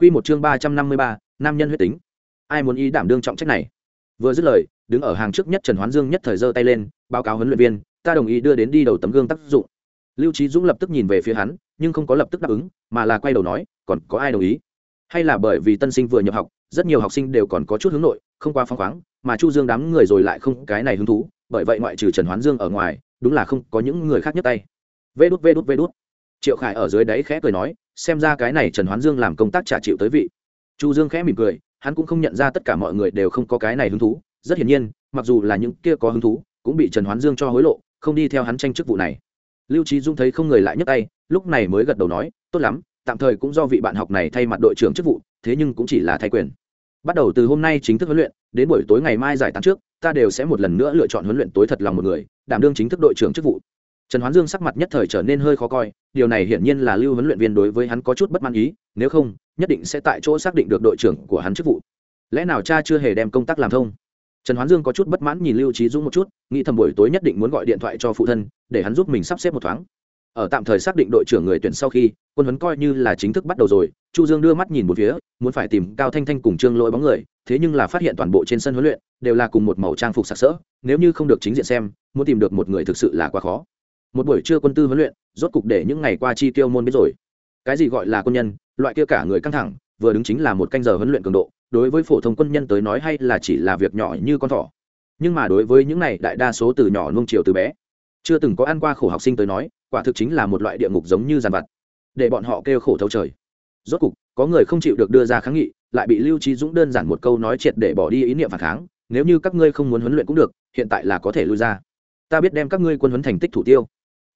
Quy một chương ba trăm năm mươi ba, nam nhân huyết tính. Ai muốn ý đảm đương trọng trách này? Vừa dứt lời, đứng ở hàng trước nhất Trần Hoán Dương nhất thời giơ tay lên, báo cáo huấn luyện viên, ta đồng ý đưa đến đi đầu tấm gương tác dụng. Lưu Chí Dũng lập tức nhìn về phía hắn, nhưng không có lập tức đáp ứng, mà là quay đầu nói, còn có ai đồng ý? Hay là bởi vì tân sinh vừa nhập học, rất nhiều học sinh đều còn có chút hướng nội, không qua phóng khoáng, mà Chu Dương đám người rồi lại không cái này hứng thú, bởi vậy ngoại trừ Trần Hoán Dương ở ngoài, đúng là không có những người khác nhấc tay. Vê đút vê đút vê đút. Triệu Khải ở dưới đáy khẽ cười nói, xem ra cái này Trần Hoán Dương làm công tác trả chịu tới vị. Chu dương khẽ mỉm cười, hắn cũng không nhận ra tất cả mọi người đều không có cái này hứng thú. Rất hiển nhiên, mặc dù là những kia có hứng thú, cũng bị trần hoán dương cho hối lộ, không đi theo hắn tranh chức vụ này. Lưu trí dung thấy không người lại nhấc tay, lúc này mới gật đầu nói, tốt lắm, tạm thời cũng do vị bạn học này thay mặt đội trưởng chức vụ, thế nhưng cũng chỉ là thay quyền. Bắt đầu từ hôm nay chính thức huấn luyện, đến buổi tối ngày mai giải tán trước, ta đều sẽ một lần nữa lựa chọn huấn luyện tối thật lòng một người, đảm đương chính thức đội trưởng chức vụ trần hoán dương sắc mặt nhất thời trở nên hơi khó coi, điều này hiển nhiên là lưu huấn luyện viên đối với hắn có chút bất mãn ý, nếu không, nhất định sẽ tại chỗ xác định được đội trưởng của hắn chức vụ. Lẽ nào cha chưa hề đem công tác làm thông? Trần hoán dương có chút bất mãn nhìn lưu trí dũng một chút, nghĩ thầm buổi tối nhất định muốn gọi điện thoại cho phụ thân, để hắn giúp mình sắp xếp một thoáng. Ở tạm thời xác định đội trưởng người tuyển sau khi, quân huấn coi như là chính thức bắt đầu rồi, chu dương đưa mắt nhìn một phía, muốn phải tìm cao thanh thanh cùng trương lỗi bóng người, thế nhưng là phát hiện toàn bộ trên sân huấn luyện đều là cùng một màu trang phục sặc sỡ, nếu như không được chính diện xem, muốn tìm được một người thực sự là quá khó một buổi trưa quân tư huấn luyện, rốt cục để những ngày qua chi tiêu môn biết rồi. Cái gì gọi là quân nhân, loại kia cả người căng thẳng, vừa đứng chính là một canh giờ huấn luyện cường độ, đối với phổ thông quân nhân tới nói hay là chỉ là việc nhỏ như con thỏ. Nhưng mà đối với những này đại đa số từ nhỏ nuông chiều từ bé, chưa từng có ăn qua khổ học sinh tới nói, quả thực chính là một loại địa ngục giống như giàn vặt. Để bọn họ kêu khổ thấu trời. Rốt cục, có người không chịu được đưa ra kháng nghị, lại bị lưu trí dũng đơn giản một câu nói triệt để bỏ đi ý niệm phản kháng, nếu như các ngươi không muốn huấn luyện cũng được, hiện tại là có thể lui ra. Ta biết đem các ngươi quân huấn thành tích thủ tiêu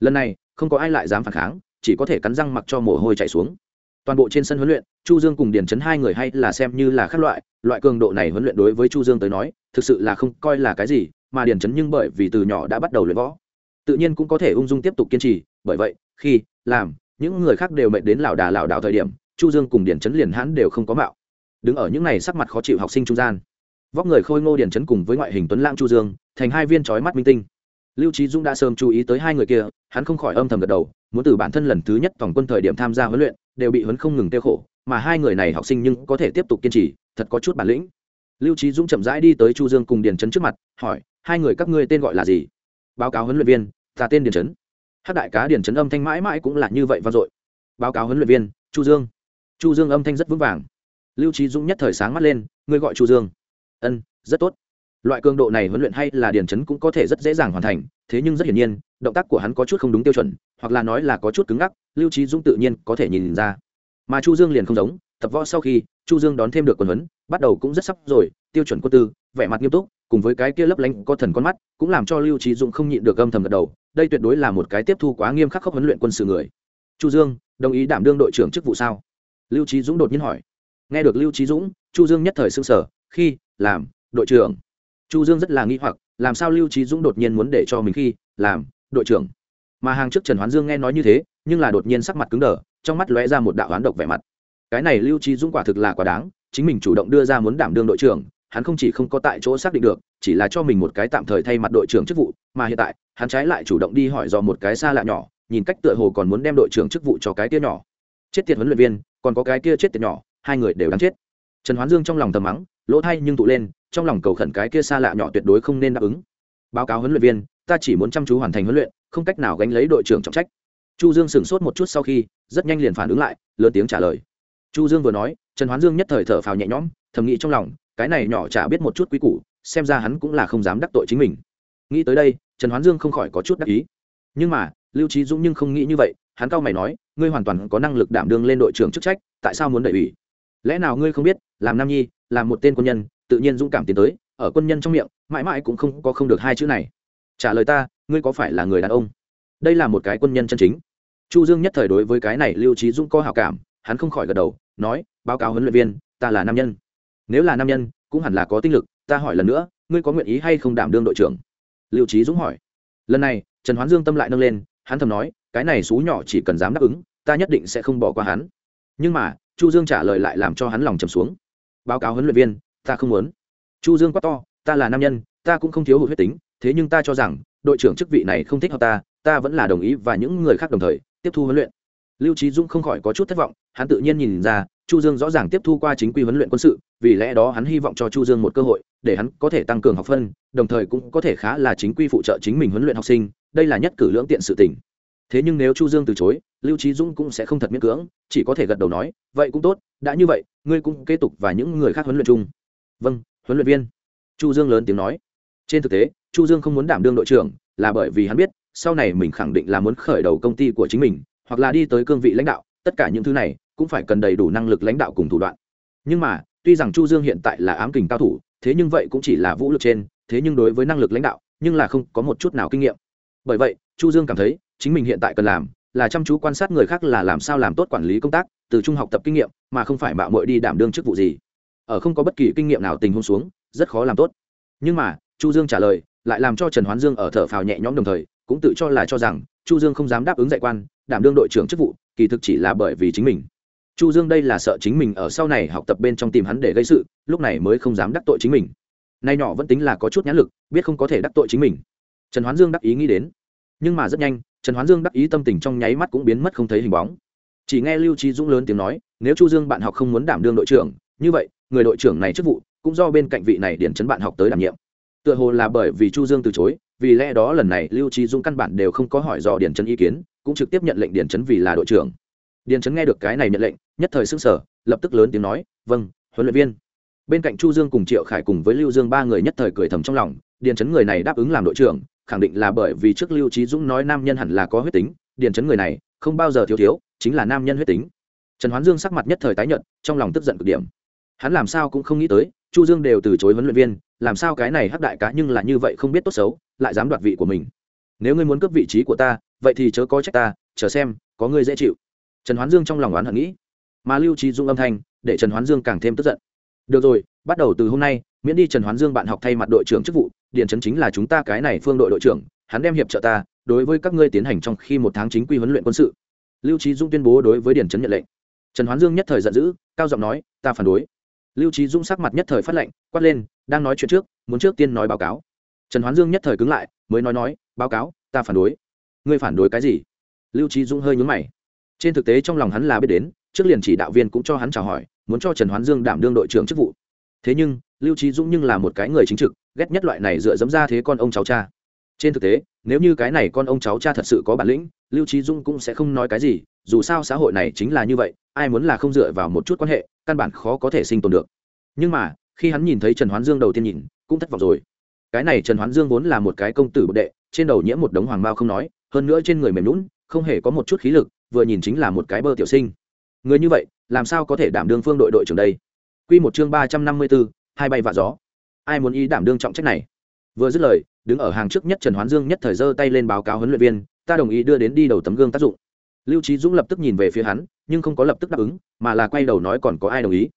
lần này, không có ai lại dám phản kháng, chỉ có thể cắn răng mặc cho mồ hôi chạy xuống. Toàn bộ trên sân huấn luyện, chu dương cùng điền chấn hai người hay là xem như là khác loại loại cường độ này huấn luyện đối với chu dương tới nói, thực sự là không coi là cái gì, mà điền chấn nhưng bởi vì từ nhỏ đã bắt đầu luyện võ, tự nhiên cũng có thể ung dung tiếp tục kiên trì. Bởi vậy, khi, làm, những người khác đều mệt đến lảo đà lảo đảo thời điểm, chu dương cùng điền chấn liền hãn đều không có mạo. Đứng ở những này sắc mặt khó chịu học sinh trung gian, vóc người khôi ngô điền chấn cùng với ngoại hình tuấn lãng chu dương, thành hai viên chói mắt minh tinh lưu trí dũng đã sớm chú ý tới hai người kia, hắn không khỏi âm thầm gật đầu, muốn từ bản thân lần thứ nhất tổng quân thời điểm tham gia huấn luyện, đều bị huấn không ngừng tiêu khổ, mà hai người này học sinh nhưng có thể tiếp tục kiên trì, thật có chút bản lĩnh. Lưu trí dũng chậm rãi đi tới chu dương cùng điền trấn trước mặt, hỏi, hai người các ngươi tên gọi là gì? Báo cáo huấn luyện viên, ta tên điền trấn hát đại cá điền trấn âm thanh mãi mãi cũng là như vậy vang dội. Báo cáo huấn luyện viên, chu dương. Chu dương âm thanh rất vững vàng. Lưu trí dũng nhất thời sáng mắt lên, ngươi gọi chu dương. Ân, rất tốt loại cường độ này huấn luyện hay là điền chấn cũng có thể rất dễ dàng hoàn thành, thế nhưng rất hiển nhiên, động tác của hắn có chút không đúng tiêu chuẩn, hoặc là nói là có chút cứng ngắc, lưu trí dũng tự nhiên có thể nhìn ra. Mà chu dương liền không giống, tập võ sau khi, chu dương đón thêm được quần huấn, bắt đầu cũng rất sắp rồi, tiêu chuẩn quân tư, vẻ mặt nghiêm túc, cùng với cái kia lấp lánh có thần con mắt, cũng làm cho lưu trí dũng không nhịn được âm thầm gật đầu, đây tuyệt đối là một cái tiếp thu quá nghiêm khắc khốc huấn luyện quân sự người. Chu dương, đồng ý đảm đương đội trưởng chức vụ sao? Lưu trí dũng đột nhiên hỏi. Nghe được lưu trí dũng, chu dương nhất thời sưng sở khi, làm, đội trưởng chu dương rất là nghi hoặc, làm sao lưu trí dũng đột nhiên muốn để cho mình khi làm đội trưởng? Mà hàng trước trần hoán dương nghe nói như thế, nhưng là đột nhiên sắc mặt cứng đờ, trong mắt lóe ra một đạo hoán độc vẻ mặt. Cái này lưu trí dũng quả thực là quá đáng, chính mình chủ động đưa ra muốn đảm đương đội trưởng, hắn không chỉ không có tại chỗ xác định được, chỉ là cho mình một cái tạm thời thay mặt đội trưởng chức vụ, mà hiện tại, hắn trái lại chủ động đi hỏi do một cái xa lạ nhỏ, nhìn cách tựa hồ còn muốn đem đội trưởng chức vụ cho cái kia nhỏ. Chết tiệt huấn luyện viên, còn có cái kia chết tiệt nhỏ, hai người đều đáng chết. Trần hoán dương trong lòng tầm mắng, lỗ thay nhưng tụ lên trong lòng cầu khẩn cái kia xa lạ nhỏ tuyệt đối không nên đáp ứng. Báo cáo huấn luyện viên, ta chỉ muốn chăm chú hoàn thành huấn luyện, không cách nào gánh lấy đội trưởng trọng trách. Chu dương sửng sốt một chút sau khi, rất nhanh liền phản ứng lại, lớn tiếng trả lời. Chu dương vừa nói, trần hoán dương nhất thời thở phào nhẹ nhõm, thầm nghĩ trong lòng, cái này nhỏ chả biết một chút quý củ, xem ra hắn cũng là không dám đắc tội chính mình. Nghĩ tới đây, trần hoán dương không khỏi có chút đắc ý. Nhưng mà, lưu trí dũng nhưng không nghĩ như vậy, hắn cao mày nói, ngươi hoàn toàn có năng lực đảm đương lên đội trưởng chức trách, tại sao muốn đẩy ủy? Lẽ nào ngươi không biết, làm nam nhi, làm một tên quân nhân tự nhiên dũng cảm tiến tới, ở quân nhân trong miệng, mãi mãi cũng không có không được hai chữ này. Trả lời ta, ngươi có phải là người đàn ông? Đây là một cái quân nhân chân chính. Chu dương nhất thời đối với cái này lưu trí dũng có hảo cảm, hắn không khỏi gật đầu, nói, báo cáo huấn luyện viên, ta là nam nhân. Nếu là nam nhân, cũng hẳn là có tinh lực, ta hỏi lần nữa, ngươi có nguyện ý hay không đảm đương đội trưởng? Lưu trí dũng hỏi. Lần này, trần hoán dương tâm lại nâng lên, hắn thầm nói, cái này xú nhỏ chỉ cần dám đáp ứng, ta nhất định sẽ không bỏ qua hắn. Nhưng mà, chu dương trả lời lại làm cho hắn lòng trầm xuống. Báo cáo huấn luyện viên ta không muốn. Chu dương quát to, ta là nam nhân, ta cũng không thiếu hụt huyết tính, thế nhưng ta cho rằng, đội trưởng chức vị này không thích hợp ta ta vẫn là đồng ý và những người khác đồng thời, tiếp thu huấn luyện. Lưu trí dũng không khỏi có chút thất vọng, hắn tự nhiên nhìn ra, chu dương rõ ràng tiếp thu qua chính quy huấn luyện quân sự, vì lẽ đó hắn hy vọng cho chu dương một cơ hội, để hắn có thể tăng cường học phân, đồng thời cũng có thể khá là chính quy phụ trợ chính mình huấn luyện học sinh, đây là nhất cử lưỡng tiện sự tình. Thế nhưng nếu chu dương từ chối, lưu trí dũng cũng sẽ không thật miễn cưỡng, chỉ có thể gật đầu nói, vậy cũng tốt, đã như vậy, ngươi cũng kế tục và những người khác huấn luyện chung vâng huấn luyện viên. Chu dương lớn tiếng nói. Trên thực tế, chu dương không muốn đảm đương đội trưởng, là bởi vì hắn biết, sau này mình khẳng định là muốn khởi đầu công ty của chính mình, hoặc là đi tới cương vị lãnh đạo, tất cả những thứ này cũng phải cần đầy đủ năng lực lãnh đạo cùng thủ đoạn. Nhưng mà, tuy rằng chu dương hiện tại là ám kình cao thủ, thế nhưng vậy cũng chỉ là vũ lực trên, thế nhưng đối với năng lực lãnh đạo, nhưng là không có một chút nào kinh nghiệm. Bởi vậy, chu dương cảm thấy, chính mình hiện tại cần làm, là chăm chú quan sát người khác là làm sao làm tốt quản lý công tác, từ trung học tập kinh nghiệm, mà không phải mạo muội đi đảm đương chức vụ gì ở không có bất kỳ kinh nghiệm nào tình huống xuống, rất khó làm tốt. Nhưng mà, chu dương trả lời, lại làm cho trần hoán dương ở thở phào nhẹ nhõm đồng thời, cũng tự cho là cho rằng, chu dương không dám đáp ứng dạy quan, đảm đương đội trưởng chức vụ, kỳ thực chỉ là bởi vì chính mình. Chu dương đây là sợ chính mình ở sau này học tập bên trong tìm hắn để gây sự, lúc này mới không dám đắc tội chính mình. Nay nhỏ vẫn tính là có chút nhãn lực, biết không có thể đắc tội chính mình. Trần hoán dương đắc ý nghĩ đến. Nhưng mà rất nhanh, trần hoán dương đắc ý tâm tình trong nháy mắt cũng biến mất không thấy hình bóng. Chỉ nghe lưu trí dũng lớn tiếng nói, nếu chu dương bạn học không muốn đảm đương đội trưởng, như vậy người đội trưởng này chức vụ cũng do bên cạnh vị này điển chấn bạn học tới đảm nhiệm. Tựa hồ là bởi vì chu dương từ chối, vì lẽ đó lần này lưu trí Dung căn bản đều không có hỏi dò điển chấn ý kiến, cũng trực tiếp nhận lệnh điển chấn vì là đội trưởng. Điển chấn nghe được cái này nhận lệnh, nhất thời sức sở lập tức lớn tiếng nói vâng huấn luyện viên. Bên cạnh chu dương cùng triệu khải cùng với lưu dương ba người nhất thời cười thầm trong lòng, điển chấn người này đáp ứng làm đội trưởng, khẳng định là bởi vì trước lưu trí dũng nói nam nhân hẳn là có huyết tính, điển chấn người này không bao giờ thiếu thiếu, chính là nam nhân huyết tính. Trần hoán dương sắc mặt nhất thời tái nhận trong lòng tức giận cực điểm hắn làm sao cũng không nghĩ tới, chu dương đều từ chối huấn luyện viên, làm sao cái này hắc đại cá nhưng là như vậy không biết tốt xấu, lại dám đoạt vị của mình. Nếu ngươi muốn cướp vị trí của ta, vậy thì chớ có trách ta, chờ xem, có ngươi dễ chịu. Trần hoán dương trong lòng oán hận nghĩ. Mà lưu trí dung âm thanh, để trần hoán dương càng thêm tức giận. Được rồi, bắt đầu từ hôm nay, miễn đi trần hoán dương bạn học thay mặt đội trưởng chức vụ điện trấn chính là chúng ta cái này phương đội đội trưởng, hắn đem hiệp trợ ta, đối với các ngươi tiến hành trong khi một tháng chính quy huấn luyện quân sự. Lưu trí dung tuyên bố đối với điển trấn nhận lệnh. Trần hoán dương nhất thời giận dữ, cao giọng nói, ta phản đối lưu trí dung sắc mặt nhất thời phát lệnh, quát lên, đang nói chuyện trước, muốn trước tiên nói báo cáo. Trần hoán dương nhất thời cứng lại, mới nói nói, báo cáo, ta phản đối. Ngươi phản đối cái gì? Lưu trí dung hơi nhún mày. Trên thực tế trong lòng hắn là biết đến, trước liền chỉ đạo viên cũng cho hắn chào hỏi, muốn cho trần hoán dương đảm đương đội trưởng chức vụ. Thế nhưng, lưu trí dũng nhưng là một cái người chính trực, ghét nhất loại này dựa dẫm ra thế con ông cháu cha. Trên thực tế, nếu như cái này con ông cháu cha thật sự có bản lĩnh, lưu trí dũng cũng sẽ không nói cái gì, dù sao xã hội này chính là như vậy, ai muốn là không dựa vào một chút quan hệ căn bản khó có thể sinh tồn được. Nhưng mà, khi hắn nhìn thấy trần hoán dương đầu tiên nhìn, cũng thất vọng rồi. Cái này trần hoán dương vốn là một cái công tử bậc đệ, trên đầu nhiễm một đống hoàng mao không nói, hơn nữa trên người mềm lún không hề có một chút khí lực, vừa nhìn chính là một cái bơ tiểu sinh. Người như vậy, làm sao có thể đảm đương phương đội đội trưởng đây? Quy một chương ba trăm năm mươi bốn, hai bay vạ gió. Ai muốn ý đảm đương trọng trách này? Vừa dứt lời, đứng ở hàng trước nhất trần hoán dương nhất thời giơ tay lên báo cáo huấn luyện viên, ta đồng ý đưa đến đi đầu tấm gương tác dụng lưu trí dũng lập tức nhìn về phía hắn, nhưng không có lập tức đáp ứng, mà là quay đầu nói còn có ai đồng ý.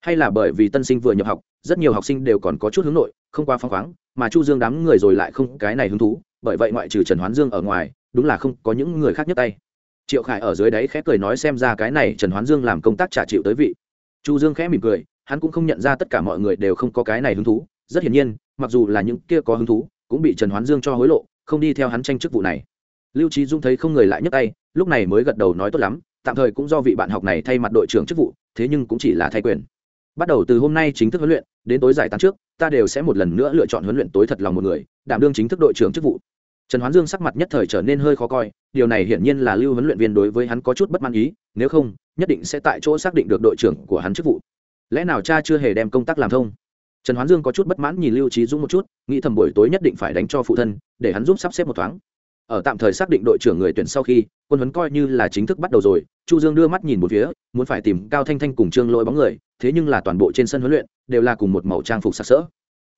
Hay là bởi vì tân sinh vừa nhập học, rất nhiều học sinh đều còn có chút hướng nội, không qua phong khoáng, mà chu dương đám người rồi lại không cái này hứng thú, bởi vậy ngoại trừ trần hoán dương ở ngoài, đúng là không có những người khác nhấc tay. Triệu khải ở dưới đấy khẽ cười nói xem ra cái này trần hoán dương làm công tác trả chịu tới vị. Chu dương khẽ mỉm cười, hắn cũng không nhận ra tất cả mọi người đều không có cái này hứng thú, rất hiển nhiên, mặc dù là những kia có hứng thú, cũng bị trần hoán dương cho hối lộ, không đi theo hắn tranh chức vụ này. Lưu trí dung thấy không người lại nhấc tay lúc này mới gật đầu nói tốt lắm, tạm thời cũng do vị bạn học này thay mặt đội trưởng chức vụ, thế nhưng cũng chỉ là thay quyền. Bắt đầu từ hôm nay chính thức huấn luyện, đến tối giải tán trước, ta đều sẽ một lần nữa lựa chọn huấn luyện tối thật lòng một người, đảm đương chính thức đội trưởng chức vụ. Trần hoán dương sắc mặt nhất thời trở nên hơi khó coi, điều này hiển nhiên là lưu huấn luyện viên đối với hắn có chút bất mãn ý, nếu không, nhất định sẽ tại chỗ xác định được đội trưởng của hắn chức vụ. Lẽ nào cha chưa hề đem công tác làm thông? Trần hoán dương có chút bất mãn nhìn lưu trí dũng một chút, nghĩ thầm buổi tối nhất định phải đánh cho phụ thân, để hắn giúp sắp xếp một thoáng ở tạm thời xác định đội trưởng người tuyển sau khi, quân huấn coi như là chính thức bắt đầu rồi, chu dương đưa mắt nhìn một phía, muốn phải tìm cao thanh thanh cùng trương lỗi bóng người, thế nhưng là toàn bộ trên sân huấn luyện đều là cùng một màu trang phục sặc sỡ.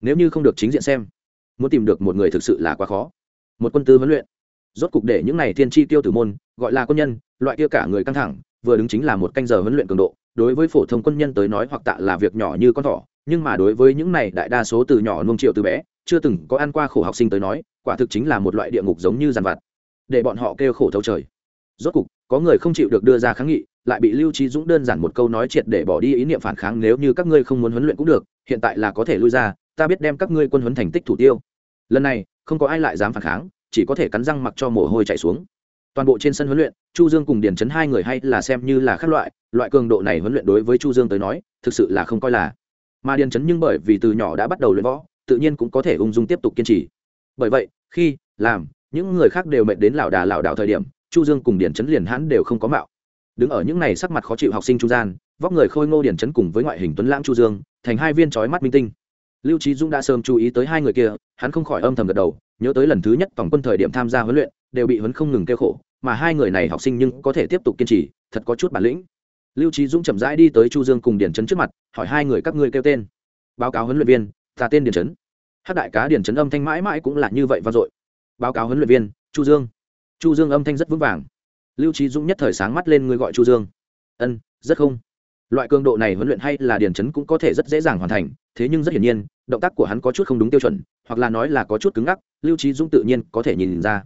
Nếu như không được chính diện xem, muốn tìm được một người thực sự là quá khó. Một quân tư huấn luyện, rốt cục để những này thiên chi tiêu tử môn, gọi là quân nhân, loại kia cả người căng thẳng, vừa đứng chính là một canh giờ huấn luyện cường độ, đối với phổ thông quân nhân tới nói hoặc tạ là việc nhỏ như con thỏ, nhưng mà đối với những này đại đa số từ nhỏ nuông triệu từ bé, chưa từng có ăn qua khổ học sinh tới nói quả thực chính là một loại địa ngục giống như giàn vặt. Để bọn họ kêu khổ thấu trời. Rốt cục, có người không chịu được đưa ra kháng nghị, lại bị lưu trí dũng đơn giản một câu nói triệt để bỏ đi ý niệm phản kháng nếu như các ngươi không muốn huấn luyện cũng được, hiện tại là có thể lui ra, ta biết đem các ngươi quân huấn thành tích thủ tiêu. Lần này, không có ai lại dám phản kháng, chỉ có thể cắn răng mặc cho mồ hôi chạy xuống. Toàn bộ trên sân huấn luyện, chu dương cùng điển chấn hai người hay là xem như là khác loại loại cường độ này huấn luyện đối với chu dương tới nói, thực sự là không coi là. Mà điển chấn nhưng bởi vì từ nhỏ đã bắt đầu luyện võ, tự nhiên cũng có thể ung dung tiếp tục kiên trì. Bởi vậy khi, làm, những người khác đều mệt đến lảo đà lảo đảo thời điểm, chu dương cùng điển chấn liền hãn đều không có mạo. Đứng ở những này sắc mặt khó chịu học sinh trung gian, vóc người khôi ngô điển chấn cùng với ngoại hình tuấn lãng chu dương, thành hai viên chói mắt minh tinh. Lưu trí dũng đã sớm chú ý tới hai người kia, hắn không khỏi âm thầm gật đầu, nhớ tới lần thứ nhất tổng quân thời điểm tham gia huấn luyện, đều bị huấn không ngừng kêu khổ, mà hai người này học sinh nhưng có thể tiếp tục kiên trì, thật có chút bản lĩnh. Lưu trí dũng chậm rãi đi tới chu dương cùng điển Chấn trước mặt, hỏi hai người các ngươi kêu tên. Báo cáo huấn luyện viên, ta tên điển Chấn hát đại cá điển trấn âm thanh mãi mãi cũng là như vậy vang dội. Báo cáo huấn luyện viên, chu dương. Chu dương âm thanh rất vững vàng. Lưu trí dũng nhất thời sáng mắt lên người gọi chu dương. Ân, rất không. Loại cường độ này huấn luyện hay là điển trấn cũng có thể rất dễ dàng hoàn thành, thế nhưng rất hiển nhiên, động tác của hắn có chút không đúng tiêu chuẩn, hoặc là nói là có chút cứng ngắc, lưu trí dũng tự nhiên có thể nhìn ra.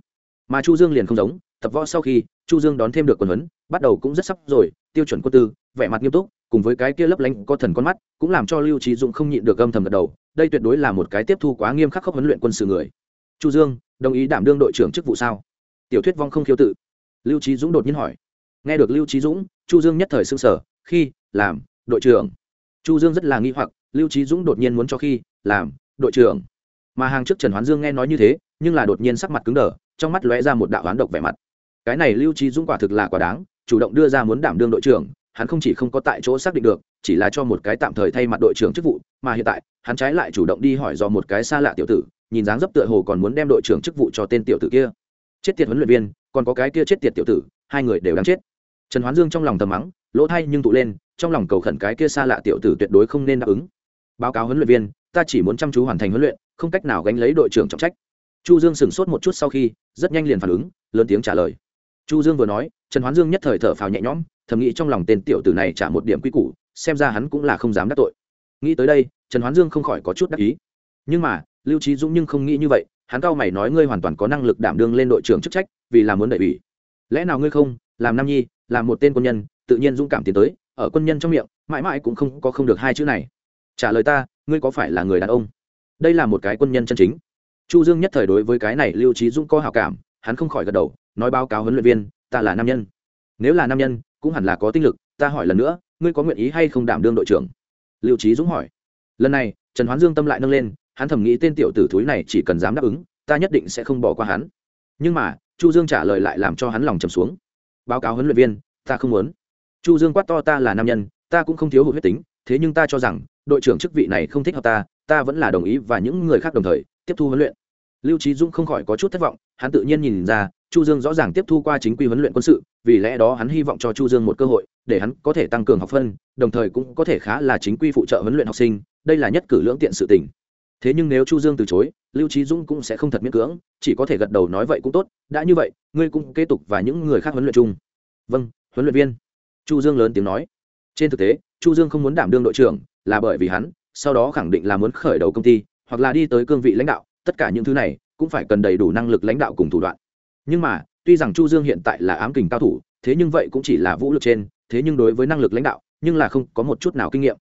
Mà chu dương liền không giống, tập võ sau khi, chu dương đón thêm được quần huấn, bắt đầu cũng rất sắp rồi, tiêu chuẩn quân tư, vẻ mặt nghiêm túc, cùng với cái kia lấp lánh có thần con mắt, cũng làm cho lưu trí dũng không nhịn được âm thầm gật đầu đây tuyệt đối là một cái tiếp thu quá nghiêm khắc khốc huấn luyện quân sự người. Chu dương, đồng ý đảm đương đội trưởng chức vụ sao? Tiểu thuyết vong không khiêu tự. Lưu trí dũng đột nhiên hỏi. Nghe được lưu trí dũng, chu dương nhất thời sưng sở khi, làm, đội trưởng. Chu dương rất là nghi hoặc, lưu trí dũng đột nhiên muốn cho khi, làm, đội trưởng. Mà hàng trước trần hoán dương nghe nói như thế, nhưng là đột nhiên sắc mặt cứng đờ, trong mắt lóe ra một đạo hoán độc vẻ mặt. Cái này lưu trí dũng quả thực là quả đáng, chủ động đưa ra muốn đảm đương đội trưởng hắn không chỉ không có tại chỗ xác định được, chỉ là cho một cái tạm thời thay mặt đội trưởng chức vụ, mà hiện tại, hắn trái lại chủ động đi hỏi do một cái xa lạ tiểu tử, nhìn dáng dấp tựa hồ còn muốn đem đội trưởng chức vụ cho tên tiểu tử kia. Chết tiệt huấn luyện viên, còn có cái kia chết tiệt tiểu tử, hai người đều đáng chết. Trần hoán dương trong lòng tầm mắng, lỗ thay nhưng tụ lên, trong lòng cầu khẩn cái kia xa lạ tiểu tử tuyệt đối không nên đáp ứng. Báo cáo huấn luyện viên, ta chỉ muốn chăm chú hoàn thành huấn luyện, không cách nào gánh lấy đội trưởng trọng trách. Chu dương sửng sốt một chút sau khi, rất nhanh liền phản ứng, lớn tiếng trả lời. Chu dương vừa nói, trần hoán dương nhất thời thở phào nhẹ nhõm thầm nghĩ trong lòng tên tiểu tử này trả một điểm quy củ, xem ra hắn cũng là không dám đắc tội. Nghĩ tới đây, trần hoán dương không khỏi có chút đắc ý. Nhưng mà, lưu trí dũng nhưng không nghĩ như vậy, hắn cao mày nói ngươi hoàn toàn có năng lực đảm đương lên đội trưởng chức trách, vì là muốn đại ủy lẽ nào ngươi không, làm nam nhi, làm một tên quân nhân, tự nhiên dũng cảm tiến tới, ở quân nhân trong miệng, mãi mãi cũng không có không được hai chữ này. Trả lời ta, ngươi có phải là người đàn ông? Đây là một cái quân nhân chân chính. Chu dương nhất thời đối với cái này lưu trí dũng có hào cảm, hắn không khỏi gật đầu, nói báo cáo huấn luyện viên, ta là nam nhân. Nếu là nam nhân cũng hẳn là có tinh lực, ta hỏi lần nữa, ngươi có nguyện ý hay không đảm đương đội trưởng? Liệu trí dũng hỏi. Lần này, trần hoán dương tâm lại nâng lên, hắn thầm nghĩ tên tiểu tử thúi này chỉ cần dám đáp ứng, ta nhất định sẽ không bỏ qua hắn. Nhưng mà, chu dương trả lời lại làm cho hắn lòng trầm xuống. Báo cáo huấn luyện viên, ta không muốn. Chu dương quát to, ta là nam nhân, ta cũng không thiếu hụt huyết tính, thế nhưng ta cho rằng, đội trưởng chức vị này không thích hợp ta ta vẫn là đồng ý và những người khác đồng thời, tiếp thu huấn luyện. Lưu trí dũng không khỏi có chút thất vọng, hắn tự nhiên nhìn ra, chu dương rõ ràng tiếp thu qua chính quy huấn luyện quân sự vì lẽ đó hắn hy vọng cho chu dương một cơ hội, để hắn có thể tăng cường học phân, đồng thời cũng có thể khá là chính quy phụ trợ huấn luyện học sinh, đây là nhất cử lưỡng tiện sự tình. Thế nhưng nếu chu dương từ chối, lưu trí dũng cũng sẽ không thật miễn cưỡng, chỉ có thể gật đầu nói vậy cũng tốt, đã như vậy, ngươi cũng kế tục và những người khác huấn luyện chung. Vâng huấn luyện viên. Chu dương lớn tiếng nói. Trên thực tế, chu dương không muốn đảm đương đội trưởng, là bởi vì hắn, sau đó khẳng định là muốn khởi đầu công ty, hoặc là đi tới cương vị lãnh đạo, tất cả những thứ này cũng phải cần đầy đủ năng lực lãnh đạo cùng thủ đoạn. Nhưng mà tuy rằng chu dương hiện tại là ám kình cao thủ, thế nhưng vậy cũng chỉ là vũ lực trên, thế nhưng đối với năng lực lãnh đạo, nhưng là không có một chút nào kinh nghiệm.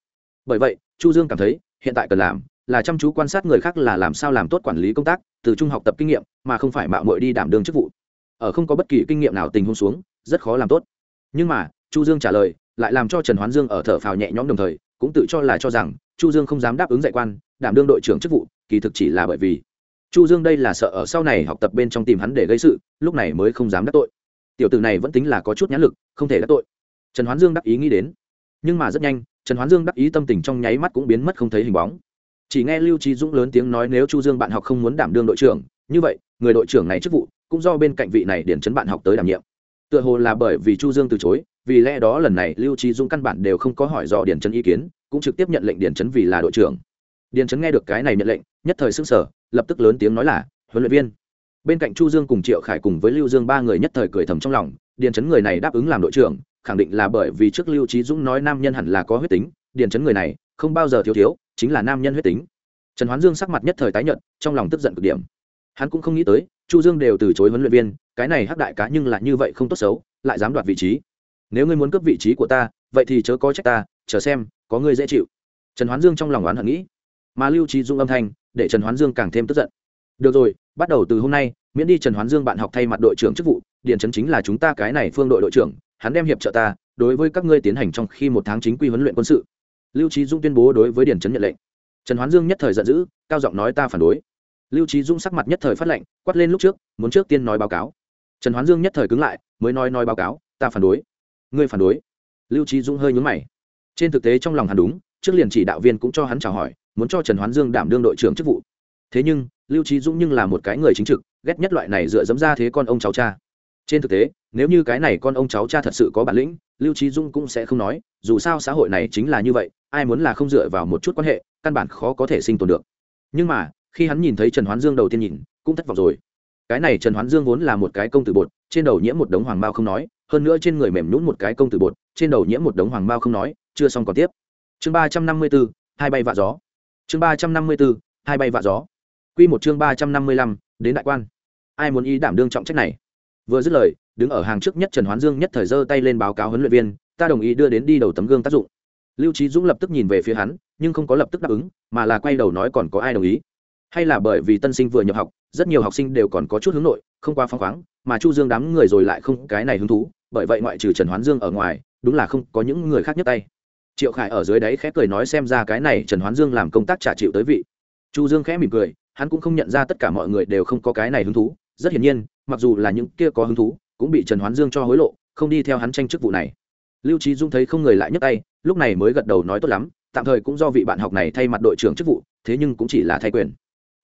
Bởi vậy, chu dương cảm thấy, hiện tại cần làm là chăm chú quan sát người khác là làm sao làm tốt quản lý công tác, từ trung học tập kinh nghiệm, mà không phải mạo muội đi đảm đương chức vụ. Ở không có bất kỳ kinh nghiệm nào tình huống xuống, rất khó làm tốt. Nhưng mà, chu dương trả lời, lại làm cho trần hoán dương ở thở phào nhẹ nhõm đồng thời, cũng tự cho là cho rằng, chu dương không dám đáp ứng dạy quan, đảm đương đội trưởng chức vụ, kỳ thực chỉ là bởi vì chu dương đây là sợ ở sau này học tập bên trong tìm hắn để gây sự, lúc này mới không dám đắc tội. Tiểu tử này vẫn tính là có chút nhãn lực, không thể đắc tội. Trần hoán dương đắc ý nghĩ đến. Nhưng mà rất nhanh, trần hoán dương đắc ý tâm tình trong nháy mắt cũng biến mất không thấy hình bóng. Chỉ nghe lưu trí dũng lớn tiếng nói nếu chu dương bạn học không muốn đảm đương đội trưởng, như vậy, người đội trưởng này chức vụ cũng do bên cạnh vị này điển chấn bạn học tới đảm nhiệm. Tựa hồ là bởi vì chu dương từ chối, vì lẽ đó lần này lưu trí dũng căn bản đều không có hỏi dò điển chấn ý kiến, cũng trực tiếp nhận lệnh điển chấn vì là đội trưởng. Điển chấn nghe được cái này nhận lệnh, nhất thời sững sờ lập tức lớn tiếng nói là, huấn luyện viên. Bên cạnh chu dương cùng triệu khải cùng với lưu dương ba người nhất thời cười thầm trong lòng, Điền chấn người này đáp ứng làm đội trưởng, khẳng định là bởi vì trước lưu trí dũng nói nam nhân hẳn là có huyết tính, Điền chấn người này không bao giờ thiếu thiếu, chính là nam nhân huyết tính. Trần hoán dương sắc mặt nhất thời tái nhận trong lòng tức giận cực điểm. Hắn cũng không nghĩ tới, chu dương đều từ chối huấn luyện viên, cái này hắc đại cá nhưng lại như vậy không tốt xấu, lại dám đoạt vị trí. Nếu ngươi muốn cướp vị trí của ta, vậy thì chớ có trách ta, chờ xem, có ngươi dễ chịu. Trần hoán dương trong lòng oán hận nghĩ. Mà lưu trí dung âm thanh để trần hoán dương càng thêm tức giận. Được rồi, bắt đầu từ hôm nay, miễn đi trần hoán dương bạn học thay mặt đội trưởng chức vụ, điền trấn chính là chúng ta cái này phương đội đội trưởng, hắn đem hiệp trợ ta, đối với các ngươi tiến hành trong khi một tháng chính quy huấn luyện quân sự. Lưu trí dũng tuyên bố đối với điền trấn nhận lệnh. Trần hoán dương nhất thời giận dữ, cao giọng nói ta phản đối. Lưu trí dũng sắc mặt nhất thời phát lệnh, quát lên lúc trước, muốn trước tiên nói báo cáo. Trần hoán dương nhất thời cứng lại, mới nói nói báo cáo, ta phản đối. Ngươi phản đối? Lưu trí dũng hơi nhúng mày. Trên thực tế trong lòng hắn đúng, trước liền chỉ đạo viên cũng cho hắn chào hỏi muốn cho trần hoán dương đảm đương đội trưởng chức vụ. Thế nhưng, lưu trí dũng nhưng là một cái người chính trực, ghét nhất loại này dựa dẫm ra thế con ông cháu cha. Trên thực tế, nếu như cái này con ông cháu cha thật sự có bản lĩnh, lưu trí dũng cũng sẽ không nói, dù sao xã hội này chính là như vậy, ai muốn là không dựa vào một chút quan hệ, căn bản khó có thể sinh tồn được. Nhưng mà, khi hắn nhìn thấy trần hoán dương đầu tiên nhìn, cũng thất vọng rồi. Cái này trần hoán dương vốn là một cái công tử bột, trên đầu nhiễm một đống hoàng bao không nói, hơn nữa trên người mềm nhún một cái công tử bột, trên đầu nhiễm một đống hoàng bao không nói, chưa xong còn tiếp. Chương ba trăm năm mươi bốn, hai bay vạ gió chương ba trăm năm mươi bốn hai bay vạ gió. Q một chương ba trăm năm mươi lăm, đến đại quan. Ai muốn ý đảm đương trọng trách này? Vừa dứt lời, đứng ở hàng trước nhất trần hoán dương nhất thời giơ tay lên báo cáo huấn luyện viên, ta đồng ý đưa đến đi đầu tấm gương tác dụng. Lưu trí dũng lập tức nhìn về phía hắn, nhưng không có lập tức đáp ứng, mà là quay đầu nói còn có ai đồng ý. Hay là bởi vì tân sinh vừa nhập học, rất nhiều học sinh đều còn có chút hướng nội, không qua phóng khoáng, mà chu dương đám người rồi lại không cái này hứng thú, bởi vậy ngoại trừ trần hoán dương ở ngoài, đúng là không có những người khác nhấc tay triệu khải ở dưới đấy khẽ cười nói xem ra cái này trần hoán dương làm công tác trả chịu tới vị. Chu dương khẽ mỉm cười, hắn cũng không nhận ra tất cả mọi người đều không có cái này hứng thú. Rất hiển nhiên, mặc dù là những kia có hứng thú, cũng bị trần hoán dương cho hối lộ, không đi theo hắn tranh chức vụ này. Lưu trí dung thấy không người lại nhấc tay, lúc này mới gật đầu nói tốt lắm, tạm thời cũng do vị bạn học này thay mặt đội trưởng chức vụ, thế nhưng cũng chỉ là thay quyền.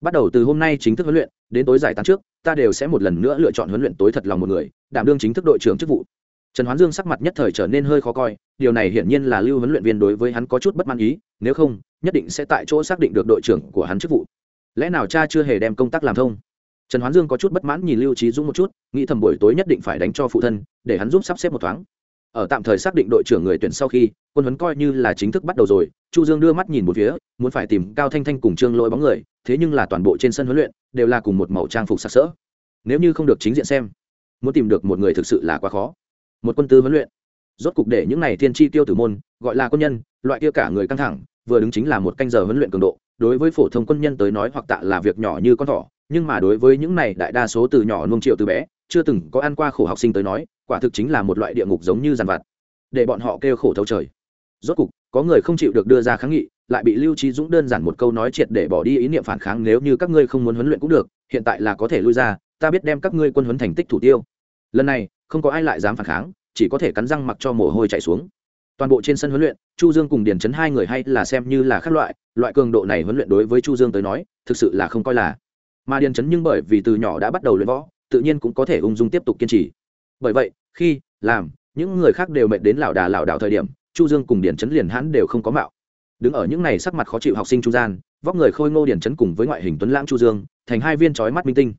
Bắt đầu từ hôm nay chính thức huấn luyện, đến tối giải tán trước, ta đều sẽ một lần nữa lựa chọn huấn luyện tối thật lòng một người, đảm đương chính thức đội trưởng chức vụ trần hoán dương sắc mặt nhất thời trở nên hơi khó coi, điều này hiển nhiên là lưu huấn luyện viên đối với hắn có chút bất mãn ý, nếu không, nhất định sẽ tại chỗ xác định được đội trưởng của hắn chức vụ. Lẽ nào cha chưa hề đem công tác làm thông? Trần hoán dương có chút bất mãn nhìn lưu trí dũng một chút, nghĩ thầm buổi tối nhất định phải đánh cho phụ thân, để hắn giúp sắp xếp một thoáng. Ở tạm thời xác định đội trưởng người tuyển sau khi, quân huấn coi như là chính thức bắt đầu rồi, chu dương đưa mắt nhìn một phía, muốn phải tìm cao thanh thanh cùng trương lỗi bóng người, thế nhưng là toàn bộ trên sân huấn luyện, đều là cùng một màu trang phục sặc sỡ. Nếu như không được chính diện xem, muốn tìm được một người thực sự là quá khó một quân tư huấn luyện. Rốt cục để những này thiên chi tiêu tử môn, gọi là quân nhân, loại kia cả người căng thẳng, vừa đứng chính là một canh giờ huấn luyện cường độ. Đối với phổ thông quân nhân tới nói hoặc tạ là việc nhỏ như con thỏ, nhưng mà đối với những này đại đa số từ nhỏ nung triệu từ bé, chưa từng có ăn qua khổ học sinh tới nói, quả thực chính là một loại địa ngục giống như dàn vặt. Để bọn họ kêu khổ thấu trời. Rốt cục, có người không chịu được đưa ra kháng nghị, lại bị lưu trí dũng đơn giản một câu nói triệt để bỏ đi ý niệm phản kháng nếu như các ngươi không muốn huấn luyện cũng được, hiện tại là có thể lui ra, ta biết đem các ngươi quân huấn thành tích thủ tiêu. Lần này không có ai lại dám phản kháng, chỉ có thể cắn răng mặc cho mồ hôi chạy xuống. Toàn bộ trên sân huấn luyện, chu dương cùng điền chấn hai người hay là xem như là khác loại loại cường độ này huấn luyện đối với chu dương tới nói, thực sự là không coi là. Mà điền chấn nhưng bởi vì từ nhỏ đã bắt đầu luyện võ, tự nhiên cũng có thể ung dung tiếp tục kiên trì. Bởi vậy, khi, làm, những người khác đều mệt đến lảo đà lảo đảo thời điểm, chu dương cùng điền chấn liền hãn đều không có mạo. Đứng ở những này sắc mặt khó chịu học sinh trung gian, vóc người khôi ngô điển chấn cùng với ngoại hình tuấn lãng chu dương, thành hai viên chói mắt minh tinh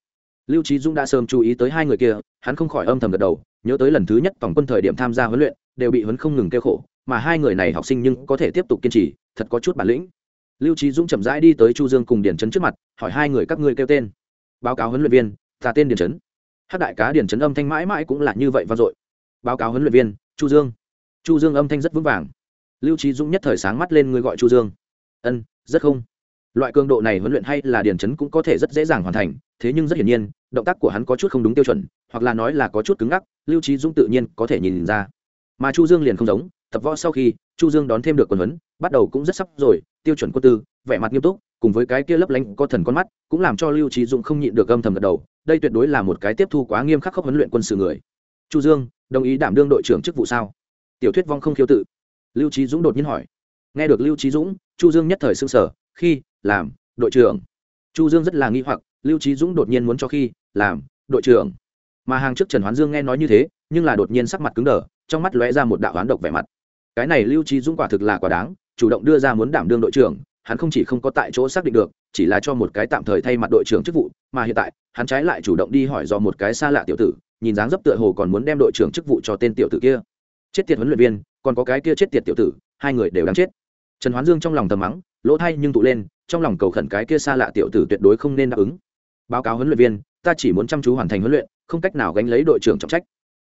lưu trí dũng đã sớm chú ý tới hai người kia, hắn không khỏi âm thầm gật đầu, nhớ tới lần thứ nhất tổng quân thời điểm tham gia huấn luyện, đều bị huấn không ngừng kêu khổ, mà hai người này học sinh nhưng có thể tiếp tục kiên trì, thật có chút bản lĩnh. Lưu trí dũng chậm rãi đi tới chu dương cùng Điền Trấn trước mặt, hỏi hai người các ngươi kêu tên. Báo cáo huấn luyện viên, ta tên Điền Trấn. hát đại cá Điền Trấn âm thanh mãi mãi cũng là như vậy vang dội. Báo cáo huấn luyện viên, chu dương. Chu dương âm thanh rất vững vàng. Lưu trí dũng nhất thời sáng mắt lên người gọi chu dương. Ân, rất không loại cường độ này huấn luyện hay là điền chấn cũng có thể rất dễ dàng hoàn thành, thế nhưng rất hiển nhiên, động tác của hắn có chút không đúng tiêu chuẩn, hoặc là nói là có chút cứng ngắc, lưu trí dũng tự nhiên có thể nhìn ra. Mà chu dương liền không giống, tập võ sau khi, chu dương đón thêm được quần huấn, bắt đầu cũng rất sắp rồi, tiêu chuẩn quân tư, vẻ mặt nghiêm túc, cùng với cái kia lấp lánh có thần con mắt, cũng làm cho lưu trí dũng không nhịn được âm thầm gật đầu, đây tuyệt đối là một cái tiếp thu quá nghiêm khắc khốc huấn luyện quân sự người. Chu dương, đồng ý đảm đương đội trưởng chức vụ sao? Tiểu thuyết vong không khiêu tự. Lưu trí dũng đột nhiên hỏi. Nghe được lưu trí dũng, chu dương nhất thời s sở khi làm, đội trưởng. Chu dương rất là nghi hoặc, lưu trí dũng đột nhiên muốn cho khi, làm, đội trưởng. Mà hàng trước trần hoán dương nghe nói như thế, nhưng là đột nhiên sắc mặt cứng đờ, trong mắt lóe ra một đạo hoán độc vẻ mặt. Cái này lưu trí dũng quả thực là quả đáng, chủ động đưa ra muốn đảm đương đội trưởng, hắn không chỉ không có tại chỗ xác định được, chỉ là cho một cái tạm thời thay mặt đội trưởng chức vụ, mà hiện tại, hắn trái lại chủ động đi hỏi do một cái xa lạ tiểu tử, nhìn dáng dấp tựa hồ còn muốn đem đội trưởng chức vụ cho tên tiểu tử kia. Chết tiệt huấn luyện viên, còn có cái kia chết tiệt tiểu tử, hai người đều đáng chết. Trần hoán dương trong lòng tầm mắng, lỗ thay nhưng tụ lên trong lòng cầu khẩn cái kia xa lạ tiểu tử tuyệt đối không nên đáp ứng. Báo cáo huấn luyện viên, ta chỉ muốn chăm chú hoàn thành huấn luyện, không cách nào gánh lấy đội trưởng trọng trách.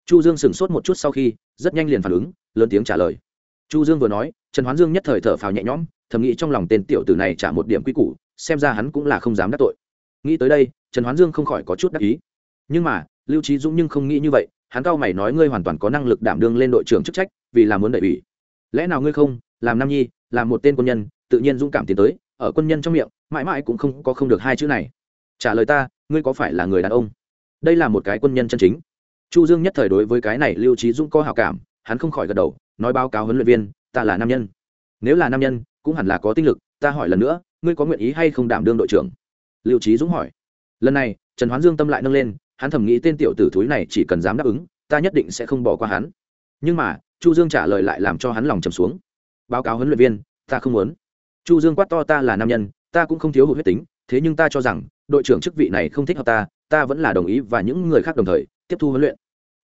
Chu dương sửng sốt một chút sau khi, rất nhanh liền phản ứng, lớn tiếng trả lời. Chu dương vừa nói, trần hoán dương nhất thời thở phào nhẹ nhõm, thầm nghĩ trong lòng tên tiểu tử này trả một điểm quy củ, xem ra hắn cũng là không dám đắc tội. Nghĩ tới đây, trần hoán dương không khỏi có chút đắc ý. Nhưng mà, lưu trí dũng nhưng không nghĩ như vậy, hắn cao mày nói ngươi hoàn toàn có năng lực đảm đương lên đội trưởng chức trách, vì là muốn đại ủy. Lẽ nào ngươi không, làm nam nhi, làm một tên quân nhân, tự nhiên dũng cảm tiến tới ở quân nhân trong miệng, mãi mãi cũng không có không được hai chữ này. Trả lời ta, ngươi có phải là người đàn ông? Đây là một cái quân nhân chân chính. Chu dương nhất thời đối với cái này lưu trí dũng có hào cảm, hắn không khỏi gật đầu, nói báo cáo huấn luyện viên, ta là nam nhân. Nếu là nam nhân, cũng hẳn là có tinh lực, ta hỏi lần nữa, ngươi có nguyện ý hay không đảm đương đội trưởng? Lưu trí dũng hỏi. Lần này, trần hoán dương tâm lại nâng lên, hắn thầm nghĩ tên tiểu tử thúi này chỉ cần dám đáp ứng, ta nhất định sẽ không bỏ qua hắn. Nhưng mà, chu dương trả lời lại làm cho hắn lòng trầm xuống. Báo cáo huấn luyện viên, ta không muốn chu dương quát to, ta là nam nhân, ta cũng không thiếu hụt huyết tính, thế nhưng ta cho rằng, đội trưởng chức vị này không thích hợp ta ta vẫn là đồng ý và những người khác đồng thời, tiếp thu huấn luyện.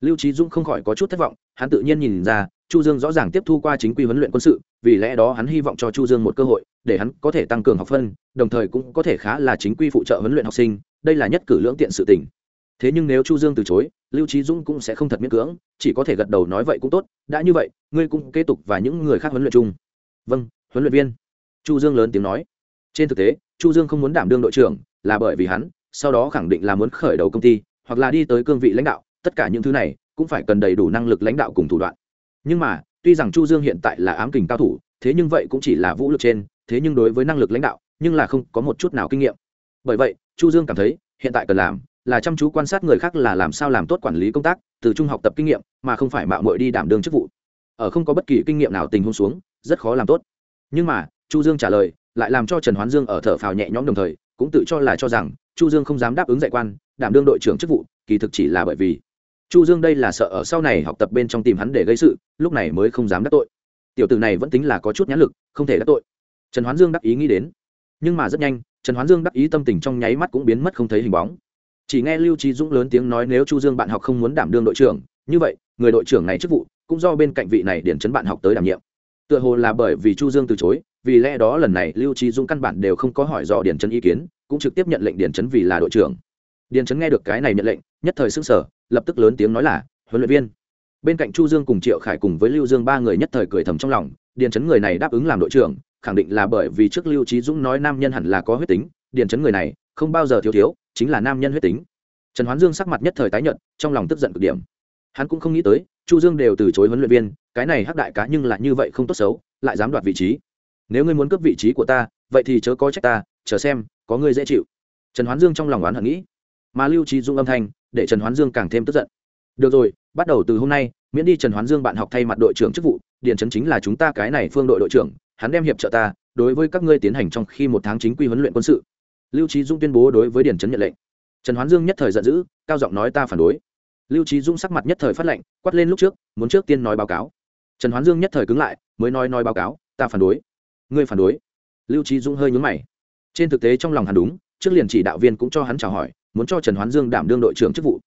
Lưu trí dũng không khỏi có chút thất vọng, hắn tự nhiên nhìn ra, chu dương rõ ràng tiếp thu qua chính quy huấn luyện quân sự, vì lẽ đó hắn hy vọng cho chu dương một cơ hội, để hắn có thể tăng cường học phân, đồng thời cũng có thể khá là chính quy phụ trợ huấn luyện học sinh, đây là nhất cử lưỡng tiện sự tình. Thế nhưng nếu chu dương từ chối, lưu trí dũng cũng sẽ không thật miễn cưỡng, chỉ có thể gật đầu nói vậy cũng tốt, đã như vậy, ngươi cũng kế tục và những người khác huấn luyện chung. Vâng huấn luyện viên chu dương lớn tiếng nói. Trên thực tế, chu dương không muốn đảm đương đội trưởng, là bởi vì hắn, sau đó khẳng định là muốn khởi đầu công ty, hoặc là đi tới cương vị lãnh đạo, tất cả những thứ này cũng phải cần đầy đủ năng lực lãnh đạo cùng thủ đoạn. Nhưng mà, tuy rằng chu dương hiện tại là ám kình cao thủ, thế nhưng vậy cũng chỉ là vũ lực trên, thế nhưng đối với năng lực lãnh đạo, nhưng là không có một chút nào kinh nghiệm. Bởi vậy, chu dương cảm thấy, hiện tại cần làm là chăm chú quan sát người khác là làm sao làm tốt quản lý công tác, từ trung học tập kinh nghiệm, mà không phải mạo muội đi đảm đương chức vụ. Ở không có bất kỳ kinh nghiệm nào tình huống xuống, rất khó làm tốt. Nhưng mà chu dương trả lời, lại làm cho trần hoán dương ở thở phào nhẹ nhõm đồng thời, cũng tự cho là cho rằng, chu dương không dám đáp ứng dạy quan, đảm đương đội trưởng chức vụ, kỳ thực chỉ là bởi vì chu dương đây là sợ ở sau này học tập bên trong tìm hắn để gây sự, lúc này mới không dám đắc tội. Tiểu tử này vẫn tính là có chút nhãn lực, không thể đắc tội. Trần hoán dương đắc ý nghĩ đến. Nhưng mà rất nhanh, trần hoán dương đắc ý tâm tình trong nháy mắt cũng biến mất không thấy hình bóng. Chỉ nghe lưu trí dũng lớn tiếng nói nếu chu dương bạn học không muốn đảm đương đội trưởng, như vậy, người đội trưởng này chức vụ, cũng do bên cạnh vị này điển chấn bạn học tới đảm nhiệm. Tựa hồ là bởi vì chu dương từ chối vì lẽ đó lần này lưu trí dũng căn bản đều không có hỏi dò điển Trấn ý kiến cũng trực tiếp nhận lệnh điển Trấn vì là đội trưởng. Điển Trấn nghe được cái này nhận lệnh nhất thời sưng sở, lập tức lớn tiếng nói là huấn luyện viên. Bên cạnh chu dương cùng triệu khải cùng với lưu dương ba người nhất thời cười thầm trong lòng điển Trấn người này đáp ứng làm đội trưởng khẳng định là bởi vì trước lưu trí dũng nói nam nhân hẳn là có huyết tính điển Trấn người này không bao giờ thiếu thiếu chính là nam nhân huyết tính. Trần hoán dương sắc mặt nhất thời tái nhận trong lòng tức giận cực điểm. Hắn cũng không nghĩ tới chu dương đều từ chối huấn luyện viên cái này hắc đại cá nhưng lại như vậy không tốt xấu lại dám đoạt vị trí nếu ngươi muốn cướp vị trí của ta, vậy thì chớ có trách ta, chờ xem, có ngươi dễ chịu. Trần hoán dương trong lòng oán hận nghĩ. Mà lưu trí dung âm thanh, để trần hoán dương càng thêm tức giận. Được rồi, bắt đầu từ hôm nay, miễn đi trần hoán dương bạn học thay mặt đội trưởng chức vụ điện Trấn chính là chúng ta cái này phương đội đội trưởng, hắn đem hiệp trợ ta, đối với các ngươi tiến hành trong khi một tháng chính quy huấn luyện quân sự. Lưu trí dung tuyên bố đối với Điền Trấn nhận lệnh. Trần hoán dương nhất thời giận dữ, cao giọng nói ta phản đối. Lưu trí dung sắc mặt nhất thời phát lệnh quát lên lúc trước, muốn trước tiên nói báo cáo. Trần hoán dương nhất thời cứng lại, mới nói nói báo cáo, ta phản đối ngươi phản đối. Lưu trí dung hơi nhún mày. Trên thực tế trong lòng hắn đúng, trước liền chỉ đạo viên cũng cho hắn chào hỏi, muốn cho trần hoán dương đảm đương đội trưởng chức vụ.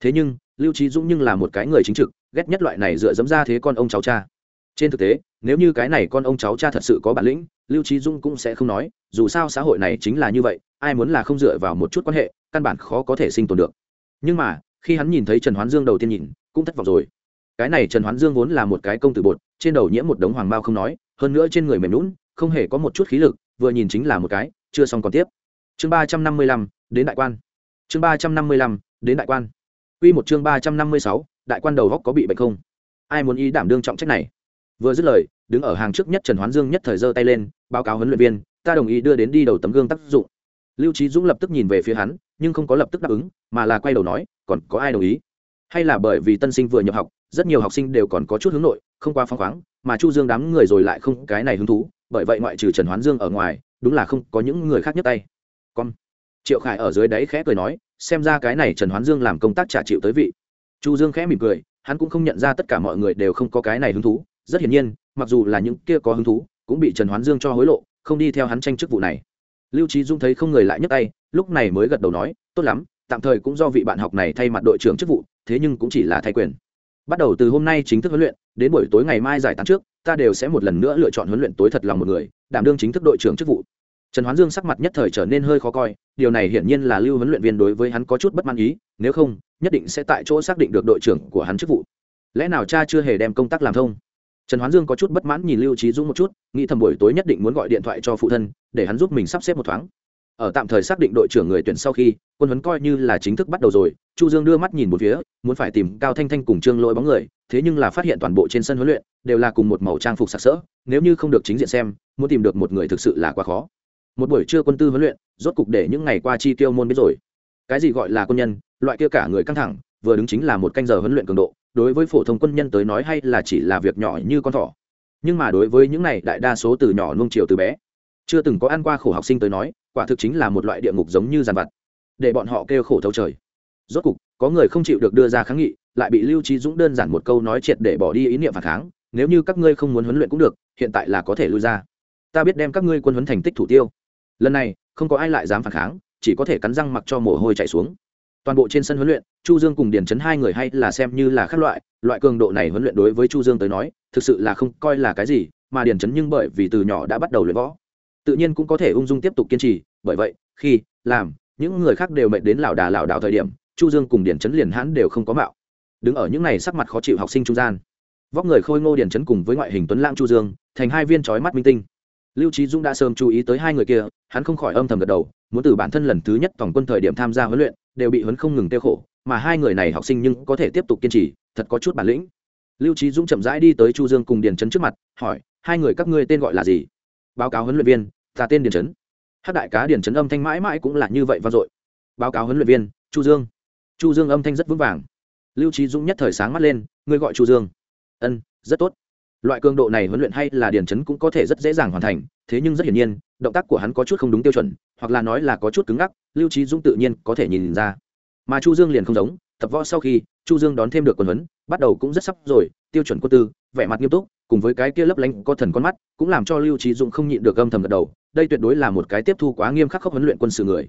Thế nhưng, lưu trí dũng nhưng là một cái người chính trực, ghét nhất loại này dựa dẫm ra thế con ông cháu cha. Trên thực tế, nếu như cái này con ông cháu cha thật sự có bản lĩnh, lưu trí dung cũng sẽ không nói, dù sao xã hội này chính là như vậy, ai muốn là không dựa vào một chút quan hệ, căn bản khó có thể sinh tồn được. Nhưng mà, khi hắn nhìn thấy trần hoán dương đầu tiên nhìn, cũng thất vọng rồi. Cái này trần hoán dương vốn là một cái công tử bột, trên đầu nhiễm một đống hoàng bao không nói, hơn nữa trên người mềm lún không hề có một chút khí lực, vừa nhìn chính là một cái, chưa xong còn tiếp. Chương ba trăm năm mươi lăm, đến đại quan. Chương ba trăm năm mươi lăm, đến đại quan. Quy một chương ba trăm năm mươi sáu, đại quan đầu góc có bị bệnh không? Ai muốn ý đảm đương trọng trách này? Vừa dứt lời, đứng ở hàng trước nhất trần hoán dương nhất thời giơ tay lên, báo cáo huấn luyện viên, ta đồng ý đưa đến đi đầu tấm gương tác dụng. Lưu trí dũng lập tức nhìn về phía hắn, nhưng không có lập tức đáp ứng, mà là quay đầu nói, còn có ai đồng ý? Hay là bởi vì tân sinh vừa nhập học, rất nhiều học sinh đều còn có chút hướng nội, không qua phăng khoáng, mà chu dương đám người rồi lại không cái này hứng thú bởi vậy ngoại trừ trần hoán dương ở ngoài, đúng là không có những người khác nhấc tay. Con triệu khải ở dưới đáy khẽ cười nói, xem ra cái này trần hoán dương làm công tác trả chịu tới vị. Chu dương khẽ mỉm cười, hắn cũng không nhận ra tất cả mọi người đều không có cái này hứng thú. Rất hiển nhiên, mặc dù là những kia có hứng thú, cũng bị trần hoán dương cho hối lộ, không đi theo hắn tranh chức vụ này. Lưu trí dung thấy không người lại nhấc tay, lúc này mới gật đầu nói, tốt lắm, tạm thời cũng do vị bạn học này thay mặt đội trưởng chức vụ, thế nhưng cũng chỉ là thay quyền bắt đầu từ hôm nay chính thức huấn luyện, đến buổi tối ngày mai giải tán trước, ta đều sẽ một lần nữa lựa chọn huấn luyện tối thật lòng một người, đảm đương chính thức đội trưởng chức vụ. Trần hoán dương sắc mặt nhất thời trở nên hơi khó coi, điều này hiển nhiên là lưu huấn luyện viên đối với hắn có chút bất mãn ý, nếu không, nhất định sẽ tại chỗ xác định được đội trưởng của hắn chức vụ. Lẽ nào cha chưa hề đem công tác làm thông? Trần hoán dương có chút bất mãn nhìn lưu trí dũng một chút, nghĩ thầm buổi tối nhất định muốn gọi điện thoại cho phụ thân, để hắn giúp mình sắp xếp một thoáng ở tạm thời xác định đội trưởng người tuyển sau khi, quân huấn coi như là chính thức bắt đầu rồi, chu dương đưa mắt nhìn một phía, muốn phải tìm cao thanh thanh cùng trương lỗi bóng người, thế nhưng là phát hiện toàn bộ trên sân huấn luyện đều là cùng một màu trang phục sặc sỡ, nếu như không được chính diện xem, muốn tìm được một người thực sự là quá khó. Một buổi trưa quân tư huấn luyện, rốt cục để những ngày qua chi tiêu môn biết rồi. Cái gì gọi là quân nhân, loại kia cả người căng thẳng, vừa đứng chính là một canh giờ huấn luyện cường độ, đối với phổ thông quân nhân tới nói hay là chỉ là việc nhỏ như con thỏ. Nhưng mà đối với những này đại đa số từ nhỏ nung chiều từ bé, chưa từng có ăn qua khổ học sinh tới nói quả thực chính là một loại địa ngục giống như giàn vặt, để bọn họ kêu khổ thấu trời. Rốt cục, có người không chịu được đưa ra kháng nghị, lại bị lưu trí dũng đơn giản một câu nói triệt để bỏ đi ý niệm phản kháng, nếu như các ngươi không muốn huấn luyện cũng được, hiện tại là có thể lui ra. Ta biết đem các ngươi quân huấn thành tích thủ tiêu. Lần này, không có ai lại dám phản kháng, chỉ có thể cắn răng mặc cho mồ hôi chạy xuống. Toàn bộ trên sân huấn luyện, chu dương cùng điền chấn hai người hay là xem như là khác loại loại cường độ này huấn luyện đối với chu dương tới nói, thực sự là không coi là cái gì, mà điền chấn nhưng bởi vì từ nhỏ đã bắt đầu luyện võ tự nhiên cũng có thể ung dung tiếp tục kiên trì, bởi vậy, khi, làm, những người khác đều mệt đến lảo đà lảo đảo thời điểm, chu dương cùng điền chấn liền hãn đều không có mạo. Đứng ở những này sắc mặt khó chịu học sinh trung gian, vóc người khôi ngô điền chấn cùng với ngoại hình tuấn lãng chu dương, thành hai viên chói mắt minh tinh. Lưu trí dũng đã sớm chú ý tới hai người kia, hắn không khỏi âm thầm gật đầu, muốn từ bản thân lần thứ nhất tổng quân thời điểm tham gia huấn luyện, đều bị huấn không ngừng tiêu khổ, mà hai người này học sinh nhưng có thể tiếp tục kiên trì, thật có chút bản lĩnh. Lưu trí dũng chậm rãi đi tới chu dương cùng điền trấn trước mặt, hỏi, hai người các ngươi tên gọi là gì? Báo cáo huấn luyện viên ta tên điền trấn. Hát đại cá điền trấn âm thanh mãi mãi cũng là như vậy vang dội. Báo cáo huấn luyện viên, chu dương. Chu dương âm thanh rất vững vàng. Lưu trí dũng nhất thời sáng mắt lên, ngươi gọi chu dương? Ân, rất tốt. Loại cường độ này huấn luyện hay là điền chấn cũng có thể rất dễ dàng hoàn thành, thế nhưng rất hiển nhiên, động tác của hắn có chút không đúng tiêu chuẩn, hoặc là nói là có chút cứng ngắc, lưu trí dũng tự nhiên có thể nhìn ra. Mà chu dương liền không giống, tập võ sau khi, chu dương đón thêm được quần huấn, bắt đầu cũng rất sắp rồi, tiêu chuẩn quân tư, vẻ mặt nghiêm túc, cùng với cái kia lấp lánh có thần con mắt, cũng làm cho lưu trí dũng không nhịn được âm thầm gật đầu đây tuyệt đối là một cái tiếp thu quá nghiêm khắc khốc huấn luyện quân sự người.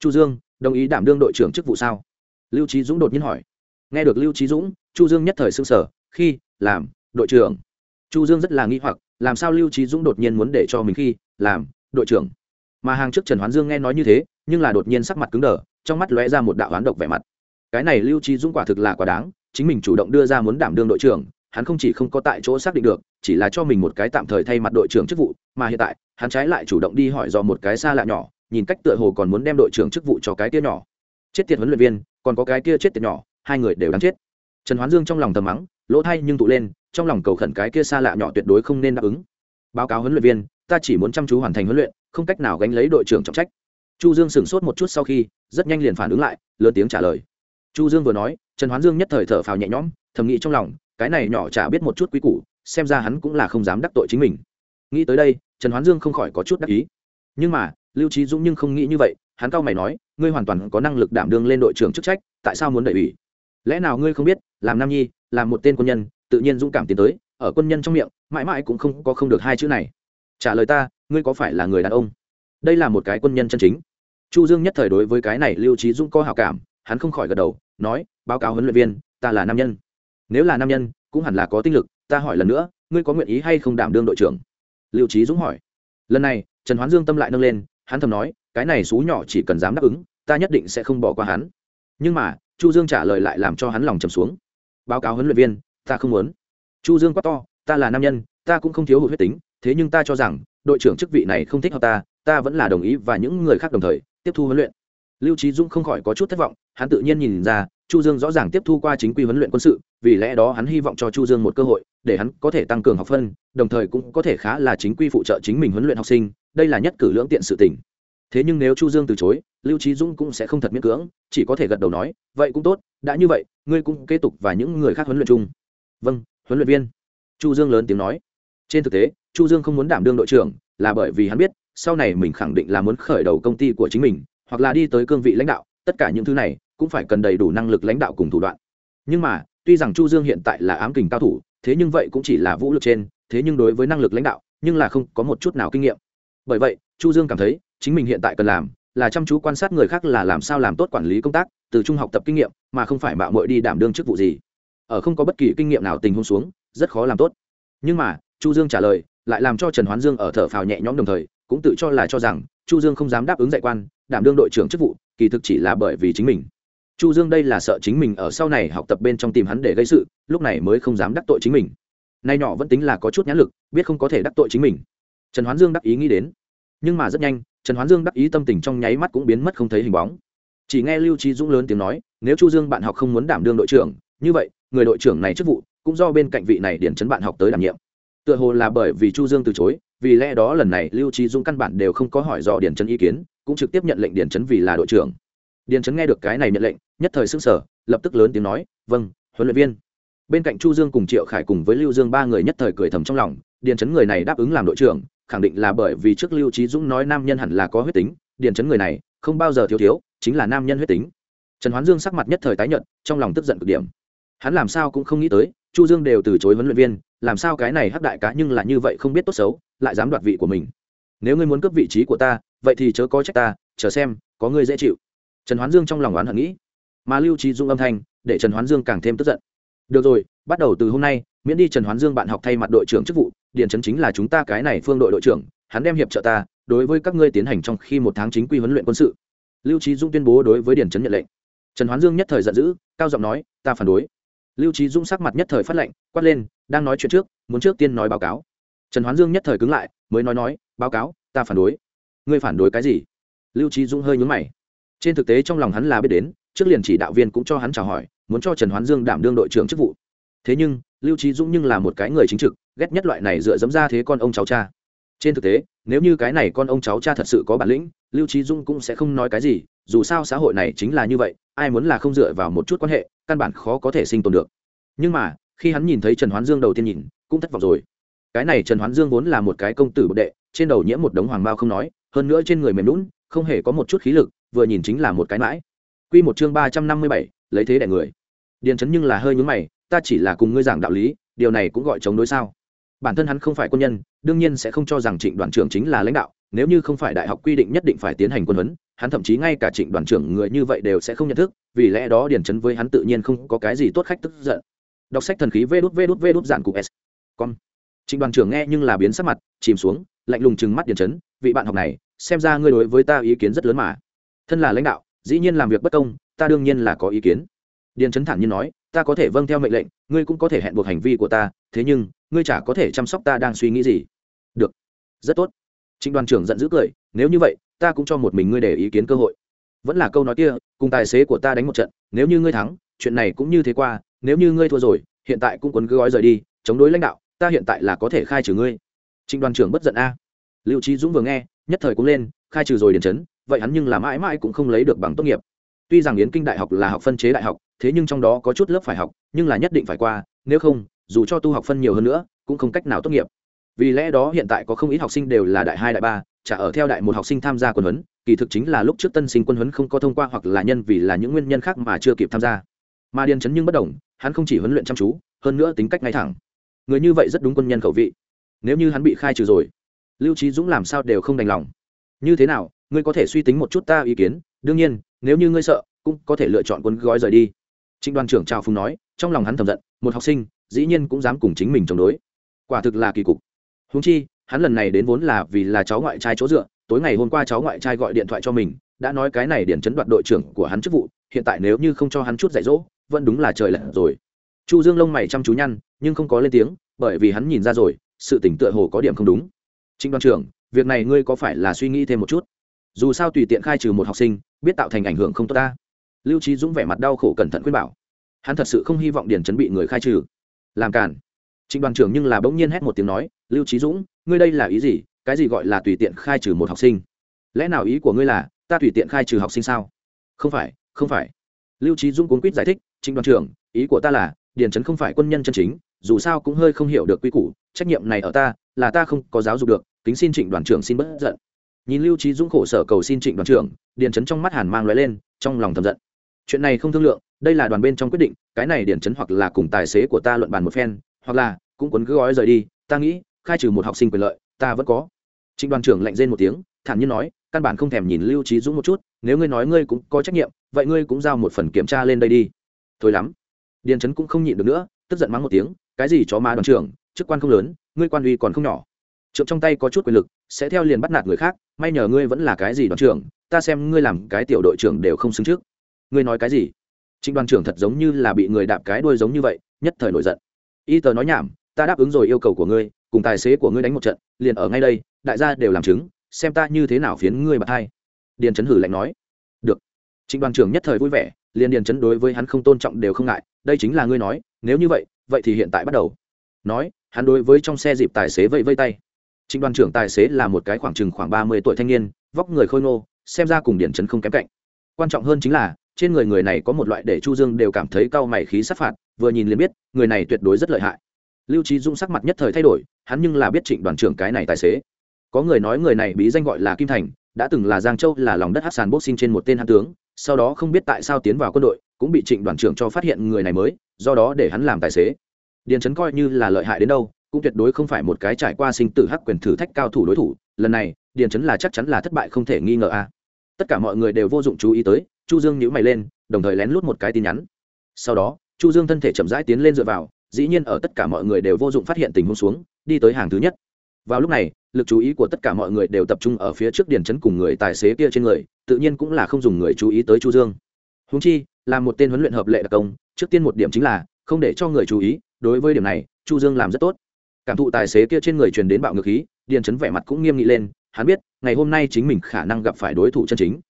Chu dương, đồng ý đảm đương đội trưởng chức vụ sao? Lưu trí dũng đột nhiên hỏi. Nghe được lưu trí dũng, chu dương nhất thời sưng sở khi, làm, đội trưởng. Chu dương rất là nghi hoặc, làm sao lưu trí dũng đột nhiên muốn để cho mình khi, làm, đội trưởng? Mà hàng trước trần hoán dương nghe nói như thế, nhưng là đột nhiên sắc mặt cứng đờ, trong mắt lóe ra một đạo oán độc vẻ mặt. Cái này lưu trí dũng quả thực là quá đáng, chính mình chủ động đưa ra muốn đảm đương đội trưởng hắn không chỉ không có tại chỗ xác định được, chỉ là cho mình một cái tạm thời thay mặt đội trưởng chức vụ, mà hiện tại, hắn trái lại chủ động đi hỏi do một cái xa lạ nhỏ, nhìn cách tựa hồ còn muốn đem đội trưởng chức vụ cho cái kia nhỏ. Chết tiệt huấn luyện viên, còn có cái kia chết tiệt nhỏ, hai người đều đáng chết. Trần hoán dương trong lòng thầm mắng, lỗ thay nhưng tụ lên, trong lòng cầu khẩn cái kia xa lạ nhỏ tuyệt đối không nên đáp ứng. Báo cáo huấn luyện viên, ta chỉ muốn chăm chú hoàn thành huấn luyện, không cách nào gánh lấy đội trưởng trọng trách. Chu dương sửng sốt một chút sau khi, rất nhanh liền phản ứng lại, lớn tiếng trả lời. Chu dương vừa nói, trần hoán dương nhất thời thở phào nhẹ nhõm, thầm nghĩ trong lòng cái này nhỏ chả biết một chút quý củ, xem ra hắn cũng là không dám đắc tội chính mình. Nghĩ tới đây, trần hoán dương không khỏi có chút đắc ý. Nhưng mà, lưu trí dũng nhưng không nghĩ như vậy, hắn cao mày nói, ngươi hoàn toàn có năng lực đảm đương lên đội trưởng chức trách, tại sao muốn đẩy ủy? Lẽ nào ngươi không biết, làm nam nhi, làm một tên quân nhân, tự nhiên dũng cảm tiến tới, ở quân nhân trong miệng, mãi mãi cũng không có không được hai chữ này. Trả lời ta, ngươi có phải là người đàn ông? Đây là một cái quân nhân chân chính. Chu dương nhất thời đối với cái này lưu trí dũng có hào cảm, hắn không khỏi gật đầu, nói, báo cáo huấn luyện viên, ta là nam nhân nếu là nam nhân, cũng hẳn là có tinh lực, ta hỏi lần nữa, ngươi có nguyện ý hay không đảm đương đội trưởng? Liệu trí dũng hỏi. Lần này, trần hoán dương tâm lại nâng lên, hắn thầm nói, cái này xú nhỏ chỉ cần dám đáp ứng, ta nhất định sẽ không bỏ qua hắn. Nhưng mà, chu dương trả lời lại làm cho hắn lòng trầm xuống. Báo cáo huấn luyện viên, ta không muốn. Chu dương quá to, ta là nam nhân, ta cũng không thiếu hụt huyết tính, thế nhưng ta cho rằng, đội trưởng chức vị này không thích hợp ta ta vẫn là đồng ý và những người khác đồng thời, tiếp thu huấn luyện lưu trí dũng không khỏi có chút thất vọng, hắn tự nhiên nhìn ra, chu dương rõ ràng tiếp thu qua chính quy huấn luyện quân sự, vì lẽ đó hắn hy vọng cho chu dương một cơ hội, để hắn có thể tăng cường học phân, đồng thời cũng có thể khá là chính quy phụ trợ chính mình huấn luyện học sinh, đây là nhất cử lưỡng tiện sự tình. Thế nhưng nếu chu dương từ chối, lưu trí dũng cũng sẽ không thật miễn cưỡng, chỉ có thể gật đầu nói, vậy cũng tốt, đã như vậy, ngươi cũng kế tục và những người khác huấn luyện chung. Vâng huấn luyện viên. Chu dương lớn tiếng nói. Trên thực tế, chu dương không muốn đảm đương đội trưởng, là bởi vì hắn biết, sau này mình khẳng định là muốn khởi đầu công ty của chính mình hoặc là đi tới cương vị lãnh đạo, tất cả những thứ này cũng phải cần đầy đủ năng lực lãnh đạo cùng thủ đoạn. Nhưng mà, tuy rằng chu dương hiện tại là ám kình cao thủ, thế nhưng vậy cũng chỉ là vũ lực trên, thế nhưng đối với năng lực lãnh đạo, nhưng là không có một chút nào kinh nghiệm. Bởi vậy, chu dương cảm thấy, chính mình hiện tại cần làm là chăm chú quan sát người khác là làm sao làm tốt quản lý công tác, từ trung học tập kinh nghiệm, mà không phải mạo muội đi đảm đương chức vụ gì. Ở không có bất kỳ kinh nghiệm nào tình huống xuống, rất khó làm tốt. Nhưng mà, chu dương trả lời, lại làm cho trần hoán dương ở thở phào nhẹ nhõm đồng thời, cũng tự cho là cho rằng, chu dương không dám đáp ứng dạy quan đảm đương đội trưởng chức vụ, kỳ thực chỉ là bởi vì chính mình. Chu dương đây là sợ chính mình ở sau này học tập bên trong tìm hắn để gây sự, lúc này mới không dám đắc tội chính mình. Nay nhỏ vẫn tính là có chút nhãn lực, biết không có thể đắc tội chính mình. Trần hoán dương đắc ý nghĩ đến. Nhưng mà rất nhanh, trần hoán dương đắc ý tâm tình trong nháy mắt cũng biến mất không thấy hình bóng. Chỉ nghe lưu trí dũng lớn tiếng nói, nếu chu dương bạn học không muốn đảm đương đội trưởng, như vậy, người đội trưởng này chức vụ cũng do bên cạnh vị này điển chấn bạn học tới đảm nhiệm. Tựa hồ là bởi vì chu dương từ chối, vì lẽ đó lần này lưu trí dũng căn bản đều không có hỏi dò điển chấn ý kiến cũng trực tiếp nhận lệnh điền chấn vì là đội trưởng. Điền chấn nghe được cái này nhận lệnh, nhất thời xưng sở lập tức lớn tiếng nói vâng huấn luyện viên. Bên cạnh chu dương cùng triệu khải cùng với lưu dương ba người nhất thời cười thầm trong lòng, Điền chấn người này đáp ứng làm đội trưởng, khẳng định là bởi vì trước lưu trí dũng nói nam nhân hẳn là có huyết tính, Điền chấn người này không bao giờ thiếu thiếu, chính là nam nhân huyết tính. Trần hoán dương sắc mặt nhất thời tái nhận trong lòng tức giận cực điểm. Hắn làm sao cũng không nghĩ tới, chu dương đều từ chối huấn luyện viên, làm sao cái này hắc đại cá nhưng là như vậy không biết tốt xấu, lại dám đoạt vị của mình. Nếu ngươi muốn cướp vị trí của ta vậy thì chớ có trách ta, chờ xem, có ngươi dễ chịu. Trần hoán dương trong lòng oán hận nghĩ, mà lưu trí dung âm thanh để trần hoán dương càng thêm tức giận. Được rồi, bắt đầu từ hôm nay, miễn đi trần hoán dương bạn học thay mặt đội trưởng chức vụ, điền chấn chính là chúng ta cái này phương đội đội trưởng, hắn đem hiệp trợ ta, đối với các ngươi tiến hành trong khi một tháng chính quy huấn luyện quân sự. Lưu trí dung tuyên bố đối với điền chấn nhận lệnh. Trần hoán dương nhất thời giận dữ, cao giọng nói, ta phản đối. Lưu trí dung sắc mặt nhất thời phát lệnh, quát lên, đang nói chuyện trước, muốn trước tiên nói báo cáo. Trần hoán dương nhất thời cứng lại, mới nói nói, báo cáo, ta phản đối ngươi phản đối cái gì? Lưu trí dung hơi nhúng mày. Trên thực tế trong lòng hắn là biết đến, trước liền chỉ đạo viên cũng cho hắn chào hỏi, muốn cho trần hoán dương đảm đương đội trưởng chức vụ. Thế nhưng, lưu trí dũng nhưng là một cái người chính trực, ghét nhất loại này dựa dẫm ra thế con ông cháu cha. Trên thực tế, nếu như cái này con ông cháu cha thật sự có bản lĩnh, lưu trí dung cũng sẽ không nói cái gì, dù sao xã hội này chính là như vậy, ai muốn là không dựa vào một chút quan hệ, căn bản khó có thể sinh tồn được. Nhưng mà, khi hắn nhìn thấy trần hoán dương đầu tiên nhìn, cũng thất vọng rồi. Cái này trần hoán dương vốn là một cái công tử bậc đệ, trên đầu nhiễm một đống hoàng bao không nói hơn nữa trên người mềm lún, không hề có một chút khí lực, vừa nhìn chính là một cái mãi. Q một chương ba trăm năm mươi bảy, lấy thế đẻ người. Điền chấn nhưng là hơi nhúng mày, ta chỉ là cùng ngươi giảng đạo lý, điều này cũng gọi chống đối sao? Bản thân hắn không phải quân nhân, đương nhiên sẽ không cho rằng trịnh đoàn trưởng chính là lãnh đạo, nếu như không phải đại học quy định nhất định phải tiến hành quân huấn, hắn thậm chí ngay cả trịnh đoàn trưởng người như vậy đều sẽ không nhận thức, vì lẽ đó điển chấn với hắn tự nhiên không có cái gì tốt khách tức giận. Đọc sách thần khí vê đút vê đút vê đút dạn cục s. Con trịnh đoàn trưởng nghe nhưng là biến sắc mặt, chìm xuống lạnh lùng chừng mắt điện chấn, vị bạn học này, xem ra ngươi đối với ta ý kiến rất lớn mà. Thân là lãnh đạo, dĩ nhiên làm việc bất công, ta đương nhiên là có ý kiến. Điền chấn thản nhiên nói, ta có thể vâng theo mệnh lệnh, ngươi cũng có thể hẹn buộc hành vi của ta, thế nhưng, ngươi chả có thể chăm sóc ta đang suy nghĩ gì. Được, rất tốt. Trịnh đoàn trưởng giận dữ cười, nếu như vậy, ta cũng cho một mình ngươi để ý kiến cơ hội. Vẫn là câu nói kia, cùng tài xế của ta đánh một trận, nếu như ngươi thắng, chuyện này cũng như thế qua, nếu như ngươi thua rồi, hiện tại cũng quấn gói rời đi, chống đối lãnh đạo, ta hiện tại là có thể khai trừ ngươi trịnh đoàn trưởng bất giận a. Liệu trí dũng vừa nghe, nhất thời cũng lên, khai trừ rồi điền chấn, vậy hắn nhưng là mãi mãi cũng không lấy được bằng tốt nghiệp. Tuy rằng yến kinh đại học là học phân chế đại học, thế nhưng trong đó có chút lớp phải học, nhưng là nhất định phải qua, nếu không, dù cho tu học phân nhiều hơn nữa, cũng không cách nào tốt nghiệp. Vì lẽ đó hiện tại có không ít học sinh đều là đại hai, đại ba trả ở theo đại một học sinh tham gia quân huấn, kỳ thực chính là lúc trước tân sinh quân huấn không có thông qua hoặc là nhân vì là những nguyên nhân khác mà chưa kịp tham gia. Mà điền chấn nhưng bất đồng, hắn không chỉ huấn luyện chăm chú, hơn nữa tính cách ngay thẳng. Người như vậy rất đúng quân nhân khẩu vị nếu như hắn bị khai trừ rồi, lưu trí dũng làm sao đều không đành lòng. Như thế nào, ngươi có thể suy tính một chút ta ý kiến, đương nhiên, nếu như ngươi sợ, cũng có thể lựa chọn cuốn gói rời đi. Trịnh đoàn trưởng trào phùng nói, trong lòng hắn thầm giận, một học sinh, dĩ nhiên cũng dám cùng chính mình chống đối. Quả thực là kỳ cục. Húng chi, hắn lần này đến vốn là vì là cháu ngoại trai chỗ dựa, tối ngày hôm qua cháu ngoại trai gọi điện thoại cho mình, đã nói cái này điển chấn đoạt đội trưởng của hắn chức vụ, hiện tại nếu như không cho hắn chút dạy dỗ, vẫn đúng là trời lạnh rồi. Chu dương lông mày chăm chú nhăn, nhưng không có lên tiếng, bởi vì hắn nhìn ra rồi sự tỉnh tựa hồ có điểm không đúng. Trịnh đoàn trưởng việc này ngươi có phải là suy nghĩ thêm một chút? Dù sao tùy tiện khai trừ một học sinh, biết tạo thành ảnh hưởng không tốt ta. Lưu trí dũng vẻ mặt đau khổ cẩn thận khuyên bảo. Hắn thật sự không hy vọng điển chấn bị người khai trừ. Làm cản trịnh đoàn trưởng nhưng là bỗng nhiên hét một tiếng nói, lưu trí dũng, ngươi đây là ý gì? Cái gì gọi là tùy tiện khai trừ một học sinh? Lẽ nào ý của ngươi là, ta tùy tiện khai trừ học sinh sao? Không phải không phải. Lưu trí dũng cuốn quýt giải thích, trịnh đoàn trưởng ý của ta là Điền Trấn không phải quân nhân chân chính, dù sao cũng hơi không hiểu được quy củ, trách nhiệm này ở ta, là ta không có giáo dục được, kính xin trịnh đoàn trưởng xin bất giận. Nhìn lưu trí dũng khổ sở cầu xin trịnh đoàn trưởng, điền Trấn trong mắt hàn mang l lên, trong lòng thầm giận. Chuyện này không thương lượng, đây là đoàn bên trong quyết định, cái này điền chấn hoặc là cùng tài xế của ta luận bàn một phen, hoặc là cũng quấn cứ gói rời đi, ta nghĩ, khai trừ một học sinh quyền lợi, ta vẫn có. Trịnh đoàn trưởng lạnh rên một tiếng, thản nhiên nói, căn bản không thèm nhìn lưu trí dũng một chút, nếu ngươi nói ngươi cũng có trách nhiệm, vậy ngươi cũng giao một phần kiểm tra lên đây đi. Thôi lắm điền chấn cũng không nhịn được nữa, tức giận mắng một tiếng, cái gì chó má đoàn trưởng, chức quan không lớn, ngươi quan uy còn không nhỏ. Trượng trong tay có chút quyền lực, sẽ theo liền bắt nạt người khác, may nhờ ngươi vẫn là cái gì đoàn trưởng, ta xem ngươi làm cái tiểu đội trưởng đều không xứng trước. Ngươi nói cái gì? Trịnh đoàn trưởng thật giống như là bị người đạp cái đuôi giống như vậy, nhất thời nổi giận. Y tờ nói nhảm, ta đáp ứng rồi yêu cầu của ngươi, cùng tài xế của ngươi đánh một trận, liền ở ngay đây, đại gia đều làm chứng, xem ta như thế nào phiến ngươi bạc hai điền trấn hử lạnh nói. Được. Trịnh đoàn trưởng nhất thời vui vẻ liền điền chấn đối với hắn không tôn trọng đều không ngại, đây chính là ngươi nói, nếu như vậy vậy thì hiện tại bắt đầu. Nói, hắn đối với trong xe dịp tài xế vẫy vây tay. Trịnh đoàn trưởng tài xế là một cái khoảng chừng khoảng ba mươi tuổi thanh niên, vóc người khôi ngô, xem ra cùng điền chấn không kém cạnh. Quan trọng hơn chính là, trên người người này có một loại để chu dương đều cảm thấy cau mày khí sát phạt, vừa nhìn liền biết, người này tuyệt đối rất lợi hại. Lưu trí dũng sắc mặt nhất thời thay đổi, hắn nhưng là biết trịnh đoàn trưởng cái này tài xế. Có người nói người này bí danh gọi là kim thành, đã từng là giang châu, là lòng đất hát sàn boxing trên một tên hát tướng sau đó không biết tại sao tiến vào quân đội, cũng bị trịnh đoàn trưởng cho phát hiện người này mới, do đó để hắn làm tài xế. Điền trấn coi như là lợi hại đến đâu, cũng tuyệt đối không phải một cái trải qua sinh tử hắc quyền thử thách cao thủ đối thủ, lần này, điền trấn là chắc chắn là thất bại không thể nghi ngờ a. Tất cả mọi người đều vô dụng chú ý tới, chu dương nhíu mày lên, đồng thời lén lút một cái tin nhắn. Sau đó, chu dương thân thể chậm rãi tiến lên dựa vào, dĩ nhiên ở tất cả mọi người đều vô dụng phát hiện tình huống xuống, đi tới hàng thứ nhất vào lúc này, lực chú ý của tất cả mọi người đều tập trung ở phía trước điền chấn cùng người tài xế kia trên người, tự nhiên cũng là không dùng người chú ý tới chu dương. Húng chi, là một tên huấn luyện hợp lệ đặc công, trước tiên một điểm chính là không để cho người chú ý, đối với điểm này, chu dương làm rất tốt. Cảm thụ tài xế kia trên người truyền đến bạo ngược khí, điền chấn vẻ mặt cũng nghiêm nghị lên, hắn biết, ngày hôm nay chính mình khả năng gặp phải đối thủ chân chính.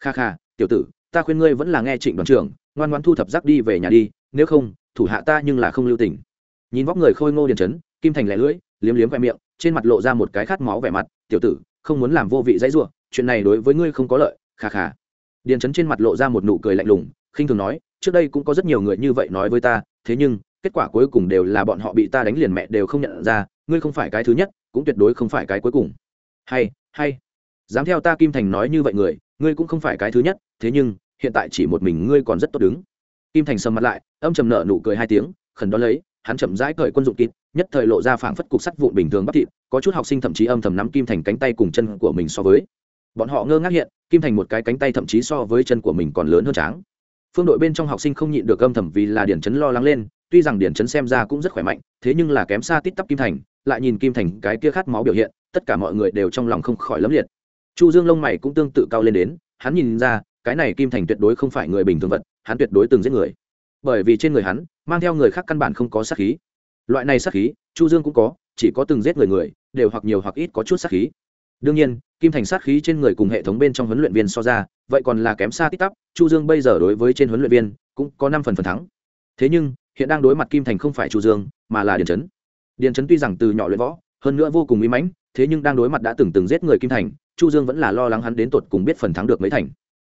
Kha kha, tiểu tử, ta khuyên ngươi vẫn là nghe trịnh đoàn trưởng, ngoan ngoan thu thập rác đi về nhà đi, nếu không, thủ hạ ta nhưng là không lưu tình. Nhìn vóc người khôi ngô điền chấn, kim thành lẻ lưỡi, liếm liếm khoe miệng trên mặt lộ ra một cái khát máu vẻ mặt, tiểu tử, không muốn làm vô vị dãy ruộng chuyện này đối với ngươi không có lợi, kha kha. Điền chấn trên mặt lộ ra một nụ cười lạnh lùng, khinh thường nói, trước đây cũng có rất nhiều người như vậy nói với ta, thế nhưng, kết quả cuối cùng đều là bọn họ bị ta đánh liền mẹ đều không nhận ra, ngươi không phải cái thứ nhất, cũng tuyệt đối không phải cái cuối cùng. Hay hay, dám theo ta kim thành nói như vậy người, ngươi cũng không phải cái thứ nhất, thế nhưng, hiện tại chỉ một mình ngươi còn rất tốt đứng. Kim thành sầm mặt lại, âm trầm nợ nụ cười hai tiếng, khẩn đón lấy hắn chậm rãi cởi quân dụng kịp, nhất thời lộ ra phảng phất cục sắt vụn bình thường bắp thịt, có chút học sinh thậm chí âm thầm nắm kim thành cánh tay cùng chân của mình so với. Bọn họ ngơ ngác hiện, kim thành một cái cánh tay thậm chí so với chân của mình còn lớn hơn tráng. Phương đội bên trong học sinh không nhịn được âm thầm vì là điển chấn lo lắng lên, tuy rằng điển chấn xem ra cũng rất khỏe mạnh, thế nhưng là kém xa tít tắp kim thành, lại nhìn kim thành cái kia khát máu biểu hiện, tất cả mọi người đều trong lòng không khỏi lấm liệt. Chu dương lông mày cũng tương tự cao lên đến, hắn nhìn ra, cái này kim thành tuyệt đối không phải người bình thường vật, hắn tuyệt đối từng giết người bởi vì trên người hắn, mang theo người khác căn bản không có sát khí. Loại này sát khí, chu dương cũng có, chỉ có từng giết người người, đều hoặc nhiều hoặc ít có chút sát khí. Đương nhiên, kim thành sát khí trên người cùng hệ thống bên trong huấn luyện viên so ra, vậy còn là kém xa tít tắp, chu dương bây giờ đối với trên huấn luyện viên, cũng có năm phần phần thắng. Thế nhưng, hiện đang đối mặt kim thành không phải chu dương, mà là điền chấn. Điền chấn tuy rằng từ nhỏ luyện võ, hơn nữa vô cùng uy mãnh, thế nhưng đang đối mặt đã từng từng giết người kim thành, chu dương vẫn là lo lắng hắn đến tột cùng biết phần thắng được mấy thành.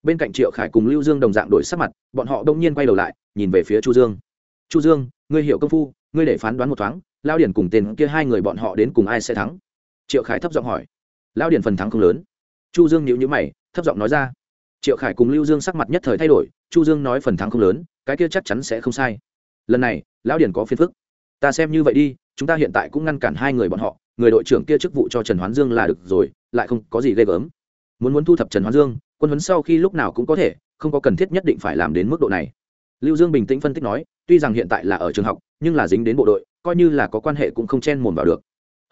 Bên cạnh triệu khải cùng lưu dương đồng dạng đổi sắc mặt, bọn họ đông nhiên quay đầu lại nhìn về phía chu dương. Chu dương, ngươi hiểu công phu, ngươi để phán đoán một thoáng lao điển cùng tên kia hai người bọn họ đến cùng ai sẽ thắng? Triệu khải thấp giọng hỏi. Lao điển phần thắng không lớn. Chu dương nhíu nhíu mày, thấp giọng nói ra. Triệu khải cùng lưu dương sắc mặt nhất thời thay đổi, chu dương nói phần thắng không lớn, cái kia chắc chắn sẽ không sai. Lần này, lão điển có phiền phức. Ta xem như vậy đi, chúng ta hiện tại cũng ngăn cản hai người bọn họ, người đội trưởng kia chức vụ cho trần hoán dương là được rồi, lại không có gì ghê gớm. Muốn muốn thu thập trần hoán dương, quân huấn sau khi lúc nào cũng có thể, không có cần thiết nhất định phải làm đến mức độ này lưu dương bình tĩnh phân tích nói, tuy rằng hiện tại là ở trường học, nhưng là dính đến bộ đội, coi như là có quan hệ cũng không chen mồn vào được.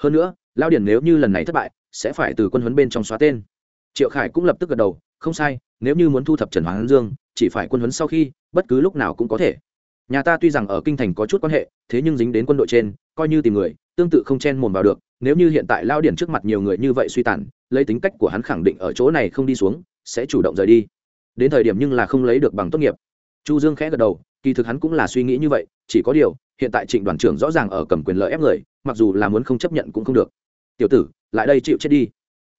Hơn nữa, lao điển nếu như lần này thất bại, sẽ phải từ quân huấn bên trong xóa tên. Triệu khải cũng lập tức gật đầu, không sai, nếu như muốn thu thập trần hoàng dương, chỉ phải quân huấn sau khi, bất cứ lúc nào cũng có thể. Nhà ta tuy rằng ở kinh thành có chút quan hệ, thế nhưng dính đến quân đội trên, coi như tìm người, tương tự không chen mồn vào được. Nếu như hiện tại lao điển trước mặt nhiều người như vậy suy tàn, lấy tính cách của hắn khẳng định ở chỗ này không đi xuống, sẽ chủ động rời đi. Đến thời điểm nhưng là không lấy được bằng tốt nghiệp chu dương khẽ gật đầu, kỳ thực hắn cũng là suy nghĩ như vậy, chỉ có điều, hiện tại trịnh đoàn trưởng rõ ràng ở cầm quyền lợi ép người, mặc dù là muốn không chấp nhận cũng không được. Tiểu tử, lại đây chịu chết đi.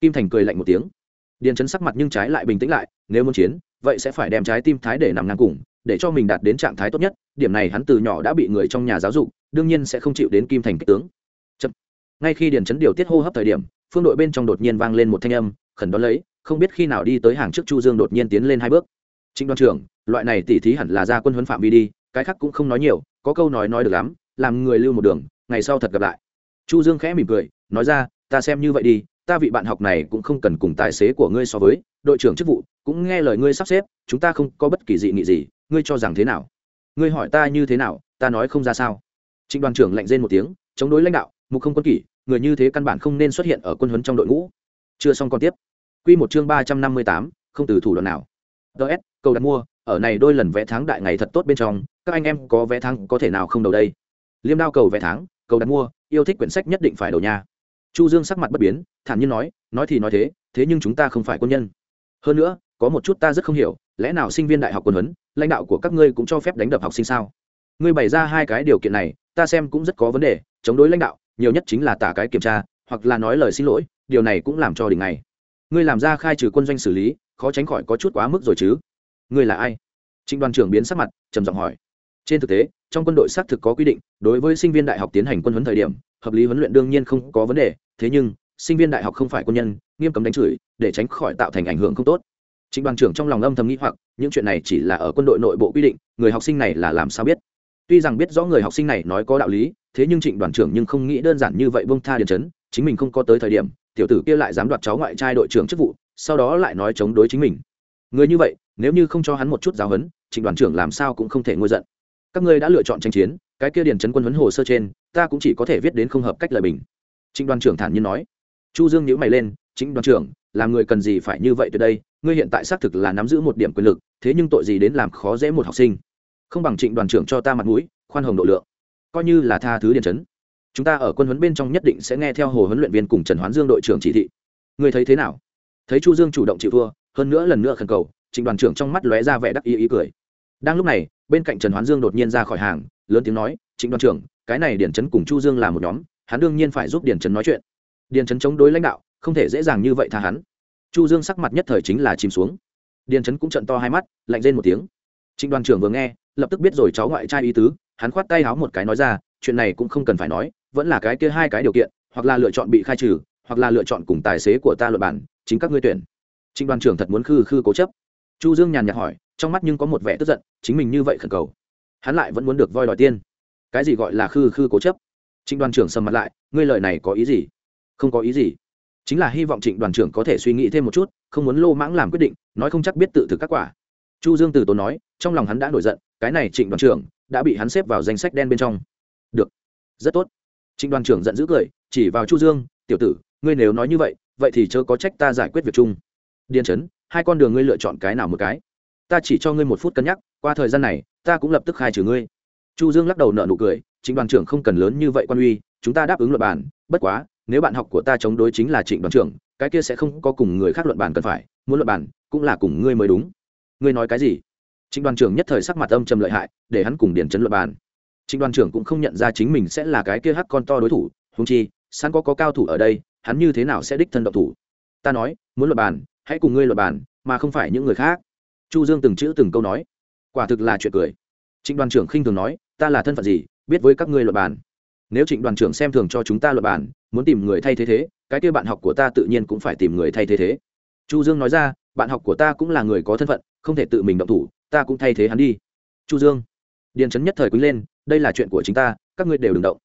Kim thành cười lạnh một tiếng. Điền chấn sắc mặt nhưng trái lại bình tĩnh lại, nếu muốn chiến, vậy sẽ phải đem trái tim thái để nằm ngang cùng, để cho mình đạt đến trạng thái tốt nhất, điểm này hắn từ nhỏ đã bị người trong nhà giáo dục, đương nhiên sẽ không chịu đến kim thành kích tướng. Chập. ngay khi điền chấn điều tiết hô hấp thời điểm, phương đội bên trong đột nhiên vang lên một thanh âm, khẩn đón lấy, không biết khi nào đi tới hàng trước chu dương đột nhiên tiến lên hai bước. Trịnh đoàn trưởng loại này tỉ thí hẳn là ra quân huấn phạm vi đi, cái khác cũng không nói nhiều, có câu nói nói được lắm, làm người lưu một đường, ngày sau thật gặp lại. Chu dương khẽ mỉm cười, nói ra, ta xem như vậy đi, ta vị bạn học này cũng không cần cùng tài xế của ngươi so với, đội trưởng chức vụ cũng nghe lời ngươi sắp xếp, chúng ta không có bất kỳ dị nghị gì, ngươi cho rằng thế nào? Ngươi hỏi ta như thế nào, ta nói không ra sao? Trịnh đoàn trưởng lạnh rên một tiếng, chống đối lãnh đạo, mục không quân kỷ, người như thế căn bản không nên xuất hiện ở quân huấn trong đội ngũ. Chưa xong còn tiếp. Quy một chương ba trăm năm mươi tám, không từ thủ đoạn nào. Ts cầu đặt mua ở này đôi lần vé tháng đại ngày thật tốt bên trong, các anh em có vé tháng có thể nào không đầu đây? Liêm đao cầu vé tháng, cầu đặt mua, yêu thích quyển sách nhất định phải đầu nha. Chu dương sắc mặt bất biến, thản nhiên nói nói thì nói thế thế nhưng chúng ta không phải quân nhân. Hơn nữa, có một chút ta rất không hiểu, lẽ nào sinh viên đại học quân huấn, lãnh đạo của các ngươi cũng cho phép đánh đập học sinh sao? Ngươi bày ra hai cái điều kiện này, ta xem cũng rất có vấn đề, chống đối lãnh đạo, nhiều nhất chính là tả cái kiểm tra, hoặc là nói lời xin lỗi, điều này cũng làm cho đỉnh này ngươi làm ra khai trừ quân doanh xử lý, khó tránh khỏi có chút quá mức rồi chứ? Ngươi là ai? Trịnh đoàn trưởng biến sắc mặt, trầm giọng hỏi. Trên thực tế, trong quân đội xác thực có quy định, đối với sinh viên đại học tiến hành quân huấn thời điểm, hợp lý huấn luyện đương nhiên không có vấn đề, thế nhưng, sinh viên đại học không phải quân nhân, nghiêm cấm đánh chửi, để tránh khỏi tạo thành ảnh hưởng không tốt. Trịnh đoàn trưởng trong lòng âm thầm nghĩ hoặc, những chuyện này chỉ là ở quân đội nội bộ quy định, người học sinh này là làm sao biết? Tuy rằng biết rõ người học sinh này nói có đạo lý, thế nhưng trịnh đoàn trưởng nhưng không nghĩ đơn giản như vậy bông tha điền chấn, chính mình không có tới thời điểm, tiểu tử kia lại dám đoạt cháu ngoại trai đội trưởng chức vụ, sau đó lại nói chống đối chính mình. Người như vậy nếu như không cho hắn một chút giáo huấn, trịnh đoàn trưởng làm sao cũng không thể ngôi giận. Các ngươi đã lựa chọn tranh chiến, cái kia điền chấn quân huấn hồ sơ trên, ta cũng chỉ có thể viết đến không hợp cách lời bình. Trịnh đoàn trưởng thản nhiên nói. Chu dương nhíu mày lên, trịnh đoàn trưởng, làm người cần gì phải như vậy từ đây? Ngươi hiện tại xác thực là nắm giữ một điểm quyền lực, thế nhưng tội gì đến làm khó dễ một học sinh? Không bằng trịnh đoàn trưởng cho ta mặt mũi, khoan hồng độ lượng. Coi như là tha thứ điền chấn chúng ta ở quân huấn bên trong nhất định sẽ nghe theo hồ huấn luyện viên cùng trần hoán dương đội trưởng chỉ thị. Ngươi thấy thế nào? Thấy chu dương chủ động chịu thua, hơn nữa lần nữa khẩn cầu trịnh đoàn trưởng trong mắt lóe ra vẻ đắc ý ý cười. Đang lúc này, bên cạnh trần hoán dương đột nhiên ra khỏi hàng, lớn tiếng nói, trịnh đoàn trưởng, cái này điển chấn cùng chu dương là một nhóm, hắn đương nhiên phải giúp điển chấn nói chuyện. Điển chấn chống đối lãnh đạo, không thể dễ dàng như vậy tha hắn. Chu dương sắc mặt nhất thời chính là chìm xuống. Điển chấn cũng trận to hai mắt, lạnh rên một tiếng. Trịnh đoàn trưởng vừa nghe, lập tức biết rồi cháu ngoại trai ý tứ, hắn khoát tay háo một cái nói ra, chuyện này cũng không cần phải nói, vẫn là cái kia hai cái điều kiện, hoặc là lựa chọn bị khai trừ, hoặc là lựa chọn cùng tài xế của ta luật bản chính các ngươi tuyển. Trịnh đoàn trưởng thật muốn khư khư cố chấp chu dương nhàn nhạt hỏi, trong mắt nhưng có một vẻ tức giận, chính mình như vậy khẩn cầu. Hắn lại vẫn muốn được voi đòi tiên. Cái gì gọi là khư khư cố chấp? Trịnh đoàn trưởng sầm mặt lại, ngươi lời này có ý gì? Không có ý gì. Chính là hy vọng trịnh đoàn trưởng có thể suy nghĩ thêm một chút, không muốn lô mãng làm quyết định, nói không chắc biết tự thực các quả. Chu dương từ tốn nói, trong lòng hắn đã nổi giận, cái này trịnh đoàn trưởng đã bị hắn xếp vào danh sách đen bên trong. Được. Rất tốt. Trịnh đoàn trưởng giận dữ cười, chỉ vào chu dương, tiểu tử, ngươi nếu nói như vậy vậy thì chớ có trách ta giải quyết việc chung. Điền chấn hai con đường ngươi lựa chọn cái nào một cái. Ta chỉ cho ngươi một phút cân nhắc qua thời gian này ta cũng lập tức khai trừ ngươi. Chu dương lắc đầu nợ nụ cười trịnh đoàn trưởng không cần lớn như vậy quan uy chúng ta đáp ứng luật bản bất quá nếu bạn học của ta chống đối chính là trịnh đoàn trưởng cái kia sẽ không có cùng người khác luận bản cần phải muốn luận bản cũng là cùng ngươi mới đúng. Ngươi nói cái gì? Trịnh đoàn trưởng nhất thời sắc mặt âm trầm lợi hại để hắn cùng điển chấn luận bản trịnh đoàn trưởng cũng không nhận ra chính mình sẽ là cái kia hắc con to đối thủ húng chi sẵn có, có cao thủ ở đây hắn như thế nào sẽ đích thân độc thủ? Ta nói muốn luận bản hãy cùng ngươi luận bàn, mà không phải những người khác. Chu dương từng chữ từng câu nói. Quả thực là chuyện cười. Trịnh đoàn trưởng khinh thường nói, ta là thân phận gì, biết với các ngươi luật bàn? Nếu trịnh đoàn trưởng xem thường cho chúng ta luật bàn, muốn tìm người thay thế thế, cái kia bạn học của ta tự nhiên cũng phải tìm người thay thế thế. Chu dương nói ra, bạn học của ta cũng là người có thân phận, không thể tự mình động thủ, ta cũng thay thế hắn đi. Chu dương. Điền chấn nhất thời quý lên, đây là chuyện của chính ta, các ngươi đều đừng động.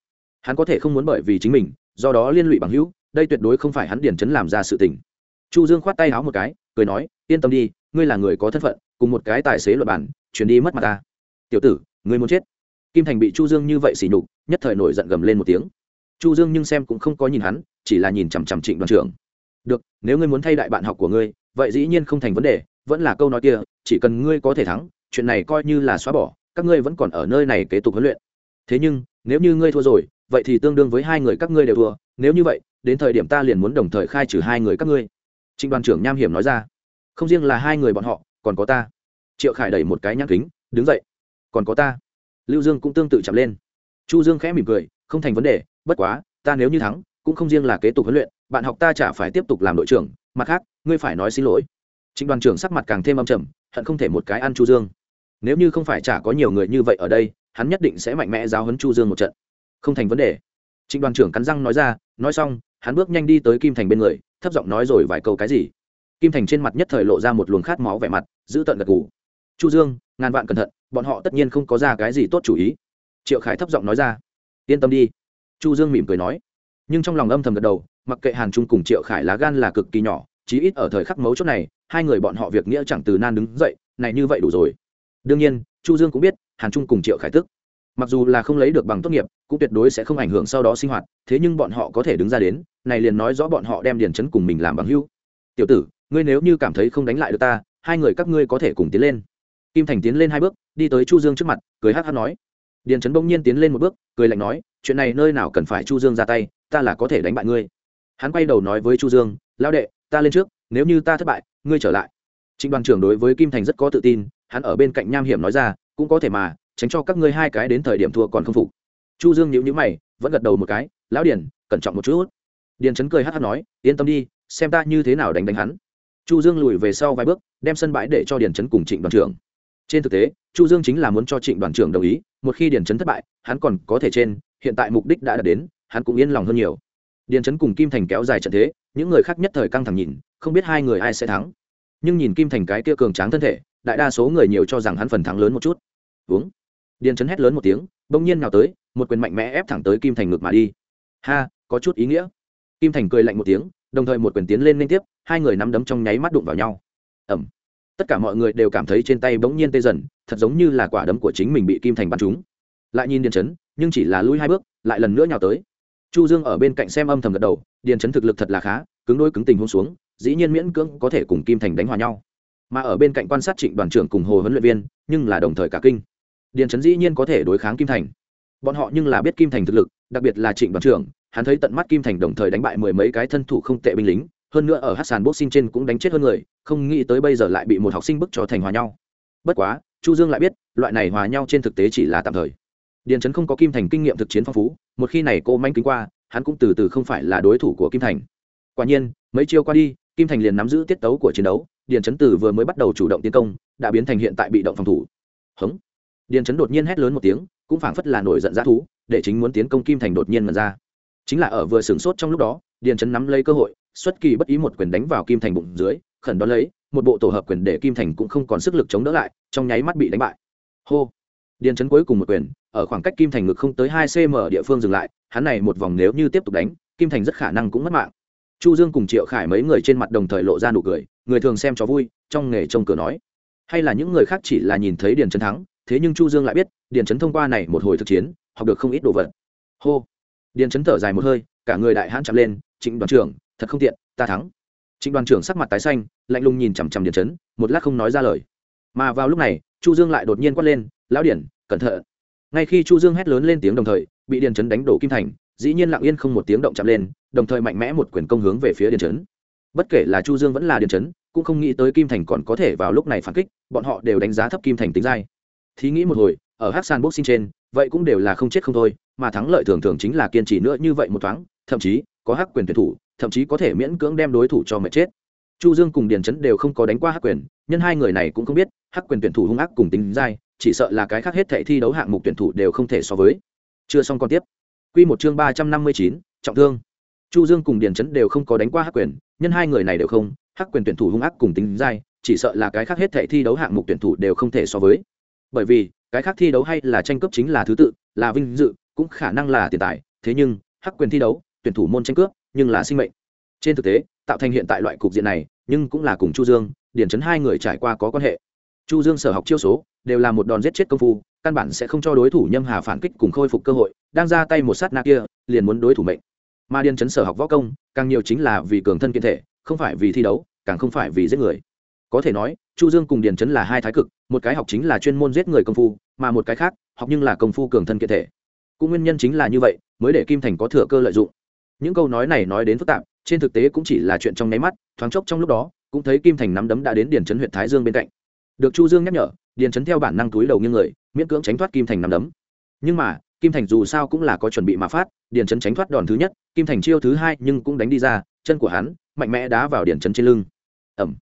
Hắn có thể không muốn bởi vì chính mình, do đó liên lụy bằng hữu, đây tuyệt đối không phải hắn điền chấn làm ra sự tình chu dương khoát tay háo một cái, cười nói, yên tâm đi, ngươi là người có thân phận, cùng một cái tài xế luật bản, chuyển đi mất mặt ta. Tiểu tử, ngươi muốn chết? Kim thành bị chu dương như vậy xỉ nhục, nhất thời nổi giận gầm lên một tiếng. Chu dương nhưng xem cũng không có nhìn hắn, chỉ là nhìn chằm chằm trịnh đoàn trưởng. Được, nếu ngươi muốn thay đại bạn học của ngươi, vậy dĩ nhiên không thành vấn đề, vẫn là câu nói kia, chỉ cần ngươi có thể thắng, chuyện này coi như là xóa bỏ, các ngươi vẫn còn ở nơi này kế tục huấn luyện. Thế nhưng, nếu như ngươi thua rồi, vậy thì tương đương với hai người các ngươi đều thua, nếu như vậy, đến thời điểm ta liền muốn đồng thời khai trừ hai người các ngươi trịnh đoàn trưởng nham hiểm nói ra. Không riêng là hai người bọn họ, còn có ta. Triệu khải đẩy một cái nhãn kính, đứng dậy. Còn có ta. Lưu dương cũng tương tự chậm lên. Chu dương khẽ mỉm cười, không thành vấn đề, bất quá, ta nếu như thắng, cũng không riêng là kế tục huấn luyện, bạn học ta chả phải tiếp tục làm đội trưởng, mặt khác, ngươi phải nói xin lỗi. Trịnh đoàn trưởng sắc mặt càng thêm âm trầm, hận không thể một cái ăn chu dương. Nếu như không phải chả có nhiều người như vậy ở đây, hắn nhất định sẽ mạnh mẽ giáo huấn chu dương một trận. Không thành vấn đề. Trịnh đoàn trưởng cắn răng nói ra, nói xong, hắn bước nhanh đi tới kim thành bên người thấp giọng nói rồi vài câu cái gì. Kim thành trên mặt nhất thời lộ ra một luồng khát máu vẻ mặt, giữ tận gật gù. Chu dương, ngàn vạn cẩn thận, bọn họ tất nhiên không có ra cái gì tốt chủ ý. Triệu khải thấp giọng nói ra. Yên tâm đi. Chu dương mỉm cười nói. Nhưng trong lòng âm thầm gật đầu, mặc kệ hàn trung cùng triệu khải lá gan là cực kỳ nhỏ, chí ít ở thời khắc mấu chốt này, hai người bọn họ việc nghĩa chẳng từ nan đứng dậy, này như vậy đủ rồi. Đương nhiên, chu dương cũng biết, hàn trung cùng triệu khải tức. Mặc dù là không lấy được bằng tốt nghiệp, cũng tuyệt đối sẽ không ảnh hưởng sau đó sinh hoạt, thế nhưng bọn họ có thể đứng ra đến này liền nói rõ bọn họ đem điền chấn cùng mình làm bằng hữu. Tiểu tử, ngươi nếu như cảm thấy không đánh lại được ta, hai người các ngươi có thể cùng tiến lên. Kim thành tiến lên hai bước, đi tới chu dương trước mặt, cười hát hát nói. Điền trấn bỗng nhiên tiến lên một bước, cười lạnh nói, chuyện này nơi nào cần phải chu dương ra tay, ta là có thể đánh bại ngươi. Hắn quay đầu nói với chu dương lao đệ, ta lên trước, nếu như ta thất bại, ngươi trở lại. Trịnh đoàn trưởng đối với kim thành rất có tự tin, hắn ở bên cạnh nham hiểm nói ra, cũng có thể mà, tránh cho các ngươi hai cái đến thời điểm thua còn không phục. Chu dương nhíu nhíu mày, vẫn gật đầu một cái, lão điền, cẩn trọng một chút điền chấn cười hát hát nói, yên tâm đi, xem ta như thế nào đánh đánh hắn. Chu dương lùi về sau vài bước, đem sân bãi để cho điền chấn cùng trịnh đoàn trưởng. Trên thực tế, chu dương chính là muốn cho trịnh đoàn trưởng đồng ý, một khi điền chấn thất bại, hắn còn có thể trên, hiện tại mục đích đã đạt đến, hắn cũng yên lòng hơn nhiều. Điền chấn cùng kim thành kéo dài trận thế, những người khác nhất thời căng thẳng nhìn, không biết hai người ai sẽ thắng. Nhưng nhìn kim thành cái kia cường tráng thân thể, đại đa số người nhiều cho rằng hắn phần thắng lớn một chút. Uống. Điền chấn hét lớn một tiếng, bỗng nhiên nào tới, một quyền mạnh mẽ ép thẳng tới kim thành ngược mà đi. Ha, có chút ý nghĩa kim thành cười lạnh một tiếng, đồng thời một quyền tiến lên liên tiếp, hai người nắm đấm trong nháy mắt đụng vào nhau. Ẩm tất cả mọi người đều cảm thấy trên tay bỗng nhiên tê dần, thật giống như là quả đấm của chính mình bị kim thành bắn trúng. Lại nhìn điền chấn, nhưng chỉ là lui hai bước, lại lần nữa nhào tới. Chu dương ở bên cạnh xem âm thầm gật đầu, điền chấn thực lực thật là khá, cứng đôi cứng tình hôn xuống, dĩ nhiên miễn cưỡng có thể cùng kim thành đánh hòa nhau. Mà ở bên cạnh quan sát trịnh đoàn trưởng cùng hồ huấn luyện viên, nhưng là đồng thời cả kinh. Điền chấn dĩ nhiên có thể đối kháng kim thành. Bọn họ nhưng là biết kim thành thực lực, đặc biệt là trịnh đoàn trưởng hắn thấy tận mắt kim thành đồng thời đánh bại mười mấy cái thân thủ không tệ binh lính, hơn nữa ở hát sàn boxing trên cũng đánh chết hơn người, không nghĩ tới bây giờ lại bị một học sinh bức cho thành hòa nhau. Bất quá, chu dương lại biết, loại này hòa nhau trên thực tế chỉ là tạm thời. Điền trấn không có kim thành kinh nghiệm thực chiến phong phú, một khi này cô manh kính qua, hắn cũng từ từ không phải là đối thủ của kim thành. Quả nhiên, mấy chiêu qua đi, kim thành liền nắm giữ tiết tấu của chiến đấu, điền trấn từ vừa mới bắt đầu chủ động tiến công, đã biến thành hiện tại bị động phòng thủ. Hống. Điền trấn đột nhiên hét lớn một tiếng, cũng phảng phất là nổi giận dã thú, để chính muốn tiến công kim thành đột nhiên mật ra chính là ở vừa sửng sốt trong lúc đó, điền trấn nắm lấy cơ hội, xuất kỳ bất ý một quyền đánh vào kim thành bụng dưới, khẩn đón lấy, một bộ tổ hợp quyền để kim thành cũng không còn sức lực chống đỡ lại, trong nháy mắt bị đánh bại. Hô! Điền trấn cuối cùng một quyền, ở khoảng cách kim thành ngực không tới hai cm địa phương dừng lại, hắn này một vòng nếu như tiếp tục đánh, kim thành rất khả năng cũng mất mạng. Chu dương cùng triệu khải mấy người trên mặt đồng thời lộ ra nụ cười, người thường xem cho vui, trong nghề trông cửa nói. Hay là những người khác chỉ là nhìn thấy điền trấn thắng, thế nhưng chu dương lại biết, điền trấn thông qua này một hồi thực chiến, học được không ít đồ vật. Hô! Điền chấn thở dài một hơi cả người đại hãn chạm lên trịnh đoàn trưởng thật không tiện ta thắng. Trịnh đoàn trưởng sắc mặt tái xanh lạnh lùng nhìn chằm chằm điền chấn, một lát không nói ra lời. Mà vào lúc này chu dương lại đột nhiên quát lên lão điển cẩn thận. Ngay khi chu dương hét lớn lên tiếng đồng thời bị điền chấn đánh đổ kim thành dĩ nhiên lặng yên không một tiếng động chạm lên đồng thời mạnh mẽ một quyền công hướng về phía điền chấn. bất kể là chu dương vẫn là điền chấn, cũng không nghĩ tới kim thành còn có thể vào lúc này phản kích bọn họ đều đánh giá thấp kim thành tính dai. Thí nghĩ một hồi ở hắc san boxing trên vậy cũng đều là không chết không thôi mà thắng lợi thường thường chính là kiên trì nữa như vậy một thoáng, thậm chí có hắc quyền tuyển thủ, thậm chí có thể miễn cưỡng đem đối thủ cho mệt chết. Chu dương cùng điền trấn đều không có đánh qua hắc quyền, nhân hai người này cũng không biết, hắc quyền tuyển thủ hung ác cùng tính dai, chỉ sợ là cái khác hết thảy thi đấu hạng mục tuyển thủ đều không thể so với. Chưa xong còn tiếp. Quy một chương ba trăm năm mươi chín, trọng thương. Chu dương cùng điền trấn đều không có đánh qua hắc quyền, nhân hai người này đều không, hắc quyền tuyển thủ hung ác cùng tính dai, chỉ sợ là cái khác hết thảy thi đấu hạng mục tuyển thủ đều không thể so với. Bởi vì, cái khác thi đấu hay là tranh cướp chính là thứ tự, là vinh dự cũng khả năng là tiền tài, thế nhưng, hắc quyền thi đấu, tuyển thủ môn tranh cướp, nhưng là sinh mệnh. Trên thực tế, tạo thành hiện tại loại cục diện này, nhưng cũng là cùng chu dương điển chấn hai người trải qua có quan hệ. Chu dương sở học chiêu số, đều là một đòn giết chết công phu, căn bản sẽ không cho đối thủ nhâm hà phản kích cùng khôi phục cơ hội, đang ra tay một sát na kia, liền muốn đối thủ mệnh. Mà điền chấn sở học võ công, càng nhiều chính là vì cường thân kiện thể, không phải vì thi đấu, càng không phải vì giết người. Có thể nói, chu dương cùng điền chấn là hai thái cực, một cái học chính là chuyên môn giết người công phu, mà một cái khác, học nhưng là công phu cường thân kiện thể cũng nguyên nhân chính là như vậy, mới để kim thành có thừa cơ lợi dụng. Những câu nói này nói đến phức tạp, trên thực tế cũng chỉ là chuyện trong nháy mắt, thoáng chốc trong lúc đó, cũng thấy kim thành nắm đấm đã đến điền chấn huyện thái dương bên cạnh. Được chu dương nhắc nhở, điền chấn theo bản năng túi đầu như người, miễn cưỡng tránh thoát kim thành nắm đấm. Nhưng mà, kim thành dù sao cũng là có chuẩn bị mà phát, điền chấn tránh thoát đòn thứ nhất, kim thành chiêu thứ hai nhưng cũng đánh đi ra, chân của hắn mạnh mẽ đá vào điền chấn trên lưng. Ẩm.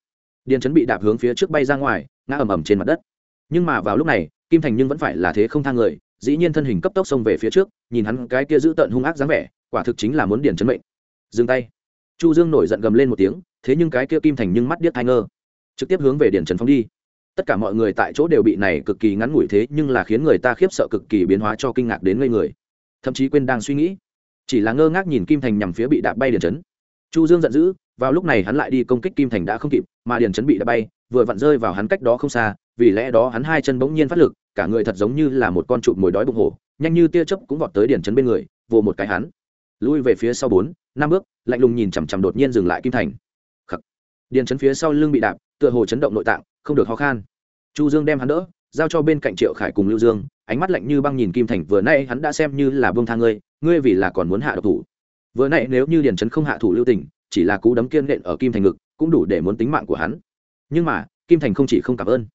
Điền chấn bị đạp hướng phía trước bay ra ngoài, ngã ầm ầm trên mặt đất. Nhưng mà vào lúc này, kim thành nhưng vẫn phải là thế không thang người dĩ nhiên thân hình cấp tốc xông về phía trước, nhìn hắn cái kia giữ tận hung ác dáng vẻ, quả thực chính là muốn điền chấn mệnh. Dừng tay. Chu dương nổi giận gầm lên một tiếng, thế nhưng cái kia kim thành nhưng mắt điếc thay ngơ. Trực tiếp hướng về điền trần phong đi. Tất cả mọi người tại chỗ đều bị này cực kỳ ngắn ngủi thế, nhưng là khiến người ta khiếp sợ cực kỳ biến hóa cho kinh ngạc đến ngây người. Thậm chí quên đang suy nghĩ. Chỉ là ngơ ngác nhìn kim thành nhằm phía bị đạp bay điền trấn chu dương giận dữ, vào lúc này hắn lại đi công kích kim thành đã không kịp, mà điền trấn bị đạp bay, vừa vặn rơi vào hắn cách đó không xa, vì lẽ đó hắn hai chân bỗng nhiên phát lực cả người thật giống như là một con chuột mồi đói bụng hổ, nhanh như tia chớp cũng vọt tới điền trấn bên người, vồ một cái hắn. Lui về phía sau bốn, năm bước, lạnh lùng nhìn chằm chằm đột nhiên dừng lại kim thành. Khắc. điền chấn phía sau lưng bị đạp, tựa hồ chấn động nội tạng, không được ho khan. Chu dương đem hắn đỡ, giao cho bên cạnh triệu khải cùng lưu dương, ánh mắt lạnh như băng nhìn kim thành, vừa nay hắn đã xem như là bông thang ngươi ngươi vì là còn muốn hạ độc thủ. Vừa nãy nếu như điền trấn không hạ thủ lưu tình, chỉ là cú đấm kiên nện ở kim thành ngực, cũng đủ để muốn tính mạng của hắn. Nhưng mà, kim thành không chỉ không cảm ơn,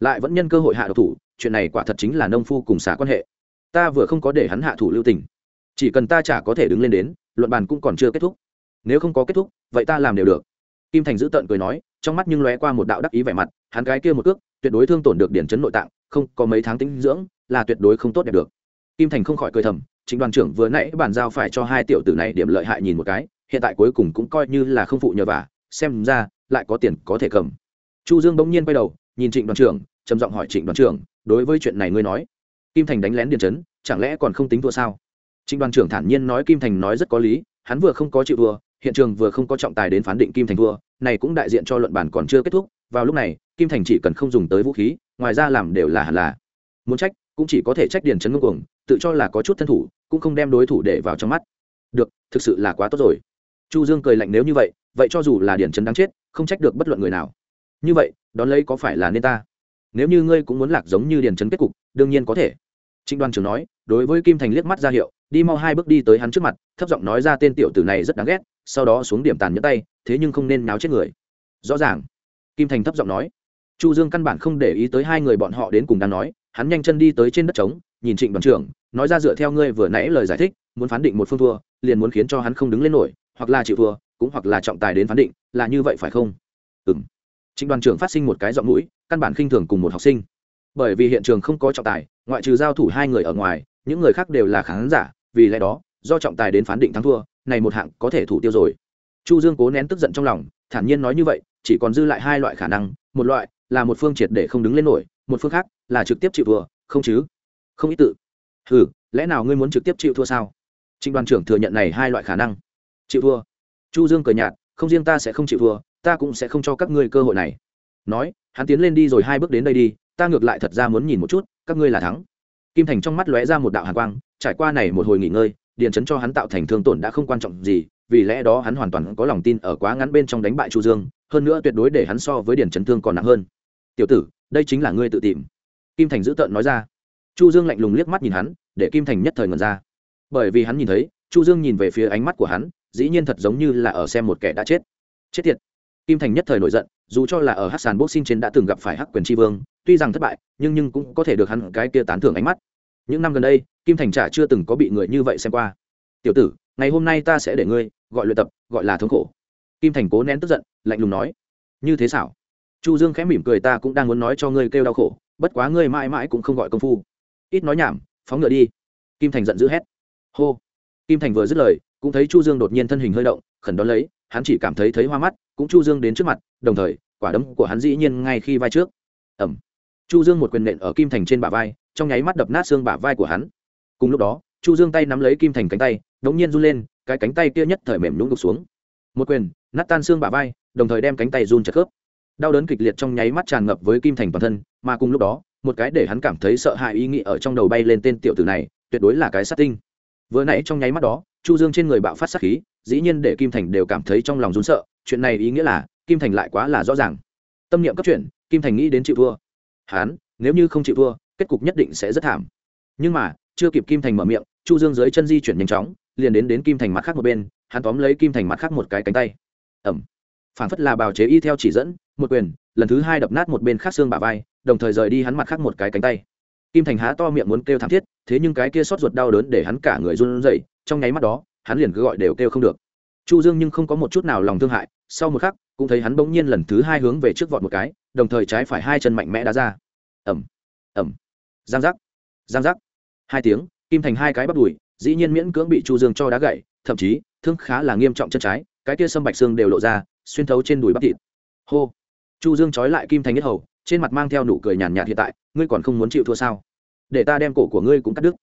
lại vẫn nhân cơ hội hạ độc thủ chuyện này quả thật chính là nông phu cùng xả quan hệ. Ta vừa không có để hắn hạ thủ lưu tình. Chỉ cần ta chả có thể đứng lên đến, luận bàn cũng còn chưa kết thúc. Nếu không có kết thúc, vậy ta làm đều được. Kim thành giữ tợn cười nói, trong mắt nhưng lóe qua một đạo đắc ý vẻ mặt, hắn cái kia một cước, tuyệt đối thương tổn được điển chấn nội tạng, không có mấy tháng tính dưỡng, là tuyệt đối không tốt đẹp được. Kim thành không khỏi cười thầm, chính đoàn trưởng vừa nãy bàn giao phải cho hai tiểu tử này điểm lợi hại nhìn một cái, hiện tại cuối cùng cũng coi như là không phụ nhờ vả, xem ra, lại có tiền có thể cầm. Chu dương bỗng nhiên quay đầu, nhìn trịnh đoàn trưởng, trầm giọng hỏi trịnh đoàn trưởng đối với chuyện này ngươi nói. Kim thành đánh lén điền chấn, chẳng lẽ còn không tính thua sao? Trịnh đoàn trưởng thản nhiên nói kim thành nói rất có lý, hắn vừa không có chịu thua, hiện trường vừa không có trọng tài đến phán định kim thành thua, này cũng đại diện cho luận bản còn chưa kết thúc, vào lúc này, kim thành chỉ cần không dùng tới vũ khí, ngoài ra làm đều là hẳn là. Muốn trách, cũng chỉ có thể trách điền chấn ngưng cuồng, tự cho là có chút thân thủ, cũng không đem đối thủ để vào trong mắt. Được, thực sự là quá tốt rồi. Chu dương cười lạnh nếu như vậy vậy cho dù là điền chấn đáng chết, không trách được bất luận người nào. Như vậy, đón lấy có phải là nên ta? Nếu như ngươi cũng muốn lạc giống như điền Trấn kết cục, đương nhiên có thể. Trịnh đoàn trưởng nói, đối với kim thành liếc mắt ra hiệu, đi mau hai bước đi tới hắn trước mặt, thấp giọng nói ra tên tiểu tử này rất đáng ghét, sau đó xuống điểm tàn nhẫn tay, thế nhưng không nên náo chết người. Rõ ràng. Kim thành thấp giọng nói. Chu dương căn bản không để ý tới hai người bọn họ đến cùng đang nói, hắn nhanh chân đi tới trên đất trống, nhìn trịnh đoàn trưởng nói ra dựa theo ngươi vừa nãy lời giải thích, muốn phán định một phương thua, liền muốn khiến cho hắn không đứng lên nổi, hoặc là chịu thua, cũng hoặc là trọng tài đến phán định, là như vậy phải không? Ừ m trịnh đoàn trưởng phát sinh một cái giọng mũi, căn bản khinh thường cùng một học sinh. Bởi vì hiện trường không có trọng tài, ngoại trừ giao thủ hai người ở ngoài, những người khác đều là khán giả, vì lẽ đó, do trọng tài đến phán định thắng thua, này một hạng có thể thủ tiêu rồi. Chu dương cố nén tức giận trong lòng, thản nhiên nói như vậy, chỉ còn dư lại hai loại khả năng, một loại là một phương triệt để không đứng lên nổi, một phương khác là trực tiếp chịu thua, không chứ? Không ý tự. Ừ lẽ nào ngươi muốn trực tiếp chịu thua sao? Trịnh đoàn trưởng thừa nhận này hai loại khả năng. Chịu thua. Chu dương cười nhạt, không riêng ta sẽ không chịu thua ta cũng sẽ không cho các ngươi cơ hội này. Nói, hắn tiến lên đi rồi hai bước đến đây đi, ta ngược lại thật ra muốn nhìn một chút, các ngươi là thắng. Kim thành trong mắt lóe ra một đạo hàn quang, trải qua này một hồi nghỉ ngơi điền chấn cho hắn tạo thành thương tổn đã không quan trọng gì, vì lẽ đó hắn hoàn toàn có lòng tin ở quá ngắn bên trong đánh bại chu dương, hơn nữa tuyệt đối để hắn so với điền chấn thương còn nặng hơn. Tiểu tử, đây chính là ngươi tự tìm. Kim thành giữ tợn nói ra. Chu dương lạnh lùng liếc mắt nhìn hắn, để kim thành nhất thời ngẩn ra. Bởi vì hắn nhìn thấy, chu dương nhìn về phía ánh mắt của hắn, dĩ nhiên thật giống như là ở xem một kẻ đã chết. Chết tiệt kim thành nhất thời nổi giận, dù cho là ở hát sàn boxing trên đã từng gặp phải hắc quyền tri vương, tuy rằng thất bại, nhưng nhưng cũng có thể được hắn cái kia tán thưởng ánh mắt. Những năm gần đây, kim thành trả chưa từng có bị người như vậy xem qua. Tiểu tử, ngày hôm nay ta sẽ để ngươi gọi luyện tập, gọi là thống khổ. Kim thành cố nén tức giận, lạnh lùng nói. Như thế xảo. Chu dương khẽ mỉm cười, ta cũng đang muốn nói cho ngươi kêu đau khổ, bất quá ngươi mãi mãi cũng không gọi công phu. Ít nói nhảm, phóng ngựa đi. Kim thành giận dữ hét. Hô. Kim thành vừa dứt lời, cũng thấy chu dương đột nhiên thân hình hơi động, khẩn đón lấy, hắn chỉ cảm thấy thấy hoa mắt cũng chu dương đến trước mặt, đồng thời, quả đấm của hắn dĩ nhiên ngay khi vai trước. Ẩm chu dương một quyền nện ở kim thành trên bả vai, trong nháy mắt đập nát xương bả vai của hắn. Cùng lúc đó, chu dương tay nắm lấy kim thành cánh tay đống nhiên run lên, cái cánh tay kia nhất thời mềm nhũng gục xuống. Một quyền, nát tan xương bả vai, đồng thời đem cánh tay run chật khớp. Đau đớn kịch liệt trong nháy mắt tràn ngập với kim thành toàn thân, mà cùng lúc đó, một cái để hắn cảm thấy sợ hãi ý nghĩ ở trong đầu bay lên tên tiểu tử này, tuyệt đối là cái sát tinh. Vừa nãy trong nháy mắt đó, chu dương trên người bạo phát sát khí, dĩ nhiên để kim thành đều cảm thấy trong lòng run sợ chuyện này ý nghĩa là, kim thành lại quá là rõ ràng. Tâm niệm cấp chuyện kim thành nghĩ đến chịu thua. Hắn nếu như không chịu thua, kết cục nhất định sẽ rất thảm. Nhưng mà, chưa kịp kim thành mở miệng, chu dương dưới chân di chuyển nhanh chóng, liền đến đến kim thành mặt khác một bên, hắn tóm lấy kim thành mặt khác một cái cánh tay. Ẩm. Phản phất là bào chế y theo chỉ dẫn, một quyền, lần thứ hai đập nát một bên khác xương bả vai, đồng thời rời đi hắn mặt khác một cái cánh tay. Kim thành há to miệng muốn kêu thảm thiết, thế nhưng cái kia sót ruột đau đớn để hắn cả người run rẩy, trong nháy mắt đó, hắn liền cứ gọi đều kêu không được chu dương nhưng không có một chút nào lòng thương hại, sau một khắc, cũng thấy hắn bỗng nhiên lần thứ hai hướng về trước vọt một cái, đồng thời trái phải hai chân mạnh mẽ đá ra. Ẩm ẩm giang giác giang giác. Hai tiếng, kim thành hai cái bắt đùi, dĩ nhiên miễn cưỡng bị chu dương cho đá gậy, thậm chí, thương khá là nghiêm trọng chân trái, cái kia sâm bạch xương đều lộ ra, xuyên thấu trên đùi bắp thịt. Hô, chu dương trói lại kim thành nhất hầu, trên mặt mang theo nụ cười nhàn nhạt hiện tại, ngươi còn không muốn chịu thua sao? Để ta đem cổ của ngươi cũng cắt đứt.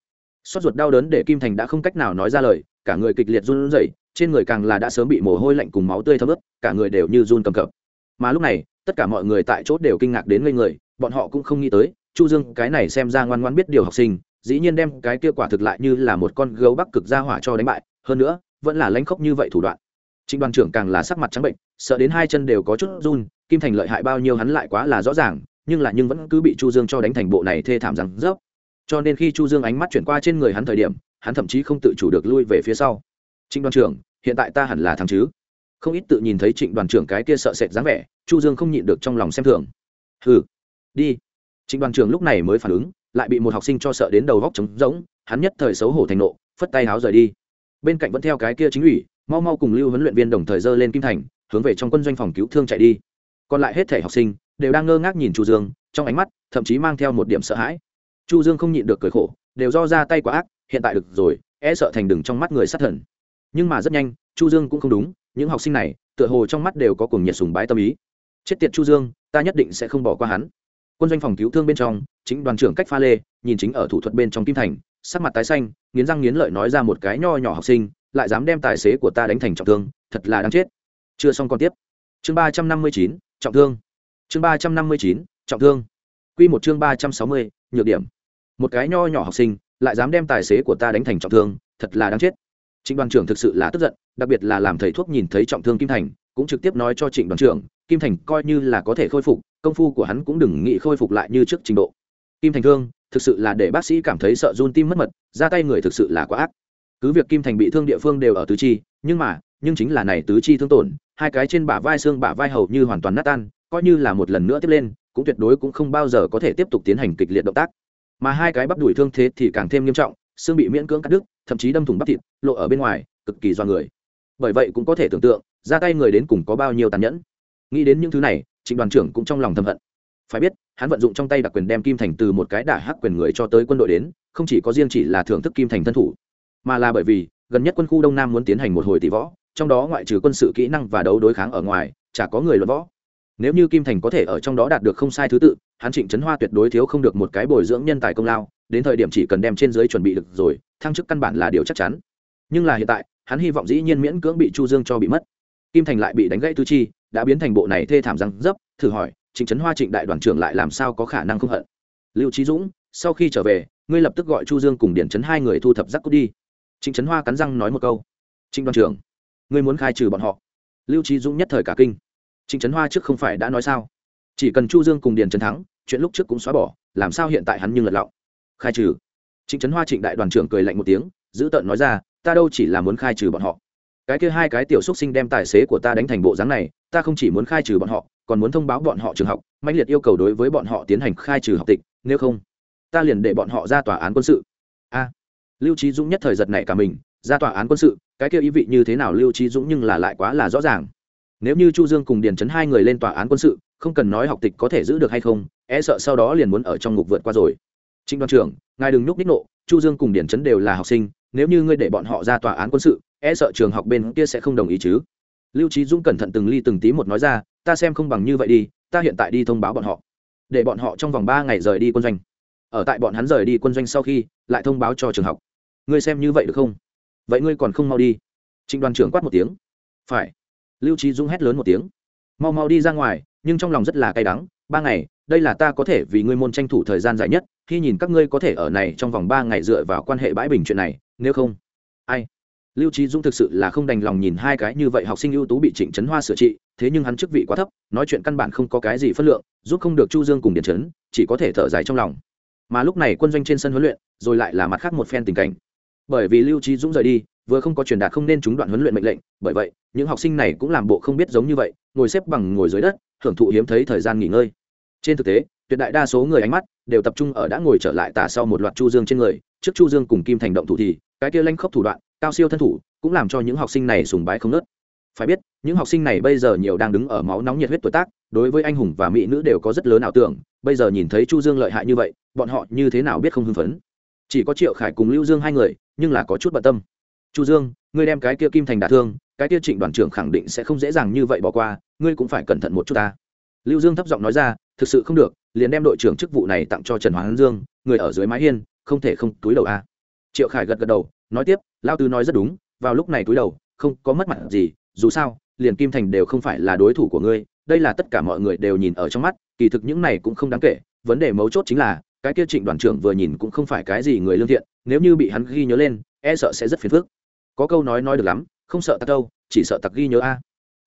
Xót ruột đau đớn để kim thành đã không cách nào nói ra lời, cả người kịch liệt run rẩy trên người càng là đã sớm bị mồ hôi lạnh cùng máu tươi thấm ướt, cả người đều như run cầm cập. Mà lúc này, tất cả mọi người tại chốt đều kinh ngạc đến ngây người, bọn họ cũng không nghĩ tới, chu dương cái này xem ra ngoan ngoan biết điều học sinh, dĩ nhiên đem cái kia quả thực lại như là một con gấu bắc cực ra hỏa cho đánh bại, hơn nữa, vẫn là lãnh khốc như vậy thủ đoạn. Trịnh đoàn trưởng càng là sắc mặt trắng bệnh, sợ đến hai chân đều có chút run, kim thành lợi hại bao nhiêu hắn lại quá là rõ ràng, nhưng là nhưng vẫn cứ bị chu dương cho đánh thành bộ này thê thảm rằng rớp. Cho nên khi chu dương ánh mắt chuyển qua trên người hắn thời điểm, hắn thậm chí không tự chủ được lui về phía sau. Trịnh đoàn trưởng hiện tại ta hẳn là thằng chứ? Không ít tự nhìn thấy trịnh đoàn trưởng cái kia sợ sệt dáng vẻ, chu dương không nhịn được trong lòng xem thường. Hừ, đi. Trịnh đoàn trưởng lúc này mới phản ứng, lại bị một học sinh cho sợ đến đầu góc trống rỗng, hắn nhất thời xấu hổ thành nộ, phất tay háo rời đi. Bên cạnh vẫn theo cái kia chính ủy, mau mau cùng lưu huấn luyện viên đồng thời dơ lên kim thành, hướng về trong quân doanh phòng cứu thương chạy đi. Còn lại hết thể học sinh đều đang ngơ ngác nhìn chu dương, trong ánh mắt thậm chí mang theo một điểm sợ hãi. Chu dương không nhịn được cười khổ, đều do ra tay quá ác, hiện tại được rồi e sợ thành đừng trong mắt người sát thần nhưng mà rất nhanh, chu dương cũng không đúng, những học sinh này, tựa hồ trong mắt đều có cùng nhiệt sùng bái tâm ý. Chết tiệt chu dương, ta nhất định sẽ không bỏ qua hắn. Quân doanh phòng cứu thương bên trong, chính đoàn trưởng cách pha lê, nhìn chính ở thủ thuật bên trong kim thành, sắc mặt tái xanh, nghiến răng nghiến lợi nói ra một cái nho nhỏ học sinh, lại dám đem tài xế của ta đánh thành trọng thương, thật là đáng chết. Chưa xong còn tiếp. Chương ba trăm năm mươi chín, trọng thương. Chương ba trăm năm mươi chín, trọng thương. Q một chương ba trăm sáu mươi, nhược điểm. Một cái nho nhỏ học sinh, lại dám đem tài xế của ta đánh thành trọng thương, thật là đáng chết trịnh đoàn trưởng thực sự là tức giận, đặc biệt là làm thầy thuốc nhìn thấy trọng thương kim thành, cũng trực tiếp nói cho trịnh đoàn trưởng, kim thành coi như là có thể khôi phục, công phu của hắn cũng đừng nghĩ khôi phục lại như trước trình độ. Kim thành thương, thực sự là để bác sĩ cảm thấy sợ run tim mất mật, ra tay người thực sự là quá ác. Cứ việc kim thành bị thương địa phương đều ở tứ chi, nhưng mà, nhưng chính là này tứ chi thương tổn, hai cái trên bả vai xương bả vai hầu như hoàn toàn nát tan, coi như là một lần nữa tiếp lên, cũng tuyệt đối cũng không bao giờ có thể tiếp tục tiến hành kịch liệt động tác. Mà hai cái bắp đùi thương thế thì càng thêm nghiêm trọng, xương bị miễn cưỡng cắt đứt thậm chí đâm thủng bắp thịt, lộ ở bên ngoài, cực kỳ do người. Bởi vậy cũng có thể tưởng tượng, ra tay người đến cùng có bao nhiêu tàn nhẫn. Nghĩ đến những thứ này, trịnh đoàn trưởng cũng trong lòng thầm hận. Phải biết, hắn vận dụng trong tay đặc quyền đem kim thành từ một cái đả hắc quyền người cho tới quân đội đến, không chỉ có riêng chỉ là thưởng thức kim thành thân thủ, mà là bởi vì, gần nhất quân khu đông nam muốn tiến hành một hồi tỷ võ, trong đó ngoại trừ quân sự kỹ năng và đấu đối kháng ở ngoài, chả có người luận võ. Nếu như kim thành có thể ở trong đó đạt được không sai thứ tự, hắn trịnh trấn hoa tuyệt đối thiếu không được một cái bồi dưỡng nhân tài công lao đến thời điểm chỉ cần đem trên dưới chuẩn bị được rồi, thăng chức căn bản là điều chắc chắn. Nhưng là hiện tại, hắn hy vọng dĩ nhiên miễn cưỡng bị chu dương cho bị mất. Kim thành lại bị đánh gãy tứ chi, đã biến thành bộ này thê thảm răng dấp, thử hỏi, trịnh trấn hoa trịnh đại đoàn trưởng lại làm sao có khả năng không hận? Lưu trí dũng, sau khi trở về, ngươi lập tức gọi chu dương cùng điển trấn hai người thu thập rắc cút đi. Trịnh trấn hoa cắn răng nói một câu. Trịnh đoàn trưởng, ngươi muốn khai trừ bọn họ? Lưu trí dũng nhất thời cả kinh. Trịnh trấn hoa trước không phải đã nói sao? Chỉ cần chu dương cùng điền trấn thắng, chuyện lúc trước cũng xóa bỏ, làm sao hiện tại hắn nhưng lật lọng? Khai trừ. Trịnh trấn hoa trịnh đại đoàn trưởng cười lạnh một tiếng, giữ tợn nói ra, ta đâu chỉ là muốn khai trừ bọn họ. Cái kia hai cái tiểu xúc sinh đem tài xế của ta đánh thành bộ dáng này, ta không chỉ muốn khai trừ bọn họ, còn muốn thông báo bọn họ trường học mạnh liệt yêu cầu đối với bọn họ tiến hành khai trừ học tịch, nếu không, ta liền để bọn họ ra tòa án quân sự. A. Lưu trí dũng nhất thời giật này cả mình, ra tòa án quân sự, cái kia ý vị như thế nào lưu trí dũng nhưng là lại quá là rõ ràng. Nếu như chu dương cùng điền trấn hai người lên tòa án quân sự, không cần nói học tịch có thể giữ được hay không e sợ sau đó liền muốn ở trong ngục vượt qua rồi trịnh đoàn trưởng, ngài đừng nhúc ních nộ, chu dương cùng điền Chấn đều là học sinh, nếu như ngươi để bọn họ ra tòa án quân sự e sợ trường học bên kia sẽ không đồng ý chứ. Lưu trí dũng cẩn thận từng ly từng tí một nói ra, ta xem không bằng như vậy đi, ta hiện tại đi thông báo bọn họ. Để bọn họ trong vòng ba ngày rời đi quân doanh. Ở tại bọn hắn rời đi quân doanh sau khi, lại thông báo cho trường học. Ngươi xem như vậy được không? Vậy ngươi còn không mau đi? Trịnh đoàn trưởng quát một tiếng. Phải. Lưu trí dũng hét lớn một tiếng. Mau mau đi ra ngoài, nhưng trong lòng rất là cay đắng, ba ngày, đây là ta có thể vì ngươi môn tranh thủ thời gian dài nhất khi nhìn các ngươi có thể ở này trong vòng ba ngày dựa vào quan hệ bãi bình chuyện này, nếu không? Ai? Lưu trí dũng thực sự là không đành lòng nhìn hai cái như vậy học sinh ưu tú bị trịnh trấn hoa sửa trị, thế nhưng hắn chức vị quá thấp, nói chuyện căn bản không có cái gì phân lượng, giúp không được chu dương cùng Điện trấn chỉ có thể thở dài trong lòng. Mà lúc này quân doanh trên sân huấn luyện, rồi lại là mặt khác một phen tình cảnh. Bởi vì lưu trí dũng rời đi, vừa không có truyền đạt không nên chúng đoạn huấn luyện mệnh lệnh, bởi vậy, những học sinh này cũng làm bộ không biết giống như vậy, ngồi xếp bằng ngồi dưới đất, hưởng thụ hiếm thấy thời gian nghỉ ngơi. Trên thực tế tuyệt đại đa số người ánh mắt đều tập trung ở đã ngồi trở lại tả sau một loạt chu dương trên người, trước chu dương cùng kim thành động thủ thì, cái kia lanh khốc thủ đoạn, cao siêu thân thủ, cũng làm cho những học sinh này sùng bái không nớt. Phải biết, những học sinh này bây giờ nhiều đang đứng ở máu nóng nhiệt huyết tuổi tác, đối với anh hùng và mỹ nữ đều có rất lớn ảo tưởng, bây giờ nhìn thấy chu dương lợi hại như vậy, bọn họ như thế nào biết không hưng phấn. Chỉ có triệu khải cùng lưu dương hai người, nhưng là có chút bận tâm. Chu dương, ngươi đem cái kia kim thành đả thương, cái kia trịnh đoàn trưởng khẳng định sẽ không dễ dàng như vậy bỏ qua, ngươi cũng phải cẩn thận một chút ta. Lưu dương thấp giọng nói ra thực sự không được, liền đem đội trưởng chức vụ này tặng cho trần Hoán dương, người ở dưới mái hiên, không thể không túi đầu a. Triệu khải gật gật đầu, nói tiếp lao tứ nói rất đúng, vào lúc này túi đầu, không có mất mặt gì, dù sao, liền kim thành đều không phải là đối thủ của ngươi, đây là tất cả mọi người đều nhìn ở trong mắt, kỳ thực những này cũng không đáng kể, vấn đề mấu chốt chính là, cái kia trịnh đoàn trưởng vừa nhìn cũng không phải cái gì người lương thiện, nếu như bị hắn ghi nhớ lên e sợ sẽ rất phiền phức. Có câu nói nói được lắm, không sợ tặc đâu, chỉ sợ tặc ghi nhớ a.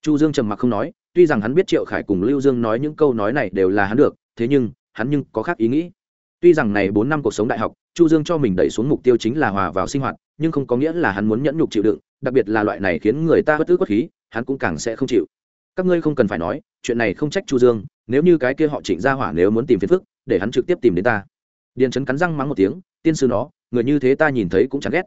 Chu dương trầm mặc không nói tuy rằng hắn biết triệu khải cùng lưu dương nói những câu nói này đều là hắn được, thế nhưng, hắn nhưng có khác ý nghĩ. Tuy rằng này bốn năm cuộc sống đại học, chu dương cho mình đẩy xuống mục tiêu chính là hòa vào sinh hoạt, nhưng không có nghĩa là hắn muốn nhẫn nhục chịu đựng, đặc biệt là loại này khiến người ta bất tức bất khí, hắn cũng càng sẽ không chịu. Các ngươi không cần phải nói, chuyện này không trách chu dương, nếu như cái kia họ trịnh gia hỏa nếu muốn tìm phiền phức, để hắn trực tiếp tìm đến ta. Điền trấn cắn răng mắng một tiếng, tiên sư nó, người như thế ta nhìn thấy cũng chẳng ghét.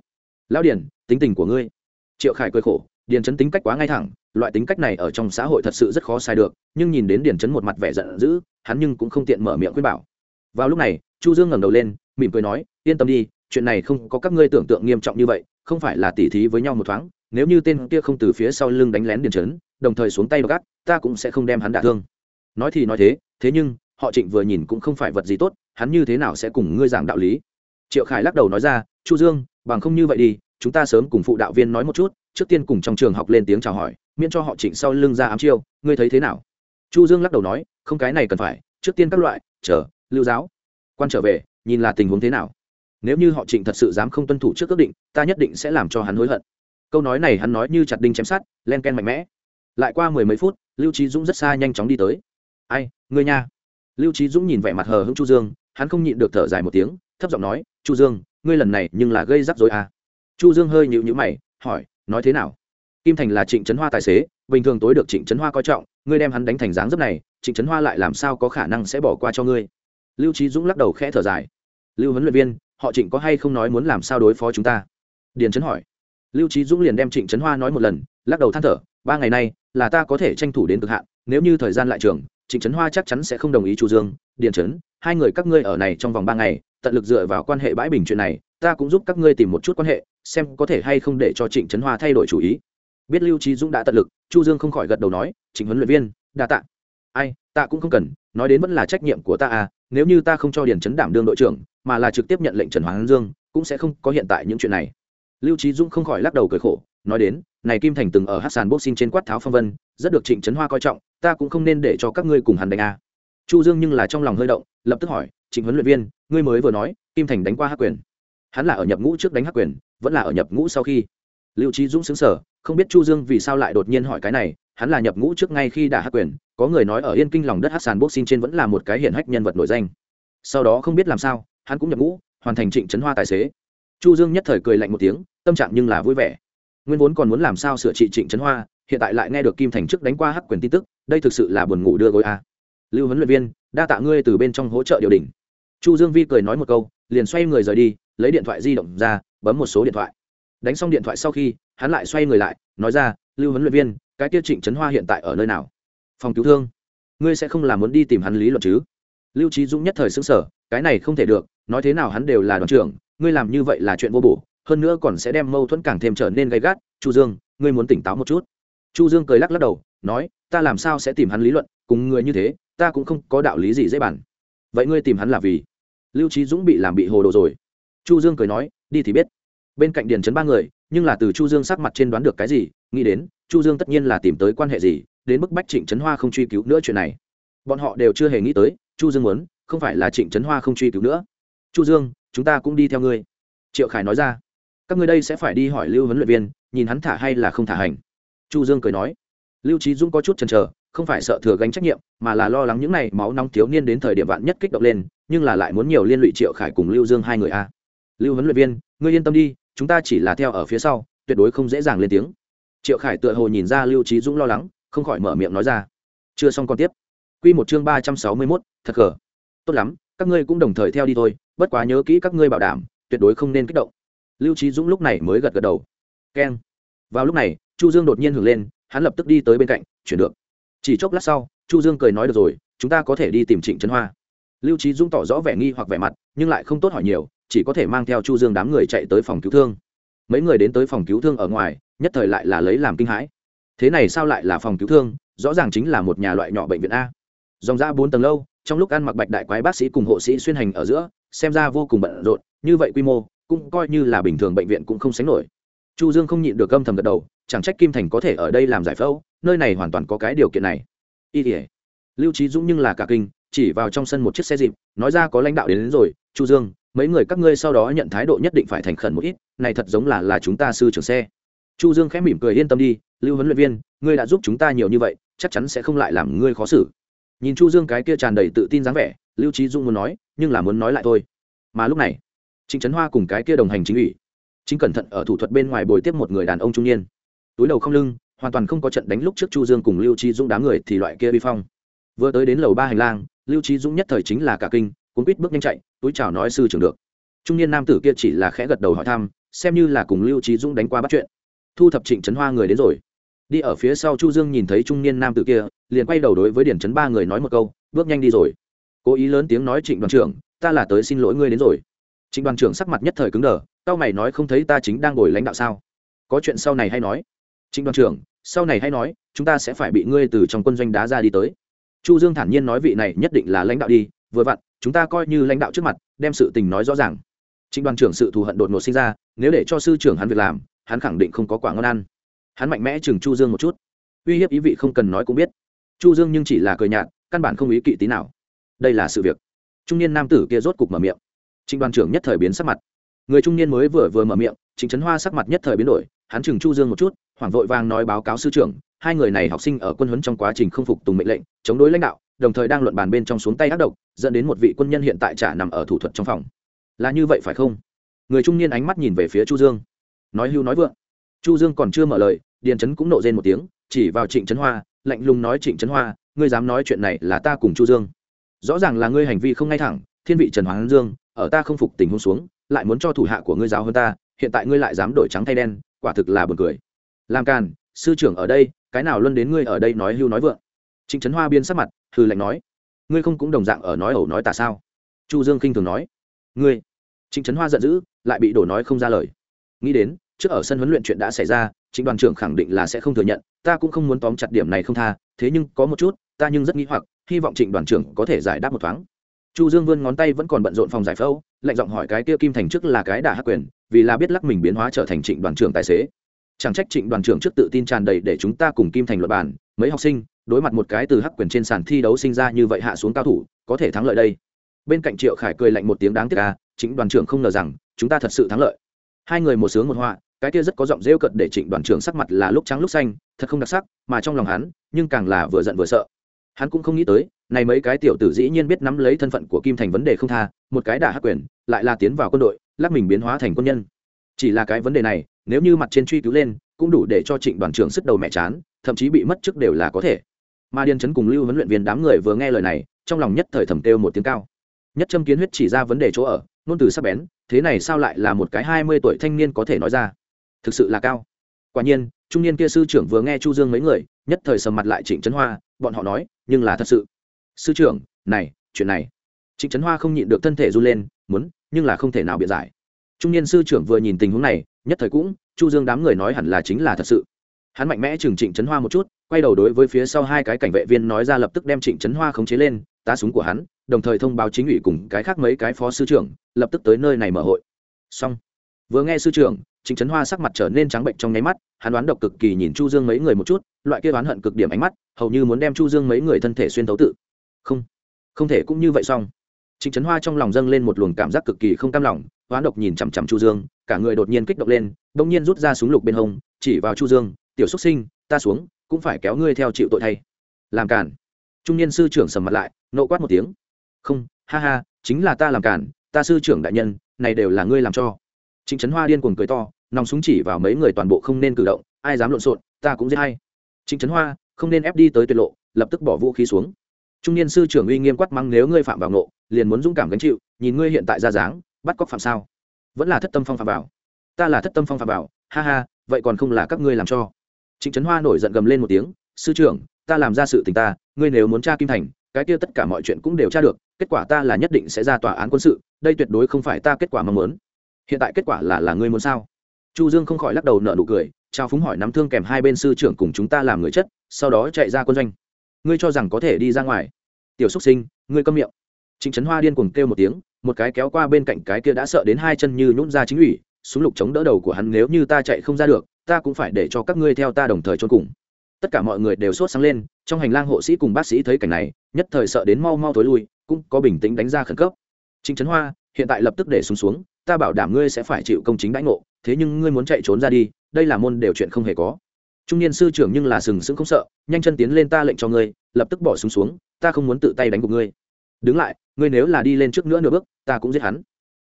Lão điền, tính tình của ngươi. Triệu khải cười khổ điền chấn tính cách quá ngay thẳng loại tính cách này ở trong xã hội thật sự rất khó sai được nhưng nhìn đến điền chấn một mặt vẻ giận dữ hắn nhưng cũng không tiện mở miệng khuyên bảo. Vào lúc này chu dương ngẩng đầu lên mỉm cười nói yên tâm đi chuyện này không có các ngươi tưởng tượng nghiêm trọng như vậy không phải là tỉ thí với nhau một thoáng nếu như tên kia không từ phía sau lưng đánh lén điền chấn, đồng thời xuống tay gắt ta cũng sẽ không đem hắn đả thương. Nói thì nói thế thế nhưng họ trịnh vừa nhìn cũng không phải vật gì tốt hắn như thế nào sẽ cùng ngươi giảng đạo lý? Triệu khải lắc đầu nói ra chu dương bằng không như vậy đi chúng ta sớm cùng phụ đạo viên nói một chút, trước tiên cùng trong trường học lên tiếng chào hỏi, miễn cho họ chỉnh sau lưng ra ám chiêu, ngươi thấy thế nào? Chu dương lắc đầu nói, không cái này cần phải, trước tiên các loại, chờ, lưu giáo. Quan trở về, nhìn là tình huống thế nào. Nếu như họ trịnh thật sự dám không tuân thủ trước ước định, ta nhất định sẽ làm cho hắn hối hận. Câu nói này hắn nói như chặt đinh chém sát len ken mạnh mẽ. Lại qua mười mấy phút, lưu trí dũng rất xa nhanh chóng đi tới. Ai, ngươi nha. Lưu trí dũng nhìn vẻ mặt hờ hững chu dương, hắn không nhịn được thở dài một tiếng, thấp giọng nói, chu dương, ngươi lần này nhưng là gây rắc rối à chu dương hơi nhịu nhữ mày, hỏi, nói thế nào? Kim thành là trịnh trấn hoa tài xế, bình thường tối được trịnh trấn hoa coi trọng, ngươi đem hắn đánh thành dáng dấp này, trịnh trấn hoa lại làm sao có khả năng sẽ bỏ qua cho ngươi? Lưu trí dũng lắc đầu khẽ thở dài. Lưu huấn luyện viên, họ trịnh có hay không nói muốn làm sao đối phó chúng ta? Điền trấn hỏi. Lưu trí dũng liền đem trịnh trấn hoa nói một lần, lắc đầu than thở, ba ngày nay, là ta có thể tranh thủ đến cực hạn, nếu như thời gian lại trường, trịnh trấn hoa chắc chắn sẽ không đồng ý chu dương, điền trấn, hai người các ngươi ở này trong vòng ba ngày, tận lực dựa vào quan hệ bãi bình chuyện này, ta cũng giúp các ngươi tìm một chút quan hệ xem có thể hay không để cho trịnh trấn hoa thay đổi chủ ý. Biết lưu trí dũng đã tận lực, chu dương không khỏi gật đầu nói, trịnh huấn luyện viên, đa tạ. Ai, ta cũng không cần, nói đến vẫn là trách nhiệm của ta à nếu như ta không cho điền trấn đảm đương đội trưởng, mà là trực tiếp nhận lệnh trần hoàng dương, cũng sẽ không có hiện tại những chuyện này. Lưu trí dũng không khỏi lắc đầu cười khổ, nói đến, này kim thành từng ở hát sàn boxing trên quát tháo phong vân, rất được trịnh trấn hoa coi trọng, ta cũng không nên để cho các ngươi cùng hắn đánh a chu dương nhưng là trong lòng hơi động, lập tức hỏi, trịnh huấn luyện viên, ngươi mới vừa nói, kim thành đánh qua hát quyền. Hắn là ở nhập ngũ trước đánh hát quyền vẫn là ở nhập ngũ sau khi. Lưu trí dũng xứng sở không biết chu dương vì sao lại đột nhiên hỏi cái này, hắn là nhập ngũ trước ngay khi đã hát quyền, có người nói ở yên kinh lòng đất hát sàn boxing trên vẫn là một cái hiển hách nhân vật nổi danh. Sau đó không biết làm sao, hắn cũng nhập ngũ, hoàn thành trịnh trấn hoa tài xế. Chu dương nhất thời cười lạnh một tiếng, tâm trạng nhưng là vui vẻ. Nguyên vốn còn muốn làm sao sửa trị trịnh trấn hoa, hiện tại lại nghe được kim thành trước đánh qua hắc quyền tin tức, đây thực sự là buồn ngủ đưa gối a. Lưu huấn luyện viên, đa tạ ngươi từ bên trong hỗ trợ điều đình chu dương vi cười nói một câu, liền xoay người rời đi, lấy điện thoại di động ra bấm một số điện thoại. Đánh xong điện thoại sau khi, hắn lại xoay người lại, nói ra, lưu huấn luyện viên, cái tiêu trịnh trấn hoa hiện tại ở nơi nào? Phòng cứu thương. Ngươi sẽ không làm muốn đi tìm hắn lý luận chứ? Lưu trí dũng nhất thời xứng sở cái này không thể được, nói thế nào hắn đều là đoàn trưởng, ngươi làm như vậy là chuyện vô bổ, hơn nữa còn sẽ đem mâu thuẫn càng thêm trở nên gay gắt. Chu dương, ngươi muốn tỉnh táo một chút. Chu dương cười lắc lắc đầu, nói, ta làm sao sẽ tìm hắn lý luận, cùng người như thế, ta cũng không có đạo lý gì dễ bản vậy ngươi tìm hắn là vì? Lưu trí dũng bị làm bị hồ đồ rồi. Chu dương cười nói đi thì biết. Bên cạnh điền trấn ba người, nhưng là từ chu dương sắc mặt trên đoán được cái gì, nghĩ đến, chu dương tất nhiên là tìm tới quan hệ gì, đến mức bách trịnh trấn hoa không truy cứu nữa chuyện này. Bọn họ đều chưa hề nghĩ tới, chu dương muốn, không phải là trịnh trấn hoa không truy cứu nữa. Chu dương, chúng ta cũng đi theo ngươi. Triệu khải nói ra. Các ngươi đây sẽ phải đi hỏi lưu huấn luyện viên, nhìn hắn thả hay là không thả hành. Chu dương cười nói. Lưu trí dũng có chút chần chờ, không phải sợ thừa gánh trách nhiệm, mà là lo lắng những này máu nóng thiếu niên đến thời điểm vạn nhất kích động lên, nhưng là lại muốn nhiều liên lụy triệu khải cùng lưu dương hai người a lưu huấn luyện viên, ngươi yên tâm đi, chúng ta chỉ là theo ở phía sau, tuyệt đối không dễ dàng lên tiếng. Triệu khải tựa hồ nhìn ra lưu trí dũng lo lắng, không khỏi mở miệng nói ra. Chưa xong còn tiếp. Quy một chương ba trăm sáu mươi mốt, thật gờ. Tốt lắm, các ngươi cũng đồng thời theo đi thôi, bất quá nhớ kỹ các ngươi bảo đảm, tuyệt đối không nên kích động. Lưu trí dũng lúc này mới gật gật đầu. Keng. Vào lúc này, chu dương đột nhiên hưởng lên, hắn lập tức đi tới bên cạnh, chuyển được. Chỉ chốc lát sau, chu dương cười nói được rồi, chúng ta có thể đi tìm trịnh trấn hoa lưu trí dũng tỏ rõ vẻ nghi hoặc vẻ mặt, nhưng lại không tốt hỏi nhiều, chỉ có thể mang theo chu dương đám người chạy tới phòng cứu thương. Mấy người đến tới phòng cứu thương ở ngoài, nhất thời lại là lấy làm kinh hãi. Thế này sao lại là phòng cứu thương? Rõ ràng chính là một nhà loại nhỏ bệnh viện a. Dòng ra bốn tầng lâu, trong lúc ăn mặc bạch đại quái bác sĩ cùng hộ sĩ xuyên hành ở giữa, xem ra vô cùng bận rộn, như vậy quy mô, cũng coi như là bình thường bệnh viện cũng không sánh nổi. Chu dương không nhịn được âm thầm gật đầu, chẳng trách kim thành có thể ở đây làm giải phẫu, nơi này hoàn toàn có cái điều kiện này. Y thể lưu trí dũng nhưng là cả kinh chỉ vào trong sân một chiếc xe dịp nói ra có lãnh đạo đến, đến rồi chu dương mấy người các ngươi sau đó nhận thái độ nhất định phải thành khẩn một ít này thật giống là là chúng ta sư trưởng xe. Chu dương khẽ mỉm cười yên tâm đi lưu huấn luyện viên ngươi đã giúp chúng ta nhiều như vậy chắc chắn sẽ không lại làm ngươi khó xử. Nhìn chu dương cái kia tràn đầy tự tin dáng vẻ lưu trí dung muốn nói nhưng là muốn nói lại thôi. Mà lúc này trịnh trấn hoa cùng cái kia đồng hành chính ủy chính cẩn thận ở thủ thuật bên ngoài bồi tiếp một người đàn ông trung niên. Túi đầu không lưng hoàn toàn không có trận đánh lúc trước chu dương cùng lưu trí dung đám người thì loại kia vi phong. Vừa tới đến lầu ba hành lang lưu trí dũng nhất thời chính là cả kinh cuốn quýt bước nhanh chạy, túi chào nói sư trưởng được. Trung niên nam tử kia chỉ là khẽ gật đầu hỏi thăm, xem như là cùng lưu trí dũng đánh qua bắt chuyện. Thu thập trịnh trấn hoa người đến rồi. Đi ở phía sau chu dương nhìn thấy trung niên nam tử kia, liền quay đầu đối với điển trấn ba người nói một câu, bước nhanh đi rồi. Cố ý lớn tiếng nói, trịnh đoàn trưởng, ta là tới xin lỗi ngươi đến rồi. Trịnh đoàn trưởng sắc mặt nhất thời cứng đờ tao mày nói không thấy ta chính đang ngồi lãnh đạo sao? Có chuyện sau này hay nói. Trịnh đoàn trưởng, sau này hay nói, chúng ta sẽ phải bị ngươi từ trong quân doanh đá ra đi tới chu dương thản nhiên nói vị này nhất định là lãnh đạo đi, vừa vặn, chúng ta coi như lãnh đạo trước mặt, đem sự tình nói rõ ràng. Trịnh đoàn trưởng sự thù hận đột ngột sinh ra, nếu để cho sư trưởng hắn việc làm, hắn khẳng định không có quả ngon ăn. Hắn mạnh mẽ chừng chu dương một chút. Uy hiếp ý vị không cần nói cũng biết. Chu dương nhưng chỉ là cười nhạt, căn bản không ý kỵ tí nào. Đây là sự việc. Trung niên nam tử kia rốt cục mở miệng. Trịnh đoàn trưởng nhất thời biến sắc mặt. Người trung niên mới vừa vừa mở miệng, trịnh trấn hoa sắc mặt nhất thời biến đổi, hắn chừng chu dương một chút hoảng vội vàng nói báo cáo sư trưởng, hai người này học sinh ở quân huấn trong quá trình không phục tùng mệnh lệnh, chống đối lãnh đạo, đồng thời đang luận bàn bên trong xuống tay ác độc, dẫn đến một vị quân nhân hiện tại trả nằm ở thủ thuật trong phòng. Là như vậy phải không? Người trung niên ánh mắt nhìn về phía chu dương. Nói hưu nói vượng. Chu dương còn chưa mở lời, điền trấn cũng nộ rên một tiếng, chỉ vào trịnh trấn hoa, lạnh lùng nói, trịnh trấn hoa, ngươi dám nói chuyện này là ta cùng chu dương. Rõ ràng là ngươi hành vi không ngay thẳng, thiên vị trần hoàng dương, ở ta không phục tình huống xuống, lại muốn cho thủ hạ của ngươi giáo hơn ta, hiện tại ngươi lại dám đổi trắng thay đen, quả thực là buồn cười làm càn, sư trưởng ở đây, cái nào luân đến ngươi ở đây nói hưu nói vượng? Trịnh trấn hoa biên sắc mặt hư lạnh nói. Ngươi không cũng đồng dạng ở nói ẩu nói tà sao? Chu dương khinh thường nói. Ngươi? Trịnh trấn hoa giận dữ, lại bị đổ nói không ra lời. Nghĩ đến, trước ở sân huấn luyện chuyện đã xảy ra, trịnh đoàn trưởng khẳng định là sẽ không thừa nhận, ta cũng không muốn tóm chặt điểm này không tha, thế nhưng có một chút, ta nhưng rất nghĩ hoặc, hy vọng trịnh đoàn trưởng có thể giải đáp một thoáng. Chu dương vươn ngón tay vẫn còn bận rộn phòng giải phẫu, lạnh giọng hỏi cái kia kim thành trước là cái đả hắc quyền, vì là biết lắc mình biến hóa trở thành trịnh đoàn trưởng tài xế chẳng trách trịnh đoàn trưởng trước tự tin tràn đầy để chúng ta cùng kim thành luật bản mấy học sinh, đối mặt một cái từ hắc quyền trên sàn thi đấu sinh ra như vậy hạ xuống cao thủ, có thể thắng lợi đây. Bên cạnh triệu khải cười lạnh một tiếng đáng tiếc ca trịnh đoàn trưởng không ngờ rằng, chúng ta thật sự thắng lợi. Hai người một sướng một họa, cái kia rất có giọng rêu cận để trịnh đoàn trưởng sắc mặt là lúc trắng lúc xanh, thật không đặc sắc, mà trong lòng hắn, nhưng càng là vừa giận vừa sợ. Hắn cũng không nghĩ tới, này mấy cái tiểu tử dĩ nhiên biết nắm lấy thân phận của kim thành vấn đề không tha, một cái đả hắc quyền, lại là tiến vào quân đội, lắc mình biến hóa thành quân nhân. Chỉ là cái vấn đề này nếu như mặt trên truy cứu lên, cũng đủ để cho trịnh đoàn trưởng sức đầu mẹ chán, thậm chí bị mất chức đều là có thể. Mà điền chấn cùng lưu huấn luyện viên đám người vừa nghe lời này, trong lòng nhất thời thầm kêu một tiếng cao. Nhất châm kiến huyết chỉ ra vấn đề chỗ ở nôn từ sắc bén, thế này sao lại là một cái hai mươi tuổi thanh niên có thể nói ra? Thực sự là cao. Quả nhiên, trung niên kia sư trưởng vừa nghe chu dương mấy người, nhất thời sầm mặt lại trịnh trấn hoa, bọn họ nói, nhưng là thật sự. Sư trưởng, này, chuyện này. Trịnh trấn hoa không nhịn được thân thể run lên, muốn, nhưng là không thể nào biện giải. Trung niên sư trưởng vừa nhìn tình huống này nhất thời cũng, chu dương đám người nói hẳn là chính là thật sự. Hắn mạnh mẽ chừng trịnh trấn hoa một chút, quay đầu đối với phía sau hai cái cảnh vệ viên nói ra lập tức đem trịnh trấn hoa khống chế lên, tá súng của hắn, đồng thời thông báo chính ủy cùng cái khác mấy cái phó sư trưởng, lập tức tới nơi này mở hội. Xong. Vừa nghe sư trưởng, trịnh trấn hoa sắc mặt trở nên trắng bệnh trong nháy mắt, hắn đoán độc cực kỳ nhìn chu dương mấy người một chút, loại kia đoán hận cực điểm ánh mắt, hầu như muốn đem chu dương mấy người thân thể xuyên thấu tự. Không. Không thể cũng như vậy xong. Trịnh trấn hoa trong lòng dâng lên một luồng cảm giác cực kỳ không cam lòng hoán độc nhìn chằm chằm chu dương, cả người đột nhiên kích động lên bỗng nhiên rút ra súng lục bên hông, chỉ vào chu dương, tiểu xuất sinh, ta xuống, cũng phải kéo ngươi theo chịu tội thay. Làm cản trung niên sư trưởng sầm mặt lại, nộ quát một tiếng. Không, ha ha, chính là ta làm cản ta sư trưởng đại nhân, này đều là ngươi làm cho. Trịnh trấn hoa điên cuồng cười to, nòng súng chỉ vào mấy người toàn bộ không nên cử động, ai dám lộn xộn, ta cũng giết hay. Trịnh trấn hoa, không nên ép đi tới tuyệt lộ, lập tức bỏ vũ khí xuống. Trung niên sư trưởng uy nghiêm quát mắng, nếu ngươi phạm vào nộ liền muốn dũng cảm gánh chịu, nhìn ngươi hiện tại ra dáng bắt cóc phạm sao? Vẫn là thất tâm phong phạm bảo ta là thất tâm phong phạm bảo ha ha, vậy còn không là các ngươi làm cho. Trịnh trấn hoa nổi giận gầm lên một tiếng, sư trưởng, ta làm ra sự tình ta, ngươi nếu muốn tra kim thành, cái kia tất cả mọi chuyện cũng đều tra được, kết quả ta là nhất định sẽ ra tòa án quân sự, đây tuyệt đối không phải ta kết quả mong muốn. Hiện tại kết quả là là ngươi muốn sao? Chu dương không khỏi lắc đầu nợ nụ cười, trao phúng hỏi nắm thương kèm hai bên sư trưởng cùng chúng ta làm người chất, sau đó chạy ra quân doanh. Ngươi cho rằng có thể đi ra ngoài. Tiểu xúc sinh, ngươi câm miệng. Trịnh trấn hoa điên cuồng kêu một tiếng một cái kéo qua bên cạnh cái kia đã sợ đến hai chân như nhún ra chính ủy súng lục chống đỡ đầu của hắn nếu như ta chạy không ra được ta cũng phải để cho các ngươi theo ta đồng thời trốn cùng. Tất cả mọi người đều sốt sáng lên trong hành lang hộ sĩ cùng bác sĩ thấy cảnh này nhất thời sợ đến mau mau tối lui cũng có bình tĩnh đánh ra khẩn cấp. Trịnh trấn hoa hiện tại lập tức để xuống xuống ta bảo đảm ngươi sẽ phải chịu công chính đãi ngộ thế nhưng ngươi muốn chạy trốn ra đi đây là môn đều chuyện không hề có. Trung niên sư trưởng nhưng là sừng sững không sợ nhanh chân tiến lên ta lệnh cho ngươi lập tức bỏ súng xuống, xuống ta không muốn tự tay đánh gục ngươi đứng lại, ngươi nếu là đi lên trước nữa nửa bước, ta cũng giết hắn.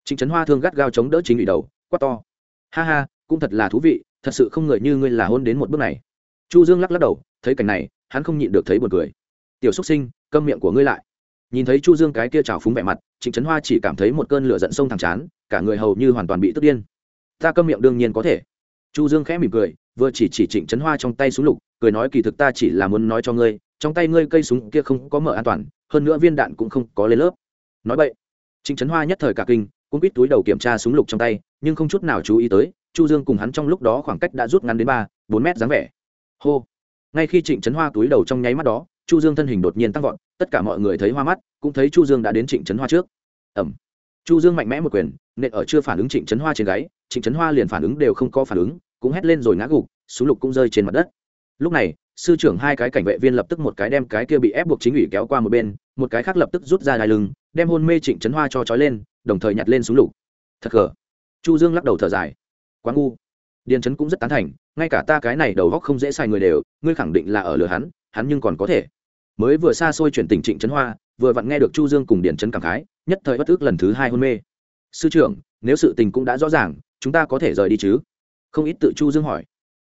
Trịnh trấn hoa thương gắt gao chống đỡ chính ủy đầu, quát to. Ha ha, cũng thật là thú vị, thật sự không ngờ như ngươi là hôn đến một bước này. Chu dương lắc lắc đầu, thấy cảnh này, hắn không nhịn được thấy buồn cười. Tiểu xúc sinh, câm miệng của ngươi lại. Nhìn thấy chu dương cái kia trào phúng vẻ mặt, trịnh trấn hoa chỉ cảm thấy một cơn lửa giận sông thẳng chán, cả người hầu như hoàn toàn bị tức điên. Ta câm miệng đương nhiên có thể chu dương khẽ mỉm cười, vừa chỉ chỉ trịnh trấn hoa trong tay súng lục, cười nói kỳ thực ta chỉ là muốn nói cho ngươi, trong tay ngươi cây súng kia không có mở an toàn, hơn nữa viên đạn cũng không có lên lớp. Nói vậy, trịnh trấn hoa nhất thời cả kinh, cũng biết túi đầu kiểm tra súng lục trong tay, nhưng không chút nào chú ý tới, chu dương cùng hắn trong lúc đó khoảng cách đã rút ngắn đến ba, bốn mét dáng vẻ. Hô. Ngay khi trịnh trấn hoa túi đầu trong nháy mắt đó, chu dương thân hình đột nhiên tăng vọt, tất cả mọi người thấy hoa mắt, cũng thấy chu dương đã đến trịnh trấn hoa trước. Ẩm. Chu dương mạnh mẽ một quyền, nện ở chưa phản ứng trịnh trấn hoa trên gáy trịnh trấn hoa liền phản ứng đều không có phản ứng, cũng hét lên rồi ngã gục, súng lục cũng rơi trên mặt đất. Lúc này, sư trưởng hai cái cảnh vệ viên lập tức một cái đem cái kia bị ép buộc chính ủy kéo qua một bên, một cái khác lập tức rút ra đai lưng, đem hôn mê trịnh trấn hoa cho trói lên, đồng thời nhặt lên súng lục. Thật gờ. Chu dương lắc đầu thở dài. Quá ngu. Điền trấn cũng rất tán thành, ngay cả ta cái này đầu góc không dễ xài người đều, ngươi khẳng định là ở lừa hắn hắn nhưng còn có thể. Mới vừa xa xôi chuyển tình trịnh trấn hoa, vừa vặn nghe được chu dương cùng điền trấn cảm khái, nhất thời bất ước lần thứ hai hôn mê. Sư trưởng, nếu sự tình cũng đã rõ ràng chúng ta có thể rời đi chứ? Không ít tự chu dương hỏi.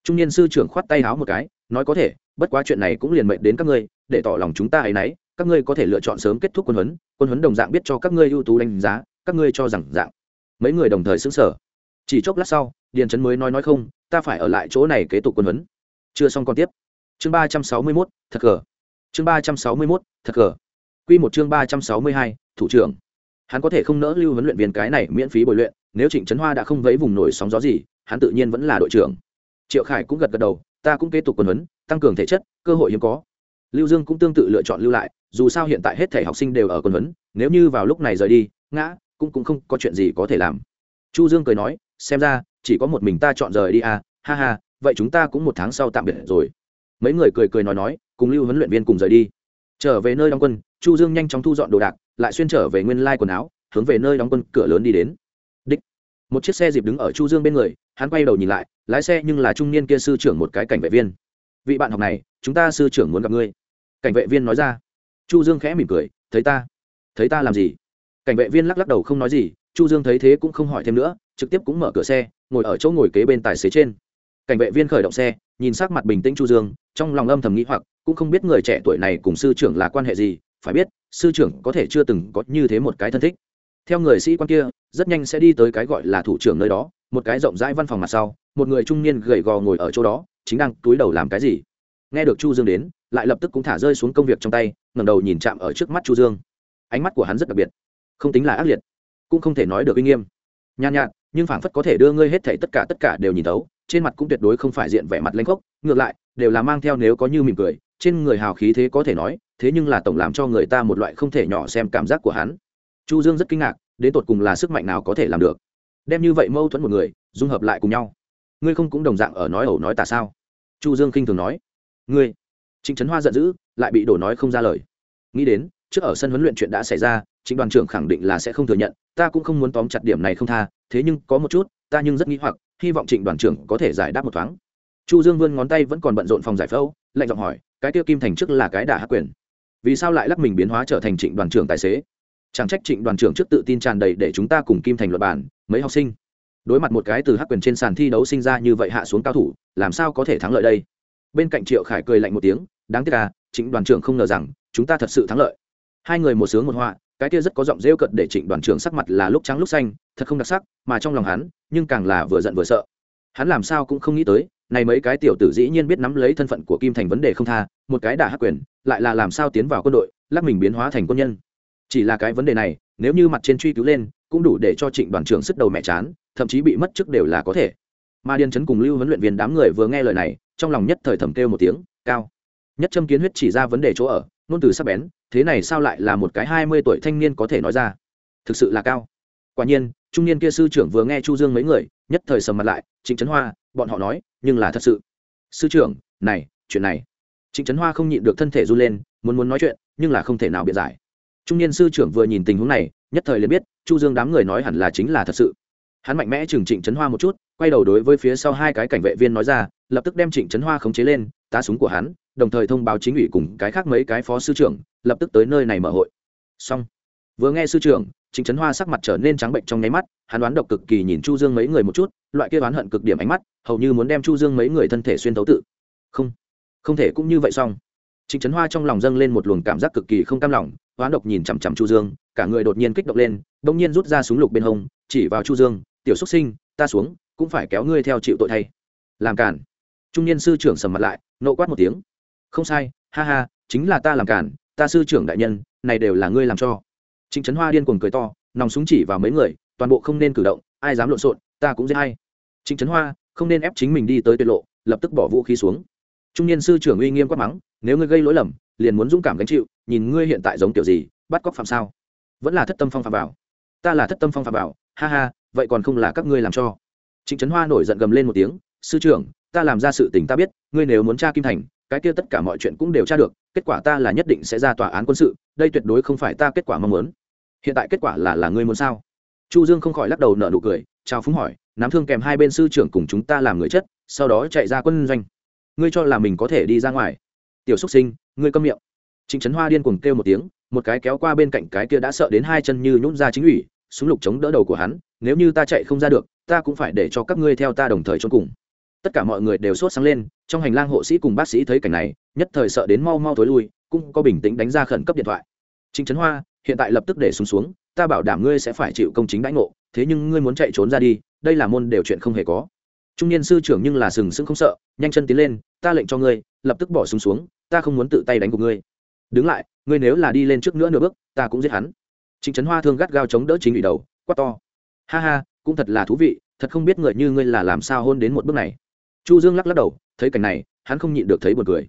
Trung niên sư trưởng khoát tay háo một cái, nói có thể, bất quá chuyện này cũng liền mệnh đến các ngươi, để tỏ lòng chúng ta ấy nấy, các ngươi có thể lựa chọn sớm kết thúc quân huấn quân huấn đồng dạng biết cho các ngươi ưu tú đánh giá, các ngươi cho rằng dạng. Mấy người đồng thời xứng sở chỉ chốc lát sau, điền trấn mới nói nói không, ta phải ở lại chỗ này kế tục quân huấn. Chưa xong còn tiếp. Chương ba trăm sáu mươi mốt, thật cờ chương ba trăm sáu mươi mốt, thật cờ q một chương ba trăm sáu mươi hai, thủ trưởng. Hắn có thể không nỡ lưu huấn luyện viên cái này miễn phí bồi luyện nếu trịnh trấn hoa đã không vấy vùng nổi sóng gió gì, hắn tự nhiên vẫn là đội trưởng. Triệu khải cũng gật gật đầu, ta cũng kế tục quần huấn, tăng cường thể chất, cơ hội hiếm có. Lưu dương cũng tương tự lựa chọn lưu lại, dù sao hiện tại hết thể học sinh đều ở quần huấn, nếu như vào lúc này rời đi, ngã, cũng cũng không có chuyện gì có thể làm. Chu dương cười nói, xem ra, chỉ có một mình ta chọn rời đi à ha ha, vậy chúng ta cũng một tháng sau tạm biệt rồi. Mấy người cười cười nói nói, cùng lưu huấn luyện viên cùng rời đi. Trở về nơi đóng quân, chu dương nhanh chóng thu dọn đồ đạc, lại xuyên trở về nguyên lai quần áo, hướng về nơi đóng quân cửa lớn đi đến một chiếc xe dịp đứng ở chu dương bên người, hắn quay đầu nhìn lại, lái xe nhưng là trung niên kia sư trưởng một cái cảnh vệ viên. Vị bạn học này, chúng ta sư trưởng muốn gặp ngươi. Cảnh vệ viên nói ra. Chu dương khẽ mỉm cười, thấy ta. Thấy ta làm gì? Cảnh vệ viên lắc lắc đầu không nói gì, chu dương thấy thế cũng không hỏi thêm nữa, trực tiếp cũng mở cửa xe, ngồi ở chỗ ngồi kế bên tài xế trên. Cảnh vệ viên khởi động xe, nhìn sắc mặt bình tĩnh chu dương, trong lòng âm thầm nghĩ hoặc, cũng không biết người trẻ tuổi này cùng sư trưởng là quan hệ gì, phải biết, sư trưởng có thể chưa từng có như thế một cái thân thích theo người sĩ quan kia, rất nhanh sẽ đi tới cái gọi là thủ trưởng nơi đó, một cái rộng rãi văn phòng mặt sau, một người trung niên gầy gò ngồi ở chỗ đó, chính đang túi đầu làm cái gì. Nghe được chu dương đến, lại lập tức cũng thả rơi xuống công việc trong tay, ngẩng đầu nhìn chạm ở trước mắt chu dương. Ánh mắt của hắn rất đặc biệt, không tính là ác liệt, cũng không thể nói được uy nghiêm. Nhàn nhạt, nhưng phảng phất có thể đưa ngươi hết thảy tất cả tất cả đều nhìn thấu, trên mặt cũng tuyệt đối không phải diện vẻ mặt lãnh khốc, ngược lại, đều là mang theo nếu có như mỉm cười, trên người hào khí thế có thể nói, thế nhưng là tổng làm cho người ta một loại không thể nhỏ xem cảm giác của hắn chu dương rất kinh ngạc, đến tột cùng là sức mạnh nào có thể làm được? Đem như vậy mâu thuẫn một người, dung hợp lại cùng nhau. Ngươi không cũng đồng dạng ở nói ẩu nói tà sao? Chu dương khinh thường nói. Ngươi, trịnh trấn hoa giận dữ, lại bị đổ nói không ra lời. Nghĩ đến, trước ở sân huấn luyện chuyện đã xảy ra, trịnh đoàn trưởng khẳng định là sẽ không thừa nhận, ta cũng không muốn tóm chặt điểm này không tha, thế nhưng có một chút, ta nhưng rất nghĩ hoặc, hy vọng trịnh đoàn trưởng có thể giải đáp một thoáng. Chu dương vươn ngón tay vẫn còn bận rộn phòng giải phẫu, lạnh giọng hỏi, cái tiêu kim thành trước là cái đả hắc quyền? Vì sao lại lắc mình biến hóa trở thành trịnh đoàn trưởng tài xế? Chẳng trách trịnh đoàn trưởng trước tự tin tràn đầy để chúng ta cùng kim thành luật bản mấy học sinh. Đối mặt một cái từ hắc quyền trên sàn thi đấu sinh ra như vậy hạ xuống cao thủ, làm sao có thể thắng lợi đây? Bên cạnh triệu khải cười lạnh một tiếng, đáng tiếc à trịnh đoàn trưởng không ngờ rằng, chúng ta thật sự thắng lợi. Hai người một sướng một họa, cái kia rất có giọng rêu cận để trịnh đoàn trưởng sắc mặt là lúc trắng lúc xanh, thật không đặc sắc, mà trong lòng hắn, nhưng càng là vừa giận vừa sợ. Hắn làm sao cũng không nghĩ tới, này mấy cái tiểu tử dĩ nhiên biết nắm lấy thân phận của kim thành vấn đề không tha, một cái đả hắc quyền, lại là làm sao tiến vào quân đội, lắc mình biến hóa thành quân nhân chỉ là cái vấn đề này, nếu như mặt trên truy cứu lên, cũng đủ để cho trịnh đoàn trưởng sức đầu mẹ chán, thậm chí bị mất chức đều là có thể. Mà điền chấn cùng lưu huấn luyện viên đám người vừa nghe lời này, trong lòng nhất thời thầm kêu một tiếng, cao. Nhất châm kiến huyết chỉ ra vấn đề chỗ ở nôn từ sắc bén, thế này sao lại là một cái hai mươi tuổi thanh niên có thể nói ra? Thực sự là cao. Quả nhiên, trung niên kia sư trưởng vừa nghe chu dương mấy người, nhất thời sầm mặt lại, trịnh trấn hoa, bọn họ nói, nhưng là thật sự. Sư trưởng, này, chuyện này. Trịnh trấn hoa không nhịn được thân thể run lên, muốn muốn nói chuyện, nhưng là không thể nào biện giải trung niên sư trưởng vừa nhìn tình huống này, nhất thời liền biết, chu dương đám người nói hẳn là chính là thật sự. Hắn mạnh mẽ chừng trịnh trấn hoa một chút, quay đầu đối với phía sau hai cái cảnh vệ viên nói ra, lập tức đem trịnh trấn hoa khống chế lên, tá súng của hắn, đồng thời thông báo chính ủy cùng cái khác mấy cái phó sư trưởng, lập tức tới nơi này mở hội. Xong. Vừa nghe sư trưởng, trịnh trấn hoa sắc mặt trở nên trắng bệnh trong nháy mắt, hắn đoán độc cực kỳ nhìn chu dương mấy người một chút, loại kia đoán hận cực điểm ánh mắt, hầu như muốn đem chu dương mấy người thân thể xuyên thấu tự. Không. Không thể cũng như vậy xong trịnh trấn hoa trong lòng dâng lên một luồng cảm giác cực kỳ không cam lòng oán độc nhìn chằm chằm chu dương, cả người đột nhiên kích động lên, đông nhiên rút ra súng lục bên hông, chỉ vào chu dương, tiểu xuất sinh, ta xuống, cũng phải kéo ngươi theo chịu tội thay. Làm cản trung niên sư trưởng sầm mặt lại, nộ quát một tiếng. Không sai, ha ha, chính là ta làm cản ta sư trưởng đại nhân, này đều là ngươi làm cho. Trịnh trấn hoa điên cuồng cười to, nòng súng chỉ vào mấy người, toàn bộ không nên cử động, ai dám lộn xộn, ta cũng giết hay trịnh trấn hoa không nên ép chính mình đi tới tuyệt lộ, lập tức bỏ vũ khí xuống trung niên sư trưởng uy nghiêm quát mắng, nếu ngươi gây lỗi lầm, liền muốn dũng cảm gánh chịu, nhìn ngươi hiện tại giống kiểu gì, bắt cóc phạm sao? Vẫn là thất tâm phong phạm bảo ta là thất tâm phong phạm bảo ha ha, vậy còn không là các ngươi làm cho. Trịnh trấn hoa nổi giận gầm lên một tiếng, sư trưởng, ta làm ra sự tình ta biết, ngươi nếu muốn tra kim thành, cái kia tất cả mọi chuyện cũng đều tra được, kết quả ta là nhất định sẽ ra tòa án quân sự, đây tuyệt đối không phải ta kết quả mong muốn. Hiện tại kết quả là là ngươi muốn sao? Chu dương không khỏi lắc đầu nở nụ cười, chào phúng hỏi nắm thương kèm hai bên sư trưởng cùng chúng ta làm người chất, sau đó chạy ra quân doanh ngươi cho là mình có thể đi ra ngoài. Tiểu xúc sinh, ngươi câm miệng. Trịnh trấn hoa điên cuồng kêu một tiếng, một cái kéo qua bên cạnh cái kia đã sợ đến hai chân như nhún ra chính ủy, súng lục chống đỡ đầu của hắn, nếu như ta chạy không ra được, ta cũng phải để cho các ngươi theo ta đồng thời trốn cùng. Tất cả mọi người đều sốt sáng lên, trong hành lang hộ sĩ cùng bác sĩ thấy cảnh này, nhất thời sợ đến mau mau tối lui, cũng có bình tĩnh đánh ra khẩn cấp điện thoại. Trịnh trấn hoa, hiện tại lập tức để xuống xuống, ta bảo đảm ngươi sẽ phải chịu công chính đãi ngộ, thế nhưng ngươi muốn chạy trốn ra đi, đây là môn đều chuyện không hề có. Trung niên sư trưởng nhưng là sừng sững không sợ, nhanh chân tiến lên ta lệnh cho ngươi lập tức bỏ súng xuống, xuống ta không muốn tự tay đánh của ngươi. Đứng lại ngươi nếu là đi lên trước nữa nửa bước ta cũng giết hắn. Trịnh trấn hoa thương gắt gao chống đỡ chính ủy đầu quát to. Ha ha cũng thật là thú vị thật không biết người như ngươi là làm sao hôn đến một bước này. Chu dương lắc lắc đầu thấy cảnh này hắn không nhịn được thấy buồn cười.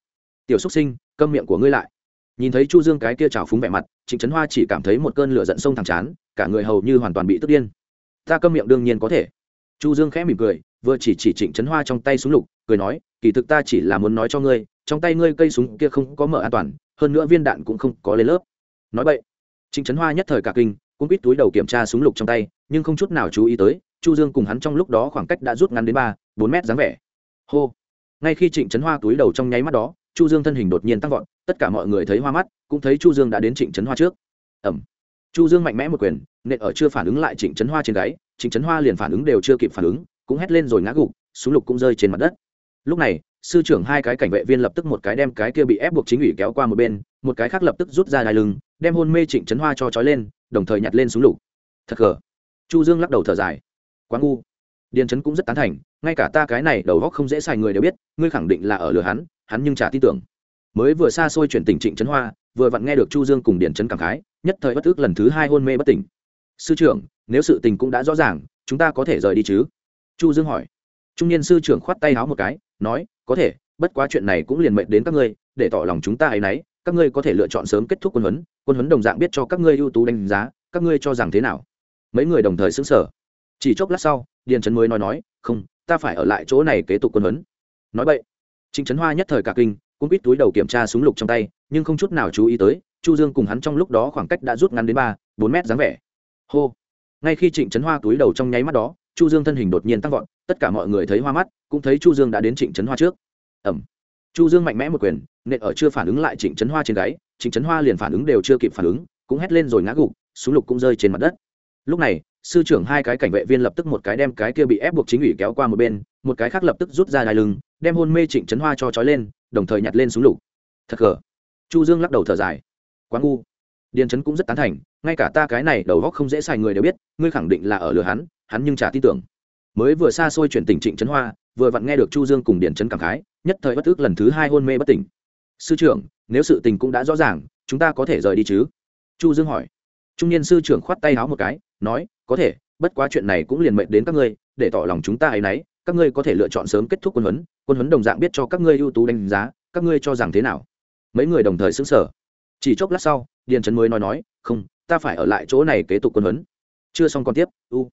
Tiểu xúc sinh câm miệng của ngươi lại. Nhìn thấy chu dương cái kia trào phúng vẻ mặt trịnh trấn hoa chỉ cảm thấy một cơn lửa giận sông thẳng chán cả người hầu như hoàn toàn bị tức điên. Ta câm miệng đương nhiên có thể. Chu dương khẽ mỉm cười vừa chỉ chỉ trịnh trấn hoa trong tay súng lục, cười nói, kỳ thực ta chỉ là muốn nói cho ngươi, trong tay ngươi cây súng kia không có mở an toàn, hơn nữa viên đạn cũng không có lên lớp. Nói vậy, trịnh trấn hoa nhất thời cả kinh cũng biết túi đầu kiểm tra súng lục trong tay, nhưng không chút nào chú ý tới, chu dương cùng hắn trong lúc đó khoảng cách đã rút ngắn đến ba, bốn mét dáng vẻ. Hô. Ngay khi trịnh trấn hoa túi đầu trong nháy mắt đó, chu dương thân hình đột nhiên tăng vọt, tất cả mọi người thấy hoa mắt, cũng thấy chu dương đã đến trịnh trấn hoa trước. Ẩm. Chu dương mạnh mẽ một quyền, nện ở chưa phản ứng lại trịnh trấn hoa trên gáy, trịnh trấn hoa liền phản ứng đều chưa kịp phản ứng cũng hét lên rồi ngã gục, súng lục cũng rơi trên mặt đất. Lúc này, sư trưởng hai cái cảnh vệ viên lập tức một cái đem cái kia bị ép buộc chính ủy kéo qua một bên, một cái khác lập tức rút ra đai lưng, đem hôn mê trịnh trấn hoa cho trói lên, đồng thời nhặt lên súng lục. Thật gờ. Chu dương lắc đầu thở dài. Quá ngu. Điền trấn cũng rất tán thành, ngay cả ta cái này đầu góc không dễ xài người đều biết, ngươi khẳng định là ở lừa hắn hắn nhưng chả tin tưởng. Mới vừa xa xôi chuyển tỉnh trịnh trấn hoa, vừa vặn nghe được chu dương cùng điền trấn cảm khái, nhất thời bất ức lần thứ hai hôn mê bất tỉnh. Sư trưởng, nếu sự tình cũng đã rõ ràng, chúng ta có thể rời đi chứ? Chu dương hỏi. Trung niên sư trưởng khoát tay háo một cái, nói, có thể, bất quá chuyện này cũng liền mệnh đến các ngươi, để tỏ lòng chúng ta ấy nấy, các ngươi có thể lựa chọn sớm kết thúc quân huấn quân huấn đồng dạng biết cho các ngươi ưu tú đánh giá, các ngươi cho rằng thế nào? Mấy người đồng thời xứng sở chỉ chốc lát sau, điền trấn mới nói nói, không, ta phải ở lại chỗ này kế tục quân huấn. Nói vậy, trịnh trấn hoa nhất thời cả kinh cũng biết túi đầu kiểm tra súng lục trong tay, nhưng không chút nào chú ý tới, chu dương cùng hắn trong lúc đó khoảng cách đã rút ngắn đến ba, bốn mét dáng vẻ. Hô. Ngay khi trịnh trấn hoa túi đầu trong nháy mắt đó chu dương thân hình đột nhiên tăng vọt, tất cả mọi người thấy hoa mắt, cũng thấy chu dương đã đến trịnh trấn hoa trước. Ẩm. Chu dương mạnh mẽ một quyền, nện ở chưa phản ứng lại trịnh trấn hoa trên gáy, trịnh trấn hoa liền phản ứng đều chưa kịp phản ứng, cũng hét lên rồi ngã gục, súng lục cũng rơi trên mặt đất. Lúc này, sư trưởng hai cái cảnh vệ viên lập tức một cái đem cái kia bị ép buộc chính ủy kéo qua một bên, một cái khác lập tức rút ra đai lưng, đem hôn mê trịnh trấn hoa cho trói lên, đồng thời nhặt lên súng lục. Thật gờ. Chu dương lắc đầu thở dài. Quá ngu. Điền trấn cũng rất tán thành, ngay cả ta cái này đầu góc không dễ xài người đều biết, ngươi khẳng định là ở lừa hắn hắn nhưng chả tin tưởng. Mới vừa xa xôi chuyển tỉnh trịnh trấn hoa, vừa vặn nghe được chu dương cùng điền trấn cảm khái, nhất thời bất ức lần thứ hai hôn mê bất tỉnh. Sư trưởng, nếu sự tình cũng đã rõ ràng, chúng ta có thể rời đi chứ? Chu dương hỏi. Trung niên sư trưởng khoát tay háo một cái, nói, có thể, bất quá chuyện này cũng liền mệnh đến các ngươi, để tỏ lòng chúng ta ấy nấy, các ngươi có thể lựa chọn sớm kết thúc quân huấn quân huấn đồng dạng biết cho các ngươi ưu tú đánh giá, các ngươi cho rằng thế nào? Mấy người đồng thời xứng sở chỉ chốc lát sau, điền trấn mới nói nói, không, ta phải ở lại chỗ này kế tục quân huấn. Chưa xong còn tiếp, u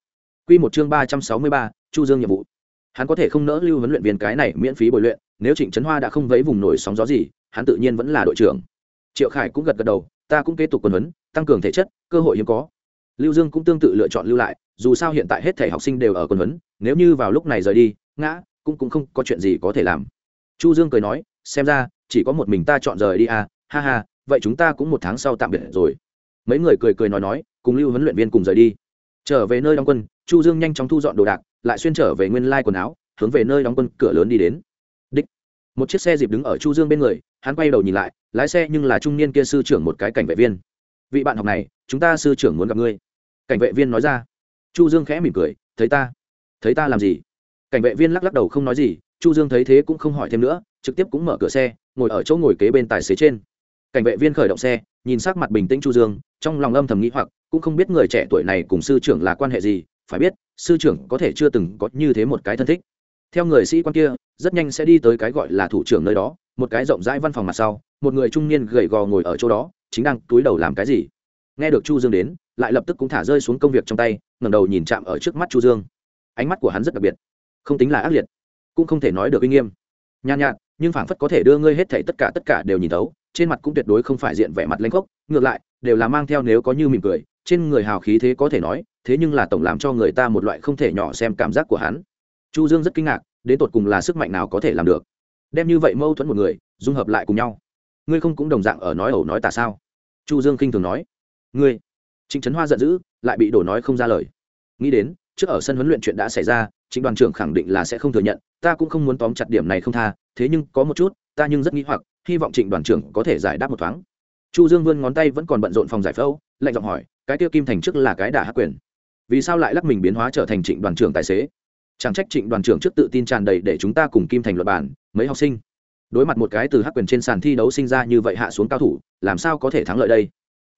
quy một chương ba trăm sáu mươi ba, chu dương nhiệm vụ. Hắn có thể không nỡ lưu huấn luyện viên cái này miễn phí bồi luyện, nếu trịnh trấn hoa đã không vấy vùng nổi sóng gió gì, hắn tự nhiên vẫn là đội trưởng. Triệu khải cũng gật gật đầu, ta cũng kế tục quân huấn, tăng cường thể chất, cơ hội hiếm có. Lưu dương cũng tương tự lựa chọn lưu lại, dù sao hiện tại hết thể học sinh đều ở quân huấn, nếu như vào lúc này rời đi, ngã, cũng cũng không có chuyện gì có thể làm. Chu dương cười nói, xem ra, chỉ có một mình ta chọn rời đi à ha ha, vậy chúng ta cũng một tháng sau tạm biệt rồi. Mấy người cười cười nói nói, cùng lưu huấn luyện viên cùng rời đi trở về nơi đóng quân, chu dương nhanh chóng thu dọn đồ đạc, lại xuyên trở về nguyên lai quần áo, hướng về nơi đóng quân cửa lớn đi đến. Đích. Một chiếc xe dịp đứng ở chu dương bên người, hắn quay đầu nhìn lại, lái xe nhưng là trung niên kia sư trưởng một cái cảnh vệ viên. Vị bạn học này, chúng ta sư trưởng muốn gặp ngươi. Cảnh vệ viên nói ra. Chu dương khẽ mỉm cười, thấy ta. Thấy ta làm gì? Cảnh vệ viên lắc lắc đầu không nói gì, chu dương thấy thế cũng không hỏi thêm nữa, trực tiếp cũng mở cửa xe, ngồi ở chỗ ngồi kế bên tài xế trên. Cảnh vệ viên khởi động xe, nhìn sắc mặt bình tĩnh chu dương, trong lòng âm thầm nghĩ hoặc cũng không biết người trẻ tuổi này cùng sư trưởng là quan hệ gì, phải biết, sư trưởng có thể chưa từng có như thế một cái thân thích. Theo người sĩ quan kia, rất nhanh sẽ đi tới cái gọi là thủ trưởng nơi đó, một cái rộng rãi văn phòng mặt sau, một người trung niên gầy gò ngồi ở chỗ đó, chính đang túi đầu làm cái gì. Nghe được chu dương đến, lại lập tức cũng thả rơi xuống công việc trong tay, ngẩng đầu nhìn chạm ở trước mắt chu dương. Ánh mắt của hắn rất đặc biệt, không tính là ác liệt, cũng không thể nói được uy nghiêm. Nhàn nhạt, nhưng phảng phất có thể đưa ngươi hết thảy tất cả tất cả đều nhìn thấu, trên mặt cũng tuyệt đối không phải diện vẻ mặt lanh khốc, ngược lại, đều là mang theo nếu có như mỉm cười trên người hào khí thế có thể nói, thế nhưng là tổng làm cho người ta một loại không thể nhỏ xem cảm giác của hắn. Chu dương rất kinh ngạc, đến tột cùng là sức mạnh nào có thể làm được? Đem như vậy mâu thuẫn một người, dung hợp lại cùng nhau. Ngươi không cũng đồng dạng ở nói ẩu nói tà sao? Chu dương khinh thường nói. Ngươi, trịnh trấn hoa giận dữ, lại bị đổ nói không ra lời. Nghĩ đến, trước ở sân huấn luyện chuyện đã xảy ra chính đoàn trưởng khẳng định là sẽ không thừa nhận, ta cũng không muốn tóm chặt điểm này không tha, thế nhưng có một chút, ta nhưng rất nghĩ hoặc, hy vọng trịnh đoàn trưởng có thể giải đáp một thoáng. Chu dương vươn ngón tay vẫn còn bận rộn phòng giải phẫu lạnh giọng hỏi, cái tiêu kim thành trước là cái đả hắc quyền? Vì sao lại lắc mình biến hóa trở thành trịnh đoàn trưởng tài xế? Chẳng trách trịnh đoàn trưởng trước tự tin tràn đầy để chúng ta cùng kim thành luật bản, mấy học sinh. Đối mặt một cái từ hắc quyền trên sàn thi đấu sinh ra như vậy hạ xuống cao thủ, làm sao có thể thắng lợi đây?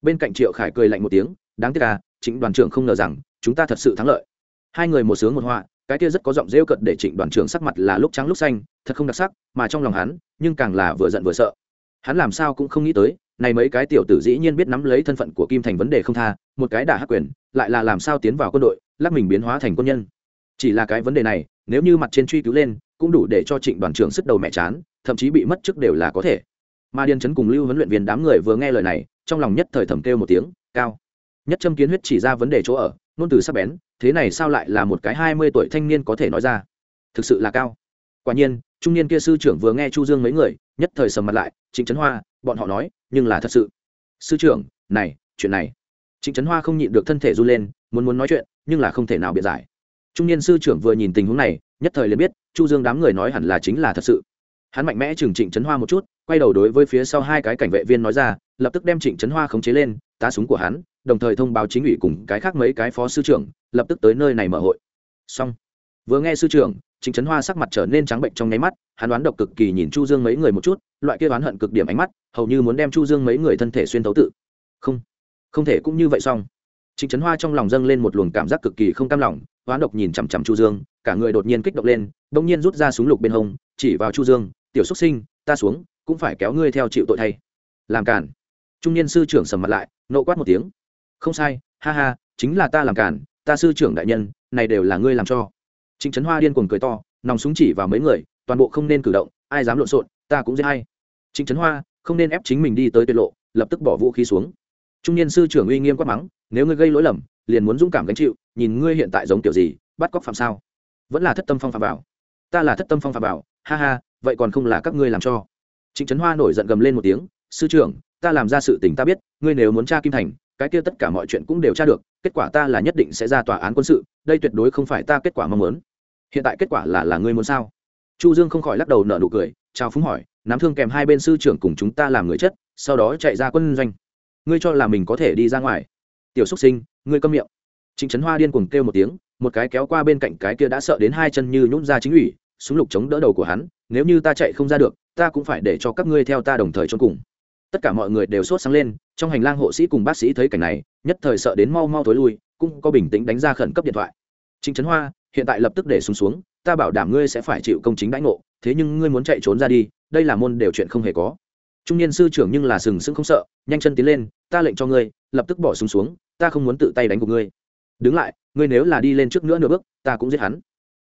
Bên cạnh triệu khải cười lạnh một tiếng, đáng tiếc à trịnh đoàn trưởng không ngờ rằng, chúng ta thật sự thắng lợi. Hai người một sướng một họa, cái kia rất có giọng rêu cận để trịnh đoàn trưởng sắc mặt là lúc trắng lúc xanh, thật không đặc sắc, mà trong lòng hắn, nhưng càng là vừa giận vừa sợ. Hắn làm sao cũng không nghĩ tới này mấy cái tiểu tử dĩ nhiên biết nắm lấy thân phận của kim thành vấn đề không tha, một cái đả hắc quyền, lại là làm sao tiến vào quân đội, lắc mình biến hóa thành quân nhân. Chỉ là cái vấn đề này, nếu như mặt trên truy cứu lên, cũng đủ để cho trịnh đoàn trưởng sức đầu mẹ chán, thậm chí bị mất chức đều là có thể. Mà điền chấn cùng lưu huấn luyện viên đám người vừa nghe lời này, trong lòng nhất thời thầm kêu một tiếng, cao. Nhất châm kiến huyết chỉ ra vấn đề chỗ ở nôn từ sắc bén, thế này sao lại là một cái hai mươi tuổi thanh niên có thể nói ra? Thực sự là cao. Quả nhiên, trung niên kia sư trưởng vừa nghe chu dương mấy người, nhất thời sầm mặt lại, trịnh trấn hoa bọn họ nói, nhưng là thật sự. Sư trưởng, này, chuyện này. Trịnh trấn hoa không nhịn được thân thể run lên, muốn muốn nói chuyện, nhưng là không thể nào biện giải. Trung niên sư trưởng vừa nhìn tình huống này, nhất thời liền biết, chu dương đám người nói hẳn là chính là thật sự. Hắn mạnh mẽ chừng trịnh trấn hoa một chút, quay đầu đối với phía sau hai cái cảnh vệ viên nói ra, lập tức đem trịnh trấn hoa khống chế lên, tá súng của hắn, đồng thời thông báo chính ủy cùng cái khác mấy cái phó sư trưởng, lập tức tới nơi này mở hội. Xong. Vừa nghe sư trưởng trịnh trấn hoa sắc mặt trở nên trắng bệnh trong nháy mắt, hắn đoán độc cực kỳ nhìn chu dương mấy người một chút, loại kia oán hận cực điểm ánh mắt, hầu như muốn đem chu dương mấy người thân thể xuyên thấu tự. Không không thể cũng như vậy xong. Trịnh trấn hoa trong lòng dâng lên một luồng cảm giác cực kỳ không cam lòng, oán độc nhìn chằm chằm chu dương, cả người đột nhiên kích động lên đông nhiên rút ra súng lục bên hông, chỉ vào chu dương, tiểu xuất sinh, ta xuống, cũng phải kéo ngươi theo chịu tội thay. Làm cản trung niên sư trưởng sầm mặt lại, nộ quát một tiếng. Không sai, ha ha, chính là ta làm cản ta sư trưởng đại nhân, này đều là ngươi làm cho trịnh trấn hoa điên cuồng cười to, nòng súng chỉ vào mấy người, toàn bộ không nên cử động, ai dám lộn xộn, ta cũng giết hay trịnh trấn hoa, không nên ép chính mình đi tới tuyệt lộ, lập tức bỏ vũ khí xuống. Trung niên sư trưởng uy nghiêm quát mắng, nếu ngươi gây lỗi lầm, liền muốn dũng cảm gánh chịu, nhìn ngươi hiện tại giống kiểu gì, bắt cóc phạm sao? Vẫn là thất tâm phong phạm bảo ta là thất tâm phong phạm bảo ha ha, vậy còn không là các ngươi làm cho. Trịnh trấn hoa nổi giận gầm lên một tiếng, sư trưởng, ta làm ra sự tình ta biết, ngươi nếu muốn tra kim thành, cái kia tất cả mọi chuyện cũng đều tra được, kết quả ta là nhất định sẽ ra tòa án quân sự đây tuyệt đối không phải ta kết quả mong muốn. Hiện tại kết quả là là ngươi muốn sao? Chu dương không khỏi lắc đầu nở nụ cười, chào phúng hỏi nắm thương kèm hai bên sư trưởng cùng chúng ta làm người chất, sau đó chạy ra quân doanh. Ngươi cho là mình có thể đi ra ngoài. Tiểu xúc sinh, ngươi câm miệng. Trịnh trấn hoa điên cuồng kêu một tiếng, một cái kéo qua bên cạnh cái kia đã sợ đến hai chân như nhún ra chính ủy, súng lục chống đỡ đầu của hắn, nếu như ta chạy không ra được, ta cũng phải để cho các ngươi theo ta đồng thời chôn cùng. Tất cả mọi người đều sốt sáng lên, trong hành lang hộ sĩ cùng bác sĩ thấy cảnh này, nhất thời sợ đến mau mau thối lui, cũng có bình tĩnh đánh ra khẩn cấp điện thoại trịnh trấn hoa, hiện tại lập tức để xuống xuống, ta bảo đảm ngươi sẽ phải chịu công chính đãi ngộ, thế nhưng ngươi muốn chạy trốn ra đi, đây là môn đều chuyện không hề có. Trung niên sư trưởng nhưng là sừng sững không sợ, nhanh chân tiến lên, ta lệnh cho ngươi, lập tức bỏ xuống xuống, ta không muốn tự tay đánh của ngươi. Đứng lại, ngươi nếu là đi lên trước nữa nửa bước, ta cũng giết hắn.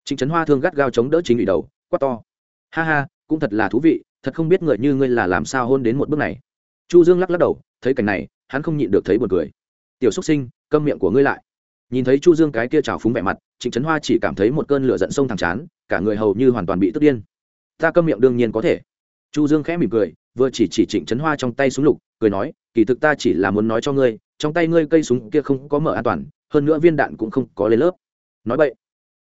Trịnh trấn hoa thương gắt gao chống đỡ chính ủy đầu, quát to. Ha ha, cũng thật là thú vị, thật không biết người như ngươi là làm sao hôn đến một bước này. Chu dương lắc lắc đầu, thấy cảnh này, hắn không nhịn được thấy buồn cười. Tiểu Súc sinh, câm miệng của ngươi lại nhìn thấy chu dương cái kia trào phúng vẻ mặt, trịnh trấn hoa chỉ cảm thấy một cơn lửa giận sông thẳng chán, cả người hầu như hoàn toàn bị tức điên. Ta câm miệng đương nhiên có thể. Chu dương khẽ mỉm cười, vừa chỉ chỉ trịnh trấn hoa trong tay súng lục, cười nói, kỳ thực ta chỉ là muốn nói cho ngươi, trong tay ngươi cây súng kia không có mở an toàn, hơn nữa viên đạn cũng không có lên lớp. Nói vậy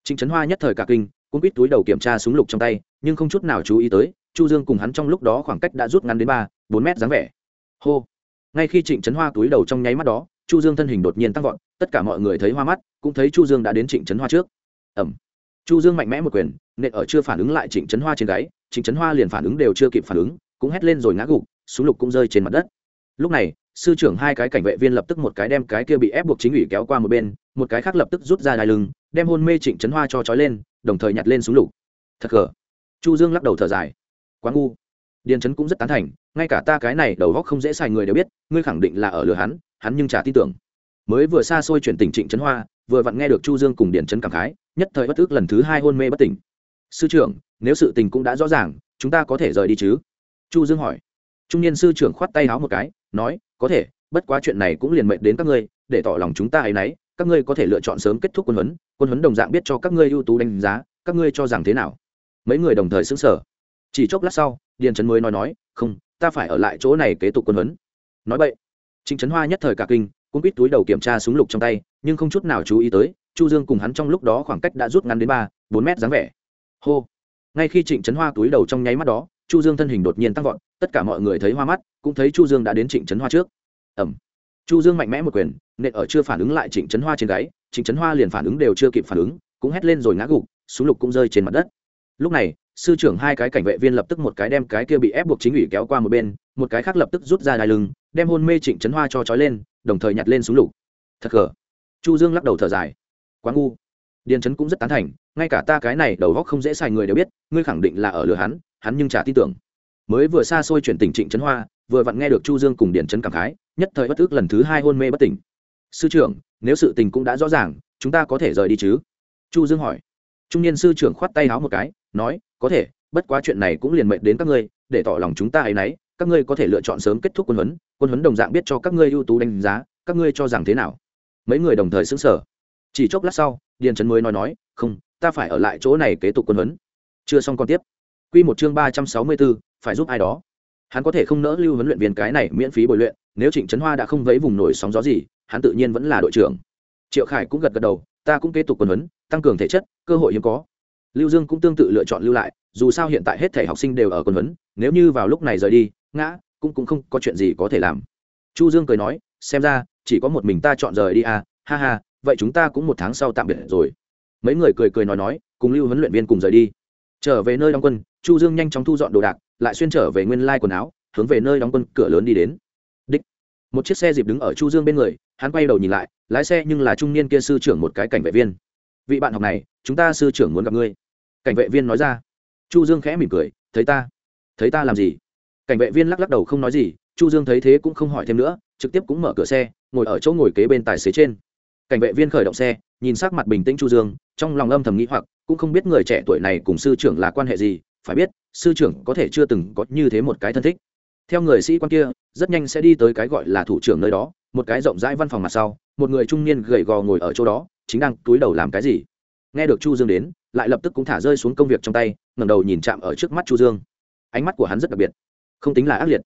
trịnh trấn hoa nhất thời cả kinh, cũng biết túi đầu kiểm tra súng lục trong tay, nhưng không chút nào chú ý tới, chu dương cùng hắn trong lúc đó khoảng cách đã rút ngắn đến ba, bốn mét dáng vẻ. Hô. Ngay khi trịnh trấn hoa túi đầu trong nháy mắt đó chu dương thân hình đột nhiên tăng vọt, tất cả mọi người thấy hoa mắt, cũng thấy chu dương đã đến trịnh trấn hoa trước. Ẩm. Chu dương mạnh mẽ một quyền, nện ở chưa phản ứng lại trịnh trấn hoa trên gáy, trịnh trấn hoa liền phản ứng đều chưa kịp phản ứng, cũng hét lên rồi ngã gục, súng lục cũng rơi trên mặt đất. Lúc này, sư trưởng hai cái cảnh vệ viên lập tức một cái đem cái kia bị ép buộc chính ủy kéo qua một bên, một cái khác lập tức rút ra đai lưng, đem hôn mê trịnh trấn hoa cho trói lên, đồng thời nhặt lên súng lục. Thật gờ. Chu dương lắc đầu thở dài. Quá ngu. Điền trấn cũng rất tán thành, ngay cả ta cái này đầu góc không dễ xài người đều biết, ngươi khẳng định là ở lừa hắn hắn nhưng chả tin tưởng. Mới vừa xa xôi chuyển tỉnh trịnh trấn hoa, vừa vặn nghe được chu dương cùng điển trấn cảm khái, nhất thời bất tức lần thứ hai hôn mê bất tỉnh. Sư trưởng, nếu sự tình cũng đã rõ ràng, chúng ta có thể rời đi chứ? Chu dương hỏi. Trung niên sư trưởng khoát tay háo một cái, nói, có thể, bất quá chuyện này cũng liền mệnh đến các ngươi, để tỏ lòng chúng ta ấy nấy, các ngươi có thể lựa chọn sớm kết thúc quân huấn quân huấn đồng dạng biết cho các ngươi ưu tú đánh giá, các ngươi cho rằng thế nào? Mấy người đồng thời xứng sở chỉ chốc lát sau, điền trấn mới nói nói, không, ta phải ở lại chỗ này kế tục quân huấn. Nói vậy trịnh trấn hoa nhất thời cả kinh cũng quýt túi đầu kiểm tra súng lục trong tay, nhưng không chút nào chú ý tới, chu dương cùng hắn trong lúc đó khoảng cách đã rút ngắn đến ba, bốn mét dáng vẻ. Hô! Ngay khi trịnh trấn hoa túi đầu trong nháy mắt đó, chu dương thân hình đột nhiên tăng vọt, tất cả mọi người thấy hoa mắt, cũng thấy chu dương đã đến trịnh trấn hoa trước. Ẩm chu dương mạnh mẽ một quyền, nện ở chưa phản ứng lại trịnh trấn hoa trên gáy, trịnh trấn hoa liền phản ứng đều chưa kịp phản ứng, cũng hét lên rồi ngã gục, súng lục cũng rơi trên mặt đất. Lúc này sư trưởng hai cái cảnh vệ viên lập tức một cái đem cái kia bị ép buộc chính ủy kéo qua một bên, một cái khác lập tức rút ra đai lưng, đem hôn mê trịnh trấn hoa cho trói lên, đồng thời nhặt lên súng lục. Thật gờ. Chu dương lắc đầu thở dài. Quá ngu. Điền trấn cũng rất tán thành, ngay cả ta cái này đầu góc không dễ xài người đều biết, ngươi khẳng định là ở lừa hắn hắn nhưng chả tin tưởng. Mới vừa xa xôi chuyển tỉnh trịnh trấn hoa, vừa vặn nghe được chu dương cùng điền trấn cảm khái, nhất thời bất ước lần thứ hai hôn mê bất tỉnh. Sư trưởng, nếu sự tình cũng đã rõ ràng, chúng ta có thể rời đi chứ? Chu dương hỏi trung niên sư trưởng khoát tay háo một cái nói có thể bất quá chuyện này cũng liền mệnh đến các ngươi để tỏ lòng chúng ta ấy nấy các ngươi có thể lựa chọn sớm kết thúc quân huấn quân huấn đồng dạng biết cho các ngươi ưu tú đánh giá các ngươi cho rằng thế nào? Mấy người đồng thời xứng sở chỉ chốc lát sau điền trấn mới nói nói không ta phải ở lại chỗ này kế tục quân huấn. Chưa xong còn tiếp. Quy một chương ba trăm sáu mươi 364, phải giúp ai đó. Hắn có thể không nỡ lưu huấn luyện viên cái này miễn phí bồi luyện nếu trịnh trấn hoa đã không vấy vùng nổi sóng gió gì hắn tự nhiên vẫn là đội trưởng. Triệu khải cũng gật gật đầu ta cũng kế tục quần huấn, tăng cường thể chất, cơ hội hiếm có. Lưu dương cũng tương tự lựa chọn lưu lại, dù sao hiện tại hết thể học sinh đều ở quần huấn, nếu như vào lúc này rời đi, ngã, cũng cũng không có chuyện gì có thể làm. Chu dương cười nói, xem ra, chỉ có một mình ta chọn rời đi à ha ha, vậy chúng ta cũng một tháng sau tạm biệt rồi. Mấy người cười cười nói nói, cùng lưu huấn luyện viên cùng rời đi. Trở về nơi đóng quân, chu dương nhanh chóng thu dọn đồ đạc, lại xuyên trở về nguyên lai quần áo, hướng về nơi đóng quân cửa lớn đi đến một chiếc xe dịp đứng ở chu dương bên người, hắn quay đầu nhìn lại, lái xe nhưng là trung niên kia sư trưởng một cái cảnh vệ viên. Vị bạn học này, chúng ta sư trưởng muốn gặp ngươi. Cảnh vệ viên nói ra. Chu dương khẽ mỉm cười, thấy ta. Thấy ta làm gì? Cảnh vệ viên lắc lắc đầu không nói gì, chu dương thấy thế cũng không hỏi thêm nữa, trực tiếp cũng mở cửa xe, ngồi ở chỗ ngồi kế bên tài xế trên. Cảnh vệ viên khởi động xe, nhìn sắc mặt bình tĩnh chu dương, trong lòng âm thầm nghĩ hoặc, cũng không biết người trẻ tuổi này cùng sư trưởng là quan hệ gì, phải biết, sư trưởng có thể chưa từng có như thế một cái thân thích theo người sĩ quan kia, rất nhanh sẽ đi tới cái gọi là thủ trưởng nơi đó, một cái rộng rãi văn phòng mặt sau, một người trung niên gầy gò ngồi ở chỗ đó, chính đang túi đầu làm cái gì. Nghe được chu dương đến, lại lập tức cũng thả rơi xuống công việc trong tay, ngẩng đầu nhìn chạm ở trước mắt chu dương. Ánh mắt của hắn rất đặc biệt, không tính là ác liệt,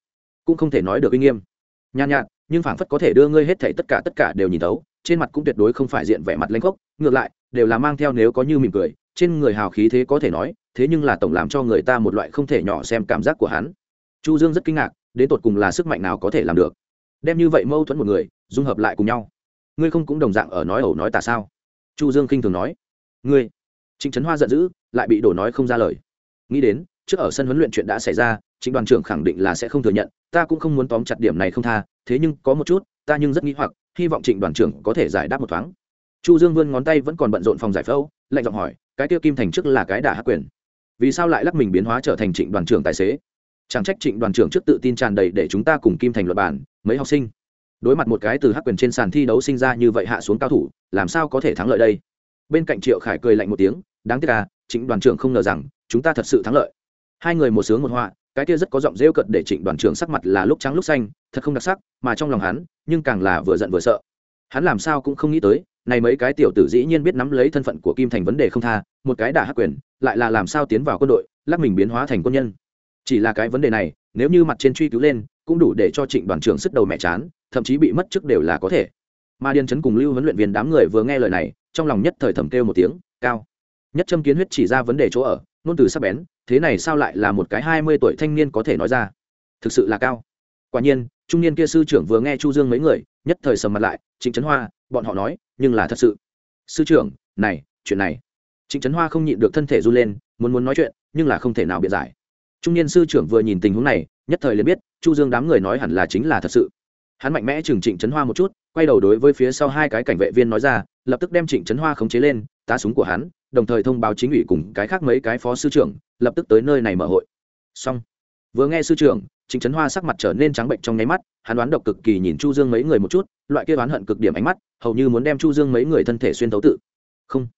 cũng không thể nói được uy nghiêm. Nhàn nhạt, nhưng phảng phất có thể đưa ngươi hết thảy tất cả tất cả đều nhìn thấu, trên mặt cũng tuyệt đối không phải diện vẻ mặt lanh khốc, ngược lại, đều là mang theo nếu có như mỉm cười, trên người hào khí thế có thể nói, thế nhưng là tổng làm cho người ta một loại không thể nhỏ xem cảm giác của hắn chu dương rất kinh ngạc, đến tột cùng là sức mạnh nào có thể làm được? Đem như vậy mâu thuẫn một người, dung hợp lại cùng nhau. Ngươi không cũng đồng dạng ở nói ẩu nói tà sao? Chu dương khinh thường nói. Ngươi, trịnh trấn hoa giận dữ, lại bị đổ nói không ra lời. Nghĩ đến, trước ở sân huấn luyện chuyện đã xảy ra, trịnh đoàn trưởng khẳng định là sẽ không thừa nhận, ta cũng không muốn tóm chặt điểm này không tha, thế nhưng có một chút, ta nhưng rất nghĩ hoặc, hy vọng trịnh đoàn trưởng có thể giải đáp một thoáng. Chu dương vươn ngón tay vẫn còn bận rộn phòng giải phẫu, lạnh giọng hỏi, cái tiêu kim thành trước là cái đả hắc quyền? Vì sao lại lắc mình biến hóa trở thành trịnh đoàn trưởng tài xế? Chẳng trách trịnh đoàn trưởng trước tự tin tràn đầy để chúng ta cùng kim thành luật bản mấy học sinh. Đối mặt một cái từ hắc quyền trên sàn thi đấu sinh ra như vậy hạ xuống cao thủ, làm sao có thể thắng lợi đây? Bên cạnh triệu khải cười lạnh một tiếng, đáng tiếc là trịnh đoàn trưởng không ngờ rằng, chúng ta thật sự thắng lợi. Hai người một sướng một họa, cái kia rất có giọng rêu cận để trịnh đoàn trưởng sắc mặt là lúc trắng lúc xanh, thật không đặc sắc, mà trong lòng hắn, nhưng càng là vừa giận vừa sợ. Hắn làm sao cũng không nghĩ tới, này mấy cái tiểu tử dĩ nhiên biết nắm lấy thân phận của kim thành vấn đề không tha, một cái đả hắc quyền, lại là làm sao tiến vào quân đội, lắc mình biến hóa thành quân nhân chỉ là cái vấn đề này, nếu như mặt trên truy cứu lên, cũng đủ để cho trịnh đoàn trưởng sức đầu mẹ chán, thậm chí bị mất chức đều là có thể. Mà điền chấn cùng lưu huấn luyện viên đám người vừa nghe lời này, trong lòng nhất thời thầm kêu một tiếng, cao. Nhất châm kiến huyết chỉ ra vấn đề chỗ ở, ngôn từ sắp bén, thế này sao lại là một cái hai mươi tuổi thanh niên có thể nói ra? Thực sự là cao. Quả nhiên, trung niên kia sư trưởng vừa nghe chu dương mấy người, nhất thời sầm mặt lại, trịnh trấn hoa, bọn họ nói, nhưng là thật sự. Sư trưởng, này, chuyện này. Trịnh trấn hoa không nhịn được thân thể run lên, muốn muốn nói chuyện, nhưng là không thể nào biện giải trung niên sư trưởng vừa nhìn tình huống này, nhất thời liền biết, chu dương đám người nói hẳn là chính là thật sự. Hắn mạnh mẽ trừng trịnh trấn hoa một chút, quay đầu đối với phía sau hai cái cảnh vệ viên nói ra, lập tức đem trịnh trấn hoa khống chế lên, tá súng của hắn, đồng thời thông báo chính ủy cùng cái khác mấy cái phó sư trưởng, lập tức tới nơi này mở hội. Xong. Vừa nghe sư trưởng, trịnh trấn hoa sắc mặt trở nên trắng bệnh trong nháy mắt, hắn đoán độc cực kỳ nhìn chu dương mấy người một chút, loại kia đoán hận cực điểm ánh mắt, hầu như muốn đem chu dương mấy người thân thể xuyên thấu tự. Không.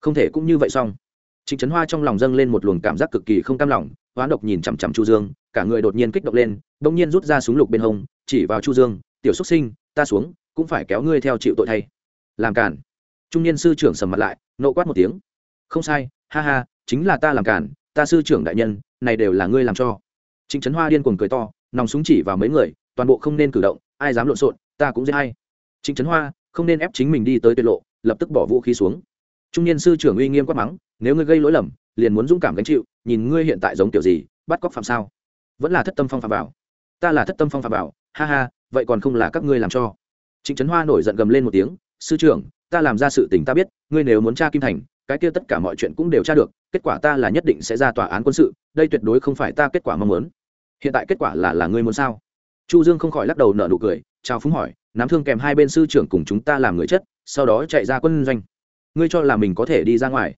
Không thể cũng như vậy xong. Trịnh trấn hoa trong lòng dâng lên một luồng cảm giác cực kỳ không cam lòng hoán độc nhìn chằm chằm chu dương, cả người đột nhiên kích động lên bỗng nhiên rút ra súng lục bên hông, chỉ vào chu dương, tiểu xuất sinh, ta xuống, cũng phải kéo ngươi theo chịu tội thay. Làm cản trung niên sư trưởng sầm mặt lại, nộ quát một tiếng. Không sai, ha ha, chính là ta làm cản ta sư trưởng đại nhân, này đều là ngươi làm cho. Trịnh trấn hoa điên cuồng cười to, nòng súng chỉ vào mấy người, toàn bộ không nên cử động, ai dám lộn xộn, ta cũng dễ hay trịnh trấn hoa, không nên ép chính mình đi tới tuyệt lộ, lập tức bỏ vũ khí xuống. Trung niên sư trưởng uy nghiêm quát mắng, nếu ngươi gây lỗi lầm liền muốn dũng cảm gánh chịu, nhìn ngươi hiện tại giống kiểu gì, bắt cóc phạm sao? Vẫn là thất tâm phong phạm bảo ta là thất tâm phong phạm bảo ha ha, vậy còn không là các ngươi làm cho. Trịnh trấn hoa nổi giận gầm lên một tiếng, sư trưởng, ta làm ra sự tình ta biết, ngươi nếu muốn tra kim thành, cái kia tất cả mọi chuyện cũng đều tra được, kết quả ta là nhất định sẽ ra tòa án quân sự, đây tuyệt đối không phải ta kết quả mong muốn. Hiện tại kết quả là là ngươi muốn sao? Chu dương không khỏi lắc đầu nở nụ cười, chào phúng hỏi, nắm thương kèm hai bên sư trưởng cùng chúng ta làm người chất, sau đó chạy ra quân doanh. Ngươi cho là mình có thể đi ra ngoài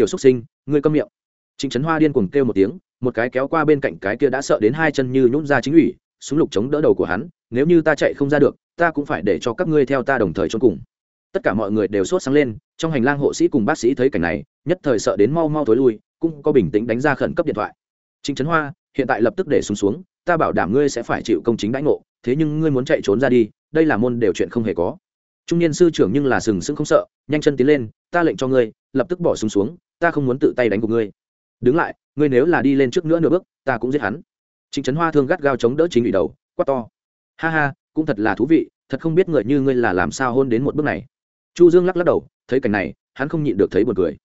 tiểu xúc sinh ngươi câm miệng. Trịnh trấn hoa điên cuồng kêu một tiếng một cái kéo qua bên cạnh cái kia đã sợ đến hai chân như nhún ra chính ủy súng lục chống đỡ đầu của hắn nếu như ta chạy không ra được ta cũng phải để cho các ngươi theo ta đồng thời trốn cùng. Tất cả mọi người đều sốt sáng lên trong hành lang hộ sĩ cùng bác sĩ thấy cảnh này nhất thời sợ đến mau mau thối lui cũng có bình tĩnh đánh ra khẩn cấp điện thoại. Trịnh trấn hoa hiện tại lập tức để xuống xuống ta bảo đảm ngươi sẽ phải chịu công chính đãi ngộ thế nhưng ngươi muốn chạy trốn ra đi đây là môn đều chuyện không hề có. Trung niên sư trưởng nhưng là sừng sững không sợ nhanh chân tiến lên ta lệnh cho ngươi lập tức bỏ súng xuống, xuống ta không muốn tự tay đánh của ngươi. Đứng lại, ngươi nếu là đi lên trước nữa nửa bước, ta cũng giết hắn. Trịnh trấn hoa thương gắt gao chống đỡ chính ủy đầu, quát to. Ha ha, cũng thật là thú vị, thật không biết người như ngươi là làm sao hôn đến một bước này. Chu dương lắc lắc đầu, thấy cảnh này, hắn không nhịn được thấy buồn cười.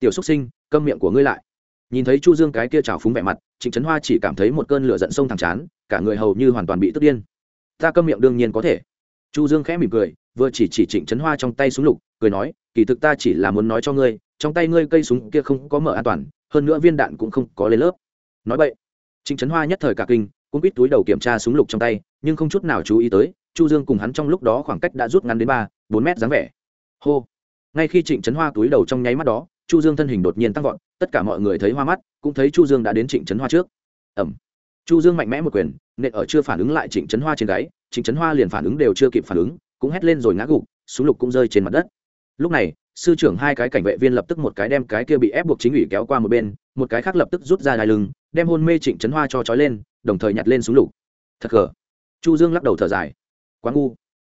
Tiểu xúc sinh, câm miệng của ngươi lại. Nhìn thấy chu dương cái kia trào phúng vẻ mặt, trịnh trấn hoa chỉ cảm thấy một cơn lửa giận sông thẳng chán, cả người hầu như hoàn toàn bị tức điên. Ta câm miệng đương nhiên có thể. Chu dương khẽ mỉm cười, vừa chỉ chỉ trịnh trấn hoa trong tay súng lục, cười nói kỳ thực ta chỉ là muốn nói cho ngươi, trong tay ngươi cây súng kia không có mở an toàn, hơn nữa viên đạn cũng không có lên lớp. Nói vậy, trịnh trấn hoa nhất thời cả kinh cũng biết túi đầu kiểm tra súng lục trong tay, nhưng không chút nào chú ý tới, chu dương cùng hắn trong lúc đó khoảng cách đã rút ngắn đến ba, bốn mét dáng vẻ. Hô. Ngay khi trịnh trấn hoa túi đầu trong nháy mắt đó, chu dương thân hình đột nhiên tăng vọt, tất cả mọi người thấy hoa mắt, cũng thấy chu dương đã đến trịnh trấn hoa trước. Ẩm. Chu dương mạnh mẽ một quyền, nện ở chưa phản ứng lại trịnh trấn hoa trên gáy, trịnh trấn hoa liền phản ứng đều chưa kịp phản ứng, cũng hét lên rồi ngã gục, súng lục cũng rơi trên mặt đất lúc này, sư trưởng hai cái cảnh vệ viên lập tức một cái đem cái kia bị ép buộc chính ủy kéo qua một bên, một cái khác lập tức rút ra đai lưng, đem hôn mê trịnh trấn hoa cho trói lên, đồng thời nhặt lên súng lục. Thật gờ. Chu dương lắc đầu thở dài. Quá ngu.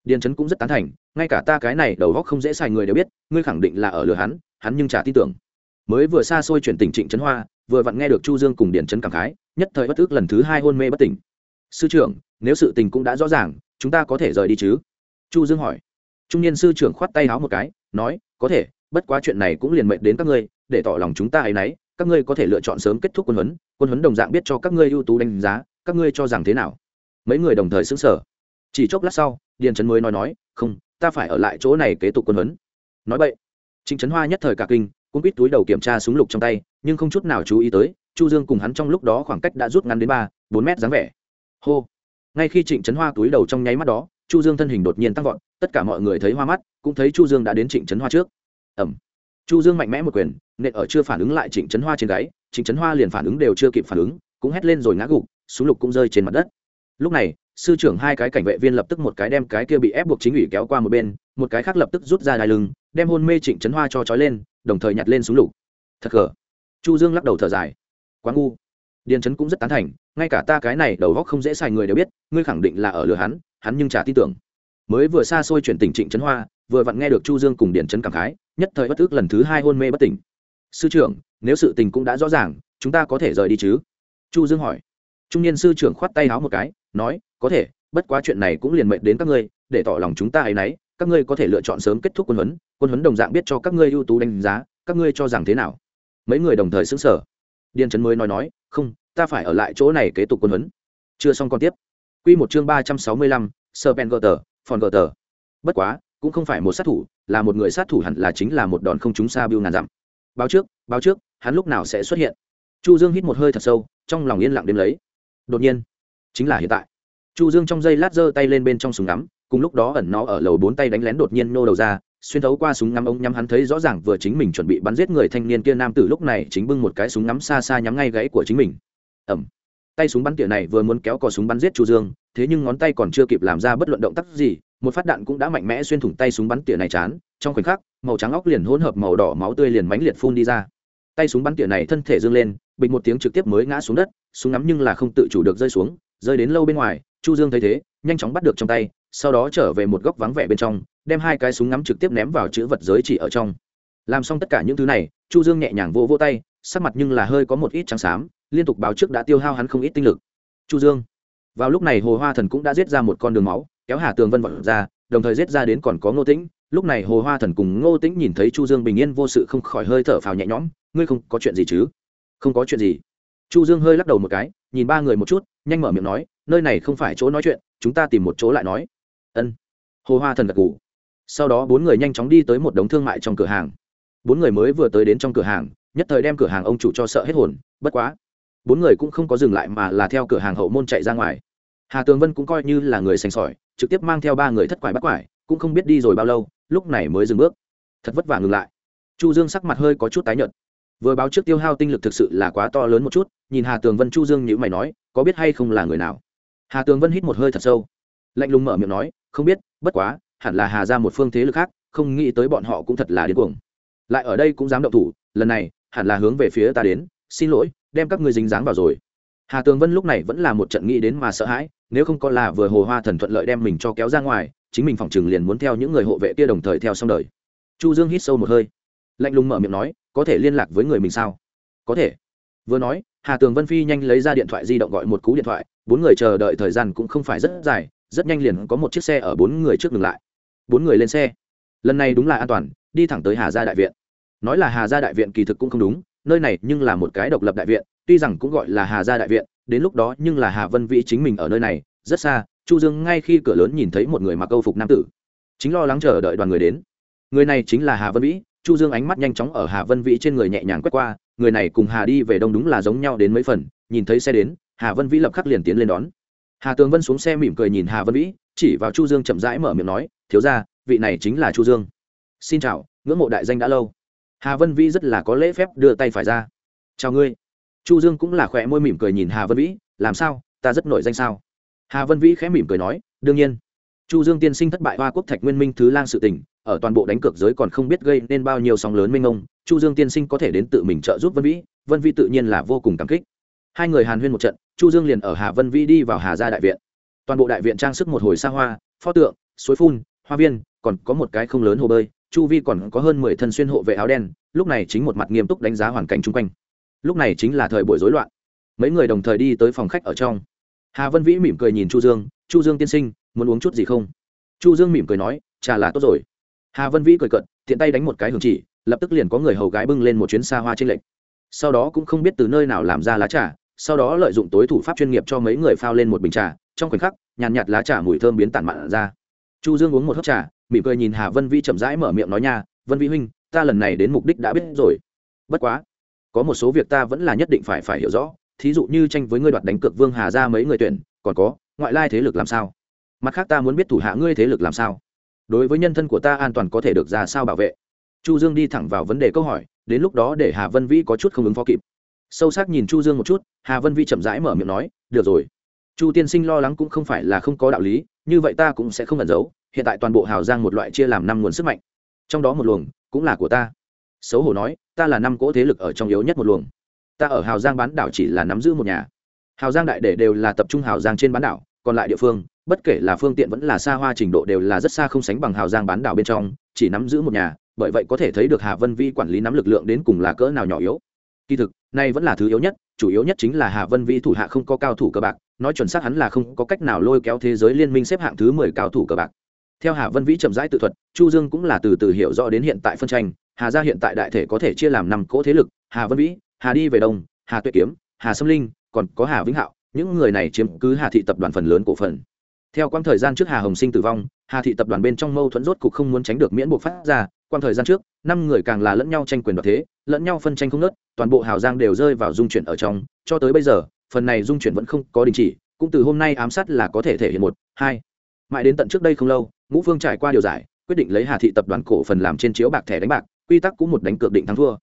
Điền trấn cũng rất tán thành, ngay cả ta cái này đầu góc không dễ xài người đều biết, ngươi khẳng định là ở lừa hắn hắn nhưng chả tin tưởng. Mới vừa xa xôi chuyển tỉnh trịnh trấn hoa, vừa vặn nghe được chu dương cùng điền trấn cảm khái, nhất thời bất tức lần thứ hai hôn mê bất tỉnh. Sư trưởng, nếu sự tình cũng đã rõ ràng, chúng ta có thể rời đi chứ? Chu dương hỏi. Trung niên sư trưởng khoát tay háo một cái nói, có thể, bất quá chuyện này cũng liền mệnh đến các ngươi, để tỏ lòng chúng ta ấy nấy, các ngươi có thể lựa chọn sớm kết thúc quân huấn quân huấn đồng dạng biết cho các ngươi ưu tú đánh giá, các ngươi cho rằng thế nào? Mấy người đồng thời xứng sở chỉ chốc lát sau, điền trấn mới nói nói, không, ta phải ở lại chỗ này kế tục quân huấn. Nói vậy, trịnh trấn hoa nhất thời cả kinh cũng biết túi đầu kiểm tra súng lục trong tay, nhưng không chút nào chú ý tới, chu dương cùng hắn trong lúc đó khoảng cách đã rút ngắn đến ba, bốn mét dáng vẻ. Hô! Ngay khi trịnh trấn hoa túi đầu trong nháy mắt đó chu dương thân hình đột nhiên tăng vọt, tất cả mọi người thấy hoa mắt, cũng thấy chu dương đã đến trịnh trấn hoa trước. Ẩm chu dương mạnh mẽ một quyền, nện ở chưa phản ứng lại trịnh trấn hoa trên gáy, trịnh trấn hoa liền phản ứng đều chưa kịp phản ứng, cũng hét lên rồi ngã gục, súng lục cũng rơi trên mặt đất. Lúc này, sư trưởng hai cái cảnh vệ viên lập tức một cái đem cái kia bị ép buộc chính ủy kéo qua một bên, một cái khác lập tức rút ra đai lưng, đem hôn mê trịnh trấn hoa cho trói lên, đồng thời nhặt lên súng lục. Thật gờ. Chu dương lắc đầu thở dài. Quá ngu. Điền trấn cũng rất tán thành, ngay cả ta cái này đầu góc không dễ xài người đều biết, ngươi khẳng định là ở lừa hắn hắn nhưng chả tin tưởng. Mới vừa xa xôi chuyển tỉnh trịnh trấn hoa, vừa vặn nghe được chu dương cùng điển trấn cảm khái, nhất thời bất ức lần thứ hai hôn mê bất tỉnh. Sư trưởng, nếu sự tình cũng đã rõ ràng, chúng ta có thể rời đi chứ? Chu dương hỏi. Trung niên sư trưởng khoát tay háo một cái, nói, có thể, bất quá chuyện này cũng liền mệnh đến các ngươi, để tỏ lòng chúng ta ấy nấy, các ngươi có thể lựa chọn sớm kết thúc quân huấn quân huấn đồng dạng biết cho các ngươi ưu tú đánh giá, các ngươi cho rằng thế nào? Mấy người đồng thời xứng sở điền trấn mới nói nói, không, ta phải ở lại chỗ này kế tục quân huấn. Chưa xong còn tiếp. Quy một chương ba trăm sáu mươi lăm bất quá, cũng không phải một sát thủ, là một người sát thủ hẳn là chính là một đòn không trúng xa bưu ngàn dặm. Báo trước báo trước, hắn lúc nào sẽ xuất hiện? Chu dương hít một hơi thật sâu, trong lòng yên lặng đếm lấy. Đột nhiên, chính là hiện tại. Chu dương trong giây lát giơ tay lên bên trong súng ngắm, cùng lúc đó ẩn nó ở lầu bốn tay đánh lén đột nhiên nô đầu ra, xuyên thấu qua súng ngắm ống nhắm hắn thấy rõ ràng vừa chính mình chuẩn bị bắn giết người thanh niên kia nam tử lúc này chính bưng một cái súng ngắm xa xa nhắm ngay gãy của chính mình. Ẩm tay súng bắn tỉa này vừa muốn kéo cò súng bắn giết chu dương, thế nhưng ngón tay còn chưa kịp làm ra bất luận động tác gì, một phát đạn cũng đã mạnh mẽ xuyên thủng tay súng bắn tỉa này chán, trong khoảnh khắc, màu trắng óc liền hỗn hợp màu đỏ, máu tươi liền mánh liệt phun đi ra. Tay súng bắn tỉa này thân thể dương lên bình một tiếng trực tiếp mới ngã xuống đất, súng ngắm nhưng là không tự chủ được rơi xuống, rơi đến lâu bên ngoài, chu dương thấy thế, nhanh chóng bắt được trong tay, sau đó trở về một góc vắng vẻ bên trong, đem hai cái súng ngắm trực tiếp ném vào chữ vật giới chỉ ở trong. Làm xong tất cả những thứ này, chu dương nhẹ nhàng vô vô tay, sắc mặt nhưng là hơi có một ít trắng xám liên tục báo trước đã tiêu hao hắn không ít tinh lực. Chu dương, vào lúc này hồ hoa thần cũng đã giết ra một con đường máu, kéo hà tường vân vọt ra, đồng thời giết ra đến còn có ngô tĩnh. Lúc này hồ hoa thần cùng ngô tĩnh nhìn thấy chu dương bình yên vô sự không khỏi hơi thở phào nhẹ nhõm, ngươi không có chuyện gì chứ? Không có chuyện gì. Chu dương hơi lắc đầu một cái, nhìn ba người một chút, nhanh mở miệng nói, nơi này không phải chỗ nói chuyện, chúng ta tìm một chỗ lại nói. Ân. Hồ hoa thần gật gù. Sau đó bốn người nhanh chóng đi tới một đống thương mại trong cửa hàng. Bốn người mới vừa tới đến trong cửa hàng, nhất thời đem cửa hàng ông chủ cho sợ hết hồn, bất quá bốn người cũng không có dừng lại mà là theo cửa hàng hậu môn chạy ra ngoài. Hà tường vân cũng coi như là người sành sỏi, trực tiếp mang theo ba người thất quải bắt quải, cũng không biết đi rồi bao lâu, lúc này mới dừng bước. Thật vất vả ngừng lại. Chu dương sắc mặt hơi có chút tái nhợt. Vừa báo trước tiêu hao tinh lực thực sự là quá to lớn một chút, nhìn hà tường vân chu dương nhữ mày nói, có biết hay không là người nào? Hà tường vân hít một hơi thật sâu. Lạnh lùng mở miệng nói, không biết, bất quá, hẳn là hà ra một phương thế lực khác, không nghĩ tới bọn họ cũng thật là điên cuồng. Lại ở đây cũng dám động thủ, lần này, hẳn là hướng về phía ta đến, xin lỗi đem các ngươi dính dáng vào rồi. Hà tường vân lúc này vẫn là một trận nghĩ đến mà sợ hãi, nếu không có là vừa hồ hoa thần thuận lợi đem mình cho kéo ra ngoài, chính mình phòng chừng liền muốn theo những người hộ vệ kia đồng thời theo xong đời. Chu dương hít sâu một hơi, lạnh lùng mở miệng nói, có thể liên lạc với người mình sao? Có thể. Vừa nói, hà tường vân phi nhanh lấy ra điện thoại di động gọi một cú điện thoại, bốn người chờ đợi thời gian cũng không phải rất dài, rất nhanh liền có một chiếc xe ở bốn người trước ngừng lại. Bốn người lên xe. Lần này đúng là an toàn, đi thẳng tới hà gia đại viện. Nói là hà gia đại viện kỳ thực cũng không đúng nơi này nhưng là một cái độc lập đại viện, tuy rằng cũng gọi là hà gia đại viện, đến lúc đó nhưng là hà vân vĩ chính mình ở nơi này, rất xa, chu dương ngay khi cửa lớn nhìn thấy một người mặc câu phục nam tử. Chính lo lắng chờ đợi đoàn người đến. Người này chính là hà vân vĩ, chu dương ánh mắt nhanh chóng ở hà vân vĩ trên người nhẹ nhàng quét qua, người này cùng hà đi về đông đúng là giống nhau đến mấy phần, nhìn thấy xe đến, hà vân vĩ lập khắc liền tiến lên đón. Hà tường vân xuống xe mỉm cười nhìn hà vân vĩ, chỉ vào chu dương chậm rãi mở miệng nói, thiếu ra vị này chính là chu dương. Xin chào, ngưỡng mộ đại danh đã lâu hà vân vĩ rất là có lễ phép đưa tay phải ra. Chào ngươi. Chu dương cũng là khỏe môi mỉm cười nhìn hà vân vĩ, làm sao? Ta rất nổi danh sao? Hà vân vĩ khẽ mỉm cười nói, đương nhiên. Chu dương tiên sinh thất bại hoa quốc thạch nguyên minh thứ lang sự tình, ở toàn bộ đánh cược giới còn không biết gây nên bao nhiêu sóng lớn minh ông chu dương tiên sinh có thể đến tự mình trợ giúp vân vĩ vân vĩ tự nhiên là vô cùng cảm kích. Hai người hàn huyên một trận, chu dương liền ở hà vân vĩ đi vào hà gia đại viện. Toàn bộ đại viện trang sức một hồi xa hoa, pho tượng, suối phun, hoa viên, còn có một cái không lớn hồ bơi chu vi còn có hơn mười thân xuyên hộ vệ áo đen lúc này chính một mặt nghiêm túc đánh giá hoàn cảnh chung quanh. Lúc này chính là thời buổi rối loạn. Mấy người đồng thời đi tới phòng khách ở trong. Hà vân vĩ mỉm cười nhìn chu dương chu dương tiên sinh muốn uống chút gì không? Chu dương mỉm cười nói trà là tốt rồi. Hà vân vĩ cười cận tiện tay đánh một cái hưởng chỉ lập tức liền có người hầu gái bưng lên một chuyến xa hoa trên lệnh sau đó cũng không biết từ nơi nào làm ra lá trà sau đó lợi dụng tối thủ pháp chuyên nghiệp cho mấy người phao lên một bình trà trong khoảnh khắc nhàn nhạt, nhạt lá trà mùi thơm biến tản mạn ra. Chu dương uống một hớp trà mỉm cười nhìn hà vân Vi chậm rãi mở miệng nói nha, vân Vi huynh, ta lần này đến mục đích đã biết rồi. Bất quá, có một số việc ta vẫn là nhất định phải phải hiểu rõ. Thí dụ như tranh với ngươi đoạt đánh cược vương hà ra mấy người tuyển, còn có, ngoại lai thế lực làm sao? Mặt khác ta muốn biết thủ hạ ngươi thế lực làm sao? Đối với nhân thân của ta an toàn có thể được ra sao bảo vệ? Chu dương đi thẳng vào vấn đề câu hỏi, đến lúc đó để hà vân vĩ có chút không ứng phó kịp. Sâu sắc nhìn chu dương một chút, hà vân vĩ chậm rãi mở miệng nói, được rồi chu tiên sinh lo lắng cũng không phải là không có đạo lý, như vậy ta cũng sẽ không ẩn giấu, hiện tại toàn bộ hào giang một loại chia làm năm nguồn sức mạnh. Trong đó một luồng cũng là của ta. Xấu hổ nói, ta là năm cỗ thế lực ở trong yếu nhất một luồng. Ta ở hào giang bán đảo chỉ là nắm giữ một nhà. Hào giang đại để đều là tập trung hào giang trên bán đảo, còn lại địa phương, bất kể là phương tiện vẫn là xa hoa trình độ đều là rất xa không sánh bằng hào giang bán đảo bên trong, chỉ nắm giữ một nhà, bởi vậy có thể thấy được hà vân vi quản lý nắm lực lượng đến cùng là cỡ nào nhỏ yếu. Kỳ thực, nay vẫn là thứ yếu nhất, chủ yếu nhất chính là hà vân vi thủ hạ không có cao thủ cờ bạc nói chuẩn xác hắn là không có cách nào lôi kéo thế giới liên minh xếp hạng thứ mười cao thủ cờ bạc. Theo hà vân vĩ chậm rãi tự thuật, chu dương cũng là từ từ hiểu rõ đến hiện tại phân tranh. Hà gia hiện tại đại thể có thể chia làm năm cỗ thế lực, hà vân vĩ, hà đi về đông, hà tuệ kiếm, hà sâm linh, còn có hà vĩnh hạo, những người này chiếm cứ hà thị tập đoàn phần lớn cổ phần. Theo quãng thời gian trước hà hồng sinh tử vong, hà thị tập đoàn bên trong mâu thuẫn rốt cục không muốn tránh được miễn buộc phát ra. Quãng thời gian trước, năm người càng là lẫn nhau tranh quyền đoạt thế, lẫn nhau phân tranh không nớt toàn bộ hào giang đều rơi vào dung chuyển ở trong, cho tới bây giờ phần này dung chuyển vẫn không có đình chỉ, cũng từ hôm nay ám sát là có thể thể hiện một, hai. Mãi đến tận trước đây không lâu, ngũ phương trải qua điều giải, quyết định lấy hà thị tập đoàn cổ phần làm trên chiếu bạc thẻ đánh bạc, quy tắc cũng một đánh cược định thắng thua.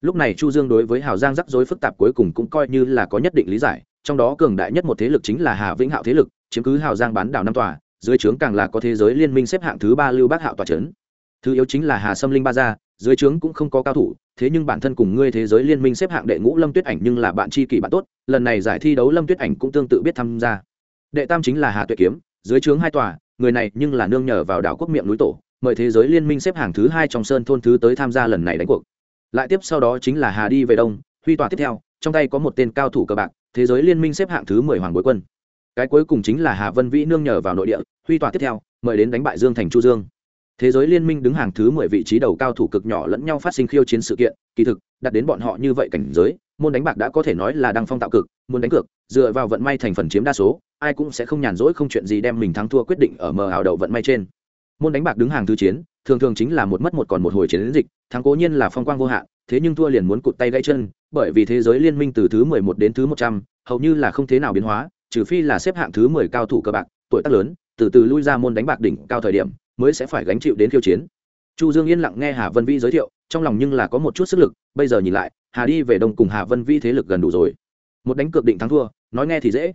Lúc này chu dương đối với hào giang rắc rối phức tạp cuối cùng cũng coi như là có nhất định lý giải, trong đó cường đại nhất một thế lực chính là hà vĩnh hạo thế lực, chiếm cứ hào giang bán đảo năm tòa, dưới trướng càng là có thế giới liên minh xếp hạng thứ ba lưu bác hạo tòa trấn thứ yếu chính là hà sâm linh ba gia dưới trướng cũng không có cao thủ, thế nhưng bản thân cùng ngươi thế giới liên minh xếp hạng đệ ngũ lâm tuyết ảnh nhưng là bạn tri kỷ bạn tốt, lần này giải thi đấu lâm tuyết ảnh cũng tương tự biết tham gia. Đệ tam chính là hà tuệ kiếm, dưới trướng hai tòa, người này nhưng là nương nhờ vào đảo quốc miệng núi tổ, mời thế giới liên minh xếp hàng thứ hai trong sơn thôn thứ tới tham gia lần này đánh cuộc. Lại tiếp sau đó chính là hà đi về đông, huy tòa tiếp theo, trong tay có một tên cao thủ cờ bạc, thế giới liên minh xếp hạng thứ mười hoàng bối quân. Cái cuối cùng chính là hà vân vĩ nương nhờ vào nội địa, huy tòa tiếp theo, mời đến đánh bại dương thành chu dương thế giới liên minh đứng hàng thứ mười vị trí đầu cao thủ cực nhỏ lẫn nhau phát sinh khiêu chiến sự kiện, kỳ thực đặt đến bọn họ như vậy cảnh giới, môn đánh bạc đã có thể nói là đăng phong tạo cực, muốn đánh cược, dựa vào vận may thành phần chiếm đa số, ai cũng sẽ không nhàn rỗi không chuyện gì đem mình thắng thua quyết định ở mờ ảo đầu vận may trên. Môn đánh bạc đứng hàng thứ chiến, thường thường chính là một mất một còn một hồi chiến đến dịch, thắng cố nhiên là phong quang vô hạn, thế nhưng thua liền muốn cụt tay gãy chân, bởi vì thế giới liên minh từ thứ mười một đến thứ một trăm, hầu như là không thế nào biến hóa, trừ phi là xếp hạng thứ mười cao thủ cơ bạc, tuổi tác lớn, từ từ lui ra môn đánh bạc đỉnh cao thời điểm mới sẽ phải gánh chịu đến khiêu chiến. Chu dương yên lặng nghe hà vân Vi giới thiệu, trong lòng nhưng là có một chút sức lực, bây giờ nhìn lại, hà đi về đông cùng hà vân Vi thế lực gần đủ rồi. Một đánh cược định thắng thua, nói nghe thì dễ.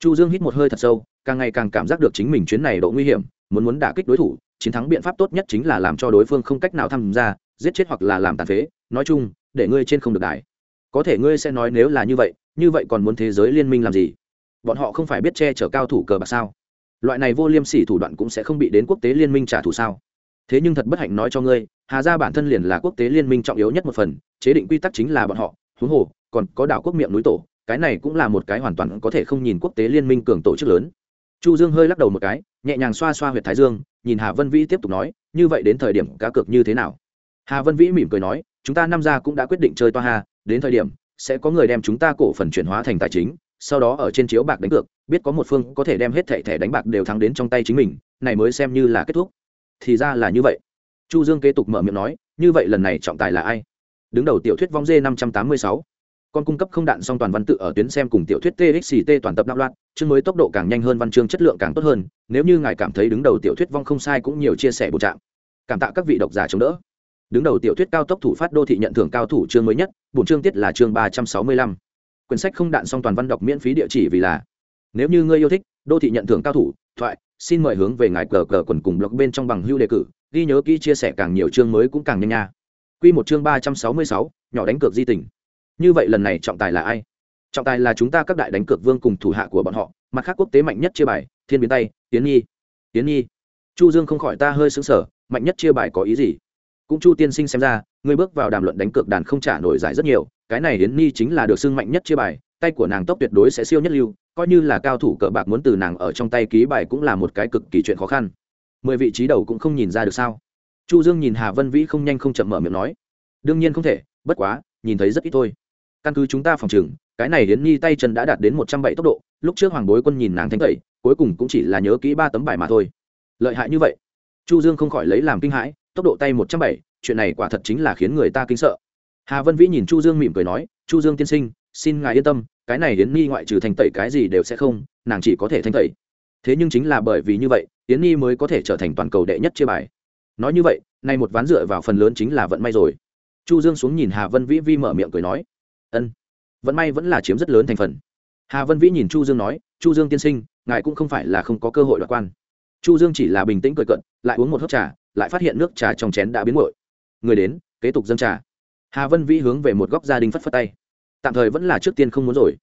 Chu dương hít một hơi thật sâu, càng ngày càng cảm giác được chính mình chuyến này độ nguy hiểm, muốn muốn đả kích đối thủ, chiến thắng biện pháp tốt nhất chính là làm cho đối phương không cách nào tham gia, giết chết hoặc là làm tàn phế. Nói chung, để ngươi trên không được đài. Có thể ngươi sẽ nói nếu là như vậy như vậy còn muốn thế giới liên minh làm gì? Bọn họ không phải biết che chở cao thủ cờ bạc sao? Loại này vô liêm sỉ thủ đoạn cũng sẽ không bị đến quốc tế liên minh trả thù sao? Thế nhưng thật bất hạnh nói cho ngươi, hà gia bản thân liền là quốc tế liên minh trọng yếu nhất một phần, chế định quy tắc chính là bọn họ. Huống hồ, còn có đảo quốc miệng núi tổ, cái này cũng là một cái hoàn toàn có thể không nhìn quốc tế liên minh cường tổ chức lớn. Chu dương hơi lắc đầu một cái, nhẹ nhàng xoa xoa huyệt thái dương, nhìn hà vân vĩ tiếp tục nói, như vậy đến thời điểm cá cược như thế nào? Hà vân vĩ mỉm cười nói, chúng ta năm gia cũng đã quyết định chơi toa hà đến thời điểm sẽ có người đem chúng ta cổ phần chuyển hóa thành tài chính, sau đó ở trên chiếu bạc đánh cược biết có một phương có thể đem hết thẻ thẻ đánh bạc đều thắng đến trong tay chính mình, này mới xem như là kết thúc. Thì ra là như vậy. Chu dương kế tục mở miệng nói, như vậy lần này trọng tài là ai? Đứng đầu tiểu thuyết vong dê năm trăm tám mươi sáu. Con cung cấp không đạn song toàn văn tự ở tuyến xem cùng tiểu thuyết txt toàn tập đạo loạn chương mới tốc độ càng nhanh hơn văn chương chất lượng càng tốt hơn, nếu như ngài cảm thấy đứng đầu tiểu thuyết vong không sai cũng nhiều chia sẻ bổ trạng. Cảm tạ các vị độc giả chống đỡ. Đứng đầu tiểu thuyết cao tốc thủ phát đô thị nhận thưởng cao thủ chương mới nhất bổn chương tiết là chương ba trăm sáu mươi lăm. Quyển sách không đạn song toàn văn đọc miễn phí địa chỉ vì là nếu như ngươi yêu thích, đô thị nhận thưởng cao thủ, thoại, xin mời hướng về ngài cờ cờ quần cùng blog bên trong bằng hưu đề cử. Ghi nhớ kỹ chia sẻ càng nhiều chương mới cũng càng nhanh nha. Quy một chương ba trăm sáu mươi sáu, nhỏ đánh cược di tình. Như vậy lần này trọng tài là ai? Trọng tài là chúng ta các đại đánh cược vương cùng thủ hạ của bọn họ, mặt khác quốc tế mạnh nhất chia bài, thiên biến tay, tiến nhi. Tiến nhi. Chu dương không khỏi ta hơi xứng sở mạnh nhất chia bài có ý gì? Cũng chu tiên sinh xem ra người bước vào đàm luận đánh cược đàn không trả nổi giải rất nhiều, cái này hiến nhi chính là được xưng mạnh nhất chia bài tay của nàng tốc tuyệt đối sẽ siêu nhất lưu, coi như là cao thủ cờ bạc muốn từ nàng ở trong tay ký bài cũng là một cái cực kỳ chuyện khó khăn. Mười vị trí đầu cũng không nhìn ra được sao? Chu dương nhìn hà vân vĩ không nhanh không chậm mở miệng nói, đương nhiên không thể, bất quá, nhìn thấy rất ít thôi. Căn cứ chúng ta phòng chừng cái này hiến nhi tay chân đã đạt đến một trăm bảy tốc độ, lúc trước hoàng bối quân nhìn nàng thanh tẩy, cuối cùng cũng chỉ là nhớ kỹ ba tấm bài mà thôi. Lợi hại như vậy? Chu dương không khỏi lấy làm kinh hãi, tốc độ tay một trăm bảy, chuyện này quả thật chính là khiến người ta kinh sợ. Hà vân vĩ nhìn chu dương mỉm cười nói, chu dương tiên sinh xin ngài yên tâm, cái này yến nhi ngoại trừ thanh tẩy cái gì đều sẽ không, nàng chỉ có thể thanh tẩy. Thế nhưng chính là bởi vì như vậy, yến nhi mới có thể trở thành toàn cầu đệ nhất chia bài. Nói như vậy, nay một ván dựa vào phần lớn chính là vận may rồi. Chu dương xuống nhìn hà vân vĩ vi mở miệng cười nói, ân, vận may vẫn là chiếm rất lớn thành phần. Hà vân vĩ nhìn chu dương nói, chu dương tiên sinh, ngài cũng không phải là không có cơ hội đoạt quan. Chu dương chỉ là bình tĩnh cười cận, lại uống một hớp trà, lại phát hiện nước trà trong chén đã biến nguội. Người đến, kế tục dâng trà. Hà vân vĩ hướng về một góc gia đình phất phất tay tạm thời vẫn là trước tiên không muốn rồi.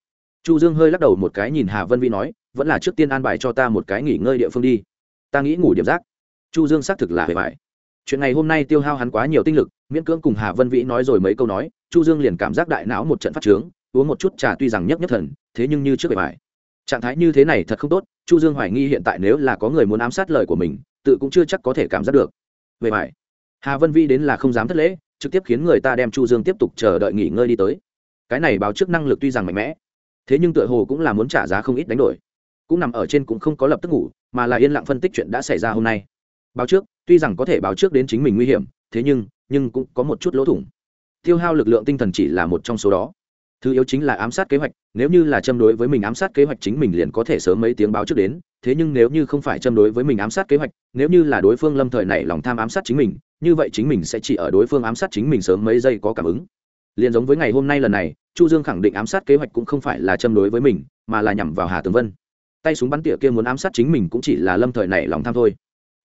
Chu dương hơi lắc đầu một cái nhìn hà vân vĩ nói, vẫn là trước tiên an bài cho ta một cái nghỉ ngơi địa phương đi. Ta nghĩ ngủ điểm rác. Chu dương xác thực là hề vải chuyện này hôm nay tiêu hao hắn quá nhiều tinh lực, miễn cưỡng cùng hà vân vĩ nói rồi mấy câu nói, chu dương liền cảm giác đại não một trận phát trướng, uống một chút trà tuy rằng nhấp nhất thần, thế nhưng như trước bề bài trạng thái như thế này thật không tốt, chu dương hoài nghi hiện tại nếu là có người muốn ám sát lời của mình, tự cũng chưa chắc có thể cảm giác được. Về bài hà vân vĩ đến là không dám thất lễ, trực tiếp khiến người ta đem chu dương tiếp tục chờ đợi nghỉ ngơi đi tới cái này báo trước năng lực tuy rằng mạnh mẽ, thế nhưng tựa hồ cũng là muốn trả giá không ít đánh đổi. Cũng nằm ở trên cũng không có lập tức ngủ, mà là yên lặng phân tích chuyện đã xảy ra hôm nay. Báo trước, tuy rằng có thể báo trước đến chính mình nguy hiểm, thế nhưng nhưng cũng có một chút lỗ thủng. Tiêu hao lực lượng tinh thần chỉ là một trong số đó. Thứ yếu chính là ám sát kế hoạch, nếu như là châm đối với mình ám sát kế hoạch chính mình liền có thể sớm mấy tiếng báo trước đến, thế nhưng nếu như không phải châm đối với mình ám sát kế hoạch, nếu như là đối phương lâm thời này lòng tham ám sát chính mình, như vậy chính mình sẽ chỉ ở đối phương ám sát chính mình sớm mấy giây có cảm ứng liền giống với ngày hôm nay lần này, chu dương khẳng định ám sát kế hoạch cũng không phải là châm đối với mình, mà là nhằm vào hà tường vân. Tay súng bắn tỉa kia muốn ám sát chính mình cũng chỉ là lâm thời này lòng tham thôi.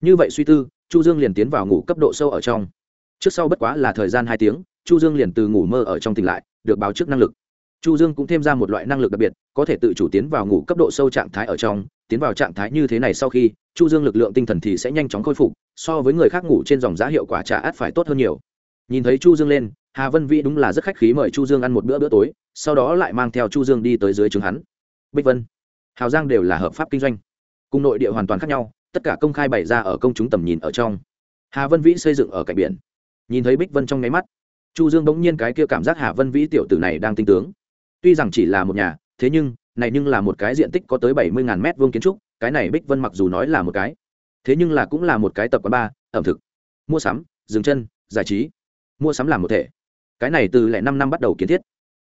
Như vậy suy tư, chu dương liền tiến vào ngủ cấp độ sâu ở trong. Trước sau bất quá là thời gian hai tiếng, chu dương liền từ ngủ mơ ở trong tỉnh lại, được báo trước năng lực. Chu dương cũng thêm ra một loại năng lực đặc biệt, có thể tự chủ tiến vào ngủ cấp độ sâu trạng thái ở trong, tiến vào trạng thái như thế này sau khi, chu dương lực lượng tinh thần thì sẽ nhanh chóng khôi phục, so với người khác ngủ trên dòng giá hiệu quả trả át phải tốt hơn nhiều. Nhìn thấy chu dương lên hà vân vĩ đúng là rất khách khí mời chu dương ăn một bữa bữa tối, sau đó lại mang theo chu dương đi tới dưới trướng hắn. Bích vân, hào giang đều là hợp pháp kinh doanh, cùng nội địa hoàn toàn khác nhau, tất cả công khai bày ra ở công chúng tầm nhìn ở trong. Hà vân vĩ xây dựng ở cạnh biển. Nhìn thấy bích vân trong nháy mắt, chu dương bỗng nhiên cái kia cảm giác hà vân vĩ tiểu tử này đang tinh tướng. Tuy rằng chỉ là một nhà, thế nhưng, này nhưng là một cái diện tích có tới bảy mươi ngàn mét vuông kiến trúc, cái này bích vân mặc dù nói là một cái, thế nhưng là cũng là một cái tập quán ba ẩm thực, mua sắm, dừng chân, giải trí. Mua sắm làm một thể cái này từ lẻ năm năm bắt đầu kiến thiết.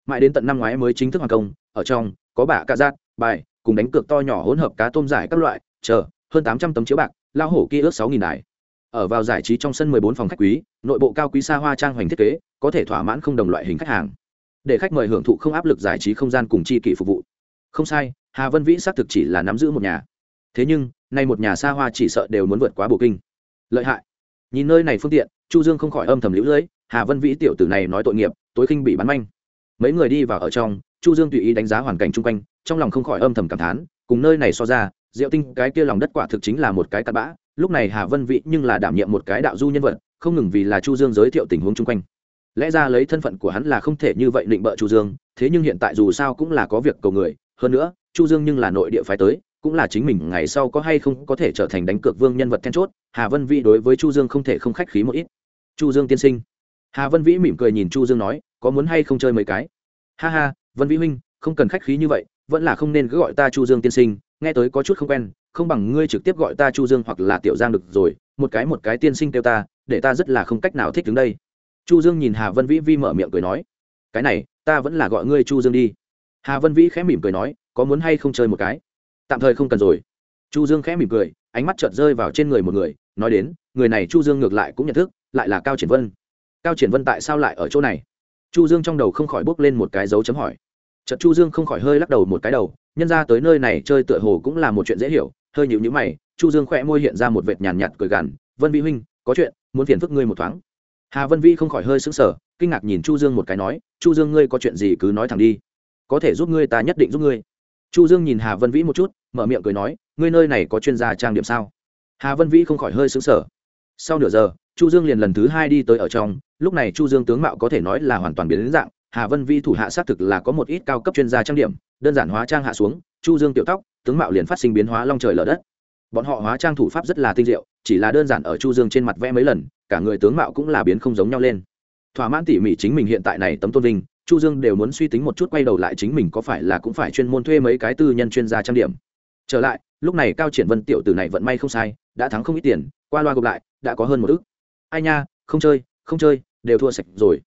Mãi đến tận năm ngoái mới chính thức hoàn công, ở trong, có bả ca giác bài, cùng đánh cược to nhỏ hỗn hợp cá tôm giải các loại, chờ, hơn tám trăm tấm chiếu bạc, lao hổ kia ước sáu nghìn đài. Ở vào giải trí trong sân mười bốn phòng khách quý, nội bộ cao quý xa hoa trang hoành thiết kế, có thể thỏa mãn không đồng loại hình khách hàng. Để khách mời hưởng thụ không áp lực giải trí không gian cùng chi kỷ phục vụ. Không sai, hà vân vĩ xác thực chỉ là nắm giữ một nhà. Thế nhưng, nay một nhà xa hoa chỉ sợ đều muốn vượt quá bộ kinh. Lợi hại. Nhìn nơi này phương tiện chu dương không khỏi âm thầm lũ lưỡi hà vân vĩ tiểu tử này nói tội nghiệp, tối khinh bị bắn manh. Mấy người đi vào ở trong, chu dương tùy ý đánh giá hoàn cảnh chung quanh, trong lòng không khỏi âm thầm cảm thán, cùng nơi này so ra, diệu tinh, cái kia lòng đất quả thực chính là một cái cặn bã, lúc này hà vân vĩ nhưng là đảm nhiệm một cái đạo du nhân vật, không ngừng vì là chu dương giới thiệu tình huống chung quanh. Lẽ ra lấy thân phận của hắn là không thể như vậy định bợ chu dương, thế nhưng hiện tại dù sao cũng là có việc cầu người, hơn nữa, chu dương nhưng là nội địa phái tới, cũng là chính mình, ngày sau có hay không có thể trở thành đánh cược vương nhân vật then chốt, hà vân vĩ đối với chu dương không thể không khách khí một ít chu dương tiên sinh. Hà vân vĩ mỉm cười nhìn chu dương nói, có muốn hay không chơi mấy cái? Ha ha, vân vĩ huynh, không cần khách khí như vậy, vẫn là không nên cứ gọi ta chu dương tiên sinh, nghe tới có chút không quen, không bằng ngươi trực tiếp gọi ta chu dương hoặc là tiểu giang được rồi, một cái một cái tiên sinh kêu ta, để ta rất là không cách nào thích đứng đây. Chu dương nhìn hà vân vĩ vi mở miệng cười nói, cái này, ta vẫn là gọi ngươi chu dương đi. Hà vân vĩ khẽ mỉm cười nói, có muốn hay không chơi một cái? Tạm thời không cần rồi. Chu dương khẽ mỉm cười, ánh mắt chợt rơi vào trên người một người, nói đến, người này chu dương ngược lại cũng nhận thức lại là cao triển vân cao triển vân tại sao lại ở chỗ này chu dương trong đầu không khỏi bước lên một cái dấu chấm hỏi chợt chu dương không khỏi hơi lắc đầu một cái đầu nhân ra tới nơi này chơi tựa hồ cũng là một chuyện dễ hiểu hơi nhịu nhữ mày chu dương khỏe môi hiện ra một vệt nhàn nhạt cười gằn vân vĩ huynh có chuyện muốn phiền phức ngươi một thoáng hà vân vĩ không khỏi hơi sững sờ kinh ngạc nhìn chu dương một cái nói chu dương ngươi có chuyện gì cứ nói thẳng đi có thể giúp ngươi ta nhất định giúp ngươi chu dương nhìn hà vân vĩ một chút mở miệng cười nói ngươi nơi này có chuyên gia trang điểm sao hà vân vĩ không khỏi hơi sững sờ sau nửa giờ chu dương liền lần thứ hai đi tới ở trong, lúc này chu dương tướng mạo có thể nói là hoàn toàn biến đến dạng, hà vân Vi thủ hạ xác thực là có một ít cao cấp chuyên gia trang điểm, đơn giản hóa trang hạ xuống, chu dương tiểu tóc, tướng mạo liền phát sinh biến hóa long trời lở đất. Bọn họ hóa trang thủ pháp rất là tinh diệu, chỉ là đơn giản ở chu dương trên mặt vẽ mấy lần, cả người tướng mạo cũng là biến không giống nhau lên. Thỏa mãn tỉ mỉ chính mình hiện tại này tấm tôn vinh, chu dương đều muốn suy tính một chút quay đầu lại chính mình có phải là cũng phải chuyên môn thuê mấy cái tư nhân chuyên gia trang điểm. Trở lại, lúc này cao triển vân tiểu tử này vận may không sai, đã thắng không ít tiền, qua loa gộp lại, đã có hơn một ước ai nha, không chơi không chơi, đều thua sạch rồi.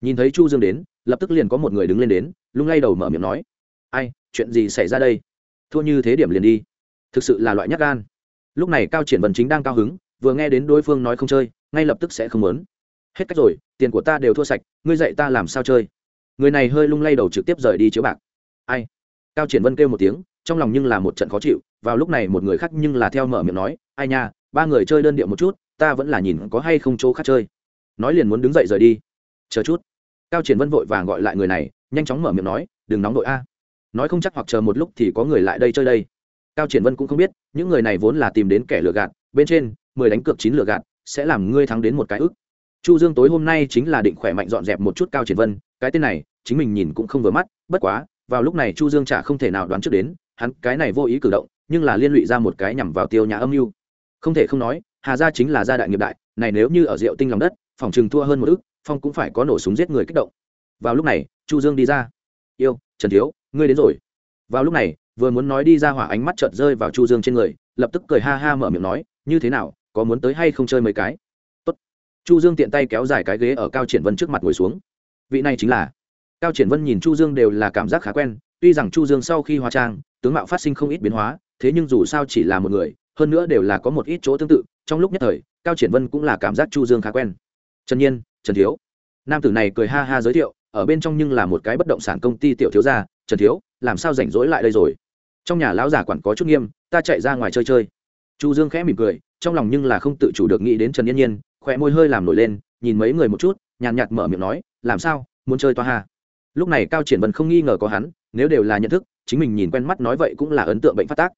Nhìn thấy chu dương đến, lập tức liền có một người đứng lên đến, lung lay đầu mở miệng nói. Ai, chuyện gì xảy ra đây? Thua như thế điểm liền đi. Thực sự là loại nhát gan. Lúc này cao triển vân chính đang cao hứng, vừa nghe đến đối phương nói không chơi, ngay lập tức sẽ không muốn. Hết cách rồi, tiền của ta đều thua sạch, ngươi dạy ta làm sao chơi? Người này hơi lung lay đầu trực tiếp rời đi chiếu bạc. Ai? Cao triển vân kêu một tiếng, trong lòng nhưng là một trận khó chịu, vào lúc này một người khác nhưng là theo mở miệng nói, ai nha, ba người chơi đơn điệu một chút ta vẫn là nhìn có hay không chỗ khác chơi. Nói liền muốn đứng dậy rời đi. Chờ chút. Cao triển vân vội vàng gọi lại người này, nhanh chóng mở miệng nói, đừng nóng đội a. Nói không chắc hoặc chờ một lúc thì có người lại đây chơi đây. Cao triển vân cũng không biết, những người này vốn là tìm đến kẻ lừa gạt, bên trên, mười đánh cược chín lừa gạt, sẽ làm ngươi thắng đến một cái ức. Chu dương tối hôm nay chính là định khỏe mạnh dọn dẹp một chút cao triển vân, cái tên này, chính mình nhìn cũng không vừa mắt, bất quá, vào lúc này chu dương chả không thể nào đoán trước đến, hắn cái này vô ý cử động, nhưng là liên lụy ra một cái nhằm vào tiêu nhà âm mưu. Không thể không nói hà gia chính là gia đại nghiệp đại, này nếu như ở rượu tinh lòng đất, phòng trừng thua hơn một ức, phong cũng phải có nổ súng giết người kích động. Vào lúc này, chu dương đi ra. Yêu, trần thiếu, ngươi đến rồi. Vào lúc này, vừa muốn nói đi ra hỏa ánh mắt chợt rơi vào chu dương trên người, lập tức cười ha ha mở miệng nói, như thế nào, có muốn tới hay không chơi mấy cái? Tốt. chu dương tiện tay kéo dài cái ghế ở cao triển vân trước mặt ngồi xuống. Vị này chính là. Cao triển vân nhìn chu dương đều là cảm giác khá quen, tuy rằng chu dương sau khi hóa trang, tướng mạo phát sinh không ít biến hóa, thế nhưng dù sao chỉ là một người hơn nữa đều là có một ít chỗ tương tự, trong lúc nhất thời, cao triển vân cũng là cảm giác chu dương khá quen. Trần nhiên, trần thiếu. Nam tử này cười ha ha giới thiệu, ở bên trong nhưng là một cái bất động sản công ty tiểu thiếu gia, trần thiếu, làm sao rảnh rỗi lại đây rồi? Trong nhà lão giả quản có chút nghiêm, ta chạy ra ngoài chơi chơi. Chu dương khẽ mỉm cười, trong lòng nhưng là không tự chủ được nghĩ đến trần yên nhiên khỏe môi hơi làm nổi lên, nhìn mấy người một chút, nhàn nhạt mở miệng nói, làm sao, muốn chơi toa ha? Lúc này cao triển vân không nghi ngờ có hắn, nếu đều là nhận thức, chính mình nhìn quen mắt nói vậy cũng là ấn tượng bệnh phát tác.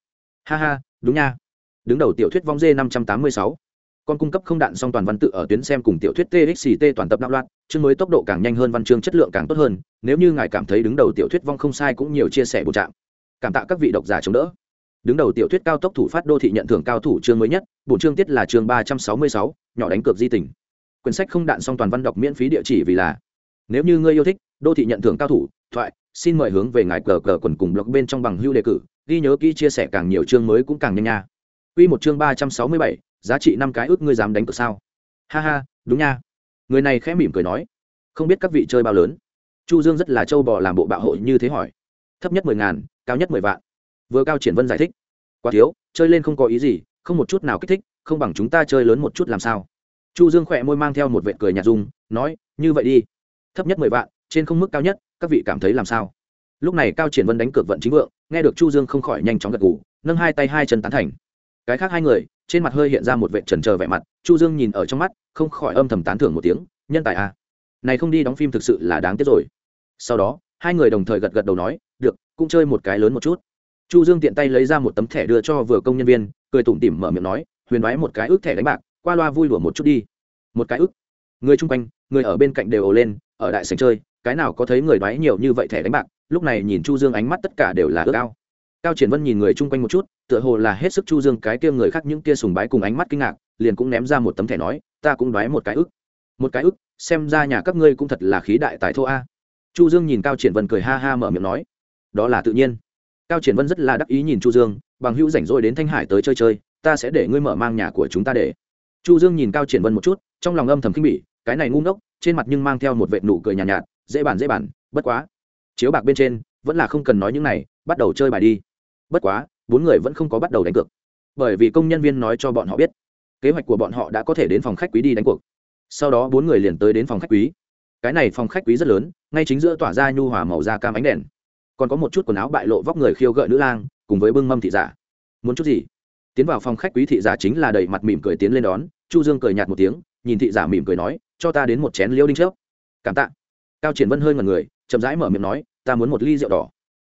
Ha ha, đúng nha đứng đầu tiểu thuyết vong dê năm trăm tám mươi sáu. Con cung cấp không đạn song toàn văn tự ở tuyến xem cùng tiểu thuyết txt toàn tập đạo loạn, chương mới tốc độ càng nhanh hơn, văn chương chất lượng càng tốt hơn, nếu như ngài cảm thấy đứng đầu tiểu thuyết vong không sai cũng nhiều chia sẻ bổ trạng. Cảm tạ các vị độc giả chống đỡ. Đứng đầu tiểu thuyết cao tốc thủ phát đô thị nhận thưởng cao thủ chương mới nhất bổn chương tiết là chương ba trăm sáu mươi sáu, nhỏ đánh cược di tình. Quyển sách không đạn song toàn văn đọc miễn phí địa chỉ vì là, nếu như ngươi yêu thích đô thị nhận thưởng cao thủ, thoại, xin mời hướng về ngài cờ cờ quần cùng blog bên trong bằng hưu đề cử, ghi nhớ kỹ chia sẻ càng nhiều chương mới cũng càng nhanh nha. Quy một chương ba trăm sáu mươi bảy, giá trị năm cái ước ngươi dám đánh cược sao? Ha ha, đúng nha. Người này khẽ mỉm cười nói. Không biết các vị chơi bao lớn. Chu dương rất là trâu bò làm bộ bạo hội như thế hỏi. Thấp nhất mười ngàn, cao nhất mười vạn. Vừa cao triển vân giải thích. Quá thiếu, chơi lên không có ý gì, không một chút nào kích thích, không bằng chúng ta chơi lớn một chút làm sao? Chu dương khỏe môi mang theo một vệt cười nhạt dung, nói, như vậy đi. Thấp nhất mười vạn, trên không mức cao nhất, các vị cảm thấy làm sao? Lúc này cao triển vân đánh cược vận chính vượng, nghe được chu dương không khỏi nhanh chóng gật gù, nâng hai tay hai chân tán thành cái khác hai người, trên mặt hơi hiện ra một vệ trần trờ vẻ mặt, chu dương nhìn ở trong mắt, không khỏi âm thầm tán thưởng một tiếng, nhân tài à này không đi đóng phim thực sự là đáng tiếc rồi. Sau đó, hai người đồng thời gật gật đầu nói, được, cũng chơi một cái lớn một chút. Chu dương tiện tay lấy ra một tấm thẻ đưa cho vừa công nhân viên, cười tủm tỉm mở miệng nói, huyền đoái một cái ước thẻ đánh bạc, qua loa vui đùa một chút đi. Một cái ước? Người chung quanh, người ở bên cạnh đều ồ lên, ở đại sảnh chơi, cái nào có thấy người đoái nhiều như vậy thẻ đánh bạc? Lúc này nhìn chu dương ánh mắt tất cả đều là ước ao. Cao triển vân nhìn người chung quanh một chút tựa hồ là hết sức chu dương cái kia người khác những kia sùng bái cùng ánh mắt kinh ngạc liền cũng ném ra một tấm thẻ nói ta cũng đoái một cái ức. Một cái ức? Xem ra nhà các ngươi cũng thật là khí đại tài thô a. Chu dương nhìn cao triển vân cười ha ha mở miệng nói đó là tự nhiên. Cao triển vân rất là đắc ý nhìn chu dương bằng hữu rảnh rỗi đến thanh hải tới chơi chơi ta sẽ để ngươi mở mang nhà của chúng ta để. Chu dương nhìn cao triển vân một chút trong lòng âm thầm khinh bỉ cái này ngu ngốc trên mặt nhưng mang theo một vệt nụ cười nhàn nhạt, nhạt dễ bản dễ bản bất quá. Chiếu bạc bên trên vẫn là không cần nói những này bắt đầu chơi bài đi. Bất quá bốn người vẫn không có bắt đầu đánh cược. Bởi vì công nhân viên nói cho bọn họ biết, kế hoạch của bọn họ đã có thể đến phòng khách quý đi đánh cuộc. Sau đó bốn người liền tới đến phòng khách quý. Cái này phòng khách quý rất lớn, ngay chính giữa tỏa ra nhu hòa màu da cam ánh đèn. Còn có một chút quần áo bại lộ vóc người khiêu gợi nữ lang, cùng với bưng mâm thị giả. Muốn chút gì? Tiến vào phòng khách quý thị giả chính là đầy mặt mỉm cười tiến lên đón, chu dương cười nhạt một tiếng, nhìn thị giả mỉm cười nói, cho ta đến một chén liêu đinh chớp. Cảm tạ. Cao triển vân hơi ngần người, chậm rãi mở miệng nói, ta muốn một ly rượu đỏ.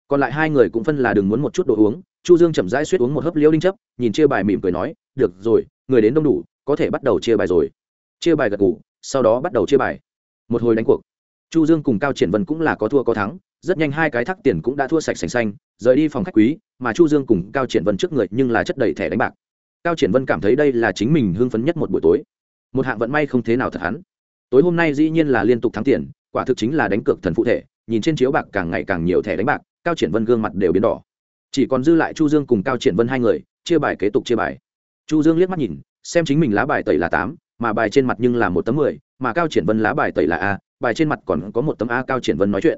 Còn lại hai người cũng phân là đừng muốn một chút đồ uống chu dương chậm rãi suýt uống một hớp liêu đinh chấp, nhìn chia bài mỉm cười nói, được rồi, người đến đông đủ, có thể bắt đầu chia bài rồi. Chia bài gật ngủ sau đó bắt đầu chia bài. Một hồi đánh cuộc. Chu dương cùng cao triển vân cũng là có thua có thắng, rất nhanh hai cái thắc tiền cũng đã thua sạch sành xanh, rời đi phòng khách quý, mà chu dương cùng cao triển vân trước người nhưng là chất đầy thẻ đánh bạc. Cao triển vân cảm thấy đây là chính mình hưng phấn nhất một buổi tối. Một hạng vận may không thế nào thật hắn. Tối hôm nay dĩ nhiên là liên tục thắng tiền, quả thực chính là đánh cược thần phụ thể, nhìn trên chiếu bạc càng ngày càng nhiều thẻ đánh bạc, cao triển vân gương mặt đều biến đỏ chỉ còn dư lại chu dương cùng cao triển vân hai người, chia bài kế tục chia bài. Chu dương liếc mắt nhìn, xem chính mình lá bài tẩy là tám, mà bài trên mặt nhưng là một tấm mười, mà cao triển vân lá bài tẩy là a, bài trên mặt còn có một tấm a, cao triển vân nói chuyện.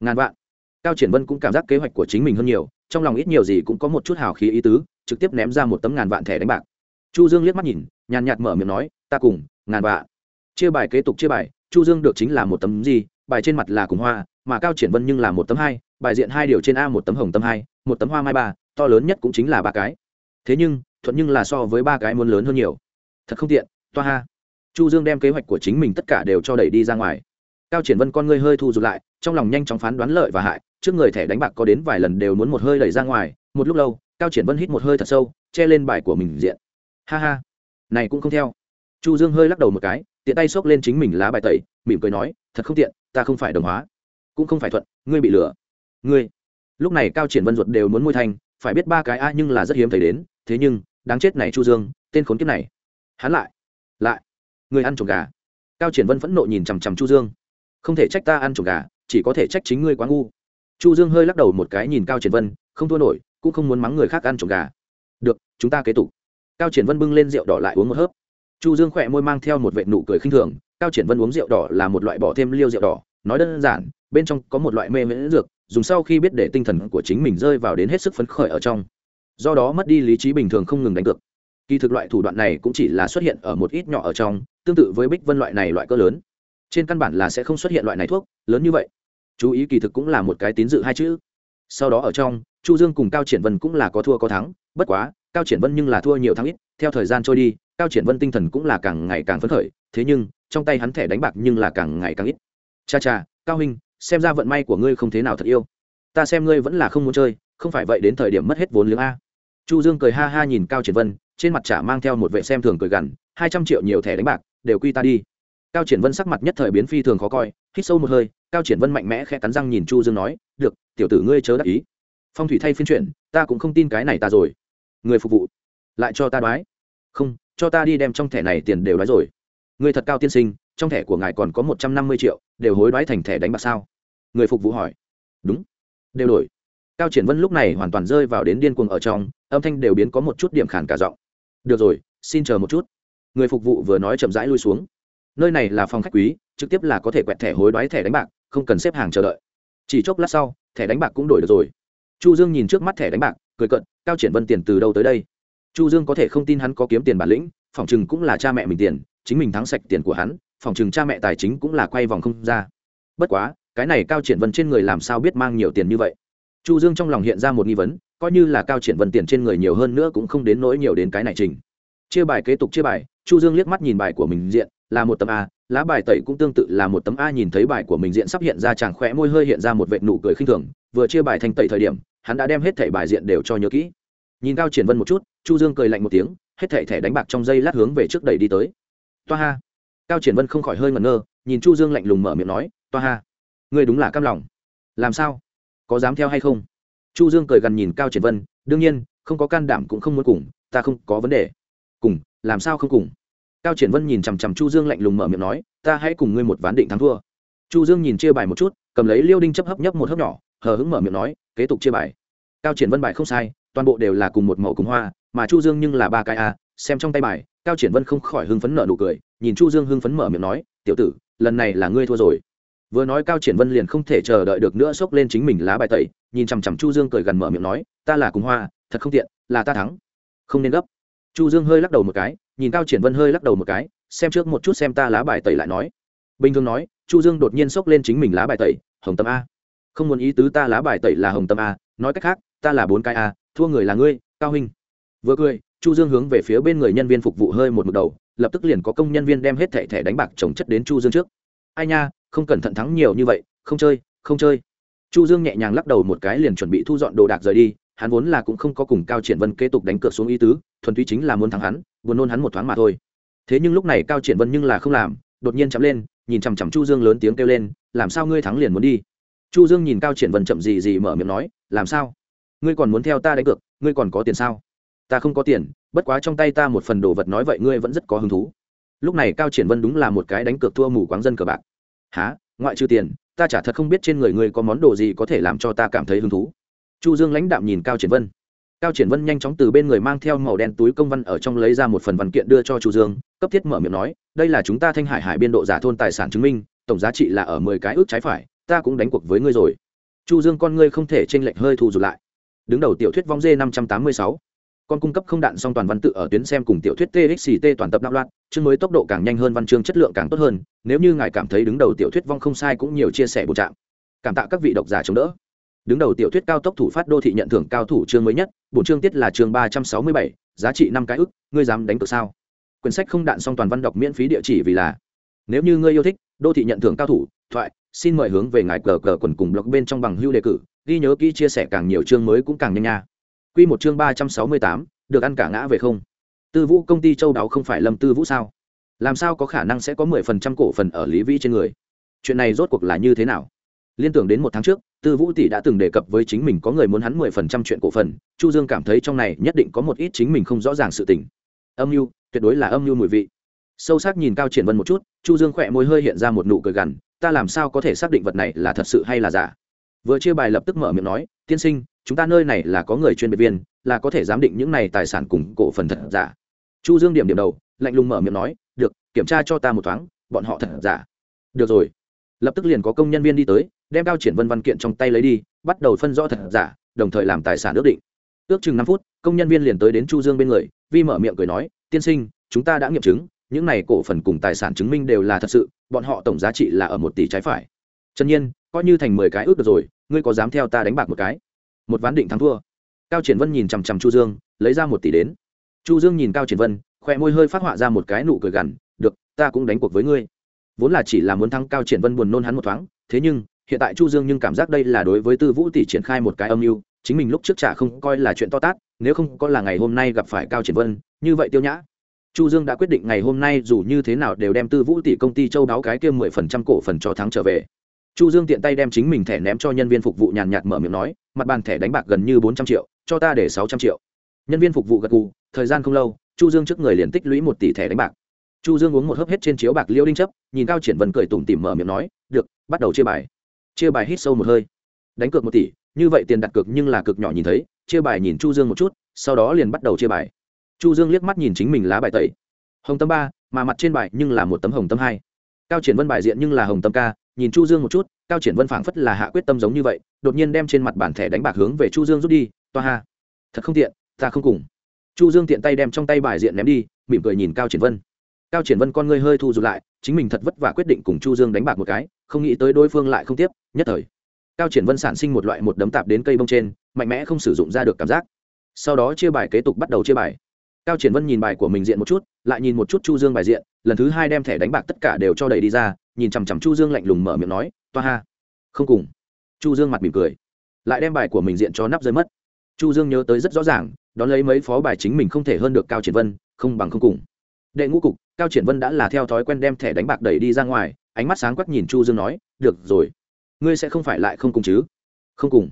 Ngàn vạn. Cao triển vân cũng cảm giác kế hoạch của chính mình hơn nhiều, trong lòng ít nhiều gì cũng có một chút hào khí ý tứ, trực tiếp ném ra một tấm ngàn vạn thẻ đánh bạc. Chu dương liếc mắt nhìn, nhàn nhạt mở miệng nói, ta cùng, ngàn vạn. Chia bài kế tục chia bài, chu dương được chính là một tấm gì, bài trên mặt là cùng hoa, mà cao triển vân nhưng là một tấm hai bài diện hai điều trên a một tấm hồng tâm hai, một tấm hoa mai ba, to lớn nhất cũng chính là ba cái. Thế nhưng, thuận nhưng là so với ba cái muốn lớn hơn nhiều. Thật không tiện, toa ha. Chu dương đem kế hoạch của chính mình tất cả đều cho đẩy đi ra ngoài. Cao triển vân con ngươi hơi thu rụt lại, trong lòng nhanh chóng phán đoán lợi và hại, trước người thẻ đánh bạc có đến vài lần đều muốn một hơi đẩy ra ngoài, một lúc lâu, cao triển vân hít một hơi thật sâu, che lên bài của mình diện. Ha ha. Này cũng không theo. Chu dương hơi lắc đầu một cái, tiện tay xốc lên chính mình lá bài tẩy, mỉm cười nói, thật không tiện, ta không phải đồng hóa. Cũng không phải thuận, ngươi bị lừa ngươi. Lúc này cao triển vân ruột đều muốn môi thanh, phải biết ba cái a nhưng là rất hiếm thấy đến, thế nhưng, đáng chết này chu dương, tên khốn kiếp này. Hắn lại lại người ăn trộm gà. Cao triển vân phẫn nộ nhìn chằm chằm chu dương. Không thể trách ta ăn trộm gà, chỉ có thể trách chính ngươi quá ngu. Chu dương hơi lắc đầu một cái nhìn cao triển vân, không thua nổi, cũng không muốn mắng người khác ăn trộm gà. Được, chúng ta kế tục. Cao triển vân bưng lên rượu đỏ lại uống một hớp. Chu dương khỏe môi mang theo một vệ nụ cười khinh thường, cao triển vân uống rượu đỏ là một loại bỏ thêm liêu rượu đỏ, nói đơn giản, bên trong có một loại mê miễn dược dùng sau khi biết để tinh thần của chính mình rơi vào đến hết sức phấn khởi ở trong. Do đó mất đi lý trí bình thường không ngừng đánh cược. Kỳ thực loại thủ đoạn này cũng chỉ là xuất hiện ở một ít nhỏ ở trong, tương tự với bích vân loại này loại cỡ lớn. Trên căn bản là sẽ không xuất hiện loại này thuốc, lớn như vậy. Chú ý kỳ thực cũng là một cái tín dự hai chữ. Sau đó ở trong, chu dương cùng cao triển vân cũng là có thua có thắng, bất quá, cao triển vân nhưng là thua nhiều thắng ít, theo thời gian trôi đi, cao triển vân tinh thần cũng là càng ngày càng phấn khởi, thế nhưng, trong tay hắn thẻ đánh bạc nhưng là càng ngày càng ít. Cha cha, cao huynh xem ra vận may của ngươi không thế nào thật yêu. Ta xem ngươi vẫn là không muốn chơi, không phải vậy đến thời điểm mất hết vốn liếng a. Chu dương cười ha ha nhìn cao triển vân, trên mặt trả mang theo một vệ xem thường cười gằn, hai trăm triệu nhiều thẻ đánh bạc, đều quy ta đi. Cao triển vân sắc mặt nhất thời biến phi thường khó coi, hít sâu một hơi, cao triển vân mạnh mẽ khẽ cắn răng nhìn chu dương nói, được, tiểu tử ngươi chớ đắc ý. Phong thủy thay phiên chuyển ta cũng không tin cái này ta rồi. Người phục vụ, lại cho ta đoái. Không, cho ta đi đem trong thẻ này tiền đều đoái rồi. Người thật cao tiên sinh trong thẻ của ngài còn có một trăm năm mươi triệu, đều hối đoái thành thẻ đánh bạc sao? Người phục vụ hỏi. Đúng. Đều đổi. Cao triển vân lúc này hoàn toàn rơi vào đến điên cuồng ở trong, âm thanh đều biến có một chút điểm khản cả giọng. Được rồi, xin chờ một chút. Người phục vụ vừa nói chậm rãi lui xuống. Nơi này là phòng khách quý, trực tiếp là có thể quẹt thẻ hối đoái thẻ đánh bạc, không cần xếp hàng chờ đợi. Chỉ chốc lát sau, thẻ đánh bạc cũng đổi được rồi. Chu dương nhìn trước mắt thẻ đánh bạc, cười cận cao triển vân tiền từ đâu tới đây? Chu dương có thể không tin hắn có kiếm tiền bản lĩnh, phòng chừng cũng là cha mẹ mình tiền, chính mình thắng sạch tiền của hắn phòng trường cha mẹ tài chính cũng là quay vòng không ra. Bất quá, cái này cao triển vân trên người làm sao biết mang nhiều tiền như vậy? Chu dương trong lòng hiện ra một nghi vấn, coi như là cao triển vân tiền trên người nhiều hơn nữa cũng không đến nỗi nhiều đến cái này trình. Chia bài kế tục chia bài, chu dương liếc mắt nhìn bài của mình diện, là một tấm a, lá bài tẩy cũng tương tự là một tấm a, nhìn thấy bài của mình diện sắp hiện ra chàng khỏe môi hơi hiện ra một vệt nụ cười khinh thường, vừa chia bài thành tẩy thời điểm, hắn đã đem hết thẻ bài diện đều cho nhớ kỹ. Nhìn cao triển vân một chút, chu dương cười lạnh một tiếng, hết thẻ thẻ đánh bạc trong dây lát hướng về trước đẩy đi tới. Toa ha! Cao triển vân không khỏi hơi ngẩn ngơ, nhìn chu dương lạnh lùng mở miệng nói, toa ha, ngươi đúng là cam lòng. Làm sao? Có dám theo hay không? Chu dương cười gần nhìn cao triển vân, đương nhiên, không có can đảm cũng không muốn cùng, ta không có vấn đề. Cùng, làm sao không cùng? Cao triển vân nhìn chằm chằm chu dương lạnh lùng mở miệng nói, ta hãy cùng ngươi một ván định thắng thua. Chu dương nhìn chia bài một chút, cầm lấy liêu đinh chấp hấp nhấp một hấp nhỏ, hờ hững mở miệng nói, kế tục chia bài. Cao triển vân bài không sai, toàn bộ đều là cùng một màu cùng hoa, mà chu dương nhưng là ba cái a, xem trong tay bài, cao triển vân không khỏi hưng phấn nở nụ cười nhìn chu dương hưng phấn mở miệng nói, tiểu tử, lần này là ngươi thua rồi. Vừa nói cao triển vân liền không thể chờ đợi được nữa xốc lên chính mình lá bài tẩy, nhìn chằm chằm chu dương cười gần mở miệng nói, ta là cùng hoa, thật không tiện, là ta thắng. Không nên gấp. Chu dương hơi lắc đầu một cái, nhìn cao triển vân hơi lắc đầu một cái, xem trước một chút xem ta lá bài tẩy lại nói. Bình thường nói, chu dương đột nhiên xốc lên chính mình lá bài tẩy, hồng tâm a. Không muốn ý tứ ta lá bài tẩy là hồng tâm a, nói cách khác, ta là bốn cái a, thua người là ngươi, cao huynh vừa cười, chu dương hướng về phía bên người nhân viên phục vụ hơi một mực đầu, lập tức liền có công nhân viên đem hết thẻ thẻ đánh bạc trồng chất đến chu dương trước. Ai nha, không cẩn thận thắng nhiều như vậy, không chơi không chơi. Chu dương nhẹ nhàng lắc đầu một cái liền chuẩn bị thu dọn đồ đạc rời đi, hắn vốn là cũng không có cùng cao triển vân kế tục đánh cược xuống ý tứ, thuần túy chính là muốn thắng hắn, buồn nôn hắn một thoáng mà thôi. Thế nhưng lúc này cao triển vân nhưng là không làm, đột nhiên chắm lên, nhìn chằm chằm chu dương lớn tiếng kêu lên, làm sao ngươi thắng liền muốn đi? Chu dương nhìn cao triển vân chậm gì gì mở miệng nói, làm sao? Ngươi còn muốn theo ta đánh cược, ngươi còn có tiền sao? Ta không có tiền, bất quá trong tay ta một phần đồ vật nói vậy ngươi vẫn rất có hứng thú. Lúc này cao triển vân đúng là một cái đánh cược thua mù quáng dân cờ bạc. Há ngoại trừ tiền, ta chả thật không biết trên người ngươi có món đồ gì có thể làm cho ta cảm thấy hứng thú. Chu dương lãnh đạm nhìn cao triển vân. Cao triển vân nhanh chóng từ bên người mang theo màu đen túi công văn ở trong lấy ra một phần văn kiện đưa cho chu dương, cấp thiết mở miệng nói, đây là chúng ta thanh hải hải biên độ giả thôn tài sản chứng minh, tổng giá trị là ở mười cái ước trái phải, ta cũng đánh cuộc với ngươi rồi. Chu dương con ngươi không thể chênh lệch hơi thu rụt lại. Đứng đầu tiểu thuyết vong dê năm trăm tám mươi sáu con cung cấp không đạn song toàn văn tự ở tuyến xem cùng tiểu thuyết txt toàn tập đạo loạn, chương mới tốc độ càng nhanh hơn văn chương chất lượng càng tốt hơn, nếu như ngài cảm thấy đứng đầu tiểu thuyết vong không sai cũng nhiều chia sẻ bộ trạng. Cảm tạ các vị độc giả chống đỡ. Đứng đầu tiểu thuyết cao tốc thủ phát đô thị nhận thưởng cao thủ chương mới nhất bổn chương tiết là chương ba trăm sáu mươi bảy, giá trị năm cái ức, ngươi dám đánh cược sao? Quyển sách không đạn song toàn văn đọc miễn phí địa chỉ vì là, nếu như ngươi yêu thích, đô thị nhận thưởng cao thủ, thoại, xin mời hướng về ngài cờ cờ quần cùng blog bên trong bằng hưu đề cử, ghi nhớ kỹ chia sẻ càng nhiều chương mới cũng càng nhanh nha. Quy một chương ba trăm sáu mươi tám, được ăn cả ngã về không? Tư vũ công ty châu đáo không phải lâm tư vũ sao? Làm sao có khả năng sẽ có mười phần trăm cổ phần ở lý vĩ trên người? Chuyện này rốt cuộc là như thế nào? Liên tưởng đến một tháng trước, tư vũ tỷ đã từng đề cập với chính mình có người muốn hắn mười phần trăm chuyện cổ phần, chu dương cảm thấy trong này nhất định có một ít chính mình không rõ ràng sự tình. Âm mưu, tuyệt đối là âm mưu mùi vị. Sâu sắc nhìn cao triển vân một chút, chu dương khỏe môi hơi hiện ra một nụ cười gằn, ta làm sao có thể xác định vật này là thật sự hay là giả? Vừa chia bài lập tức mở miệng nói, tiên sinh chúng ta nơi này là có người chuyên biệt viên, là có thể giám định những này tài sản cùng cổ phần thật giả. Chu dương điểm điểm đầu, lạnh lùng mở miệng nói, được, kiểm tra cho ta một thoáng, bọn họ thật giả. Được rồi. Lập tức liền có công nhân viên đi tới, đem cao triển vân văn kiện trong tay lấy đi, bắt đầu phân rõ thật giả, đồng thời làm tài sản ước định. Ước chừng năm phút, công nhân viên liền tới đến chu dương bên người, vi mở miệng cười nói, tiên sinh, chúng ta đã nghiệm chứng, những này cổ phần cùng tài sản chứng minh đều là thật sự, bọn họ tổng giá trị là ở một tỷ trái phải. Chân nhiên, coi như thành mười cái ước được rồi, ngươi có dám theo ta đánh bạc một cái? Một ván định thắng thua. Cao triển vân nhìn chằm chằm chu dương, lấy ra một tỷ đến. Chu dương nhìn cao triển vân khoe môi hơi phát họa ra một cái nụ cười gằn, được, ta cũng đánh cuộc với ngươi. Vốn là chỉ là muốn thắng cao triển vân buồn nôn hắn một thoáng, thế nhưng, hiện tại chu dương nhưng cảm giác đây là đối với tư vũ tỷ triển khai một cái âm mưu, chính mình lúc trước trả không coi là chuyện to tát, nếu không có là ngày hôm nay gặp phải cao triển vân, như vậy tiêu nhã. Chu dương đã quyết định ngày hôm nay dù như thế nào đều đem tư vũ tỷ công ty châu đáo cái kia mười phần trăm cổ phần cho thắng trở về chu dương tiện tay đem chính mình thẻ ném cho nhân viên phục vụ nhàn nhạt mở miệng nói, mặt bàn thẻ đánh bạc gần như bốn trăm triệu, cho ta để sáu trăm triệu. Nhân viên phục vụ gật gù, thời gian không lâu, chu dương trước người liền tích lũy một tỷ thẻ đánh bạc. Chu dương uống một hớp hết trên chiếu bạc liêu đinh chấp, nhìn cao triển vân cười tủm tỉm mở miệng nói, được, bắt đầu chia bài. Chia bài hít sâu một hơi. Đánh cược một tỷ, như vậy tiền đặt cược nhưng là cực nhỏ nhìn thấy, chia bài nhìn chu dương một chút, sau đó liền bắt đầu chia bài. Chu dương liếc mắt nhìn chính mình lá bài tẩy. Hồng tâm ba, mà mặt trên bài nhưng là một tấm hồng tâm hai. Cao triển vân bài diện nhưng là hồng tâm ca nhìn chu dương một chút, cao triển vân phảng phất là hạ quyết tâm giống như vậy, đột nhiên đem trên mặt bản thẻ đánh bạc hướng về chu dương rút đi, toa ha, thật không tiện, ta không cùng. Chu dương tiện tay đem trong tay bài diện ném đi, mỉm cười nhìn cao triển vân. Cao triển vân con ngươi hơi thu rụt lại, chính mình thật vất vả quyết định cùng chu dương đánh bạc một cái, không nghĩ tới đối phương lại không tiếp, nhất thời. Cao triển vân sản sinh một loại một đấm tạp đến cây bông trên, mạnh mẽ không sử dụng ra được cảm giác. Sau đó chia bài kế tục bắt đầu chia bài. Cao triển vân nhìn bài của mình diện một chút, lại nhìn một chút chu dương bài diện, lần thứ hai đem thẻ đánh bạc tất cả đều cho đầy đi ra nhìn chằm chằm chu dương lạnh lùng mở miệng nói, toa ha. Không cùng. Chu dương mặt mỉm cười, lại đem bài của mình diện cho nắp rơi mất. Chu dương nhớ tới rất rõ ràng, đón lấy mấy phó bài chính mình không thể hơn được cao triển vân, không bằng không cùng. Đệ ngũ cục, cao triển vân đã là theo thói quen đem thẻ đánh bạc đẩy đi ra ngoài, ánh mắt sáng quắc nhìn chu dương nói, được rồi, ngươi sẽ không phải lại không cùng chứ? Không cùng.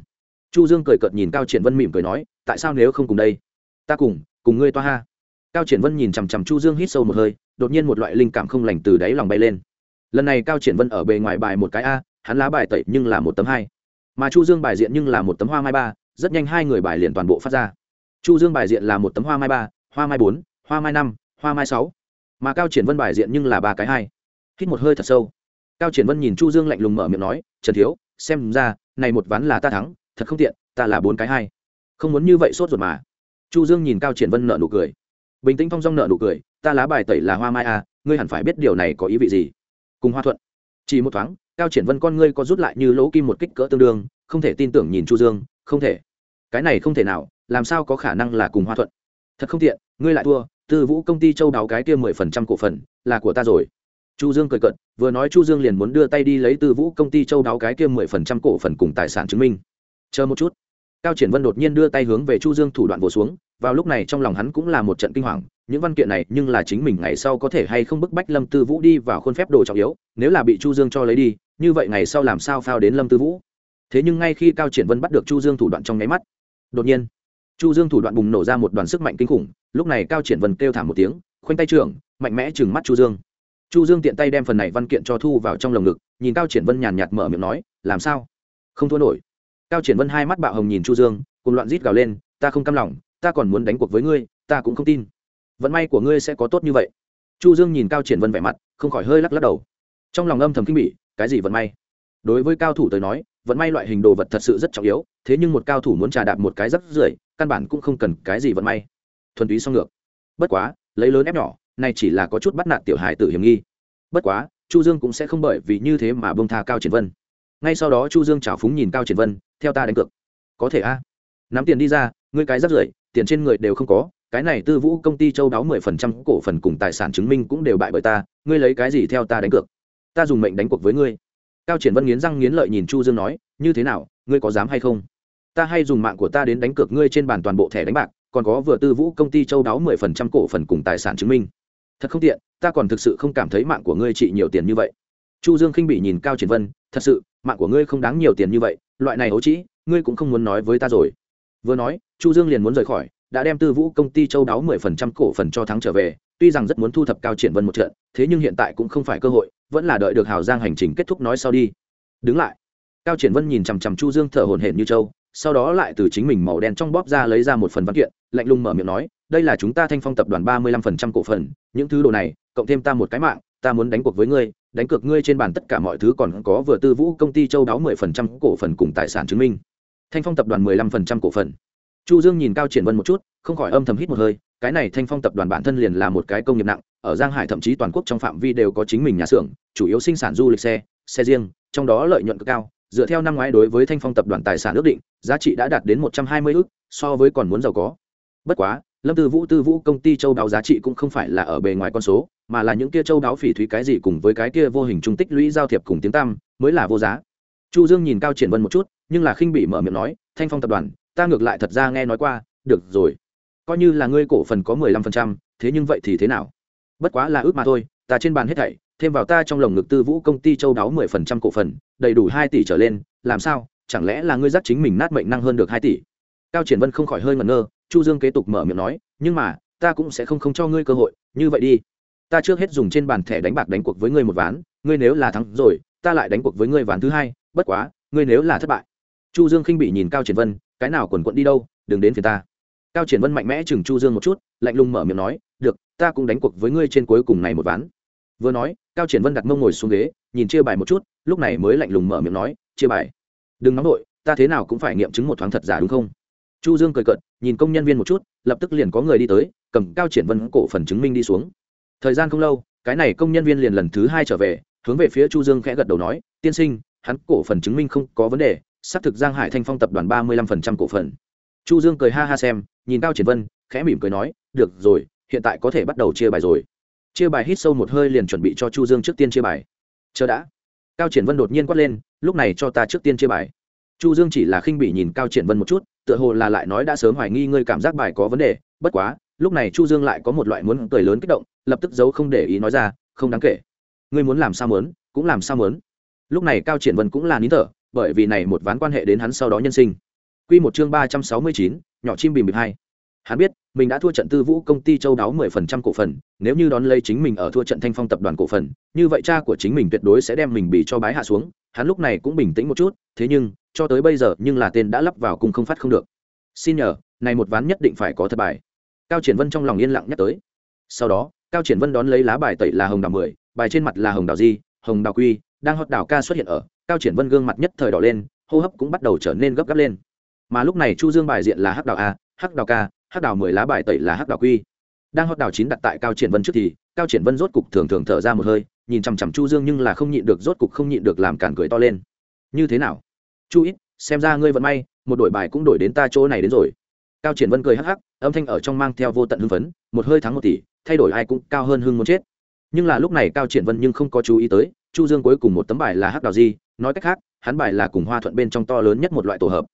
Chu dương cười cợt nhìn cao triển vân mỉm cười nói, tại sao nếu không cùng đây? Ta cùng cùng ngươi toa ha. Cao triển vân nhìn chằm chằm chu dương hít sâu một hơi, đột nhiên một loại linh cảm không lành từ đáy lòng bay lên lần này cao triển vân ở bề ngoài bài một cái a, hắn lá bài tẩy nhưng là một tấm hai. Mà chu dương bài diện nhưng là một tấm hoa mai ba, rất nhanh hai người bài liền toàn bộ phát ra. Chu dương bài diện là một tấm hoa mai ba, hoa mai bốn, hoa mai năm, hoa mai sáu. Mà cao triển vân bài diện nhưng là ba cái hai. Hít một hơi thật sâu. Cao triển vân nhìn chu dương lạnh lùng mở miệng nói, trần thiếu, xem ra, này một ván là ta thắng, thật không tiện, ta là bốn cái hai. Không muốn như vậy sốt ruột mà. Chu dương nhìn cao triển vân nợ nụ cười. Bình tĩnh phong dong nợ nụ cười, ta lá bài tẩy là hoa mai à ngươi hẳn phải biết điều này có ý vị gì cùng hoa thuận. Chỉ một thoáng, cao triển vân con ngươi có rút lại như lỗ kim một kích cỡ tương đương, không thể tin tưởng nhìn chu dương, không thể. Cái này không thể nào, làm sao có khả năng là cùng hoa thuận? Thật không tiện, ngươi lại thua, tư vũ công ty châu đáo cái kia mười phần trăm cổ phần, là của ta rồi. Chu dương cười cận vừa nói chu dương liền muốn đưa tay đi lấy tư vũ công ty châu đáo cái kia mười phần trăm cổ phần cùng tài sản chứng minh. Chờ một chút. Cao triển vân đột nhiên đưa tay hướng về chu dương thủ đoạn vồ xuống vào lúc này trong lòng hắn cũng là một trận kinh hoàng, những văn kiện này nhưng là chính mình ngày sau có thể hay không bức bách lâm tư vũ đi vào khuôn phép đồ trọng yếu, nếu là bị chu dương cho lấy đi, như vậy ngày sau làm sao phao đến lâm tư vũ? Thế nhưng ngay khi cao triển vân bắt được chu dương thủ đoạn trong nháy mắt, đột nhiên, chu dương thủ đoạn bùng nổ ra một đoàn sức mạnh kinh khủng, lúc này cao triển vân kêu thảm một tiếng, khoanh tay trưởng, mạnh mẽ chừng mắt chu dương. Chu dương tiện tay đem phần này văn kiện cho thu vào trong lồng ngực, nhìn cao triển vân nhàn nhạt mở miệng nói, làm sao? Không thua nổi. Cao triển vân hai mắt bạo hồng nhìn chu dương, cùng loạn rít gào lên, ta không cam lòng ta còn muốn đánh cuộc với ngươi, ta cũng không tin. Vận may của ngươi sẽ có tốt như vậy. Chu dương nhìn cao triển vân vẻ mặt, không khỏi hơi lắc lắc đầu. Trong lòng âm thầm kinh bỉ, cái gì vận may? Đối với cao thủ tới nói, vận may loại hình đồ vật thật sự rất trọng yếu, thế nhưng một cao thủ muốn trà đạp một cái rất rưởi, căn bản cũng không cần cái gì vận may. Thuần túy song ngược. Bất quá, lấy lớn ép nhỏ, này chỉ là có chút bắt nạt tiểu hài tử hiểm nghi. Bất quá, chu dương cũng sẽ không bởi vì như thế mà bông tha cao triển vân. Ngay sau đó chu dương chảo phúng nhìn cao triển vân, theo ta đánh cược. Có thể a. Nắm tiền đi ra, ngươi cái rất rưởi tiền trên người đều không có, cái này tư vũ công ty châu đáo mười phần trăm cổ phần cùng tài sản chứng minh cũng đều bại bởi ta, ngươi lấy cái gì theo ta đánh cược? Ta dùng mệnh đánh cuộc với ngươi. Cao triển vân nghiến răng nghiến lợi nhìn chu dương nói, như thế nào, ngươi có dám hay không? Ta hay dùng mạng của ta đến đánh cược ngươi trên bàn toàn bộ thẻ đánh bạc, còn có vừa tư vũ công ty châu đáo mười phần trăm cổ phần cùng tài sản chứng minh. Thật không tiện, ta còn thực sự không cảm thấy mạng của ngươi trị nhiều tiền như vậy. Chu dương khinh bị nhìn cao triển vân, thật sự, mạng của ngươi không đáng nhiều tiền như vậy, loại này hố trĩ, ngươi cũng không muốn nói với ta rồi vừa nói, chu dương liền muốn rời khỏi, đã đem tư vũ công ty châu đáo mười phần trăm cổ phần cho thắng trở về, tuy rằng rất muốn thu thập cao triển vân một trận, thế nhưng hiện tại cũng không phải cơ hội, vẫn là đợi được hào giang hành trình kết thúc nói sau đi. Đứng lại. Cao triển vân nhìn chằm chằm chu dương thở hổn hển như trâu, sau đó lại từ chính mình màu đen trong bóp ra lấy ra một phần văn kiện, lạnh lùng mở miệng nói, đây là chúng ta thanh phong tập đoàn ba mươi lăm phần trăm cổ phần, những thứ đồ này, cộng thêm ta một cái mạng, ta muốn đánh cuộc với ngươi, đánh cược ngươi trên bàn tất cả mọi thứ còn có vừa tư vũ công ty châu đáo mười phần trăm cổ phần cùng tài sản chứng minh thanh phong tập đoàn mười lăm phần trăm cổ phần. Chu dương nhìn cao triển vân một chút, không khỏi âm thầm hít một hơi, cái này thanh phong tập đoàn bản thân liền là một cái công nghiệp nặng, ở giang hải thậm chí toàn quốc trong phạm vi đều có chính mình nhà xưởng, chủ yếu sinh sản du lịch xe xe riêng, trong đó lợi nhuận cực cao. Dựa theo năm ngoái đối với thanh phong tập đoàn tài sản ước định, giá trị đã đạt đến một trăm hai mươi ước so với còn muốn giàu có. Bất quá, lâm tư vũ tư vũ công ty châu đáo giá trị cũng không phải là ở bề ngoài con số, mà là những kia châu đáo phỉ thúy cái gì cùng với cái kia vô hình trung tích lũy giao thiệp cùng tiếng tăm, mới là vô giá. Chu dương nhìn cao triển vân một chút nhưng là khinh bị mở miệng nói, thanh phong tập đoàn, ta ngược lại thật ra nghe nói qua, được rồi. Coi như là ngươi cổ phần có mười lăm phần trăm, thế nhưng vậy thì thế nào? Bất quá là ước mà thôi, ta trên bàn hết thảy, thêm vào ta trong lồng ngực tư vũ công ty châu đáo mười phần trăm cổ phần, đầy đủ hai tỷ trở lên, làm sao, chẳng lẽ là ngươi dắt chính mình nát mệnh năng hơn được hai tỷ? Cao triển vân không khỏi hơi ngẩn ngơ, chu dương kế tục mở miệng nói, nhưng mà, ta cũng sẽ không không cho ngươi cơ hội, như vậy đi. Ta trước hết dùng trên bàn thẻ đánh bạc đánh cuộc với ngươi một ván, ngươi nếu là thắng rồi, ta lại đánh cuộc với ngươi ván thứ hai, bất quá, ngươi nếu là thất bại chu dương khinh bị nhìn cao triển vân, cái nào quần quận đi đâu, đừng đến phía ta. Cao triển vân mạnh mẽ chừng chu dương một chút, lạnh lùng mở miệng nói, được, ta cũng đánh cuộc với ngươi trên cuối cùng này một ván. Vừa nói, cao triển vân đặt mông ngồi xuống ghế, nhìn chia bài một chút, lúc này mới lạnh lùng mở miệng nói, chia bài. Đừng nóng đội ta thế nào cũng phải nghiệm chứng một thoáng thật giả đúng không? Chu dương cười cợt, nhìn công nhân viên một chút, lập tức liền có người đi tới, cầm cao triển vân cổ phần chứng minh đi xuống. Thời gian không lâu, cái này công nhân viên liền lần thứ hai trở về, hướng về phía chu dương khẽ gật đầu nói, tiên sinh, hắn cổ phần chứng minh không có vấn đề xác thực giang hải thanh phong tập đoàn ba mươi lăm phần trăm cổ phần. Chu dương cười ha ha xem, nhìn cao triển vân, khẽ mỉm cười nói, được rồi, hiện tại có thể bắt đầu chia bài rồi. Chia bài hít sâu một hơi liền chuẩn bị cho chu dương trước tiên chia bài. Chờ đã. Cao triển vân đột nhiên quát lên, lúc này cho ta trước tiên chia bài. Chu dương chỉ là khinh bỉ nhìn cao triển vân một chút, tựa hồ là lại nói đã sớm hoài nghi ngươi cảm giác bài có vấn đề, bất quá, lúc này chu dương lại có một loại muốn cười lớn kích động, lập tức giấu không để ý nói ra, không đáng kể. Ngươi muốn làm sao muốn, cũng làm sao muốn. Lúc này cao triển vân cũng là nín thở bởi vì này một ván quan hệ đến hắn sau đó nhân sinh. Quy một chương ba trăm sáu mươi chín, nhỏ chim bìm bìm hai. Hắn biết mình đã thua trận tư vũ công ty châu đáo mười phần trăm cổ phần nếu như đón lấy chính mình ở thua trận thanh phong tập đoàn cổ phần như vậy cha của chính mình tuyệt đối sẽ đem mình bị cho bái hạ xuống hắn lúc này cũng bình tĩnh một chút thế nhưng cho tới bây giờ nhưng là tên đã lắp vào cùng không phát không được. Xin nhờ này một ván nhất định phải có thất bài. Cao triển vân trong lòng yên lặng nhắc tới. Sau đó cao triển vân đón lấy lá bài tẩy là hồng đào mười bài trên mặt là hồng đào di hồng đào quy đang hót đào ca xuất hiện ở cao triển vân gương mặt nhất thời đỏ lên, hô hấp cũng bắt đầu trở nên gấp gáp lên. Mà lúc này chu dương bài diện là hắc đào a, hắc đào ca hắc đào mười lá bài tẩy là hắc đào quy. Đang hót đào chín đặt tại cao triển vân trước thì, cao triển vân rốt cục thường thường thở ra một hơi, nhìn chằm chằm chu dương nhưng là không nhịn được, rốt cục không nhịn được làm cản cười to lên. Như thế nào? Chu ít, xem ra ngươi vận may, một đội bài cũng đổi đến ta chỗ này đến rồi. Cao triển vân cười hắc hắc, âm thanh ở trong mang theo vô tận hưng phấn, một hơi thắng một tỷ, thay đổi ai cũng cao hơn hưng muốn chết. Nhưng là lúc này cao triển vân nhưng không có chú ý tới chu dương cuối cùng một tấm bài là hắc đào di, nói cách khác, hắn bài là cùng hoa thuận bên trong to lớn nhất một loại tổ hợp.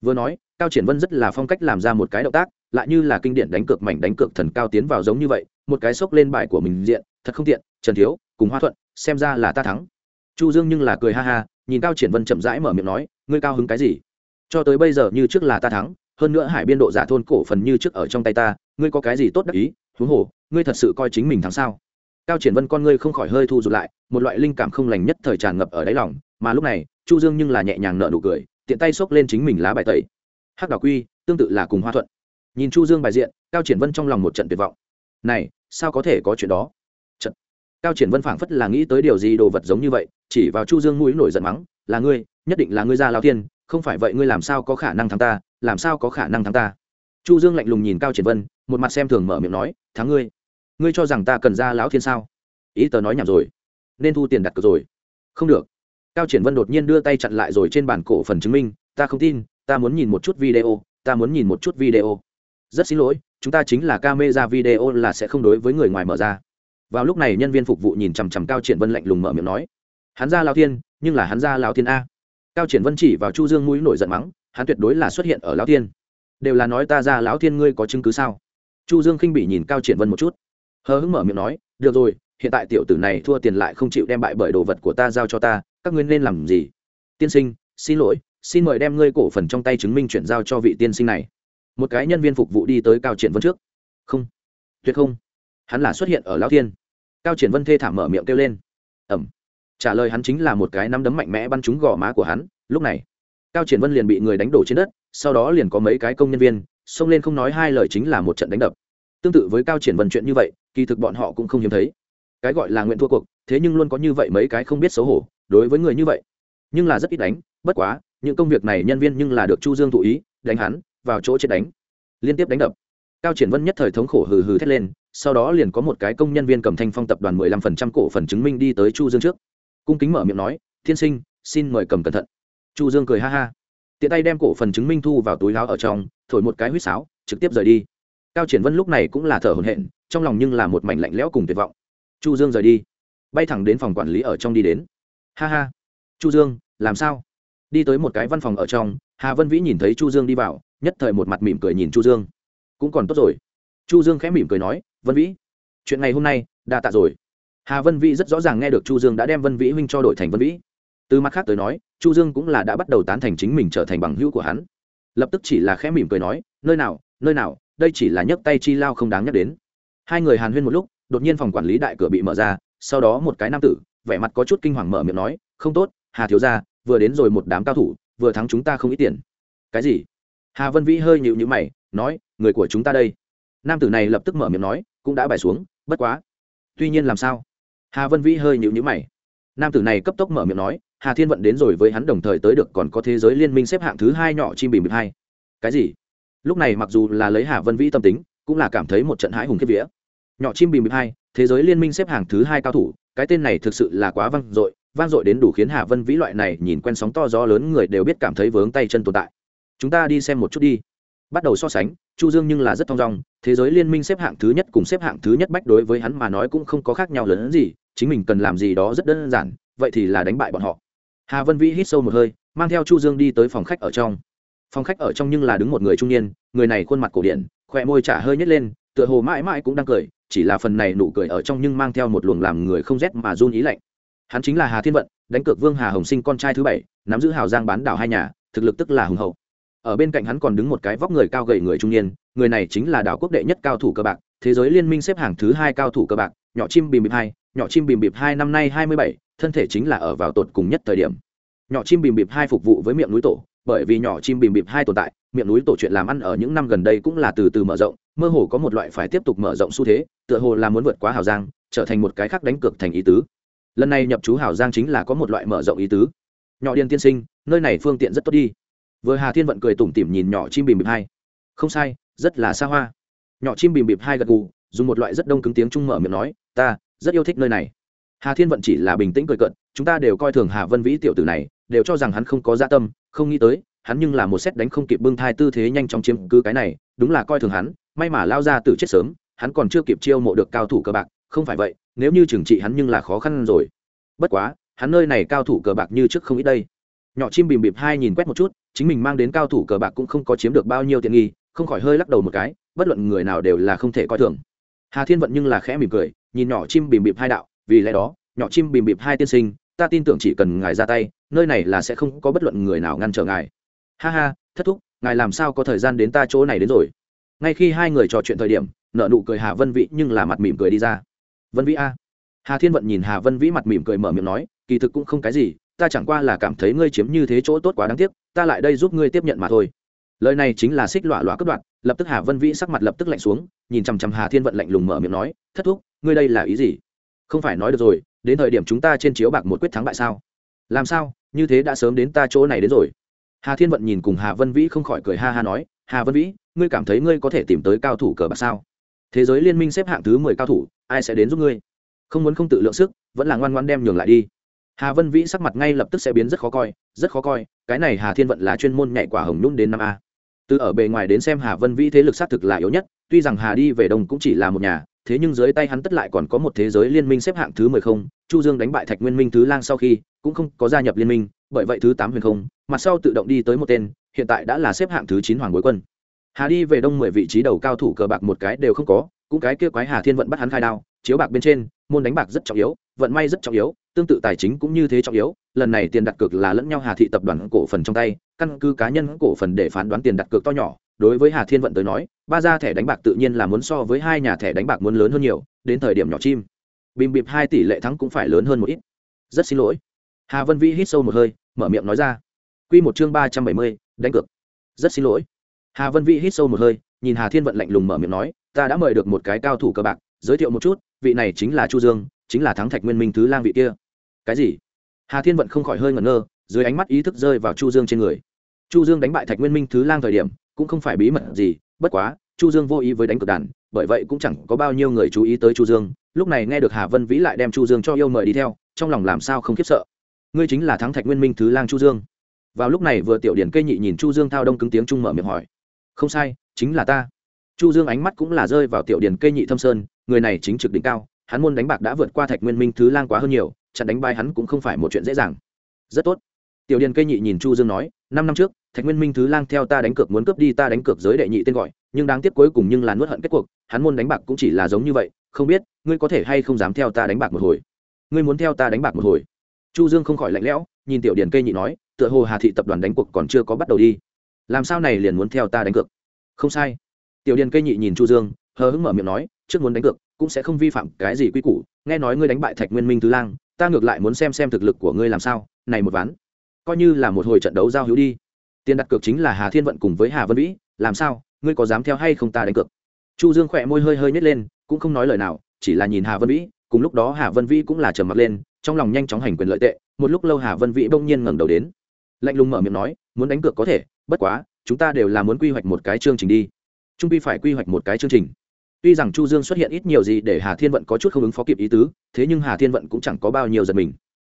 Vừa nói, cao triển vân rất là phong cách làm ra một cái động tác, lại như là kinh điển đánh cược mảnh đánh cược thần cao tiến vào giống như vậy, một cái xốc lên bài của mình diện, thật không tiện, trần thiếu, cùng hoa thuận, xem ra là ta thắng. Chu dương nhưng là cười ha ha, nhìn cao triển vân chậm rãi mở miệng nói, ngươi cao hứng cái gì? Cho tới bây giờ như trước là ta thắng, hơn nữa hải biên độ giả thôn cổ phần như trước ở trong tay ta, ngươi có cái gì tốt đắc ý? Huống hồ, ngươi thật sự coi chính mình thắng sao? Cao triển vân con ngươi không khỏi hơi thu rụt lại, một loại linh cảm không lành nhất thời tràn ngập ở đáy lòng, mà lúc này, chu dương nhưng là nhẹ nhàng nở nụ cười, tiện tay xốc lên chính mình lá bài tẩy. Hắc đào quy, tương tự là cùng hoa thuận. Nhìn chu dương bài diện, cao triển vân trong lòng một trận tuyệt vọng. Này, sao có thể có chuyện đó? Trận cao triển vân phảng phất là nghĩ tới điều gì đồ vật giống như vậy, chỉ vào chu dương mũi nổi giận mắng, là ngươi, nhất định là ngươi ra lao thiên, không phải vậy ngươi làm sao có khả năng thắng ta, làm sao có khả năng thắng ta? Chu dương lạnh lùng nhìn cao triển vân, một mặt xem thường mở miệng nói, thắng ngươi ngươi cho rằng ta cần ra lão thiên sao? Ý tờ nói nhảm rồi. Nên thu tiền đặt cược rồi. Không được. Cao triển vân đột nhiên đưa tay chặn lại rồi trên bản cổ phần chứng minh, ta không tin, ta muốn nhìn một chút video, ta muốn nhìn một chút video. Rất xin lỗi, chúng ta chính là camera video là sẽ không đối với người ngoài mở ra. Vào lúc này nhân viên phục vụ nhìn chằm chằm cao triển vân lạnh lùng mở miệng nói, hắn ra lao thiên, nhưng là hắn ra lao thiên a. Cao triển vân chỉ vào chu dương mũi nổi giận mắng, hắn tuyệt đối là xuất hiện ở lao thiên. Đều là nói ta ra lão thiên, ngươi có chứng cứ sao? Chu dương khinh bị nhìn cao triển vân một chút hờ hững mở miệng nói, được rồi, hiện tại tiểu tử này thua tiền lại không chịu đem bại bởi đồ vật của ta giao cho ta, các ngươi nên làm gì? Tiên sinh, xin lỗi, xin mời đem ngươi cổ phần trong tay chứng minh chuyển giao cho vị tiên sinh này. Một cái nhân viên phục vụ đi tới cao triển vân trước. Không, tuyệt không. Hắn là xuất hiện ở lao thiên. Cao triển vân thê thảm mở miệng kêu lên. Ẩm. Trả lời hắn chính là một cái nắm đấm mạnh mẽ bắn trúng gò má của hắn. Lúc này, cao triển vân liền bị người đánh đổ trên đất, sau đó liền có mấy cái công nhân viên xông lên không nói hai lời chính là một trận đánh đập. Tương tự với cao triển vân chuyện như vậy kỳ thực bọn họ cũng không hiếm thấy. Cái gọi là nguyện thua cuộc, thế nhưng luôn có như vậy mấy cái không biết xấu hổ, đối với người như vậy. Nhưng là rất ít đánh, bất quá, những công việc này nhân viên nhưng là được chu dương thụ ý, đánh hắn, vào chỗ chết đánh. Liên tiếp đánh đập. Cao triển vân nhất thời thống khổ hừ hừ thét lên, sau đó liền có một cái công nhân viên cầm thanh phong tập đoàn mười lăm phần trăm cổ phần chứng minh đi tới chu dương trước. Cung kính mở miệng nói, thiên sinh, xin mời cầm cẩn thận. Chu dương cười ha ha. Tiện tay đem cổ phần chứng minh thu vào túi láo ở trong, thổi một cái huýt sáo, trực tiếp rời đi cao triển vân lúc này cũng là thở hổn hển, trong lòng nhưng là một mảnh lạnh lẽo cùng tuyệt vọng. Chu dương rời đi. Bay thẳng đến phòng quản lý ở trong đi đến. Ha ha. Chu dương, làm sao? Đi tới một cái văn phòng ở trong, hà vân vĩ nhìn thấy chu dương đi vào, nhất thời một mặt mỉm cười nhìn chu dương. Cũng còn tốt rồi. Chu dương khẽ mỉm cười nói, vân vĩ, chuyện ngày hôm nay đã tạ rồi. Hà vân vĩ rất rõ ràng nghe được chu dương đã đem vân vĩ huynh cho đổi thành vân vĩ. Từ mặt khác tới nói, chu dương cũng là đã bắt đầu tán thành chính mình trở thành bằng hữu của hắn. Lập tức chỉ là khẽ mỉm cười nói, nơi nào nơi nào đây chỉ là nhấc tay chi lao không đáng nhắc đến. Hai người hàn huyên một lúc, đột nhiên phòng quản lý đại cửa bị mở ra, sau đó một cái nam tử, vẻ mặt có chút kinh hoàng mở miệng nói, không tốt, hà thiếu gia, vừa đến rồi một đám cao thủ, vừa thắng chúng ta không ít tiền. Cái gì? Hà vân vĩ hơi nhịu nhữ mày, nói, người của chúng ta đây. Nam tử này lập tức mở miệng nói, cũng đã bài xuống, bất quá. Tuy nhiên làm sao? Hà vân vĩ hơi nhịu nhữ mày. Nam tử này cấp tốc mở miệng nói, hà thiên vận đến rồi với hắn đồng thời tới được còn có thế giới liên minh xếp hạng thứ hai nhỏ chim bìm bịp hai. Cái gì? Lúc này mặc dù là lấy hà vân vĩ tâm tính, cũng là cảm thấy một trận hãi hùng kiếp vía. Nhỏ chim bìm bịp hai, thế giới liên minh xếp hạng thứ hai cao thủ, cái tên này thực sự là quá vang dội vang dội đến đủ khiến hà vân vĩ loại này nhìn quen sóng to gió lớn người đều biết cảm thấy vướng tay chân tồn tại. Chúng ta đi xem một chút đi. Bắt đầu so sánh, chu dương nhưng là rất thong dong, thế giới liên minh xếp hạng thứ nhất cùng xếp hạng thứ nhất bách đối với hắn mà nói cũng không có khác nhau lớn hơn gì, chính mình cần làm gì đó rất đơn giản, vậy thì là đánh bại bọn họ. Hà vân vĩ hít sâu một hơi, mang theo chu dương đi tới phòng khách ở trong phòng khách ở trong nhưng là đứng một người trung niên, người này khuôn mặt cổ điển khỏe môi trả hơi nhếch lên, tựa hồ mãi mãi cũng đang cười, chỉ là phần này nụ cười ở trong nhưng mang theo một luồng làm người không rét mà run ý lạnh. Hắn chính là hà thiên vận, đánh cược vương hà hồng sinh con trai thứ bảy, nắm giữ hào giang bán đảo hai nhà, thực lực tức là hùng hậu. Ở bên cạnh hắn còn đứng một cái vóc người cao gầy người trung niên, người này chính là đảo quốc đệ nhất cao thủ cơ bạc, thế giới liên minh xếp hàng thứ hai cao thủ cơ bạc, nhỏ chim bìm bịp hai, nhỏ chim bìm bịp hai năm nay hai mươi bảy, thân thể chính là ở vào tột cùng nhất thời điểm. Nhỏ chim bìm bịp hai phục vụ với miệng núi tổ bởi vì nhỏ chim bìm bịp hai tồn tại, miệng núi tổ chuyện làm ăn ở những năm gần đây cũng là từ từ mở rộng, mơ hồ có một loại phải tiếp tục mở rộng xu thế, tựa hồ là muốn vượt quá hào giang, trở thành một cái khác đánh cược thành ý tứ. Lần này nhập chú hào giang chính là có một loại mở rộng ý tứ. Nhỏ điên tiên sinh, nơi này phương tiện rất tốt đi. Vừa hà thiên vận cười tủm tỉm nhìn nhỏ chim bìm bịp hai. Không sai, rất là xa hoa. Nhỏ chim bìm bịp hai gật gù, dùng một loại rất đông cứng tiếng trung mở miệng nói, ta rất yêu thích nơi này. Hà thiên vận chỉ là bình tĩnh cười cận chúng ta đều coi thường hà vân vĩ tiểu tử này đều cho rằng hắn không có dạ tâm, không nghĩ tới, hắn nhưng là một xét đánh không kịp bưng thai tư thế nhanh chóng chiếm cứ cái này, đúng là coi thường hắn, may mà lao ra từ chết sớm, hắn còn chưa kịp chiêu mộ được cao thủ cờ bạc, không phải vậy, nếu như trừng trị hắn nhưng là khó khăn rồi. Bất quá, hắn nơi này cao thủ cờ bạc như trước không ít đây. Nhỏ chim bìm bịp hai nhìn quét một chút, chính mình mang đến cao thủ cờ bạc cũng không có chiếm được bao nhiêu tiện nghi, không khỏi hơi lắc đầu một cái, bất luận người nào đều là không thể coi thường. Hà thiên vận nhưng là khẽ mỉm cười, nhìn nhỏ chim bìm bịp hai đạo, vì lẽ đó, nhỏ chim bìm bịp hai tiên sinh, ta tin tưởng chỉ cần ngài ra tay nơi này là sẽ không có bất luận người nào ngăn trở ngài. Ha ha, thất thúc, ngài làm sao có thời gian đến ta chỗ này đến rồi? Ngay khi hai người trò chuyện thời điểm nợ nụ cười hà vân vĩ nhưng là mặt mỉm cười đi ra. Vân vĩ a. Hà thiên vận nhìn hà vân vĩ mặt mỉm cười mở miệng nói, kỳ thực cũng không cái gì, ta chẳng qua là cảm thấy ngươi chiếm như thế chỗ tốt quá đáng tiếc, ta lại đây giúp ngươi tiếp nhận mà thôi. Lời này chính là xích lọa lọa cất đoạn, lập tức hà vân vĩ sắc mặt lập tức lạnh xuống, nhìn chằm chằm hà thiên vận lạnh lùng mở miệng nói, thất thúc, ngươi đây là ý gì? Không phải nói được rồi, đến thời điểm chúng ta trên chiếu bạc một quyết thắng bại sao? Làm sao? Như thế đã sớm đến ta chỗ này đến rồi. Hà thiên vận nhìn cùng hà vân vĩ không khỏi cười ha ha nói, hà vân vĩ, ngươi cảm thấy ngươi có thể tìm tới cao thủ cờ bạc sao? Thế giới liên minh xếp hạng thứ mười cao thủ, ai sẽ đến giúp ngươi? Không muốn không tự lượng sức, vẫn là ngoan ngoan đem nhường lại đi. Hà vân vĩ sắc mặt ngay lập tức sẽ biến rất khó coi, rất khó coi, cái này hà thiên vận là chuyên môn nhạy quả hồng nhung đến năm a. Từ ở bề ngoài đến xem hà vân vĩ thế lực xác thực là yếu nhất, tuy rằng hà đi về đông cũng chỉ là một nhà thế nhưng dưới tay hắn tất lại còn có một thế giới liên minh xếp hạng thứ mười không, chu dương đánh bại thạch nguyên minh thứ lang sau khi, cũng không có gia nhập liên minh, bởi vậy thứ tám huyền không mặt sau tự động đi tới một tên, hiện tại đã là xếp hạng thứ chín hoàng bối quân. Hà đi về đông mười vị trí đầu cao thủ cờ bạc một cái đều không có, cũng cái kia quái hà thiên vận bắt hắn khai đao, chiếu bạc bên trên, môn đánh bạc rất trọng yếu, vận may rất trọng yếu tương tự tài chính cũng như thế trọng yếu, lần này tiền đặt cược là lẫn nhau hà thị tập đoàn cổ phần trong tay, căn cứ cá nhân cổ phần để phán đoán tiền đặt cược to nhỏ, đối với hà thiên vận tới nói, ba gia thẻ đánh bạc tự nhiên là muốn so với hai nhà thẻ đánh bạc muốn lớn hơn nhiều, đến thời điểm nhỏ chim, bìm bịp hai tỷ lệ thắng cũng phải lớn hơn một ít. Rất xin lỗi. Hà vân vĩ hít sâu một hơi, mở miệng nói ra. Q một chương ba trăm bảy mươi, đánh cược. Rất xin lỗi. Hà vân vĩ hít sâu một hơi, nhìn hà thiên vận lạnh lùng mở miệng nói, ta đã mời được một cái cao thủ cờ bạc giới thiệu một chút, vị này chính là chu dương, chính là thắng thạch nguyên minh thứ lang vị kia. Cái gì? Hà thiên vận không khỏi hơi ngẩn ngơ, dưới ánh mắt ý thức rơi vào chu dương trên người. Chu dương đánh bại thạch nguyên minh thứ lang thời điểm, cũng không phải bí mật gì, bất quá, chu dương vô ý với đánh cực đàn, bởi vậy cũng chẳng có bao nhiêu người chú ý tới chu dương. Lúc này nghe được hà vân vĩ lại đem chu dương cho yêu mời đi theo, trong lòng làm sao không khiếp sợ. Ngươi chính là thắng thạch nguyên minh thứ lang chu dương. Vào lúc này vừa tiểu điển cây nhị nhìn chu dương thao đông cứng tiếng trung mở miệng hỏi. Không sai, chính là ta. Chu dương ánh mắt cũng là rơi vào tiểu điển cây nhị thâm sơn người này chính trực đỉnh cao, hắn môn đánh bạc đã vượt qua thạch nguyên minh thứ lang quá hơn nhiều, chặn đánh bay hắn cũng không phải một chuyện dễ dàng. Rất tốt. Tiểu điền cây nhị nhìn chu dương nói, năm năm trước, thạch nguyên minh thứ lang theo ta đánh cược muốn cướp đi, ta đánh cược giới đệ nhị tên gọi, nhưng đáng tiếc cuối cùng nhưng là nuốt hận kết cuộc, hắn môn đánh bạc cũng chỉ là giống như vậy, không biết, ngươi có thể hay không dám theo ta đánh bạc một hồi? Ngươi muốn theo ta đánh bạc một hồi? Chu dương không khỏi lạnh lẽo, nhìn tiểu điền cây nhị nói, tựa hồ hà thị tập đoàn đánh cuộc còn chưa có bắt đầu đi. Làm sao này liền muốn theo ta đánh cược? Không sai. Tiểu điền cây nhị nhìn chu dương, hờ hững mở miệng nói trước muốn đánh cược, cũng sẽ không vi phạm cái gì quy củ. Nghe nói ngươi đánh bại thạch nguyên minh thứ lang, ta ngược lại muốn xem xem thực lực của ngươi làm sao. Này một ván, coi như là một hồi trận đấu giao hữu đi. Tiền đặt cược chính là hà thiên vận cùng với hà vân vĩ, làm sao? Ngươi có dám theo hay không ta đánh cược? Chu dương khỏe môi hơi hơi nhét lên, cũng không nói lời nào, chỉ là nhìn hà vân vĩ, cùng lúc đó hà vân vĩ cũng là trầm mặt lên, trong lòng nhanh chóng hành quyền lợi tệ, một lúc lâu hà vân vĩ bỗng nhiên ngẩng đầu đến. Lạnh lùng mở miệng nói, muốn đánh cược có thể, bất quá, chúng ta đều là muốn quy hoạch một cái chương trình đi. Trung pi phải quy hoạch một cái chương trình tuy rằng chu dương xuất hiện ít nhiều gì để hà thiên vận có chút không ứng phó kịp ý tứ, thế nhưng hà thiên vận cũng chẳng có bao nhiêu giật mình.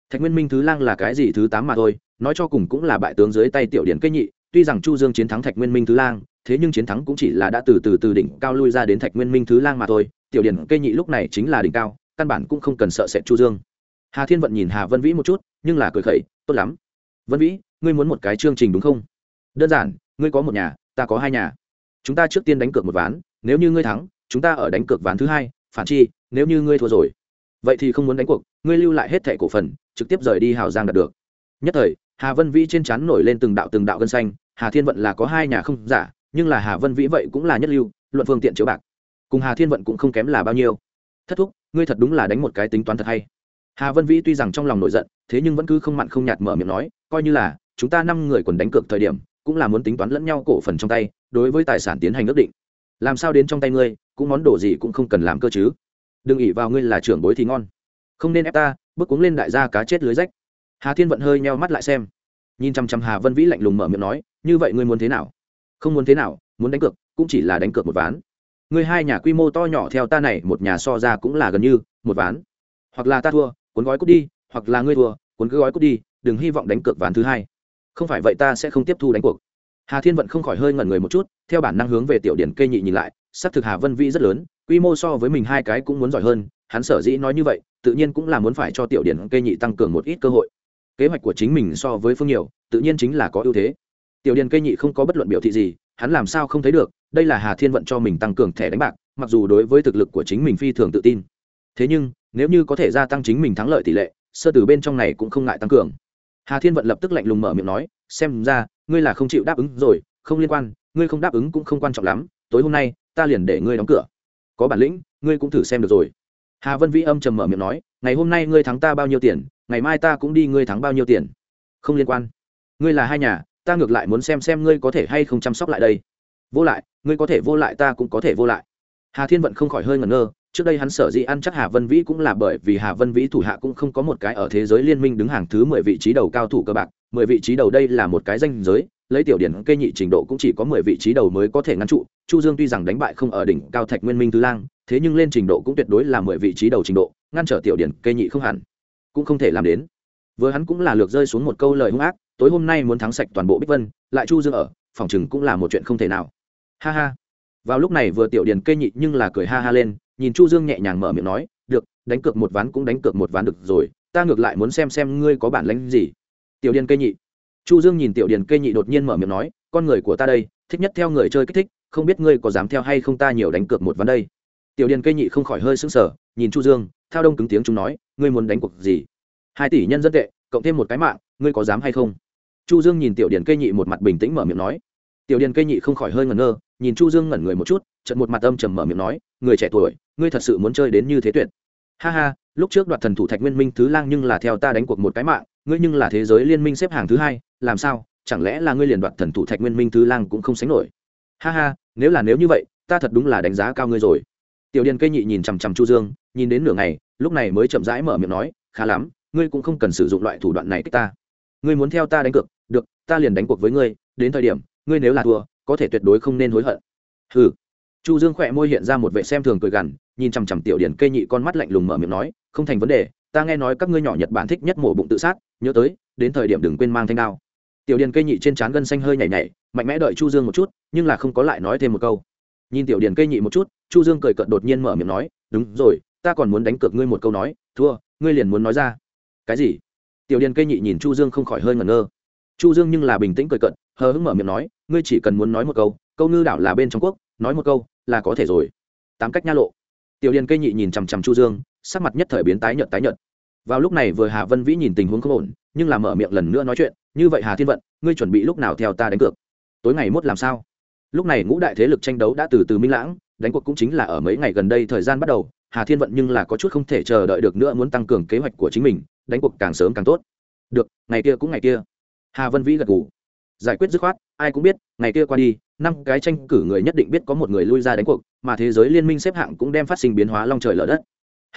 Thạch nguyên minh thứ lang là cái gì thứ tám mà thôi, nói cho cùng cũng là bại tướng dưới tay tiểu điển cây nhị, tuy rằng chu dương chiến thắng thạch nguyên minh thứ lang, thế nhưng chiến thắng cũng chỉ là đã từ từ từ đỉnh cao lui ra đến thạch nguyên minh thứ lang mà thôi, tiểu điển cây nhị lúc này chính là đỉnh cao, căn bản cũng không cần sợ sệt chu dương. Hà thiên vận nhìn hà vân vĩ một chút, nhưng là cười khẩy, tốt lắm. Vân vĩ, ngươi muốn một cái chương trình đúng không? Đơn giản, ngươi có một nhà, ta có hai nhà. Chúng ta trước tiên đánh cược một ván, nếu như ngươi thắng chúng ta ở đánh cược ván thứ hai, phản chi, nếu như ngươi thua rồi, vậy thì không muốn đánh cuộc, ngươi lưu lại hết thẻ cổ phần, trực tiếp rời đi hào giang đạt được. Nhất thời, hà vân vĩ trên chắn nổi lên từng đạo từng đạo gân xanh, hà thiên vận là có hai nhà không giả, nhưng là hà vân vĩ vậy cũng là nhất lưu, luận phương tiện chiếu bạc. Cùng hà thiên vận cũng không kém là bao nhiêu. Thất thúc, ngươi thật đúng là đánh một cái tính toán thật hay. Hà vân vĩ tuy rằng trong lòng nổi giận, thế nhưng vẫn cứ không mặn không nhạt mở miệng nói, coi như là, chúng ta năm người còn đánh cược thời điểm, cũng là muốn tính toán lẫn nhau cổ phần trong tay, đối với tài sản tiến hành ước định. Làm sao đến trong tay ngươi cũng món đồ gì cũng không cần làm cơ chứ. Đừng ỉ vào ngươi là trưởng bối thì ngon. Không nên ép ta, bước cuống lên đại gia cá chết lưới rách. Hà thiên vận hơi nheo mắt lại xem. Nhìn chăm chăm hà vân vĩ lạnh lùng mở miệng nói, như vậy ngươi muốn thế nào? Không muốn thế nào, muốn đánh cược, cũng chỉ là đánh cược một ván. Ngươi hai nhà quy mô to nhỏ theo ta này, một nhà so ra cũng là gần như, một ván. Hoặc là ta thua, cuốn gói cút đi, hoặc là ngươi thua, cuốn cứ gói cút đi, đừng hy vọng đánh cược ván thứ hai. Không phải vậy ta sẽ không tiếp thu đánh cuộc. Hà thiên vận không khỏi hơi ngẩn người một chút, theo bản năng hướng về tiểu điển cây nhị nhìn lại xác thực hà vân vĩ rất lớn, quy mô so với mình hai cái cũng muốn giỏi hơn, hắn sở dĩ nói như vậy, tự nhiên cũng là muốn phải cho tiểu điển cây nhị tăng cường một ít cơ hội. Kế hoạch của chính mình so với phương nhiều, tự nhiên chính là có ưu thế. Tiểu điển cây nhị không có bất luận biểu thị gì, hắn làm sao không thấy được, đây là hà thiên vận cho mình tăng cường thẻ đánh bạc, mặc dù đối với thực lực của chính mình phi thường tự tin. Thế nhưng, nếu như có thể gia tăng chính mình thắng lợi tỷ lệ, sơ từ bên trong này cũng không ngại tăng cường. Hà thiên vận lập tức lạnh lùng mở miệng nói, xem ra, ngươi là không chịu đáp ứng rồi, không liên quan, ngươi không đáp ứng cũng không quan trọng lắm, tối hôm nay ta liền để ngươi đóng cửa. Có bản lĩnh, ngươi cũng thử xem được rồi. Hà vân vĩ âm trầm mở miệng nói, ngày hôm nay ngươi thắng ta bao nhiêu tiền, ngày mai ta cũng đi ngươi thắng bao nhiêu tiền. Không liên quan. Ngươi là hai nhà, ta ngược lại muốn xem xem ngươi có thể hay không chăm sóc lại đây. Vô lại, ngươi có thể vô lại, ta cũng có thể vô lại. Hà thiên vận không khỏi hơi ngẩn ngơ, trước đây hắn sở dĩ ăn chắc hà vân vĩ cũng là bởi vì hà vân vĩ thủ hạ cũng không có một cái ở thế giới liên minh đứng hàng thứ mười vị trí đầu cao thủ cơ bạc, mười vị trí đầu đây là một cái danh giới lấy tiểu điển cây nhị trình độ cũng chỉ có mười vị trí đầu mới có thể ngăn trụ, chu dương tuy rằng đánh bại không ở đỉnh cao thạch nguyên minh tứ lang, thế nhưng lên trình độ cũng tuyệt đối là mười vị trí đầu trình độ, ngăn trở tiểu điển cây nhị không hẳn, cũng không thể làm đến. Vừa hắn cũng là lược rơi xuống một câu lời hung ác, tối hôm nay muốn thắng sạch toàn bộ bích vân, lại chu dương ở, phòng chừng cũng là một chuyện không thể nào. Ha ha. Vào lúc này vừa tiểu điển cây nhị nhưng là cười ha ha lên, nhìn chu dương nhẹ nhàng mở miệng nói, được, đánh cược một ván cũng đánh cược một ván được rồi, ta ngược lại muốn xem xem ngươi có bản lĩnh gì. Tiểu điển cây nhị chu dương nhìn tiểu Điền cây nhị đột nhiên mở miệng nói, con người của ta đây, thích nhất theo người chơi kích thích, không biết ngươi có dám theo hay không ta nhiều đánh cược một ván đây. Tiểu Điền cây nhị không khỏi hơi sững sờ, nhìn chu dương, thao đông cứng tiếng chúng nói, ngươi muốn đánh cuộc gì? Hai tỷ nhân dân tệ, cộng thêm một cái mạng, ngươi có dám hay không? Chu dương nhìn tiểu điền cây nhị một mặt bình tĩnh mở miệng nói. Tiểu điền cây nhị không khỏi hơi ngẩn ngơ, nhìn chu dương ngẩn người một chút trận một mặt âm trầm mở miệng nói, người trẻ tuổi, ngươi thật sự muốn chơi đến như thế tuyệt. Ha ha, lúc trước đoạt thần thủ thạch nguyên minh thứ lang nhưng là theo ta đánh cuộc một cái mạng ngươi nhưng là thế giới liên minh xếp hàng thứ hai, làm sao? Chẳng lẽ là ngươi liền đoạt thần thủ thạch nguyên minh thứ lang cũng không sánh nổi? Ha ha, nếu là nếu như vậy, ta thật đúng là đánh giá cao ngươi rồi. Tiểu điền cây nhị nhìn chằm chằm chu dương, nhìn đến nửa ngày, lúc này mới chậm rãi mở miệng nói, khá lắm, ngươi cũng không cần sử dụng loại thủ đoạn này kích ta. Ngươi muốn theo ta đánh cược, được, ta liền đánh cuộc với ngươi, đến thời điểm, ngươi nếu là thua, có thể tuyệt đối không nên hối hận. Hừ. Chu dương khỏe môi hiện ra một vệ xem thường cười gằn, nhìn chằm chằm tiểu điển cây nhị con mắt lạnh lùng mở miệng nói, không thành vấn đề ta nghe nói các ngươi nhỏ nhật bản thích nhất mổ bụng tự sát, nhớ tới, đến thời điểm đừng quên mang thanh đao. Tiểu điền cây nhị trên trán gân xanh hơi nhảy nhảy, mạnh mẽ đợi chu dương một chút, nhưng là không có lại nói thêm một câu. Nhìn tiểu điền cây nhị một chút, chu dương cười cợt đột nhiên mở miệng nói, đúng rồi, ta còn muốn đánh cược ngươi một câu nói, thua, ngươi liền muốn nói ra. Cái gì? Tiểu điền cây nhị nhìn chu dương không khỏi hơi ngẩn ngơ. Chu dương nhưng là bình tĩnh cười cợt, hờ hững mở miệng nói, ngươi chỉ cần muốn nói một câu câu ngư đảo là bên trong quốc, nói một câu là có thể rồi. Tám cách nha lộ. Tiểu điền cây nhị nhìn chằm chằm chu dương sắc mặt nhất thời biến tái nhợt tái nhợt. Vào lúc này vừa hà vân vĩ nhìn tình huống không ổn, nhưng là mở miệng lần nữa nói chuyện, như vậy hà thiên vận, ngươi chuẩn bị lúc nào theo ta đánh cược? Tối ngày mốt làm sao? Lúc này ngũ đại thế lực tranh đấu đã từ từ minh lãng, đánh cuộc cũng chính là ở mấy ngày gần đây thời gian bắt đầu, hà thiên vận nhưng là có chút không thể chờ đợi được nữa muốn tăng cường kế hoạch của chính mình, đánh cuộc càng sớm càng tốt. Được, ngày kia cũng ngày kia. Hà vân vĩ gật gù. Giải quyết dứt khoát, ai cũng biết, ngày kia qua đi, năm cái tranh cử người nhất định biết có một người lui ra đánh cuộc, mà thế giới liên minh xếp hạng cũng đem phát sinh biến hóa long trời lở đất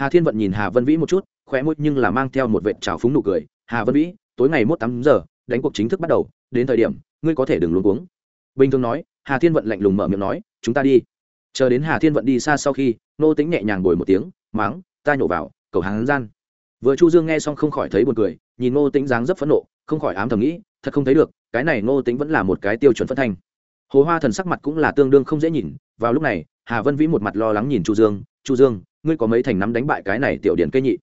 hà thiên vận nhìn hà vân vĩ một chút, khóe môi nhưng là mang theo một vệ trào phúng nụ cười. Hà vân vĩ, tối ngày mốt tám giờ, đánh cuộc chính thức bắt đầu, đến thời điểm, ngươi có thể đừng luống cuống. Bình thường nói, hà thiên vận lạnh lùng mở miệng nói, chúng ta đi. Chờ đến hà thiên vận đi xa sau khi, nô tính nhẹ nhàng bồi một tiếng máng ta nhổ vào, cầu hàng gian. Vừa chu dương nghe xong không khỏi thấy buồn cười, nhìn nô tính dáng rất phẫn nộ, không khỏi ám thầm nghĩ, thật không thấy được, cái này nô tính vẫn là một cái tiêu chuẩn phân thanh. Hồ hoa thần sắc mặt cũng là tương đương không dễ nhìn, vào lúc này, hà vân vĩ một mặt lo lắng nhìn chu dương chu dương ngươi có mấy thành nắm đánh bại cái này tiểu điển cây nhị?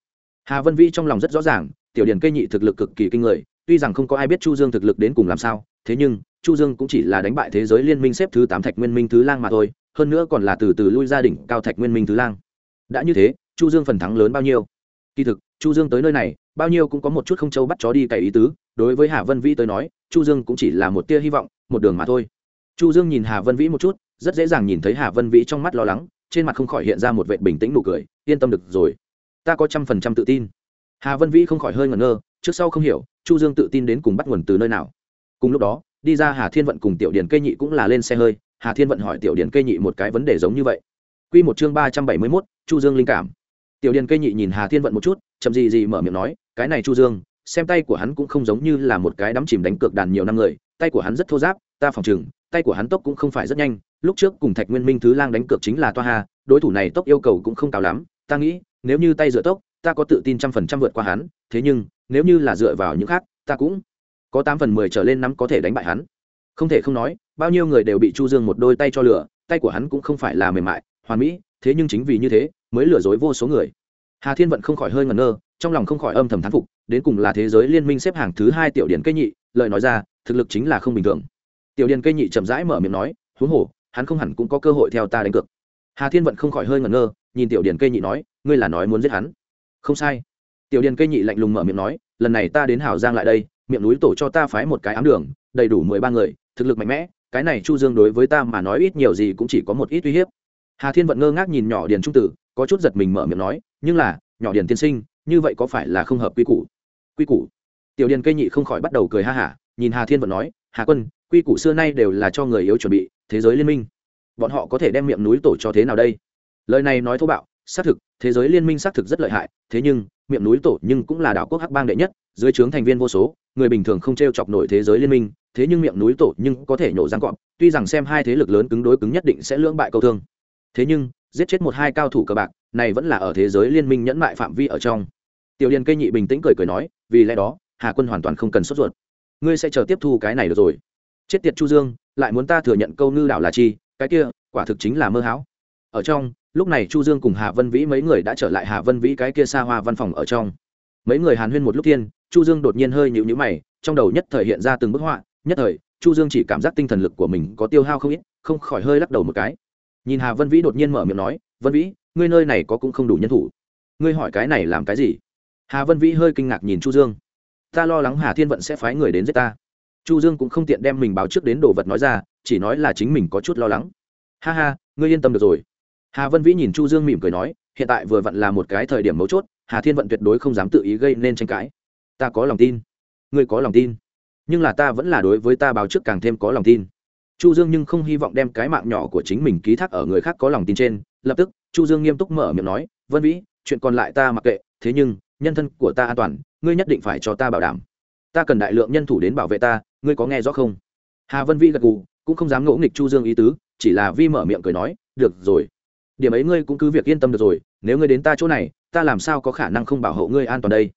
Hà vân vĩ trong lòng rất rõ ràng, tiểu điển cây nhị thực lực cực kỳ kinh người, tuy rằng không có ai biết chu dương thực lực đến cùng làm sao, thế nhưng, chu dương cũng chỉ là đánh bại thế giới liên minh xếp thứ tám thạch nguyên minh thứ lang mà thôi, hơn nữa còn là từ từ lui gia đình cao thạch nguyên minh thứ lang. Đã như thế, chu dương phần thắng lớn bao nhiêu? Kỳ thực, chu dương tới nơi này, bao nhiêu cũng có một chút không châu bắt chó đi cày ý tứ, đối với hà vân vĩ tới nói, chu dương cũng chỉ là một tia hy vọng, một đường mà thôi. Chu dương nhìn hà vân vĩ một chút, rất dễ dàng nhìn thấy hà vân vĩ trong mắt lo lắng trên mặt không khỏi hiện ra một vệ bình tĩnh nụ cười yên tâm được rồi. Ta có trăm phần trăm tự tin. Hà vân vĩ không khỏi hơi ngẩn ngơ trước sau không hiểu chu dương tự tin đến cùng bắt nguồn từ nơi nào. Cùng lúc đó đi ra hà thiên vận cùng tiểu điển cây nhị cũng là lên xe hơi hà thiên vận hỏi tiểu điển cây nhị một cái vấn đề giống như vậy. Quy một chương ba trăm bảy mươi 371, chu dương linh cảm. Tiểu Điền cây nhị nhìn hà thiên vận một chút chậm gì gì mở miệng nói cái này chu dương xem tay của hắn cũng không giống như là một cái đắm chìm đánh cược đàn nhiều năm người tay của hắn rất thô giáp ta phòng chừng tay của hắn tốc cũng không phải rất nhanh lúc trước cùng thạch nguyên minh thứ lang đánh cược chính là toa hà đối thủ này tốc yêu cầu cũng không cao lắm, ta nghĩ, nếu như tay dựa tốc, ta có tự tin trăm phần trăm vượt qua hắn, thế nhưng, nếu như là dựa vào những khác, ta cũng có tám phần mười trở lên nắm có thể đánh bại hắn. Không thể không nói, bao nhiêu người đều bị chu dương một đôi tay cho lửa, tay của hắn cũng không phải là mềm mại, hoàn mỹ, thế nhưng chính vì như thế, mới lừa dối vô số người. Hà thiên vận không khỏi hơi ngẩn ngơ, trong lòng không khỏi âm thầm thán phục, đến cùng là thế giới liên minh xếp hàng thứ hai tiểu điển cây nhị, lời nói ra, thực lực chính là không bình thường. Tiểu điển cây nhị chậm rãi mở miệng nói, huống hồ hắn không hẳn cũng có cơ hội theo ta đánh cược. Hà thiên vận không khỏi hơi ngẩn ngơ, nhìn tiểu Điền cây nhị nói, ngươi là nói muốn giết hắn. Không sai. Tiểu Điền cây nhị lạnh lùng mở miệng nói, lần này ta đến Hảo giang lại đây, miệng núi tổ cho ta phái một cái ám đường, đầy đủ mười ba người, thực lực mạnh mẽ, cái này chu dương đối với ta mà nói ít nhiều gì cũng chỉ có một ít uy hiếp. Hà thiên vận ngơ ngác nhìn nhỏ điền trung tử, có chút giật mình mở miệng nói, nhưng là, nhỏ điền tiên sinh, như vậy có phải là không hợp quy củ? Quy củ? Tiểu điền cây nhị không khỏi bắt đầu cười ha hả, nhìn hà thiên vận nói, hà quân, quy củ xưa nay đều là cho người yếu chuẩn bị thế giới liên minh. Bọn họ có thể đem miệng núi tổ cho thế nào đây? Lời này nói thô bạo, xác thực, thế giới liên minh xác thực rất lợi hại, thế nhưng, miệng núi tổ nhưng cũng là đảo quốc hắc bang đệ nhất, dưới trướng thành viên vô số, người bình thường không t r e o chọc nổi thế giới liên minh, thế nhưng miệng núi tổ nhưng có thể nhổ răng cọp tuy rằng xem hai thế lực lớn cứng đối cứng nhất định sẽ lưỡng bại câu thương. Thế nhưng, giết chết một hai cao thủ cờ bạc, này vẫn là ở thế giới liên minh nhẫn mại phạm vi ở trong. Tiểu điền cây nhị bình tĩnh cười cười nói, vì lẽ đó, hà quân hoàn toàn không cần sốt ruột. Ngươi sẽ chờ tiếp thu cái này được rồi chết tiệt chu dương, lại muốn ta thừa nhận câu ngư đảo là chi, cái kia, quả thực chính là mơ hão. Ở trong, lúc này chu dương cùng hà vân vĩ mấy người đã trở lại hà vân vĩ cái kia xa hoa văn phòng ở trong. Mấy người hàn huyên một lúc tiên chu dương đột nhiên hơi nhịu nhữ mày, trong đầu nhất thời hiện ra từng bức họa, nhất thời, chu dương chỉ cảm giác tinh thần lực của mình có tiêu hao không ít, không khỏi hơi lắc đầu một cái. Nhìn hà vân vĩ đột nhiên mở miệng nói, vân vĩ, ngươi nơi này có cũng không đủ nhân thủ. Ngươi hỏi cái này làm cái gì? Hà vân vĩ hơi kinh ngạc nhìn chu dương. Ta lo lắng hà thiên vận sẽ phái người đến giết ta chu dương cũng không tiện đem mình báo trước đến đồ vật nói ra, chỉ nói là chính mình có chút lo lắng. Ha ha, ngươi yên tâm được rồi. Hà vân vĩ nhìn chu dương mỉm cười nói, hiện tại vừa vặn là một cái thời điểm mấu chốt, hà thiên vận tuyệt đối không dám tự ý gây nên tranh cãi. Ta có lòng tin. Ngươi có lòng tin. Nhưng là ta vẫn là đối với ta báo trước càng thêm có lòng tin. Chu dương nhưng không hy vọng đem cái mạng nhỏ của chính mình ký thác ở người khác có lòng tin trên. Lập tức, chu dương nghiêm túc mở miệng nói, vân vĩ, chuyện còn lại ta mặc kệ, thế nhưng, nhân thân của ta an toàn, ngươi nhất định phải cho ta bảo đảm ta cần đại lượng nhân thủ đến bảo vệ ta, ngươi có nghe rõ không? Hà vân vĩ gật gù, cũng không dám ngỗ nghịch chu dương ý tứ, chỉ là vi mở miệng cười nói, được rồi, điểm ấy ngươi cũng cứ việc yên tâm được rồi, nếu ngươi đến ta chỗ này, ta làm sao có khả năng không bảo hộ ngươi an toàn đây?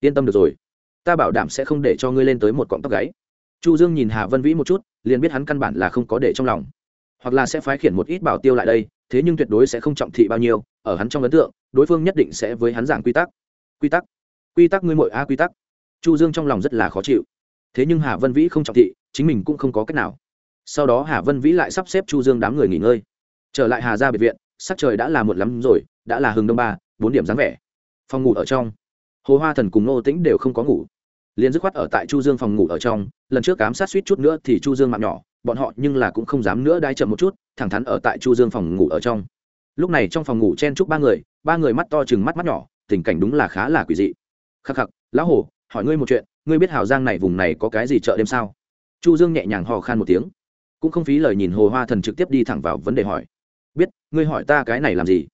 Yên tâm được rồi, ta bảo đảm sẽ không để cho ngươi lên tới một cọng tóc gáy. Chu dương nhìn hà vân vĩ một chút, liền biết hắn căn bản là không có để trong lòng. Hoặc là sẽ phái khiển một ít bảo tiêu lại đây, thế nhưng tuyệt đối sẽ không trọng thị bao nhiêu, ở hắn trong ấn tượng, đối phương nhất định sẽ với hắn giảng quy tắc. Quy tắc? Quy tắc ngươi mội a, quy tắc chu dương trong lòng rất là khó chịu. Thế nhưng hà vân vĩ không trọng thị, chính mình cũng không có cách nào. Sau đó hà vân vĩ lại sắp xếp chu dương đám người nghỉ ngơi. Trở lại hà ra biệt viện, sắc trời đã là muộn lắm rồi, đã là hừng đông ba, bốn điểm dáng vẻ. Phòng ngủ ở trong. Hồ hoa thần cùng nô tĩnh đều không có ngủ. Liền dứt khoát ở tại chu dương phòng ngủ ở trong, lần trước cám sát suýt chút nữa thì chu dương mạng nhỏ, bọn họ nhưng là cũng không dám nữa đai chậm một chút, thẳng thắn ở tại chu dương phòng ngủ ở trong. Lúc này trong phòng ngủ chen chúc ba người ba người mắt to chừng mắt mắt nhỏ, tình cảnh đúng là khá là quỷ dị. Khắc khắc, lão hồ hỏi ngươi một chuyện, ngươi biết hào giang này vùng này có cái gì chợ đêm sao? Chu dương nhẹ nhàng hò khan một tiếng, cũng không phí lời nhìn hồ hoa thần trực tiếp đi thẳng vào vấn đề hỏi. Biết, ngươi hỏi ta cái này làm gì?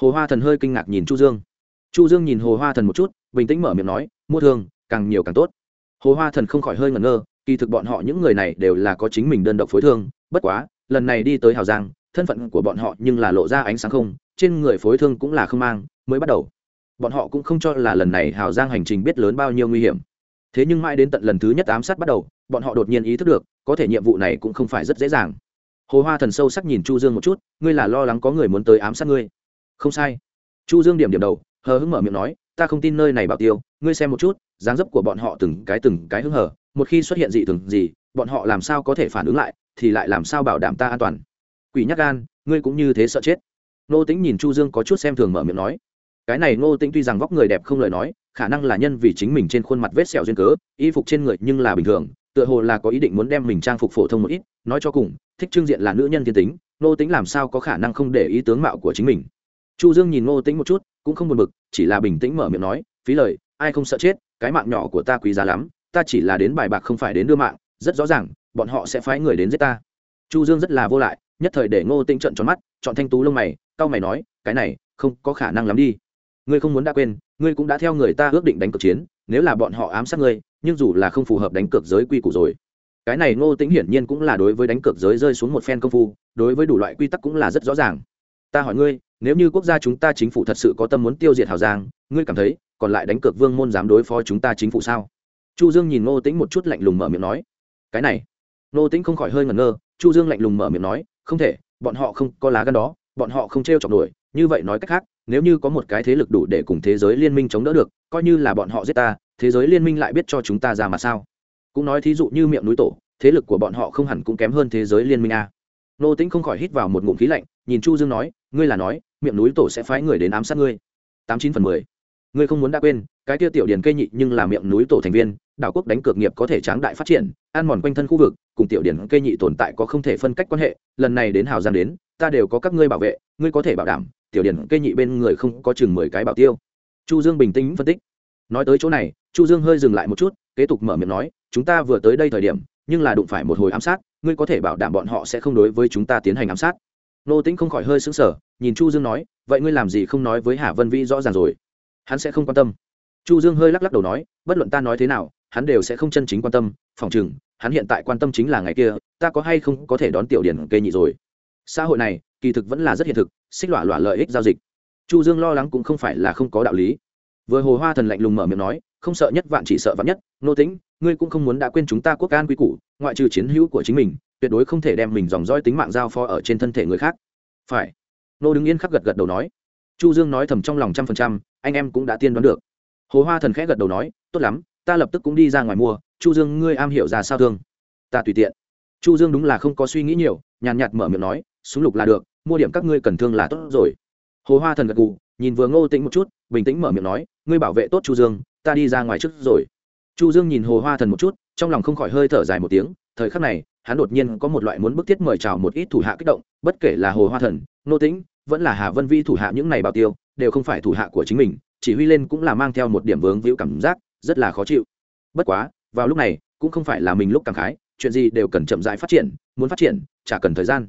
Hồ hoa thần hơi kinh ngạc nhìn chu dương. Chu dương nhìn hồ hoa thần một chút, bình tĩnh mở miệng nói, mua thương, càng nhiều càng tốt. Hồ hoa thần không khỏi hơi ngẩn ngơ, kỳ thực bọn họ những người này đều là có chính mình đơn độc phối thương, bất quá, lần này đi tới hào giang, thân phận của bọn họ nhưng là lộ ra ánh sáng không, trên người phối thương cũng là không mang, mới bắt đầu bọn họ cũng không cho là lần này hào giang hành trình biết lớn bao nhiêu nguy hiểm. Thế nhưng mãi đến tận lần thứ nhất ám sát bắt đầu, bọn họ đột nhiên ý thức được, có thể nhiệm vụ này cũng không phải rất dễ dàng. Hồ hoa thần sâu sắc nhìn chu dương một chút, ngươi là lo lắng có người muốn tới ám sát ngươi. Không sai. Chu dương điểm điểm đầu, hờ hững mở miệng nói, ta không tin nơi này bảo tiêu, ngươi xem một chút, dáng dấp của bọn họ từng cái từng cái hứng hở một khi xuất hiện dị thường gì, bọn họ làm sao có thể phản ứng lại, thì lại làm sao bảo đảm ta an toàn. Quỷ nhắc gan, ngươi cũng như thế sợ chết. Nô tính nhìn chu dương có chút xem thường mở miệng nói cái này Ngô Tĩnh tuy rằng vóc người đẹp không lời nói, khả năng là nhân vì chính mình trên khuôn mặt vết sẹo duyên cớ, y phục trên người nhưng là bình thường, tựa hồ là có ý định muốn đem mình trang phục phổ thông một ít, nói cho cùng, thích trương diện là nữ nhân thiên tính, Ngô Tĩnh làm sao có khả năng không để ý tướng mạo của chính mình. Chu dương nhìn Ngô Tĩnh một chút, cũng không buồn bực, chỉ là bình tĩnh mở miệng nói, phí lời, ai không sợ chết, cái mạng nhỏ của ta quý giá lắm, ta chỉ là đến bài bạc không phải đến đưa mạng, rất rõ ràng, bọn họ sẽ phái người đến giết ta. Chu dương rất là vô lại, nhất thời để ngô tĩnh trận tròn mắt, chọn thanh tú lông mày cao mày nói, cái này, không có khả năng lắm đi ngươi không muốn đã quên, ngươi cũng đã theo người ta ước định đánh cược chiến, nếu là bọn họ ám sát ngươi, nhưng dù là không phù hợp đánh cược giới quy củ rồi. Cái này ngô tĩnh hiển nhiên cũng là đối với đánh cược giới rơi xuống một phen công phu, đối với đủ loại quy tắc cũng là rất rõ ràng. Ta hỏi ngươi, nếu như quốc gia chúng ta chính phủ thật sự có tâm muốn tiêu diệt hào giang, ngươi cảm thấy, còn lại đánh cược vương môn dám đối phó chúng ta chính phủ sao? Chu dương nhìn ngô tĩnh một chút lạnh lùng mở miệng nói. Cái này. Ngô tĩnh không khỏi hơi ngẩn ngơ, chu dương lạnh lùng mở miệng nói, không thể, bọn họ không có lá gan đó, bọn họ không t chọc nổi, như vậy nói cách khác nếu như có một cái thế lực đủ để cùng thế giới liên minh chống đỡ được, coi như là bọn họ giết ta, thế giới liên minh lại biết cho chúng ta ra mà sao? Cũng nói thí dụ như miệng núi tổ, thế lực của bọn họ không hẳn cũng kém hơn thế giới liên minh a. Nô tĩnh không khỏi hít vào một ngụm khí lạnh, nhìn chu dương nói, ngươi là nói, miệng núi tổ sẽ phái người đến ám sát ngươi. Tám chín phần mười. Ngươi không muốn đã quên, cái kia tiểu điển cây nhị nhưng là miệng núi tổ thành viên, đảo quốc đánh cược nghiệp có thể tráng đại phát triển, ăn mòn quanh thân khu vực, cùng tiểu điển cây nhị tồn tại có không thể phân cách quan hệ, lần này đến hào giang đến, ta đều có các ngươi bảo vệ, ngươi có thể bảo đảm tiểu điển cây nhị bên người không có chừng mười cái bảo tiêu. Chu dương bình tĩnh phân tích. Nói tới chỗ này, chu dương hơi dừng lại một chút, kế tục mở miệng nói, chúng ta vừa tới đây thời điểm, nhưng là đụng phải một hồi ám sát, ngươi có thể bảo đảm bọn họ sẽ không đối với chúng ta tiến hành ám sát. Nô tĩnh không khỏi hơi sững sờ, nhìn chu dương nói, vậy ngươi làm gì không nói với hà vân vĩ rõ ràng rồi? Hắn sẽ không quan tâm. Chu dương hơi lắc lắc đầu nói, bất luận ta nói thế nào, hắn đều sẽ không chân chính quan tâm, phòng chừng, hắn hiện tại quan tâm chính là ngày kia, ta có hay không có thể đón tiểu điển cây nhị rồi? Xã hội này kỳ thực vẫn là rất hiện thực, xích lọa lọa lợi ích giao dịch. Chu dương lo lắng cũng không phải là không có đạo lý. Vừa hồ hoa thần lạnh lùng mở miệng nói, không sợ nhất, vạn chỉ sợ vạn nhất, nô tĩnh, ngươi cũng không muốn đã quên chúng ta quốc an quy củ, ngoại trừ chiến hữu của chính mình, tuyệt đối không thể đem mình dòng dõi tính mạng giao phó ở trên thân thể người khác. Phải. Nô đứng yên khắc gật gật đầu nói. Chu dương nói thầm trong lòng trăm phần trăm, anh em cũng đã tiên đoán được. Hồ hoa thần khẽ gật đầu nói, tốt lắm, ta lập tức cũng đi ra ngoài mua, chu dương, ngươi am hiểu ra sao thương? Ta tùy tiện. Chu dương đúng là không có suy nghĩ nhiều, nhàn nhạt mở miệng nói, súng lục là được mua điểm các ngươi cần thương là tốt rồi. Hồ hoa thần gật gù, nhìn vừa ngô tĩnh một chút, bình tĩnh mở miệng nói, ngươi bảo vệ tốt chu dương, ta đi ra ngoài trước rồi. Chu dương nhìn hồ hoa thần một chút, trong lòng không khỏi hơi thở dài một tiếng, thời khắc này, hắn đột nhiên có một loại muốn bức thiết mời chào một ít thủ hạ kích động, bất kể là hồ hoa thần, Ngô tĩnh, vẫn là hà vân vi thủ hạ những này bảo tiêu, đều không phải thủ hạ của chính mình, chỉ huy lên cũng là mang theo một điểm vướng víu cảm giác, rất là khó chịu. Bất quá, vào lúc này, cũng không phải là mình lúc cảm khái, chuyện gì đều cần chậm rãi phát triển, muốn phát triển, chả cần thời gian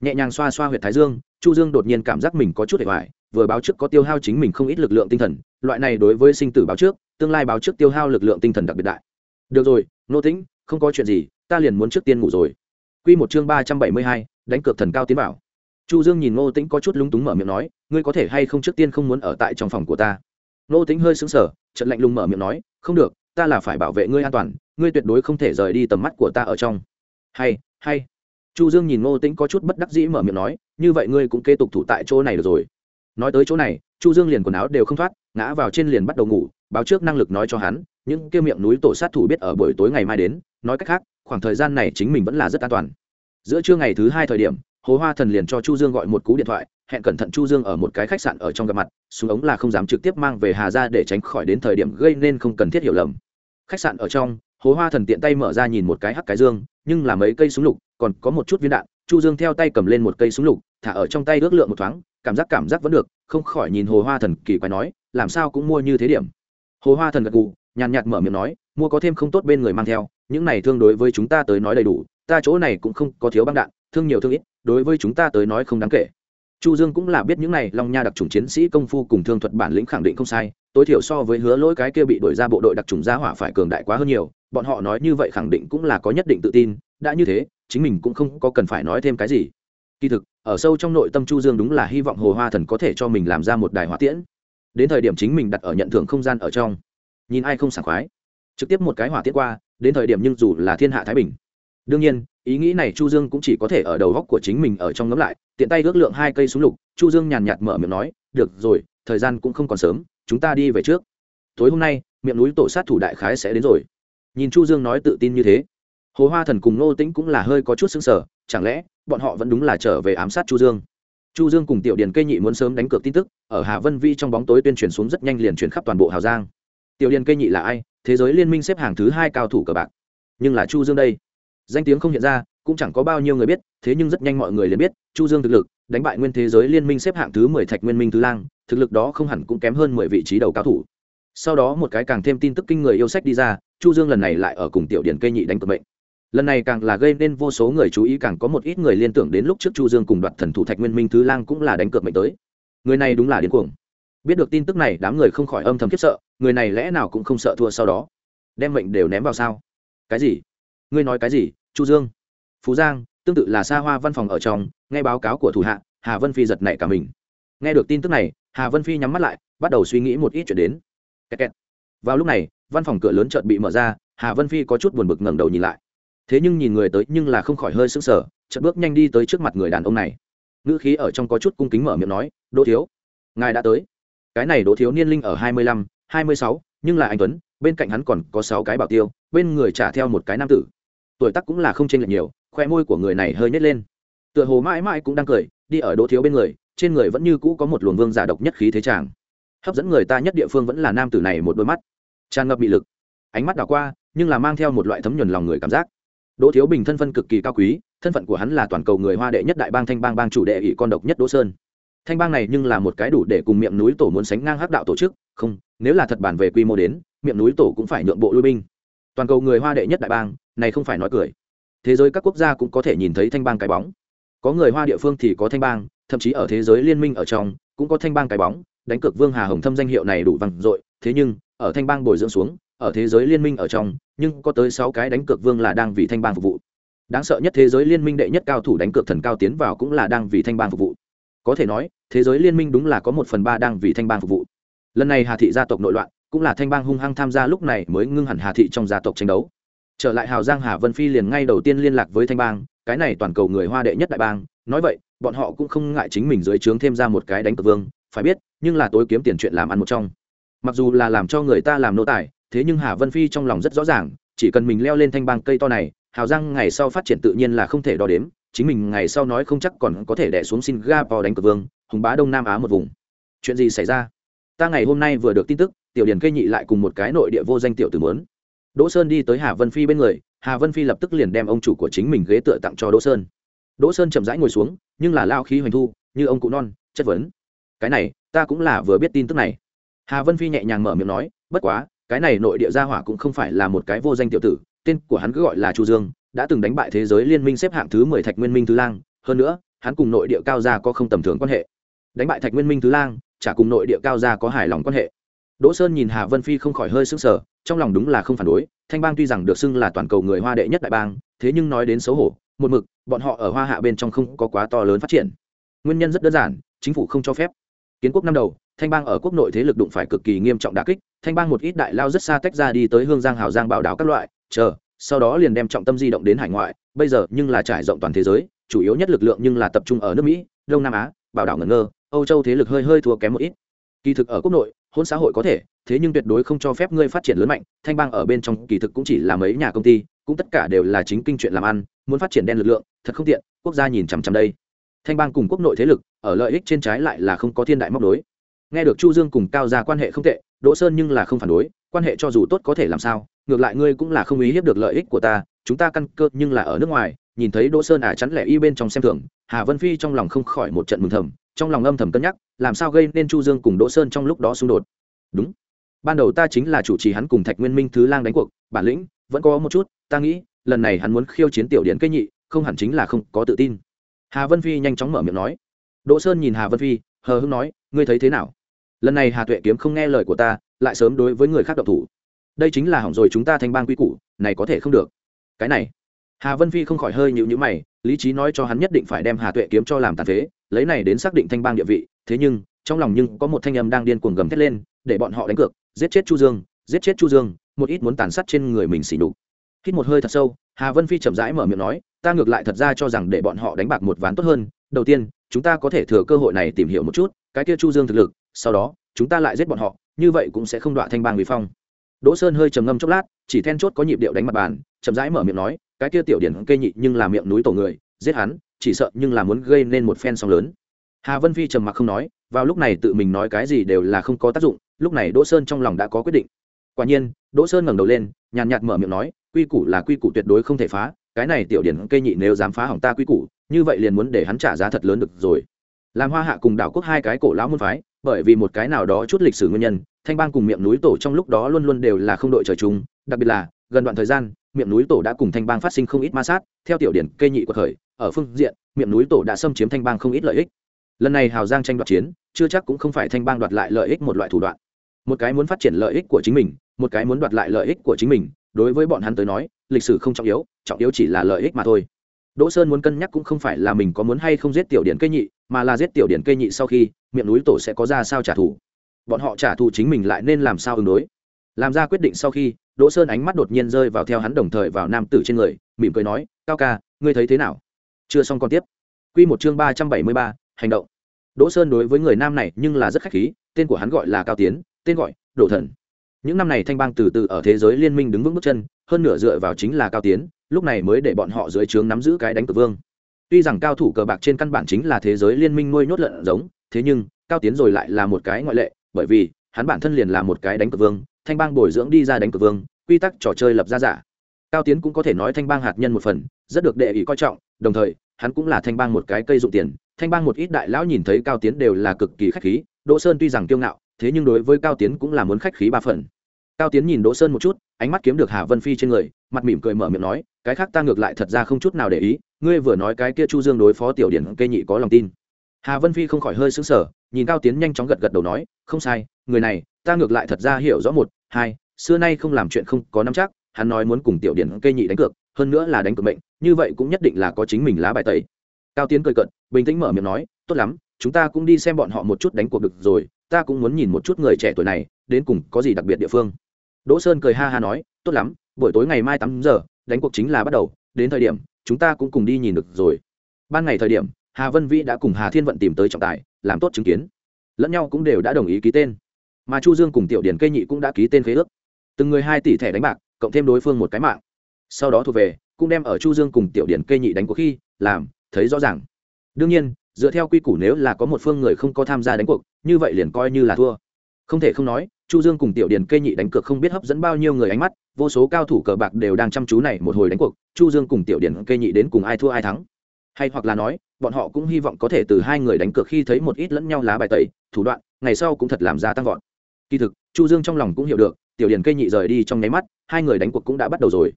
nhẹ nhàng xoa xoa huyệt thái dương chu dương đột nhiên cảm giác mình có chút hệ hoại vừa báo trước có tiêu hao chính mình không ít lực lượng tinh thần loại này đối với sinh tử báo trước tương lai báo trước tiêu hao lực lượng tinh thần đặc biệt đại. Được rồi nô tĩnh không có chuyện gì ta liền muốn trước tiên ngủ rồi. Quy một chương ba trăm bảy mươi hai, đánh cược thần cao tiến bảo. Chu dương nhìn ngô tĩnh có chút lúng túng mở miệng nói ngươi có thể hay không trước tiên không muốn ở tại trong phòng của ta? Ngô tĩnh hơi sững sờ trận lạnh lùng mở miệng nói không được ta là phải bảo vệ ngươi an toàn ngươi tuyệt đối không thể rời đi tầm mắt của ta ở trong. Hay hay chu dương nhìn ngô tĩnh có chút bất đắc dĩ mở miệng nói, như vậy ngươi cũng kế tục thủ tại chỗ này được rồi. Nói tới chỗ này, chu dương liền quần áo đều không thoát, ngã vào trên liền bắt đầu ngủ, báo trước năng lực nói cho hắn, những kia miệng núi tổ sát thủ biết ở buổi tối ngày mai đến, nói cách khác, khoảng thời gian này chính mình vẫn là rất an toàn. Giữa trưa ngày thứ hai thời điểm, hồ hoa thần liền cho chu dương gọi một cú điện thoại, hẹn cẩn thận chu dương ở một cái khách sạn ở trong gặp mặt, xuống ống là không dám trực tiếp mang về hà ra để tránh khỏi đến thời điểm gây nên không cần thiết hiểu lầm. Khách sạn ở trong hồ hoa thần tiện tay mở ra nhìn một cái hắc cái dương, nhưng là mấy cây súng lục, còn có một chút viên đạn. Chu dương theo tay cầm lên một cây súng lục, thả ở trong tay ước lượng một thoáng, cảm giác cảm giác vẫn được, không khỏi nhìn hồ hoa thần kỳ quái nói, làm sao cũng mua như thế điểm. Hồ hoa thần gật gù, nhàn nhạt mở miệng nói, mua có thêm không tốt bên người mang theo, những này thương đối với chúng ta tới nói đầy đủ, ta chỗ này cũng không có thiếu băng đạn, thương nhiều thương ít, đối với chúng ta tới nói không đáng kể. Chu dương cũng là biết những này long nha đặc trùng chiến sĩ công phu cùng thương thuật bản lĩnh khẳng định không sai tối thiểu so với hứa lỗi cái kia bị đổi ra bộ đội đặc trùng gia hỏa phải cường đại quá hơn nhiều, bọn họ nói như vậy khẳng định cũng là có nhất định tự tin, đã như thế, chính mình cũng không có cần phải nói thêm cái gì. Kỳ thực, ở sâu trong nội tâm chu dương đúng là hy vọng hồ hoa thần có thể cho mình làm ra một đài hỏa tiễn. Đến thời điểm chính mình đặt ở nhận thưởng không gian ở trong. Nhìn ai không sảng khoái. Trực tiếp một cái hỏa tiễn qua, đến thời điểm nhưng dù là thiên hạ thái bình. Đương nhiên, ý nghĩ này chu dương cũng chỉ có thể ở đầu góc của chính mình ở trong ngấm lại, tiện tay ước lượng hai cây súng lục, chu dương nhàn nhạt mở miệng nói, được rồi, thời gian cũng không còn sớm chúng ta đi về trước. Tối hôm nay, miệng núi tổ sát thủ đại khái sẽ đến rồi. Nhìn chu dương nói tự tin như thế. Hồ hoa thần cùng nô tĩnh cũng là hơi có chút sững sờ, chẳng lẽ bọn họ vẫn đúng là trở về ám sát chu dương? Chu dương cùng tiểu điền cây nhị muốn sớm đánh cược tin tức, ở hà vân vi trong bóng tối tuyên truyền xuống rất nhanh liền truyền khắp toàn bộ hào giang. Tiểu điền cây nhị là ai? Thế giới liên minh xếp hàng thứ hai cao thủ cờ bạc. Nhưng là chu dương đây. Danh tiếng không hiện ra, cũng chẳng có bao nhiêu người biết, thế nhưng rất nhanh mọi người liền biết, chu dương thực lực, đánh bại nguyên thế giới liên minh xếp hạng thứ mười thạch nguyên minh thứ lang thực lực đó không hẳn cũng kém hơn mười vị trí đầu cao thủ. Sau đó một cái càng thêm tin tức kinh người yêu sách đi ra, chu dương lần này lại ở cùng tiểu điển cây nhị đánh cược mệnh. Lần này càng là gây nên vô số người chú ý, càng có một ít người liên tưởng đến lúc trước chu dương cùng đoạt thần thủ thạch nguyên minh thứ lang cũng là đánh cược mệnh tới. Người này đúng là điên cuồng. Biết được tin tức này, đám người không khỏi âm thầm khiếp sợ, người này lẽ nào cũng không sợ thua sau đó. Đem mệnh đều ném vào sao? Cái gì? Ngươi nói cái gì, chu dương? Phú giang, tương tự là xa hoa văn phòng ở trong, nghe báo cáo của thủ hạ, hà vân phi giật nảy cả mình. Nghe được tin tức này hà vân phi nhắm mắt lại, bắt đầu suy nghĩ một ít chuyện đến. Kẹt kẹt. vào lúc này, văn phòng cửa lớn chợt bị mở ra, hà vân phi có chút buồn bực ngẩng đầu nhìn lại. Thế nhưng nhìn người tới nhưng là không khỏi hơi sững sờ, chợt bước nhanh đi tới trước mặt người đàn ông này. Ngữ khí ở trong có chút cung kính mở miệng nói, đỗ thiếu, ngài đã tới. Cái này đỗ thiếu niên linh ở hai mươi lăm, hai mươi sáu, nhưng là anh tuấn, bên cạnh hắn còn có sáu cái bảo tiêu, bên người trả theo một cái nam tử. Tuổi tác cũng là không chênh lệch nhiều, khoe môi của người này hơi nhếch lên. Tựa hồ mãi mãi cũng đang cười, đi ở đỗ thiếu bên người trên người vẫn như cũ có một luồng vương giả độc nhất khí thế tràng. Hấp dẫn người ta nhất địa phương vẫn là nam tử này một đôi mắt. Tràn ngập bị lực. Ánh mắt đảo qua, nhưng là mang theo một loại thấm nhuần lòng người cảm giác. Đỗ thiếu bình thân phân cực kỳ cao quý, thân phận của hắn là toàn cầu người hoa đệ nhất đại bang thanh bang bang chủ đệ ỷ con độc nhất đỗ sơn. Thanh bang này nhưng là một cái đủ để cùng miệng núi tổ muốn sánh ngang hắc đạo tổ chức. Không, nếu là thật bản về quy mô đến, miệng núi tổ cũng phải nhượng bộ lui binh. Toàn cầu người hoa đệ nhất đại bang, này không phải nói cười. Thế giới các quốc gia cũng có thể nhìn thấy thanh bang cái bóng có người hoa địa phương thì có thanh bang, thậm chí ở thế giới liên minh ở trong, cũng có thanh bang cái bóng, đánh cược vương hà hồng thâm danh hiệu này đủ vang dội, thế nhưng, ở thanh bang bồi dưỡng xuống, ở thế giới liên minh ở trong, nhưng có tới sáu cái đánh cược vương là đang vì thanh bang phục vụ. Đáng sợ nhất thế giới liên minh đệ nhất cao thủ đánh cược thần cao tiến vào cũng là đang vì thanh bang phục vụ. Có thể nói, thế giới liên minh đúng là có một phần ba đang vì thanh bang phục vụ. Lần này hà thị gia tộc nội loạn, cũng là thanh bang hung hăng tham gia lúc này mới ngưng hẳn hà thị trong gia tộc tranh đấu. Trở lại hào giang hà vân phi liền ngay đầu tiên liên lạc với thanh bang cái này toàn cầu người hoa đệ nhất đại bang, nói vậy, bọn họ cũng không ngại chính mình dưới trướng thêm ra một cái đánh cược vương, phải biết, nhưng là tối kiếm tiền chuyện làm ăn một trong. Mặc dù là làm cho người ta làm nô tài, thế nhưng hà vân phi trong lòng rất rõ ràng, chỉ cần mình leo lên thanh bang cây to này, hào giang ngày sau phát triển tự nhiên là không thể đo đếm, chính mình ngày sau nói không chắc còn có thể đẻ xuống singapore đánh cược vương, hùng bá đông nam á một vùng. Chuyện gì xảy ra? Ta ngày hôm nay vừa được tin tức, tiểu điển cây nhị lại cùng một cái nội địa vô danh tiểu tử mớn đỗ sơn đi tới hà vân phi bên người hà vân phi lập tức liền đem ông chủ của chính mình ghế tựa tặng cho đỗ sơn. Đỗ sơn chậm rãi ngồi xuống, nhưng là lao khí hoành thu, như ông cụ non, chất vấn. Cái này, ta cũng là vừa biết tin tức này. Hà vân phi nhẹ nhàng mở miệng nói, bất quá, cái này nội địa gia hỏa cũng không phải là một cái vô danh tiểu tử, tên của hắn cứ gọi là chu dương, đã từng đánh bại thế giới liên minh xếp hạng thứ mười thạch nguyên minh thứ lang, hơn nữa, hắn cùng nội địa cao gia có không tầm thường quan hệ. Đánh bại thạch nguyên minh thứ lang, chả cùng nội địa cao gia có hài lòng quan hệ. Đỗ sơn nhìn hà vân phi không khỏi hơi sững sờ, trong lòng đúng là không phản đối thanh bang tuy rằng được xưng là toàn cầu người hoa đệ nhất đại bang, thế nhưng nói đến xấu hổ, một mực, bọn họ ở hoa hạ bên trong không có quá to lớn phát triển. Nguyên nhân rất đơn giản, chính phủ không cho phép. Kiến quốc năm đầu, thanh bang ở quốc nội thế lực đụng phải cực kỳ nghiêm trọng đà kích, thanh bang một ít đại lao rất xa tách ra đi tới hương giang hào giang bảo đảo các loại, chờ, sau đó liền đem trọng tâm di động đến hải ngoại, bây giờ nhưng là trải rộng toàn thế giới, chủ yếu nhất lực lượng nhưng là tập trung ở nước mỹ, đông nam á, bảo đảo ngẩn ngơ, âu châu thế lực hơi hơi thua kém một ít. Kỳ thực ở quốc nội hôn xã hội có thể, thế nhưng tuyệt đối không cho phép ngươi phát triển lớn mạnh, thanh bang ở bên trong kỳ thực cũng chỉ là mấy nhà công ty, cũng tất cả đều là chính kinh chuyện làm ăn, muốn phát triển đen lực lượng, thật không tiện, quốc gia nhìn chằm chằm đây. Thanh bang cùng quốc nội thế lực, ở lợi ích trên trái lại là không có thiên đại móc đối nghe được chu dương cùng cao gia quan hệ không tệ, đỗ sơn nhưng là không phản đối, quan hệ cho dù tốt có thể làm sao, ngược lại ngươi cũng là không ý hiếp được lợi ích của ta, chúng ta căn cơ nhưng là ở nước ngoài, nhìn thấy đỗ sơn à chắn lẻ y bên trong xem thường, hà vân phi trong lòng không khỏi một trận mừng thầm trong lòng âm thầm cân nhắc, làm sao gây nên chu dương cùng đỗ sơn trong lúc đó xung đột. Đúng. Ban đầu ta chính là chủ trì hắn cùng thạch nguyên minh thứ lang đánh cuộc, bản lĩnh vẫn có một chút, ta nghĩ, lần này hắn muốn khiêu chiến tiểu điện cây nhị, không hẳn chính là không có tự tin. Hà vân phi nhanh chóng mở miệng nói. Đỗ sơn nhìn hà vân phi, hờ hưng nói, ngươi thấy thế nào? Lần này hà tuệ kiếm không nghe lời của ta, lại sớm đối với người khác độc thủ. Đây chính là hỏng rồi chúng ta thành bang quy củ, này có thể không được. Cái này, hà vân phi không khỏi hơi nhịu nhữ mày, lý trí nói cho hắn nhất định phải đem hà tuệ kiếm cho làm tàn phế lấy này đến xác định thanh bang địa vị, thế nhưng, trong lòng nhưng có một thanh âm đang điên cuồng gầm thét lên, để bọn họ đánh cược, giết chết chu dương, giết chết chu dương, một ít muốn tàn sát trên người mình xỉ đục hít một hơi thật sâu, hà vân phi chậm rãi mở miệng nói, ta ngược lại thật ra cho rằng để bọn họ đánh bạc một ván tốt hơn, đầu tiên, chúng ta có thể thừa cơ hội này tìm hiểu một chút, cái kia chu dương thực lực, sau đó, chúng ta lại giết bọn họ, như vậy cũng sẽ không đọa thanh bang vì phong. Đỗ sơn hơi trầm ngâm chốc lát, chỉ then chốt có nhịp điệu đánh mặt bàn, chậm rãi mở miệng nói, cái kia tiểu điển kê nhị nhưng là miệng núi tổ người, giết hắn chỉ sợ nhưng là muốn gây nên một phen sóng lớn. Hà vân phi trầm mặc không nói, vào lúc này tự mình nói cái gì đều là không có tác dụng, lúc này đỗ sơn trong lòng đã có quyết định. Quả nhiên, đỗ sơn ngẩng đầu lên, nhàn nhạt mở miệng nói, quy củ là quy củ tuyệt đối không thể phá, cái này tiểu điển cây nhị nếu dám phá hỏng ta quy củ, như vậy liền muốn để hắn trả giá thật lớn được rồi. Làm hoa hạ cùng đảo quốc hai cái cổ lão môn phái, bởi vì một cái nào đó chút lịch sử nguyên nhân, thanh bang cùng miệng núi tổ trong lúc đó luôn luôn đều là không đội trời chung, đặc biệt là, gần đoạn thời gian, miệng núi tổ đã cùng thanh bang phát sinh không ít ma sát, theo tiểu điển cây nhị của khởi ở phương diện, miệng núi tổ đã xâm chiếm thanh bang không ít lợi ích. Lần này hào giang tranh đoạt chiến, chưa chắc cũng không phải thanh bang đoạt lại lợi ích một loại thủ đoạn. Một cái muốn phát triển lợi ích của chính mình, một cái muốn đoạt lại lợi ích của chính mình, đối với bọn hắn tới nói, lịch sử không trọng yếu trọng yếu chỉ là lợi ích mà thôi. Đỗ sơn muốn cân nhắc cũng không phải là mình có muốn hay không giết tiểu điển cây nhị, mà là giết tiểu điển cây nhị sau khi, miệng núi tổ sẽ có ra sao trả thù. Bọn họ trả thù chính mình lại nên làm sao ứng đối? Làm ra quyết định sau khi, đỗ sơn ánh mắt đột nhiên rơi vào theo hắn đồng thời vào nam tử trên người, mỉm cười nói, cao ca, ngươi thấy thế nào? Chưa xong còn tiếp. Q một chương ba trăm bảy mươi ba, hành động. Đỗ sơn đối với người nam này nhưng là rất khách khí, tên của hắn gọi là cao tiến, tên gọi Đổ thần. Những năm này thanh bang từ từ ở thế giới liên minh đứng vững bước chân, hơn nửa dựa vào chính là cao tiến, lúc này mới để bọn họ dưới trướng nắm giữ cái đánh cược vương. Tuy rằng cao thủ cờ bạc trên căn bản chính là thế giới liên minh nuôi nhốt lợn giống, thế nhưng, cao tiến rồi lại là một cái ngoại lệ, bởi vì hắn bản thân liền là một cái đánh cược vương, thanh bang bồi dưỡng đi ra đánh cược vương, quy tắc trò chơi lập ra giả. Cao tiến cũng có thể nói thanh bang hạt nhân một phần, rất được đệ ý coi trọng đồng thời, hắn cũng là thanh bang một cái cây dụng tiền. Thanh bang một ít đại lão nhìn thấy cao tiến đều là cực kỳ khách khí. Đỗ sơn tuy rằng kiêu ngạo, thế nhưng đối với cao tiến cũng là muốn khách khí ba phần. Cao tiến nhìn đỗ sơn một chút, ánh mắt kiếm được hà vân phi trên người, mặt mỉm cười mở miệng nói, cái khác ta ngược lại thật ra không chút nào để ý, ngươi vừa nói cái kia chu dương đối phó tiểu điển cây nhị có lòng tin. Hà vân phi không khỏi hơi xứng sờ, nhìn cao tiến nhanh chóng gật gật đầu nói, không sai, người này, ta ngược lại thật ra hiểu rõ một, hai, xưa nay không làm chuyện không có nắm chắc, hắn nói muốn cùng tiểu điển cây nhị đánh cược hơn nữa là đánh cược mệnh, như vậy cũng nhất định là có chính mình lá bài tẩy. Cao tiến cười cận bình tĩnh mở miệng nói, tốt lắm, chúng ta cũng đi xem bọn họ một chút đánh cuộc được rồi, ta cũng muốn nhìn một chút người trẻ tuổi này, đến cùng có gì đặc biệt địa phương. Đỗ sơn cười ha ha nói, tốt lắm, buổi tối ngày mai tám giờ, đánh cuộc chính là bắt đầu, đến thời điểm, chúng ta cũng cùng đi nhìn được rồi. Ban ngày thời điểm, hà vân vĩ đã cùng hà thiên vận tìm tới trọng tài, làm tốt chứng kiến. Lẫn nhau cũng đều đã đồng ý ký tên. Mà chu dương cùng tiểu điển cây nhị cũng đã ký tên khế ước. Từng người hai tỷ thẻ đánh bạc, cộng thêm đối phương một cái mạng sau đó thuộc về, cũng đem ở chu dương cùng tiểu điển cây nhị đánh cuộc khi, làm, thấy rõ ràng. Đương nhiên, dựa theo quy củ nếu là có một phương người không có tham gia đánh cuộc, như vậy liền coi như là thua. Không thể không nói, chu dương cùng tiểu điển cây nhị đánh cược không biết hấp dẫn bao nhiêu người ánh mắt, vô số cao thủ cờ bạc đều đang chăm chú này một hồi đánh cuộc, chu dương cùng tiểu điển cây nhị đến cùng ai thua ai thắng. Hay hoặc là nói, bọn họ cũng hy vọng có thể từ hai người đánh cược khi thấy một ít lẫn nhau lá bài tẩy, thủ đoạn, ngày sau cũng thật làm ra tăng vọt. Kỳ thực, chu dương trong lòng cũng hiểu được, tiểu điển cây nhị rời đi trong nháy mắt, hai người đánh cuộc cũng đã bắt đầu rồi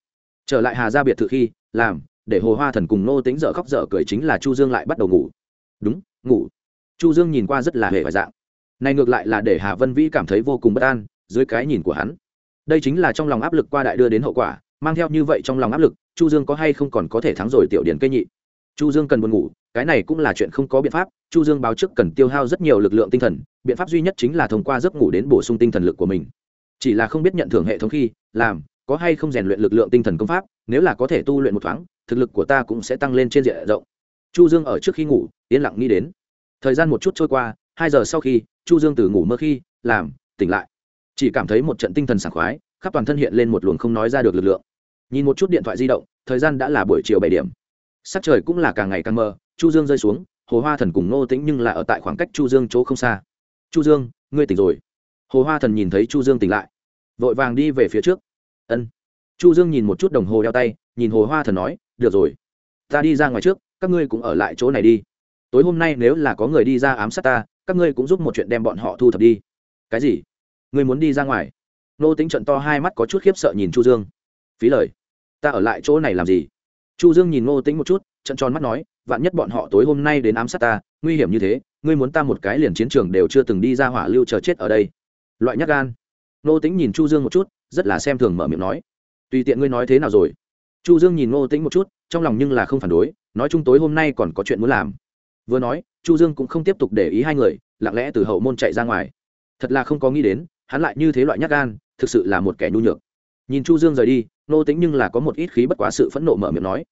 trở lại hà gia biệt thự khi, làm, để hồ hoa thần cùng nô tính dở khóc dở cười chính là chu dương lại bắt đầu ngủ. Đúng, ngủ. Chu dương nhìn qua rất là hề và dạng. Này ngược lại là để hà vân vĩ cảm thấy vô cùng bất an, dưới cái nhìn của hắn. Đây chính là trong lòng áp lực qua đại đưa đến hậu quả, mang theo như vậy trong lòng áp lực, chu dương có hay không còn có thể thắng rồi tiểu điển cây nhị? Chu dương cần buồn ngủ, cái này cũng là chuyện không có biện pháp, chu dương báo trước cần tiêu hao rất nhiều lực lượng tinh thần, biện pháp duy nhất chính là thông qua giấc ngủ đến bổ sung tinh thần lực của mình. Chỉ là không biết nhận thưởng hệ thống khi, làm có hay không rèn luyện lực lượng tinh thần công pháp, nếu là có thể tu luyện một thoáng, thực lực của ta cũng sẽ tăng lên trên diện rộng. Chu dương ở trước khi ngủ, yên lặng nghĩ đến. Thời gian một chút trôi qua, hai giờ sau khi, chu dương từ ngủ mơ khi, làm, tỉnh lại. Chỉ cảm thấy một trận tinh thần sảng khoái, khắp toàn thân hiện lên một luồng không nói ra được lực lượng. Nhìn một chút điện thoại di động, thời gian đã là buổi chiều bảy điểm. Sắc trời cũng là càng ngày càng mờ, chu dương rơi xuống, hồ hoa thần cùng nô tĩnh nhưng là ở tại khoảng cách chu dương chỗ không xa. Chu dương, ngươi tỉnh rồi. Hồ hoa thần nhìn thấy chu dương tỉnh lại, vội vàng đi về phía trước ân. Chu dương nhìn một chút đồng hồ đeo tay, nhìn hồ hoa thần nói, được rồi, ta đi ra ngoài trước, các ngươi cũng ở lại chỗ này đi. Tối hôm nay nếu là có người đi ra ám sát ta, các ngươi cũng giúp một chuyện đem bọn họ thu thập đi. Cái gì? Ngươi muốn đi ra ngoài? Nô tính trận to hai mắt có chút khiếp sợ nhìn chu dương. Phí lời, ta ở lại chỗ này làm gì? Chu dương nhìn ngô tính một chút trận tròn mắt nói, vạn nhất bọn họ tối hôm nay đến ám sát ta, nguy hiểm như thế, ngươi muốn ta một cái liền chiến trường đều chưa từng đi ra hỏa lưu chờ chết ở đây. Loại nhát gan. Ngô tính nhìn chu dương một chút rất là xem thường mở miệng nói. Tùy tiện ngươi nói thế nào rồi? Chu dương nhìn ngô Tĩnh một chút, trong lòng nhưng là không phản đối, nói chung tối hôm nay còn có chuyện muốn làm. Vừa nói, chu dương cũng không tiếp tục để ý hai người, lặng lẽ từ hậu môn chạy ra ngoài. Thật là không có nghĩ đến, hắn lại như thế loại nhát gan, thực sự là một kẻ nhu nhược. Nhìn chu dương rời đi, Ngô Tĩnh nhưng là có một ít khí bất quá sự phẫn nộ mở miệng nói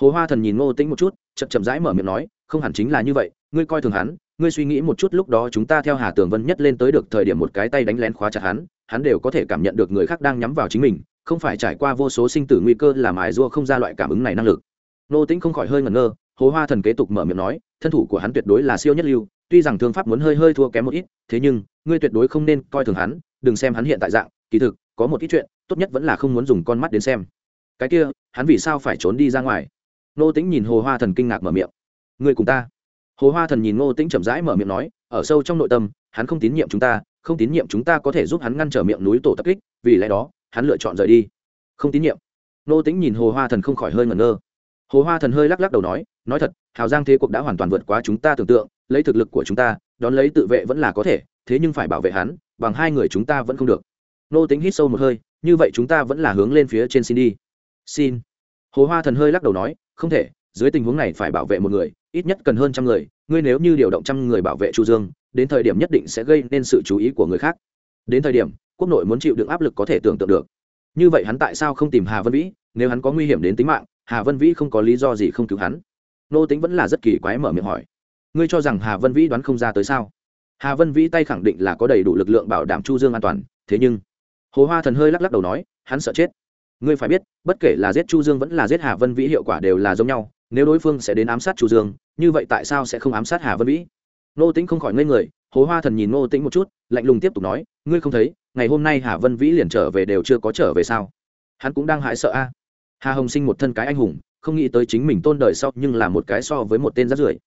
hồ hoa thần nhìn Ngô Tĩnh một chút, chậm chậm rãi mở miệng nói, không hẳn chính là như vậy, ngươi coi thường hắn, ngươi suy nghĩ một chút lúc đó chúng ta theo hà tường vân nhất lên tới được thời điểm một cái tay đánh lén khóa chặt hắn hắn đều có thể cảm nhận được người khác đang nhắm vào chính mình, không phải trải qua vô số sinh tử nguy cơ làm ải dua không ra loại cảm ứng này năng lực. Ngô Tĩnh không khỏi hơi ngẩn ngơ, hồ hoa thần kế tục mở miệng nói, thân thủ của hắn tuyệt đối là siêu nhất lưu, tuy rằng thương pháp muốn hơi hơi thua kém một ít, thế nhưng, ngươi tuyệt đối không nên coi thường hắn, đừng xem hắn hiện tại dạng, kỳ thực, có một ít chuyện, tốt nhất vẫn là không muốn dùng con mắt đến xem. Cái kia, hắn vì sao phải trốn đi ra ngoài? Nô tĩnh nhìn hồ hoa thần kinh ngạc mở miệng. Người cùng ta. Hồ hoa thần nhìn nô tĩnh chậm rãi mở miệng nói, ở sâu trong nội tâm, hắn không tín nhiệm chúng ta, không tín nhiệm chúng ta có thể giúp hắn ngăn trở miệng núi tổ tập kích, vì lẽ đó, hắn lựa chọn rời đi. Không tín nhiệm. Nô tĩnh nhìn hồ hoa thần không khỏi hơi ngẩn ngơ. Hồ hoa thần hơi lắc lắc đầu nói nói thật, hào giang thế cuộc đã hoàn toàn vượt quá chúng ta tưởng tượng, lấy thực lực của chúng ta, đón lấy tự vệ vẫn là có thể, thế nhưng phải bảo vệ hắn, bằng hai người chúng ta vẫn không được. Nô tính hít sâu một hơi, như vậy chúng ta vẫn là hướng lên phía trên xin đi. Xin. Hồ hoa thần hơi lắc đầu nói không thể, dưới tình huống này phải bảo vệ một người, ít nhất cần hơn trăm người, ngươi nếu như điều động trăm người bảo vệ chu dương, đến thời điểm nhất định sẽ gây nên sự chú ý của người khác. Đến thời điểm, quốc nội muốn chịu đựng áp lực có thể tưởng tượng được. Như vậy hắn tại sao không tìm hà vân vĩ, nếu hắn có nguy hiểm đến tính mạng, hà vân vĩ không có lý do gì không cứu hắn? Nô tính vẫn là rất kỳ quái mở miệng hỏi. Ngươi cho rằng hà vân vĩ đoán không ra tới sao? Hà vân vĩ tay khẳng định là có đầy đủ lực lượng bảo đảm chu dương an toàn, thế nhưng, hồ hoa thần hơi lắc lắc đầu nói, hắn sợ chết ngươi phải biết, bất kể là giết chu dương vẫn là giết hà vân vĩ hiệu quả đều là giống nhau, nếu đối phương sẽ đến ám sát chu dương, như vậy tại sao sẽ không ám sát hà vân vĩ? Nô tĩnh không khỏi ngây người, hồ hoa thần nhìn nô tĩnh một chút, lạnh lùng tiếp tục nói, ngươi không thấy, ngày hôm nay hà vân vĩ liền trở về đều chưa có trở về sao? Hắn cũng đang hại sợ a. Hà hồng sinh một thân cái anh hùng, không nghĩ tới chính mình tôn đời sau nhưng là một cái so với một tên rát rưởi.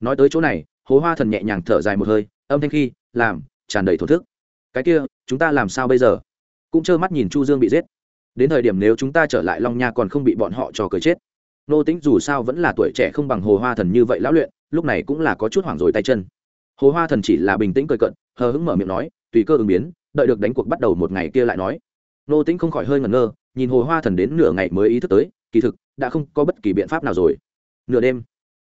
Nói tới chỗ này, hồ hoa thần nhẹ nhàng thở dài một hơi, âm thanh khi, làm, tràn đầy thổ thức. Cái kia, chúng ta làm sao bây giờ? Cũng trơ mắt nhìn chu dương bị giết đến thời điểm nếu chúng ta trở lại long nha còn không bị bọn họ cho cười chết. Nô tính dù sao vẫn là tuổi trẻ không bằng hồ hoa thần như vậy lão luyện, lúc này cũng là có chút hoảng rồi tay chân. Hồ hoa thần chỉ là bình tĩnh cười cận hờ hững mở miệng nói, tùy cơ ứng biến, đợi được đánh cuộc bắt đầu một ngày kia lại nói. Nô tính không khỏi hơi ngẩn ngơ, nhìn hồ hoa thần đến nửa ngày mới ý thức tới, kỳ thực, đã không có bất kỳ biện pháp nào rồi. Nửa đêm,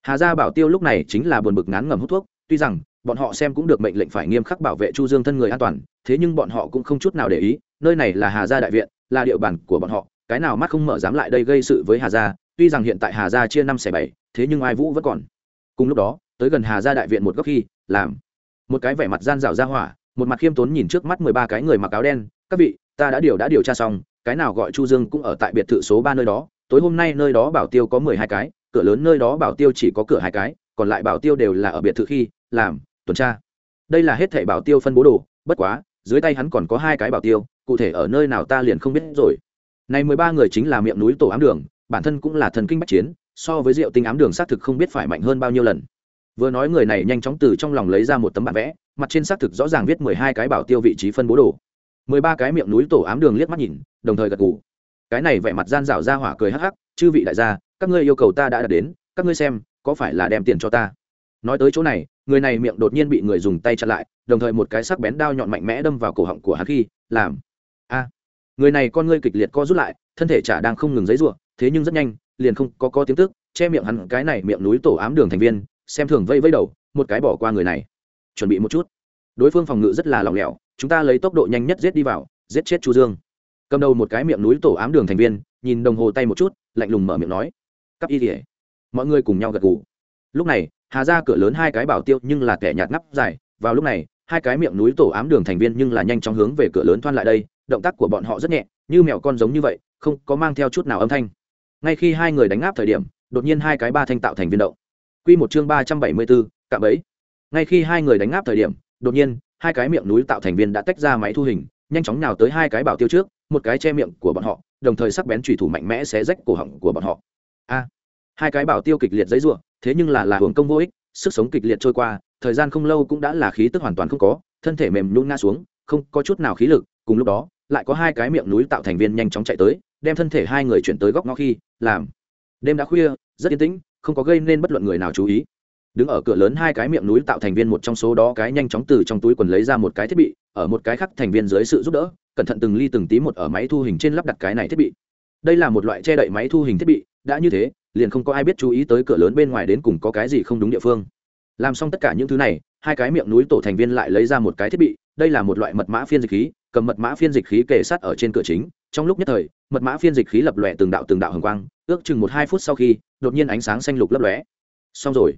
hà gia bảo tiêu lúc này chính là buồn bực ngán ngầm hút thuốc, tuy rằng, bọn họ xem cũng được mệnh lệnh phải nghiêm khắc bảo vệ chu dương thân người an toàn, thế nhưng bọn họ cũng không chút nào để ý nơi này là hà gia đại viện, là địa bàn của bọn họ, cái nào mắt không mở dám lại đây gây sự với hà gia, tuy rằng hiện tại hà gia chia năm xẻ bảy, thế nhưng ai vũ vẫn còn. Cùng lúc đó, tới gần hà gia đại viện một góc khi, làm một cái vẻ mặt gian dảo ra hỏa, một mặt khiêm tốn nhìn trước mắt mười ba cái người mặc áo đen, các vị, ta đã điều đã điều tra xong, cái nào gọi chu dương cũng ở tại biệt thự số ba nơi đó, tối hôm nay nơi đó bảo tiêu có mười hai cái, cửa lớn nơi đó bảo tiêu chỉ có cửa hai cái, còn lại bảo tiêu đều là ở biệt thự khi, làm, tuần tra. Đây là hết thảy bảo tiêu phân bố đồ, bất quá dưới tay hắn còn có hai cái bảo tiêu, cụ thể ở nơi nào ta liền không biết rồi. Này mười ba người chính là miệng núi tổ ám đường, bản thân cũng là thần kinh bách chiến, so với rượu tinh ám đường xác thực không biết phải mạnh hơn bao nhiêu lần. Vừa nói người này nhanh chóng từ trong lòng lấy ra một tấm bản vẽ, mặt trên xác thực rõ ràng viết mười hai cái bảo tiêu vị trí phân bố đồ. Mười ba cái miệng núi tổ ám đường liếc mắt nhìn, đồng thời gật gù. Cái này vẻ mặt gian rảo ra hỏa cười hắc hắc, chư vị đại gia, các ngươi yêu cầu ta đã đạt đến, các ngươi xem, có phải là đem tiền cho ta? Nói tới chỗ này người này miệng đột nhiên bị người dùng tay chặn lại, đồng thời một cái sắc bén đao nhọn mạnh mẽ đâm vào cổ họng của hắn khi, làm. A. Người này con ngươi kịch liệt co rút lại, thân thể chả đang không ngừng giấy ruộng thế nhưng rất nhanh, liền không có có tiếng tức, che miệng hắn cái này miệng núi tổ ám đường thành viên, xem thường vây vây đầu, một cái bỏ qua người này. Chuẩn bị một chút. Đối phương phòng ngự rất là lỏng lẻo, chúng ta lấy tốc độ nhanh nhất giết đi vào, giết chết chu dương. Cầm đầu một cái miệng núi tổ ám đường thành viên, nhìn đồng hồ tay một chút, lạnh lùng mở miệng nói. Cắp y tỉa mọi người cùng nhau gật gù. Lúc này hà ra cửa lớn hai cái bảo tiêu nhưng là kẻ nhạt ngắp dài. Vào lúc này, hai cái miệng núi tổ ám đường thành viên nhưng là nhanh chóng hướng về cửa lớn thoan lại đây. Động tác của bọn họ rất nhẹ, như mèo con giống như vậy, không có mang theo chút nào âm thanh. Ngay khi hai người đánh áp thời điểm, đột nhiên hai cái ba thanh tạo thành viên động. Quy một chương ba trăm bảy mươi bốn cạm ấy ngay khi hai người đánh áp thời điểm, đột nhiên, hai cái miệng núi tạo thành viên đã tách ra máy thu hình, nhanh chóng nào tới hai cái bảo tiêu trước, một cái che miệng của bọn họ, đồng thời sắc bén trùy thủ mạnh mẽ xé rách cổ họng của bọn họ. A! Hai cái bảo tiêu kịch liệt giấy ruộng thế nhưng là là hưởng công vô ích, sức sống kịch liệt trôi qua, thời gian không lâu cũng đã là khí tức hoàn toàn không có, thân thể mềm nhún ngã xuống, không có chút nào khí lực, cùng lúc đó, lại có hai cái miệng núi tạo thành viên nhanh chóng chạy tới, đem thân thể hai người chuyển tới góc ngõ khi, làm. Đêm đã khuya, rất yên tĩnh, không có gây nên bất luận người nào chú ý. Đứng ở cửa lớn hai cái miệng núi tạo thành viên một trong số đó cái nhanh chóng từ trong túi quần lấy ra một cái thiết bị, ở một cái khác thành viên dưới sự giúp đỡ, cẩn thận từng ly từng tí một ở máy thu hình trên lắp đặt cái này thiết bị. Đây là một loại che đậy máy thu hình thiết bị, đã như thế liền không có ai biết chú ý tới cửa lớn bên ngoài đến cùng có cái gì không đúng địa phương. Làm xong tất cả những thứ này, hai cái miệng núi tổ thành viên lại lấy ra một cái thiết bị, đây là một loại mật mã phiên dịch khí, cầm mật mã phiên dịch khí kề sát ở trên cửa chính, trong lúc nhất thời, mật mã phiên dịch khí lập lòe từng đạo từng đạo hồng quang, ước chừng một hai phút sau khi, đột nhiên ánh sáng xanh lục lấp lóe. Xong rồi,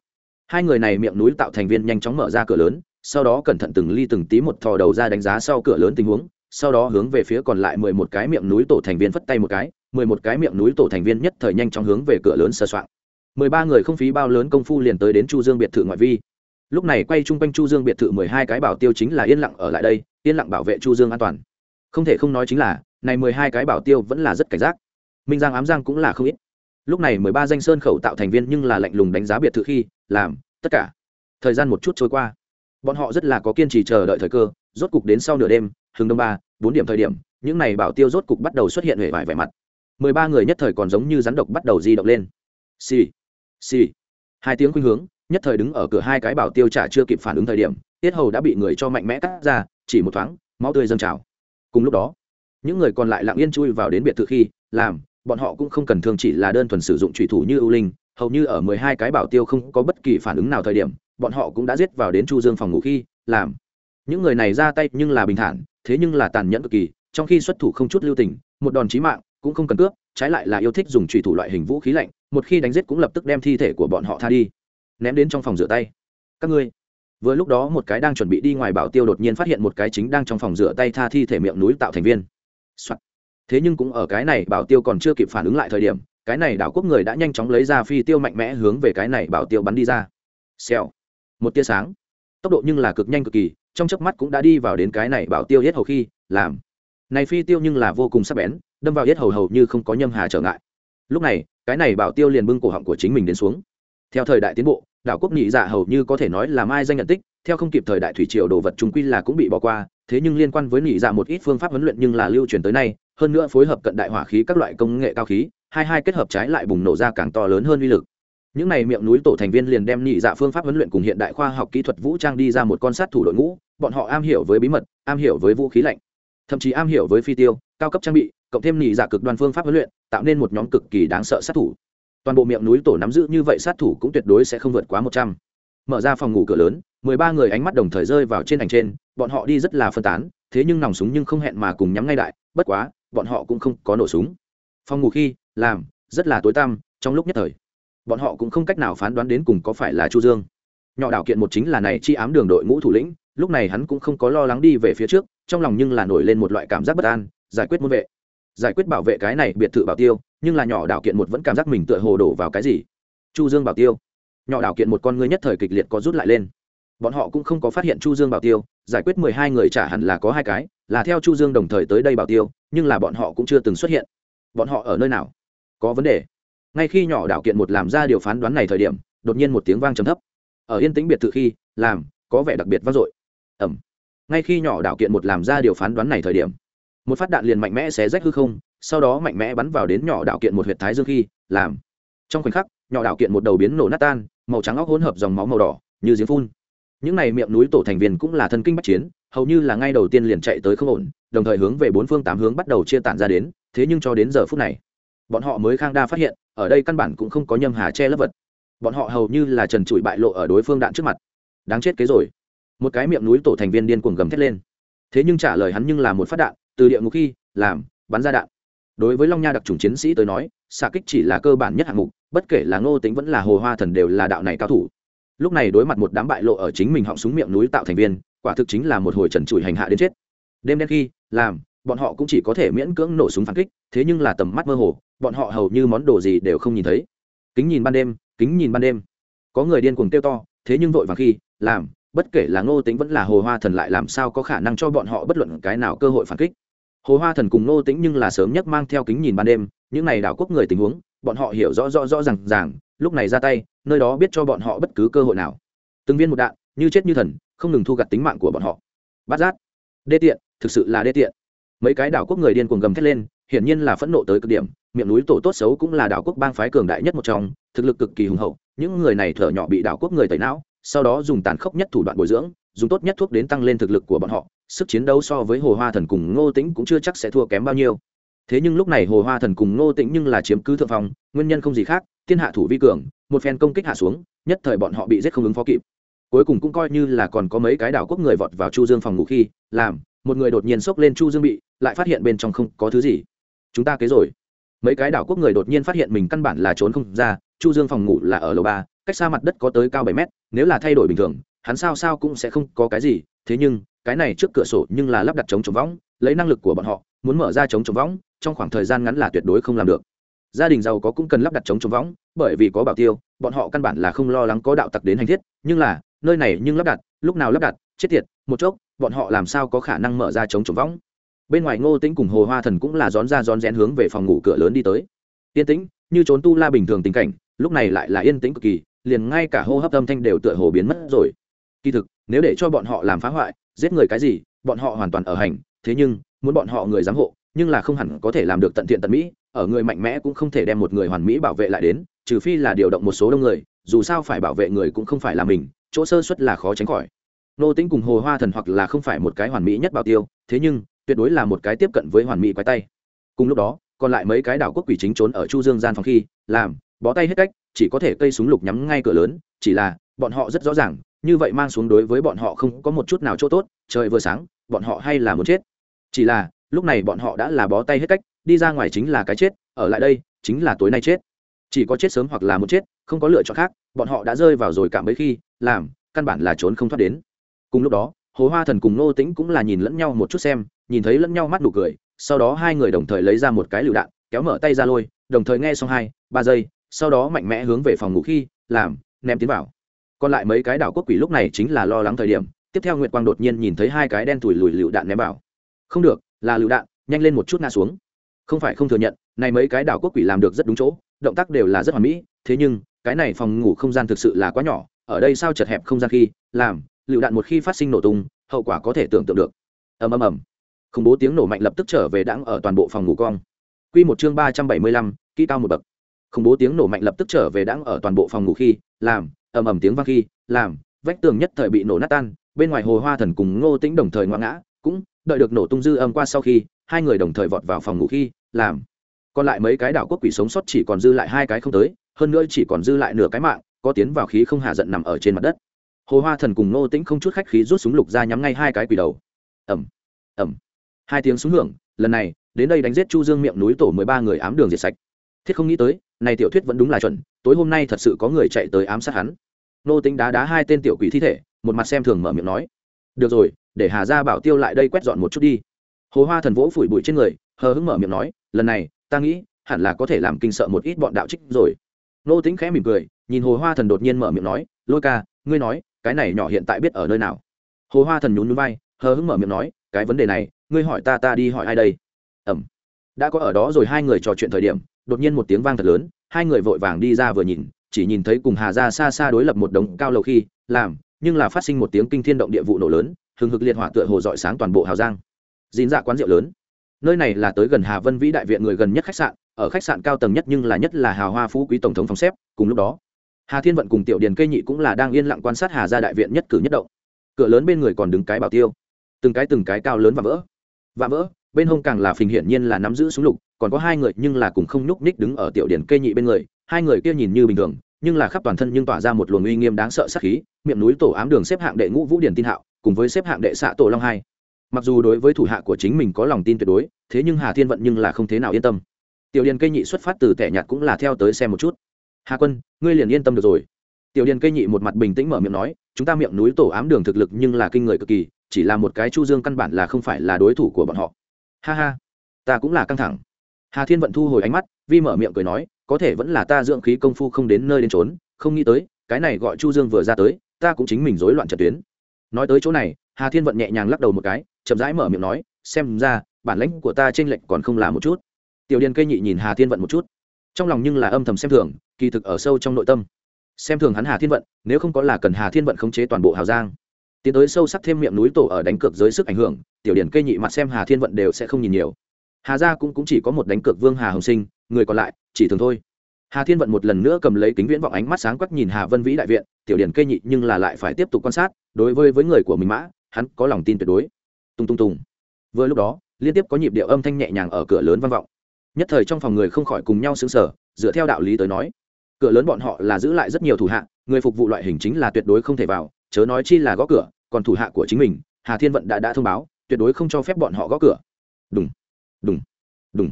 hai người này miệng núi tạo thành viên nhanh chóng mở ra cửa lớn, sau đó cẩn thận từng ly từng tí một thò đầu ra đánh giá sau cửa lớn tình huống sau đó hướng về phía còn lại mười một cái miệng núi tổ thành viên phất tay một cái, mười một cái miệng núi tổ thành viên nhất thời nhanh chóng hướng về cửa lớn sơ soạn mười ba người không phí bao lớn công phu liền tới đến chu dương biệt thự ngoại vi. Lúc này quay chung quanh chu dương biệt thự mười hai cái bảo tiêu chính là yên lặng ở lại đây, yên lặng bảo vệ chu dương an toàn. Không thể không nói chính là, này mười hai cái bảo tiêu vẫn là rất cảnh giác. Minh giang ám giang cũng là không ít. Lúc này mười ba danh sơn khẩu tạo thành viên nhưng là lạnh lùng đánh giá biệt thự khi, làm, tất cả. Thời gian một chút trôi qua. Bọn họ rất là có kiên trì chờ đợi thời cơ, rốt cục đến sau nửa đêm hưng đông ba, bốn điểm thời điểm, những này bảo tiêu rốt cục bắt đầu xuất hiện hệ vải vẻ mặt. Mười ba người nhất thời còn giống như rắn độc bắt đầu di động lên. Xì xì. Hai tiếng khuynh hướng, nhất thời đứng ở cửa hai cái bảo tiêu trả chưa kịp phản ứng thời điểm, tiết hầu đã bị người cho mạnh mẽ cắt ra, chỉ một thoáng, máu tươi dâng trào. Cùng lúc đó, những người còn lại lặng yên chui vào đến biệt thự khi, làm, bọn họ cũng không cần thường chỉ là đơn thuần sử dụng trùy thủ như ưu linh, hầu như ở mười hai cái bảo tiêu không có bất kỳ phản ứng nào thời điểm, bọn họ cũng đã giết vào đến chu dương phòng ngủ khi, làm. Những người này ra tay nhưng là bình thản thế nhưng là tàn nhẫn cực kỳ, trong khi xuất thủ không chút lưu tình, một đòn chí mạng cũng không cần cướp, trái lại là yêu thích dùng trùy thủ loại hình vũ khí lạnh, một khi đánh giết cũng lập tức đem thi thể của bọn họ tha đi. Ném đến trong phòng rửa tay. Các ngươi. Vừa lúc đó một cái đang chuẩn bị đi ngoài bảo tiêu đột nhiên phát hiện một cái chính đang trong phòng rửa tay tha thi thể miệng núi tạo thành viên、Soạn. thế nhưng cũng ở cái này bảo tiêu còn chưa kịp phản ứng lại thời điểm, cái này đảo quốc người đã nhanh chóng lấy ra phi tiêu mạnh mẽ hướng về cái này bảo tiêu bắn đi ra. Xèo. Một tia sáng. Tốc độ nhưng là cực nhanh cực kỳ trong chớp mắt cũng đã đi vào đến cái này bảo tiêu yết hầu khi, làm. Này phi tiêu nhưng là vô cùng sắc bén, đâm vào yết hầu hầu như không có nhâm hà trở ngại. Lúc này, cái này bảo tiêu liền bưng cổ họng của chính mình đến xuống. Theo thời đại tiến bộ, đảo quốc nhị dạ hầu như có thể nói là mai danh nhận tích, theo không kịp thời đại thủy triều đồ vật chúng quy là cũng bị bỏ qua, thế nhưng liên quan với nhị dạ một ít phương pháp huấn luyện nhưng là lưu truyền tới nay, hơn nữa phối hợp cận đại hỏa khí các loại công nghệ cao khí, hai hai kết hợp trái lại bùng nổ ra càng to lớn hơn uy lực những này miệng núi tổ thành viên liền đem nhị dạ phương pháp huấn luyện cùng hiện đại khoa học kỹ thuật vũ trang đi ra một con sát thủ đội ngũ, bọn họ am hiểu với bí mật, am hiểu với vũ khí lạnh, thậm chí am hiểu với phi tiêu, cao cấp trang bị, cộng thêm nhị dạ cực đoan phương pháp huấn luyện, tạo nên một nhóm cực kỳ đáng sợ sát thủ. Toàn bộ miệng núi tổ nắm giữ như vậy sát thủ cũng tuyệt đối sẽ không vượt quá một trăm. Mở ra phòng ngủ cửa lớn, mười ba người ánh mắt đồng thời rơi vào trên ảnh trên, bọn họ đi rất là phân tán, thế nhưng nòng súng nhưng không hẹn mà cùng nhắm ngay đại bất quá, bọn họ cũng không có nổ súng. Phòng ngủ khi, làm, rất là tối tăm, trong lúc nhất thời bọn họ cũng không cách nào phán đoán đến cùng có phải là chu dương. Nhỏ đảo kiện một chính là này chi ám đường đội ngũ thủ lĩnh, lúc này hắn cũng không có lo lắng đi về phía trước, trong lòng nhưng là nổi lên một loại cảm giác bất an, giải quyết môn vệ. Giải quyết bảo vệ cái này biệt thự bảo tiêu, nhưng là nhỏ đảo kiện một vẫn cảm giác mình tựa hồ đổ vào cái gì. Chu dương bảo tiêu. Nhỏ đảo kiện một con ngươi nhất thời kịch liệt có rút lại lên. Bọn họ cũng không có phát hiện chu dương bảo tiêu, giải quyết mười hai người trả hẳn là có hai cái, là theo chu dương đồng thời tới đây bảo tiêu, nhưng là bọn họ cũng chưa từng xuất hiện. Bọn họ ở nơi nào? Có vấn đề ngay khi nhỏ đảo kiện một làm ra điều phán đoán này thời điểm, đột nhiên một tiếng vang trầm thấp. Ở yên tĩnh biệt thự khi, làm, có vẻ đặc biệt vang dội. Ẩm. Ngay khi nhỏ đảo kiện một làm ra điều phán đoán này thời điểm, một phát đạn liền mạnh mẽ xé rách hư không, sau đó mạnh mẽ bắn vào đến nhỏ đảo kiện một huyệt thái dương khi, làm. Trong khoảnh khắc, nhỏ đảo kiện một đầu biến nổ nát tan, màu trắng óc hỗn hợp dòng máu màu đỏ, như giếng phun. Những này miệng núi tổ thành viên cũng là thân kinh bắc chiến, hầu như là ngay đầu tiên liền chạy tới không ổn, đồng thời hướng về bốn phương tám hướng bắt đầu chia tản ra đến, thế nhưng cho đến giờ phút này, bọn họ mới khang đa phát hiện ở đây căn bản cũng không có nhâm hà che lấp vật. Bọn họ hầu như là trần trụi bại lộ ở đối phương đạn trước mặt. Đáng chết kế rồi. Một cái miệng núi tổ thành viên điên cuồng gầm thét lên. Thế nhưng trả lời hắn nhưng là một phát đạn, từ địa ngục khi, làm, bắn ra đạn. Đối với long nha đặc trùng chiến sĩ tới nói, xạ kích chỉ là cơ bản nhất hạng mục, bất kể là ngô tính vẫn là hồ hoa thần đều là đạo này cao thủ. Lúc này đối mặt một đám bại lộ ở chính mình họng súng miệng núi tạo thành viên, quả thực chính là một hồi trần trụi hành hạ đến chết. Đêm đen khi, làm, bọn họ cũng chỉ có thể miễn cưỡng nổ súng phản kích, thế nhưng là tầm mắt mơ hồ bọn họ hầu như món đồ gì đều không nhìn thấy. Kính nhìn ban đêm, kính nhìn ban đêm. Có người điên cuồng kêu to, thế nhưng vội vàng khi, làm, bất kể là ngô tính vẫn là hồ hoa thần lại làm sao có khả năng cho bọn họ bất luận cái nào cơ hội phản kích. Hồ hoa thần cùng ngô tính nhưng là sớm nhất mang theo kính nhìn ban đêm, những này đảo quốc người tình huống, bọn họ hiểu rõ rõ rõ r à n g ràng, lúc này ra tay, nơi đó biết cho bọn họ bất cứ cơ hội nào. Từng viên một đạn, như chết như thần, không ngừng thu gặt tính mạng của bọn họ. Bát giác. Đê tiện, thực sự là đê tiện. Mấy cái đảo quốc người điên cuồng gầm thét lên hiển nhiên là phẫn nộ tới cực điểm, miệng núi tổ tốt xấu cũng là đảo quốc bang phái cường đại nhất một trong, thực lực cực kỳ hùng hậu, những người này thở nhỏ bị đảo quốc người tẩy não, sau đó dùng tàn khốc nhất thủ đoạn bồi dưỡng, dùng tốt nhất thuốc đến tăng lên thực lực của bọn họ, sức chiến đấu so với hồ hoa thần cùng ngô tĩnh cũng chưa chắc sẽ thua kém bao nhiêu. Thế nhưng lúc này hồ hoa thần cùng ngô tĩnh nhưng là chiếm cứ thượng phong, nguyên nhân không gì khác, thiên hạ thủ vi cường, một phen công kích hạ xuống, nhất thời bọn họ bị giết không ứng phó kịp. Cuối cùng cũng coi như là còn có mấy cái đảo quốc người vọt vào chu dương phòng ngủ khi, làm, một người đột nhiên xốc lên chu dương bị, lại phát hiện bên trong không có thứ gì chúng ta kế rồi. Mấy cái đảo quốc người đột nhiên phát hiện mình căn bản là trốn không ra, chu dương phòng ngủ là ở lầu ba, cách xa mặt đất có tới cao bảy mét, nếu là thay đổi bình thường, hắn sao sao cũng sẽ không có cái gì, thế nhưng, cái này trước cửa sổ nhưng là lắp đặt chống chống võng, lấy năng lực của bọn họ, muốn mở ra chống chống võng, trong khoảng thời gian ngắn là tuyệt đối không làm được. Gia đình giàu có cũng cần lắp đặt chống chống võng, bởi vì có bảo tiêu, bọn họ căn bản là không lo lắng có đạo tặc đến hành thiết, nhưng là, nơi này nhưng lắp đặt, lúc nào lắp đặt, chết tiệt, một chốc, bọn họ làm sao có khả năng mở ra chống chống võng? Bên ngoài ngô tĩnh cùng hồ hoa thần cũng là rón ra rón rén hướng về phòng ngủ cửa lớn đi tới. Yên tĩnh, như trốn tu la bình thường tình cảnh, lúc này lại là yên tĩnh cực kỳ, liền ngay cả hô hấp âm thanh đều tựa hồ biến mất rồi. Kỳ thực, nếu để cho bọn họ làm phá hoại, giết người cái gì, bọn họ hoàn toàn ở hành, thế nhưng, muốn bọn họ người giám hộ, nhưng là không hẳn có thể làm được tận thiện tận mỹ, ở người mạnh mẽ cũng không thể đem một người hoàn mỹ bảo vệ lại đến, trừ phi là điều động một số đông người, dù sao phải bảo vệ người cũng không phải là mình, chỗ sơ suất là khó tránh khỏi. Nô tính cùng hồ hoa thần hoặc là không phải một cái hoàn mỹ nhất bảo tiêu, thế nhưng tuyệt đối là một cái tiếp cận với hoàn mỹ quái tay. Cùng lúc đó, còn lại mấy cái đảo quốc quỷ chính trốn ở chu dương gian phòng khi, làm, bó tay hết cách, chỉ có thể cây súng lục nhắm ngay cửa lớn, chỉ là, bọn họ rất rõ ràng, như vậy mang xuống đối với bọn họ không có một chút nào chỗ tốt, trời vừa sáng, bọn họ hay là muốn chết. Chỉ là, lúc này bọn họ đã là bó tay hết cách, đi ra ngoài chính là cái chết, ở lại đây, chính là tối nay chết. Chỉ có chết sớm hoặc là muốn chết, không có lựa chọn khác, bọn họ đã rơi vào rồi cảm mấy khi, làm, căn bản là trốn không thoát đến. Cùng lúc đó, hồ hoa thần cùng nô tĩnh cũng là nhìn lẫn nhau một chút xem nhìn thấy lẫn nhau mắt nụ cười, sau đó hai người đồng thời lấy ra một cái lựu đạn, kéo mở tay ra lôi, đồng thời nghe xong hai, ba giây, sau đó mạnh mẽ hướng về phòng ngủ khi, làm, ném tiến vào. Còn lại mấy cái đảo quốc quỷ lúc này chính là lo lắng thời điểm, tiếp theo nguyệt quang đột nhiên nhìn thấy hai cái đen tủi lùi lựu đạn ném vào. Không được, là lựu đạn, nhanh lên một chút ngã xuống. Không phải không thừa nhận, này mấy cái đảo quốc quỷ làm được rất đúng chỗ, động tác đều là rất hoàn mỹ, thế nhưng, cái này phòng ngủ không gian thực sự là quá nhỏ, ở đây sao chật hẹp không gian khi, làm, lựu đạn một khi phát sinh nổ tung, hậu quả có thể tưởng tượng được. Ầm ầm ầm khủng bố tiếng nổ mạnh lập tức trở về đãng ở toàn bộ phòng ngủ cong. Quy một chương ba trăm bảy mươi lăm, kỹ cao một bậc. Khủng bố tiếng nổ mạnh lập tức trở về đãng ở toàn bộ phòng ngủ khi, làm, ầm ầm tiếng vang khi, làm, vách tường nhất thời bị nổ nát tan, bên ngoài hồ hoa thần cùng ngô tĩnh đồng thời ngoã ngã, cũng đợi được nổ tung dư âm qua sau khi, hai người đồng thời vọt vào phòng ngủ khi, làm. Còn lại mấy cái đảo quốc quỷ sống sót chỉ còn dư lại hai cái không tới, hơn nữa chỉ còn dư lại nửa cái mạng, có tiến vào khí không hạ giận nằm ở trên mặt đất. Hồ hoa thần cùng ngô tĩnh không chút khách khí rút súng lục ra nhắm ngay hai cái quỷ đầu. Ẩm ẩm hai tiếng súng hưởng, lần này, đến đây đánh giết chu dương miệng núi tổ mười ba người ám đường diệt sạch. Thiết không nghĩ tới, này tiểu thuyết vẫn đúng là chuẩn, tối hôm nay thật sự có người chạy tới ám sát hắn. Nô tính đá đá hai tên tiểu quỷ thi thể, một mặt xem thường mở miệng nói. Được rồi, để hà gia bảo tiêu lại đây quét dọn một chút đi. Hồ hoa thần vỗ phủi bụi trên người, hờ hững mở miệng nói, lần này, ta nghĩ, hẳn là có thể làm kinh sợ một ít bọn đạo trích rồi. Nô tính khẽ mỉm cười, nhìn hồ hoa thần đột nhiên mở miệng nói, lôi ca, ngươi nói, cái này nhỏ hiện tại biết ở nơi nào? Hồ hoa thần nhún nhún vai, hờ hững mở miệng nói cái vấn đề này, ngươi hỏi ta ta đi hỏi ai đây? Ẩm. Đã có ở đó rồi, hai người trò chuyện thời điểm, đột nhiên một tiếng vang thật lớn, hai người vội vàng đi ra vừa nhìn, chỉ nhìn thấy cùng hà ra xa xa đối lập một đống cao lầu khi, làm, nhưng là phát sinh một tiếng kinh thiên động địa vụ nổ lớn, hừng hực liệt hỏa tựa hồ dọi sáng toàn bộ hào giang. Dìn dạ quán rượu lớn. Nơi này là tới gần hà vân vĩ đại viện người gần nhất khách sạn, ở khách sạn cao tầng nhất nhưng là nhất là hào hoa phú quý tổng thống phòng xếp, cùng lúc đó, hà thiên vận cùng tiểu điền cây nhị cũng là đang yên lặng quan sát hà ra đại viện nhất cử nhất động. Cửa lớn bên người còn đứng cái bảo tiêu từng cái từng cái cao lớn và vỡ. Và vỡ, bên hông càng là phình hiển nhiên là nắm giữ súng lục, còn có hai người nhưng là cùng không nhúc ních đứng ở tiểu điển cây nhị bên người, hai người kia nhìn như bình thường, nhưng là khắp toàn thân nhưng tỏa ra một luồng uy nghiêm đáng sợ sát khí, miệng núi tổ ám đường xếp hạng đệ ngũ vũ điển tin hạo, cùng với xếp hạng đệ xạ tổ long hai. Mặc dù đối với thủ hạ của chính mình có lòng tin tuyệt đối, thế nhưng hà thiên vận nhưng là không thế nào yên tâm. Tiểu điền cây nhị xuất phát từ tẻ nhạt cũng là theo tới xem một chút. Hà quân, ngươi liền yên tâm được rồi. Tiểu điền cây nhị một mặt bình tĩnh mở miệng nói, chúng ta miệng núi tổ ám đường thực lực nhưng là kinh người cực kỳ chỉ là một cái chu dương căn bản là không phải là đối thủ của bọn họ. Ha ha, ta cũng là căng thẳng. Hà thiên vận thu hồi ánh mắt, vi mở miệng cười nói, có thể vẫn là ta dưỡng khí công phu không đến nơi đến trốn không nghĩ tới, cái này gọi chu dương vừa ra tới, ta cũng chính mình rối loạn trận tuyến. Nói tới chỗ này, hà thiên vận nhẹ nhàng lắc đầu một cái, chậm rãi mở miệng nói, xem ra, bản lãnh của ta trên lệnh còn không là một chút. Tiểu điền cây nhị nhìn hà thiên vận một chút. Trong lòng nhưng là âm thầm xem thường, kỳ thực ở sâu trong nội tâm. Xem thường hắn hà thiên vận, nếu không có là cần hà thiên vận khống chế toàn bộ hào giang tiến tới sâu sắc thêm miệng núi tổ ở đánh cược dưới sức ảnh hưởng tiểu điển cây nhị mặt xem hà thiên vận đều sẽ không nhìn nhiều. Hà gia cũng, cũng chỉ có một đánh cược vương hà hồng sinh người còn lại chỉ thường thôi. Hà thiên vận một lần nữa cầm lấy kính viễn vọng ánh mắt sáng quắc nhìn hà vân vĩ đại viện tiểu điển cây nhị nhưng là lại phải tiếp tục quan sát đối với với người của mình mã hắn có lòng tin tuyệt đối. Tung tung tung. Vừa lúc đó liên tiếp có nhịp điệu âm thanh nhẹ nhàng ở cửa lớn vang vọng. Nhất thời trong phòng người không khỏi cùng nhau xứng sở dựa theo đạo lý tới nói cửa lớn bọn họ là giữ lại rất nhiều thủ hạ người phục vụ loại hình chính là tuyệt đối không thể vào chớ nói chi là gõ cửa còn thủ hạ của chính mình, hà thiên vận đã đã thông báo, tuyệt đối không cho phép bọn họ gõ cửa. Đúng đúng đúng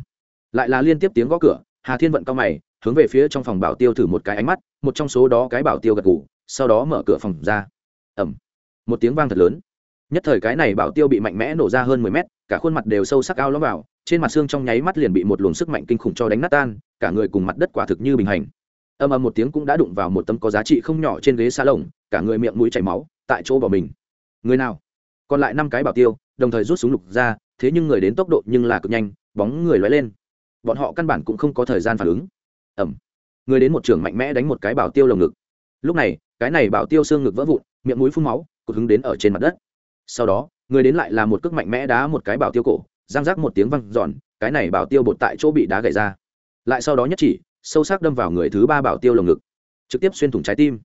lại là liên tiếp tiếng gõ cửa, hà thiên vận cao mày, hướng về phía trong phòng bảo tiêu thử một cái ánh mắt, một trong số đó cái bảo tiêu gật ngủ sau đó mở cửa phòng ra. Ẩm một tiếng vang thật lớn. Nhất thời cái này bảo tiêu bị mạnh mẽ nổ ra hơn mười mét, cả khuôn mặt đều sâu sắc ao lõm vào, trên mặt xương trong nháy mắt liền bị một luồng sức mạnh kinh khủng cho đánh nát tan, cả người cùng mặt đất quả thực như bình hành. Âm ầm một tiếng cũng đã đụng vào một tấm có giá trị không nhỏ trên ghế xa lồng cả người miệng mũi chảy máu, tại chỗ bỏ mình người nào? Còn lại năm cái bảo tiêu, đồng thời rút súng lục ra, thế nhưng người đến tốc độ nhưng là cực nhanh, bóng người lóe lên. Bọn họ căn bản cũng không có thời gian phản ứng. Ẩm người đến một trường mạnh mẽ đánh một cái bảo tiêu lồng ngực. Lúc này, cái này bảo tiêu xương ngực vỡ vụn, miệng mũi phun máu, cột hứng đến ở trên mặt đất. Sau đó, người đến lại là một cước mạnh mẽ đá một cái bảo tiêu cổ giang rác một tiếng văng giòn cái này bảo tiêu bột tại chỗ bị đá gậy ra. Lại sau đó nhất chỉ, sâu sắc đâm vào người thứ ba bảo tiêu lồng ngực. Trực tiếp xuyên thủng trái tim.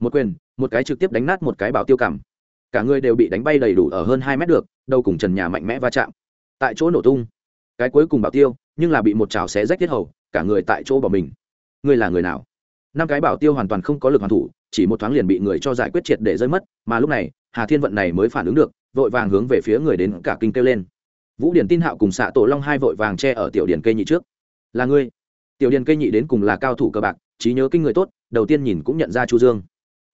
Một quyền, một cái trực tiếp đánh nát một cái bảo tiêu cảm cả người đều bị đánh bay đầy đủ ở hơn hai mét được, đầu cùng trần nhà mạnh mẽ va chạm. Tại chỗ nổ tung, cái cuối cùng bảo tiêu, nhưng là bị một chảo xé rách tiết hầu, cả người tại chỗ bỏ mình. Người là người nào? Năm cái bảo tiêu hoàn toàn không có lực hoàn thủ, chỉ một thoáng liền bị người cho giải quyết triệt để rơi mất, mà lúc này, hà thiên vận này mới phản ứng được, vội vàng hướng về phía người đến cả kinh kêu lên. Vũ điển tin hạo cùng xạ tổ long hai vội vàng che ở tiểu điển cây nhị trước. Là ngươi. Tiểu điển cây nhị đến cùng là cao thủ cơ bạc, trí nhớ kinh người tốt, đầu tiên nhìn cũng nhận ra chu dương.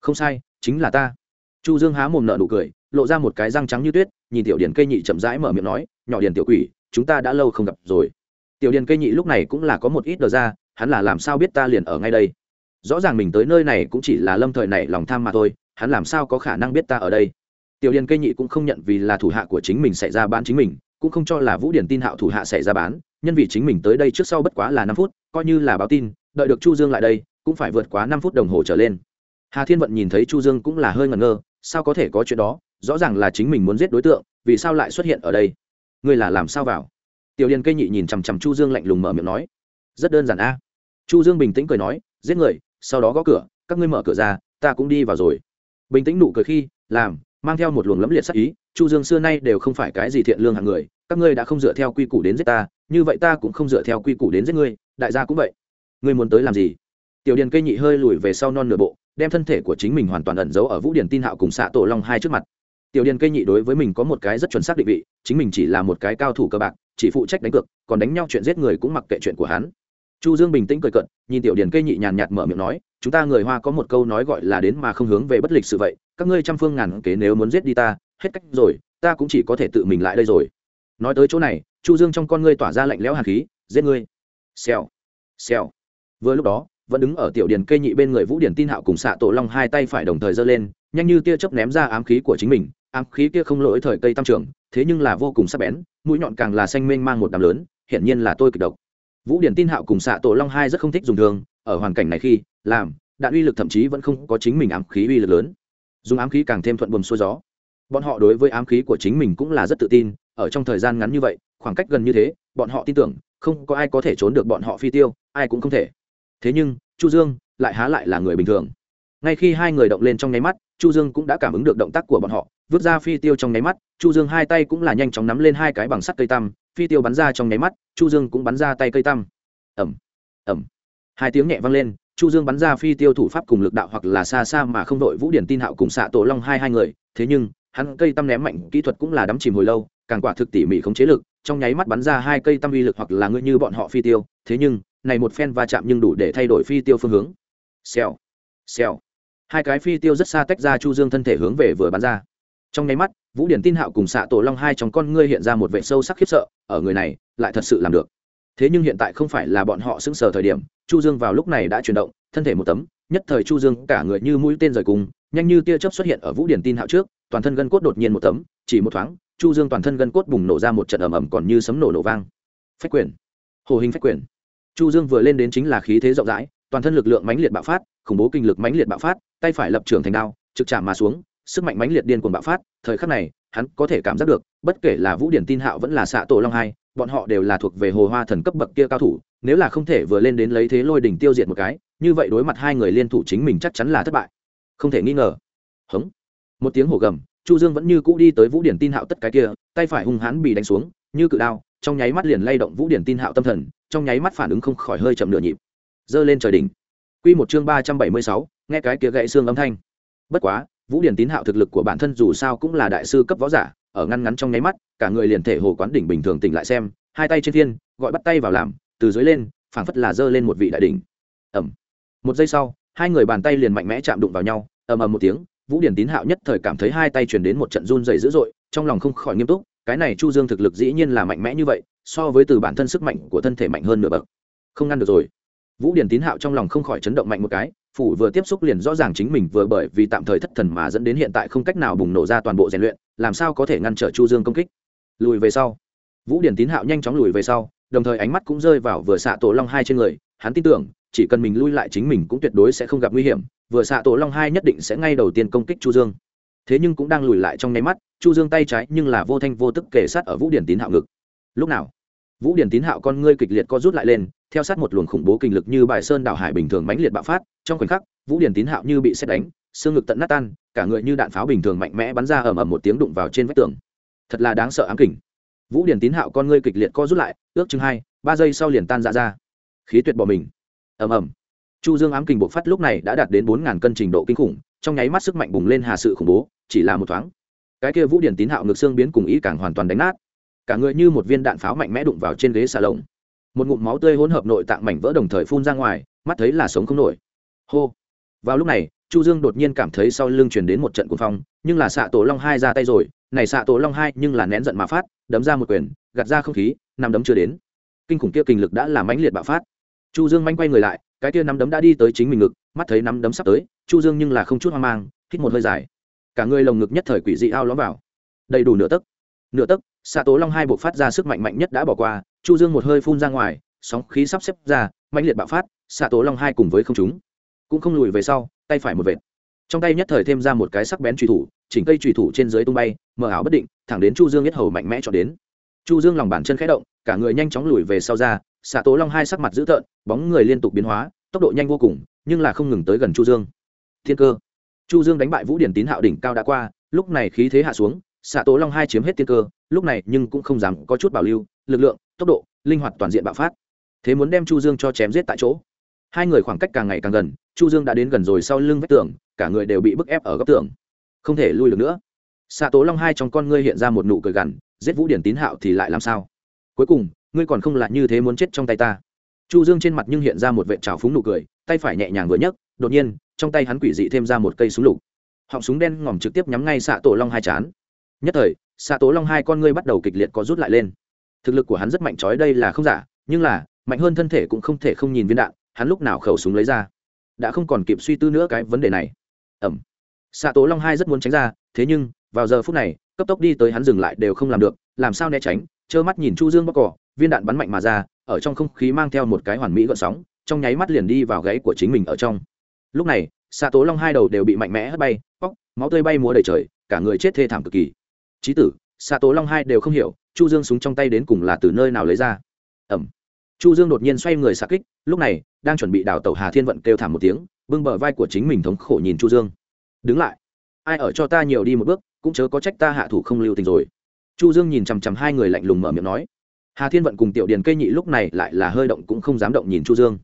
Không sai, chính là ta chu dương há mồm nợ nụ cười, lộ ra một cái răng trắng như tuyết, nhìn tiểu Điền cây nhị chậm rãi mở miệng nói, nhỏ Điền tiểu quỷ, chúng ta đã lâu không gặp rồi. Tiểu Điền cây nhị lúc này cũng là có một ít đờ ra, hắn là làm sao biết ta liền ở ngay đây? Rõ ràng mình tới nơi này cũng chỉ là lâm thời này lòng tham mà thôi, hắn làm sao có khả năng biết ta ở đây? Tiểu Điền cây nhị cũng không nhận vì là thủ hạ của chính mình xảy ra bán chính mình, cũng không cho là vũ điển tin hạo thủ hạ xảy ra bán, nhân vì chính mình tới đây trước sau bất quá là năm phút, coi như là báo tin, đợi được chu dương lại đây, cũng phải vượt quá năm phút đồng hồ trở lên hà thiên vận nhìn thấy chu dương cũng là hơi ngẩn ngơ, sao có thể có chuyện đó? Rõ ràng là chính mình muốn giết đối tượng, vì sao lại xuất hiện ở đây? Ngươi là làm sao vào? Tiểu điền cây nhị nhìn chằm chằm chu dương lạnh lùng mở miệng nói. Rất đơn giản a. Chu dương bình tĩnh cười nói, giết người, sau đó gõ cửa, các ngươi mở cửa ra, ta cũng đi vào rồi. Bình tĩnh nụ cười khi, làm, mang theo một luồng lẫm liệt sắc ý, chu dương xưa nay đều không phải cái gì thiện lương hạng người, các ngươi đã không dựa theo quy củ đến giết ta, như vậy ta cũng không dựa theo quy củ đến giết ngươi, đại gia cũng vậy. Ngươi muốn tới làm gì? Tiểu điền cây nhị hơi lùi về sau non nửa bộ đem thân thể của chính mình hoàn toàn ẩn giấu ở vũ điển tin hạo cùng xạ tổ long hai trước mặt. Tiểu điền cây nhị đối với mình có một cái rất chuẩn xác định vị, chính mình chỉ là một cái cao thủ cơ bạc, chỉ phụ trách đánh cược, còn đánh nhau chuyện giết người cũng mặc kệ chuyện của hắn. Chu dương bình tĩnh cười cận nhìn tiểu điền cây nhị nhàn nhạt mở miệng nói, chúng ta người hoa có một câu nói gọi là đến mà không hướng về bất lịch sự vậy, các ngươi trăm phương ngàn kế nếu muốn giết đi ta, hết cách rồi, ta cũng chỉ có thể tự mình lại đây rồi. Nói tới chỗ này, chu dương trong con ngươi tỏa ra lạnh lẽo hàn khí, giết ngươi. Xèo xèo. Vừa lúc đó vẫn đứng ở tiểu điền cây nhị bên người vũ điển tin hạo cùng xạ tổ long hai tay phải đồng thời giơ lên, nhanh như tia chớp ném ra ám khí của chính mình. Ám khí kia không lỗi thời cây tam trưởng thế nhưng là vô cùng sắc bén, mũi nhọn càng là xanh mênh mang một đám lớn, hiển nhiên là tôi kịch độc. Vũ điển tin hạo cùng xạ tổ long hai rất không thích dùng thường, ở hoàn cảnh này khi, làm, đạn uy lực thậm chí vẫn không có chính mình ám khí uy lực lớn. Dùng ám khí càng thêm thuận buồm xuôi gió. Bọn họ đối với ám khí của chính mình cũng là rất tự tin, ở trong thời gian ngắn như vậy, khoảng cách gần như thế, bọn họ tin tưởng, không có ai có thể trốn được bọn họ phi tiêu, ai cũng không thể thế nhưng, chu dương lại há lại là người bình thường. Ngay khi hai người động lên trong nháy mắt, chu dương cũng đã cảm ứng được động tác của bọn họ, vứt ra phi tiêu trong nháy mắt, chu dương hai tay cũng là nhanh chóng nắm lên hai cái bằng sắt cây tăm, phi tiêu bắn ra trong nháy mắt, chu dương cũng bắn ra tay cây tăm. Ẩm ẩm hai tiếng nhẹ vang lên, chu dương bắn ra phi tiêu thủ pháp cùng lực đạo hoặc là xa xa mà không đội vũ điển tin hạo cùng xạ tổ long hai hai người. Thế nhưng, hắn cây tăm ném mạnh, kỹ thuật cũng là đắm chìm hồi lâu, càng quả thực tỉ mỉ không chế lực, trong nháy mắt bắn ra hai cây tăm uy lực hoặc là ngươi như bọn họ phi tiêu. Thế nhưng này một phen va chạm nhưng đủ để thay đổi phi tiêu phương hướng. Xèo xèo. Hai cái phi tiêu rất xa tách ra chu dương thân thể hướng về vừa bắn ra. Trong nháy mắt, vũ điển tin hạo cùng xạ tổ long hai trong con ngươi hiện ra một vệ sâu sắc khiếp sợ, ở người này, lại thật sự làm được. Thế nhưng hiện tại không phải là bọn họ xứng sờ thời điểm, chu dương vào lúc này đã chuyển động, thân thể một tấm, nhất thời chu dương cả người như mũi tên rời cùng, nhanh như tia chớp xuất hiện ở vũ điển tin hạo trước, toàn thân gân cốt đột nhiên một tấm, chỉ một thoáng, chu dương toàn thân gân cốt bùng nổ ra một trận ầm ầm còn như sấm nổ nổ vang. Phách quyền, hồ hình phách quyền chu dương vừa lên đến chính là khí thế rộng rãi, toàn thân lực lượng mãnh liệt bạo phát, khủng bố kinh lực mãnh liệt bạo phát, tay phải lập trường thành đao, trực chạm mà xuống, sức mạnh mãnh liệt điên cuồng bạo phát, thời khắc này, hắn có thể cảm giác được, bất kể là vũ điển tin hạo vẫn là xạ tổ long hai, bọn họ đều là thuộc về hồ hoa thần cấp bậc kia cao thủ, nếu là không thể vừa lên đến lấy thế lôi đỉnh tiêu diệt một cái, như vậy đối mặt hai người liên thủ chính mình chắc chắn là thất bại. Không thể nghi ngờ. Hống. Một tiếng hổ gầm, chu dương vẫn như cũ đi tới vũ điển tin hạo tất cái kia, tay phải hung hãn bị đánh xuống, như cự đao trong nháy mắt liền lay động vũ điển tin hạo tâm thần trong nháy mắt phản ứng không khỏi hơi chậm nửa nhịp. Giơ lên trời đỉnh. Quy một chương ba trăm bảy mươi sáu, nghe cái kia gãy xương âm thanh. Bất quá vũ điển tín hạo thực lực của bản thân dù sao cũng là đại sư cấp võ giả ở ngăn ngắn trong nháy mắt cả người liền thể hồ quán đỉnh bình thường tỉnh lại xem hai tay trên thiên gọi bắt tay vào làm từ dưới lên phảng phất là giơ lên một vị đại đỉnh. Ẩm một giây sau hai người bàn tay liền mạnh mẽ chạm đụng vào nhau ầm ầm một tiếng vũ điển tín hạo nhất thời cảm thấy hai tay truyền đến một trận run dày dữ dội trong lòng không khỏi nghiêm túc cái này chu dương thực lực dĩ nhiên là mạnh mẽ như vậy, so với từ bản thân sức mạnh của thân thể mạnh hơn nửa bậc. Không ngăn được rồi. Vũ điển tín hạo trong lòng không khỏi chấn động mạnh một cái, phủ vừa tiếp xúc liền rõ ràng chính mình vừa bởi vì tạm thời thất thần mà dẫn đến hiện tại không cách nào bùng nổ ra toàn bộ rèn luyện, làm sao có thể ngăn trở chu dương công kích. Lùi về sau. Vũ điển tín hạo nhanh chóng lùi về sau, đồng thời ánh mắt cũng rơi vào vừa xạ tổ long hai trên người, hắn tin tưởng, chỉ cần mình lui lại chính mình cũng tuyệt đối sẽ không gặp nguy hiểm, vừa xạ tổ long hai nhất định sẽ ngay đầu tiên công kích chu dương thế nhưng cũng đang lùi lại trong nháy mắt, chu dương tay trái nhưng là vô thanh vô tức kể sát ở vũ điển tín hạo ngực. Lúc nào? Vũ điển tín hạo con ngươi kịch liệt co rút lại lên, theo sát một luồng khủng bố kinh lực như bài sơn đảo hải bình thường mãnh liệt bạo phát, trong khoảnh khắc, vũ điển tín hạo như bị xét đánh, xương ngực tận nát tan, cả người như đạn pháo bình thường mạnh mẽ bắn ra ầm ầm một tiếng đụng vào trên vách tường. Thật là đáng sợ ám kình. Vũ điển tín hạo con ngươi kịch liệt co rút lại, ước chừng hai, ba giây sau liền tan ra ra. Khí tuyệt bỏ mình. Ầm ầm. Chu dương ám kình bộc phát lúc này đã đạt đến bốn ngàn cân trình độ kinh khủng trong nháy mắt sức mạnh bùng lên hà sự khủng bố, chỉ là một thoáng. Cái kia vũ điển tín hạo ngực xương biến cùng ý càng hoàn toàn đánh nát. Cả người như một viên đạn pháo mạnh mẽ đụng vào trên ghế xà lồng. Một ngụm máu tươi hỗn hợp nội tạng mảnh vỡ đồng thời phun ra ngoài, mắt thấy là sống không nổi. Hô! Vào lúc này, chu dương đột nhiên cảm thấy sau lưng truyền đến một trận cuồng phong, nhưng là xạ tổ long hai ra tay rồi. Này xạ tổ long hai nhưng là nén giận mà phát, đấm ra một quyền, gạt ra không khí nằm đấm chưa đến. Kinh khủng kia kinh lực đã làm mãnh liệt bạo phát. Chu dương manh quay người lại, cái kia nắm đấm đã đi tới chính mình ngực, mắt thấy nắm đấm sắp tới chu dương nhưng là không chút hoang mang, hít một hơi dài. Cả người lồng ngực nhất thời quỷ dị ao lõm vào. Đầy đủ nửa tấc. Nửa tấc xạ tố long hai buộc phát ra sức mạnh mạnh nhất đã bỏ qua, chu dương một hơi phun ra ngoài, sóng khí sắp xếp ra mạnh liệt bạo phát xạ tố long hai cùng với không chúng. Cũng không lùi về sau, tay phải một vệt. Trong tay nhất thời thêm ra một cái sắc bén truy thủ, chỉnh cây truy thủ trên dưới tung bay mở ảo bất định, thẳng đến chu dương nhất hầu mạnh mẽ cho đến. Chu dương lòng bàn chân khẽ động, cả người nhanh chóng lùi về sau ra xạ tố long hai sắc mặt dữ tợn, bóng người liên tục biến hóa, tốc độ nhanh vô cùng, nhưng là không ngừng tới gần chu dương thiên cơ. Chu dương đánh bại vũ điển tín hạo đỉnh cao đã qua, lúc này khí thế hạ xuống, xạ tố long hai chiếm hết tiên cơ, lúc này nhưng cũng không dám có chút bảo lưu, lực lượng, tốc độ, linh hoạt toàn diện bạo phát. Thế muốn đem chu dương cho chém giết tại chỗ. Hai người khoảng cách càng ngày càng gần, chu dương đã đến gần rồi sau lưng vách tường, cả người đều bị bức ép ở góc tường. Không thể lui được nữa. Xạ tố long hai trong con ngươi hiện ra một nụ cười gằn, giết vũ điển tín hạo thì lại làm sao? Cuối cùng, ngươi còn không lại như thế muốn chết trong tay ta. Chu dương trên mặt nhưng hiện ra một vệ trào phúng nụ cười, tay phải nhẹ nhàng vừa nhấc đột nhiên, trong tay hắn quỷ dị thêm ra một cây súng lục. Họng súng đen ngòm trực tiếp nhắm ngay xạ tổ long hai chán. Nhất thời xạ tổ long hai con ngươi bắt đầu kịch liệt có rút lại lên. Thực lực của hắn rất mạnh trói đây là không giả, nhưng là, mạnh hơn thân thể cũng không thể không nhìn viên đạn, hắn lúc nào khẩu súng lấy ra? Đã không còn kịp suy tư nữa cái vấn đề này. Ẩm xạ tố long hai rất muốn tránh ra, thế nhưng, vào giờ phút này, cấp tốc đi tới hắn dừng lại đều không làm được, làm sao né tránh, trơ mắt nhìn chu dương bóc cỏ viên đạn bắn mạnh mà ra, ở trong không khí mang theo một cái hoàn mỹ gợn sóng, trong nháy mắt liền đi vào gáy của chính mình ở trong lúc này xạ tố long hai đầu đều bị mạnh mẽ hất bay bóc máu tươi bay múa đầy trời, cả người chết thê thảm cực kỳ. Trí tử xạ tố long hai đều không hiểu, chu dương súng trong tay đến cùng là từ nơi nào lấy ra. Ẩm. Chu dương đột nhiên xoay người xạ kích, lúc này, đang chuẩn bị đào tẩu hà thiên vận kêu thảm một tiếng, bưng bờ vai của chính mình thống khổ nhìn chu dương. Đứng lại. Ai ở cho ta nhiều đi một bước, cũng chớ có trách ta hạ thủ không lưu tình rồi. Chu dương nhìn chằm chằm hai người lạnh lùng mở miệng nói. Hà thiên vận cùng tiểu điền cây nhị lúc này lại là hơi động cũng không dám động nhìn chu dương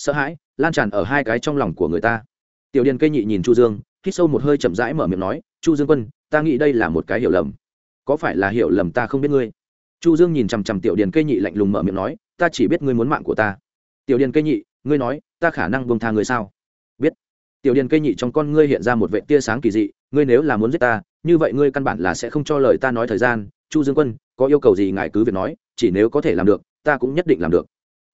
sợ hãi, lan tràn ở hai cái trong lòng của người ta. Tiểu điền cây nhị nhìn chu dương, hít sâu một hơi chậm rãi mở miệng nói, chu dương quân, ta nghĩ đây là một cái hiểu lầm. Có phải là hiểu lầm ta không biết ngươi? Chu dương nhìn chằm chằm tiểu điền cây nhị lạnh lùng mở miệng nói, ta chỉ biết ngươi muốn mạng của ta. Tiểu điền cây nhị, ngươi nói, ta khả năng buông tha ngươi sao? Biết. Tiểu điền cây nhị trong con ngươi hiện ra một vệ tia sáng kỳ dị, ngươi nếu là muốn giết ta, như vậy ngươi căn bản là sẽ không cho lời ta nói thời gian. Chu dương quân, có yêu cầu gì ngài cứ việc nói, chỉ nếu có thể làm được, ta cũng nhất định làm được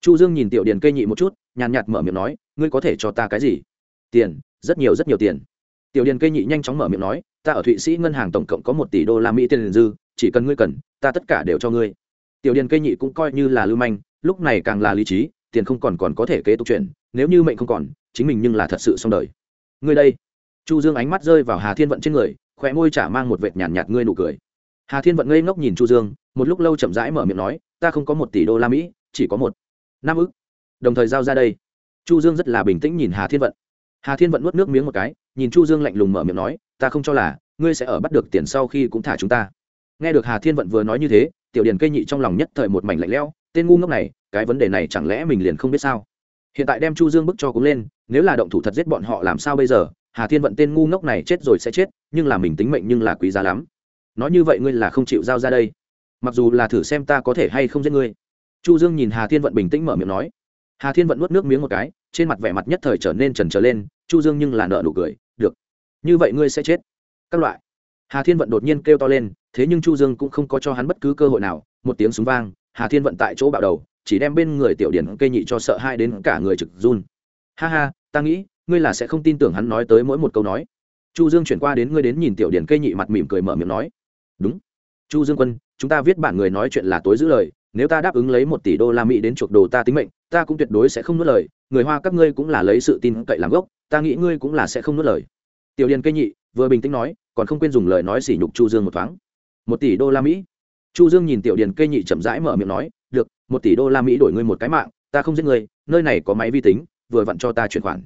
chu dương nhìn tiểu điền cây nhị một chút nhàn nhạt mở miệng nói ngươi có thể cho ta cái gì? Tiền rất nhiều rất nhiều tiền. Tiểu điền cây nhị nhanh chóng mở miệng nói ta ở thụy sĩ ngân hàng tổng cộng có một tỷ đô la mỹ tiền dư chỉ cần ngươi cần ta tất cả đều cho ngươi. Tiểu điền cây nhị cũng coi như là lưu manh lúc này càng là lý trí tiền không còn còn có thể kế tục chuyển nếu như mệnh không còn chính mình nhưng là thật sự xong đời. Ngươi đây. Chu dương ánh mắt rơi vào hà thiên vận trên người khỏe môi chả mang một vệt nhàn nhạt, nhạt ngươi nụ cười. Hà thiên vận ngây ngốc nhìn chu dương một lúc lâu chậm rãi mở miệng nói ta không có một tỷ đô la mỹ chỉ có một năm ức. Đồng thời giao ra đây. Chu dương rất là bình tĩnh nhìn hà thiên vận. Hà thiên vận nuốt nước miếng một cái, nhìn chu dương lạnh lùng mở miệng nói, ta không cho là, ngươi sẽ ở bắt được tiền sau khi cũng thả chúng ta. Nghe được hà thiên vận vừa nói như thế, tiểu điền cây nhị trong lòng nhất thời một mảnh lạnh lẽo, tên ngu ngốc này, cái vấn đề này chẳng lẽ mình liền không biết sao? Hiện tại đem chu dương bức cho cũng lên, nếu là động thủ thật giết bọn họ làm sao bây giờ? Hà thiên vận tên ngu ngốc này chết rồi sẽ chết, nhưng là mình tính mệnh nhưng là quý giá lắm. Nói như vậy ngươi là không chịu giao ra đây. Mặc dù là thử xem ta có thể hay không giết ngươi chu dương nhìn hà thiên vận bình tĩnh mở miệng nói. Hà thiên vận nuốt nước miếng một cái, trên mặt vẻ mặt nhất thời trở nên trần trở lên, chu dương nhưng là nợ nụ cười, được, như vậy ngươi sẽ chết. Các loại. Hà thiên vận đột nhiên kêu to lên, thế nhưng chu dương cũng không có cho hắn bất cứ cơ hội nào, một tiếng súng vang, hà thiên vận tại chỗ bạo đầu, chỉ đem bên người tiểu điển cây nhị cho sợ hai đến cả người trực run. Ha ha, ta nghĩ, ngươi là sẽ không tin tưởng hắn nói tới mỗi một câu nói. Chu dương chuyển qua đến ngươi đến nhìn tiểu điển cây nhị mặt mỉm cười mở miệng nói. Đúng. Chu dương quân, chúng ta viết bản người nói chuyện là tối giữ lời nếu ta đáp ứng lấy một tỷ đô la mỹ đến chuộc đồ ta tính mệnh, ta cũng tuyệt đối sẽ không nuốt lời. Người hoa các ngươi cũng là lấy sự tin cậy làm gốc, ta nghĩ ngươi cũng là sẽ không nuốt lời. Tiểu điền cây nhị vừa bình tĩnh nói, còn không quên dùng lời nói sỉ nhục chu dương một thoáng. Một tỷ đô la mỹ? Chu dương nhìn tiểu điền cây nhị chậm rãi mở miệng nói, được, một tỷ đô la mỹ đổi ngươi một cái mạng, ta không giết ngươi, nơi này có máy vi tính, vừa vặn cho ta chuyển khoản.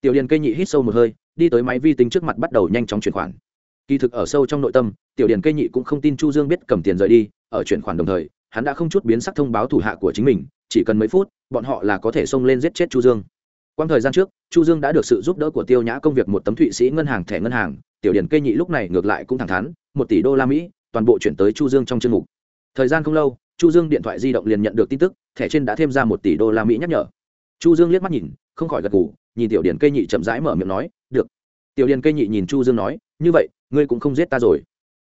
Tiểu điền cây nhị hít sâu một hơi, đi tới máy vi tính trước mặt bắt đầu nhanh chóng chuyển khoản. Kỳ thực ở sâu trong nội tâm, tiểu điền cây nhị cũng không tin chu dương biết cầm tiền rời đi, ở chuyển khoản đồng thời hắn đã không chút biến sắc thông báo thủ hạ của chính mình, chỉ cần mấy phút, bọn họ là có thể xông lên giết chết chu dương. Quang thời gian trước, chu dương đã được sự giúp đỡ của tiêu nhã công việc một tấm thụy sĩ ngân hàng thẻ ngân hàng, tiểu điển cây nhị lúc này ngược lại cũng thẳng thắn, một tỷ đô la mỹ, toàn bộ chuyển tới chu dương trong chương mục. Thời gian không lâu, chu dương điện thoại di động liền nhận được tin tức, thẻ trên đã thêm ra một tỷ đô la mỹ nhắc nhở. Chu dương liếc mắt nhìn, không khỏi gật gù, nhìn tiểu điển cây nhị chậm rãi mở miệng nói, được. Tiểu điển cây nhị nhìn chu dương nói, như vậy, ngươi cũng không giết ta rồi.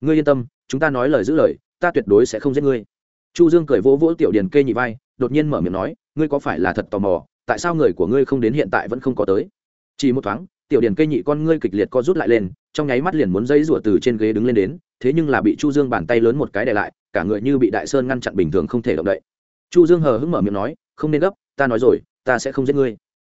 Ngươi yên tâm, chúng ta nói lời giữ lời, ta tuyệt đối sẽ không giết ngươi chu dương cười vỗ vỗ tiểu Điền cây nhị vai, đột nhiên mở miệng nói, ngươi có phải là thật tò mò, tại sao người của ngươi không đến hiện tại vẫn không có tới? Chỉ một thoáng, tiểu Điền cây nhị con ngươi kịch liệt co rút lại lên, trong nháy mắt liền muốn dây rủa từ trên ghế đứng lên đến, thế nhưng là bị chu dương bàn tay lớn một cái để lại, cả người như bị đại sơn ngăn chặn bình thường không thể động đậy. Chu dương hờ hững mở miệng nói, không nên gấp, ta nói rồi, ta sẽ không giết ngươi.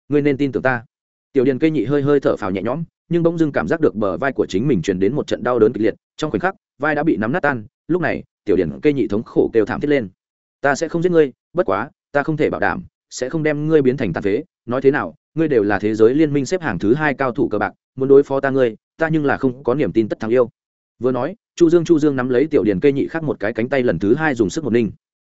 Ngươi nên tin tưởng ta. Tiểu Điền cây nhị hơi hơi thở phào nhẹ nhõm, nhưng bỗng dưng cảm giác được bờ vai của chính mình truyền đến một trận đau đớn kịch liệt, trong khoảnh khắc, vai đã bị nắm nát tan, lúc này tiểu điển cây nhị thống khổ kêu thảm thiết lên. Ta sẽ không giết ngươi, bất quá, ta không thể bảo đảm, sẽ không đem ngươi biến thành tàn phế. Nói thế nào, ngươi đều là thế giới liên minh xếp hàng thứ hai cao thủ cờ bạc, muốn đối phó ta ngươi, ta nhưng là không có niềm tin tất thắng yêu. Vừa nói, chu dương chu dương nắm lấy tiểu điền cây nhị khác một cái cánh tay lần thứ hai dùng sức một ninh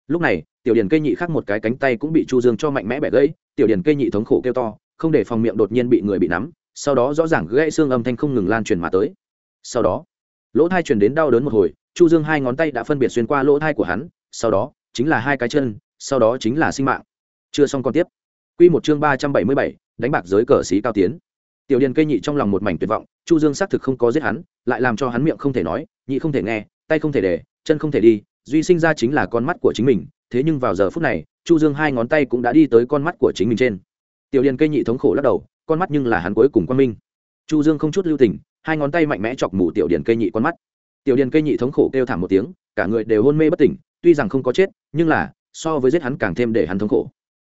lúc này, tiểu điền cây nhị khác một cái cánh tay cũng bị chu dương cho mạnh mẽ bẻ gãy, tiểu điền cây nhị thống khổ kêu to, không để phòng miệng đột nhiên bị người bị nắm, sau đó rõ ràng gãy xương âm thanh không ngừng lan truyền mà tới. Sau đó, lỗ thai truyền đến đau đớn một hồi chu dương hai ngón tay đã phân biệt xuyên qua lỗ thai của hắn, sau đó, chính là hai cái chân, sau đó chính là sinh mạng. Chưa xong còn tiếp. Quy một chương ba trăm bảy mươi bảy, đánh bạc giới cờ sĩ cao tiến. Tiểu điền cây nhị trong lòng một mảnh tuyệt vọng, chu dương xác thực không có giết hắn, lại làm cho hắn miệng không thể nói, nhị không thể nghe, tay không thể để, chân không thể đi, duy sinh ra chính là con mắt của chính mình. Thế nhưng vào giờ phút này, chu dương hai ngón tay cũng đã đi tới con mắt của chính mình trên. Tiểu điền cây nhị thống khổ lắc đầu, con mắt nhưng là hắn cuối cùng quan minh. Chu dương không chút lưu tình, hai ngón tay mạnh mẽ chọc mù tiểu điền cây nhị con mắt tiểu điền cây nhị thống khổ kêu thảm một tiếng, cả người đều hôn mê bất tỉnh, tuy rằng không có chết, nhưng là, so với giết hắn càng thêm để hắn thống khổ.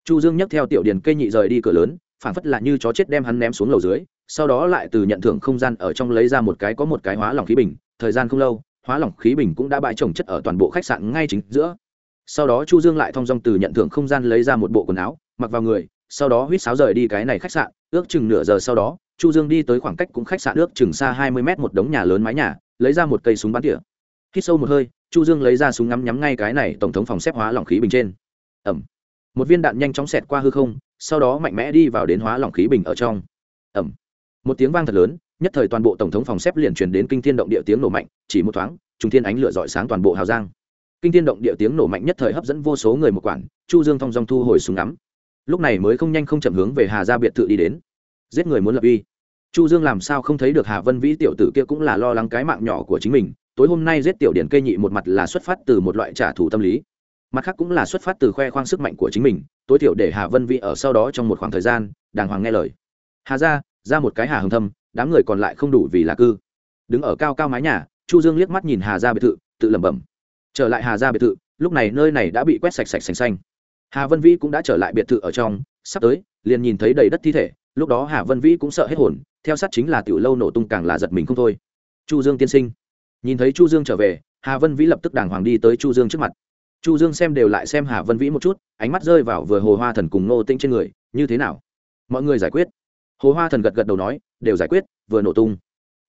Chu dương nhấc theo tiểu điền cây nhị rời đi cửa lớn phảng phất là như chó chết đem hắn ném xuống lầu dưới, sau đó lại từ nhận thưởng không gian ở trong lấy ra một cái có một cái hóa lỏng khí bình, thời gian không lâu, hóa lỏng khí bình cũng đã bãi trồng chất ở toàn bộ khách sạn ngay chính giữa. Sau đó chu dương lại thong dong từ nhận thưởng không gian lấy ra một bộ quần áo, mặc vào người, sau đó huýt sáo rời đi cái này khách sạn, ước chừng nửa giờ sau đó chu dương đi tới khoảng cách cũng khách sạn nước chừng xa hai mươi mét một đống nhà lớn mái nhà, lấy ra một cây súng bắn tỉa. Hít sâu một hơi, chu dương lấy ra súng ngắm nhắm ngay cái này tổng thống phòng xếp hóa lỏng khí bình trên. Ẩm. Một viên đạn nhanh chóng xẹt qua hư không, sau đó mạnh mẽ đi vào đến hóa lỏng khí bình ở trong. Ẩm. Một tiếng vang thật lớn, nhất thời toàn bộ tổng thống phòng xếp liền truyền đến kinh thiên động địa tiếng nổ mạnh, chỉ một thoáng, trung thiên ánh lửa rọi sáng toàn bộ hào giang. Kinh thiên động địa tiếng nổ mạnh nhất thời hấp dẫn vô số người một quản chu dương thong dong thu hồi súng ngắm. Lúc này mới không nhanh không chậm hướng về hà gia biệt thự đi đến. Giết người muốn lập uy chu dương làm sao không thấy được hà vân vĩ tiểu tử kia cũng là lo lắng cái mạng nhỏ của chính mình, tối hôm nay giết tiểu điển cây nhị một mặt là xuất phát từ một loại trả thù tâm lý. Mặt khác cũng là xuất phát từ khoe khoang sức mạnh của chính mình, tối thiểu để hà vân vĩ ở sau đó trong một khoảng thời gian, đàng hoàng nghe lời. Hà ra ra một cái hà hồng thâm, đám người còn lại không đủ vì là cư. Đứng ở cao cao mái nhà, chu dương liếc mắt nhìn hà ra biệt thự, tự lẩm bẩm. Trở lại hà ra biệt thự, lúc này nơi này đã bị quét sạch sạch xanh xanh. Hà vân vĩ cũng đã trở lại biệt thự ở trong, sắp tới, liền nhìn thấy đầy đất thi thể, lúc đó hà vân vĩ cũng sợ hết hồn theo sát chính là tiểu lâu nổ tung càng là giật mình không thôi. Chu dương tiên sinh. Nhìn thấy chu dương trở về, hà vân vĩ lập tức đàng hoàng đi tới chu dương trước mặt. Chu dương xem đều lại xem hà vân vĩ một chút, ánh mắt rơi vào vừa hồ hoa thần cùng nô tĩnh trên người, như thế nào? Mọi người giải quyết? Hồ hoa thần gật gật đầu nói, đều giải quyết, vừa nổ tung.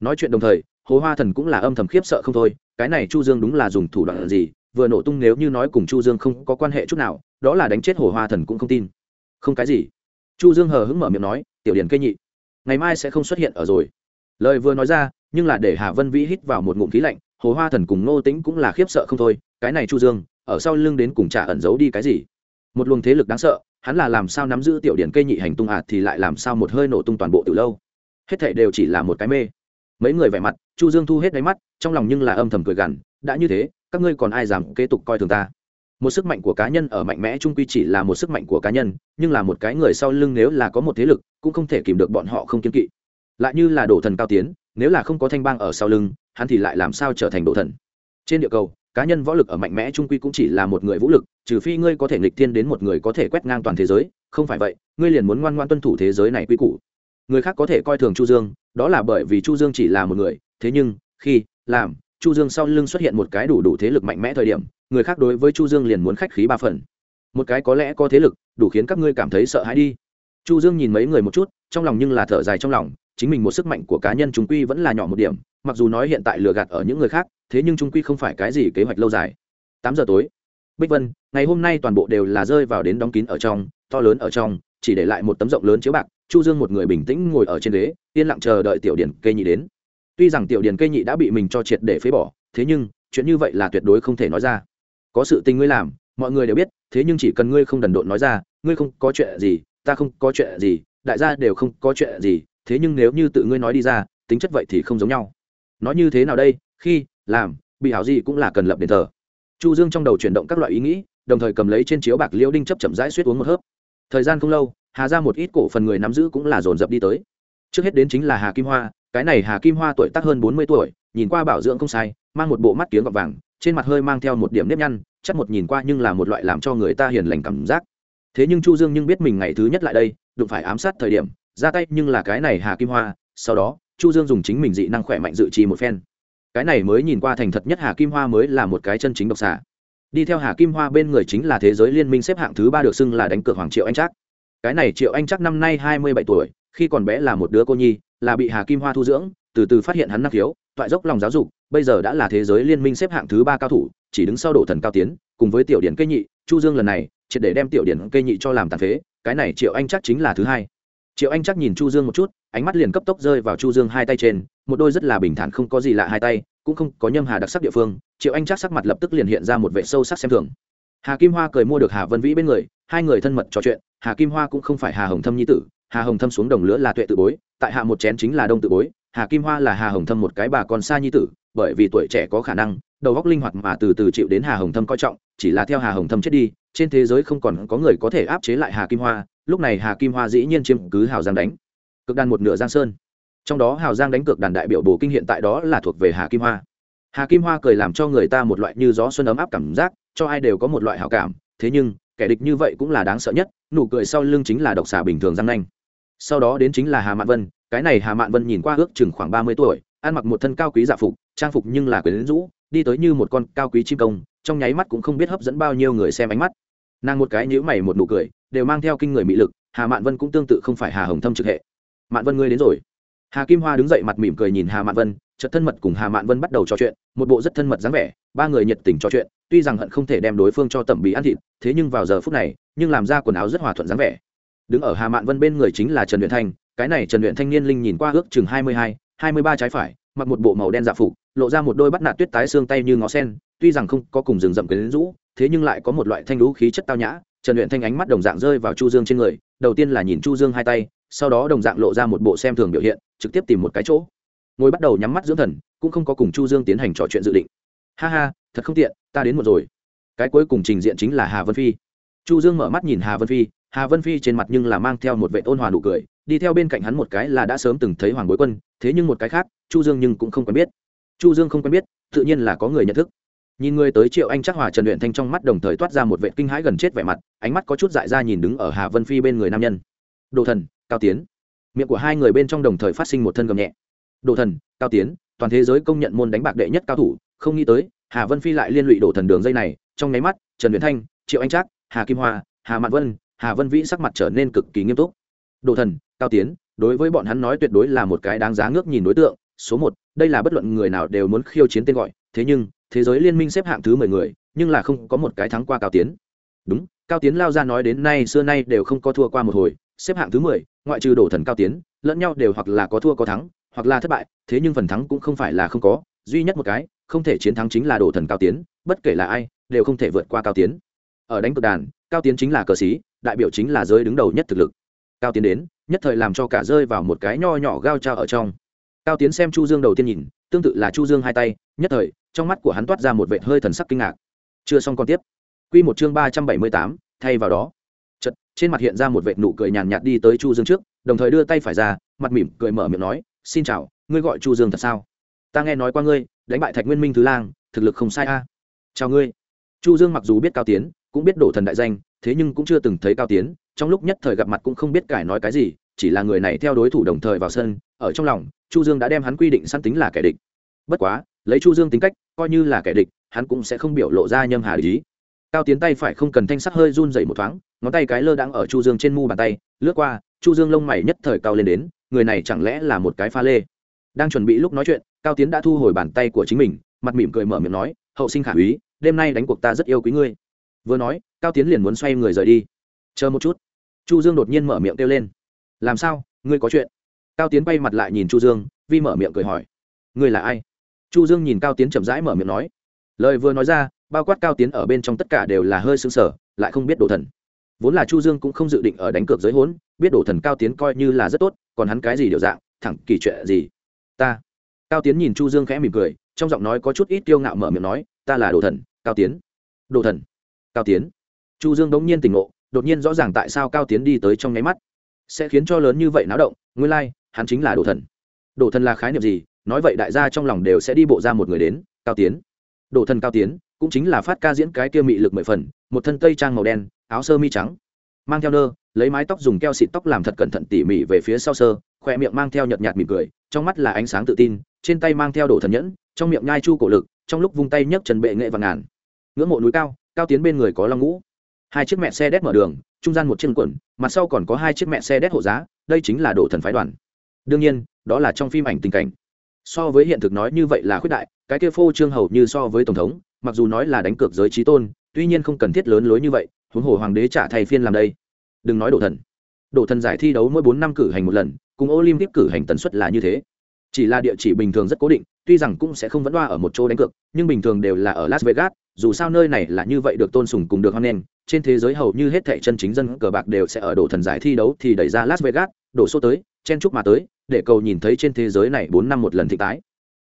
Nói chuyện đồng thời, hồ hoa thần cũng là âm thầm khiếp sợ không thôi, cái này chu dương đúng là dùng thủ đoạn gì, vừa nổ tung nếu như nói cùng chu dương không có quan hệ chút nào, đó là đánh chết hồ hoa thần cũng không tin. Không cái gì. Chu dương hờ hững mở miệng nói, tiểu điển cây nhị ngày mai sẽ không xuất hiện ở rồi. Lời vừa nói ra, nhưng là để hà vân vĩ hít vào một ngụm khí lạnh, hồ hoa thần cùng nô tĩnh cũng là khiếp sợ không thôi, cái này chu dương, ở sau lưng đến cùng trả ẩn giấu đi cái gì. Một luồng thế lực đáng sợ, hắn là làm sao nắm giữ tiểu điển cây nhị hành tung ạt thì lại làm sao một hơi nổ tung toàn bộ từ lâu. Hết thảy đều chỉ là một cái mê. Mấy người vẻ mặt, chu dương thu hết đáy mắt, trong lòng nhưng là âm thầm cười gằn, đã như thế, các ngươi còn ai dám kế tục coi thường ta? Một sức mạnh của cá nhân ở mạnh mẽ trung quy chỉ là một sức mạnh của cá nhân, nhưng là một cái người sau lưng nếu là có một thế lực cũng không thể kìm được bọn họ không kiên kỵ. Lại như là đổ thần cao tiến, nếu là không có thanh bang ở sau lưng, hắn thì lại làm sao trở thành đổ thần? Trên địa cầu, cá nhân võ lực ở mạnh mẽ trung quy cũng chỉ là một người vũ lực, trừ phi ngươi có thể nghịch thiên đến một người có thể quét ngang toàn thế giới, không phải vậy, ngươi liền muốn ngoan ngoan tuân thủ thế giới này quy củ. Người khác có thể coi thường chu dương, đó là bởi vì chu dương chỉ là một người, thế nhưng, khi, làm, chu dương sau lưng xuất hiện một cái đủ đủ thế lực mạnh mẽ thời điểm, người khác đối với chu dương liền muốn khách khí ba phần. Một cái có lẽ có thế lực, đủ khiến các ngươi cảm thấy sợ hãi đi chu dương nhìn mấy người một chút, trong lòng nhưng là thở dài trong lòng, chính mình một sức mạnh của cá nhân chúng quy vẫn là nhỏ một điểm, mặc dù nói hiện tại lừa gạt ở những người khác, thế nhưng chúng quy không phải cái gì kế hoạch lâu dài. Tám giờ tối, bích vân, ngày hôm nay toàn bộ đều là rơi vào đến đóng kín ở trong, to lớn ở trong, chỉ để lại một tấm rộng lớn chiếu bạc, chu dương một người bình tĩnh ngồi ở trên ghế, yên lặng chờ đợi tiểu điển cây nhị đến. Tuy rằng tiểu điển cây nhị đã bị mình cho triệt để phế bỏ, thế nhưng, chuyện như vậy là tuyệt đối không thể nói ra. Có sự tình ngươi làm, mọi người đều biết, thế nhưng chỉ cần ngươi không đần độn nói ra, ngươi không có chuyện gì ta không có chuyện gì, đại gia đều không có chuyện gì, thế nhưng nếu như tự ngươi nói đi ra, tính chất vậy thì không giống nhau. Nói như thế nào đây? Khi, làm, bị hảo gì cũng là cần lập đền thờ. Chu dương trong đầu chuyển động các loại ý nghĩ, đồng thời cầm lấy trên chiếu bạc liễu đinh chấp chậm rãi suýt uống một hớp. Thời gian không lâu, hà ra một ít cổ phần người nắm giữ cũng là dồn dập đi tới. Trước hết đến chính là hà kim hoa, cái này hà kim hoa tuổi tác hơn bốn mươi tuổi, nhìn qua bảo dưỡng không sai, mang một bộ mắt kiếng gọt vàng, trên mặt hơi mang theo một điểm nếp nhăn chắc một nhìn qua nhưng là một loại làm cho người ta hiền lành cảm giác thế nhưng chu dương nhưng biết mình ngày thứ nhất lại đây, đụng phải ám sát thời điểm, ra tay nhưng là cái này hà kim hoa, sau đó, chu dương dùng chính mình dị năng khỏe mạnh dự trì một phen. Cái này mới nhìn qua thành thật nhất hà kim hoa mới là một cái chân chính độc xạ. Đi theo hà kim hoa bên người chính là thế giới liên minh xếp hạng thứ ba được xưng là đánh cược hoàng triệu anh trác. Cái này triệu anh trác năm nay hai mươi bảy tuổi, khi còn bé là một đứa cô nhi, là bị hà kim hoa thu dưỡng, từ từ phát hiện hắn năng khiếu, toại dốc lòng giáo dục, bây giờ đã là thế giới liên minh xếp hạng thứ ba cao thủ, chỉ đứng sau đổ thần cao tiến, cùng với tiểu điển cây nhị, chu dương lần này triệt để đem tiểu điển cây nhị cho làm tàn phế, cái này triệu anh chắc chính là thứ hai. Triệu anh chắc nhìn chu dương một chút, ánh mắt liền cấp tốc rơi vào chu dương hai tay trên, một đôi rất là bình thản không có gì lạ hai tay, cũng không có nhâm hà đặc sắc địa phương, triệu anh chắc sắc mặt lập tức liền hiện ra một vệ sâu sắc xem thường. Hà kim hoa cười mua được hà vân vĩ bên người, hai người thân mật trò chuyện, hà kim hoa cũng không phải hà hồng thâm nhi tử, hà hồng thâm xuống đồng lứa là tuệ tự bối, tại hạ một chén chính là đông tự bối, hà kim hoa là hà hồng thâm một cái bà con xa nhi tử, bởi vì tuổi trẻ có khả năng, đầu óc linh hoạt mà từ từ chịu đến hà hồng thâm coi trọng, chỉ là theo hà hồng thâm chết đi trên thế giới không còn có người có thể áp chế lại hà kim hoa, lúc này hà kim hoa dĩ nhiên chiếm cứ hào giang đánh. Cực đàn một nửa giang sơn. Trong đó hào giang đánh cực đàn đại biểu bồ kinh hiện tại đó là thuộc về hà kim hoa. Hà kim hoa cười làm cho người ta một loại như gió xuân ấm áp cảm giác, cho ai đều có một loại hảo cảm, thế nhưng, kẻ địch như vậy cũng là đáng sợ nhất, nụ cười sau lưng chính là độc xà bình thường răng nanh. Sau đó đến chính là hà mạn vân, cái này hà mạn vân nhìn qua ước chừng khoảng ba mươi tuổi, ăn mặc một thân cao quý dạ phục, trang phục nhưng là quyến rũ, đi tới như một con cao quý chim công, trong nháy mắt cũng không biết hấp dẫn bao nhiêu người xem ánh mắt nàng một cái nhữ mày một nụ cười, đều mang theo kinh người mỹ lực, hà mạn vân cũng tương tự không phải hà hồng thâm trực hệ. Mạn vân ngươi đến rồi. Hà kim hoa đứng dậy mặt mỉm cười nhìn hà mạn vân, chợt thân mật cùng hà mạn vân bắt đầu trò chuyện, một bộ rất thân mật dáng vẻ, ba người nhiệt tình trò chuyện, tuy rằng hận không thể đem đối phương cho tẩm bí ăn thịt, thế nhưng vào giờ phút này, nhưng làm ra quần áo rất hòa thuận dáng vẻ. Đứng ở hà mạn vân bên người chính là trần luyện thanh, cái này trần luyện thanh niên linh nhìn qua ước chừng hai mươi hai hai mươi ba trái phải, mặc một bộ màu đen dạ phục, lộ ra một đôi bắt nạt tuyết tái xương tay như ngó sen, tuy rằng không có cùng rừng rậm quyến rũ thế nhưng lại có một loại thanh lũ khí chất tao nhã, trần luyện thanh ánh mắt đồng dạng rơi vào chu dương trên người, đầu tiên là nhìn chu dương hai tay, sau đó đồng dạng lộ ra một bộ xem thường biểu hiện, trực tiếp tìm một cái chỗ. Ngồi bắt đầu nhắm mắt dưỡng thần, cũng không có cùng chu dương tiến hành trò chuyện dự định. Ha ha, thật không tiện, ta đến một rồi. Cái cuối cùng trình diện chính là hà vân phi. Chu dương mở mắt nhìn hà vân phi, hà vân phi trên mặt nhưng là mang theo một vệ ôn hòa nụ cười, đi theo bên cạnh hắn một cái là đã sớm từng thấy hoàng bối quân, thế nhưng một cái khác, chu dương nhưng cũng không quen biết. Chu dương không quen biết, tự nhiên là có người nhận thức nhìn người tới triệu anh chắc hòa trần luyện thanh trong mắt đồng thời toát ra một vệ kinh hãi gần chết vẻ mặt, ánh mắt có chút dại ra nhìn đứng ở hà vân phi bên người nam nhân. Đồ thần, cao tiến. Miệng của hai người bên trong đồng thời phát sinh một thân gầm nhẹ. Đồ thần, cao tiến, toàn thế giới công nhận môn đánh bạc đệ nhất cao thủ, không nghĩ tới, hà vân phi lại liên lụy đồ thần đường dây này. Trong nháy mắt, trần luyện thanh, triệu anh trác, hà kim hoa, hà mạn vân, hà vân vĩ sắc mặt trở nên cực kỳ nghiêm túc. Đồ thần, cao tiến, đối với bọn hắn nói tuyệt đối là một cái đáng giá ngước nhìn đối tượng. Số một, đây là bất luận người nào đều muốn khiêu chiến tên gọi, thế nhưng thế giới liên minh xếp hạng thứ mười người, nhưng là không có một cái thắng qua cao tiến. Đúng, cao tiến lao ra nói đến nay xưa nay đều không có thua qua một hồi, xếp hạng thứ mười, ngoại trừ đổ thần cao tiến, lẫn nhau đều hoặc là có thua có thắng, hoặc là thất bại, thế nhưng phần thắng cũng không phải là không có, duy nhất một cái, không thể chiến thắng chính là đổ thần cao tiến, bất kể là ai, đều không thể vượt qua cao tiến. Ở đánh cực đàn, cao tiến chính là cờ sĩ, đại biểu chính là giới đứng đầu nhất thực lực. Cao tiến đến, nhất thời làm cho cả rơi vào một cái nho nhỏ gao trao ở trong. Cao tiến xem chu dương đầu tiên nhìn, tương tự là chu dương hai tay, nhất thời trong mắt của hắn toát ra một vệt hơi thần sắc kinh ngạc. Chưa xong còn tiếp. Quy một chương ba trăm bảy mươi tám, thay vào đó. Chật trên mặt hiện ra một vệt nụ cười nhàn nhạt đi tới chu dương trước đồng thời đưa tay phải ra mặt mỉm cười mở miệng nói xin chào ngươi gọi chu dương thật sao? Ta nghe nói qua ngươi đánh bại thạch nguyên minh thứ lang thực lực không sai a. Chào ngươi. Chu dương mặc dù biết cao tiến cũng biết đổ thần đại danh thế nhưng cũng chưa từng thấy cao tiến trong lúc nhất thời gặp mặt cũng không biết cải nói cái gì chỉ là người này theo đối thủ đồng thời vào sân ở trong lòng chu dương đã đem hắn quy định săn tính là kẻ địch. Bất quá lấy chu dương tính cách, coi như là kẻ địch, hắn cũng sẽ không biểu lộ ra nhâm hà lý cao tiến tay phải không cần thanh sắc hơi run dậy một thoáng, ngón tay cái lơ đang ở chu dương trên mu bàn tay, lướt qua, chu dương lông mày nhất thời cao lên đến, người này chẳng lẽ là một cái pha lê? Đang chuẩn bị lúc nói chuyện, cao tiến đã thu hồi bàn tay của chính mình, mặt mỉm cười mở miệng nói, hậu sinh khả úy, đêm nay đánh cuộc ta rất yêu quý ngươi. Vừa nói, cao tiến liền muốn xoay người rời đi. Chờ một chút. Chu dương đột nhiên mở miệng kêu lên. Làm sao? Ngươi có chuyện? Cao tiến bay mặt lại nhìn chu dương, vi mở miệng cười hỏi. Ngươi là ai? Chu dương nhìn cao tiến chậm rãi mở miệng nói. Lời vừa nói ra bao quát cao tiến ở bên trong tất cả đều là hơi sững sờ lại không biết đổ thần. Vốn là chu dương cũng không dự định ở đánh cược giới hốn biết đổ thần cao tiến coi như là rất tốt còn hắn cái gì điều dạng thẳng kỳ chuyện gì? Ta. Cao tiến nhìn chu dương khẽ mỉm cười trong giọng nói có chút ít tiêu ngạo mở miệng nói ta là đồ thần cao tiến. Đồ thần. Cao tiến. Chu dương đống nhiên tỉnh ngộ đột nhiên rõ ràng tại sao cao tiến đi tới trong nháy mắt. Sẽ khiến cho lớn như vậy náo động nguyên lai like, hắn chính là đồ thần. Đồ thần là khái niệm gì? Nói vậy đại gia trong lòng đều sẽ đi bộ ra một người đến, cao tiến. Đổ thần cao tiến, cũng chính là phát ca diễn cái kia mị lực mười phần, một thân tây trang màu đen, áo sơ mi trắng. Mang theo nơ, lấy mái tóc dùng keo xịt tóc làm thật cẩn thận tỉ mỉ về phía sau sơ, khoe miệng mang theo nhợt nhạt mỉm cười, trong mắt là ánh sáng tự tin, trên tay mang theo đồ thần nhẫn, trong miệng nhai chu cổ lực, trong lúc vung tay nhấc trần bệ nghệ và ngàn. Ngưỡng mộ núi cao cao tiến bên người có long ngũ. Hai chiếc mẹ xe đét mở đường, trung gian một chiếc quần, mặt sau còn có hai chiếc mẹ xe đét hộ giá, đây chính là đồ thần phái đoàn. Đương nhiên, đó là trong phim ảnh tình cảnh so với hiện thực nói như vậy là khuyết đại, cái kia phô trương hầu như so với tổng thống, mặc dù nói là đánh cược giới trí tôn, tuy nhiên không cần thiết lớn lối như vậy, huống hồ hoàng đế trả thay phiên làm đây. Đừng nói đổ thần. Đổ thần giải thi đấu mỗi bốn năm cử hành một lần, cùng olympic cử hành tần suất là như thế. Chỉ là địa chỉ bình thường rất cố định, tuy rằng cũng sẽ không vẫn đoa ở một chỗ đánh cược, nhưng bình thường đều là ở las vegas, dù sao nơi này là như vậy được tôn sùng cùng được hoan nghênh, trên thế giới hầu như hết thảy chân chính dân cờ bạc đều sẽ ở đổ thần giải thi đấu thì đẩy ra las vegas, đổ số tới chen chúc mà tới, để cầu nhìn thấy trên thế giới này bốn năm một lần thị tái.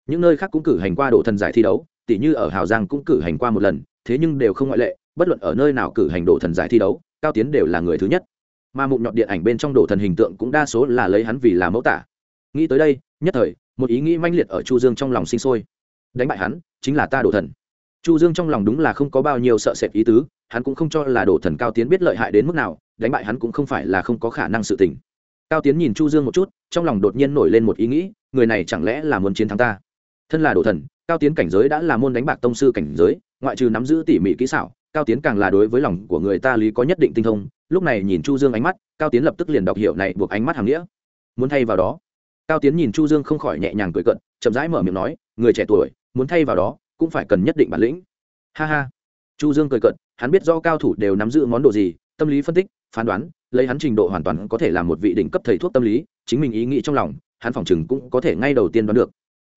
Những nơi khác cũng cử hành qua đổ thần giải thi đấu, tỉ như ở hào giang cũng cử hành qua một lần, thế nhưng đều không ngoại lệ, bất luận ở nơi nào cử hành đổ thần giải thi đấu, cao tiến đều là người thứ nhất. Mà mụn nhọt điện ảnh bên trong đổ thần hình tượng cũng đa số là lấy hắn vì là mẫu tả. Nghĩ tới đây, nhất thời, một ý nghĩ manh liệt ở chu dương trong lòng sinh sôi. Đánh bại hắn, chính là ta đổ thần. Chu dương trong lòng đúng là không có bao nhiêu sợ sệt ý tứ, hắn cũng không cho là đổ thần cao tiến biết lợi hại đến mức nào, đánh bại hắn cũng không phải là không có khả năng sự tình cao tiến nhìn chu dương một chút, trong lòng đột nhiên nổi lên một ý nghĩ, người này chẳng lẽ là muốn chiến thắng ta? Thân là đồ thần, cao tiến cảnh giới đã là môn đánh bạc tông sư cảnh giới, ngoại trừ nắm giữ tỉ mỉ kỹ xảo, cao tiến càng là đối với lòng của người ta lý có nhất định tinh thông. Lúc này nhìn chu dương ánh mắt, cao tiến lập tức liền đọc hiệu này buộc ánh mắt hàng nghĩa. Muốn thay vào đó? Cao tiến nhìn chu dương không khỏi nhẹ nhàng cười cận chậm rãi mở miệng nói, người trẻ tuổi, muốn thay vào đó cũng phải cần nhất định bản lĩnh. Ha ha. Chu dương cười cận hắn biết do cao thủ đều nắm giữ món đồ gì, tâm lý phân tích, phán đoán lấy hắn trình độ hoàn toàn có thể làm một vị đỉnh cấp thầy thuốc tâm lý, chính mình ý nghĩ trong lòng, hắn phòng chừng cũng có thể ngay đầu tiên đoán được.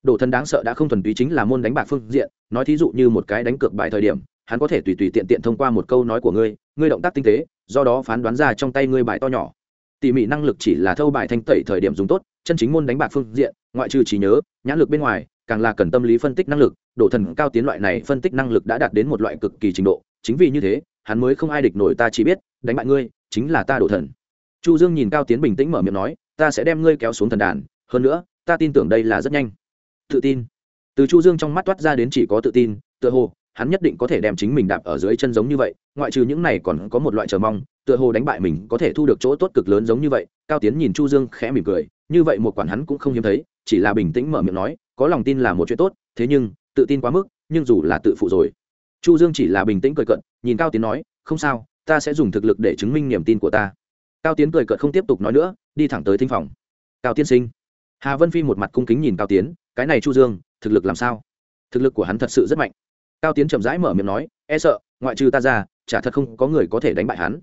Độ thân đáng sợ đã không thuần túy chính là môn đánh bạc phương diện, nói thí dụ như một cái đánh cược bài thời điểm, hắn có thể tùy tùy tiện tiện thông qua một câu nói của ngươi ngươi động tác tinh tế, do đó phán đoán ra trong tay ngươi bài to nhỏ. Tỉ mỉ năng lực chỉ là thâu bài thanh tẩy thời điểm dùng tốt, chân chính môn đánh bạc phương diện, ngoại trừ trí nhớ, nhãn lực bên ngoài, càng là cần tâm lý phân tích năng lực độ thần cao tiến loại này phân tích năng lực đã đạt đến một loại cực kỳ trình độ, chính vì như thế hắn mới không ai địch nổi ta chỉ biết, đánh bại ngươi, chính là ta đổ thần. Chu dương nhìn cao tiến bình tĩnh mở miệng nói, ta sẽ đem ngươi kéo xuống thần đàn, hơn nữa, ta tin tưởng đây là rất nhanh. Tự tin. Từ chu dương trong mắt toát ra đến chỉ có tự tin, tựa hồ, hắn nhất định có thể đem chính mình đạp ở dưới chân giống như vậy, ngoại trừ những này còn có một loại chờ mong, tựa hồ đánh bại mình có thể thu được chỗ tốt cực lớn giống như vậy. Cao tiến nhìn chu dương khẽ mỉm cười, như vậy một quản hắn cũng không hiếm thấy, chỉ là bình tĩnh mở miệng nói, có lòng tin là một chuyện tốt, thế nhưng, tự tin quá mức, nhưng dù là tự phụ rồi chu dương chỉ là bình tĩnh cười cận nhìn cao tiến nói, không sao, ta sẽ dùng thực lực để chứng minh niềm tin của ta. Cao tiến cười cợt không tiếp tục nói nữa, đi thẳng tới thinh phòng. Cao tiên sinh. Hà vân phi một mặt cung kính nhìn cao tiến, cái này chu dương, thực lực làm sao? Thực lực của hắn thật sự rất mạnh. Cao tiến chậm rãi mở miệng nói e sợ, ngoại trừ ta ra, chả thật không có người có thể đánh bại hắn.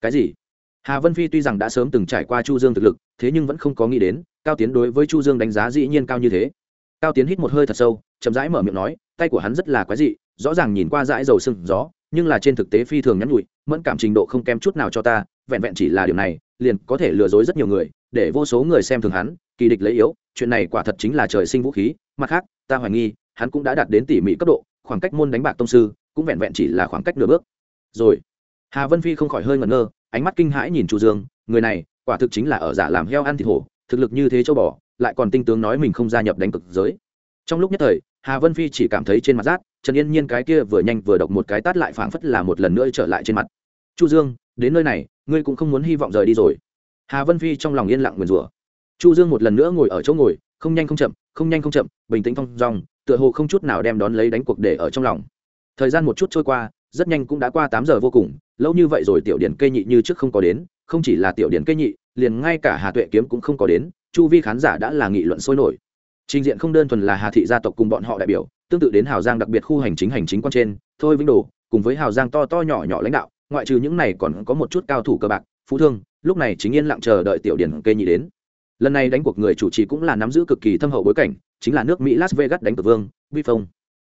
Cái gì? Hà vân phi tuy rằng đã sớm từng trải qua chu dương thực lực, thế nhưng vẫn không có nghĩ đến, cao tiến đối với chu dương đánh giá dĩ nhiên cao như thế. Cao tiến hít một hơi thật sâu, chậm rãi mở miệng nói, tay của hắn rất là quái dị rõ ràng nhìn qua dãi dầu sưng gió, nhưng là trên thực tế phi thường nhắn nhụi, mẫn cảm trình độ không kém chút nào cho ta, vẹn vẹn chỉ là điều này, liền có thể lừa dối rất nhiều người, để vô số người xem thường hắn, kỳ địch lấy yếu, chuyện này quả thật chính là trời sinh vũ khí, mặt khác, ta hoài nghi, hắn cũng đã đạt đến tỉ mỉ cấp độ, khoảng cách môn đánh bạc tông sư, cũng vẹn vẹn chỉ là khoảng cách nửa bước. Rồi, hà vân phi không khỏi hơi ngẩn ngơ, ánh mắt kinh hãi nhìn chu dương, người này, quả thực chính là ở giả làm heo ăn thịt hổ, thực lực như thế châu bò, lại còn tinh tướng nói mình không gia nhập đánh cực giới. Trong lúc nhất thời hà vân phi chỉ cảm thấy trên mặt rát, trần yên nhiên cái kia vừa nhanh vừa độc một cái tát lại phảng phất là một lần nữa trở lại trên mặt. Chu dương, đến nơi này, ngươi cũng không muốn hy vọng rời đi rồi. Hà vân phi trong lòng yên lặng nguyền rủa. Chu dương một lần nữa ngồi ở chỗ ngồi, không nhanh không chậm, không nhanh không chậm, bình tĩnh thong dong, tựa hồ không chút nào đem đón lấy đánh cuộc để ở trong lòng. Thời gian một chút trôi qua, rất nhanh cũng đã qua tám giờ vô cùng, lâu như vậy rồi tiểu điển cây nhị như trước không có đến, không chỉ là tiểu điển cây nhị, liền ngay cả hà tuệ kiếm cũng không có đến, chu vi khán giả đã là nghị luận sôi nổi trình diện không đơn thuần là hà thị gia tộc cùng bọn họ đại biểu, tương tự đến hào giang đặc biệt khu hành chính hành chính quan trên, thôi vĩnh đồ, cùng với hào giang to to nhỏ nhỏ lãnh đạo, ngoại trừ những này còn có một chút cao thủ cơ bạc, phú thương, lúc này chính yên lặng chờ đợi tiểu điển kê nhị đến. Lần này đánh cuộc người chủ trì cũng là nắm giữ cực kỳ thâm hậu bối cảnh, chính là nước mỹ las vegas đánh cược vương, vi phong.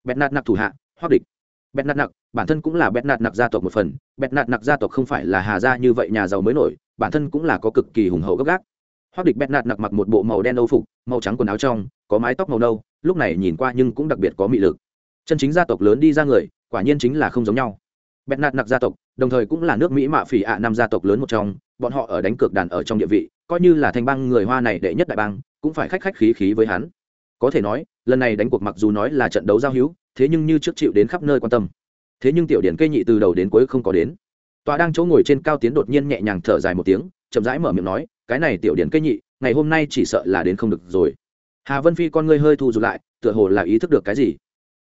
Bẹt nạt nặc thủ hạ hoác địch. Bẹt nạt nặc, bản thân cũng là bẹt nạt nặc gia tộc một phần, bẹt nạt nặc gia tộc không phải là hà gia như vậy nhà giàu mới nổi, bản thân cũng là có cực kỳ hùng hậu gấp gác hoác địch bẹt nạt nặc mặc một bộ màu đen âu phục, màu trắng quần áo trong, có mái tóc màu nâu, lúc này nhìn qua nhưng cũng đặc biệt có mị lực. Chân chính gia tộc lớn đi ra người, quả nhiên chính là không giống nhau. Bẹt nạt nặc gia tộc, đồng thời cũng là nước mỹ mạ phỉ ạ năm gia tộc lớn một trong, bọn họ ở đánh cược đàn ở trong địa vị, coi như là thành bang người hoa này đệ nhất đại bang, cũng phải khách khách khí khí với hắn. Có thể nói, lần này đánh cuộc mặc dù nói là trận đấu giao hữu, thế nhưng như trước chịu đến khắp nơi quan tâm. Thế nhưng tiểu điển cây nhị từ đầu đến cuối không có đến. Tòa đang chỗ ngồi trên cao tiến đột nhiên nhẹ nhàng thở dài một tiếng, chậm rãi mở miệng nói cái này tiểu điển cây nhị, ngày hôm nay chỉ sợ là đến không được rồi. Hà vân phi con ngươi hơi thu rụt lại, tựa hồ là ý thức được cái gì.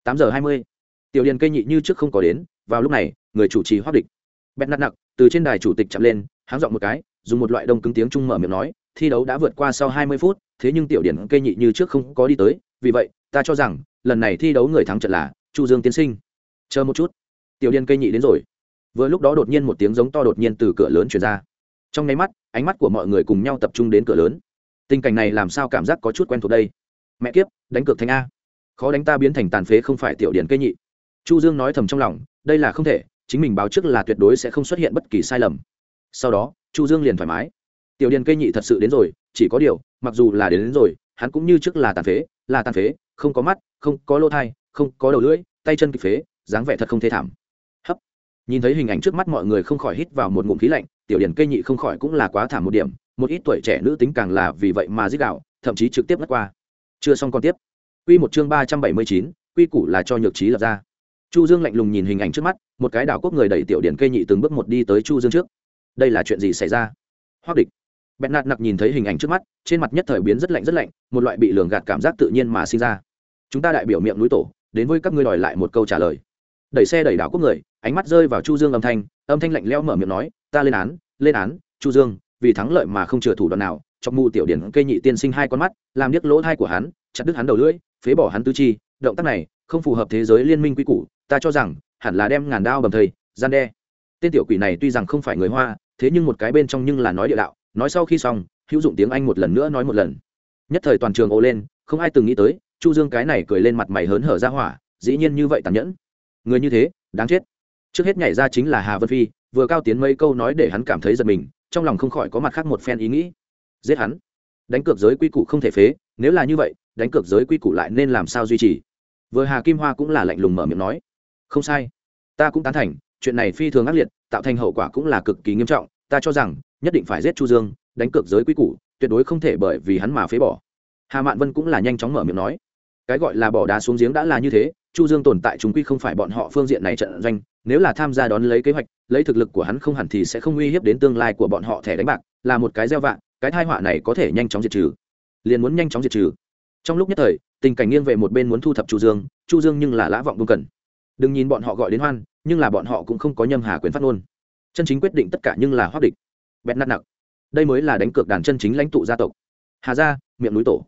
Tám giờ hai mươi, tiểu điển cây nhị như trước không có đến, vào lúc này, người chủ trì hoác địch. Bẹt nặng nặng từ trên đài chủ tịch chậm lên, háng dọn một cái, dùng một loại đông cứng tiếng trung mở miệng nói, thi đấu đã vượt qua sau hai mươi phút, thế nhưng tiểu điển cây nhị như trước không có đi tới, vì vậy, ta cho rằng, lần này thi đấu người thắng trận là chu dương tiến sinh. Chờ một chút. Tiểu điển cây nhị đến rồi. Vừa lúc đó đột nhiên một tiếng giống to đột nhiên từ cửa lớn truyền ra trong nháy mắt ánh mắt của mọi người cùng nhau tập trung đến cửa lớn. Tình cảnh này làm sao cảm giác có chút quen thuộc đây? Mẹ kiếp đánh cược thành a. Khó đánh ta biến thành tàn phế không phải tiểu điển cây nhị. Chu dương nói thầm trong lòng đây là không thể chính mình báo trước là tuyệt đối sẽ không xuất hiện bất kỳ sai lầm. Sau đó chu dương liền thoải mái. Tiểu điền cây nhị thật sự đến rồi chỉ có điều mặc dù là đến, đến rồi hắn cũng như trước là tàn phế là tàn phế không có mắt không có lỗ thai không có đầu lưỡi tay chân kịch phế dáng vẻ thật không thể thảm nhìn thấy hình ảnh trước mắt mọi người không khỏi hít vào một ngụm khí lạnh, tiểu điển cây nhị không khỏi cũng là quá thảm một điểm, một ít tuổi trẻ nữ tính càng là vì vậy mà giết đạo thậm chí trực tiếp ngất qua. Chưa xong còn tiếp. Quy một chương ba trăm bảy mươi chín, quy củ là cho nhược trí lập ra. Chu dương lạnh lùng nhìn hình ảnh trước mắt, một cái đảo quốc người đẩy tiểu điển cây nhị từng bước một đi tới chu dương trước. Đây là chuyện gì xảy ra? Hoác địch. Bẹn nạt nặc nhìn thấy hình ảnh trước mắt, trên mặt nhất thời biến rất lạnh rất lạnh, một loại bị lường gạt cảm giác tự nhiên mà sinh ra. Chúng ta đại biểu miệng núi tổ, đến với các ngươi đòi lại một câu trả lời đẩy xe đẩy đảo quốc người, ánh mắt rơi vào chu dương âm thanh âm thanh lạnh lẽo mở miệng nói, ta lên án lên án, chu dương, vì thắng lợi mà không chừa thủ đoạn nào. Trong mù tiểu điển cây nhị tiên sinh hai con mắt, làm điếc lỗ thai của hắn, chặt đứt hắn đầu lưỡi, phế bỏ hắn tứ chi. Động tác này không phù hợp thế giới liên minh quy củ, ta cho rằng hẳn là đem ngàn đao bầm thầy, gian đe. Tên tiểu quỷ này tuy rằng không phải người hoa, thế nhưng một cái bên trong nhưng là nói địa đạo, nói sau khi xong, hữu dụng tiếng anh một lần nữa nói một lần. Nhất thời toàn trường ồ lên, không ai từng nghĩ tới, chu dương cái này cười lên mặt mày hớn hở ra hỏa, dĩ nhiên như vậy tàn nhẫn người như thế, đáng chết. Trước hết nhảy ra chính là hà vân phi, vừa cao tiến mấy câu nói để hắn cảm thấy giật mình, trong lòng không khỏi có mặt khác một phen ý nghĩ. Giết hắn. Đánh cược giới quy củ không thể phế, nếu là như vậy, đánh cược giới quy củ lại nên làm sao duy trì? Vừa hà kim hoa cũng là lạnh lùng mở miệng nói. Không sai. Ta cũng tán thành, chuyện này phi thường ác liệt, tạo thành hậu quả cũng là cực kỳ nghiêm trọng. Ta cho rằng, nhất định phải giết chu dương, đánh cược giới quy củ, tuyệt đối không thể bởi vì hắn mà phế bỏ. Hà mạn vân cũng là nhanh chóng mở miệng nói. Cái gọi là bỏ đá xuống giếng đã là như thế chu dương tồn tại chúng quy không phải bọn họ phương diện này trận doanh, nếu là tham gia đón lấy kế hoạch, lấy thực lực của hắn không hẳn thì sẽ không uy hiếp đến tương lai của bọn họ thẻ đánh bạc, là một cái gieo vạn cái thai họa này có thể nhanh chóng diệt trừ. Liền muốn nhanh chóng diệt trừ. Trong lúc nhất thời, tình cảnh nghiêng về một bên muốn thu thập chu dương chu dương nhưng là lã vọng không cần. Đừng nhìn bọn họ gọi đến hoan, nhưng là bọn họ cũng không có nhâm hà quyền phát ngôn. Chân chính quyết định tất cả nhưng là hoác địch. Bẹt nặng nặng đây mới là đánh cược đàn chân chính lãnh tụ gia tộc. Hà gia, miệng núi tổ.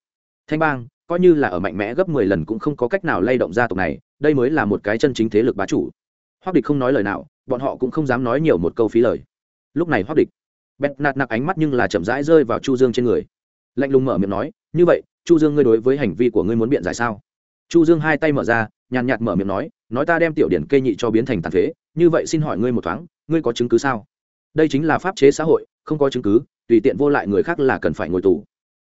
Thanh bang coi như là ở mạnh mẽ gấp mười lần cũng không có cách nào lay động gia tộc này, đây mới là một cái chân chính thế lực bá chủ. Hoắc địch không nói lời nào, bọn họ cũng không dám nói nhiều một câu phí lời. Lúc này hoắc địch, bẹt nạt nặc ánh mắt nhưng là chậm rãi rơi vào chu dương trên người. Lạnh lùng mở miệng nói, như vậy, chu dương ngươi đối với hành vi của ngươi muốn biện giải sao? Chu dương hai tay mở ra, nhàn nhạt mở miệng nói nói ta đem tiểu điển cây nhị cho biến thành tàn phế, như vậy xin hỏi ngươi một thoáng, ngươi có chứng cứ sao? Đây chính là pháp chế xã hội, không có chứng cứ, tùy tiện vô lại người khác là cần phải ngồi tù.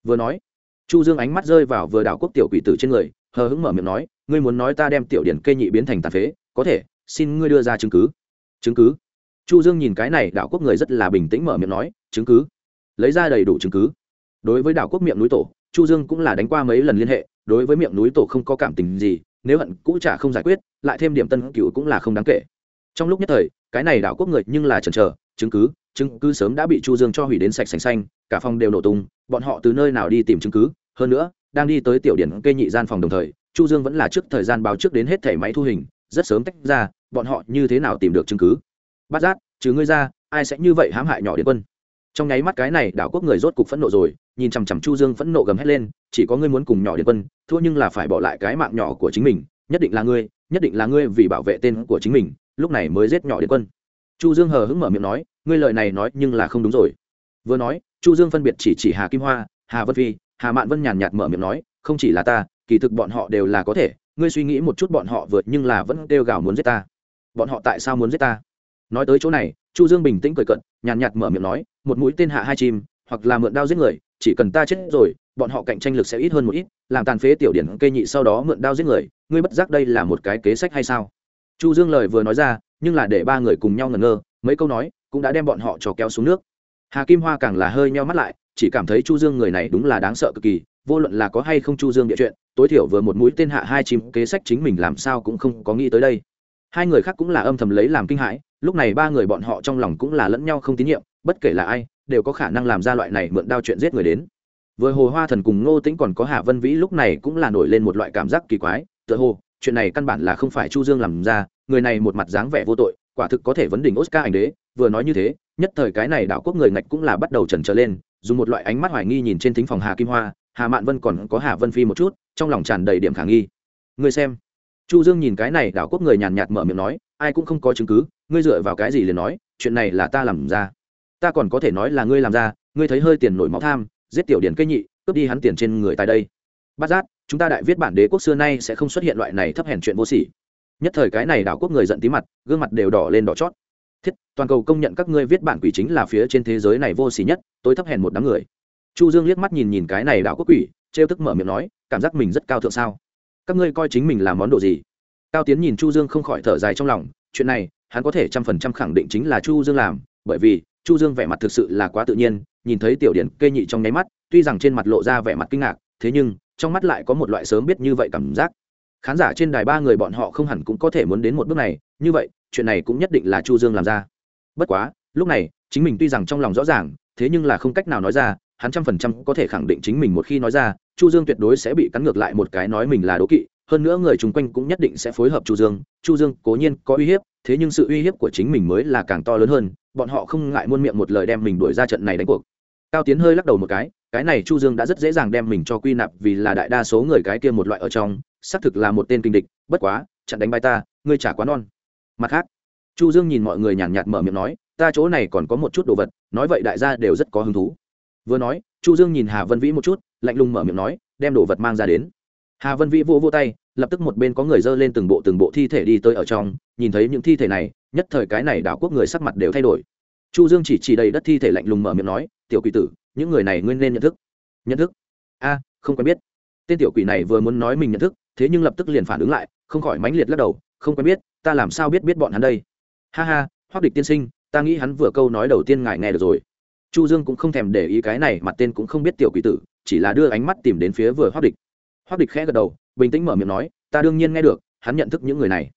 Vừa nói chu dương ánh mắt rơi vào vừa đảo quốc tiểu quỷ tử trên người, hờ hững mở miệng nói, ngươi muốn nói ta đem tiểu điển cây nhị biến thành tàn phế, có thể, xin ngươi đưa ra chứng cứ. Chứng cứ? Chu dương nhìn cái này, đảo quốc người rất là bình tĩnh mở miệng nói, chứng cứ? Lấy ra đầy đủ chứng cứ? Đối với đảo quốc miệng núi tổ, chu dương cũng là đánh qua mấy lần liên hệ, đối với miệng núi tổ không có cảm tình gì, nếu hận cũ trả không giải quyết, lại thêm điểm tân cựu cũng là không đáng kể. Trong lúc nhất thời, cái này đảo quốc người nhưng là chần chờ, chứng cứ? Chứng cứ sớm đã bị chu dương cho hủy đến sạch sành xanh, cả phòng đều nổ tung, bọn họ từ nơi nào đi tìm chứng cứ? Hơn nữa, đang đi tới tiểu điển cây nhị gian phòng đồng thời, chu dương vẫn là trước thời gian báo trước đến hết thẻ máy thu hình, rất sớm tách ra, bọn họ như thế nào tìm được chứng cứ? Bắt giác, trừ ngươi ra, ai sẽ như vậy hãm hại nhỏ điện quân? Trong nháy mắt cái này đảo quốc người rốt cục phẫn nộ rồi, nhìn chằm chằm chu dương phẫn nộ gầm hét lên, chỉ có ngươi muốn cùng nhỏ điện quân, thua nhưng là phải bỏ lại cái mạng nhỏ của chính mình, nhất định là ngươi, nhất định là ngươi vì bảo vệ tên của chính mình, lúc này mới giết nhỏ điện quân. Chu dương hờ hững mở miệng nói ngươi lời này nói nhưng là không đúng rồi. Vừa nói, chu dương phân biệt chỉ chỉ hà kim hoa, hà vân phi, hà mạn vân nhàn nhạt mở miệng nói, không chỉ là ta, kỳ thực bọn họ đều là có thể, ngươi suy nghĩ một chút bọn họ vượt nhưng là vẫn kêu gào muốn giết ta. Bọn họ tại sao muốn giết ta? Nói tới chỗ này, chu dương bình tĩnh cười cận nhàn nhạt mở miệng nói, một mũi tên hạ hai chim, hoặc là mượn đao giết người, chỉ cần ta chết rồi, bọn họ cạnh tranh lực sẽ ít hơn một ít, làm tàn phế tiểu điển cây nhị sau đó mượn đao giết người, ngươi bất giác đây là một cái kế sách hay sao? Chu dương lời vừa nói ra, nhưng là để ba người cùng nhau ngẩn ngơ, mấy câu nói cũng đã đem bọn họ cho kéo xuống nước. Hà kim hoa càng là hơi meo mắt lại, chỉ cảm thấy chu dương người này đúng là đáng sợ cực kỳ, vô luận là có hay không chu dương địa chuyện, tối thiểu vừa một mũi tên hạ hai chim kế sách chính mình làm sao cũng không có nghĩ tới đây. Hai người khác cũng là âm thầm lấy làm kinh hãi, lúc này ba người bọn họ trong lòng cũng là lẫn nhau không tín nhiệm, bất kể là ai, đều có khả năng làm ra loại này mượn đao chuyện giết người đến. Vừa hồ hoa thần cùng ngô tĩnh còn có hạ vân vĩ lúc này cũng là nổi lên một loại cảm giác kỳ quái, tựa hồ, chuyện này căn bản là không phải chu dương làm ra, người này một mặt dáng vẻ vô tội, quả thực có thể vấn đỉnh oscar ảnh đế vừa nói như thế, nhất thời cái này đảo quốc người ngạch cũng là bắt đầu trần trở lên, dùng một loại ánh mắt hoài nghi nhìn trên thính phòng hà kim hoa, hà mạn vân còn có hà vân phi một chút, trong lòng tràn đầy điểm khả nghi. Người xem. Chu dương nhìn cái này đảo quốc người nhàn nhạt mở miệng nói, ai cũng không có chứng cứ, ngươi dựa vào cái gì liền nói, chuyện này là ta làm ra. Ta còn có thể nói là ngươi làm ra, ngươi thấy hơi tiền nổi máu tham, giết tiểu điển cây nhị, cướp đi hắn tiền trên người tại đây. Bát giác, chúng ta đại viết bản đế quốc xưa nay sẽ không xuất hiện loại này thấp hèn chuyện vô sỉ. Nhất thời cái này đảo quốc người giận tí mặt, gương mặt đều đỏ lên đỏ chót thiết, toàn cầu công nhận các ngươi viết bản quỷ chính là phía trên thế giới này vô sỉ nhất, tôi thấp hèn một đám người. Chu dương liếc mắt nhìn nhìn cái này đạo quốc quỷ, trêu tức mở miệng nói, cảm giác mình rất cao thượng sao? Các ngươi coi chính mình là món đồ gì? Cao tiến nhìn chu dương không khỏi thở dài trong lòng, chuyện này, hắn có thể trăm phần trăm khẳng định chính là chu dương làm, bởi vì chu dương vẻ mặt thực sự là quá tự nhiên, nhìn thấy tiểu điển kê nhị trong nháy mắt, tuy rằng trên mặt lộ ra vẻ mặt kinh ngạc, thế nhưng, trong mắt lại có một loại sớm biết như vậy cảm giác. Khán giả trên đài ba người bọn họ không hẳn cũng có thể muốn đến một bước này như vậy, chuyện này cũng nhất định là chu dương làm ra. Bất quá, lúc này, chính mình tuy rằng trong lòng rõ ràng, thế nhưng là không cách nào nói ra, hắn trăm phần trăm có thể khẳng định chính mình một khi nói ra, chu dương tuyệt đối sẽ bị cắn ngược lại một cái nói mình là đố kỵ, hơn nữa người chung quanh cũng nhất định sẽ phối hợp chu dương. Chu dương cố nhiên có uy hiếp, thế nhưng sự uy hiếp của chính mình mới là càng to lớn hơn, bọn họ không ngại muôn miệng một lời đem mình đuổi ra trận này đánh cuộc. Cao tiến hơi lắc đầu một cái cái này chu dương đã rất dễ dàng đem mình cho quy nạp vì là đại đa số người cái kia một loại ở trong, xác thực là một tên kinh địch, bất quá, chặn đánh bay ta, ngươi trả quá non mặt khác, chu dương nhìn mọi người nhàn nhạt mở miệng nói, ta chỗ này còn có một chút đồ vật, nói vậy đại gia đều rất có hứng thú. Vừa nói, chu dương nhìn hà vân vĩ một chút, lạnh lùng mở miệng nói, đem đồ vật mang ra đến. Hà vân vĩ vô vô tay, lập tức một bên có người dơ lên từng bộ từng bộ thi thể đi tới ở trong, nhìn thấy những thi thể này, nhất thời cái này đảo quốc người sắc mặt đều thay đổi. Chu dương chỉ chỉ đầy đất thi thể lạnh lùng mở miệng nói, tiểu quỷ tử, những người này nguyên nên nhận thức. Nhận thức? A, không quen biết. Tên tiểu quỷ này vừa muốn nói mình nhận thức, thế nhưng lập tức liền phản ứng lại, không khỏi mãnh liệt lắc đầu không quen biết, ta làm sao biết biết bọn hắn đây? Ha ha, hoắc địch tiên sinh, ta nghĩ hắn vừa câu nói đầu tiên ngài nghe được rồi. Chu dương cũng không thèm để ý cái này, mặt tên cũng không biết tiểu quỷ tử, chỉ là đưa ánh mắt tìm đến phía vừa hoắc địch. Hoắc địch khẽ gật đầu, bình tĩnh mở miệng nói, ta đương nhiên nghe được, hắn nhận thức những người này.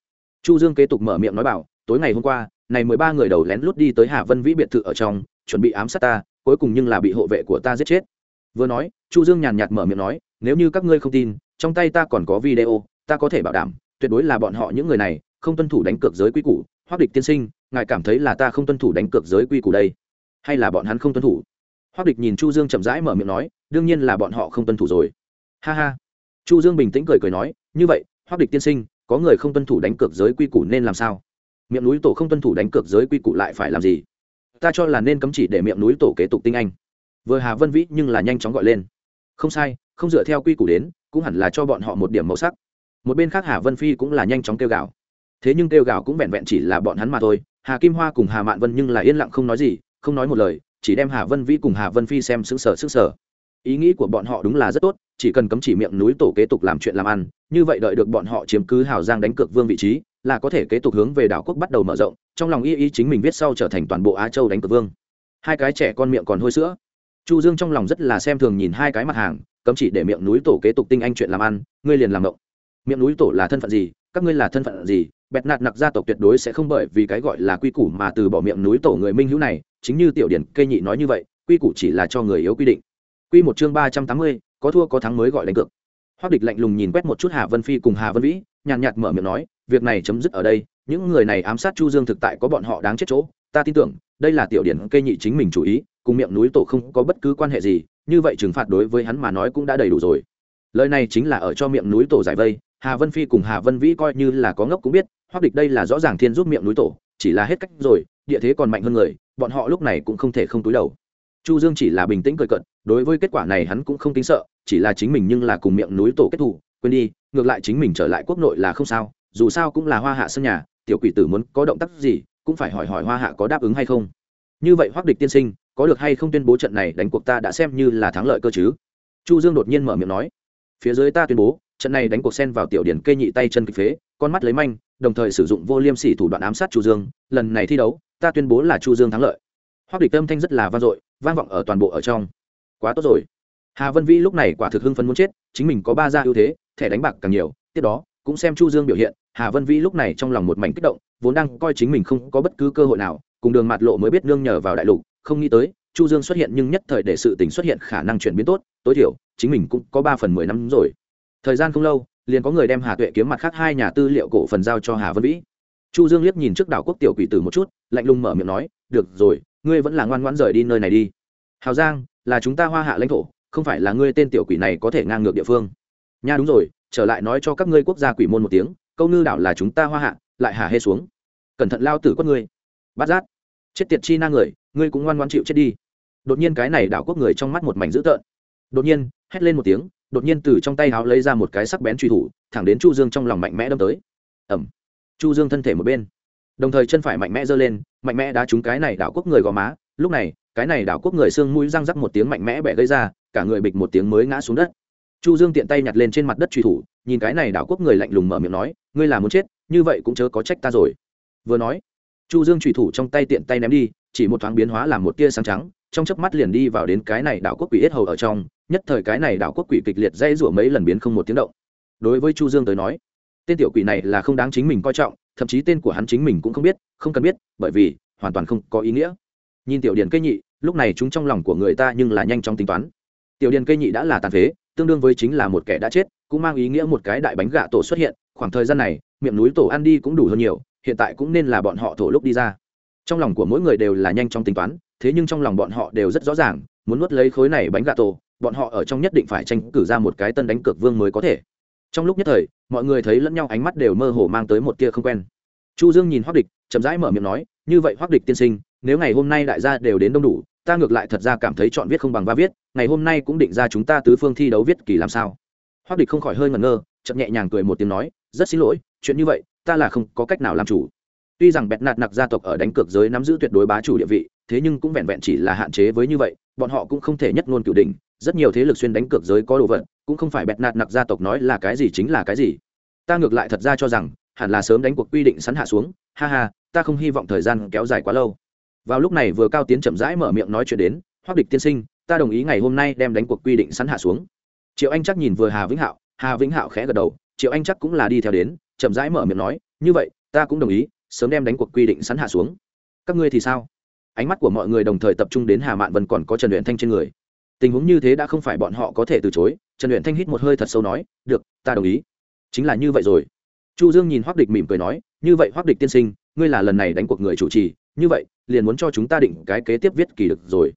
Chu dương kế tục mở miệng nói bảo, tối ngày hôm qua, này mười ba người đầu lén lút đi tới hà vân vĩ biệt thự ở trong, chuẩn bị ám sát ta, cuối cùng nhưng là bị hộ vệ của ta giết chết. Vừa nói, chu dương nhàn nhạt mở miệng nói, nếu như các ngươi không tin, trong tay ta còn có video, ta có thể bảo đảm tuyệt đối là bọn họ những người này, không tuân thủ đánh cược giới quy củ, hoắc địch tiên sinh, ngài cảm thấy là ta không tuân thủ đánh cược giới quy củ đây? Hay là bọn hắn không tuân thủ? Hoắc địch nhìn chu dương chậm rãi mở miệng nói, đương nhiên là bọn họ không tuân thủ rồi. Ha ha. Chu dương bình tĩnh cười cười nói, như vậy, hoắc địch tiên sinh, có người không tuân thủ đánh cược giới quy củ nên làm sao? Miệng núi tổ không tuân thủ đánh cược giới quy củ lại phải làm gì? Ta cho là nên cấm chỉ để miệng núi tổ kế tục tinh anh. Vừa hà vân vĩ nhưng là nhanh chóng gọi lên. Không sai, không dựa theo quy củ đến, cũng hẳn là cho bọn họ một điểm màu sắc một bên khác hà vân phi cũng là nhanh chóng kêu gào. thế nhưng kêu gào cũng vẹn vẹn chỉ là bọn hắn mà thôi. hà kim hoa cùng hà mạn vân nhưng là yên lặng không nói gì, không nói một lời, chỉ đem hà vân vĩ cùng hà vân phi xem xứng sở xứng sở ý nghĩ của bọn họ đúng là rất tốt, chỉ cần cấm chỉ miệng núi tổ kế tục làm chuyện làm ăn, như vậy đợi được bọn họ chiếm cứ hào giang đánh cược vương vị trí, là có thể kế tục hướng về đảo quốc bắt đầu mở rộng, trong lòng y y chính mình viết sau trở thành toàn bộ á châu đánh cược vương. hai cái trẻ con miệng còn hôi sữa. Chu dương trong lòng rất là xem thường nhìn hai cái mặt hàng, cấm chỉ để miệng núi tổ kế tục tinh anh chuyện làm ăn, ngươi liền làm động miệng núi tổ là thân phận gì, các ngươi là thân phận gì, bẹt nạt nặc gia tộc tuyệt đối sẽ không bởi vì cái gọi là quy củ mà từ bỏ miệng núi tổ người minh hữu này, chính như tiểu điển cây nhị nói như vậy, quy củ chỉ là cho người yếu quy định. Quy một chương ba trăm tám mươi, có thua có thắng mới gọi đánh cược. Hoắc địch lạnh lùng nhìn quét một chút hà vân phi cùng hà vân vĩ, nhàn nhạt mở miệng nói, việc này chấm dứt ở đây, những người này ám sát chu dương thực tại có bọn họ đáng chết chỗ, ta tin tưởng, đây là tiểu điển cây nhị chính mình chủ ý, cùng miệng núi tổ không có bất cứ quan hệ gì, như vậy trừng phạt đối với hắn mà nói cũng đã đầy đủ rồi. Lời này chính là ở cho miệng núi tổ giải vây hà vân phi cùng hà vân vĩ coi như là có ngốc cũng biết, hoắc địch đây là rõ ràng thiên giúp miệng núi tổ, chỉ là hết cách rồi, địa thế còn mạnh hơn người, bọn họ lúc này cũng không thể không túi đầu. Chu dương chỉ là bình tĩnh cười cận đối với kết quả này hắn cũng không tính sợ, chỉ là chính mình nhưng là cùng miệng núi tổ kết thủ quên đi, ngược lại chính mình trở lại quốc nội là không sao, dù sao cũng là hoa hạ sân nhà, tiểu quỷ tử muốn có động tác gì, cũng phải hỏi hỏi hoa hạ có đáp ứng hay không. Như vậy hoắc địch tiên sinh, có được hay không tuyên bố trận này đánh cuộc ta đã xem như là thắng lợi cơ chứ? Chu dương đột nhiên mở miệng nói. Phía dưới ta tuyên bố trận này đánh cuộc sen vào tiểu điển cây nhị tay chân kịch phế, con mắt lấy manh, đồng thời sử dụng vô liêm sỉ thủ đoạn ám sát chu dương, lần này thi đấu, ta tuyên bố là chu dương thắng lợi. Hoắc địch tâm thanh rất là vang dội, vang vọng ở toàn bộ ở trong. Quá tốt rồi. Hà vân vĩ lúc này quả thực hưng phấn muốn chết, chính mình có ba gia ưu thế, thẻ đánh bạc càng nhiều, tiếp đó, cũng xem chu dương biểu hiện, hà vân vĩ lúc này trong lòng một mảnh kích động, vốn đang coi chính mình không có bất cứ cơ hội nào, cùng đường mạt lộ mới biết nương nhờ vào đại lục, không nghĩ tới, chu dương xuất hiện nhưng nhất thời để sự tình xuất hiện khả năng chuyển biến tốt, tối thiểu, chính mình cũng có ba phần mười năm rồi thời gian không lâu, liền có người đem hà tuệ kiếm mặt khác hai nhà tư liệu cổ phần giao cho hà vân vĩ. Chu dương liếc nhìn trước đảo quốc tiểu quỷ tử một chút, lạnh lùng mở miệng nói, được rồi, ngươi vẫn là ngoan ngoãn rời đi nơi này đi. Hào giang, là chúng ta hoa hạ lãnh thổ, không phải là ngươi tên tiểu quỷ này có thể ngang ngược địa phương. Nha, đúng rồi, trở lại nói cho các ngươi quốc gia quỷ môn một tiếng, câu ngư đảo là chúng ta hoa hạ, lại hà hê xuống. Cẩn thận lao tử quất ngươi. Bát giác, chết tiệt chi na người, ngươi cũng ngoan ngoan chịu chết đi. Đột nhiên cái này đảo quốc người trong mắt một mảnh dữ tợn. Đột nhiên, hét lên một tiếng đột nhiên từ trong tay háo lấy ra một cái sắc bén truy thủ, thẳng đến chu dương trong lòng mạnh mẽ đâm tới. Ẩm chu dương thân thể một bên. Đồng thời chân phải mạnh mẽ giơ lên, mạnh mẽ đá trúng cái này đảo quốc người gò má. Lúc này, cái này đảo quốc người xương mũi răng rắc một tiếng mạnh mẽ bẻ gây ra, cả người bịch một tiếng mới ngã xuống đất. Chu dương tiện tay nhặt lên trên mặt đất truy thủ, nhìn cái này đảo quốc người lạnh lùng mở miệng nói, ngươi là muốn chết, như vậy cũng chớ có trách ta rồi. Vừa nói, chu dương truy thủ trong tay tiện tay ném đi, chỉ một thoáng biến hóa làm một tia sáng trắng trong chớp mắt liền đi vào đến cái này đảo quốc quỷ yết hầu ở trong, nhất thời cái này đảo quốc quỷ kịch liệt dây rủa mấy lần biến không một tiếng động. Đối với chu dương tới nói, tên tiểu quỷ này là không đáng chính mình coi trọng, thậm chí tên của hắn chính mình cũng không biết, không cần biết, bởi vì hoàn toàn không có ý nghĩa. Nhìn tiểu Điền cây nhị, lúc này chúng trong lòng của người ta nhưng là nhanh chóng tính toán. Tiểu Điền cây nhị đã là tàn phế, tương đương với chính là một kẻ đã chết, cũng mang ý nghĩa một cái đại bánh gạ tổ xuất hiện, khoảng thời gian này, miệng núi tổ ăn đi cũng đủ hơn nhiều, hiện tại cũng nên là bọn họ thổ lúc đi ra. Trong lòng của mỗi người đều là nhanh chóng tính toán thế nhưng trong lòng bọn họ đều rất rõ ràng, muốn nuốt lấy khối này bánh gà tổ, bọn họ ở trong nhất định phải tranh cử ra một cái tân đánh cược vương mới có thể. Trong lúc nhất thời, mọi người thấy lẫn nhau ánh mắt đều mơ hồ mang tới một tia không quen. Chu dương nhìn hoác địch, chậm rãi mở miệng nói, như vậy hoác địch tiên sinh, nếu ngày hôm nay đại gia đều đến đông đủ, ta ngược lại thật ra cảm thấy chọn viết không bằng ba viết, ngày hôm nay cũng định ra chúng ta tứ phương thi đấu viết kỳ làm sao? Hoác địch không khỏi hơi ngẩn ngơ, chậm nhẹ nhàng cười một tiếng nói, rất xin lỗi, chuyện như vậy, ta là không có cách nào làm chủ. Tuy rằng bẹt nạt nặc gia tộc ở đánh cược giới nắm giữ tuyệt đối bá chủ địa vị thế nhưng cũng vẹn vẹn chỉ là hạn chế với như vậy, bọn họ cũng không thể nhất ngôn cửu đỉnh. Rất nhiều thế lực xuyên đánh cược giới có đồ vật, cũng không phải bẹt nạt nặc gia tộc nói là cái gì chính là cái gì. Ta ngược lại thật ra cho rằng, hẳn là sớm đánh cuộc quy định sẵn hạ xuống. Ha ha, ta không hy vọng thời gian kéo dài quá lâu. Vào lúc này vừa cao tiến chậm rãi mở miệng nói chuyện đến, hoắc địch tiên sinh, ta đồng ý ngày hôm nay đem đánh cuộc quy định sẵn hạ xuống. Triệu anh chắc nhìn vừa hà vĩnh hạo, hà vĩnh hạo khẽ gật đầu, triệu anh chắc cũng là đi theo đến, chậm rãi mở miệng nói, như vậy, ta cũng đồng ý, sớm đem đánh cuộc quy định sẵn hạ xuống. Các ngươi thì sao? Ánh mắt của mọi người đồng thời tập trung đến hà mạn vân còn có trần luyện thanh trên người. Tình huống như thế đã không phải bọn họ có thể từ chối, trần luyện thanh hít một hơi thật sâu nói, được, ta đồng ý. Chính là như vậy rồi. Chu dương nhìn hoắc địch mỉm cười nói, như vậy hoắc địch tiên sinh, ngươi là lần này đánh cuộc người chủ trì, như vậy, liền muốn cho chúng ta định cái kế tiếp viết kỳ được rồi.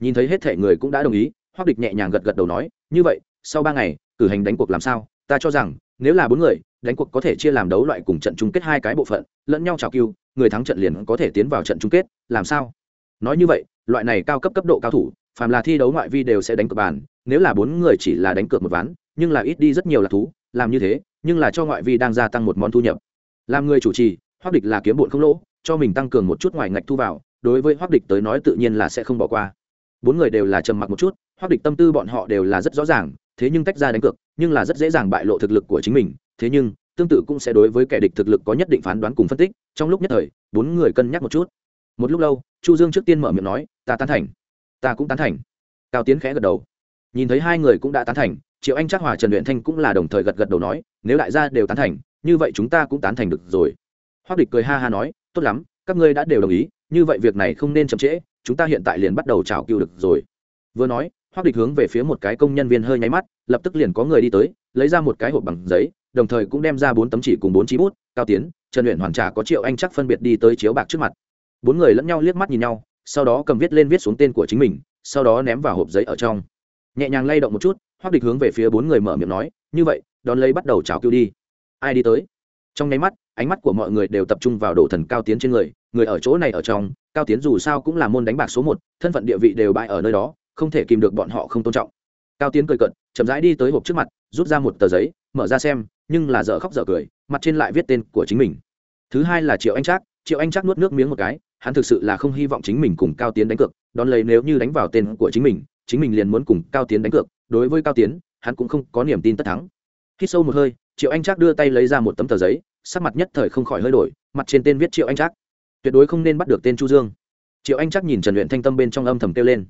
Nhìn thấy hết thể người cũng đã đồng ý, hoắc địch nhẹ nhàng gật gật đầu nói, như vậy, sau ba ngày, cử hành đánh cuộc làm sao? Ta cho rằng, nếu là bốn người đánh cuộc có thể chia làm đấu loại cùng trận chung kết hai cái bộ phận, lẫn nhau chào cưu người thắng trận liền có thể tiến vào trận chung kết, làm sao? Nói như vậy, loại này cao cấp cấp độ cao thủ, phàm là thi đấu ngoại vi đều sẽ đánh cược bàn, nếu là bốn người chỉ là đánh cược một ván, nhưng là ít đi rất nhiều là thú, làm như thế, nhưng là cho ngoại vi đang gia tăng một món thu nhập. Làm người chủ trì hoác địch là kiếm bụn không lỗ, cho mình tăng cường một chút ngoài ngạch thu vào, đối với hoác địch tới nói tự nhiên là sẽ không bỏ qua. Bốn người đều là trầm mặc một chút hoác địch tâm tư bọn họ đều là rất rõ ràng, thế nhưng tách ra đánh cược, nhưng là rất dễ dàng bại lộ thực lực của chính mình thế nhưng, tương tự cũng sẽ đối với kẻ địch thực lực có nhất định phán đoán cùng phân tích, trong lúc nhất thời, bốn người cân nhắc một chút. Một lúc lâu, chu dương trước tiên mở miệng nói, ta tán thành, ta cũng tán thành. Cao tiến khẽ gật đầu. Nhìn thấy hai người cũng đã tán thành, triệu anh chắc hòa trần luyện thanh cũng là đồng thời gật gật đầu nói, nếu đại gia đều tán thành, như vậy chúng ta cũng tán thành được rồi. Hoác địch cười ha ha nói, tốt lắm, các ngươi đã đều đồng ý, như vậy việc này không nên chậm trễ, chúng ta hiện tại liền bắt đầu trào cựu được rồi. Vừa nói hoác địch hướng về phía một cái công nhân viên hơi nháy mắt, lập tức liền có người đi tới lấy ra một cái hộp bằng giấy, đồng thời cũng đem ra bốn tấm chỉ cùng bốn chí bút, cao tiến, trần luyện hoàn trà có triệu anh chắc phân biệt đi tới chiếu bạc trước mặt. Bốn người lẫn nhau liếc mắt nhìn nhau, sau đó cầm viết lên viết xuống tên của chính mình, sau đó ném vào hộp giấy ở trong. Nhẹ nhàng lay động một chút hoác địch hướng về phía bốn người mở miệng nói, như vậy, đón lấy bắt đầu chào cứu đi. Ai đi tới? Trong nháy mắt, ánh mắt của mọi người đều tập trung vào đồ thần cao tiến trên người người ở chỗ này ở trong, cao tiến dù sao cũng là môn đánh bạc số một, thân phận địa vị đều bại ở nơi đó, không thể kìm được bọn họ không tôn trọng cao tiến cười cận chậm rãi đi tới hộp trước mặt, rút ra một tờ giấy, mở ra xem, nhưng là dở khóc dở cười, mặt trên lại viết tên của chính mình. Thứ hai là triệu anh trác, triệu anh trác nuốt nước miếng một cái, hắn thực sự là không hy vọng chính mình cùng cao tiến đánh cược, đón lấy nếu như đánh vào tên của chính mình chính mình liền muốn cùng cao tiến đánh cược, đối với cao tiến, hắn cũng không có niềm tin tất thắng. Khi sâu một hơi, triệu anh trác đưa tay lấy ra một tấm tờ giấy, sắc mặt nhất thời không khỏi hơi đổi, mặt trên tên viết triệu anh trác. Tuyệt đối không nên bắt được tên chu dương. Triệu anh trác nhìn trần luyện thanh tâm bên trong âm thầm kêu lên.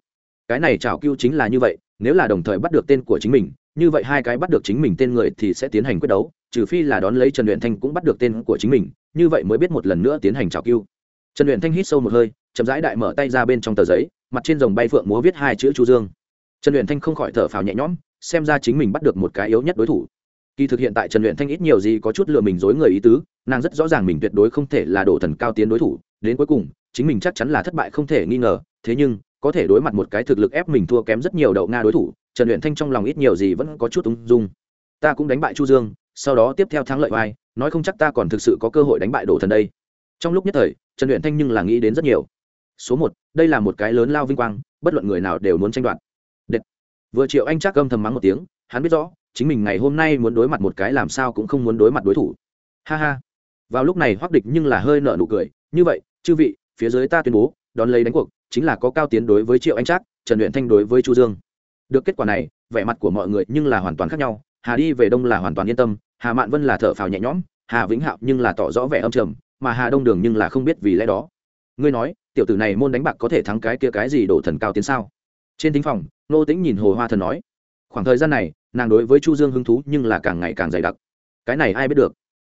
Cái này chảo cưu chính là như vậy nếu là đồng thời bắt được tên của chính mình, như vậy hai cái bắt được chính mình tên người thì sẽ tiến hành quyết đấu, trừ phi là đón lấy trần luyện thanh cũng bắt được tên của chính mình, như vậy mới biết một lần nữa tiến hành trào cưu. Trần luyện thanh hít sâu một hơi, chậm rãi đại mở tay ra bên trong tờ giấy, mặt trên dòng bay phượng múa viết hai chữ chu dương. Trần luyện thanh không khỏi thở phào nhẹ nhõm, xem ra chính mình bắt được một cái yếu nhất đối thủ. Kỳ thực hiện tại trần luyện thanh ít nhiều gì có chút lừa mình dối người ý tứ, nàng rất rõ ràng mình tuyệt đối không thể là đổ thần cao tiến đối thủ, đến cuối cùng, chính mình chắc chắn là thất bại không thể nghi ngờ, thế nhưng có thể đối mặt một cái thực lực ép mình thua kém rất nhiều đậu nga đối thủ, trần luyện thanh trong lòng ít nhiều gì vẫn có chút ung dung. Ta cũng đánh bại chu dương, sau đó tiếp theo thắng lợi vai, nói không chắc ta còn thực sự có cơ hội đánh bại đổ thần đây. Trong lúc nhất thời, trần luyện thanh nhưng là nghĩ đến rất nhiều. Số một, đây là một cái lớn lao vinh quang, bất luận người nào đều muốn tranh đoạt. Đệt. vừa triệu anh chắc gâm thầm mắng một tiếng, hắn biết rõ, chính mình ngày hôm nay muốn đối mặt một cái làm sao cũng không muốn đối mặt đối thủ. Ha ha. Vào lúc này hoắc địch nhưng là hơi nợ nụ cười, như vậy, chư vị, phía dưới ta tuyên bố, đón lấy đánh cuộc chính là có cao tiến đối với triệu anh trác, trần luyện thanh đối với chu dương. Được kết quả này, vẻ mặt của mọi người nhưng là hoàn toàn khác nhau. Hà đi về đông là hoàn toàn yên tâm, hà mạn vân là thở phào nhẹ nhõm, hà vĩnh hạo nhưng là tỏ rõ vẻ âm trầm, mà hà đông đường nhưng là không biết vì lẽ đó. Ngươi nói, tiểu tử này môn đánh bạc có thể thắng cái kia cái gì đổ thần cao tiến sao? Trên thính phòng, nô tĩnh nhìn hồ hoa thần nói. Khoảng thời gian này, nàng đối với chu dương hứng thú nhưng là càng ngày càng dày đặc. Cái này ai biết được?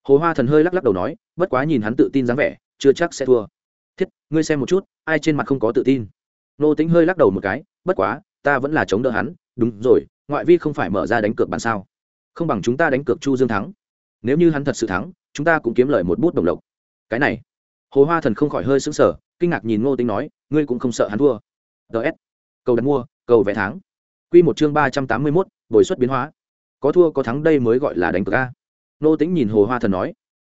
Hồ hoa thần hơi lắc lắc đầu nói, bất quá nhìn hắn tự tin dáng vẻ, chưa chắc sẽ thua thiết, ngươi xem một chút, ai trên mặt không có tự tin. Nô tính hơi lắc đầu một cái, bất quá, ta vẫn là chống đỡ hắn, đúng rồi, ngoại vi không phải mở ra đánh cược bàn sao? Không bằng chúng ta đánh cược chu dương thắng. Nếu như hắn thật sự thắng, chúng ta cũng kiếm lời một bút đồng lộc. Cái này, hồ hoa thần không khỏi hơi sững sờ, kinh ngạc nhìn ngô tính nói, ngươi cũng không sợ hắn thua. Ts cầu đặt mua, cầu vẽ tháng. Q một chương ba trăm tám mươi mốt, bồi xuất biến hóa. Có thua có thắng đây mới gọi là đánh cược a. Ngô tính nhìn hồ hoa thần nói.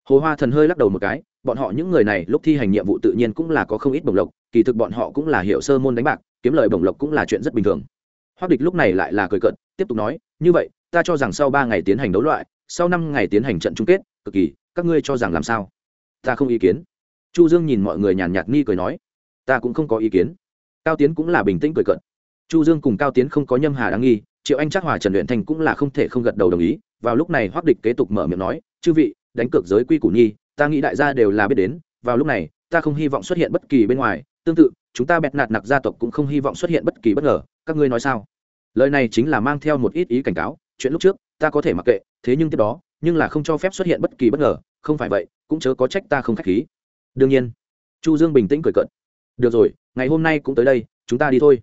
Hồ hoa thần hơi lắc đầu một cái bọn họ những người này lúc thi hành nhiệm vụ tự nhiên cũng là có không ít bổng lộc, kỳ thực bọn họ cũng là hiểu sơ môn đánh bạc, kiếm lời bổng lộc cũng là chuyện rất bình thường. Hoác địch lúc này lại là cười cận tiếp tục nói, như vậy, ta cho rằng sau ba ngày tiến hành đấu loại, sau năm ngày tiến hành trận chung kết, cực kỳ, các ngươi cho rằng làm sao? Ta không ý kiến. Chu dương nhìn mọi người nhàn nhạt nghi cười nói, ta cũng không có ý kiến. Cao tiến cũng là bình tĩnh cười cận chu dương cùng cao tiến không có nhâm hà đáng nghi, triệu anh chắc hòa trần luyện thành cũng là không thể không gật đầu đồng ý. Vào lúc này hoác địch kế tục mở miệng nói, chư vị, đánh cược giới quy củ nhi ta nghĩ đại gia đều là biết đến, vào lúc này, ta không hy vọng xuất hiện bất kỳ bên ngoài. Tương tự, chúng ta bẹt nạt nặc gia tộc cũng không hy vọng xuất hiện bất kỳ bất ngờ. Các ngươi nói sao? Lời này chính là mang theo một ít ý cảnh cáo. Chuyện lúc trước, ta có thể mặc kệ, thế nhưng tiếp đó, nhưng là không cho phép xuất hiện bất kỳ bất ngờ. Không phải vậy, cũng chớ có trách ta không k h á c h khí. Đương nhiên, chu dương bình tĩnh cười cận được rồi, ngày hôm nay cũng tới đây, chúng ta đi thôi.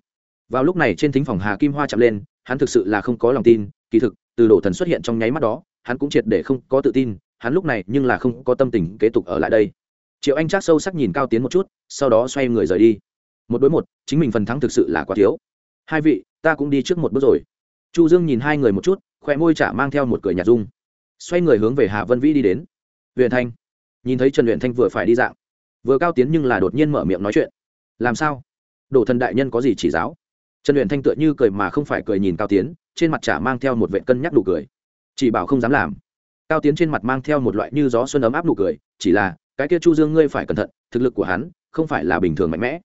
Vào lúc này trên thính phòng hà kim hoa chạm lên, hắn thực sự là không có lòng tin. Kỳ thực, từ đổ thần xuất hiện trong nháy mắt đó, hắn cũng triệt để không có tự tin hắn lúc này nhưng là không có tâm tình kế tục ở lại đây. Triệu anh trác sâu sắc nhìn cao tiến một chút, sau đó xoay người rời đi. Một đối một, chính mình phần thắng thực sự là quá thiếu. Hai vị, ta cũng đi trước một bước rồi. Chu dương nhìn hai người một chút khoe môi chả mang theo một cười nhạt dung. Xoay người hướng về hà vân vĩ đi đến. Huyền thanh. Nhìn thấy trần huyền thanh vừa phải đi dạng. Vừa cao tiến nhưng là đột nhiên mở miệng nói chuyện. Làm sao? Đổ thần đại nhân có gì chỉ giáo? Trần luyện thanh tựa như cười mà không phải cười nhìn cao tiến, trên mặt chả mang theo một vệ cân nhắc đủ cười. Chỉ bảo không dám làm cao tiến trên mặt mang theo một loại như gió xuân ấm áp nụ cười, chỉ là, cái kia chu dương ngươi phải cẩn thận, thực lực của hắn, không phải là bình thường mạnh mẽ.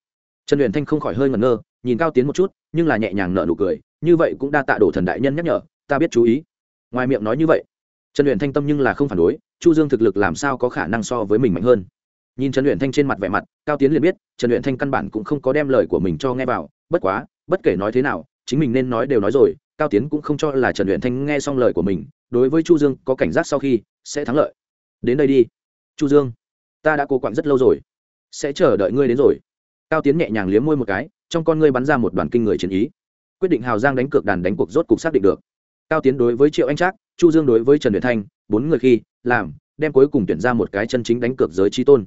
Trần luyện thanh không khỏi hơi ngẩn ngơ, nhìn cao tiến một chút, nhưng là nhẹ nhàng nở nụ cười, như vậy cũng đa tạ đổ thần đại nhân nhắc nhở, ta biết chú ý. Ngoài miệng nói như vậy, trần luyện thanh tâm nhưng là không phản đối, chu dương thực lực làm sao có khả năng so với mình mạnh hơn. Nhìn trần luyện thanh trên mặt vẻ mặt, cao tiến liền biết, trần luyện thanh căn bản cũng không có đem lời của mình cho nghe vào, bất quá, bất kể nói thế nào, chính mình nên nói đều nói rồi, cao tiến cũng không cho là trần luyện thanh nghe xong lời của mình đối với chu dương có cảnh giác sau khi sẽ thắng lợi. Đến đây đi. Chu dương, ta đã cố quặn rất lâu rồi. Sẽ chờ đợi ngươi đến rồi. Cao tiến nhẹ nhàng liếm môi một cái, trong con ngươi bắn ra một đoàn kinh người chiến ý. Quyết định hào giang đánh cược đàn đánh cuộc rốt cục xác định được. Cao tiến đối với triệu anh trác, chu dương đối với trần luyện thanh, bốn người khi làm, đem cuối cùng tuyển ra một cái chân chính đánh cược giới trí tôn.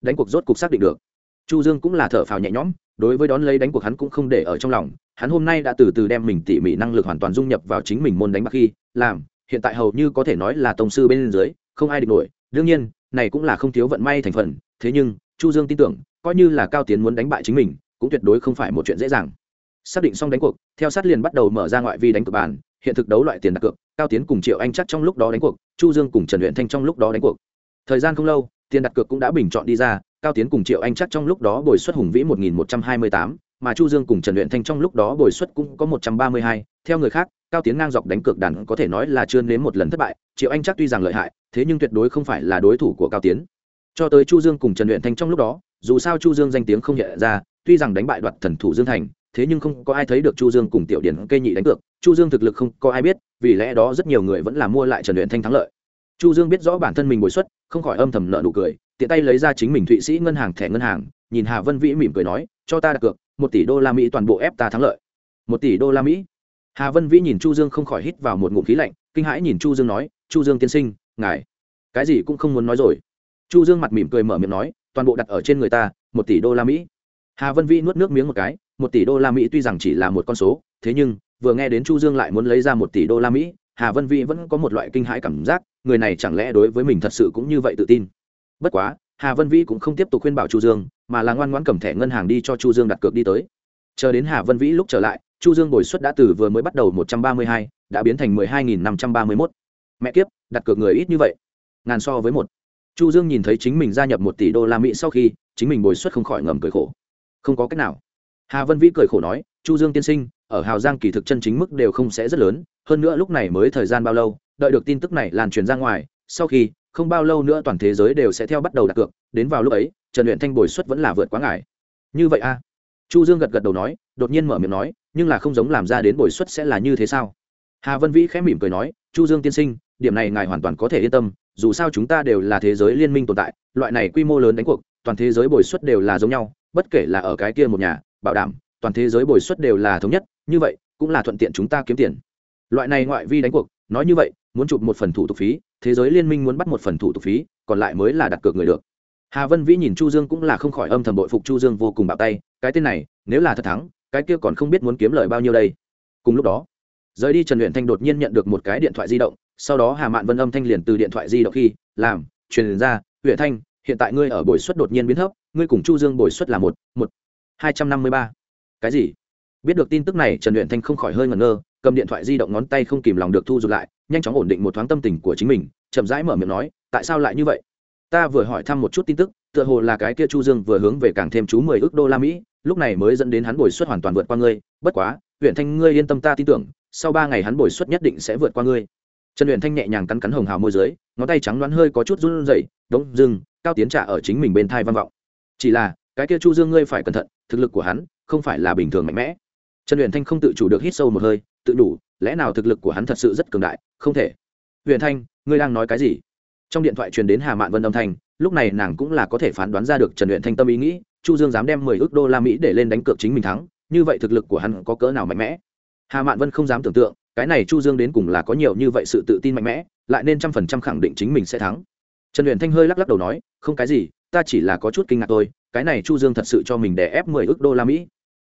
Đánh cuộc rốt cục xác định được. Chu dương cũng là thở phào nhẹ nhõm, đối với đón lấy đánh cuộc hắn cũng không để ở trong lòng. Hắn hôm nay đã từ từ đem mình tỉ mỉ năng lực hoàn toàn dung nhập vào chính mình môn đánh bạc khi làm hiện tại hầu như có thể nói là tông sư bên dưới không ai địch nổi. Đương nhiên này cũng là không thiếu vận may thành phần. Thế nhưng chu dương tin tưởng coi như là cao tiến muốn đánh bại chính mình cũng tuyệt đối không phải một chuyện dễ dàng. Xác định xong đánh cuộc theo sát liền bắt đầu mở ra ngoại vi đánh cược bàn. Hiện thực đấu loại tiền đặt cược cao tiến cùng triệu anh chắc trong lúc đó đánh cuộc chu dương cùng trần luyện thanh trong lúc đó đánh cuộc. Thời gian không lâu tiền đặt cược cũng đã bình chọn đi ra cao tiến cùng triệu anh chắc trong lúc đó bồi suất hùng vĩ 1128, mà chu dương cùng trần luyện thanh trong lúc đó bồi suất cũng có 132, theo người khác, cao tiến ngang dọc đánh cược đàn có thể nói là chưa nếm một lần thất bại, triệu anh chắc tuy rằng lợi hại, thế nhưng tuyệt đối không phải là đối thủ của cao tiến. Cho tới chu dương cùng trần luyện thanh trong lúc đó, dù sao chu dương danh tiếng không nhận ra, tuy rằng đánh bại đoạt thần thủ dương thành, thế nhưng không có ai thấy được chu dương cùng tiểu điển cây nhị đánh cược, chu dương thực lực không có ai biết, vì lẽ đó rất nhiều người vẫn là mua lại trần luyện thanh thắng lợi. Chu dương biết rõ bản thân mình bồi xuất, không khỏi âm thầm nợ nụ cười, tiện tay lấy ra chính mình thụy sĩ ngân hàng thẻ ngân hàng, nhìn hà vân vĩ mỉm cười nói, cho ta đặt cược, một tỷ đô la mỹ toàn bộ ép ta thắng lợi. Một tỷ đô la mỹ? Hà vân vĩ nhìn chu dương không khỏi hít vào một ngụm khí lạnh, kinh hãi nhìn chu dương nói, chu dương tiên sinh, ngài, cái gì cũng không muốn nói rồi. Chu dương mặt mỉm cười mở miệng nói, toàn bộ đặt ở trên người ta, một tỷ đô la mỹ. Hà vân vĩ nuốt nước miếng một cái, một tỷ đô la mỹ tuy rằng chỉ là một con số, thế nhưng, vừa nghe đến chu dương lại muốn lấy ra một tỷ đô la mỹ, hà vân vĩ vẫn có một loại kinh hãi cảm giác, người này chẳng lẽ đối với mình thật sự cũng như vậy tự tin? Bất quá, hà vân vĩ cũng không tiếp tục khuyên bảo chu dương, mà là ngoan ngoãn cầm thẻ ngân hàng đi cho chu dương đặt cược đi tới. Chờ đến hà vân vĩ lúc trở lại chu dương bồi suất đã từ vừa mới bắt đầu một trăm ba mươi hai, đã biến thành mười hai nghìn năm trăm ba mươi 12.531. mẹ kiếp đặt cược người ít như vậy. Ngàn so với một. Chu dương nhìn thấy chính mình gia nhập một tỷ đô la mỹ sau khi chính mình bồi suất không khỏi ngầm cười khổ. Không có cách nào. Hà vân vĩ cười khổ nói chu dương tiên sinh ở hào giang kỳ thực chân chính mức đều không sẽ rất lớn hơn nữa lúc này mới thời gian bao lâu đợi được tin tức này lan truyền ra ngoài sau khi không bao lâu nữa toàn thế giới đều sẽ theo bắt đầu đặt cược đến vào lúc ấy trần luyện thanh bồi suất vẫn là vượt quá ngại như vậy a chu dương gật gật đầu nói đột nhiên mở miệng nói nhưng là không giống làm ra đến bồi suất sẽ là như thế sao? Hà vân vĩ khẽ mỉm cười nói, chu dương tiên sinh, điểm này ngài hoàn toàn có thể yên tâm, dù sao chúng ta đều là thế giới liên minh tồn tại, loại này quy mô lớn đánh cuộc, toàn thế giới bồi suất đều là giống nhau, bất kể là ở cái kia một nhà, bảo đảm, toàn thế giới bồi suất đều là thống nhất, như vậy, cũng là thuận tiện chúng ta kiếm tiền. Loại này ngoại vi đánh cuộc, nói như vậy, muốn chụp một phần thủ tục phí, thế giới liên minh muốn bắt một phần thủ tục phí, còn lại mới là đặt cược người được. Hà vân vĩ nhìn chu dương cũng là không khỏi âm thầm bội phục chu dương vô cùng bạo tay, cái tên này, nếu là thật thắng cái kia còn không biết muốn kiếm lời bao nhiêu đây. Cùng lúc đó, rời đi trần luyện thanh đột nhiên nhận được một cái điện thoại di động, sau đó hà mạn vân âm thanh liền từ điện thoại di động khi, làm, truyền ra huyện thanh, hiện tại ngươi ở bồi suất đột nhiên biến thấp, ngươi cùng chu dương bồi suất là một một, hai trăm năm mươi ba. Cái gì? Biết được tin tức này, trần luyện thanh không khỏi hơi ngẩn ngơ, cầm điện thoại di động ngón tay không kìm lòng được thu rụt lại, nhanh chóng ổn định một thoáng tâm tình của chính mình, chậm rãi mở miệng nói, tại sao lại như vậy? Ta vừa hỏi thăm một chút tin tức, tựa hồ là cái kia chu dương vừa hướng về càng thêm chú mười ước đô la mỹ lúc này mới dẫn đến hắn bồi suất hoàn toàn vượt qua ngươi, bất quá huyện thanh, ngươi yên tâm ta tin tưởng, sau ba ngày hắn bồi suất nhất định sẽ vượt qua ngươi. Trần huyện thanh nhẹ nhàng cắn cắn hồng hào môi dưới, ngón tay trắng đoán hơi có chút run rẩy, đống, dừng, cao tiến trả ở chính mình bên thai văn vọng. Chỉ là, cái kia chu dương ngươi phải cẩn thận, thực lực của hắn không phải là bình thường mạnh mẽ. Trần luyện thanh không tự chủ được hít sâu một hơi, tự đủ, lẽ nào thực lực của hắn thật sự rất cường đại? Không thể. Huyền thanh, ngươi đang nói cái gì? Trong điện thoại truyền đến hà mạn vân âm thanh, lúc này nàng cũng là có thể phán đoán ra được trần luyện thanh tâm ý nghĩ chu dương dám đem mười ước đô la mỹ để lên đánh cược chính mình thắng, như vậy thực lực của hắn có cỡ nào mạnh mẽ? Hà mạn vân không dám tưởng tượng, cái này chu dương đến cùng là có nhiều như vậy sự tự tin mạnh mẽ, lại nên trăm phần trăm khẳng định chính mình sẽ thắng. Trần luyện thanh hơi lắc lắc đầu nói, không cái gì, ta chỉ là có chút kinh ngạc thôi, cái này chu dương thật sự cho mình để ép mười ước đô la mỹ.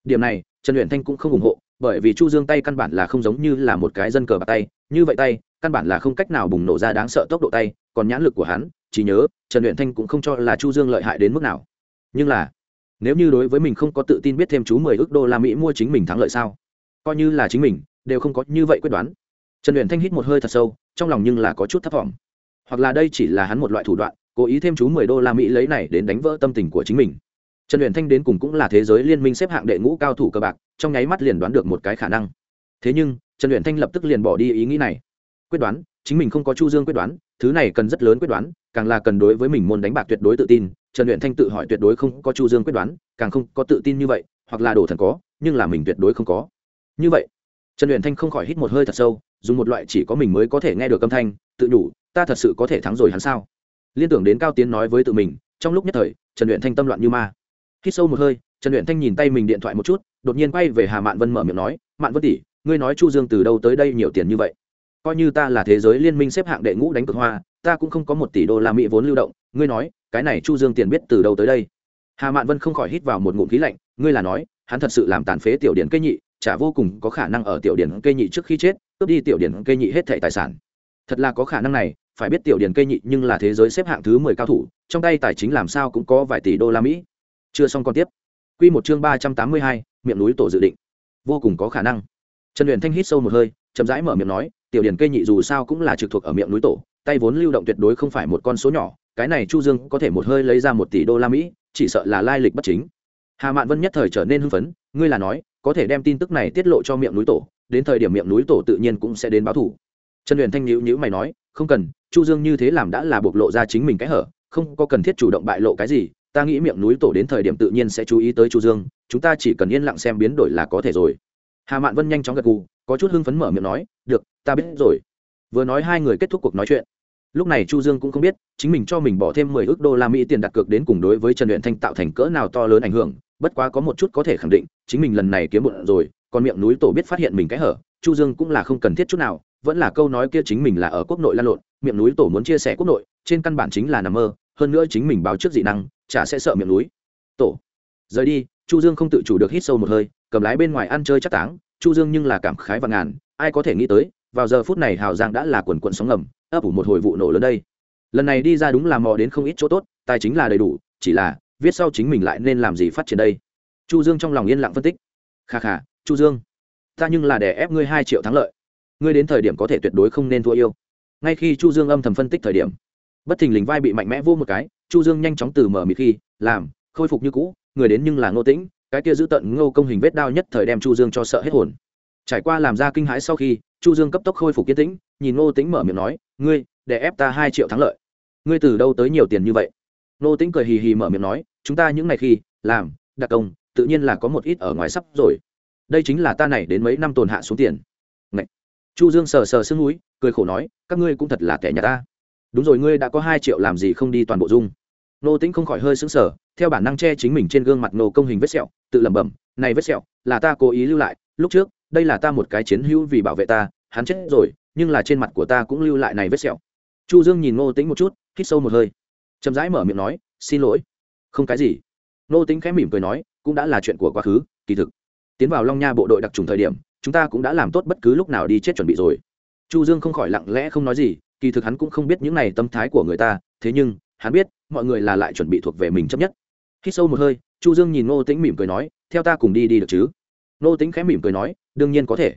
Điểm này, trần luyện thanh cũng không ủng hộ, bởi vì chu dương tay căn bản là không giống như là một cái dân cờ bạc tay, như vậy tay, căn bản là không cách nào bùng nổ ra đáng sợ tốc độ tay, còn nhãn lực của hắn, chỉ nhớ, trần luyện thanh cũng không cho là chu dương lợi hại đến mức nào. Nhưng là nếu như đối với mình không có tự tin biết thêm chú mười ước đô la mỹ mua chính mình thắng lợi sao? Coi như là chính mình, đều không có như vậy quyết đoán. Trần luyện thanh hít một hơi thật sâu, trong lòng nhưng là có chút thất vọng. Hoặc là đây chỉ là hắn một loại thủ đoạn, cố ý thêm chú mười đô la mỹ lấy này đến đánh vỡ tâm tình của chính mình. Trần luyện thanh đến cùng cũng là thế giới liên minh xếp hạng đệ ngũ cao thủ cơ bạc, trong nháy mắt liền đoán được một cái khả năng. Thế nhưng, trần luyện thanh lập tức liền bỏ đi ý nghĩ này. Quyết đoán, chính mình không có chu dương quyết đoán, thứ này cần rất lớn quyết đoán, càng là cần đối với mình môn đánh bạc tuyệt đối tự tin trần luyện thanh tự hỏi tuyệt đối không có chu dương quyết đoán, càng không có tự tin như vậy, hoặc là đổ thần có, nhưng là mình tuyệt đối không có. Như vậy, trần luyện thanh không khỏi hít một hơi thật sâu, dùng một loại chỉ có mình mới có thể nghe được âm thanh, tự đủ ta thật sự có thể thắng rồi hắn sao? Liên tưởng đến cao tiến nói với tự mình, trong lúc nhất thời, trần luyện thanh tâm loạn như ma. Hít sâu một hơi, trần luyện thanh nhìn tay mình điện thoại một chút, đột nhiên quay về hà mạn vân mở miệng nói, mạn vân tỷ, ngươi nói chu dương từ đâu tới đây nhiều tiền như vậy? Coi như ta là thế giới liên minh xếp hạng đệ ngũ đánh cực hoa, ta cũng không có một tỷ đô la mỹ vốn lưu động, ngươi nói cái này chu dương tiền biết từ đâu tới đây? Hà mạn vân không khỏi hít vào một ngụm khí lạnh, ngươi là nói, hắn thật sự làm tàn phế tiểu điển cây nhị, chả vô cùng có khả năng ở tiểu điển cây nhị trước khi chết, cướp đi tiểu điển cây nhị hết thẻ tài sản. Thật là có khả năng này, phải biết tiểu điển cây nhị nhưng là thế giới xếp hạng thứ mười cao thủ, trong tay tài chính làm sao cũng có vài tỷ đô la mỹ. Chưa xong còn tiếp. Quy một chương ba trăm tám mươi hai, miệng núi tổ dự định. Vô cùng có khả năng. Trần luyện thanh hít sâu một hơi, chậm rãi mở miệng nói, tiểu điển cây nhị dù sao cũng là trực thuộc ở miệng núi tổ, tay vốn lưu động tuyệt đối không phải một con số nhỏ cái này chu dương có thể một hơi lấy ra một tỷ đô la mỹ, chỉ sợ là lai lịch bất chính. Hà mạn vân nhất thời trở nên hưng phấn, ngươi là nói, có thể đem tin tức này tiết lộ cho miệng núi tổ, đến thời điểm miệng núi tổ tự nhiên cũng sẽ đến báo thủ. Trần luyện thanh nhữ nhữ mày nói, không cần, chu dương như thế làm đã là bộc lộ ra chính mình cái hở, không có cần thiết chủ động bại lộ cái gì, ta nghĩ miệng núi tổ đến thời điểm tự nhiên sẽ chú ý tới chu dương, chúng ta chỉ cần yên lặng xem biến đổi là có thể rồi. Hà mạn vân nhanh chóng gật gù, có chút hưng phấn mở miệng nói, được, ta biết rồi. Vừa nói hai người kết thúc cuộc nói chuyện lúc này chu dương cũng không biết, chính mình cho mình bỏ thêm mười ước đô la mỹ tiền đặt cược đến cùng đối với trần luyện thanh tạo thành cỡ nào to lớn ảnh hưởng, bất quá có một chút có thể khẳng định, chính mình lần này kiếm muộn rồi, còn miệng núi tổ biết phát hiện mình cái hở, chu dương cũng là không cần thiết chút nào, vẫn là câu nói kia chính mình là ở quốc nội lan lộn, miệng núi tổ muốn chia sẻ quốc nội, trên căn bản chính là nằm mơ, hơn nữa chính mình báo trước dị năng, chả sẽ sợ miệng núi. Tổ, rời đi, chu dương không tự chủ được hít sâu một hơi, cầm lái bên ngoài ăn chơi chắc táng, chu dương nhưng là cảm khái và ngàn, ai có thể nghĩ tới, vào giờ phút này hào giang đã là quần quận sóng ngầm ấp ủ một hồi vụ nổ lớn đây. Lần này đi ra đúng là mò đến không ít chỗ tốt, tài chính là đầy đủ, chỉ là, viết sau chính mình lại nên làm gì phát triển đây? Chu dương trong lòng yên lặng phân tích. Kha kha, chu dương, ta nhưng là để ép ngươi hai triệu thắng lợi. Ngươi đến thời điểm có thể tuyệt đối không nên thua yêu. Ngay khi chu dương âm thầm phân tích thời điểm, bất thình lình vai bị mạnh mẽ vô một cái, chu dương nhanh chóng từ mở mịt khi, làm, khôi phục như cũ, người đến nhưng là ngô tĩnh, cái kia giữ tận ngô công hình vết đao nhất thời đem chu dương cho sợ hết hồn. Trải qua làm ra kinh hãi sau khi chu dương cấp tốc khôi phục kiên tĩnh, nhìn ngô tĩnh mở miệng nói, ngươi, để ép ta hai triệu thắng lợi. Ngươi từ đâu tới nhiều tiền như vậy? Ngô tĩnh cười hì hì mở miệng nói, chúng ta những ngày khi, làm, đặc công, tự nhiên là có một ít ở ngoài sắp rồi. Đây chính là ta này đến mấy năm tồn hạ xuống tiền. Ngậy! chu dương sờ sờ sưng núi, cười khổ nói, các ngươi cũng thật là kẻ nhà ta. Đúng rồi, ngươi đã có hai triệu làm gì không đi toàn bộ dung. Nô tĩnh không khỏi hơi sững sờ, theo bản năng che chính mình trên gương mặt nô công hình vết sẹo, tự lẩm bẩm, này vết sẹo, là ta cố ý lưu lại, lúc trước đây là ta một cái chiến hữu vì bảo vệ ta, hắn chết rồi, nhưng là trên mặt của ta cũng lưu lại này vết sẹo. Chu dương nhìn Ngô tĩnh một chút, hít sâu một hơi. Chậm rãi mở miệng nói, xin lỗi. Không cái gì. Ngô tĩnh khẽ mỉm cười nói, cũng đã là chuyện của quá khứ, kỳ thực. Tiến vào long nha bộ đội đặc trùng thời điểm, chúng ta cũng đã làm tốt bất cứ lúc nào đi chết chuẩn bị rồi. Chu dương không khỏi lặng lẽ không nói gì, kỳ thực hắn cũng không biết những này tâm thái của người ta, thế nhưng, hắn biết, mọi người là lại chuẩn bị thuộc về mình chấp nhất. Khi sâu một hơi, chu dương nhìn ngô tĩnh mỉm cười nói, theo ta cùng đi đi được chứ? Ngô tĩnh khẽ mỉm cười nói đương nhiên có thể.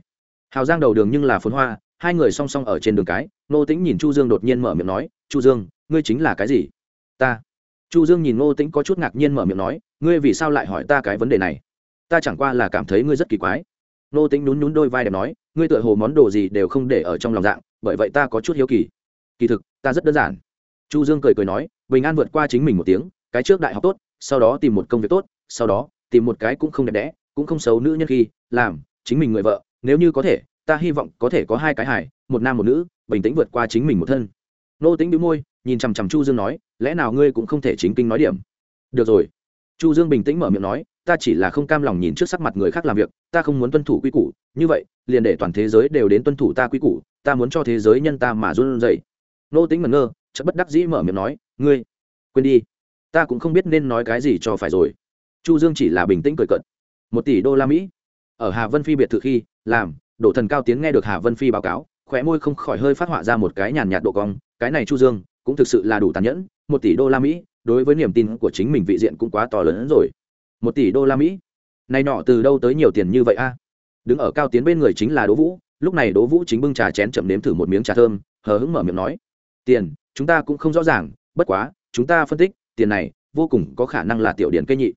Hào giang đầu đường nhưng là phốn hoa, hai người song song ở trên đường cái, ngô tĩnh nhìn chu dương đột nhiên mở miệng nói, chu dương, ngươi chính là cái gì? Ta. Chu dương nhìn ngô tĩnh có chút ngạc nhiên mở miệng nói, ngươi vì sao lại hỏi ta cái vấn đề này? Ta chẳng qua là cảm thấy ngươi rất kỳ quái. Ngô tĩnh nhún nhún đôi vai đẹp nói, ngươi tựa hồ món đồ gì đều không để ở trong lòng dạng, bởi vậy ta có chút hiếu kỳ. Kỳ thực, ta rất đơn giản. Chu dương cười cười nói, bình an vượt qua chính mình một tiếng, cái trước đại học tốt, sau đó tìm một công việc tốt, sau đó tìm một cái cũng không đẹp đẽ, cũng không xấu nữ nhân khi, làm chính mình người vợ nếu như có thể ta hy vọng có thể có hai cái hài, một nam một nữ bình tĩnh vượt qua chính mình một thân. Nô tính đĩu môi nhìn chằm chằm chu dương nói lẽ nào ngươi cũng không thể chính kinh nói điểm? Được rồi. Chu dương bình tĩnh mở miệng nói ta chỉ là không cam lòng nhìn trước sắc mặt người khác làm việc ta không muốn tuân thủ quy củ như vậy liền để toàn thế giới đều đến tuân thủ ta quy củ ta muốn cho thế giới nhân ta mà run rẩy. Nô tính mẩn ngơ chợt bất đắc dĩ mở miệng nói ngươi quên đi ta cũng không biết nên nói cái gì cho phải rồi. Chu dương chỉ là bình tĩnh cười cận một tỷ đô la mỹ ở hà vân phi biệt thự khi, làm đổ thần cao tiến nghe được hà vân phi báo cáo, khóe môi không khỏi hơi phát họa ra một cái nhàn nhạt độ cong, cái này chu dương, cũng thực sự là đủ tàn nhẫn, một tỷ đô la mỹ, đối với niềm tin của chính mình vị diện cũng quá to lớn hơn rồi. Một tỷ đô la mỹ? Này nọ từ đâu tới nhiều tiền như vậy a? Đứng ở cao tiến bên người chính là đỗ vũ, lúc này đỗ vũ chính bưng trà chén chậm nếm thử một miếng trà thơm, hờ hững mở miệng nói, tiền, chúng ta cũng không rõ ràng, bất quá, chúng ta phân tích, tiền này vô cùng có khả năng là tiểu điển cây nhị.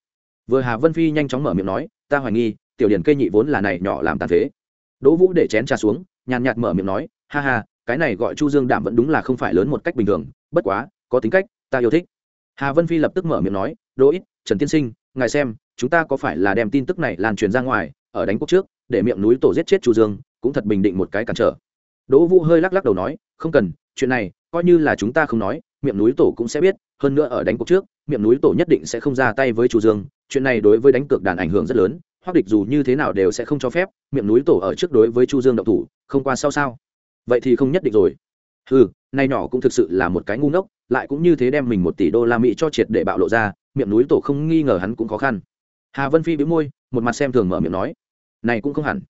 Vừa hà vân phi nhanh chóng mở miệng nói, ta hoài nghi tiểu điển cây nhị vốn là này nhỏ làm tàn phế. Đỗ vũ để chén trà xuống, nhàn nhạt mở miệng nói, ha ha, cái này gọi chu dương đảm vẫn đúng là không phải lớn một cách bình thường, bất quá, có tính cách, ta yêu thích. Hà vân phi lập tức mở miệng nói, đỗ ít, trần tiên sinh, ngài xem, chúng ta có phải là đem tin tức này lan truyền ra ngoài, ở đánh quốc trước, để miệng núi tổ giết chết chu dương, cũng thật bình định một cái cản trở. Đỗ vũ hơi lắc lắc đầu nói, không cần, chuyện này, coi như là chúng ta không nói, miệng núi tổ cũng sẽ biết, hơn nữa ở đánh cuộc trước, miệng núi tổ nhất định sẽ không ra tay với chu dương, chuyện này đối với đánh cược đàn ảnh hưởng rất lớn hoắc địch dù như thế nào đều sẽ không cho phép, miệng núi tổ ở trước đối với chu dương động thủ, không qua sao sao? Vậy thì không nhất định rồi. Ừ nay nhỏ cũng thực sự là một cái ngu ngốc, lại cũng như thế đem mình một tỷ đô la mỹ cho triệt để bạo lộ ra, miệng núi tổ không nghi ngờ hắn cũng khó khăn. Hà vân phi bĩu môi, một mặt xem thường mở miệng nói. Này cũng không hẳn.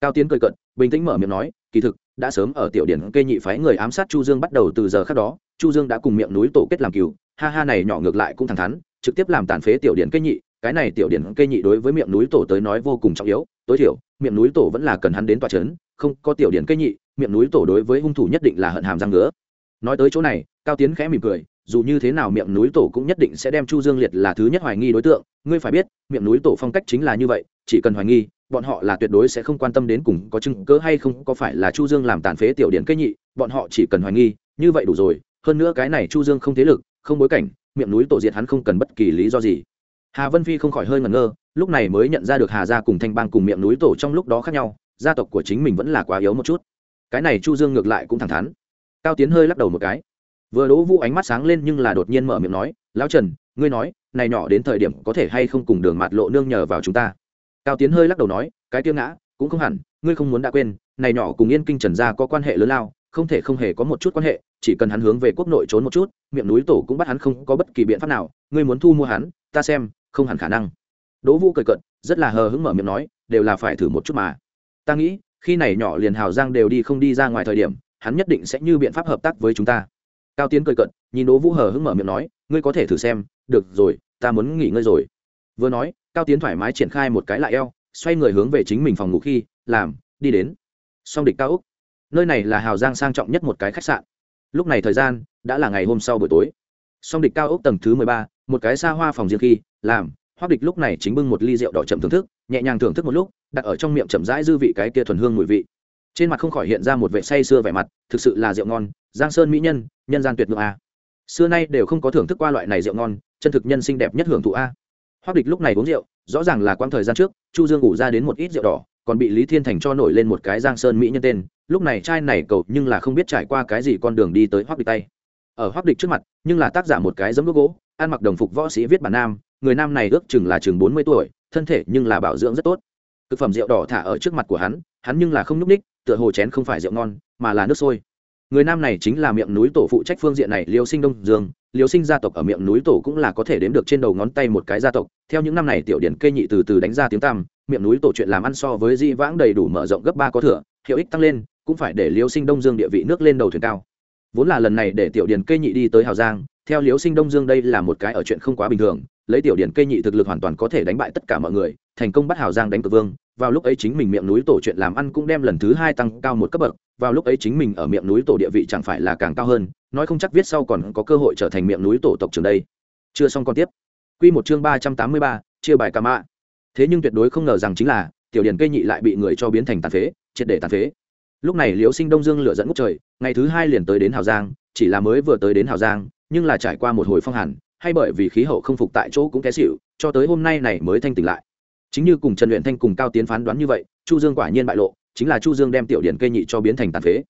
Cao tiến cười cận bình tĩnh mở miệng nói, kỳ thực, đã sớm ở tiểu điển kê nhị phái người ám sát chu dương bắt đầu từ giờ khác đó, chu dương đã cùng miệng núi tổ kết làm cừu, ha ha này nhỏ ngược lại cũng thẳng thắn, trực tiếp làm tàn phế tiểu điển kê nhị cái này tiểu điển cây nhị đối với miệng núi tổ tới nói vô cùng trọng yếu, tối thiểu, miệng núi tổ vẫn là cần hắn đến tòa chấn, không, có tiểu điển cây nhị, miệng núi tổ đối với hung thủ nhất định là hận hàm răng nữa nói tới chỗ này, cao tiến khẽ mỉm cười, dù như thế nào miệng núi tổ cũng nhất định sẽ đem chu dương liệt là thứ nhất hoài nghi đối tượng, ngươi phải biết, miệng núi tổ phong cách chính là như vậy, chỉ cần hoài nghi, bọn họ là tuyệt đối sẽ không quan tâm đến cùng có chứng cớ hay không, có phải là chu dương làm tàn phế tiểu điển cây nhị, bọn họ chỉ cần hoài nghi, như vậy đủ rồi, hơn nữa cái này chu dương không thế lực, không bối cảnh, miệng núi tổ diệt hắn không cần bất kỳ lý do gì hà vân phi không khỏi hơi ngẩn ngơ, lúc này mới nhận ra được hà gia cùng thanh bang cùng miệng núi tổ trong lúc đó khác nhau, gia tộc của chính mình vẫn là quá yếu một chút. Cái này chu dương ngược lại cũng thẳng thắn. Cao tiến hơi lắc đầu một cái. Vừa đỗ vũ ánh mắt sáng lên nhưng là đột nhiên mở miệng nói, lão trần, ngươi nói, này nhỏ đến thời điểm có thể hay không cùng đường mạt lộ nương nhờ vào chúng ta? Cao tiến hơi lắc đầu nói, cái tiêu ngã, cũng không hẳn, ngươi không muốn đã quên, này nhỏ cùng yên kinh trần gia có quan hệ lớn lao, không thể không hề có một chút quan hệ, chỉ cần hắn hướng về quốc nội trốn một chút, miệng núi tổ cũng bắt hắn không có bất kỳ biện pháp nào, ngươi muốn thu mua hắn, ta xem không hẳn khả năng. Đỗ vũ cười cận rất là hờ hững mở miệng nói, đều là phải thử một chút mà. Ta nghĩ, khi này nhỏ liền hào giang đều đi không đi ra ngoài thời điểm, hắn nhất định sẽ như biện pháp hợp tác với chúng ta. Cao tiến cười cận nhìn đỗ vũ hờ hững mở miệng nói, ngươi có thể thử xem, được rồi, ta muốn nghỉ ngơi rồi. Vừa nói, cao tiến thoải mái triển khai một cái lại eo, xoay người hướng về chính mình phòng ngủ khi, làm, đi đến. Song địch cao úc nơi này là hào giang sang trọng nhất một cái khách sạn. Lúc này thời gian, đã là ngày hôm sau buổi tối. Song địch cao úc tầng thứ mười ba một cái xa hoa phòng riêng khi, làm hoác địch lúc này chính bưng một ly rượu đỏ chậm thưởng thức, nhẹ nhàng thưởng thức một lúc, đặt ở trong miệng chậm rãi dư vị cái kia thuần hương mùi vị. Trên mặt không khỏi hiện ra một vệ say sưa vẻ mặt, thực sự là rượu ngon, giang sơn mỹ nhân nhân gian tuyệt ngựa a. Xưa nay đều không có thưởng thức qua loại này rượu ngon, chân thực nhân xinh đẹp nhất hưởng thụ a. Hoác địch lúc này uống rượu, rõ ràng là quãng thời gian trước, chu dương ngủ ra đến một ít rượu đỏ, còn bị lý thiên thành cho nổi lên một cái giang sơn mỹ nhân tên, lúc này trai này cầu nhưng là không biết trải qua cái gì con đường đi tới hoác địch tay ở hoác địch trước mặt, nhưng là tác giả một cái giấm đốt gỗ, ăn mặc đồng phục võ sĩ viết bản nam, người nam này ước chừng là chừng bốn mươi tuổi, thân thể nhưng là bảo dưỡng rất tốt. Thực phẩm rượu đỏ thả ở trước mặt của hắn hắn nhưng là không nhúc ních tựa hồ chén không phải rượu ngon, mà là nước sôi. Người nam này chính là miệng núi tổ phụ trách phương diện này, liêu sinh đông dương. Liêu sinh gia tộc ở miệng núi tổ cũng là có thể đếm được trên đầu ngón tay một cái gia tộc. Theo những năm này tiểu điển cây nhị từ từ đánh ra tiếng tăm, miệng núi tổ chuyện làm ăn so với di vãng đầy đủ mở rộng gấp ba có thừa, hiệu ích tăng lên, cũng phải để liêu sinh đông dương địa vị nước lên đầu thuyền cao vốn là lần này để tiểu điển cây nhị đi tới hào giang, theo liếu sinh đông dương đây là một cái ở chuyện không quá bình thường, lấy tiểu điển cây nhị thực lực hoàn toàn có thể đánh bại tất cả mọi người, thành công bắt hào giang đánh cờ vương, vào lúc ấy chính mình miệng núi tổ chuyện làm ăn cũng đem lần thứ hai tăng cao một cấp bậc, vào lúc ấy chính mình ở miệng núi tổ địa vị chẳng phải là càng cao hơn, nói không chắc viết sau còn có cơ hội trở thành miệng núi tổ tộc trường đây. Chưa xong còn tiếp. Q một chương ba trăm tám mươi ba, chia bài ca mã thế nhưng tuyệt đối không ngờ rằng chính là, tiểu điển cây nhị lại bị người cho biến thành tàn phế, triệt để tàn phế lúc này liễu sinh đông dương lửa dẫn ngút trời, ngày thứ hai liền tới đến hào giang, chỉ là mới vừa tới đến hào giang, nhưng là trải qua một hồi phong hàn, hay bởi vì khí hậu không phục tại chỗ cũng té xịu cho tới hôm nay này mới thanh tỉnh lại. Chính như cùng trần luyện thanh cùng cao tiến phán đoán như vậy, chu dương quả nhiên bại lộ, chính là chu dương đem tiểu điển cây nhị cho biến thành tàn phế.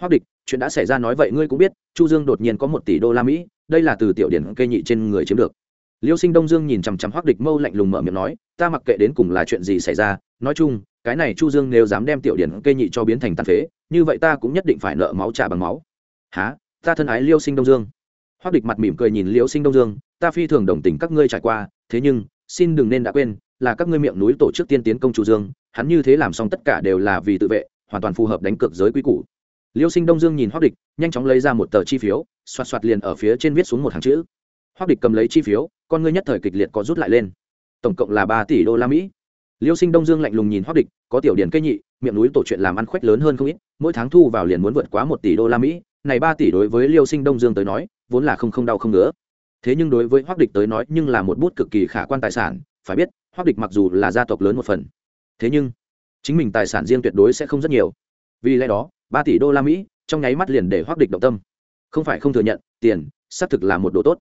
Hoác địch, chuyện đã xảy ra nói vậy ngươi cũng biết, chu dương đột nhiên có một tỷ đô la mỹ, đây là từ tiểu điển cây nhị trên người chiếm được liêu sinh đông dương nhìn chằm chằm hoác địch mâu lạnh lùng mở miệng nói, ta mặc kệ đến cùng là chuyện gì xảy ra, nói chung, cái này chu dương nếu dám đem tiểu điển cây nhị cho biến thành tàn phế, như vậy ta cũng nhất định phải nợ máu trả bằng máu. Há ta thân ái liêu sinh đông dương. Hoác địch mặt mỉm cười nhìn liêu sinh đông dương, ta phi thường đồng tình các ngươi trải qua, thế nhưng, xin đừng nên đã quên, là các ngươi miệng núi tổ chức tiên tiến công chu dương, hắn như thế làm xong tất cả đều là vì tự vệ, hoàn toàn phù hợp đánh cược giới quy củ. Liêu sinh đông dương nhìn hoác địch, nhanh chóng lấy ra một tờ chi phiếu, xoạt xoạt liền ở phía trên viết xuống một hàng chữ hoác địch cầm lấy chi phiếu, con ngươi nhất thời kịch liệt có rút lại lên. Tổng cộng là ba tỷ đô la mỹ. Liêu sinh đông dương lạnh lùng nhìn hoác địch, có tiểu điển cây nhị, miệng núi tổ chuyện làm ăn khoách lớn hơn không ít, mỗi tháng thu vào liền muốn vượt quá một tỷ đô la mỹ. Này ba tỷ đối với liêu sinh đông dương tới nói, vốn là không không đau không nữa thế nhưng đối với hoác địch tới nói, nhưng là một bút cực kỳ khả quan tài sản, phải biết hoác địch mặc dù là gia tộc lớn một phần, thế nhưng chính mình tài sản riêng tuyệt đối sẽ không rất nhiều. Vì lẽ đó, ba tỷ đô la mỹ trong nháy mắt liền để hoác địch động tâm. Không phải không thừa nhận, tiền, xác thực là một đồ tốt.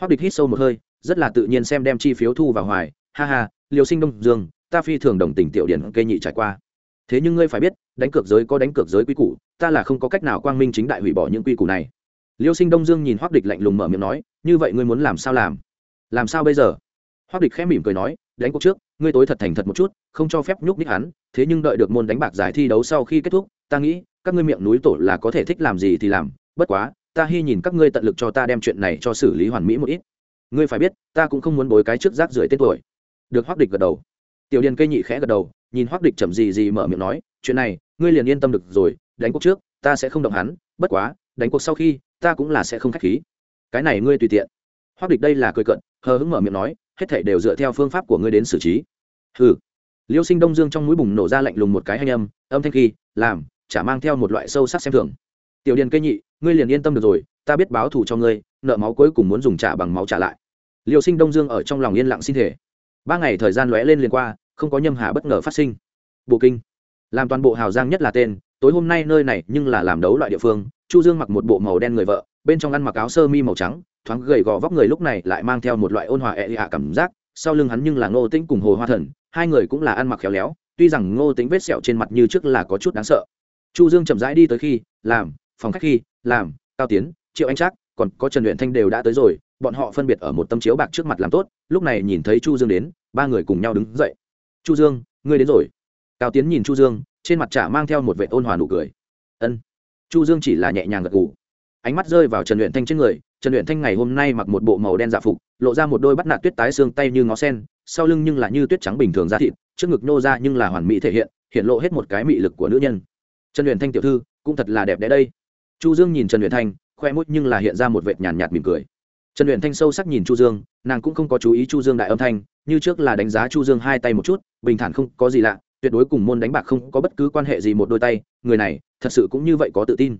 Hoắc địch hít sâu một hơi, rất là tự nhiên xem đem chi phiếu thu vào hoài. Ha ha liều sinh đông dương, ta phi thường đồng tình tiểu điển cây nhị trải qua. Thế nhưng ngươi phải biết, đánh cược giới có đánh cược giới quy củ, ta là không có cách nào quang minh chính đại hủy bỏ những quy củ này. Liêu sinh đông dương nhìn Hoắc địch lạnh lùng mở miệng nói, như vậy ngươi muốn làm sao làm? Làm sao bây giờ? Hoắc địch khẽ mỉm cười nói, đánh cuộc trước, ngươi tối thật thành thật một chút, không cho phép nhúc nhích hắn, thế nhưng đợi được môn đánh bạc giải thi đấu sau khi kết thúc, ta nghĩ, các ngươi miệng núi tổ là có thể thích làm gì thì làm, bất quá ta hy nhìn các ngươi tận lực cho ta đem chuyện này cho xử lý hoàn mỹ một ít. Ngươi phải biết, ta cũng không muốn bối cái trước rác rưởi tên tuổi. Được hoác địch gật đầu. Tiểu điền cây nhị khẽ gật đầu, nhìn hoác địch chậm gì gì mở miệng nói, chuyện này, ngươi liền yên tâm được rồi, đánh cuộc trước, ta sẽ không động hắn, bất quá, đánh cuộc sau khi, ta cũng là sẽ không khách khí. Cái này ngươi tùy tiện. Hoác địch đây là cười cận hờ hững mở miệng nói, hết thảy đều dựa theo phương pháp của ngươi đến xử trí. Hừ. Liêu sinh đông dương trong mũi bùng nổ ra lạnh lùng một cái hay âm âm thanh khi, làm, chả mang theo một loại sâu sắc xem thường. Tiểu điền cây nhị ngươi liền yên tâm được rồi, ta biết báo thù cho ngươi, nợ máu cuối cùng muốn dùng trả bằng máu trả lại. Liêu sinh đông dương ở trong lòng yên lặng xin thể ba ngày thời gian lóe lên liền qua, không có nhâm hà bất ngờ phát sinh. Bộ kinh, làm toàn bộ hào giang nhất là tên, tối hôm nay nơi này nhưng là làm đấu loại địa phương, chu dương mặc một bộ màu đen người vợ, bên trong ăn mặc áo sơ mi màu trắng, thoáng gầy gò vóc người lúc này lại mang theo một loại ôn hòa e ẹ hạ cảm giác, sau lưng hắn nhưng là ngô tĩnh cùng hồ hoa thần, hai người cũng là ăn mặc khéo léo, tuy rằng ngô tĩnh vết sẹo trên mặt như trước là có chút đáng sợ. Chu dương chậm rãi đi tới khi, làm, phòng khách khi làm, cao tiến, triệu anh trác, còn có trần luyện thanh đều đã tới rồi, bọn họ phân biệt ở một tâm chiếu bạc trước mặt làm tốt, lúc này nhìn thấy chu dương đến, ba người cùng nhau đứng dậy. Chu dương, ngươi đến rồi. Cao tiến nhìn chu dương, trên mặt chả mang theo một vệ ôn hòa nụ cười. Ân. Chu dương chỉ là nhẹ nhàng gật gù. Ánh mắt rơi vào trần luyện thanh trên người, trần luyện thanh ngày hôm nay mặc một bộ màu đen dạ phục, lộ ra một đôi bắt nạt tuyết tái xương tay như ngó sen, sau lưng nhưng là như tuyết trắng bình thường da thịt, trước ngực nô ra nhưng là hoàn mỹ thể hiện hiện lộ hết một cái mị lực của nữ nhân. Trần luyện thanh tiểu thư, cũng thật là đẹp đẽ đây chu dương nhìn trần luyện thanh, khoe mút nhưng là hiện ra một vệt nhàn nhạt mỉm cười. Trần luyện thanh sâu sắc nhìn chu dương, nàng cũng không có chú ý chu dương đại âm thanh, như trước là đánh giá chu dương hai tay một chút, bình thản không có gì lạ, tuyệt đối cùng môn đánh bạc không có bất cứ quan hệ gì một đôi tay, người này thật sự cũng như vậy có tự tin.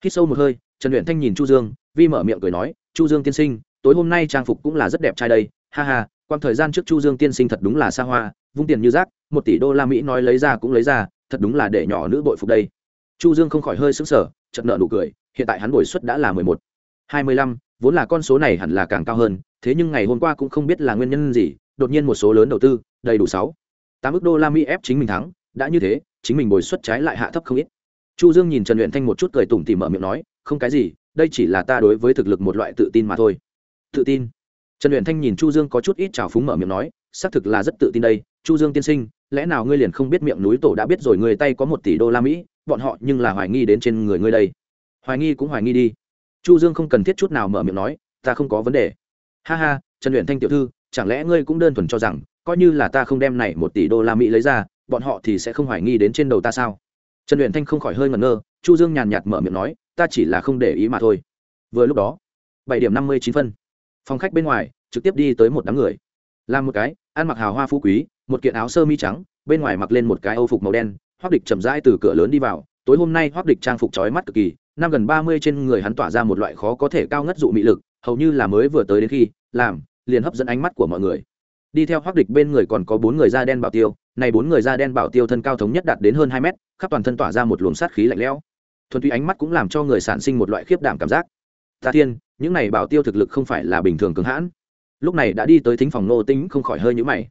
Khi sâu một hơi, trần luyện thanh nhìn chu dương, vi mở miệng cười nói, chu dương tiên sinh, tối hôm nay trang phục cũng là rất đẹp trai đây, ha ha, quang thời gian trước chu dương tiên sinh thật đúng là xa hoa, vung tiền như rác, một tỷ đô la mỹ nói lấy ra cũng lấy ra, thật đúng là để nhỏ nữ bội phục đây chu dương không khỏi hơi sững sờ, chợt nợ nụ cười, hiện tại hắn bồi suất đã là mười một. Hai mươi lăm, vốn là con số này hẳn là càng cao hơn, thế nhưng ngày hôm qua cũng không biết là nguyên nhân gì, đột nhiên một số lớn đầu tư, đầy đủ sáu. Tám ước đô la mỹ ép chính mình thắng, đã như thế, chính mình bồi suất trái lại hạ thấp không ít. Chu dương nhìn trần luyện thanh một chút cười tủm tỉm mở miệng nói, không cái gì, đây chỉ là ta đối với thực lực một loại tự tin mà thôi. Tự tin? Trần luyện thanh nhìn chu dương có chút ít trào phúng mở miệng nói, xác thực là rất tự tin đây, chu dương tiên sinh, lẽ nào ngươi liền không biết miệng núi tổ đã biết rồi người tay có một tỷ đô la mỹ bọn họ nhưng là hoài nghi đến trên người ngươi đây. Hoài nghi cũng hoài nghi đi. Chu dương không cần thiết chút nào mở miệng nói, ta không có vấn đề. Ha ha, trần luyện thanh tiểu thư, chẳng lẽ ngươi cũng đơn thuần cho rằng, coi như là ta không đem này một tỷ đô la mỹ lấy ra, bọn họ thì sẽ không hoài nghi đến trên đầu ta sao? Trần luyện thanh không khỏi hơi ngẩn ngơ, chu dương nhàn nhạt mở miệng nói, ta chỉ là không để ý mà thôi. Vừa lúc đó, bảy điểm năm mươi chín phân. Phòng khách bên ngoài, trực tiếp đi tới một đám người. Làm một cái, ăn mặc hào hoa phú quý, một kiện áo sơ mi trắng, bên ngoài mặc lên một cái âu phục màu đen hoác địch chậm rãi từ cửa lớn đi vào, tối hôm nay hoác địch trang phục trói mắt cực kỳ, năm gần ba mươi trên người hắn tỏa ra một loại khó có thể cao ngất dụ mị lực, hầu như là mới vừa tới đến khi, làm, liền hấp dẫn ánh mắt của mọi người. Đi theo hoác địch bên người còn có bốn người da đen bảo tiêu, này bốn người da đen bảo tiêu thân cao thống nhất đạt đến hơn hai mét, khắp toàn thân tỏa ra một luồng sát khí lạnh lẽo. Thuần túy ánh mắt cũng làm cho người sản sinh một loại khiếp đảm cảm giác. Ta thiên, những này bảo tiêu thực lực không phải là bình thường cứng hãn. Lúc này đã đi tới thính phòng nô tính không khỏi hơi nhũ mày.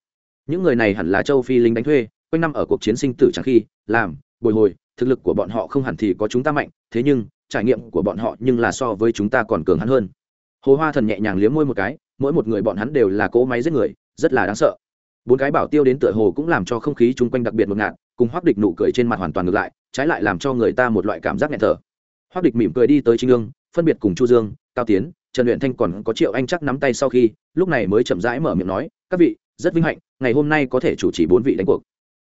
Những người này hẳn là châu phi lính đánh thuê quanh năm ở cuộc chiến sinh tử chẳng khi, làm, bồi hồi, thực lực của bọn họ không hẳn thì có chúng ta mạnh, thế nhưng, trải nghiệm của bọn họ nhưng là so với chúng ta còn cường hắn hơn. Hồ hoa thần nhẹ nhàng liếm môi một cái, mỗi một người bọn hắn đều là cỗ máy giết người, rất là đáng sợ. Bốn cái bảo tiêu đến tựa hồ cũng làm cho không khí chung quanh đặc biệt một ngạt, cùng hoác địch nụ cười trên mặt hoàn toàn ngược lại, trái lại làm cho người ta một loại cảm giác nghẹt thở. Hoác địch mỉm cười đi tới trinh lương phân biệt cùng chu dương, cao tiến, trần luyện thanh còn có triệu anh chắc nắm tay sau khi, lúc này mới chậm rãi mở miệng nói, các vị, rất vinh hạnh, ngày hôm nay có thể chủ trì bốn vị đánh cuộc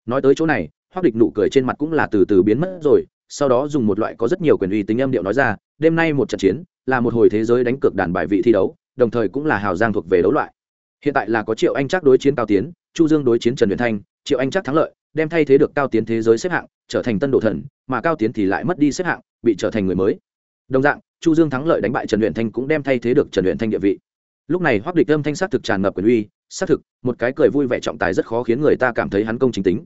nói tới chỗ này hoác địch nụ cười trên mặt cũng là từ từ biến mất rồi, sau đó dùng một loại có rất nhiều quyền uy tính âm điệu nói ra, đêm nay một trận chiến, là một hồi thế giới đánh cược đàn bài vị thi đấu, đồng thời cũng là hào giang thuộc về đấu loại. Hiện tại là có triệu anh chắc đối chiến cao tiến, chu dương đối chiến trần luyện thanh, triệu anh chắc thắng lợi, đem thay thế được cao tiến thế giới xếp hạng, trở thành tân đồ thần, mà cao tiến thì lại mất đi xếp hạng, bị trở thành người mới. Đồng dạng, chu dương thắng lợi đánh bại trần luyện thanh cũng đem thay thế được trần luyện thanh địa vị lúc này hoắc địch âm thanh sát thực tràn ngập quyền uy xác thực một cái cười vui vẻ trọng tài rất khó khiến người ta cảm thấy hắn công chính tính.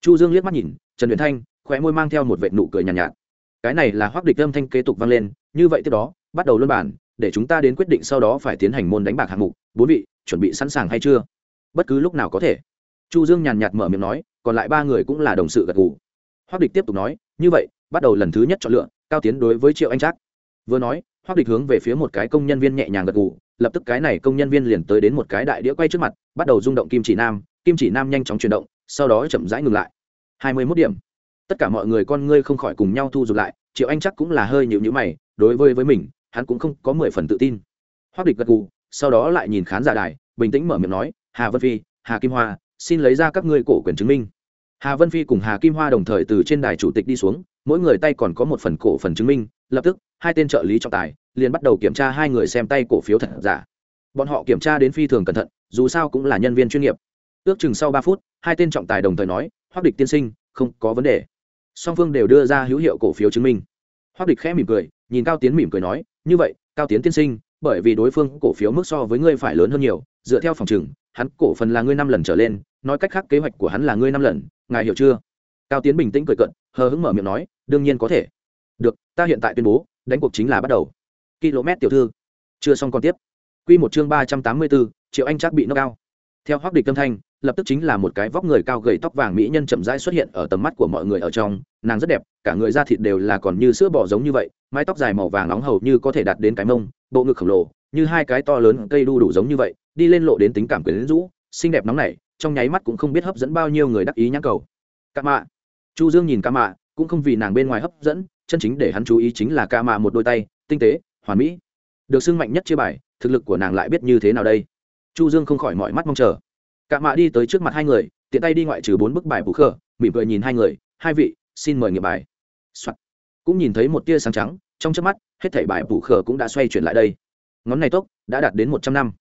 Chu dương liếc mắt nhìn trần huyền thanh khóe môi mang theo một vệt nụ cười nhàn nhạt, nhạt. Cái này là hoắc địch âm thanh kế tục vang lên như vậy tiếp đó bắt đầu luân bản để chúng ta đến quyết định sau đó phải tiến hành môn đánh bạc hạng mục bốn vị chuẩn bị sẵn sàng hay chưa? Bất cứ lúc nào có thể. Chu dương nhàn nhạt mở miệng nói còn lại ba người cũng là đồng sự gật gù. Hoắc địch tiếp tục nói như vậy bắt đầu lần thứ nhất chọn lựa cao tiến đối với triệu anh trác. Vừa nói hoắc địch hướng về phía một cái công nhân viên nhẹ nhàng gật gù lập tức cái này công nhân viên liền tới đến một cái đại đĩa quay trước mặt, bắt đầu rung động kim chỉ nam. Kim chỉ nam nhanh chóng chuyển động, sau đó chậm rãi ngừng lại. Hai mươi 21 điểm. Tất cả mọi người con ngươi không khỏi cùng nhau thu rụt lại, triệu anh chắc cũng là hơi nhịu nhữ mày, đối với với mình, hắn cũng không có mười phần tự tin. Hoắc địch gật gù, sau đó lại nhìn khán giả đài, bình tĩnh mở miệng nói, hà vân phi, hà kim hoa, xin lấy ra các ngươi cổ quyền chứng minh. Hà vân phi cùng hà kim hoa đồng thời từ trên đài chủ tịch đi xuống, mỗi người tay còn có một phần cổ phần chứng minh, lập tức, hai tên trợ lý trọng tài liền bắt đầu kiểm tra hai người xem tay cổ phiếu thật giả. Bọn họ kiểm tra đến phi thường cẩn thận, dù sao cũng là nhân viên chuyên nghiệp. Ước chừng sau ba phút, hai tên trọng tài đồng thời nói hoác địch tiên sinh, không có vấn đề. Song phương đều đưa ra hữu hiệu cổ phiếu chứng minh. Hoác địch khẽ mỉm cười, nhìn cao tiến mỉm cười nói, như vậy, cao tiến tiên sinh, bởi vì đối phương cổ phiếu mức so với ngươi phải lớn hơn nhiều, dựa theo phòng chừng hắn cổ phần là ngươi năm lần trở lên, nói cách khác kế hoạch của hắn là ngươi năm lần, ngài hiểu chưa? Cao tiến bình tĩnh cười cận hờ hững mở miệng nói, đương nhiên có thể. Được, ta hiện tại tuyên bố, đánh cuộc chính là bắt đầu km tiểu thư. Chưa xong còn tiếp. Q một chương ba trăm tám mươi bốn, triệu anh chắc bị nâng cao theo hoác địch tâm thanh, lập tức chính là một cái vóc người cao gầy tóc vàng mỹ nhân chậm rãi xuất hiện ở tầm mắt của mọi người ở trong, nàng rất đẹp, cả người da thịt đều là còn như sữa bò giống như vậy, mái tóc dài màu vàng nóng hầu như có thể đạt đến cái mông, bộ ngực khổng lồ, như hai cái to lớn cây đu đủ giống như vậy, đi lên lộ đến tính cảm quyến rũ, xinh đẹp nóng nảy, trong nháy mắt cũng không biết hấp dẫn bao nhiêu người đắc ý nhãn cầu. Ca mạ. Chu dương nhìn ca mạ, cũng không vì nàng bên ngoài hấp dẫn, chân chính để hắn chú ý chính là ca mạ một đôi tay, tinh tế hoàn mỹ. Được xưng mạnh nhất chia bài, thực lực của nàng lại biết như thế nào đây? Chu dương không khỏi mọi mắt mong chờ. Cạ mạ đi tới trước mặt hai người, tiện tay đi ngoại trừ bốn bức bài bù khờ, mỉm cười nhìn hai người, hai vị, xin mời nghiệp bài、Soạn. cũng nhìn thấy một tia sáng trắng, trong chớp mắt, hết thảy bài bù khờ cũng đã xoay chuyển lại đây. Ngón này tốc, đã đạt đến một trăm năm.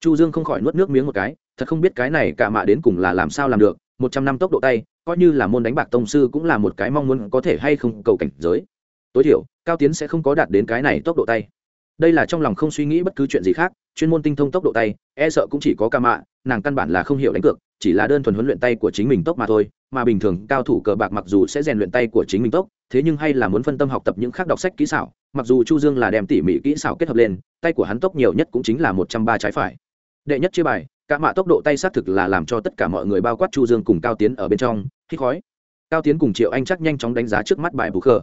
Chu dương không khỏi nuốt nước miếng một cái, thật không biết cái này cạ mạ đến cùng là làm sao làm được, một trăm năm tốc độ tay, coi như là môn đánh bạc tông sư cũng là một cái mong muốn có thể hay không cầu cảnh giới tối thiểu, cao tiến sẽ không có đạt đến cái này tốc độ tay. Đây là trong lòng không suy nghĩ bất cứ chuyện gì khác, chuyên môn tinh thông tốc độ tay e sợ cũng chỉ có ca mạ, nàng căn bản là không hiểu đánh cược, chỉ là đơn thuần huấn luyện tay của chính mình tốc mà thôi, mà bình thường, cao thủ cờ bạc mặc dù sẽ rèn luyện tay của chính mình tốc, thế nhưng hay là muốn phân tâm học tập những khác đọc sách kỹ xảo, mặc dù chu dương là đem tỉ mỉ kỹ xảo kết hợp lên, tay của hắn tốc nhiều nhất cũng chính là một trăm ba trái phải. Đệ nhất chia bài cả mạ tốc độ tay xác thực là làm cho tất cả mọi người bao quát chu dương cùng cao tiến ở bên trong hít khói. Cao tiến cùng triệu anh chắc nhanh chóng đánh giá trước mắt bài bù khờ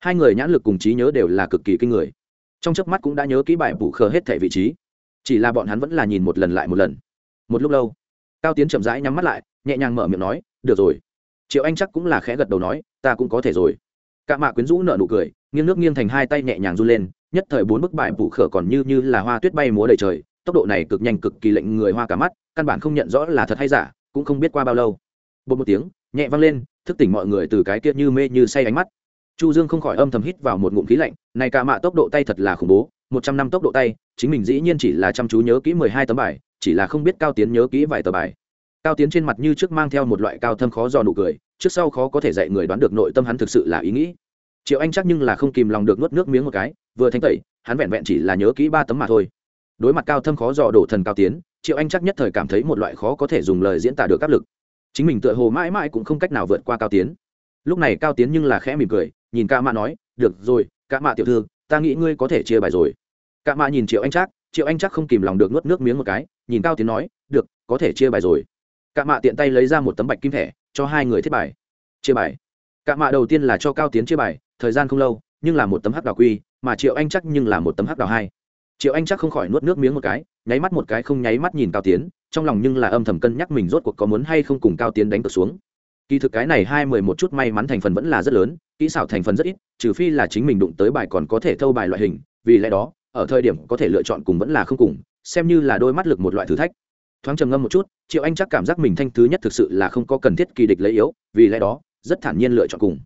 hai người nhãn lực cùng trí nhớ đều là cực kỳ kinh người. Trong chớp mắt cũng đã nhớ kỹ bài bù khờ hết thẻ vị trí. Chỉ là bọn hắn vẫn là nhìn một lần lại một lần. Một lúc lâu, cao tiến chậm rãi nhắm mắt lại, nhẹ nhàng mở miệng nói, được rồi. Triệu anh chắc cũng là khẽ gật đầu nói, ta cũng có thể rồi. Cạ mạ quyến rũ nợ nụ cười, nghiêng nước nghiêng thành hai tay nhẹ nhàng run lên, nhất thời bốn bức bài bù khờ còn như như là hoa tuyết bay múa đầy trời, tốc độ này cực nhanh cực kỳ lệnh người hoa cả mắt, căn bản không nhận rõ là thật hay giả, cũng không biết qua bao lâu. Bột một tiếng, nhẹ văng lên, thức tỉnh mọi người từ cái kia như mê như say ánh mắt chu dương không khỏi âm thầm hít vào một ngụm khí lạnh, này cả mạ tốc độ tay thật là khủng bố, một trăm năm tốc độ tay, chính mình dĩ nhiên chỉ là chăm chú nhớ kỹ mười hai tấm bài, chỉ là không biết cao tiến nhớ kỹ vài tờ bài. Cao tiến trên mặt như trước mang theo một loại cao thâm khó dò nụ cười, trước sau khó có thể dạy người đoán được nội tâm hắn thực sự là ý nghĩ. Triệu anh chắc nhưng là không kìm lòng được nuốt nước miếng một cái, vừa thanh tẩy, hắn vẹn vẹn chỉ là nhớ kỹ ba tấm mà thôi. Đối mặt cao thâm khó dò đổ thần cao tiến, triệu anh chắc nhất thời cảm thấy một loại khó có thể dùng lời diễn tả được áp lực. Chính mình tựa hồ mãi mãi cũng không cách nào vượt qua cao tiến. Lúc này cao tiến nhưng là khẽ mỉm cười nhìn ca mạ nói được rồi ca mạ tiểu thư ta nghĩ ngươi có thể chia bài rồi. Ca mạ nhìn triệu anh trác, triệu anh trác không kìm lòng được nuốt nước miếng một cái nhìn cao tiến nói được có thể chia bài rồi. Ca mạ tiện tay lấy ra một tấm bạch kim thẻ cho hai người thiết bài. Chia bài. Ca mạ đầu tiên là cho cao tiến chia bài thời gian không lâu nhưng là một tấm hắc đào quy mà triệu anh chắc nhưng là một tấm hắc đào hai. Triệu anh chắc không khỏi nuốt nước miếng một cái nháy mắt một cái không nháy mắt nhìn cao tiến trong lòng nhưng là âm thầm cân nhắc mình rốt cuộc có muốn hay không cùng cao tiến đánh cược xuống. Kỳ thực cái này hai mười một chút may mắn thành phần vẫn là rất lớn kỹ xảo thành phần rất ít, trừ phi là chính mình đụng tới bài còn có thể thâu bài loại hình, vì lẽ đó, ở thời điểm có thể lựa chọn cùng vẫn là không cùng, xem như là đôi mắt lực một loại thử thách. Thoáng trầm ngâm một chút, triệu anh chắc cảm giác mình thanh thứ nhất thực sự là không có cần thiết kỳ địch lấy yếu, vì lẽ đó, rất thản nhiên lựa chọn cùng.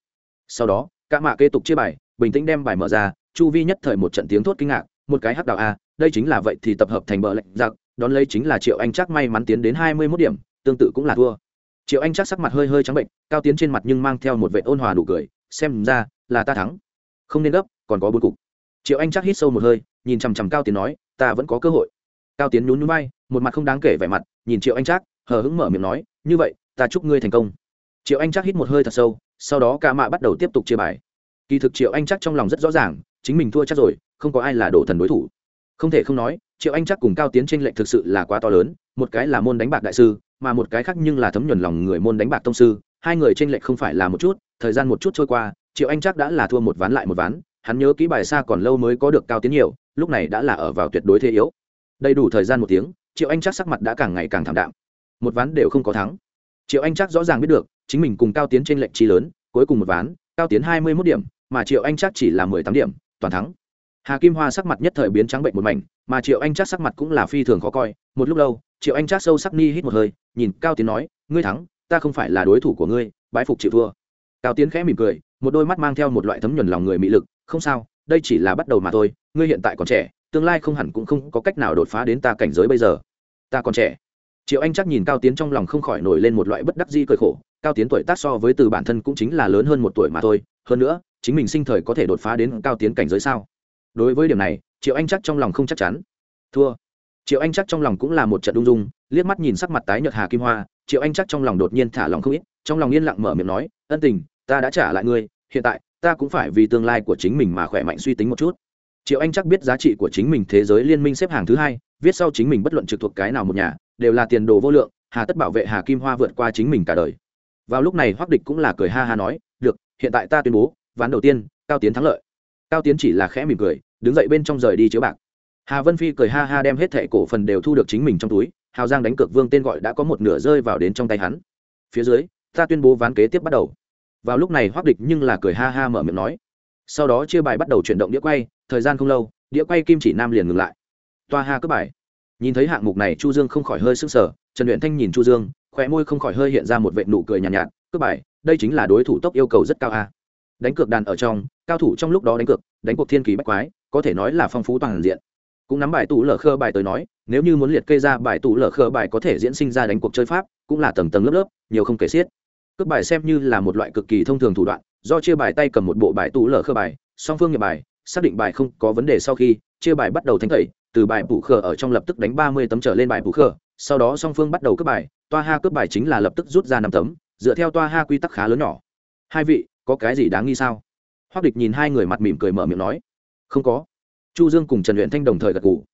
Sau đó cả mạ kế tục chia bài, bình tĩnh đem bài mở ra, chu vi nhất thời một trận tiếng thốt kinh ngạc, một cái hắc đạo a, đây chính là vậy thì tập hợp thành bờ lệnh giặc, đón lấy chính là triệu anh chắc may mắn tiến đến hai mươi mốt điểm, tương tự cũng là thua. Triệu anh chắc sắc mặt hơi hơi trắng bệnh, cao tiến trên mặt nhưng mang theo một vệ ôn hòa đủ cười xem ra là ta thắng. Không nên gấp, còn có bốn cục. Triệu anh chắc hít sâu một hơi, nhìn chằm chằm cao tiến nói, ta vẫn có cơ hội. Cao tiến nhún nhún bay một mặt không đáng kể vẻ mặt, nhìn triệu anh chắc, hờ hững mở miệng nói, như vậy, ta chúc ngươi thành công. Triệu anh chắc hít một hơi thật sâu, sau đó ca mạ bắt đầu tiếp tục chia bài. Kỳ thực triệu anh chắc trong lòng rất rõ ràng, chính mình thua chắc rồi, không có ai là đổ thần đối thủ. Không thể không nói, triệu anh chắc cùng cao tiến tranh lệch thực sự là quá to lớn, một cái là môn đánh bạc đại sư, mà một cái khác nhưng là thấm nhuần lòng người môn đánh bạc tông sư hai người tranh lệch không phải là một chút, thời gian một chút trôi qua, triệu anh chắc đã là thua một ván lại một ván, hắn nhớ kỹ bài xa còn lâu mới có được cao tiến nhiều, lúc này đã là ở vào tuyệt đối thế yếu. Đầy đủ thời gian một tiếng, triệu anh chắc sắc mặt đã càng ngày càng thảm đạm. Một ván đều không có thắng. Triệu anh chắc rõ ràng biết được, chính mình cùng cao tiến trên lệnh chi lớn, cuối cùng một ván, cao tiến hai mươi mốt điểm, mà triệu anh chắc chỉ là mười tám điểm, toàn thắng. Hà kim hoa sắc mặt nhất thời biến trắng bệnh một mảnh, mà triệu anh chắc sắc mặt cũng là phi thường khó coi. Một lúc lâu, triệu anh chắc sâu sắc ni hít một hơi, nhìn cao tiến nói, ngươi thắng ta không phải là đối thủ của ngươi, bái phục chịu thua. Cao tiến khẽ mỉm cười, một đôi mắt mang theo một loại thấm nhuần lòng người mị lực, không sao, đây chỉ là bắt đầu mà thôi, ngươi hiện tại còn trẻ, tương lai không hẳn cũng không có cách nào đột phá đến ta cảnh giới bây giờ. Ta còn trẻ. Triệu anh chắc nhìn cao tiến trong lòng không khỏi nổi lên một loại bất đắc di cười khổ, cao tiến tuổi tác so với từ bản thân cũng chính là lớn hơn một tuổi mà thôi, hơn nữa, chính mình sinh thời có thể đột phá đến cao tiến cảnh giới sao? Đối với điểm này, triệu anh chắc trong lòng không chắc chắn. Thua. Triệu anh chắc trong lòng cũng là một trận đung dung, liếc mắt nhìn sắc mặt tái nhợt hà kim hoa triệu anh chắc trong lòng đột nhiên thả lòng không ít, trong lòng yên lặng mở miệng nói, ân tình, ta đã trả lại ngươi, hiện tại, ta cũng phải vì tương lai của chính mình mà khỏe mạnh suy tính một chút. Triệu anh chắc biết giá trị của chính mình thế giới liên minh xếp hàng thứ hai, viết sau chính mình bất luận trực thuộc cái nào một nhà, đều là tiền đồ vô lượng, hà tất bảo vệ hà kim hoa vượt qua chính mình cả đời. Vào lúc này hoắc địch cũng là cười ha ha nói, được, hiện tại ta tuyên bố, ván đầu tiên, cao tiến thắng lợi. Cao tiến chỉ là khẽ mỉm cười, đứng dậy bên trong rời đi chiếu bạc. Hà vân phi cười ha ha đem hết thẻ cổ phần đều thu được chính mình trong túi hào giang đánh cược vương tên gọi đã có một nửa rơi vào đến trong tay hắn. Phía dưới ta tuyên bố ván kế tiếp bắt đầu. Vào lúc này hoắc địch nhưng là cười ha ha mở miệng nói. Sau đó chia bài bắt đầu chuyển động đĩa quay thời gian không lâu đĩa quay kim chỉ nam liền ngừng lại. Toa ha cướp bài. Nhìn thấy hạng mục này chu dương không khỏi hơi sức sở trần luyện thanh nhìn chu dương khỏe môi không khỏi hơi hiện ra một vệ nụ cười nhàn nhạt, nhạt cướp bài đây chính là đối thủ tốc yêu cầu rất cao a. Đánh cược đàn ở trong cao thủ trong lúc đó đánh cược đánh cuộc thiên kỳ bách quái có thể nói là phong phú toàn diện cũng nắm bài tủ lở khơ bài tới nói, nếu như muốn liệt kê ra bài tủ lở khơ bài có thể diễn sinh ra đánh cuộc chơi pháp, cũng là tầng tầng lớp lớp, nhiều không kể xiết. Cướp bài xem như là một loại cực kỳ thông thường thủ đoạn, do chia bài tay cầm một bộ bài tủ lở khơ bài, song phương nhập bài, xác định bài không có vấn đề sau khi chia bài bắt đầu thanh tẩy, từ bài bù khờ ở trong lập tức đánh ba mươi tấm trở lên bài bù khờ sau đó song phương bắt đầu cướp bài, toa ha cướp bài chính là lập tức rút ra năm tấm, dựa theo toa ha quy tắc khá lớn nhỏ. Hai vị, có cái gì đáng nghi sao? Hoác địch nhìn hai người mặt mỉm cười mở miệng nói, không có chu dương cùng trần luyện thanh đồng thời gật gù.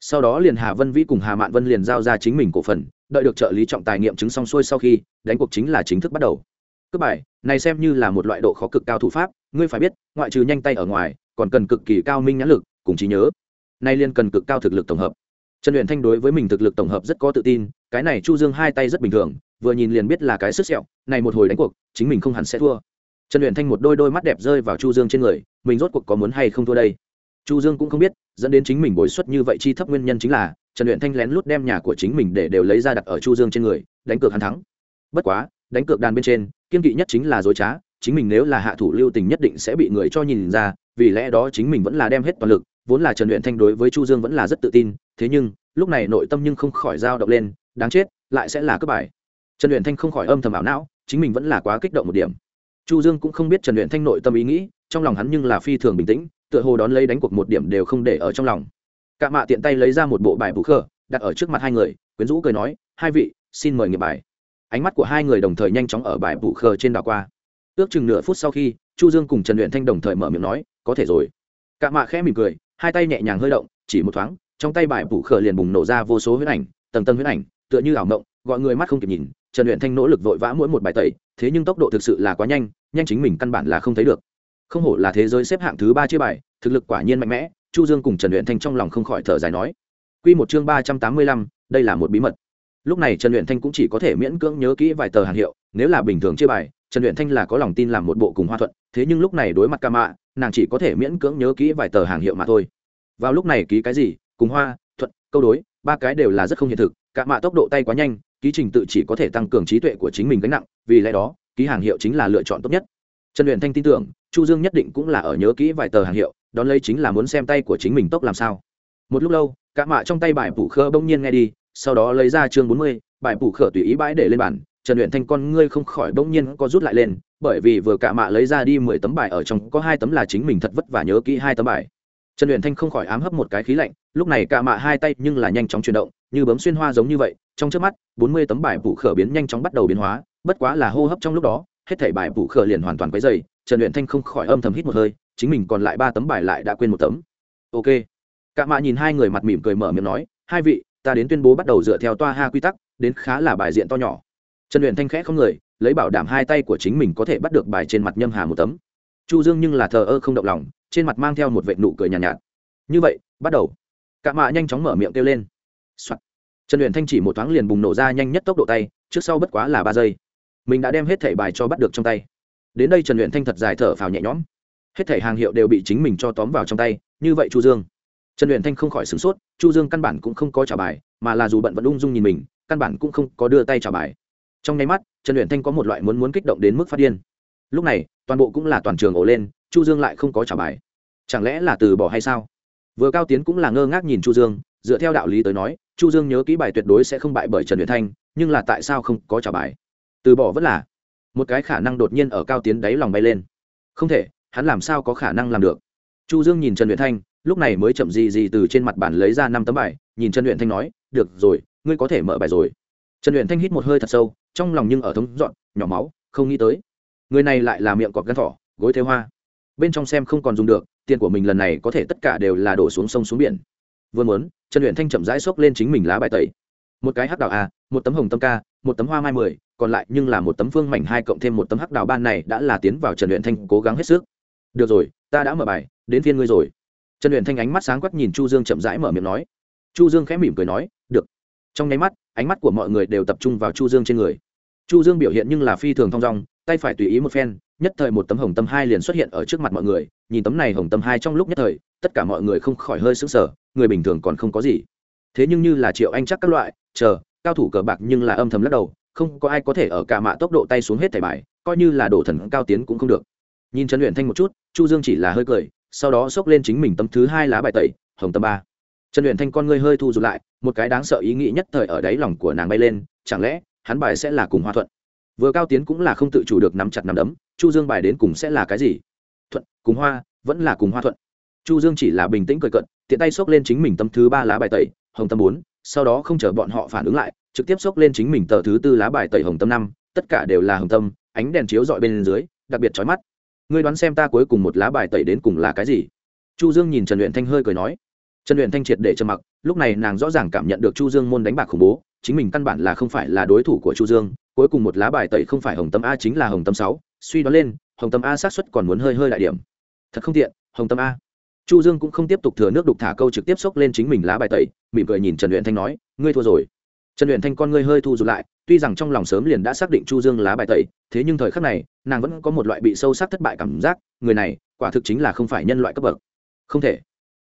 Sau đó liền hà vân vĩ cùng hà mạn vân liền giao ra chính mình cổ phần, đợi được trợ lý trọng tài nghiệm chứng xong xuôi sau khi, đánh cuộc chính là chính thức bắt đầu. Cướp bài, này xem như là một loại độ khó cực cao thủ pháp, ngươi phải biết, ngoại trừ nhanh tay ở ngoài, còn cần cực kỳ cao minh nhãn lực, cùng trí nhớ. Nay liên cần cực cao thực lực tổng hợp. Trần luyện thanh đối với mình thực lực tổng hợp rất có tự tin, cái này chu dương hai tay rất bình thường, vừa nhìn liền biết là cái sức sẹo, này một hồi đánh cuộc, chính mình không hẳn sẽ thua. Trần luyện thanh một đôi đôi mắt đẹp rơi vào chu dương trên người, mình rốt cuộc có muốn hay không thua đây? Chu dương cũng không biết, dẫn đến chính mình bồi xuất như vậy chi thấp nguyên nhân chính là, trần luyện thanh lén lút đem nhà của chính mình để đều lấy ra đặt ở chu dương trên người, đánh cược hắn thắng. Bất quá, đánh cược đàn bên trên, kiên kỵ nhất chính là dối trá, chính mình nếu là hạ thủ lưu tình nhất định sẽ bị người cho nhìn ra, vì lẽ đó chính mình vẫn là đem hết toàn lực, vốn là trần luyện thanh đối với chu dương vẫn là rất tự tin, thế nhưng, lúc này nội tâm nhưng không khỏi dao động lên, đáng chết, lại sẽ là cướp bài. Trần luyện thanh không khỏi âm thầm ảo não, chính mình vẫn là quá kích động một điểm. Chu dương cũng không biết trần luyện thanh nội tâm ý nghĩ, trong lòng hắn nhưng là phi thường bình tĩnh tựa hồ đón lấy đánh cuộc một điểm đều không để ở trong lòng. Cạ mạ tiện tay lấy ra một bộ bài bù khơ đặt ở trước mặt hai người, quyến rũ cười nói, hai vị, xin mời nghiệp bài. Ánh mắt của hai người đồng thời nhanh chóng ở bài bù khơ trên đảo qua. Ước chừng nửa phút sau khi, chu dương cùng trần luyện thanh đồng thời mở miệng nói, có thể rồi. Cạ mạ khẽ mỉm cười, hai tay nhẹ nhàng hơi động, chỉ một thoáng, trong tay bài bù khơ liền bùng nổ ra vô số huyết ảnh, tầng tầng huyết ảnh, tựa như ảo mộng, gọi người mắt không kịp nhìn. Trần luyện thanh nỗ lực vội vã mỗi một bài tẩy, thế nhưng tốc độ thực sự là quá nhanh nhanh chính mình căn bản là không thấy được không hổ là thế giới xếp hạng thứ ba chia bài thực lực quả nhiên mạnh mẽ chu dương cùng trần luyện thanh trong lòng không khỏi thở dài nói. Quy một chương ba trăm tám mươi lăm, đây là một bí mật. Lúc này trần luyện thanh cũng chỉ có thể miễn cưỡng nhớ kỹ vài tờ hàng hiệu nếu là bình thường chia bài trần luyện thanh là có lòng tin làm một bộ cùng hoa thuận thế nhưng lúc này đối mặt ca mạ nàng chỉ có thể miễn cưỡng nhớ kỹ vài tờ hàng hiệu mà thôi. Vào lúc này ký cái gì cùng hoa thuận câu đối ba cái đều là rất không hiện thực ca mạ tốc độ tay quá nhanh ký trình tự chỉ có thể tăng cường trí tuệ của chính mình gánh nặng vì lẽ đó ký hàng hiệu chính là lựa chọn tốt nhất. Trần luyện thanh tin tưởng chu dương nhất định cũng là ở nhớ kỹ vài tờ hàng hiệu, đón lấy chính là muốn xem tay của chính mình tốc làm sao. Một lúc lâu, cả mạ trong tay bài phủ khơ bỗng nhiên nghe đi, sau đó lấy ra chương bốn mươi, bài phủ khở tùy ý bãi để lên bàn, trần luyện thanh con ngươi không khỏi bỗng nhiên có rút lại lên, bởi vì vừa cả mạ lấy ra đi mười tấm bài ở trong có hai tấm là chính mình thật vất vả nhớ kỹ hai tấm bài. Trần luyện thanh không khỏi ám hấp một cái khí lạnh, lúc này cả mạ hai tay nhưng là nhanh chóng chuyển động, như bấm xuyên hoa giống như vậy, trong trước mắt, bốn mươi tấm bài phủ khở biến nhanh chóng bắt đầu biến hóa, bất quá là hô hấp trong lúc đó hết thảy bài phụ khở liền hoàn toàn quấy dày trần luyện thanh không khỏi âm thầm hít một hơi chính mình còn lại ba tấm bài lại đã quên một tấm. Ok. Cả mạ nhìn hai người mặt mỉm cười mở miệng nói hai vị ta đến tuyên bố bắt đầu dựa theo toa ha quy tắc đến khá là bài diện to nhỏ. Trần luyện thanh khẽ không người lấy bảo đảm hai tay của chính mình có thể bắt được bài trên mặt nhâm hà một tấm. Chu dương nhưng là thờ ơ không động lòng trên mặt mang theo một vệ nụ cười nhàn nhạt, nhạt. Như vậy bắt đầu. Cạ mạ nhanh chóng mở miệng kêu lên、Soạn. trần luyện thanh chỉ một thoáng liền bùng nổ ra nhanh nhất tốc độ tay trước sau bất quá là ba giây mình đã đem hết thẻ bài cho bắt được trong tay. Đến đây trần luyện thanh thật dài thở phào nhẹ nhõm. Hết thẻ hàng hiệu đều bị chính mình cho tóm vào trong tay, như vậy chu dương. Trần luyện thanh không khỏi sửng sốt, chu dương căn bản cũng không có trả bài, mà là dù bận vẫn ung dung nhìn mình, căn bản cũng không có đưa tay trả bài. Trong nháy mắt, trần luyện thanh có một loại muốn muốn kích động đến mức phát điên. Lúc này, toàn bộ cũng là toàn trường ổ lên, chu dương lại không có trả bài. Chẳng lẽ là từ bỏ hay sao? Vừa cao tiến cũng là ngơ ngác nhìn chu dương, dựa theo đạo lý tới nói, chu dương nhớ kỹ bài tuyệt đối sẽ không bại bởi trần luyện thanh, nhưng là tại sao không có trả bài? Từ bỏ vẫn là. Một cái khả năng đột nhiên ở cao tiến đáy lòng bay lên. Không thể, hắn làm sao có khả năng làm được? Chu dương nhìn trần luyện thanh, lúc này mới chậm gì gì từ trên mặt bàn lấy ra năm tấm bài, nhìn trần luyện thanh nói, được rồi, ngươi có thể mở bài rồi. Trần luyện thanh hít một hơi thật sâu, trong lòng nhưng ở thống dọn, nhỏ máu, không nghĩ tới. Người này lại là miệng cọp gan thỏ, gối thế hoa. Bên trong xem không còn dùng được, tiền của mình lần này có thể tất cả đều là đổ xuống sông xuống biển. Vừa muốn, trần luyện thanh chậm rãi xốc lên chính mình lá bài tẩy. Một cái hắc đào a, một tấm hồng tâm ca, một tấm hoa mai mười còn lại nhưng là một tấm phương mảnh hai cộng thêm một tấm hắc đào ban này đã là tiến vào trần luyện thanh cố gắng hết sức. Được rồi, ta đã mở bài, đến phiên ngươi rồi. Trần luyện thanh ánh mắt sáng quắc nhìn chu dương chậm rãi mở miệng nói. Chu dương khẽ mỉm cười nói, được. Trong nháy mắt, ánh mắt của mọi người đều tập trung vào chu dương trên người. Chu dương biểu hiện nhưng là phi thường thong dong, tay phải tùy ý một phen, nhất thời một tấm hồng tâm hai liền xuất hiện ở trước mặt mọi người, nhìn tấm này hồng tâm hai trong lúc nhất thời, tất cả mọi người không khỏi hơi sững sờ, người bình thường còn không có gì. Thế nhưng như là triệu anh chắc các loại, chờ, cao thủ cờ bạc nhưng là âm thầm lắc đầu không có ai có thể ở cả mạ tốc độ tay xuống hết thẻ bài, coi như là đổ thần cao tiến cũng không được. Nhìn trần luyện thanh một chút, chu dương chỉ là hơi cười, sau đó xốc lên chính mình tấm thứ hai lá bài tẩy, hồng tâm ba. Trần luyện thanh con ngươi hơi thu rụt lại, một cái đáng sợ ý nghĩ nhất thời ở đáy lòng của nàng bay lên, chẳng lẽ hắn bài sẽ là cùng hoa thuận? Vừa cao tiến cũng là không tự chủ được nắm chặt nắm đấm, chu dương bài đến cùng sẽ là cái gì? Thuận, cùng hoa, vẫn là cùng hoa thuận. Chu dương chỉ là bình tĩnh cười cận tiện tay xốc lên chính mình tấm thứ ba lá bài tẩy, hồng tâm bốn, sau đó không chờ bọn họ phản ứng lại trực tiếp xốc lên chính mình tờ thứ tư lá bài tẩy hồng tâm năm, tất cả đều là hồng tâm, ánh đèn chiếu dọi bên dưới, đặc biệt chói mắt. Ngươi đoán xem ta cuối cùng một lá bài tẩy đến cùng là cái gì? Chu dương nhìn trần luyện thanh hơi cười nói. Trần luyện thanh triệt để trầm mặc, lúc này nàng rõ ràng cảm nhận được chu dương môn đánh bạc khủng bố, chính mình căn bản là không phải là đối thủ của chu dương, cuối cùng một lá bài tẩy không phải hồng tâm a chính là hồng tâm sáu, suy đoán lên, hồng tâm a xác suất còn muốn hơi hơi đại điểm. Thật không tiện, hồng tâm a. Chu dương cũng không tiếp tục thừa nước đục thả câu trực tiếp xốc lên chính mình lá bài tẩy, mỉm cười nhìn trần luyện thanh nói, ngươi thua rồi trần luyện thanh con ngươi hơi thu rụt lại, tuy rằng trong lòng sớm liền đã xác định chu dương lá bài tẩy, thế nhưng thời khắc này, nàng vẫn có một loại bị sâu sắc thất bại cảm giác, người này, quả thực chính là không phải nhân loại cấp bậc. Không thể.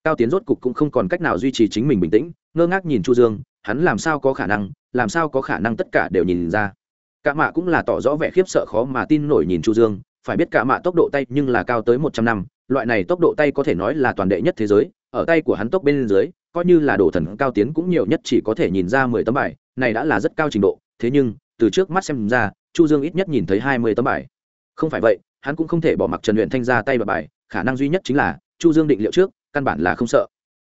Cao tiến rốt cục cũng không còn cách nào duy trì chính mình bình tĩnh, ngơ ngác nhìn chu dương, hắn làm sao có khả năng, làm sao có khả năng tất cả đều nhìn ra. Cả mạ cũng là tỏ rõ vẻ khiếp sợ khó mà tin nổi nhìn chu dương, phải biết cả mạ tốc độ tay nhưng là cao tới một trăm năm, loại này tốc độ tay có thể nói là toàn đệ nhất thế giới, ở tay của hắn tốc bên dưới coi như là đồ thần cao tiến cũng nhiều nhất chỉ có thể nhìn ra mười tấm bài, này đã là rất cao trình độ, thế nhưng, từ trước mắt xem ra, chu dương ít nhất nhìn thấy hai mươi tấm bài. Không phải vậy, hắn cũng không thể bỏ mặc trần luyện thanh ra tay vào bài, khả năng duy nhất chính là chu dương định liệu trước, căn bản là không sợ.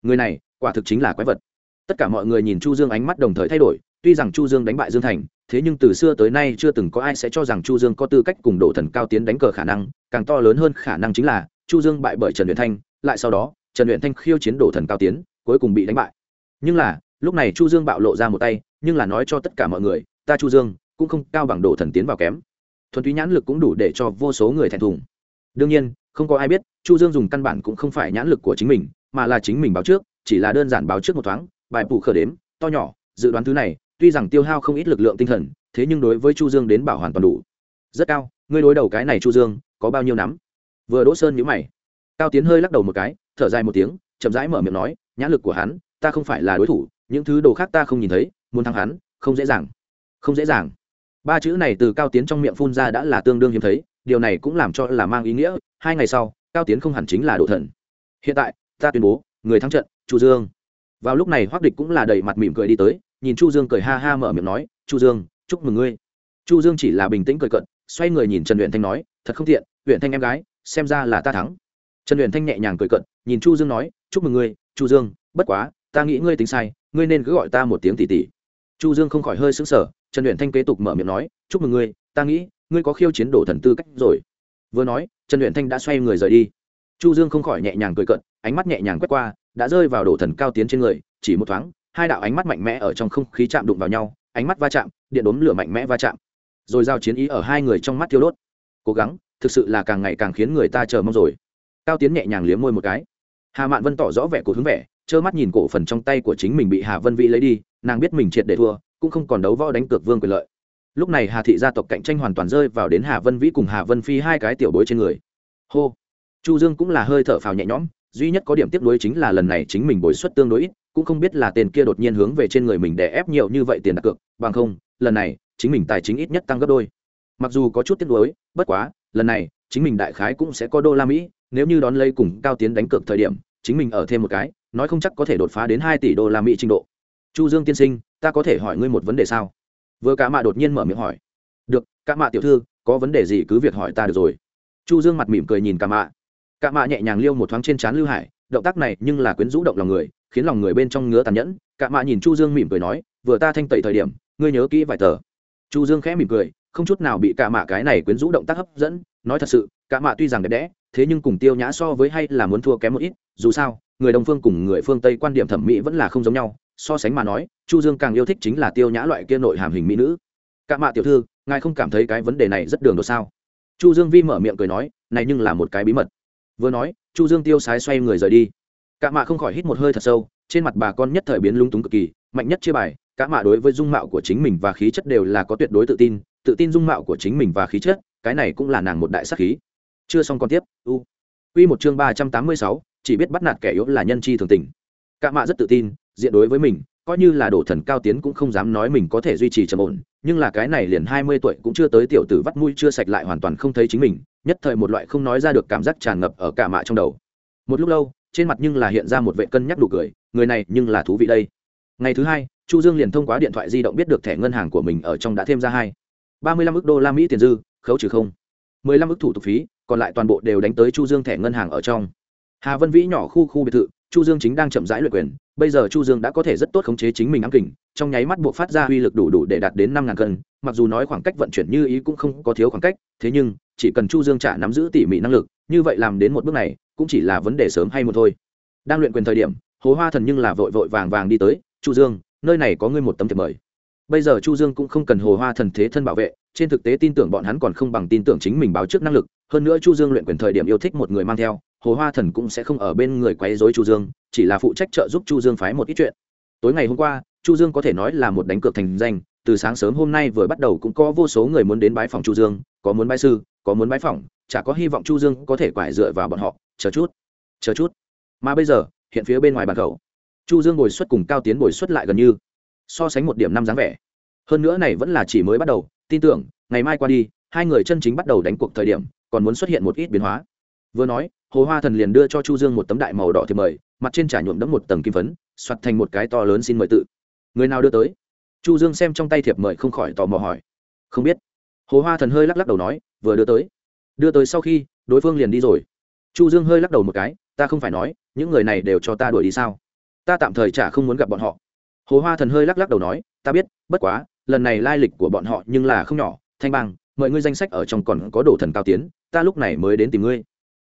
Người này, quả thực chính là quái vật. Tất cả mọi người nhìn chu dương ánh mắt đồng thời thay đổi, tuy rằng chu dương đánh bại dương thành, thế nhưng từ xưa tới nay chưa từng có ai sẽ cho rằng chu dương có tư cách cùng độ thần cao tiến đánh cờ khả năng, càng to lớn hơn khả năng chính là chu dương bại bởi trần luyện thanh, lại sau đó, trần luyện thanh khiêu chiến độ thần cao tiến cuối cùng bị đánh bại. Nhưng là, lúc này chu dương bạo lộ ra một tay, nhưng là nói cho tất cả mọi người, ta chu dương, cũng không cao bằng đồ thần tiến vào kém. Thuần túy nhãn lực cũng đủ để cho vô số người thẹn thùng. Đương nhiên, không có ai biết, chu dương dùng căn bản cũng không phải nhãn lực của chính mình, mà là chính mình báo trước, chỉ là đơn giản báo trước một thoáng, bài bù khờ đếm, to nhỏ, dự đoán thứ này, tuy rằng tiêu hao không ít lực lượng tinh thần, thế nhưng đối với chu dương đến bảo hoàn toàn đủ. Rất cao, ngươi đối đầu cái này chu dương, có bao nhiêu nắm? Vừa đỗ sơn nhíu mày, cao tiến hơi lắc đầu một cái, thở dài một tiếng, chậm rãi mở miệng nói nhãn lực của hắn, ta không phải là đối thủ, những thứ đồ khác ta không nhìn thấy, muốn thắng hắn, không dễ dàng. Không dễ dàng. Ba chữ này từ cao tiến trong miệng phun ra đã là tương đương hiếm thấy, điều này cũng làm cho là mang ý nghĩa, hai ngày sau, cao tiến không hẳn chính là độ thần. Hiện tại, ta tuyên bố, người thắng trận, chu dương. Vào lúc này hoắc địch cũng là đầy mặt mỉm cười đi tới, nhìn chu dương cười ha ha mở miệng nói, chu dương, chúc mừng ngươi. Chu dương chỉ là bình tĩnh cười cận xoay người nhìn trần luyện thanh nói, thật không tiện luyện thanh em gái, xem ra là ta thắng. Trần luyện thanh nhẹ nhàng cười cận nhìn chu dương nói, chúc mừng ngươi chu dương, bất quá, ta nghĩ ngươi tính sai, ngươi nên cứ gọi ta một tiếng tỷ tỷ. Chu dương không khỏi hơi sững sờ, trần luyện thanh kế tục mở miệng nói, chúc mừng ngươi, ta nghĩ, ngươi có khiêu chiến đổ thần tư cách rồi. Vừa nói, trần luyện thanh đã xoay người rời đi. Chu dương không khỏi nhẹ nhàng cười cận ánh mắt nhẹ nhàng quét qua, đã rơi vào đổ thần cao tiến trên người, chỉ một thoáng, hai đạo ánh mắt mạnh mẽ ở trong không khí chạm đụng vào nhau, ánh mắt va chạm, điện đốm lửa mạnh mẽ va chạm. Rồi giao chiến ý ở hai người trong mắt thiêu đốt. Cố gắng, thực sự là càng ngày càng khiến người ta chờ mong rồi. Cao tiến nhẹ nhàng liếm môi một cái hà mạn vân tỏ rõ vẻ cổ hướng vẻ, trơ mắt nhìn cổ phần trong tay của chính mình bị hà vân vĩ lấy đi, nàng biết mình triệt để thua, cũng không còn đấu võ đánh cược vương quyền lợi. Lúc này hà thị gia tộc cạnh tranh hoàn toàn rơi vào đến hà vân vĩ cùng hà vân phi hai cái tiểu bối trên người. Hô. Chu dương cũng là hơi thở phào nhẹ nhõm, duy nhất có điểm tiếp nối chính là lần này chính mình bồi suất tương đối ít, cũng không biết là tiền kia đột nhiên hướng về trên người mình để ép nhiều như vậy tiền đặt cược, bằng không, lần này, chính mình tài chính ít nhất tăng gấp đôi. Mặc dù có chút tiếc nuối, bất quá, lần này, chính mình đại khái cũng sẽ có đô la mỹ, nếu như đón lấy cùng cao tiến đánh cược thời điểm chính mình ở thêm một cái, nói không chắc có thể đột phá đến hai tỷ đô la mỹ trình độ. Chu dương tiên sinh, ta có thể hỏi ngươi một vấn đề sao? Vừa cả mạ đột nhiên mở miệng hỏi. Được, cả mạ tiểu thư, có vấn đề gì cứ việc hỏi ta được rồi. Chu dương mặt mỉm cười nhìn cả mạ. Cả mạ nhẹ nhàng liêu một thoáng trên trán lưu hải, động tác này nhưng là quyến rũ động lòng người, khiến lòng người bên trong ngứa tàn nhẫn. Cả mạ nhìn chu dương mỉm cười nói, vừa ta thanh tẩy thời điểm, ngươi nhớ kỹ vài tờ. Chu dương khẽ mỉm cười, không chút nào bị cả mạ cái này quyến rũ động tác hấp dẫn. Nói thật sự, cả mạ tuy rằng đẹp đẽ thế nhưng cùng tiêu nhã so với hay là muốn thua kém một ít, dù sao, người đông phương cùng người phương tây quan điểm thẩm mỹ vẫn là không giống nhau, so sánh mà nói, chu dương càng yêu thích chính là tiêu nhã loại kia nội hàm hình mỹ nữ. Cả mạ tiểu thư, ngài không cảm thấy cái vấn đề này rất đường đột sao? Chu dương vi mở miệng cười nói, này nhưng là một cái bí mật. Vừa nói, chu dương tiêu sái xoay người rời đi. Cả mạ không khỏi hít một hơi thật sâu, trên mặt bà con nhất thời biến lung túng cực kỳ, mạnh nhất chia bài, cả mạ đối với dung mạo của chính mình và khí chất đều là có tuyệt đối tự tin tự tin dung mạo của chính mình và khí chất, cái này cũng là nàng một đại sắc khí chưa xong còn tiếp, u. Quy một chương ba trăm tám mươi sáu, chỉ biết bắt nạt kẻ yếu là nhân chi thường tình. Cả mạ rất tự tin, diện đối với mình, coi như là đổ thần cao tiến cũng không dám nói mình có thể duy trì trầm ổn, nhưng là cái này liền hai mươi tuổi cũng chưa tới tiểu tử vắt mũi chưa sạch lại hoàn toàn không thấy chính mình, nhất thời một loại không nói ra được cảm giác tràn ngập ở cả mạ trong đầu. Một lúc lâu, trên mặt nhưng là hiện ra một vệ cân nhắc đủ cười, người này nhưng là thú vị đây. Ngày thứ hai, chu dương liền thông qua điện thoại di động biết được thẻ ngân hàng của mình ở trong đã thêm ra hai. ba mươi lăm ức đô la mỹ tiền dư, khấu trừ không. mười lăm ức thủ tục phí còn lại toàn bộ đều đánh tới chu dương thẻ ngân hàng ở trong. Hà vân vĩ nhỏ khu khu biệt thự, chu dương chính đang chậm rãi luyện quyền, bây giờ chu dương đã có thể rất tốt khống chế chính mình ám kình, trong nháy mắt buộc phát ra uy lực đủ đủ để đạt đến năm ngàn cân, mặc dù nói khoảng cách vận chuyển như ý cũng không có thiếu khoảng cách, thế nhưng, chỉ cần chu dương trả nắm giữ tỉ mỉ năng lực, như vậy làm đến một bước này, cũng chỉ là vấn đề sớm hay một thôi. Đang luyện quyền thời điểm, hồ hoa thần nhưng là vội vội vàng vàng đi tới, chu dương, nơi này có ngươi một tấm thiệp mời. Bây giờ chu dương cũng không cần hồ hoa thần thế thân bảo vệ trên thực tế tin tưởng bọn hắn còn không bằng tin tưởng chính mình báo trước năng lực, hơn nữa chu dương luyện quyền thời điểm yêu thích một người mang theo, hồ hoa thần cũng sẽ không ở bên người quấy rối chu dương, chỉ là phụ trách trợ giúp chu dương phái một ít chuyện. Tối ngày hôm qua, chu dương có thể nói là một đánh cược thành danh, từ sáng sớm hôm nay vừa bắt đầu cũng có vô số người muốn đến bái phòng chu dương, có muốn bái sư, có muốn bái phòng chả có hy vọng chu dương có thể quải dựa vào bọn họ, chờ chút chờ chút. Mà bây giờ, hiện phía bên ngoài bàn khẩu, chu dương ngồi xuất cùng cao tiến ngồi xuất lại gần như so sánh một điểm năm dáng vẻ. Hơn nữa này vẫn là chỉ mới bắt đầu tin tưởng, ngày mai qua đi, hai người chân chính bắt đầu đánh cuộc thời điểm, còn muốn xuất hiện một ít biến hóa. Vừa nói, hồ hoa thần liền đưa cho chu dương một tấm đại màu đỏ thiệp mời, mặt trên trải nhuộm đẫm một tầng kim phấn xoặt thành một cái to lớn xin mời tự. Người nào đưa tới? Chu dương xem trong tay thiệp mời không khỏi tò mò hỏi. Không biết. Hồ hoa thần hơi lắc lắc đầu nói, vừa đưa tới. Đưa tới sau khi, đối phương liền đi rồi. Chu dương hơi lắc đầu một cái, ta không phải nói, những người này đều cho ta đuổi đi sao? Ta tạm thời chả không muốn gặp bọn họ. Hồ hoa thần hơi lắc lắc đầu nói, ta biết, bất quá lần này lai lịch của bọn họ nhưng là không nhỏ, thanh bằng mời ngươi danh sách ở trong còn có đồ thần cao tiến, ta lúc này mới đến tìm ngươi.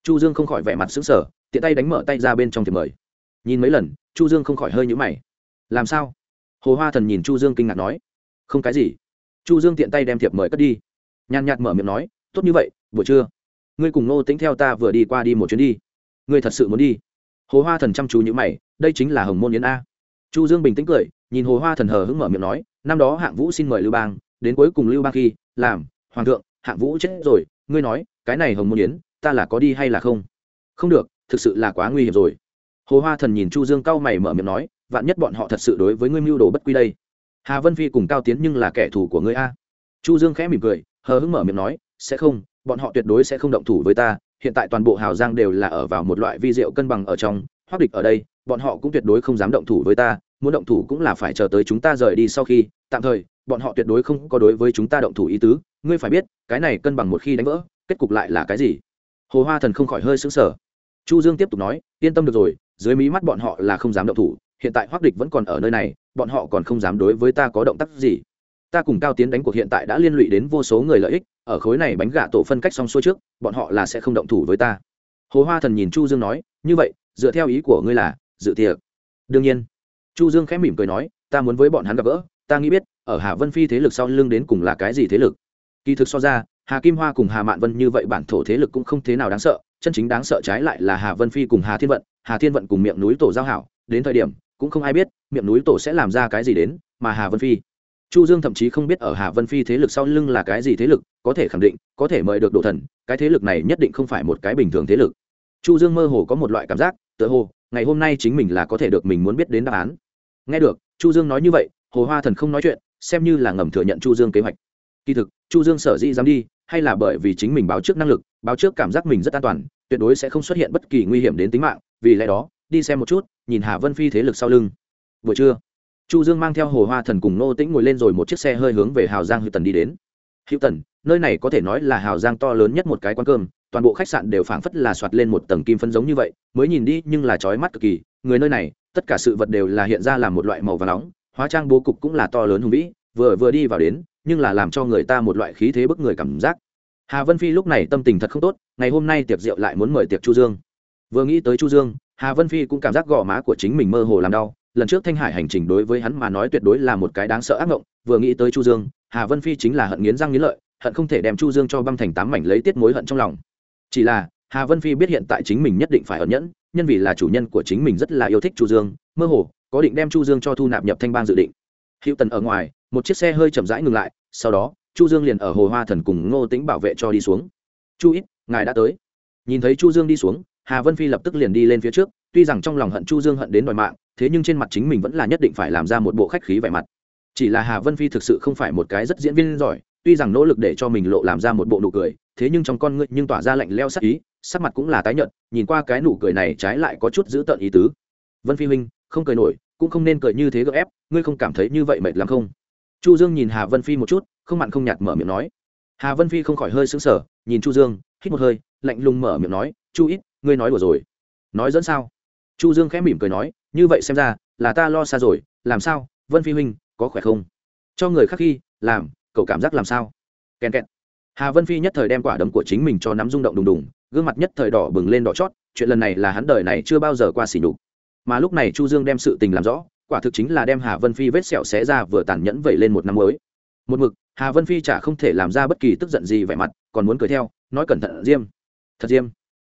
Chu dương không khỏi vẻ mặt sững sờ, tiện tay đánh mở tay ra bên trong thiệp mời. Nhìn mấy lần, chu dương không khỏi hơi nhũ mày. Làm sao? Hồ hoa thần nhìn chu dương kinh ngạc nói. Không cái gì. Chu dương tiện tay đem thiệp mời cất đi. Nhàn nhạt mở miệng nói, tốt như vậy, buổi trưa. Ngươi cùng nô tính theo ta vừa đi qua đi một chuyến đi. Ngươi thật sự muốn đi. Hồ hoa thần chăm chú như mày, đây chính là hồng môn yến a chu dương bình tĩnh cười, nhìn hồ hoa thần hờ hững mở miệng nói, năm đó hạng vũ xin mời lưu bang, đến cuối cùng lưu bang khi, làm, hoàng thượng, hạng vũ chết rồi, ngươi nói, cái này hồng môn yến, ta là có đi hay là không? Không được, thực sự là quá nguy hiểm rồi. Hồ hoa thần nhìn chu dương cau mày mở miệng nói, vạn nhất bọn họ thật sự đối với ngươi mưu đồ bất quy đây. Hà vân phi cùng cao tiến nhưng là kẻ thù của ngươi a. Chu dương khẽ mỉm cười, hờ hững mở miệng nói, sẽ không, bọn họ tuyệt đối sẽ không động thủ với ta, hiện tại toàn bộ hào giang đều là ở vào một loại vi diệu cân bằng ở trong hoác địch ở đây bọn họ cũng tuyệt đối không dám động thủ với ta, muốn động thủ cũng là phải chờ tới chúng ta rời đi sau khi, tạm thời, bọn họ tuyệt đối không có đối với chúng ta động thủ ý tứ. Ngươi phải biết, cái này cân bằng một khi đánh vỡ, kết cục lại là cái gì? Hồ hoa thần không khỏi hơi sững sờ. Chu dương tiếp tục nói, yên tâm được rồi, dưới mí mắt bọn họ là không dám động thủ, hiện tại hoác địch vẫn còn ở nơi này, bọn họ còn không dám đối với ta có động tác gì. Ta cùng cao tiến đánh cuộc hiện tại đã liên lụy đến vô số người lợi ích, ở khối này bánh gà tổ phân cách xong xuôi trước, bọn họ là sẽ không động thủ với ta. Hồ hoa thần nhìn chu dương nói, như vậy, dựa theo ý của ngươi là dự tiệc. Đương nhiên, chu dương khẽ mỉm cười nói, ta muốn với bọn hắn gặp gỡ, ta nghĩ biết, ở hà vân phi thế lực sau lưng đến cùng là cái gì thế lực? Kỳ thực so ra, hà kim hoa cùng hà mạn vân như vậy bản thổ thế lực cũng không thế nào đáng sợ, chân chính đáng sợ trái lại là hà vân phi cùng hà thiên vận. Hà thiên vận cùng miệng núi tổ giao hảo, đến thời điểm, cũng không ai biết miệng núi tổ sẽ làm ra cái gì đến, mà hà vân phi. Chu dương thậm chí không biết ở hà vân phi thế lực sau lưng là cái gì thế lực, có thể khẳng định, có thể mời được đồ thần, cái thế lực này nhất định không phải một cái bình thường thế lực. Chu dương mơ hồ có một loại cảm giác, tựa hồ ngày hôm nay chính mình là có thể được mình muốn biết đến đáp án. Nghe được, chu dương nói như vậy, hồ hoa thần không nói chuyện, xem như là ngầm thừa nhận chu dương kế hoạch. Kỳ thực, chu dương sở dĩ dám đi, hay là bởi vì chính mình báo trước năng lực, báo trước cảm giác mình rất an toàn, tuyệt đối sẽ không xuất hiện bất kỳ nguy hiểm đến tính mạng, vì lẽ đó, đi xem một chút, nhìn hà vân phi thế lực sau lưng. Buổi trưa, chu dương mang theo hồ hoa thần cùng nô tĩnh ngồi lên rồi một chiếc xe hơi hướng về hào giang hữu tần đi đến. Hữu tần, nơi này có thể nói là hào giang to lớn nhất một cái quán cơm toàn bộ khách sạn đều phảng phất là soạt lên một tầng kim phân giống như vậy, mới nhìn đi, nhưng là chói mắt cực kỳ, người nơi này, tất cả sự vật đều là hiện ra làm một loại màu vàng nóng, hóa trang bố cục cũng là to lớn hùng vĩ, vừa vừa đi vào đến, nhưng là làm cho người ta một loại khí thế bức người cảm giác. Hà vân phi lúc này tâm tình thật không tốt, ngày hôm nay tiệc rượu lại muốn mời tiệc chu dương. Vừa nghĩ tới chu dương, hà vân phi cũng cảm giác gò má của chính mình mơ hồ làm đau, lần trước thanh hải hành trình đối với hắn mà nói tuyệt đối là một cái đáng sợ ác mộng, vừa nghĩ tới chu dương, hà vân phi chính là hận nghiến răng nghiến lợi, hận không thể đem chu dương cho băng thành tám mảnh lấy tiết mối hận trong lòng chỉ là, hà vân phi biết hiện tại chính mình nhất định phải ẩn nhẫn, nhân vì là chủ nhân của chính mình rất là yêu thích chu dương, mơ hồ, có định đem chu dương cho thu nạp nhập thanh bang dự định. Hữu tần ở ngoài, một chiếc xe hơi chậm rãi ngừng lại, sau đó, chu dương liền ở hồ hoa thần cùng ngô tĩnh bảo vệ cho đi xuống. Chu ít, ngài đã tới. Nhìn thấy chu dương đi xuống, hà vân phi lập tức liền đi lên phía trước, tuy rằng trong lòng hận chu dương hận đến đòi mạng, thế nhưng trên mặt chính mình vẫn là nhất định phải làm ra một bộ khách khí vẻ mặt. Chỉ là hà vân phi thực sự không phải một cái rất diễn viên giỏi tuy rằng nỗ lực để cho mình lộ làm ra một bộ nụ cười, thế nhưng trong con ngươi nhưng tỏa ra lạnh leo sắc ý, sắc mặt cũng là tái nhợt, nhìn qua cái nụ cười này trái lại có chút giữ tợn ý tứ. Vân phi huynh, không cười nổi, cũng không nên cười như thế gợ ép, ngươi không cảm thấy như vậy mệt lắm không? Chu dương nhìn hà vân phi một chút, không mặn không nhạt mở miệng nói. Hà vân phi không khỏi hơi sững sờ, nhìn chu dương, hít một hơi, lạnh lùng mở miệng nói, chu ít, ngươi nói đùa rồi. Nói dẫn sao? Chu dương khẽ mỉm cười nói, như vậy xem ra, là ta lo xa rồi, làm sao? Vân phi huynh, có khỏe không? Cho người khác khi, làm cậu cảm giác làm sao? Kèn kẹt. Hà vân phi nhất thời đem quả đấm của chính mình cho nắm rung động đùng đùng, gương mặt nhất thời đỏ bừng lên đỏ chót, chuyện lần này là hắn đời này chưa bao giờ qua xỉ nhục. Mà lúc này chu dương đem sự tình làm rõ, quả thực chính là đem hà vân phi vết sẹo xé ra vừa tàn nhẫn vẩy lên một năm mới. Một mực, hà vân phi chả không thể làm ra bất kỳ tức giận gì vẻ mặt, còn muốn cười theo, nói cẩn thận diêm. Thật diêm.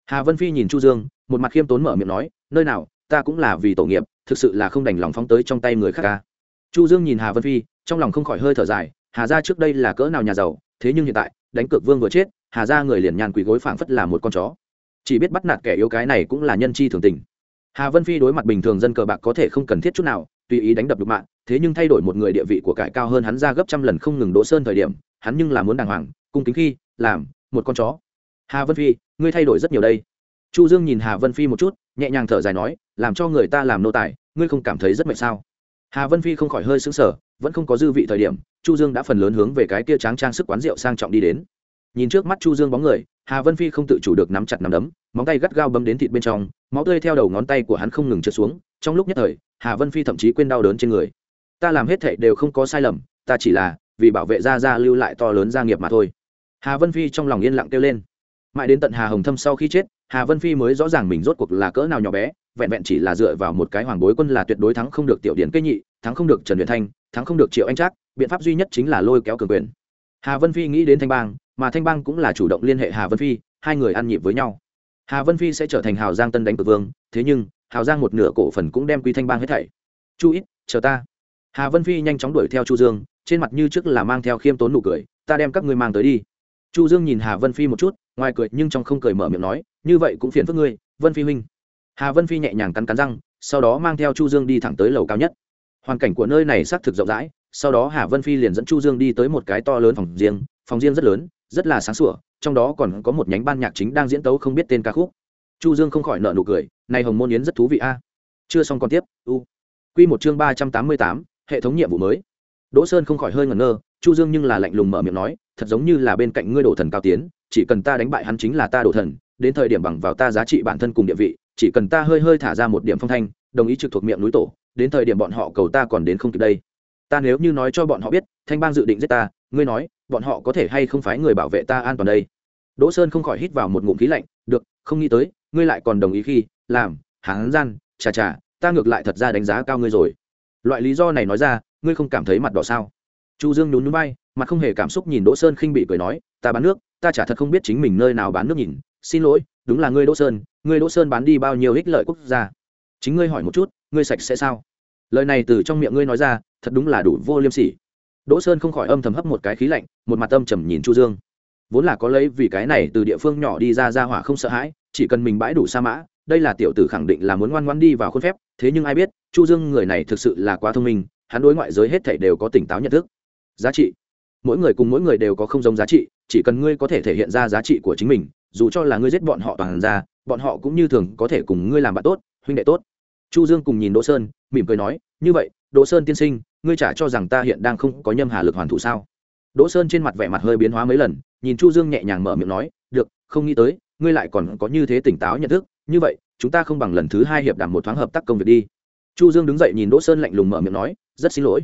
Hà vân phi nhìn chu dương, một mặt khiêm tốn mở miệng nói, nơi nào, ta cũng là vì tổ nghiệp, thực sự là không đành lòng phóng tới trong tay người khác ca chu dương nhìn hà vân phi, trong lòng không khỏi hơi thở dài hà gia trước đây là cỡ nào nhà giàu, thế nhưng hiện tại, đánh cược vương vừa chết, hà gia người liền nhàn quỳ gối phảng phất là một con chó. Chỉ biết bắt nạt kẻ yếu cái này cũng là nhân chi thường tình. Hà vân phi đối mặt bình thường dân cờ bạc có thể không cần thiết chút nào, tùy ý đánh đập đục mạng, thế nhưng thay đổi một người địa vị của cải cao hơn hắn ra gấp trăm lần không ngừng đỗ sơn thời điểm, hắn nhưng là muốn đàng hoàng, cung kính khi, làm, một con chó. Hà vân phi, ngươi thay đổi rất nhiều đây. Chu dương nhìn hà vân phi một chút, nhẹ nhàng thở dài nói, làm cho người ta làm nô tài, ngươi không cảm thấy rất mệt sao? Hà vân phi không khỏi hơi sững sờ, vẫn không có dư vị thời điểm, chu dương đã phần lớn hướng về cái kia tráng trang sức quán rượu sang trọng đi đến. Nhìn trước mắt chu dương bóng người, hà vân phi không tự chủ được nắm chặt nắm đấm, móng tay gắt gao bấm đến thịt bên trong, máu tươi theo đầu ngón tay của hắn không ngừng trượt xuống, trong lúc nhất thời, hà vân phi thậm chí quên đau đớn trên người. Ta làm hết thệ đều không có sai lầm, ta chỉ là vì bảo vệ gia gia lưu lại to lớn gia nghiệp mà thôi. Hà vân phi trong lòng yên lặng kêu lên. Mãi đến tận hà hồng thâm sau khi chết hà vân phi mới rõ ràng mình rốt cuộc là cỡ nào nhỏ bé, vẹn vẹn chỉ là dựa vào một cái hoàng bối quân là tuyệt đối thắng không được tiểu điển cây nhị, thắng không được trần huyền thanh, thắng không được triệu anh trác, biện pháp duy nhất chính là lôi kéo cường quyền. Hà vân phi nghĩ đến thanh bang, mà thanh bang cũng là chủ động liên hệ hà vân phi, hai người ăn nhịp với nhau. Hà vân phi sẽ trở thành hào giang tân đánh cực vương, thế nhưng, hào giang một nửa cổ phần cũng đem quy thanh bang hết thảy. Chu ít, chờ ta. Hà vân phi nhanh chóng đuổi theo chu dương, trên mặt như trước là mang theo khiêm tốn nụ cười, ta đem các ngươi mang tới đi chu dương nhìn hà vân phi một chút, ngoài cười nhưng trong không cười mở miệng nói, như vậy cũng phiền phức ngươi, vân phi huynh. Hà vân phi nhẹ nhàng cắn cắn răng, sau đó mang theo chu dương đi thẳng tới lầu cao nhất. Hoàn cảnh của nơi này xác thực rộng rãi, sau đó hà vân phi liền dẫn chu dương đi tới một cái to lớn phòng riêng phòng riêng rất lớn, rất là sáng sủa, trong đó còn có một nhánh ban nhạc chính đang diễn tấu không biết tên ca khúc. Chu dương không khỏi nợ nụ cười, này hồng môn yến rất thú vị a. Chưa xong còn tiếp, u. Quy một chương ba trăm tám mươi tám, hệ thống nhiệm vụ mới. Đỗ sơn không khỏi hơi ngẩn ngơ chu dương nhưng là lạnh lùng mở miệng nói, thật giống như là bên cạnh ngươi đổ thần cao tiến, chỉ cần ta đánh bại hắn chính là ta đổ thần, đến thời điểm bằng vào ta giá trị bản thân cùng địa vị, chỉ cần ta hơi hơi thả ra một điểm phong thanh, đồng ý trực thuộc miệng núi tổ, đến thời điểm bọn họ cầu ta còn đến không kịp đây. Ta nếu như nói cho bọn họ biết, thanh bang dự định giết ta, ngươi nói, bọn họ có thể hay không phái người bảo vệ ta an toàn đây? Đỗ sơn không khỏi hít vào một ngụm khí lạnh, được, không nghĩ tới, ngươi lại còn đồng ý khi, làm, hán gian, chà chà, ta ngược lại thật ra đánh giá cao ngươi rồi. Loại lý do này nói ra, ngươi không cảm thấy mặt đỏ sao? Chu dương nhún nhún bay mặt không hề cảm xúc nhìn đỗ sơn khinh bị cười nói, ta bán nước, ta chả thật không biết chính mình nơi nào bán nước nhìn. Xin lỗi, đúng là ngươi đỗ sơn, ngươi đỗ sơn bán đi bao nhiêu ích lợi quốc gia. Chính ngươi hỏi một chút, ngươi sạch sẽ sao? Lời này từ trong miệng ngươi nói ra, thật đúng là đủ vô liêm sỉ. Đỗ sơn không khỏi âm thầm hấp một cái khí lạnh, một mặt âm trầm nhìn chu dương. Vốn là có lấy vì cái này từ địa phương nhỏ đi ra ra hỏa không sợ hãi, chỉ cần mình bãi đủ sa mã, đây là tiểu tử khẳng định là muốn ngoan ngoan đi vào khuôn phép. Thế nhưng ai biết, chu dương người này thực sự là quá thông minh, hắn đối ngoại giới hết thảy đều có tỉnh táo nhận thức giá trị. Mỗi người cùng mỗi người đều có không giống giá trị, chỉ cần ngươi có thể thể hiện ra giá trị của chính mình, dù cho là ngươi giết bọn họ toàn ra, bọn họ cũng như thường có thể cùng ngươi làm bạn tốt, huynh đệ tốt. Chu dương cùng nhìn đỗ sơn, mỉm cười nói, như vậy, đỗ sơn tiên sinh, ngươi trả cho rằng ta hiện đang không có nhâm hà lực hoàn thủ sao? Đỗ sơn trên mặt vẻ mặt hơi biến hóa mấy lần, nhìn chu dương nhẹ nhàng mở miệng nói, được, không nghĩ tới, ngươi lại còn có như thế tỉnh táo nhận thức. Như vậy, chúng ta không bằng lần thứ hai hiệp đảm một thoáng hợp tác công việc đi. Chu dương đứng dậy nhìn đỗ sơn lạnh lùng mở miệng nói, rất xin lỗi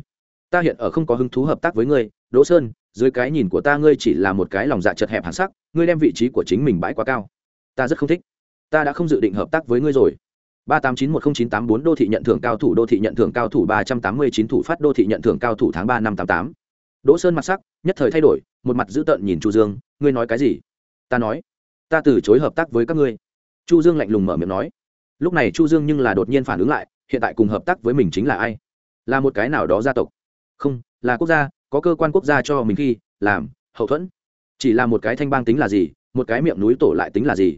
ta hiện ở không có hứng thú hợp tác với ngươi, đỗ sơn, dưới cái nhìn của ta ngươi chỉ là một cái lòng dạ chật hẹp hàng sắc, ngươi đem vị trí của chính mình bãi quá cao. Ta rất không thích. Ta đã không dự định hợp tác với ngươi rồi. ba tám chín một không chín tám bốn đô thị nhận thưởng cao thủ, đô thị nhận thưởng cao thủ ba trăm tám mươi chín, thủ phát đô thị nhận thưởng cao thủ tháng ba năm tám tám. Đỗ sơn mặt sắc, nhất thời thay đổi, một mặt dữ tợn nhìn chu dương, ngươi nói cái gì? Ta nói, ta từ chối hợp tác với các ngươi. Chu dương lạnh lùng mở miệng nói. Lúc này chu dương nhưng là đột nhiên phản ứng lại, hiện tại cùng hợp tác với mình chính là ai? Là một cái nào đó gia tộc không, là quốc gia, có cơ quan quốc gia cho mình khi làm, hậu thuẫn. Chỉ là một cái thanh bang tính là gì, một cái miệng núi tổ lại tính là gì?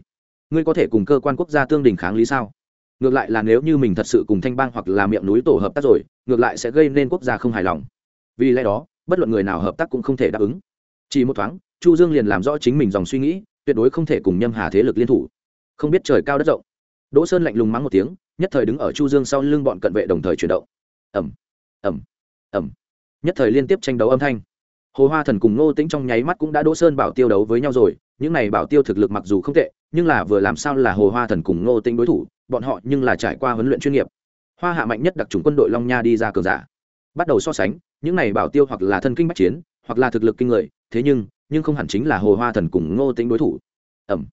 Ngươi có thể cùng cơ quan quốc gia tương đình kháng lý sao? Ngược lại là nếu như mình thật sự cùng thanh bang hoặc là miệng núi tổ hợp tác rồi, ngược lại sẽ gây nên quốc gia không hài lòng. Vì lẽ đó, bất luận người nào hợp tác cũng không thể đáp ứng. Chỉ một thoáng, chu dương liền làm rõ chính mình dòng suy nghĩ, tuyệt đối không thể cùng nhâm hà thế lực liên thủ. Không biết trời cao đất rộng. Đỗ sơn lạnh lùng mắng một tiếng, nhất thời đứng ở chu dương sau lưng bọn cận vệ đồng thời chuyển động. Ẩm ẩm ẩm nhất thời liên tiếp tranh đấu âm thanh. Hồ hoa thần cùng ngô tĩnh trong nháy mắt cũng đã đỗ sơn bảo tiêu đấu với nhau rồi, những này bảo tiêu thực lực mặc dù không tệ, nhưng là vừa làm sao là hồ hoa thần cùng ngô tĩnh đối thủ, bọn họ nhưng là trải qua huấn luyện chuyên nghiệp. Hoa hạ mạnh nhất đặc trùng quân đội long nha đi ra cường giả. Bắt đầu so sánh, những này bảo tiêu hoặc là thân kinh bách chiến, hoặc là thực lực kinh người, thế nhưng nhưng không hẳn chính là hồ hoa thần cùng ngô tĩnh đối thủ. Ẩm.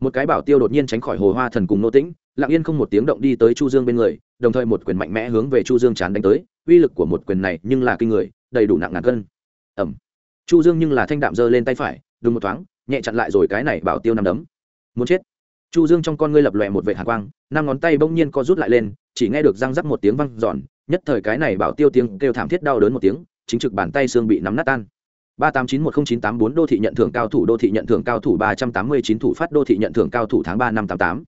Một cái bảo tiêu đột nhiên tránh khỏi hồ hoa thần cùng ngô tĩnh lặng yên không một tiếng động đi tới chu dương bên người, đồng thời một quyền mạnh mẽ hướng về chu dương chán đánh tới. Uy lực của một quyền này nhưng là kinh người, đầy đủ nặng ngàn cân. Ẩm chu dương nhưng là thanh đạm giơ lên tay phải đúng một thoáng, nhẹ chặn lại rồi cái này bảo tiêu nằm đấm. Muốn chết. Chu dương trong con ngươi lập lòe một vệ hàn quang, năm ngón tay bỗng nhiên co rút lại lên, chỉ nghe được răng rắc một tiếng văng giòn nhất thời cái này bảo tiêu tiếng kêu thảm thiết đau đớn một tiếng, chính trực bàn tay xương bị nắm nát tan. Ba tám chín một không chín tám bốn đô thị nhận thưởng cao thủ, đô thị nhận thưởng cao thủ ba trăm tám mươi chín thủ phát, đô thị nhận thưởng cao thủ tháng ba năm tám tám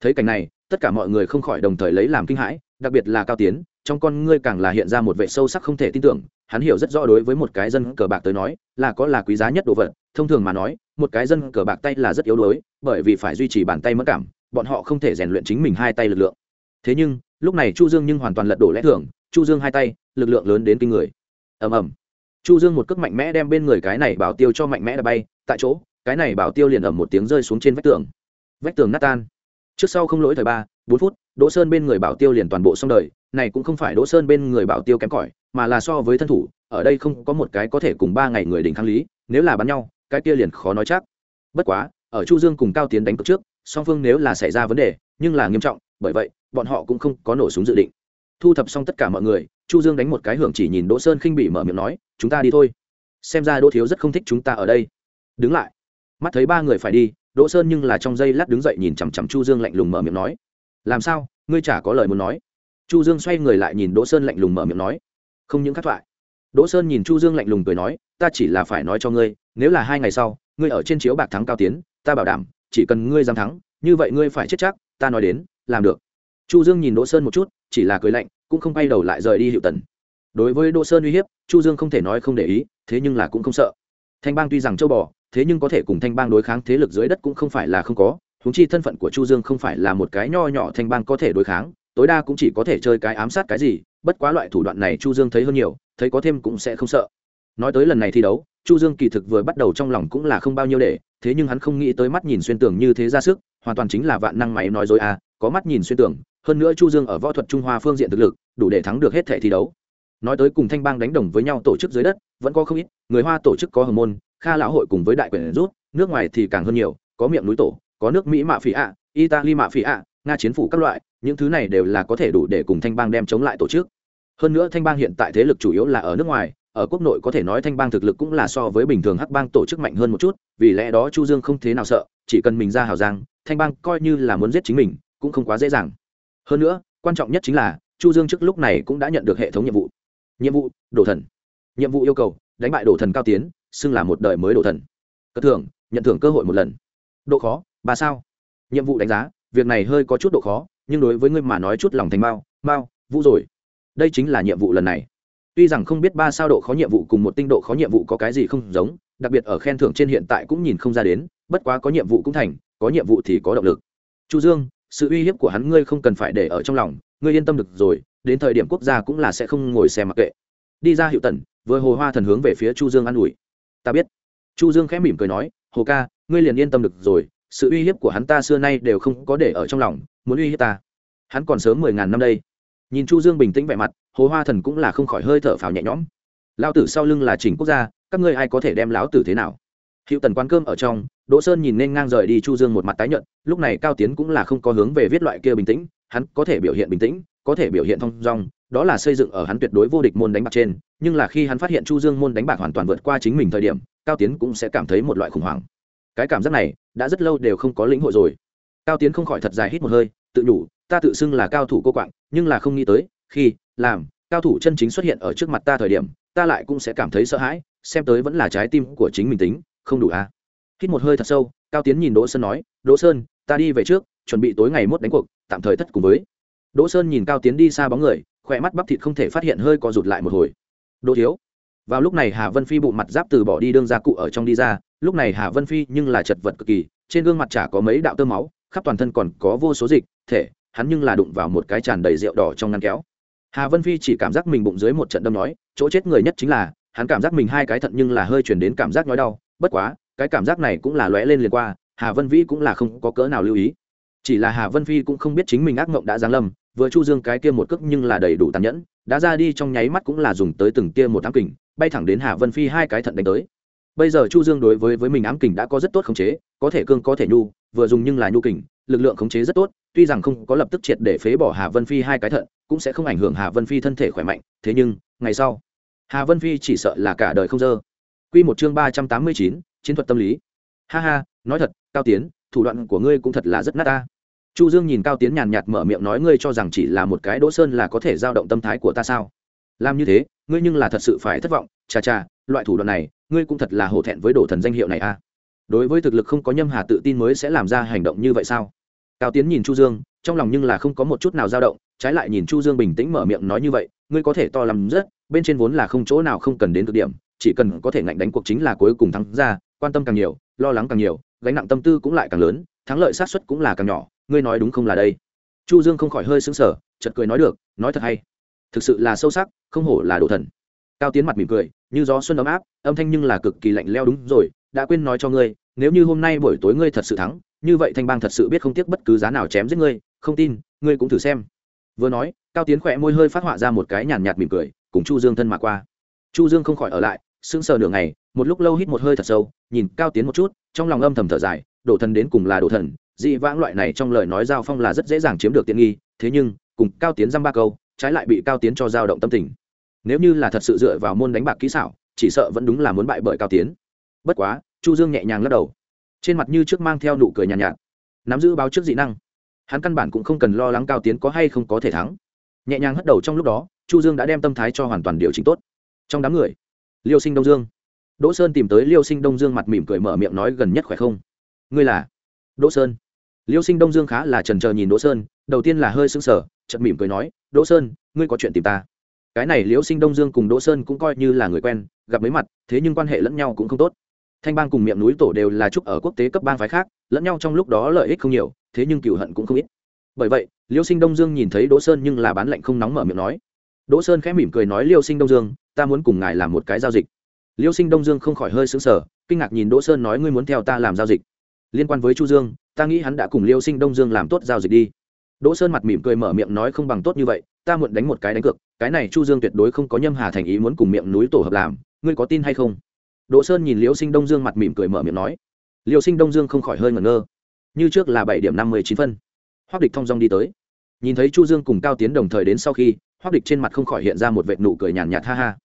thấy cảnh này, tất cả mọi người không khỏi đồng thời lấy làm kinh hãi, đặc biệt là cao tiến, trong con ngươi càng là hiện ra một vệ sâu sắc không thể tin tưởng, hắn hiểu rất rõ đối với một cái dân cờ bạc tới nói, là có là quý giá nhất đồ vật, thông thường mà nói, một cái dân cờ bạc tay là rất yếu đuối, bởi vì phải duy trì bàn tay mất cảm, bọn họ không thể rèn luyện chính mình hai tay lực lượng. Thế nhưng, lúc này chu dương nhưng hoàn toàn lật đổ lẽ thường, chu dương hai tay, lực lượng lớn đến kinh người. Ầm ầm. Chu dương một cước mạnh mẽ đem bên người cái này bảo tiêu cho mạnh mẽ đã bay, tại chỗ, cái này bảo tiêu liền ầm một tiếng rơi xuống trên vách tường. Vách tường nát tan trước sau không lỗi thời ba, bốn phút, đỗ sơn bên người bảo tiêu liền toàn bộ xong đời, này cũng không phải đỗ sơn bên người bảo tiêu kém cỏi, mà là so với thân thủ, ở đây không có một cái có thể cùng ba ngày người đỉnh kháng lý, nếu là bắn nhau, cái kia liền khó nói chắc. Bất quá, ở chu dương cùng cao tiến đánh cược trước, song phương nếu là xảy ra vấn đề, nhưng là nghiêm trọng, bởi vậy, bọn họ cũng không có nổ súng dự định. Thu thập xong tất cả mọi người, chu dương đánh một cái hưởng chỉ nhìn đỗ sơn khinh bị mở miệng nói, chúng ta đi thôi. Xem ra đỗ thiếu rất không thích chúng ta ở đây. Đứng lại. Mắt thấy ba người phải đi đỗ sơn nhưng là trong giây lát đứng dậy nhìn chằm chằm chu dương lạnh lùng mở miệng nói, làm sao? Ngươi chả có lời muốn nói. Chu dương xoay người lại nhìn đỗ sơn lạnh lùng mở miệng nói, không những khắc thoại. Đỗ sơn nhìn chu dương lạnh lùng cười nói, ta chỉ là phải nói cho ngươi, nếu là hai ngày sau, ngươi ở trên chiếu bạc thắng cao tiến, ta bảo đảm, chỉ cần ngươi dám thắng, như vậy ngươi phải chết chắc, ta nói đến, làm được. Chu dương nhìn đỗ sơn một chút, chỉ là cười lạnh, cũng không bay đầu lại rời đi hiệu tần. Đối với đỗ sơn uy hiếp, chu dương không thể nói không để ý, thế nhưng là cũng không sợ. Thanh bang tuy rằng châu bò thế nhưng có thể cùng thanh bang đối kháng thế lực dưới đất cũng không phải là không có húng chi thân phận của chu dương không phải là một cái nho nhỏ thanh bang có thể đối kháng, tối đa cũng chỉ có thể chơi cái ám sát cái gì, bất quá loại thủ đoạn này chu dương thấy hơn nhiều, thấy có thêm cũng sẽ không sợ. Nói tới lần này thi đấu, chu dương kỳ thực vừa bắt đầu trong lòng cũng là không bao nhiêu để, thế nhưng hắn không nghĩ tới mắt nhìn xuyên tường như thế ra sức, hoàn toàn chính là vạn năng máy nói dối à có mắt nhìn xuyên tường, hơn nữa chu dương ở võ thuật trung hoa phương diện thực lực, đủ để thắng được hết thể thi đấu nói tới cùng thanh bang đánh đồng với nhau tổ chức dưới đất, vẫn có không ít, người hoa tổ chức có hồng môn, kha lão hội cùng với đại quyền rút, nước ngoài thì càng hơn nhiều, có miệng núi tổ, có nước mỹ mạ phỉ ạ, italy mạ phỉ ạ, nga chiến phủ các loại, những thứ này đều là có thể đủ để cùng thanh bang đem chống lại tổ chức. Hơn nữa thanh bang hiện tại thế lực chủ yếu là ở nước ngoài, ở quốc nội có thể nói thanh bang thực lực cũng là so với bình thường hắc bang tổ chức mạnh hơn một chút, vì lẽ đó chu dương không thế nào sợ, chỉ cần mình ra hào giang, thanh bang coi như là muốn giết chính mình, cũng không quá dễ dàng. Hơn nữa, quan trọng nhất chính là, chu dương trước lúc này cũng đã nhận được hệ thống nhiệm vụ nhiệm vụ, đổ thần. Nhiệm vụ yêu cầu, đánh bại đổ thần cao tiến, xưng là một đời mới đổ thần. Cất thưởng, nhận thưởng cơ hội một lần. Độ khó, ba sao. Nhiệm vụ đánh giá, việc này hơi có chút độ khó, nhưng đối với ngươi mà nói chút lòng thành mao mao vũ rồi. Đây chính là nhiệm vụ lần này. Tuy rằng không biết ba sao độ khó nhiệm vụ cùng một tinh độ khó nhiệm vụ có cái gì không giống, đặc biệt ở khen thưởng trên hiện tại cũng nhìn không ra đến, bất quá có nhiệm vụ cũng thành, có nhiệm vụ thì có động lực. Chu dương, sự uy hiếp của hắn ngươi không cần phải để ở trong lòng, ngươi yên tâm được rồi đến thời điểm quốc gia cũng là sẽ không ngồi xem mặc kệ. Đi ra hiệu tần, vừa hồ hoa thần hướng về phía chu dương an ủi. Ta biết. Chu dương khẽ mỉm cười nói, hồ ca, ngươi liền yên tâm được rồi, sự uy hiếp của hắn ta xưa nay đều không có để ở trong lòng, muốn uy hiếp ta. Hắn còn sớm mười ngàn năm đây. Nhìn chu dương bình tĩnh vẻ mặt, hồ hoa thần cũng là không khỏi hơi thở phào nhẹ nhõm. Lão tử sau lưng là chỉnh quốc gia, các ngươi ai có thể đem lão tử thế nào? Hiệu tần quán cơm ở trong, đỗ sơn nhìn nên ngang rời đi chu dương một mặt tái nhợt, lúc này cao tiến cũng là không có hướng về viết loại kia bình tĩnh, hắn có thể biểu hiện bình tĩnh có thể biểu hiện thông dong, đó là xây dựng ở hắn tuyệt đối vô địch môn đánh bạc trên, nhưng là khi hắn phát hiện chu dương môn đánh bạc hoàn toàn vượt qua chính mình thời điểm, cao tiến cũng sẽ cảm thấy một loại khủng hoảng. Cái cảm giác này, đã rất lâu đều không có lĩnh hội rồi. Cao tiến không khỏi thật dài hít một hơi, tự nhủ, ta tự xưng là cao thủ cô quạng, nhưng là không nghĩ tới, khi, làm, cao thủ chân chính xuất hiện ở trước mặt ta thời điểm, ta lại cũng sẽ cảm thấy sợ hãi, xem tới vẫn là trái tim của chính mình tính, không đủ à? Hít một hơi thật sâu, cao tiến nhìn đỗ sơn nói, đỗ sơn, ta đi về trước, chuẩn bị tối ngày mốt đánh cuộc, tạm thời thất cùng với đỗ sơn nhìn cao tiến đi xa bóng người, khỏe mắt bắp thịt không thể phát hiện hơi co rụt lại một hồi. Đỗ thiếu. Vào lúc này hà vân phi bụng mặt giáp từ bỏ đi đương gia cụ ở trong đi ra, lúc này hà vân phi nhưng là chật vật cực kỳ, trên gương mặt chả có mấy đạo tơ máu, khắp toàn thân còn có vô số dịch, thể, hắn nhưng là đụng vào một cái tràn đầy rượu đỏ trong ngăn kéo. Hà vân phi chỉ cảm giác mình bụng dưới một trận đâm nói, chỗ chết người nhất chính là hắn cảm giác mình hai cái thận nhưng là hơi chuyển đến cảm giác nhói đau, bất quá, cái cảm giác này cũng là lóe lên liền qua, hà vân vĩ cũng là không có cỡ nào lưu ý chỉ là hà vân phi cũng không biết chính mình ác mộng đã giáng lâm, vừa chu dương cái kia một cước nhưng là đầy đủ tàn nhẫn, đã ra đi trong nháy mắt cũng là dùng tới từng kia một ám kình, bay thẳng đến hà vân phi hai cái thận đánh tới. Bây giờ chu dương đối với với mình ám kình đã có rất tốt khống chế, có thể cương, có thể nhu, vừa dùng nhưng là nhu kình, lực lượng khống chế rất tốt, tuy rằng không có lập tức triệt để phế bỏ hà vân phi hai cái thận, cũng sẽ không ảnh hưởng hà vân phi thân thể khỏe mạnh, thế nhưng, ngày sau, hà vân phi chỉ sợ là cả đời không dơ. Quy một chương ba trăm tám mươi chín, chiến thuật tâm lý. Ha ha, nói thật, cao tiến thủ đoạn của ngươi cũng thật là rất nát ta. Chu dương nhìn cao tiến nhàn nhạt mở miệng nói ngươi cho rằng chỉ là một cái đỗ sơn là có thể giao động tâm thái của ta sao? Làm như thế, ngươi nhưng là thật sự phải thất vọng. Chà chà, loại thủ đoạn này, ngươi cũng thật là hổ thẹn với đổ thần danh hiệu này a. Đối với thực lực không có nhâm hà tự tin mới sẽ làm ra hành động như vậy sao? Cao tiến nhìn chu dương, trong lòng nhưng là không có một chút nào dao động, trái lại nhìn chu dương bình tĩnh mở miệng nói như vậy, ngươi có thể to lắm rất, bên trên vốn là không chỗ nào không cần đến cực điểm, chỉ cần có thể ngạnh đánh cuộc chính là cuối cùng thắng ra, quan tâm càng nhiều, lo lắng càng nhiều gánh nặng tâm tư cũng lại càng lớn, thắng lợi sát suất cũng là càng nhỏ. Ngươi nói đúng không là đây? Chu dương không khỏi hơi sững sờ, chợt cười nói được, nói thật hay. Thực sự là sâu sắc, không hổ là đồ thần. Cao tiến mặt mỉm cười, như gió xuân ấm áp, âm thanh nhưng là cực kỳ lạnh leo đúng rồi, đã quên nói cho ngươi, nếu như hôm nay buổi tối ngươi thật sự thắng, như vậy thanh bang thật sự biết không tiếc bất cứ giá nào chém giết ngươi, không tin, ngươi cũng thử xem. Vừa nói, cao tiến khỏe môi hơi phát họa ra một cái nhàn nhạt mỉm cười, cùng chu dương thân mà qua. Chu dương không khỏi ở lại sững sờ nửa ngày một lúc lâu hít một hơi thật sâu nhìn cao tiến một chút trong lòng âm thầm thở dài đổ thần đến cùng là đổ thần dị vãng loại này trong lời nói giao phong là rất dễ dàng chiếm được tiện nghi thế nhưng cùng cao tiến dăm ba câu trái lại bị cao tiến cho dao động tâm tình. Nếu như là thật sự dựa vào môn đánh bạc kỹ xảo chỉ sợ vẫn đúng là muốn bại bởi cao tiến. Bất quá chu dương nhẹ nhàng lắc đầu. Trên mặt như trước mang theo nụ cười nhàn nhạt, nhạt. Nắm giữ báo trước dị năng. Hắn căn bản cũng không cần lo lắng cao tiến có hay không có thể thắng. Nhẹ nhàng hất đầu trong lúc đó chu dương đã đem tâm thái cho hoàn toàn điều chỉnh tốt. Trong đám người liêu sinh đông dương. Đỗ sơn tìm tới liêu sinh đông dương mặt mỉm cười mở miệng nói gần nhất khỏe không? Ngươi là? Đỗ sơn. Liêu sinh đông dương khá là trần trờ nhìn đỗ sơn, đầu tiên là hơi sững sờ chật mỉm cười nói, đỗ sơn, ngươi có chuyện tìm ta. Cái này liêu sinh đông dương cùng đỗ sơn cũng coi như là người quen, gặp mấy mặt, thế nhưng quan hệ lẫn nhau cũng không tốt. Thanh bang cùng miệng núi tổ đều là trúc ở quốc tế cấp bang phái khác, lẫn nhau trong lúc đó lợi ích không nhiều, thế nhưng cựu hận cũng không ít. Bởi vậy, liêu sinh đông dương nhìn thấy đỗ sơn nhưng là bán lạnh không nóng mở miệng nói đỗ sơn khẽ mỉm cười nói, liêu sinh đông dương, ta muốn cùng ngài làm một cái giao dịch. Liêu sinh đông dương không khỏi hơi xứng sở kinh ngạc nhìn đỗ sơn nói, ngươi muốn theo ta làm giao dịch? Liên quan với chu dương, ta nghĩ hắn đã cùng liêu sinh đông dương làm tốt giao dịch đi. Đỗ sơn mặt mỉm cười mở miệng nói, không bằng tốt như vậy, ta muộn đánh một cái đánh cược, cái này chu dương tuyệt đối không có nhâm hà thành ý muốn cùng miệng núi tổ hợp làm, ngươi có tin hay không? Đỗ sơn nhìn liêu sinh đông dương mặt mỉm cười mở miệng nói. Liêu sinh đông dương không khỏi hơi ngẩn ngơ. Như trước là bảy điểm năm mươi chín phân. Hoác địch thong dong đi tới. Nhìn thấy chu dương cùng cao tiến đồng thời đến sau khi hoác địch trên mặt không khỏi hiện ra một vệt nụ cười nhàn nhạt ha ha.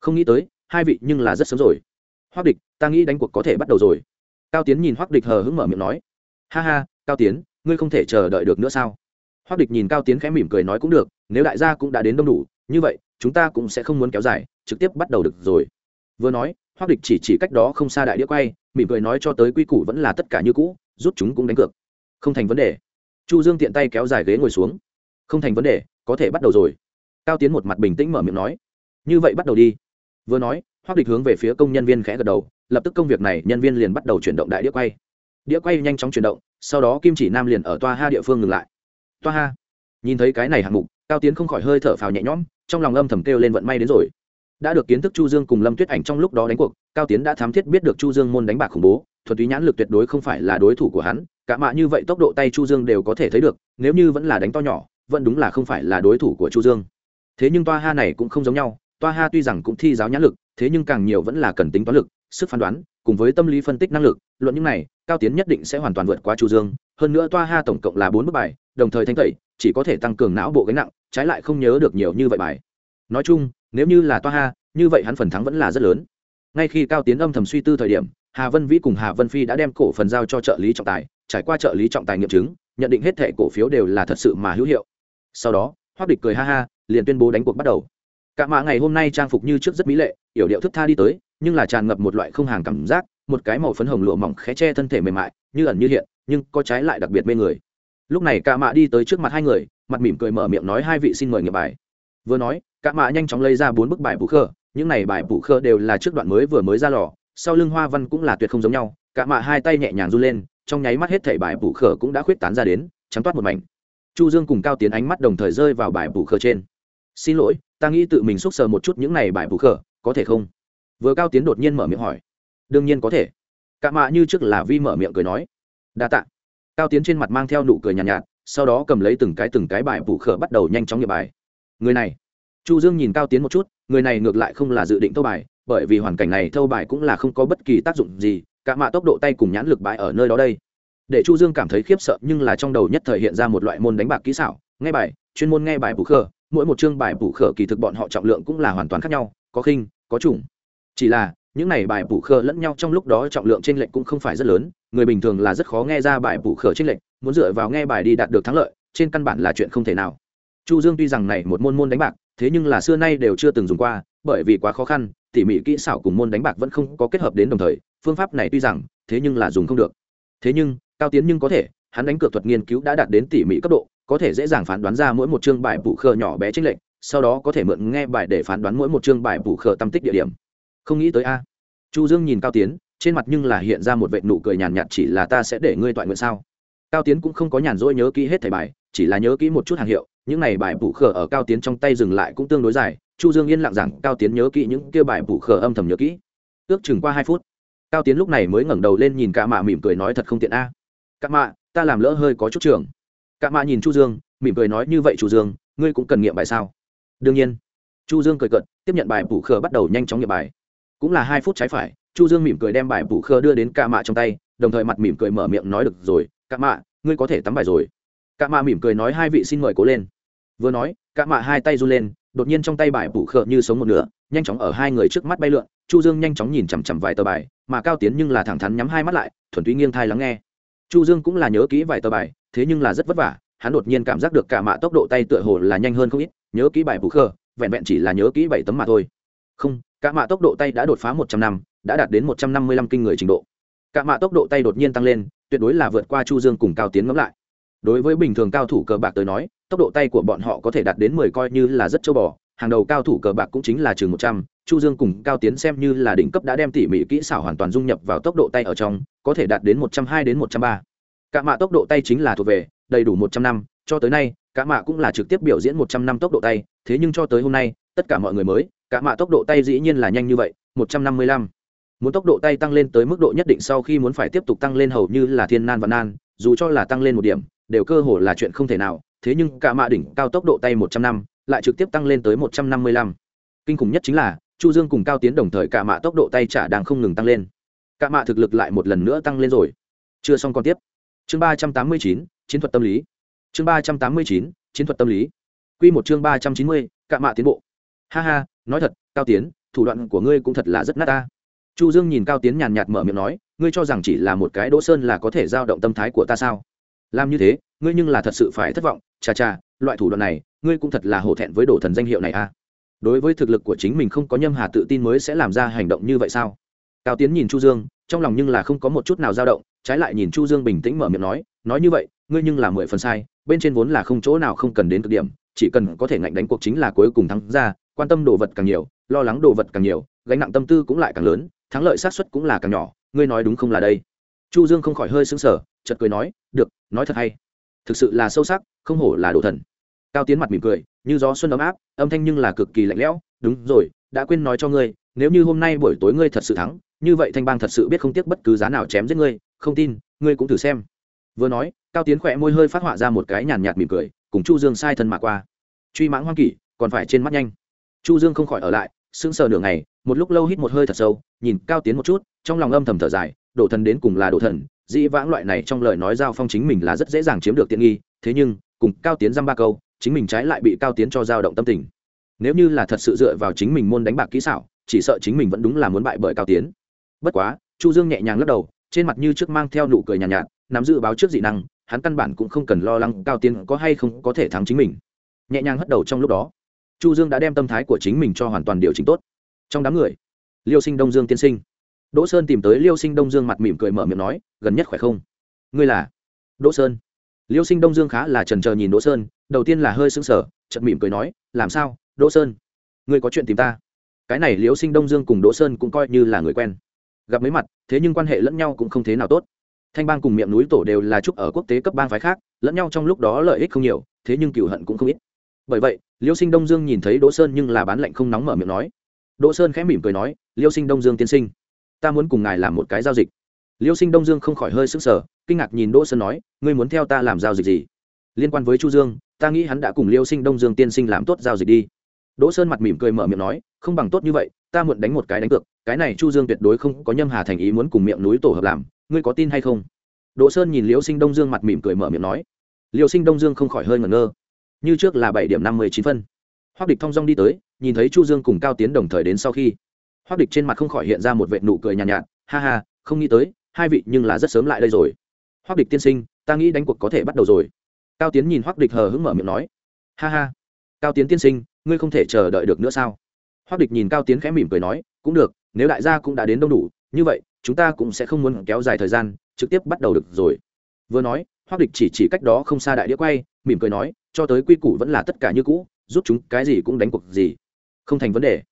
Không nghĩ tới, hai vị nhưng là rất sớm rồi. Hoác địch, ta nghĩ đánh cuộc có thể bắt đầu rồi. Cao tiến nhìn hoác địch hờ hững mở miệng nói. Ha ha, cao tiến, ngươi không thể chờ đợi được nữa sao? Hoác địch nhìn cao tiến khẽ mỉm cười nói cũng được, nếu đại gia cũng đã đến đông đủ, như vậy, chúng ta cũng sẽ không muốn kéo dài, trực tiếp bắt đầu được rồi. Vừa nói, hoác địch chỉ chỉ cách đó không xa đại đĩa quay, mỉm cười nói cho tới quy củ vẫn là tất cả như cũ, rút chúng cũng đánh cược. Không thành vấn đề. Chu dương tiện tay kéo dài ghế ngồi xuống. Không thành vấn đề, có thể bắt đầu rồi cao tiến một mặt bình tĩnh mở miệng nói, như vậy bắt đầu đi. Vừa nói hoác địch hướng về phía công nhân viên khẽ gật đầu, lập tức công việc này nhân viên liền bắt đầu chuyển động đại đĩa quay. Đĩa quay nhanh chóng chuyển động, sau đó kim chỉ nam liền ở toa ha địa phương ngừng lại. Toa ha. Nhìn thấy cái này hạng mục, cao tiến không khỏi hơi thở phào nhẹ nhõm, trong lòng âm thầm kêu lên vận may đến rồi. Đã được kiến thức chu dương cùng lâm tuyết ảnh trong lúc đó đánh cuộc, cao tiến đã thám thiết biết được chu dương môn đánh bạc khủng bố thuật túy nhãn lực tuyệt đối không phải là đối thủ của hắn, cả mạ như vậy tốc độ tay chu dương đều có thể thấy được, nếu như vẫn là đánh to nhỏ, vẫn đúng là không phải là đối thủ của chu dương thế nhưng toa ha này cũng không giống nhau, toa ha tuy rằng cũng thi giáo nhãn lực, thế nhưng càng nhiều vẫn là cần tính toán lực, sức phán đoán, cùng với tâm lý phân tích năng lực, luận những này, cao tiến nhất định sẽ hoàn toàn vượt qua chu dương, hơn nữa toa ha tổng cộng là bốn bức bài, đồng thời thanh tẩy, chỉ có thể tăng cường não bộ gánh nặng, trái lại không nhớ được nhiều như vậy bài. Nói chung, nếu như là toa ha, như vậy hắn phần thắng vẫn là rất lớn. Ngay khi cao tiến âm thầm suy tư thời điểm, hà vân vĩ cùng hà vân phi đã đem cổ phần giao cho trợ lý trọng tài, trải qua trợ lý trọng tài nghiệm chứng, nhận định hết thẻ cổ phiếu đều là thật sự mà hữu hiệu. Sau đó hoác địch cười ha ha liền tuyên bố đánh cuộc bắt đầu. Cả mạ ngày hôm nay trang phục như trước rất mỹ lệ, yểu điệu thức tha đi tới, nhưng là tràn ngập một loại không hàng cảm giác, một cái màu phấn hồng lụa mỏng khẽ che thân thể mềm mại, như ẩn như hiện, nhưng có trái lại đặc biệt mê người. Lúc này cả mạ đi tới trước mặt hai người, mặt mỉm cười mở miệng nói hai vị xin mời nghiệp bài. Vừa nói, cả mạ nhanh chóng lấy ra bốn bức bài bù khơ, những này bài bù khơ đều là trước đoạn mới vừa mới ra lò, sau lưng hoa văn cũng là tuyệt không giống nhau, cả mạ hai tay nhẹ nhàng run lên, trong nháy mắt hết thảy bài bù khơ cũng đã khuyết tán ra đến, trắng toát một mảnh. Chu dương cùng cao tiến ánh mắt đồng thời rơi vào bài bù khơ trên xin lỗi ta nghĩ tự mình xúc sờ một chút những này bài bù khở, có thể không? Vừa cao tiến đột nhiên mở miệng hỏi. Đương nhiên có thể. Cạ mạ như trước là vi mở miệng cười nói. Đa tạ. Cao tiến trên mặt mang theo nụ cười nhàn nhạt, nhạt sau đó cầm lấy từng cái từng cái bài bù khở bắt đầu nhanh chóng nghiệp bài. Người này. Chu dương nhìn cao tiến một chút người này ngược lại không là dự định thâu bài bởi vì hoàn cảnh này thâu bài cũng là không có bất kỳ tác dụng gì cả mạ tốc độ tay cùng nhãn lực bãi ở nơi đó đây. Để chu dương cảm thấy khiếp sợ nhưng là trong đầu nhất thời hiện ra một loại môn đánh bạc kỹ xảo nghe bài chuyên môn nghe bài bù khờ mỗi một chương bài bù khở kỳ thực bọn họ trọng lượng cũng là hoàn toàn khác nhau, có khinh, có trùng. Chỉ là, những này bài bù khở lẫn nhau trong lúc đó trọng lượng trên lệnh cũng không phải rất lớn, người bình thường là rất khó nghe ra bài bù khở trên lệnh muốn dựa vào nghe bài đi đạt được thắng lợi, trên căn bản là chuyện không thể nào. Chu dương tuy rằng này một môn môn đánh bạc, thế nhưng là xưa nay đều chưa từng dùng qua, bởi vì quá khó khăn, tỉ mỉ kỹ xảo cùng môn đánh bạc vẫn không có kết hợp đến đồng thời, phương pháp này tuy rằng, thế nhưng là dùng không được. Thế nhưng, cao tiến nhưng có thể hắn đánh cược thuật nghiên cứu đã đạt đến tỉ mỉ cấp độ, có thể dễ dàng phán đoán ra mỗi một chương bài bù khờ nhỏ bé trích lệnh sau đó có thể mượn nghe bài để phán đoán mỗi một chương bài bù khờ tâm tích địa điểm. Không nghĩ tới a. Chu dương nhìn cao tiến, trên mặt nhưng là hiện ra một vệ nụ cười nhàn nhạt chỉ là ta sẽ để ngươi toại nguyện sao? Cao tiến cũng không có nhàn rỗi nhớ kỹ hết thẻ bài, chỉ là nhớ kỹ một chút hàng hiệu, những này bài bù khờ ở cao tiến trong tay dừng lại cũng tương đối dài, chu dương yên lặng rằng cao tiến nhớ kỹ những kia bài bù khờ âm thầm nhớ kỹ. Ước chừng qua hai phút, cao tiến lúc này mới ngẩng đầu lên nhìn cả mạ mỉm cười nói thật không tiện a. À. cả mạ ta làm lỡ hơi có chút trường. Cạ mạ nhìn chu dương mỉm cười nói như vậy chu dương ngươi cũng cần nghiệm bài sao? Đương nhiên. Chu dương cười cợt, tiếp nhận bài bù khờ bắt đầu nhanh chóng nghiệm bài. Cũng là hai phút trái phải chu dương mỉm cười đem bài bù khờ đưa đến cạ mạ trong tay đồng thời mặt mỉm cười mở miệng nói được rồi cạ mạ ngươi có thể tắm bài rồi. Cạ mạ mỉm cười nói hai vị xin mời cố lên. Vừa nói cạ mạ hai tay run lên đột nhiên trong tay bài bù khờ như sống một nửa nhanh chóng ở hai người trước mắt bay lượn chu dương nhanh chóng nhìn chằm chằm vài tờ bài mà cao tiến nhưng là thẳng thắn nhắm hai mắt lại thuần túy nghiêng thai lắng nghe chu dương cũng là nhớ kỹ vài tờ bài, thế nhưng là rất vất vả, hắn đột nhiên cảm giác được cả mạ tốc độ tay tựa hồ là nhanh hơn không ít, nhớ kỹ bài bù khờ, vẹn vẹn chỉ là nhớ kỹ bảy tấm mà thôi. Không, cả mạ tốc độ tay đã đột phá một trăm năm, đã đạt đến một trăm năm mươi lăm kinh người trình độ. Cả mạ tốc độ tay đột nhiên tăng lên, tuyệt đối là vượt qua chu dương cùng cao tiến ngẫm lại. Đối với bình thường cao thủ cờ bạc tới nói, tốc độ tay của bọn họ có thể đạt đến mười coi như là rất châu bò, hàng đầu cao thủ cờ bạc cũng chính là chừng một trăm chu dương cùng cao tiến xem như là đỉnh cấp đã đem tỉ mỉ kỹ xảo hoàn toàn dung nhập vào tốc độ tay ở trong, có thể đạt đến một trăm hai đến một trăm ba. Cả mạ tốc độ tay chính là thuộc về, đầy đủ một trăm năm, cho tới nay, cả mạ cũng là trực tiếp biểu diễn một trăm năm tốc độ tay, thế nhưng cho tới hôm nay, tất cả mọi người mới, cả mạ tốc độ tay dĩ nhiên là nhanh như vậy, một trăm năm mươi lăm. Muốn tốc độ tay tăng lên tới mức độ nhất định sau khi muốn phải tiếp tục tăng lên hầu như là thiên nan và nan, dù cho là tăng lên một điểm, đều cơ hồ là chuyện không thể nào, thế nhưng cả mạ đỉnh cao tốc độ tay một trăm năm, lại trực tiếp tăng lên tới một trăm năm mươi lăm. Kinh khủng nhất chính là chu dương cùng cao tiến đồng thời cả mạ tốc độ tay trả đang không ngừng tăng lên. Cả mạ thực lực lại một lần nữa tăng lên rồi. Chưa xong còn tiếp. Chương ba trăm tám mươi chín, chiến thuật tâm lý. Chương ba trăm tám mươi chín, chiến thuật tâm lý. Quy một chương ba trăm chín mươi, cả mạ tiến bộ. Ha ha, nói thật, cao tiến, thủ đoạn của ngươi cũng thật là rất nát ta. Chu dương nhìn cao tiến nhàn nhạt mở miệng nói, ngươi cho rằng chỉ là một cái đỗ sơn là có thể giao động tâm thái của ta sao? Làm như thế, ngươi nhưng là thật sự phải thất vọng. Chà chà, loại thủ đoạn này, ngươi cũng thật là hổ thẹn với đổ thần danh hiệu này a à? Đối với thực lực của chính mình không có nhâm hà tự tin mới sẽ làm ra hành động như vậy sao? Cao tiến nhìn chu dương, trong lòng nhưng là không có một chút nào dao động, trái lại nhìn chu dương bình tĩnh mở miệng nói nói như vậy, ngươi nhưng là mười phần sai, bên trên vốn là không chỗ nào không cần đến cực điểm, chỉ cần có thể ngạnh đánh cuộc chính là cuối cùng thắng ra, quan tâm đồ vật càng nhiều, lo lắng đồ vật càng nhiều, gánh nặng tâm tư cũng lại càng lớn, thắng lợi sát suất cũng là càng nhỏ, ngươi nói đúng không là đây? Chu dương không khỏi hơi sững sờ, chợt cười nói, được, nói thật hay. Thực sự là sâu sắc, không hổ là đồ thần cao tiến mặt mỉm cười, như gió xuân ấm áp, âm thanh nhưng là cực kỳ lạnh lẽo. Đúng rồi, đã quên nói cho ngươi, nếu như hôm nay buổi tối ngươi thật sự thắng, như vậy thanh bang thật sự biết không tiếc bất cứ giá nào chém giết ngươi. Không tin, ngươi cũng thử xem. Vừa nói, cao tiến khỏe môi hơi phát họa ra một cái nhàn nhạt mỉm cười, cùng chu dương sai thân mà qua. Truy mãng hoang kỷ, còn phải trên mắt nhanh. Chu dương không khỏi ở lại, sững sờ nửa ngày, một lúc lâu hít một hơi thật sâu, nhìn cao tiến một chút, trong lòng âm thầm thở dài, đổ thần đến cùng là đổ thần, dĩ vãng loại này trong lời nói giao phong chính mình là rất dễ dàng chiếm được tiện nghi, thế nhưng, cùng cao tiến dăm ba câu chính mình trái lại bị cao tiến cho dao động tâm tình. Nếu như là thật sự dựa vào chính mình môn đánh bạc kỹ xảo chỉ sợ chính mình vẫn đúng là muốn bại bởi cao tiến. Bất quá chu dương nhẹ nhàng lắc đầu trên mặt như trước mang theo nụ cười nhàn nhạt, nhạt nắm giữ báo trước dị năng hắn căn bản cũng không cần lo lắng cao tiến có hay không có thể thắng chính mình. Nhẹ nhàng hất đầu trong lúc đó chu dương đã đem tâm thái của chính mình cho hoàn toàn điều chỉnh tốt. Trong đám người liêu sinh đông dương tiên sinh. Đỗ sơn tìm tới liêu sinh đông dương mặt mỉm cười mở miệng nói gần nhất khỏe không? Ngươi là? Đỗ sơn. Liêu sinh đông dương khá là trần chờ nhìn đỗ sơn đầu tiên là hơi sững sờ, chợt mỉm cười nói, làm sao, đỗ sơn? Ngươi có chuyện tìm ta? Cái này Liễu sinh đông dương cùng đỗ sơn cũng coi như là người quen. Gặp mấy mặt, thế nhưng quan hệ lẫn nhau cũng không thế nào tốt. Thanh bang cùng miệng núi tổ đều là trúc ở quốc tế cấp bang phái khác, lẫn nhau trong lúc đó lợi ích không nhiều, thế nhưng cựu hận cũng không ít. Bởi vậy liêu sinh đông dương nhìn thấy đỗ sơn nhưng là bán lệnh không nóng mở miệng nói. Đỗ sơn khẽ mỉm cười nói liêu sinh đông dương tiên sinh, ta muốn cùng ngài làm một cái giao dịch. Liêu sinh đông dương không khỏi hơi sức sở kinh ngạc nhìn đỗ sơn nói, ngươi muốn theo ta làm giao dịch gì? Liên quan với chu dương ta nghĩ hắn đã cùng liêu sinh đông dương tiên sinh làm tốt giao dịch đi. Đỗ sơn mặt mỉm cười mở miệng nói không bằng tốt như vậy ta muộn đánh một cái đánh cược cái này chu dương tuyệt đối không có nhâm hà thành ý muốn cùng miệng núi tổ hợp làm ngươi có tin hay không? Đỗ sơn nhìn liêu sinh đông dương mặt mỉm cười mở miệng nói. Liêu sinh đông dương không khỏi hơi ngẩn ngơ. Như trước là bảy điểm năm mươi chín phân. Hoác địch thong dong đi tới nhìn thấy chu dương cùng cao tiến đồng thời đến sau khi hoác địch trên mặt không khỏi hiện ra một vệ nụ cười nhàn nhạt, nhạt ha ha không nghĩ tới hai vị nhưng là rất sớm lại đây rồi. Hoác địch tiên sinh ta nghĩ đánh cuộc có thể bắt đầu rồi cao tiến nhìn Hoắc địch hờ hững mở miệng nói, ha ha, cao tiến tiên sinh, ngươi không thể chờ đợi được nữa sao? Hoắc địch nhìn cao tiến khẽ mỉm cười nói, cũng được, nếu đại gia cũng đã đến đông đủ, như vậy, chúng ta cũng sẽ không muốn kéo dài thời gian, trực tiếp bắt đầu được rồi. Vừa nói, Hoắc địch chỉ chỉ cách đó không xa đại đĩa quay, mỉm cười nói, cho tới quy củ vẫn là tất cả như cũ, giúp chúng cái gì cũng đánh cuộc gì. Không thành vấn đề.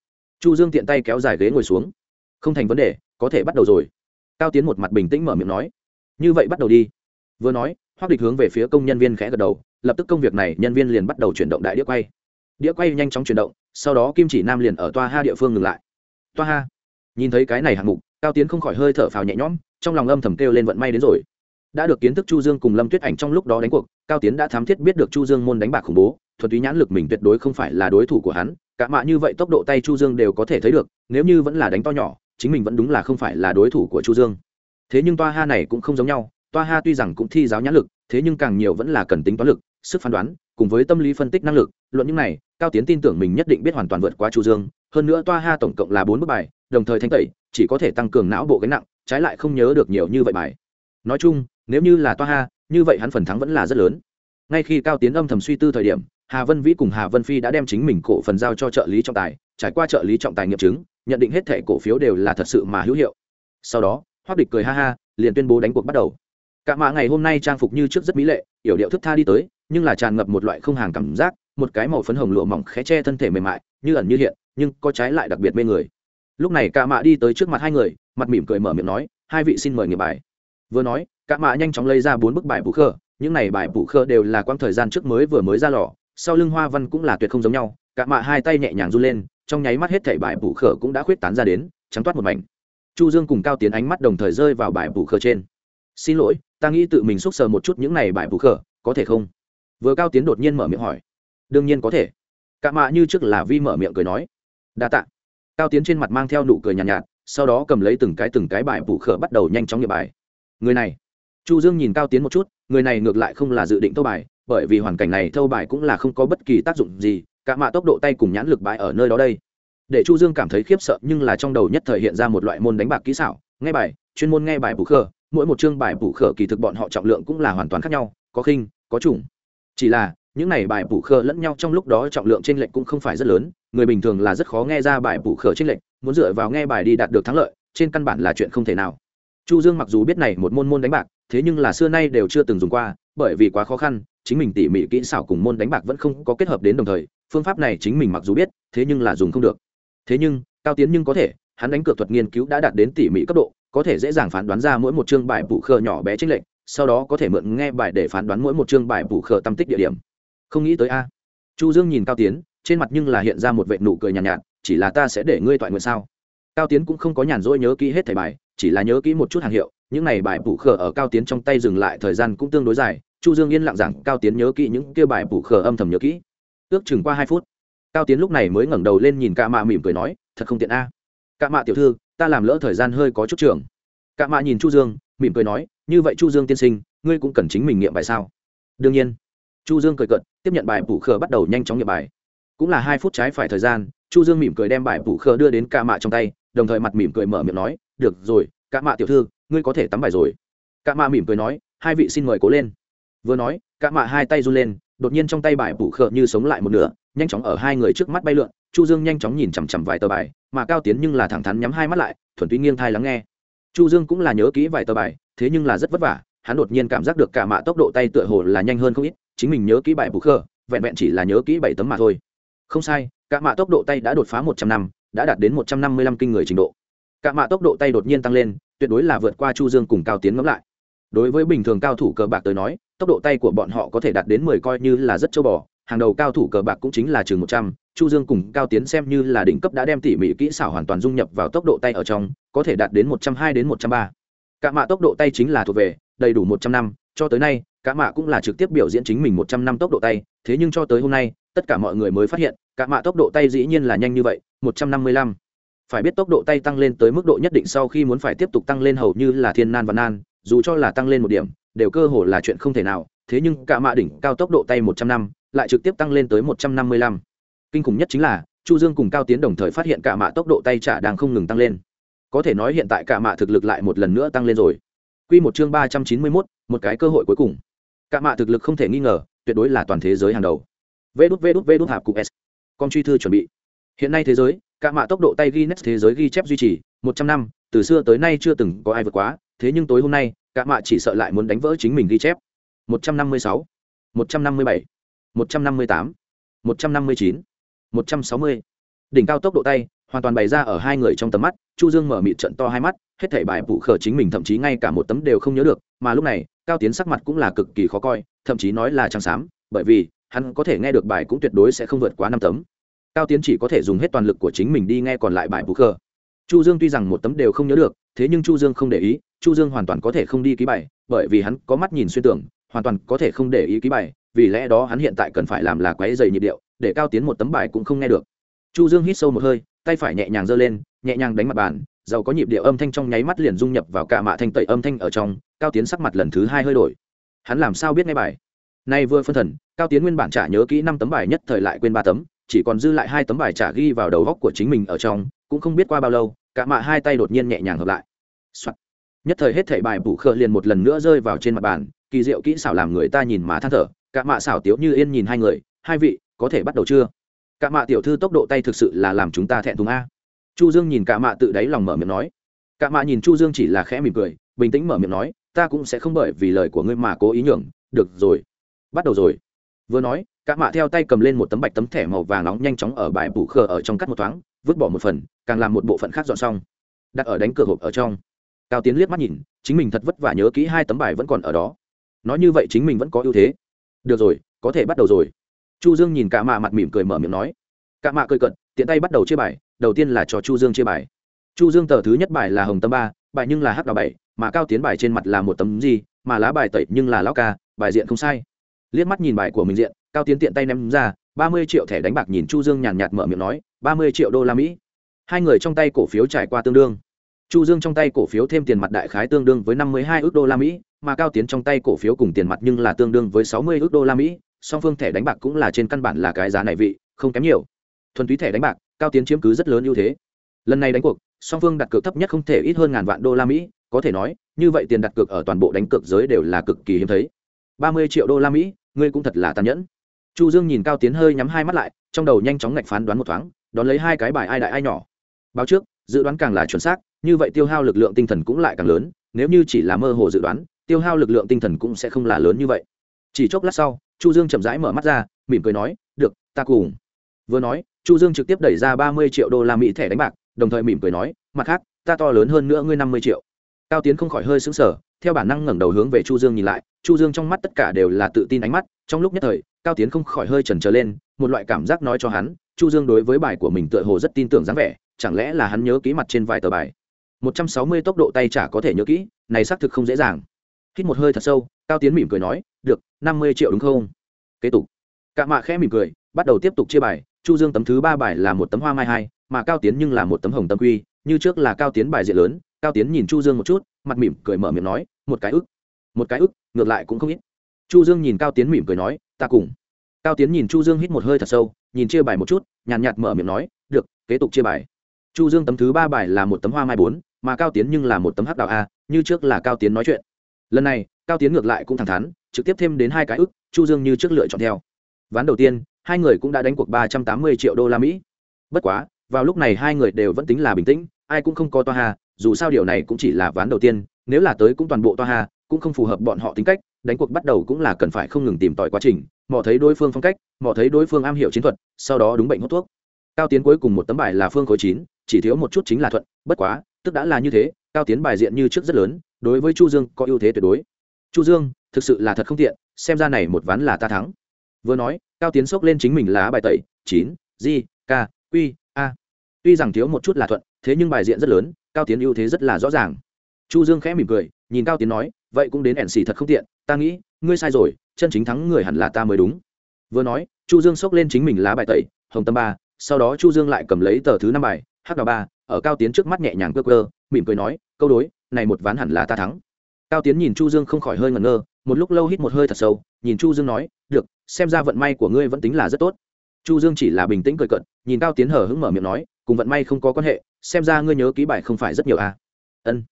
Chu dương tiện tay kéo dài ghế ngồi xuống. Không thành vấn đề, có thể bắt đầu rồi. Cao tiến một mặt bình tĩnh mở miệng nói, như vậy bắt đầu đi. Vừa nói hoác địch hướng về phía công nhân viên khẽ gật đầu, lập tức công việc này nhân viên liền bắt đầu chuyển động đại đĩa quay. Đĩa quay nhanh chóng chuyển động, sau đó kim chỉ nam liền ở toa ha địa phương ngừng lại. Toa ha, nhìn thấy cái này hạng mục, cao tiến không khỏi hơi thở phào nhẹ nhõm, trong lòng âm thầm kêu lên vận may đến rồi. Đã được kiến thức chu dương cùng lâm tuyết ảnh trong lúc đó đánh cuộc, cao tiến đã thám thiết biết được chu dương môn đánh bạc khủng bố, thuần túy nhãn lực mình tuyệt đối không phải là đối thủ của hắn, cả mạ như vậy tốc độ tay chu dương đều có thể thấy được, nếu như vẫn là đánh to nhỏ, chính mình vẫn đúng là không phải là đối thủ của chu dương. Thế nhưng toa ha này cũng không giống nhau toa ha tuy rằng cũng thi giáo nhãn lực, thế nhưng càng nhiều vẫn là cần tính toán lực, sức phán đoán, cùng với tâm lý phân tích năng lực. Luận những này, cao tiến tin tưởng mình nhất định biết hoàn toàn vượt qua chu dương. Hơn nữa toa ha tổng cộng là bốn bức bài, đồng thời thanh tẩy, chỉ có thể tăng cường não bộ gánh nặng, trái lại không nhớ được nhiều như vậy bài. Nói chung, nếu như là toa ha, như vậy hắn phần thắng vẫn là rất lớn. Ngay khi cao tiến âm thầm suy tư thời điểm, hà vân vĩ cùng hà vân phi đã đem chính mình cổ phần giao cho trợ lý trọng tài, trải qua trợ lý trọng tài nghiệm chứng, nhận định hết thẻ cổ phiếu đều là thật sự mà hữu hiệu. Sau đó hoác địch cười ha ha, liền tuyên bố đánh cuộc bắt đầu cả mạ ngày hôm nay trang phục như trước rất mỹ lệ, yểu điệu thức tha đi tới, nhưng là tràn ngập một loại không hàng cảm giác, một cái màu phấn hồng lụa mỏng khẽ che thân thể mềm mại, như ẩn như hiện, nhưng có trái lại đặc biệt mê người. Lúc này cả mạ đi tới trước mặt hai người, mặt mỉm cười mở miệng nói, hai vị xin mời nghiệp bài. Vừa nói, cả mạ nhanh chóng lấy ra bốn bức bài bù khơ, những này bài bù khơ đều là quãng thời gian trước mới vừa mới ra lò, sau lưng hoa văn cũng là tuyệt không giống nhau, cả mạ hai tay nhẹ nhàng run lên, trong nháy mắt hết thảy bài bù khơ cũng đã khuyết tán ra đến, trắng toát một mảnh. Chu dương cùng cao tiến ánh mắt đồng thời rơi vào bài bù khơ trên xin lỗi ta nghĩ tự mình xúc sờ một chút những này bài bù khở, có thể không? Vừa cao tiến đột nhiên mở miệng hỏi. Đương nhiên có thể. Cạ mạ như trước là vi mở miệng cười nói. Đa tạ. Cao tiến trên mặt mang theo nụ cười nhàn nhạt, nhạt sau đó cầm lấy từng cái từng cái bài bù khở bắt đầu nhanh chóng nghiệp bài. Người này. Chu dương nhìn cao tiến một chút người này ngược lại không là dự định thâu bài bởi vì hoàn cảnh này thâu bài cũng là không có bất kỳ tác dụng gì cả mạ tốc độ tay cùng nhãn lực bài ở nơi đó đây. Để chu dương cảm thấy khiếp sợ nhưng là trong đầu nhất thời hiện ra một loại môn đánh bạc kỹ xảo nghe bài chuyên môn nghe bài bù khở mỗi một chương bài bù khở kỳ thực bọn họ trọng lượng cũng là hoàn toàn khác nhau, có khinh, có chủng chỉ là, những này bài bù khở lẫn nhau trong lúc đó trọng lượng trên lệnh cũng không phải rất lớn, người bình thường là rất khó nghe ra bài bù khở trên lệnh muốn dựa vào nghe bài đi đạt được thắng lợi, trên căn bản là chuyện không thể nào. Chu dương mặc dù biết này một môn môn đánh bạc, thế nhưng là xưa nay đều chưa từng dùng qua, bởi vì quá khó khăn, chính mình tỉ mỉ kỹ xảo cùng môn đánh bạc vẫn không có kết hợp đến đồng thời, phương pháp này chính mình mặc dù biết, thế nhưng là dùng không được. Thế nhưng, cao tiến nhưng có thể hắn đánh cược thuật nghiên cứu đã đạt đến tỉ mỉ cấp độ có thể dễ dàng phán đoán ra mỗi một chương bài bù khờ nhỏ bé trích lệnh sau đó có thể mượn nghe bài để phán đoán mỗi một chương bài bù khờ tâm tích địa điểm. Không nghĩ tới a. Chu dương nhìn cao tiến trên mặt nhưng là hiện ra một vệ nụ cười nhàn nhạt, nhạt chỉ là ta sẽ để ngươi toại nguyện sao? Cao tiến cũng không có nhàn rỗi nhớ kỹ hết thẻ bài chỉ là nhớ kỹ một chút hàng hiệu những này bài bù khờ ở cao tiến trong tay dừng lại thời gian cũng tương đối dài chu dương yên lặng rằng cao tiến nhớ kỹ những kia bài bù khờ âm thầm nhớ kỹ. Ước chừng qua hai phút cao tiến lúc này mới ngẩng đầu lên nhìn ca mạ mỉm cười nói thật không tiện a. à cạ mạ tiểu thư ta làm lỡ thời gian hơi có chút trường. Cạ mạ nhìn chu dương mỉm cười nói như vậy chu dương tiên sinh ngươi cũng cần chính mình nghiệm bài sao? Đương nhiên. Chu dương cười cợt, tiếp nhận bài bù khờ bắt đầu nhanh chóng nghiệm bài. Cũng là hai phút trái phải thời gian chu dương mỉm cười đem bài bù khờ đưa đến cạ mạ trong tay đồng thời mặt mỉm cười mở miệng nói được rồi cạ mạ tiểu thư ngươi có thể tắm bài rồi. Cạ mạ mỉm cười nói hai vị xin mời cố lên. Vừa nói cạ mạ hai tay run lên đột nhiên trong tay bài bù khờ như sống lại một nửa nhanh chóng ở hai người trước mắt bay lượn chu dương nhanh chóng nhìn chằm chằm vài tờ bài, mà cao tiến nhưng là thẳng thắn nhắm hai mắt lại, thuần túy nghiêng thai lắng nghe. Chu dương cũng là nhớ kỹ vài tờ bài, thế nhưng là rất vất vả, hắn đột nhiên cảm giác được cả mạ tốc độ tay tựa hồ là nhanh hơn không ít, chính mình nhớ kỹ bài bù khơ, vẹn vẹn chỉ là nhớ kỹ bảy tấm mà thôi. Không sai, cả mạ tốc độ tay đã đột phá một trăm năm, đã đạt đến một trăm năm mươi lăm kinh người trình độ. Cả mạ tốc độ tay đột nhiên tăng lên, tuyệt đối là vượt qua chu dương cùng cao tiến ngẫm lại. Đối với bình thường cao thủ cờ bạc tới nói, tốc độ tay của bọn họ có thể đạt đến mười coi như là rất châu bò, hàng đầu cao thủ cờ bạc cũng chính là chừng một trăm chu dương cùng cao tiến xem như là đỉnh cấp đã đem tỉ mỉ kỹ xảo hoàn toàn dung nhập vào tốc độ tay ở trong, có thể đạt đến một trăm hai đến một trăm ba. Cả mạ tốc độ tay chính là thuộc về, đầy đủ một trăm năm, cho tới nay, cả mạ cũng là trực tiếp biểu diễn chính mình một trăm năm tốc độ tay, thế nhưng cho tới hôm nay, tất cả mọi người mới phát hiện, cả mạ tốc độ tay dĩ nhiên là nhanh như vậy, một trăm năm mươi lăm. Phải biết tốc độ tay tăng lên tới mức độ nhất định sau khi muốn phải tiếp tục tăng lên hầu như là thiên nan và nan, dù cho là tăng lên một điểm, đều cơ hồ là chuyện không thể nào, thế nhưng cả mạ đỉnh cao tốc độ tay một trăm năm, lại trực tiếp tăng lên tới một trăm năm mươi lăm kinh khủng nhất chính là chu dương cùng cao tiến đồng thời phát hiện cả mạ tốc độ tay trả đang không ngừng tăng lên. Có thể nói hiện tại cả mạ thực lực lại một lần nữa tăng lên rồi. Quy một chương ba trăm chín mươi 391, một cái cơ hội cuối cùng. Cả mạ thực lực không thể nghi ngờ tuyệt đối là toàn thế giới hàng đầu. Vê đút vê đút vê đút hạp cục s. Con truy thư chuẩn bị. Hiện nay thế giới cả mạ tốc độ tay Guinness thế giới ghi chép duy trì một trăm năm từ xưa tới nay chưa từng có ai vượt quá thế nhưng tối hôm nay cả mạ chỉ sợ lại muốn đánh vỡ chính mình ghi chép. Một trăm năm mươi sáu một trăm năm mươi bảy một trăm năm mươi tám một trăm năm mươi chín một trăm sáu mươi. Đỉnh cao tốc độ tay, hoàn toàn bày ra ở hai người trong tầm mắt, chu dương mở mịt trận to hai mắt, hết thảy bài phụ khở chính mình thậm chí ngay cả một tấm đều không nhớ được, mà lúc này, cao tiến sắc mặt cũng là cực kỳ khó coi, thậm chí nói là trắng xám, bởi vì, hắn có thể nghe được bài cũng tuyệt đối sẽ không vượt quá năm tấm. Cao tiến chỉ có thể dùng hết toàn lực của chính mình đi nghe còn lại bài phụ khở chu dương tuy rằng một tấm đều không nhớ được, thế nhưng chu dương không để ý, chu dương hoàn toàn có thể không đi ký bài, bởi vì hắn có mắt nhìn xuyên tưởng hoàn toàn có thể không để ý ký bài, vì lẽ đó hắn hiện tại cần phải làm là quấy dày nhịp điệu để cao tiến một tấm bài cũng không nghe được. Chu dương hít sâu một hơi, tay phải nhẹ nhàng giơ lên, nhẹ nhàng đánh mặt bàn, giàu có nhịp điệu âm thanh trong nháy mắt liền dung nhập vào cả mạ thanh tẩy âm thanh ở trong, cao tiến sắc mặt lần thứ hai hơi đổi. Hắn làm sao biết nghe bài? Nay vừa phân thần, cao tiến nguyên bản trả nhớ kỹ năm tấm bài nhất thời lại quên ba tấm, chỉ còn dư lại hai tấm bài trả ghi vào đầu góc của chính mình ở trong, cũng không biết qua bao lâu, cả mạ hai tay đột nhiên nhẹ nhàng hợp lại、Soạn. nhất thời hết thảy bài bủ khờ liền một lần nữa rơi vào trên mặt bàn, kỳ diệu kỹ xảo làm người ta nhìn má than thở, cả mạ xảo tiếu như yên nhìn hai người, hai vị có thể bắt đầu chưa? Cả mạ tiểu thư tốc độ tay thực sự là làm chúng ta thẹn thùng a. Chu dương nhìn cả mạ tự đáy lòng mở miệng nói. Cả mạ nhìn chu dương chỉ là khẽ mỉm cười, bình tĩnh mở miệng nói, ta cũng sẽ không bởi vì lời của ngươi mà cố ý nhường được rồi, bắt đầu rồi. Vừa nói, cả mạ theo tay cầm lên một tấm bạch tấm thẻ màu vàng nóng nhanh chóng ở bài bù khờ ở trong cắt một thoáng, vứt bỏ một phần, càng làm một bộ phận khác dọn xong. Đặt ở đánh cửa hộp ở trong. Cao tiến liếc mắt nhìn, chính mình thật vất vả nhớ kỹ hai tấm bài vẫn còn ở đó. Nói như vậy chính mình vẫn có ưu thế. Được rồi, có thể bắt đầu rồi chu dương nhìn cả mạ mặt mỉm cười mở miệng nói. Cả mạ cười cận tiện tay bắt đầu chia bài, đầu tiên là cho chu dương chia bài. Chu dương tờ thứ nhất bài là hồng tâm ba, bài nhưng là hắc đào bảy, mà cao tiến bài trên mặt là một tấm gì mà lá bài tẩy nhưng là lão ca, bài diện không sai. Liếc mắt nhìn bài của mình diện, cao tiến tiện tay ném ra, ba mươi triệu thẻ đánh bạc nhìn chu dương nhàn nhạt mở miệng nói, ba mươi triệu đô la mỹ. Hai người trong tay cổ phiếu trải qua tương đương. Chu dương trong tay cổ phiếu thêm tiền mặt đại khái tương đương với năm mươi hai ước đô la mỹ, mà cao tiến trong tay cổ phiếu cùng tiền mặt nhưng là tương đương với sáu mươi ước đô la mỹ song phương thẻ đánh bạc cũng là trên căn bản là cái giá này vị, không kém nhiều. Thuần túy thẻ đánh bạc, cao tiến chiếm cứ rất lớn ưu thế. Lần này đánh cuộc, song phương đặt cược thấp nhất không thể ít hơn ngàn vạn đô la mỹ, có thể nói, như vậy tiền đặt cược ở toàn bộ đánh cược giới đều là cực kỳ hiếm thấy. Ba mươi triệu đô la mỹ, ngươi cũng thật là tàn nhẫn. Chu dương nhìn cao tiến hơi nhắm hai mắt lại, trong đầu nhanh chóng ngạch phán đoán một thoáng, đón lấy hai cái bài ai đại ai nhỏ. Báo trước, dự đoán càng là chuẩn xác, như vậy tiêu hao lực lượng tinh thần cũng lại càng lớn, nếu như chỉ là mơ hồ dự đoán, tiêu hao lực lượng tinh thần cũng sẽ không là lớn như vậy chỉ chốc lát sau, chu dương chậm rãi mở mắt ra, mỉm cười nói, được, ta cùng. Vừa nói, chu dương trực tiếp đẩy ra ba mươi triệu đô la mỹ thẻ đánh bạc, đồng thời mỉm cười nói, mặt khác, ta to lớn hơn nữa ngươi năm mươi triệu. Cao tiến không khỏi hơi sững sờ, theo bản năng ngẩng đầu hướng về chu dương nhìn lại, chu dương trong mắt tất cả đều là tự tin ánh mắt, trong lúc nhất thời, cao tiến không khỏi hơi chần chờ lên, một loại cảm giác nói cho hắn, chu dương đối với bài của mình tựa hồ rất tin tưởng dáng vẻ, chẳng lẽ là hắn nhớ ký mặt trên vài tờ bài? một trăm sáu mươi tốc độ tay trả có thể nhớ kỹ, này xác thực không dễ dàng. Hít một hơi thật sâu, cao tiến mỉm cười nói được, năm mươi triệu đúng không? Kế tục. Cạ mạ khẽ mỉm cười, bắt đầu tiếp tục chia bài. Chu dương tấm thứ ba bài là một tấm hoa mai hai, mà cao tiến nhưng là một tấm hồng tâm quy. Như trước là cao tiến bài diện lớn, cao tiến nhìn chu dương một chút, mặt mỉm cười mở miệng nói, một cái ức, một cái ức, ngược lại cũng không ít. Chu dương nhìn cao tiến mỉm cười nói, ta cùng. Cao tiến nhìn chu dương hít một hơi thật sâu, nhìn chia bài một chút, nhàn nhạt mở miệng nói, được, kế tục chia bài. Chu dương tấm thứ ba bài là một tấm hoa mai bốn, mà cao tiến nhưng là một tấm hắc đạo a, như trước là cao tiến nói chuyện lần này, cao tiến ngược lại cũng thẳng thắn, trực tiếp thêm đến hai cái ức, chu dương như trước lựa chọn theo. Ván đầu tiên, hai người cũng đã đánh cuộc ba trăm tám mươi triệu đô la mỹ. Bất quá, vào lúc này hai người đều vẫn tính là bình tĩnh, ai cũng không có toa hà, dù sao điều này cũng chỉ là ván đầu tiên, nếu là tới cũng toàn bộ toa hà, cũng không phù hợp bọn họ tính cách, đánh cuộc bắt đầu cũng là cần phải không ngừng tìm tòi quá trình, mò thấy đối phương phong cách, mò thấy đối phương am hiểu chiến thuật, sau đó đúng bệnh hút thuốc. Cao tiến cuối cùng một tấm bài là phương khối chín, chỉ thiếu một chút chính là thuận, bất quá, tức đã là như thế, cao tiến bài diện như trước rất lớn đối với chu dương có ưu thế tuyệt đối. Chu dương, thực sự là thật không tiện, xem ra này một ván là ta thắng. Vừa nói, cao tiến sốc lên chính mình lá bài tẩy, chín, g, k, q, a. Tuy rằng thiếu một chút là thuận, thế nhưng bài diện rất lớn, cao tiến ưu thế rất là rõ ràng. Chu dương khẽ mỉm cười, nhìn cao tiến nói, vậy cũng đến ẻn xì thật không tiện, ta nghĩ, ngươi sai rồi, chân chính thắng người hẳn là ta mới đúng. Vừa nói, chu dương sốc lên chính mình lá bài tẩy, hồng tâm ba, sau đó chu dương lại cầm lấy tờ thứ năm bài hắc đào ba, ở cao tiến trước mắt nhẹ nhàng cơ cơ mỉm cười nói, câu đối này một ván hẳn là ta thắng. Cao tiến nhìn chu dương không khỏi hơi ngẩn ngơ, một lúc lâu hít một hơi thật sâu, nhìn chu dương nói, được, xem ra vận may của ngươi vẫn tính là rất tốt. Chu dương chỉ là bình tĩnh cười cận nhìn cao tiến hở hững mở miệng nói, cùng vận may không có quan hệ, xem ra ngươi nhớ ký bài không phải rất nhiều à. ân.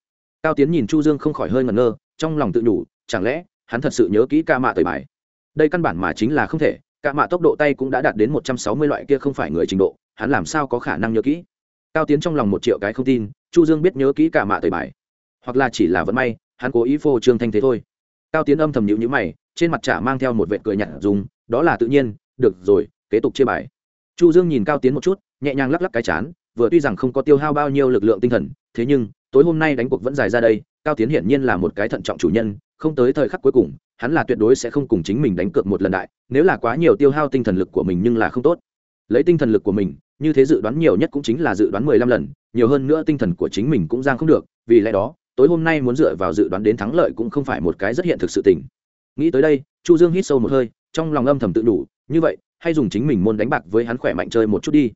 Cao tiến nhìn chu dương không khỏi hơi ngẩn ngơ, trong lòng tự nhủ, chẳng lẽ, hắn thật sự nhớ kỹ ca mạ tời bài? Đây căn bản mà chính là không thể, ca mạ tốc độ tay cũng đã đạt đến một trăm sáu mươi loại kia không phải người trình độ, hắn làm sao có khả năng nhớ kỹ cao tiến trong lòng một triệu cái không tin, chu dương biết nhớ kỹ ca mạ tời bài hoặc là chỉ là vận may, hắn cố ý phô trương thanh thế thôi. Cao tiến âm thầm nhịu nhữ mày, trên mặt trả mang theo một vệ cười nhạt dùng, đó là tự nhiên, được rồi, kế tục chia bài. Chu dương nhìn cao tiến một chút, nhẹ nhàng lắc lắc cái chán, vừa tuy rằng không có tiêu hao bao nhiêu lực lượng tinh thần, thế nhưng, tối hôm nay đánh cuộc vẫn dài ra đây, cao tiến hiển nhiên là một cái thận trọng chủ nhân, không tới thời khắc cuối cùng, hắn là tuyệt đối sẽ không cùng chính mình đánh cược một lần đại, nếu là quá nhiều tiêu hao tinh thần lực của mình nhưng là không tốt. Lấy tinh thần lực của mình, như thế dự đoán nhiều nhất cũng chính là dự đoán mười lăm lần, nhiều hơn nữa tinh thần của chính mình cũng giang không được, vì lẽ đó tối hôm nay muốn dựa vào dự đoán đến thắng lợi cũng không phải một cái rất hiện thực sự tình. Nghĩ tới đây, chu dương hít sâu một hơi, trong lòng âm thầm tự đủ, như vậy, hay dùng chính mình môn đánh bạc với hắn khỏe mạnh chơi một chút đi.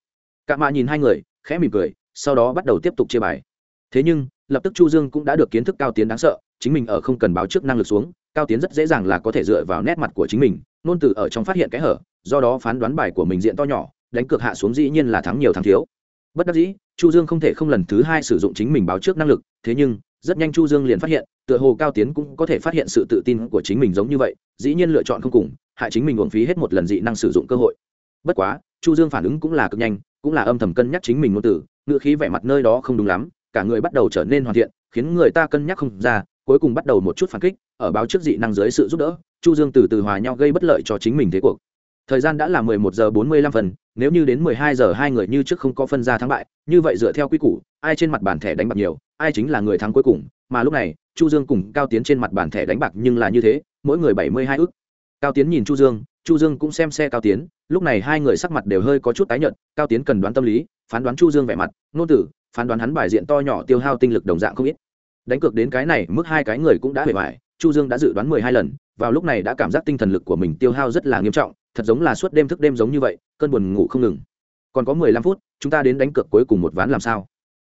Cạ mạ nhìn hai người, khẽ mỉm cười, sau đó bắt đầu tiếp tục chia bài. Thế nhưng, lập tức chu dương cũng đã được kiến thức cao tiến đáng sợ, chính mình ở không cần báo trước năng lực xuống, cao tiến rất dễ dàng là có thể dựa vào nét mặt của chính mình, nôn từ ở trong phát hiện cái hở, do đó phán đoán bài của mình diện to nhỏ, đánh cược hạ xuống dĩ nhiên là thắng nhiều thắng thiếu. Bất đắc dĩ, chu dương không thể không lần thứ hai sử dụng chính mình báo trước năng lực, thế nhưng rất nhanh chu dương liền phát hiện, tựa hồ cao tiến cũng có thể phát hiện sự tự tin của chính mình giống như vậy, dĩ nhiên lựa chọn không cùng, hại chính mình uổng phí hết một lần dị năng sử dụng cơ hội. Bất quá, chu dương phản ứng cũng là cực nhanh, cũng là âm thầm cân nhắc chính mình ngôn từ, ngựa khí vẻ mặt nơi đó không đúng lắm, cả người bắt đầu trở nên hoàn thiện, khiến người ta cân nhắc không ra, cuối cùng bắt đầu một chút phản kích, ở báo trước dị năng dưới sự giúp đỡ, chu dương từ từ hòa nhau gây bất lợi cho chính mình thế cuộc. Thời gian đã là 11 giờ 45 phần, nếu như đến 12 giờ hai người như trước không có phân ra thắng bại, như vậy dựa theo quy củ, ai trên mặt bàn thẻ đánh bạc nhiều ai chính là người thắng cuối cùng, mà lúc này, chu dương cùng cao tiến trên mặt bàn thẻ đánh bạc nhưng là như thế, mỗi người 72 ức. Cao tiến nhìn chu dương chu dương cũng xem xe cao tiến, lúc này hai người sắc mặt đều hơi có chút tái nhợt, cao tiến cần đoán tâm lý, phán đoán chu dương vẻ mặt nôn tử, phán đoán hắn bài diện to nhỏ tiêu hao tinh lực đồng dạng không ít. Đánh cược đến cái này, mức hai cái người cũng đã hề hoài, chu dương đã dự đoán mười hai lần, vào lúc này đã cảm giác tinh thần lực của mình tiêu hao rất là nghiêm trọng, thật giống là suốt đêm thức đêm giống như vậy, cơn buồn ngủ không ngừng. Còn có mười lăm phút, chúng ta đến đánh cược cuối cùng một ván làm sao?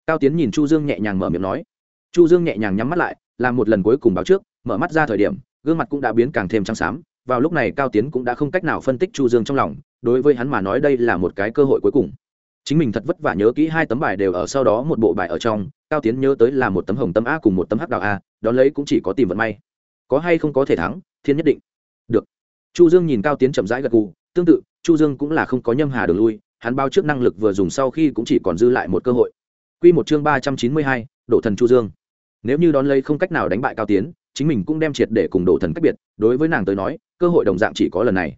Cao tiến nhìn chu dương nhẹ nhàng mở miệng nói. Chu dương nhẹ nhàng nhắm mắt lại, làm một lần cuối cùng báo trước, mở mắt ra thời điểm, gương mặt cũng đã biến càng thêm trắng xám. Vào lúc này cao tiến cũng đã không cách nào phân tích chu dương trong lòng, đối với hắn mà nói đây là một cái cơ hội cuối cùng. Chính mình thật vất vả nhớ kỹ hai tấm bài đều ở sau đó một bộ bài ở trong, cao tiến nhớ tới là một tấm hồng tâm a cùng một tấm hắc đào a đón lấy cũng chỉ có tìm vận may. Có hay không có thể thắng, thiên nhất định. Được. Chu dương nhìn cao tiến chậm rãi gật gù, tương tự, chu dương cũng là không có nhâm hà đường lui, hắn bao trước năng lực vừa dùng sau khi cũng chỉ còn dư lại một cơ hội quy một chương ba trăm chín mươi hai, độ thần chu dương. Nếu như đón lấy không cách nào đánh bại cao tiến chính mình cũng đem triệt để cùng độ thần cách biệt đối với nàng tới nói cơ hội đồng dạng chỉ có lần này.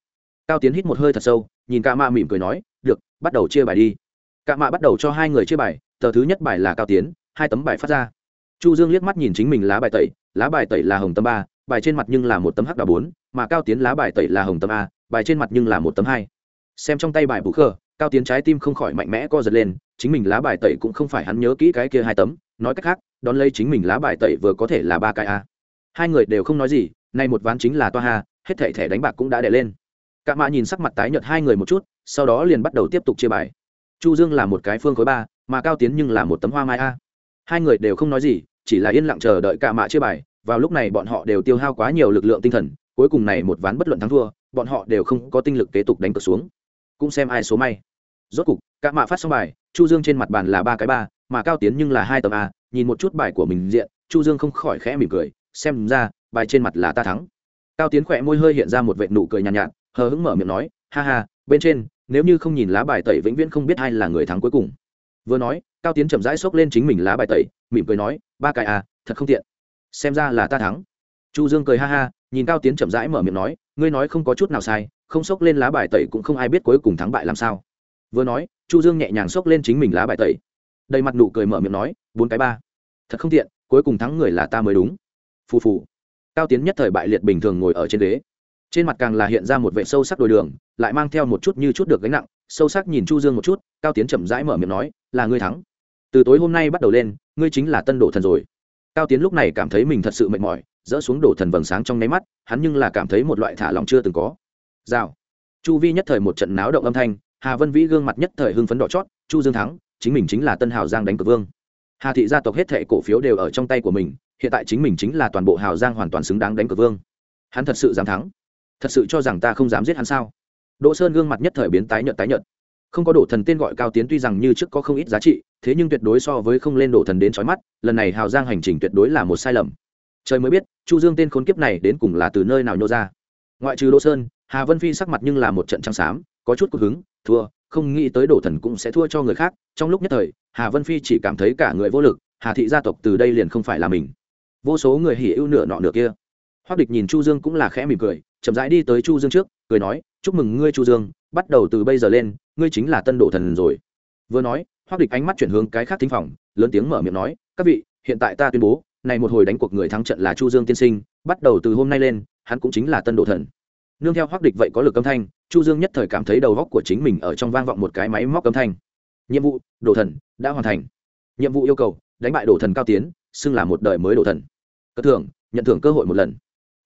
Cao tiến hít một hơi thật sâu nhìn Cạ ma mỉm cười nói được bắt đầu chia bài đi. Cạ ma bắt đầu cho hai người chia bài tờ thứ nhất bài là cao tiến hai tấm bài phát ra. Chu dương liếc mắt nhìn chính mình lá bài tẩy lá bài tẩy là hồng tấm ba bài trên mặt nhưng là một tấm hắc đà bốn mà cao tiến lá bài tẩy là hồng tấm a bài trên mặt nhưng là một tấm hai. Xem trong tay bài bù khờ, cao tiến trái tim không khỏi mạnh mẽ co giật lên chính mình lá bài tẩy cũng không phải hắn nhớ kỹ cái kia hai tấm, nói cách khác, đón lấy chính mình lá bài tẩy vừa có thể là ba cái a. Hai người đều không nói gì, nay một ván chính là toa ha, hết thẻ thẻ đánh bạc cũng đã đẻ lên. Cạ mạ nhìn sắc mặt tái nhợt hai người một chút, sau đó liền bắt đầu tiếp tục chia bài. Chu dương là một cái phương khối ba, mà cao tiến nhưng là một tấm hoa mai a. Hai người đều không nói gì, chỉ là yên lặng chờ đợi cạ mạ chia bài, vào lúc này bọn họ đều tiêu hao quá nhiều lực lượng tinh thần, cuối cùng này một ván bất luận thắng thua, bọn họ đều không có tinh lực kế tục đánh cược xuống. Cũng xem ai số may rốt cục cả mạ phát xong bài chu dương trên mặt bàn là ba cái ba mà cao tiến nhưng là hai tấm a nhìn một chút bài của mình diện chu dương không khỏi khẽ mỉm cười xem ra bài trên mặt là ta thắng. Cao tiến khỏe môi hơi hiện ra một vệ nụ cười nhàn nhạt, nhạt hờ hững mở miệng nói ha ha bên trên nếu như không nhìn lá bài tẩy vĩnh viễn không biết ai là người thắng cuối cùng. Vừa nói cao tiến chậm rãi xốc lên chính mình lá bài tẩy mỉm cười nói ba cái à thật không tiện. Xem ra là ta thắng. Chu dương cười ha ha nhìn cao tiến chậm rãi mở miệng nói ngươi nói không có chút nào sai không xốc lên lá bài tẩy cũng không ai biết cuối cùng thắng bại làm sao vừa nói, chu dương nhẹ nhàng xốc lên chính mình lá bài tẩy. Đầy mặt nụ cười mở miệng nói, bốn cái ba. Thật không tiện, cuối cùng thắng người là ta mới đúng. Phù phù. Cao tiến nhất thời bại liệt bình thường ngồi ở trên ghế. Trên mặt càng là hiện ra một vệ sâu sắc đôi đường, lại mang theo một chút như chút được gánh nặng, sâu sắc nhìn chu dương một chút, cao tiến chậm rãi mở miệng nói, là ngươi thắng. Từ tối hôm nay bắt đầu lên, ngươi chính là tân đổ thần rồi. Cao tiến lúc này cảm thấy mình thật sự mệt mỏi, dỡ xuống đổ thần vầng sáng trong nháy mắt, hắn nhưng là cảm thấy một loại thả lòng chưa từng có. Rào. Chu vi nhất thời một trận náo động âm thanh hà vân vĩ gương mặt nhất thời hưng phấn đỏ chót, chu dương thắng, chính mình chính là tân hào giang đánh cược vương. Hà thị gia tộc hết thệ cổ phiếu đều ở trong tay của mình, hiện tại chính mình chính là toàn bộ hào giang hoàn toàn xứng đáng đánh cược vương. Hắn thật sự dám thắng. Thật sự cho rằng ta không dám giết hắn sao? Đỗ sơn gương mặt nhất thời biến tái nhợt tái nhợt. Không có đổ thần tên gọi cao tiến tuy rằng như trước có không ít giá trị, thế nhưng tuyệt đối so với không lên đổ thần đến trói mắt, lần này hào giang hành trình tuyệt đối là một sai lầm. Trời mới biết, chu dương tên khốn kiếp này đến cùng là từ nơi nào nhô ra. Ngoại trừ đỗ sơn, hà vân phi sắc mặt nhưng là một trận trắng xám có chút cốt hứng, thua, không nghĩ tới đổ thần cũng sẽ thua cho người khác. Trong lúc nhất thời, hà vân phi chỉ cảm thấy cả người vô lực, hà thị gia tộc từ đây liền không phải là mình. Vô số người hỉ ưu nửa nọ nửa kia. Hoác địch nhìn chu dương cũng là khẽ mỉm cười, chậm rãi đi tới chu dương trước, cười nói, chúc mừng ngươi chu dương, bắt đầu từ bây giờ lên, ngươi chính là tân đổ thần rồi. Vừa nói hoác địch ánh mắt chuyển hướng cái khác thính phòng, lớn tiếng mở miệng nói, các vị, hiện tại ta tuyên bố, này một hồi đánh cuộc người thắng trận là chu dương tiên sinh, bắt đầu từ hôm nay lên, hắn cũng chính là tân đổ thần. Nương theo hoác địch vậy có lực âm thanh chu dương nhất thời cảm thấy đầu góc của chính mình ở trong vang vọng một cái máy móc âm thanh. Nhiệm vụ, đổ thần, đã hoàn thành. Nhiệm vụ yêu cầu, đánh bại đổ thần cao tiến, xưng là một đời mới đổ thần. Cất thưởng, nhận thưởng cơ hội một lần.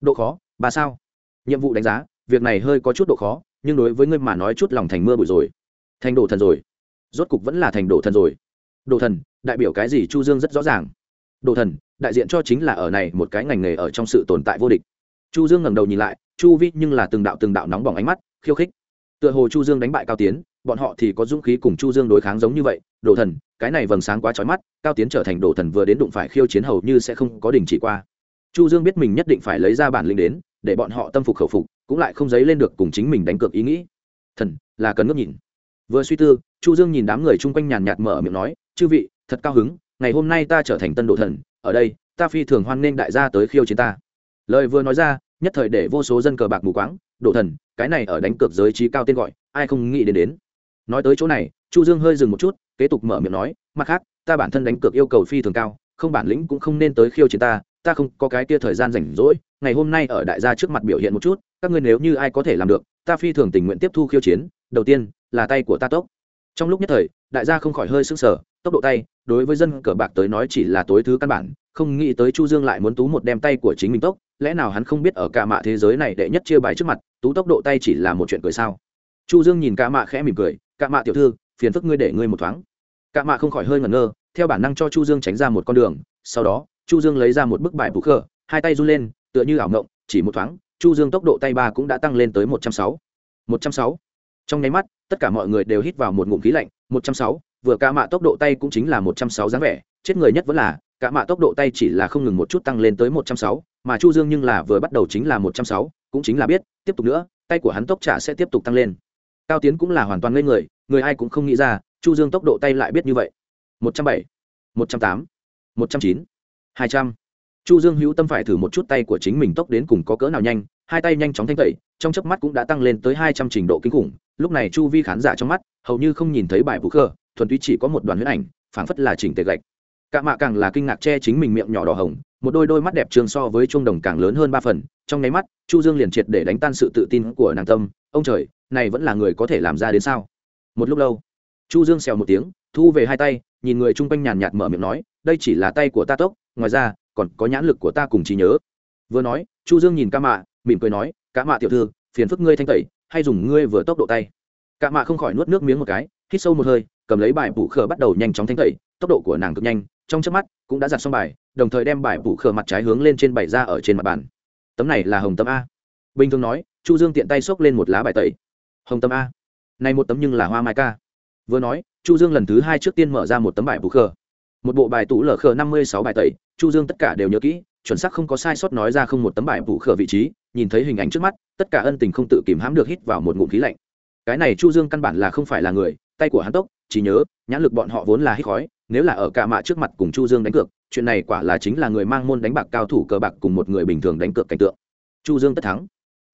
Độ khó, ba sao? Nhiệm vụ đánh giá, việc này hơi có chút độ khó, nhưng đối với ngươi mà nói chút lòng thành mưa bụi rồi. Thành đổ thần rồi. Rốt cục vẫn là thành đổ thần rồi. Đồ thần, đại biểu cái gì chu dương rất rõ ràng. Đồ thần, đại diện cho chính là ở này một cái ngành nghề ở trong sự tồn tại vô địch. Chu dương ngẩng đầu nhìn lại, chu vi nhưng là từng đạo từng đạo nóng bỏng ánh mắt khiêu khích. Tựa hồ chu dương đánh bại cao tiến, bọn họ thì có dũng khí cùng chu dương đối kháng giống như vậy. Đồ thần, cái này vầng sáng quá chói mắt, cao tiến trở thành đồ thần vừa đến đụng phải khiêu chiến hầu như sẽ không có đình chỉ qua. Chu dương biết mình nhất định phải lấy ra bản lĩnh đến, để bọn họ tâm phục khẩu phục, cũng lại không dấy lên được cùng chính mình đánh cược ý nghĩ. Thần, là cần ngước nhìn. Vừa suy tư, chu dương nhìn đám người chung quanh nhàn nhạt mở miệng nói, chư vị, thật cao hứng, ngày hôm nay ta trở thành tân đồ thần, ở đây, ta phi thường hoan nghênh đại gia tới khiêu chiến ta. Lời vừa nói ra, nhất thời để vô số dân cờ bạc mù quáng độ thần, cái này ở đánh cược giới trí cao tên gọi, ai không nghĩ đến đến. Nói tới chỗ này, chu dương hơi dừng một chút, kế tục mở miệng nói, mặt khác, ta bản thân đánh cược yêu cầu phi thường cao, không bản lĩnh cũng không nên tới khiêu chiến ta ta không có cái kia thời gian rảnh rỗi, ngày hôm nay ở đại gia trước mặt biểu hiện một chút, các ngươi nếu như ai có thể làm được, ta phi thường tình nguyện tiếp thu khiêu chiến, đầu tiên, là tay của ta tốc. Trong lúc nhất thời, đại gia không khỏi hơi sững sờ, tốc độ tay, đối với dân cờ bạc tới nói chỉ là tối thứ căn bản, không nghĩ tới chu dương lại muốn tú một đem tay của chính mình tốc lẽ nào hắn không biết ở cả mạ thế giới này đệ nhất chia bài trước mặt, tú tốc độ tay chỉ là một chuyện cười sao? Chu dương nhìn cả mạ khẽ mỉm cười, cả mạ tiểu thư, phiền phức ngươi để ngươi một thoáng. Cả mạ không khỏi hơi ngẩn ngơ, theo bản năng cho chu dương tránh ra một con đường, sau đó, chu dương lấy ra một bức bài bù khờ, hai tay run lên, tựa như ảo ngộng, chỉ một thoáng, chu dương tốc độ tay ba cũng đã tăng lên tới một trăm sáu. Một trăm sáu. Trong nháy mắt, tất cả mọi người đều hít vào một ngụm khí lạnh, một trăm sáu, vừa cả mạ tốc độ tay cũng chính là một trăm sáu dáng vẻ, chết người nhất vẫn là, cả mạ tốc độ tay chỉ là không ngừng một chút tăng lên tới một trăm sáu mà chu dương nhưng là vừa bắt đầu chính là một trăm sáu, cũng chính là biết, tiếp tục nữa, tay của hắn tốc trả sẽ tiếp tục tăng lên. Cao tiến cũng là hoàn toàn ngây người người ai cũng không nghĩ ra, chu dương tốc độ tay lại biết như vậy. Một trăm bảy, một trăm tám, một trăm chín, hai trăm. Chu dương hữu tâm phải thử một chút tay của chính mình tốc đến cùng có cỡ nào nhanh, hai tay nhanh chóng thanh tẩy, trong chớp mắt cũng đã tăng lên tới hai trăm trình độ kinh khủng. Lúc này chu vi khán giả trong mắt, hầu như không nhìn thấy bài vũ khờ, thuần túy chỉ có một đoàn huyết ảnh, phảng phất là chỉnh tề gạch. Cạ mạ càng là kinh ngạc che chính mình miệng nhỏ đỏ hồng một đôi đôi mắt đẹp trường so với trung đồng càng lớn hơn ba phần, trong nháy mắt, chu dương liền triệt để đánh tan sự tự tin của nàng tâm, ông trời, này vẫn là người có thể làm ra đến sao? Một lúc lâu, chu dương xèo một tiếng, thu về hai tay, nhìn người chung quanh nhàn nhạt mở miệng nói, đây chỉ là tay của ta tốc, ngoài ra, còn có nhãn lực của ta cùng trí nhớ. Vừa nói, chu dương nhìn ca mạ, mỉm cười nói, ca mạ tiểu thư, phiền phức ngươi thanh tẩy, hay dùng ngươi vừa tốc độ tay. Ca mạ không khỏi nuốt nước miếng một cái, hít sâu một hơi, cầm lấy bài bụ khờ bắt đầu nhanh chóng thanh tẩy tốc độ của nàng cực nhanh, trong chớp mắt cũng đã giặt xong bài, đồng thời đem bài bụ khờ mặt trái hướng lên trên bảy ra ở trên mặt bàn. Tấm này là hồng tấm a. Bình thường nói, chu dương tiện tay xốc lên một lá bài tẩy. Hồng tấm a. Này một tấm nhưng là hoa mai ca. Vừa nói, chu dương lần thứ hai trước tiên mở ra một tấm bài bù khờ. Một bộ bài tủ lở khờ năm mươi sáu bài tẩy, chu dương tất cả đều nhớ kỹ, chuẩn xác không có sai sót nói ra không một tấm bài bù khờ vị trí, nhìn thấy hình ảnh trước mắt, tất cả ân tình không tự kìm hãm được hít vào một ngụm khí lạnh. Cái này chu dương căn bản là không phải là người, tay của hắn tốc chỉ nhớ, nhãn lực bọn họ vốn là hít khói nếu là ở cả mạ trước mặt cùng chu dương đánh cược, chuyện này quả là chính là người mang môn đánh bạc cao thủ cờ bạc cùng một người bình thường đánh cược cảnh tượng. Chu dương tất thắng.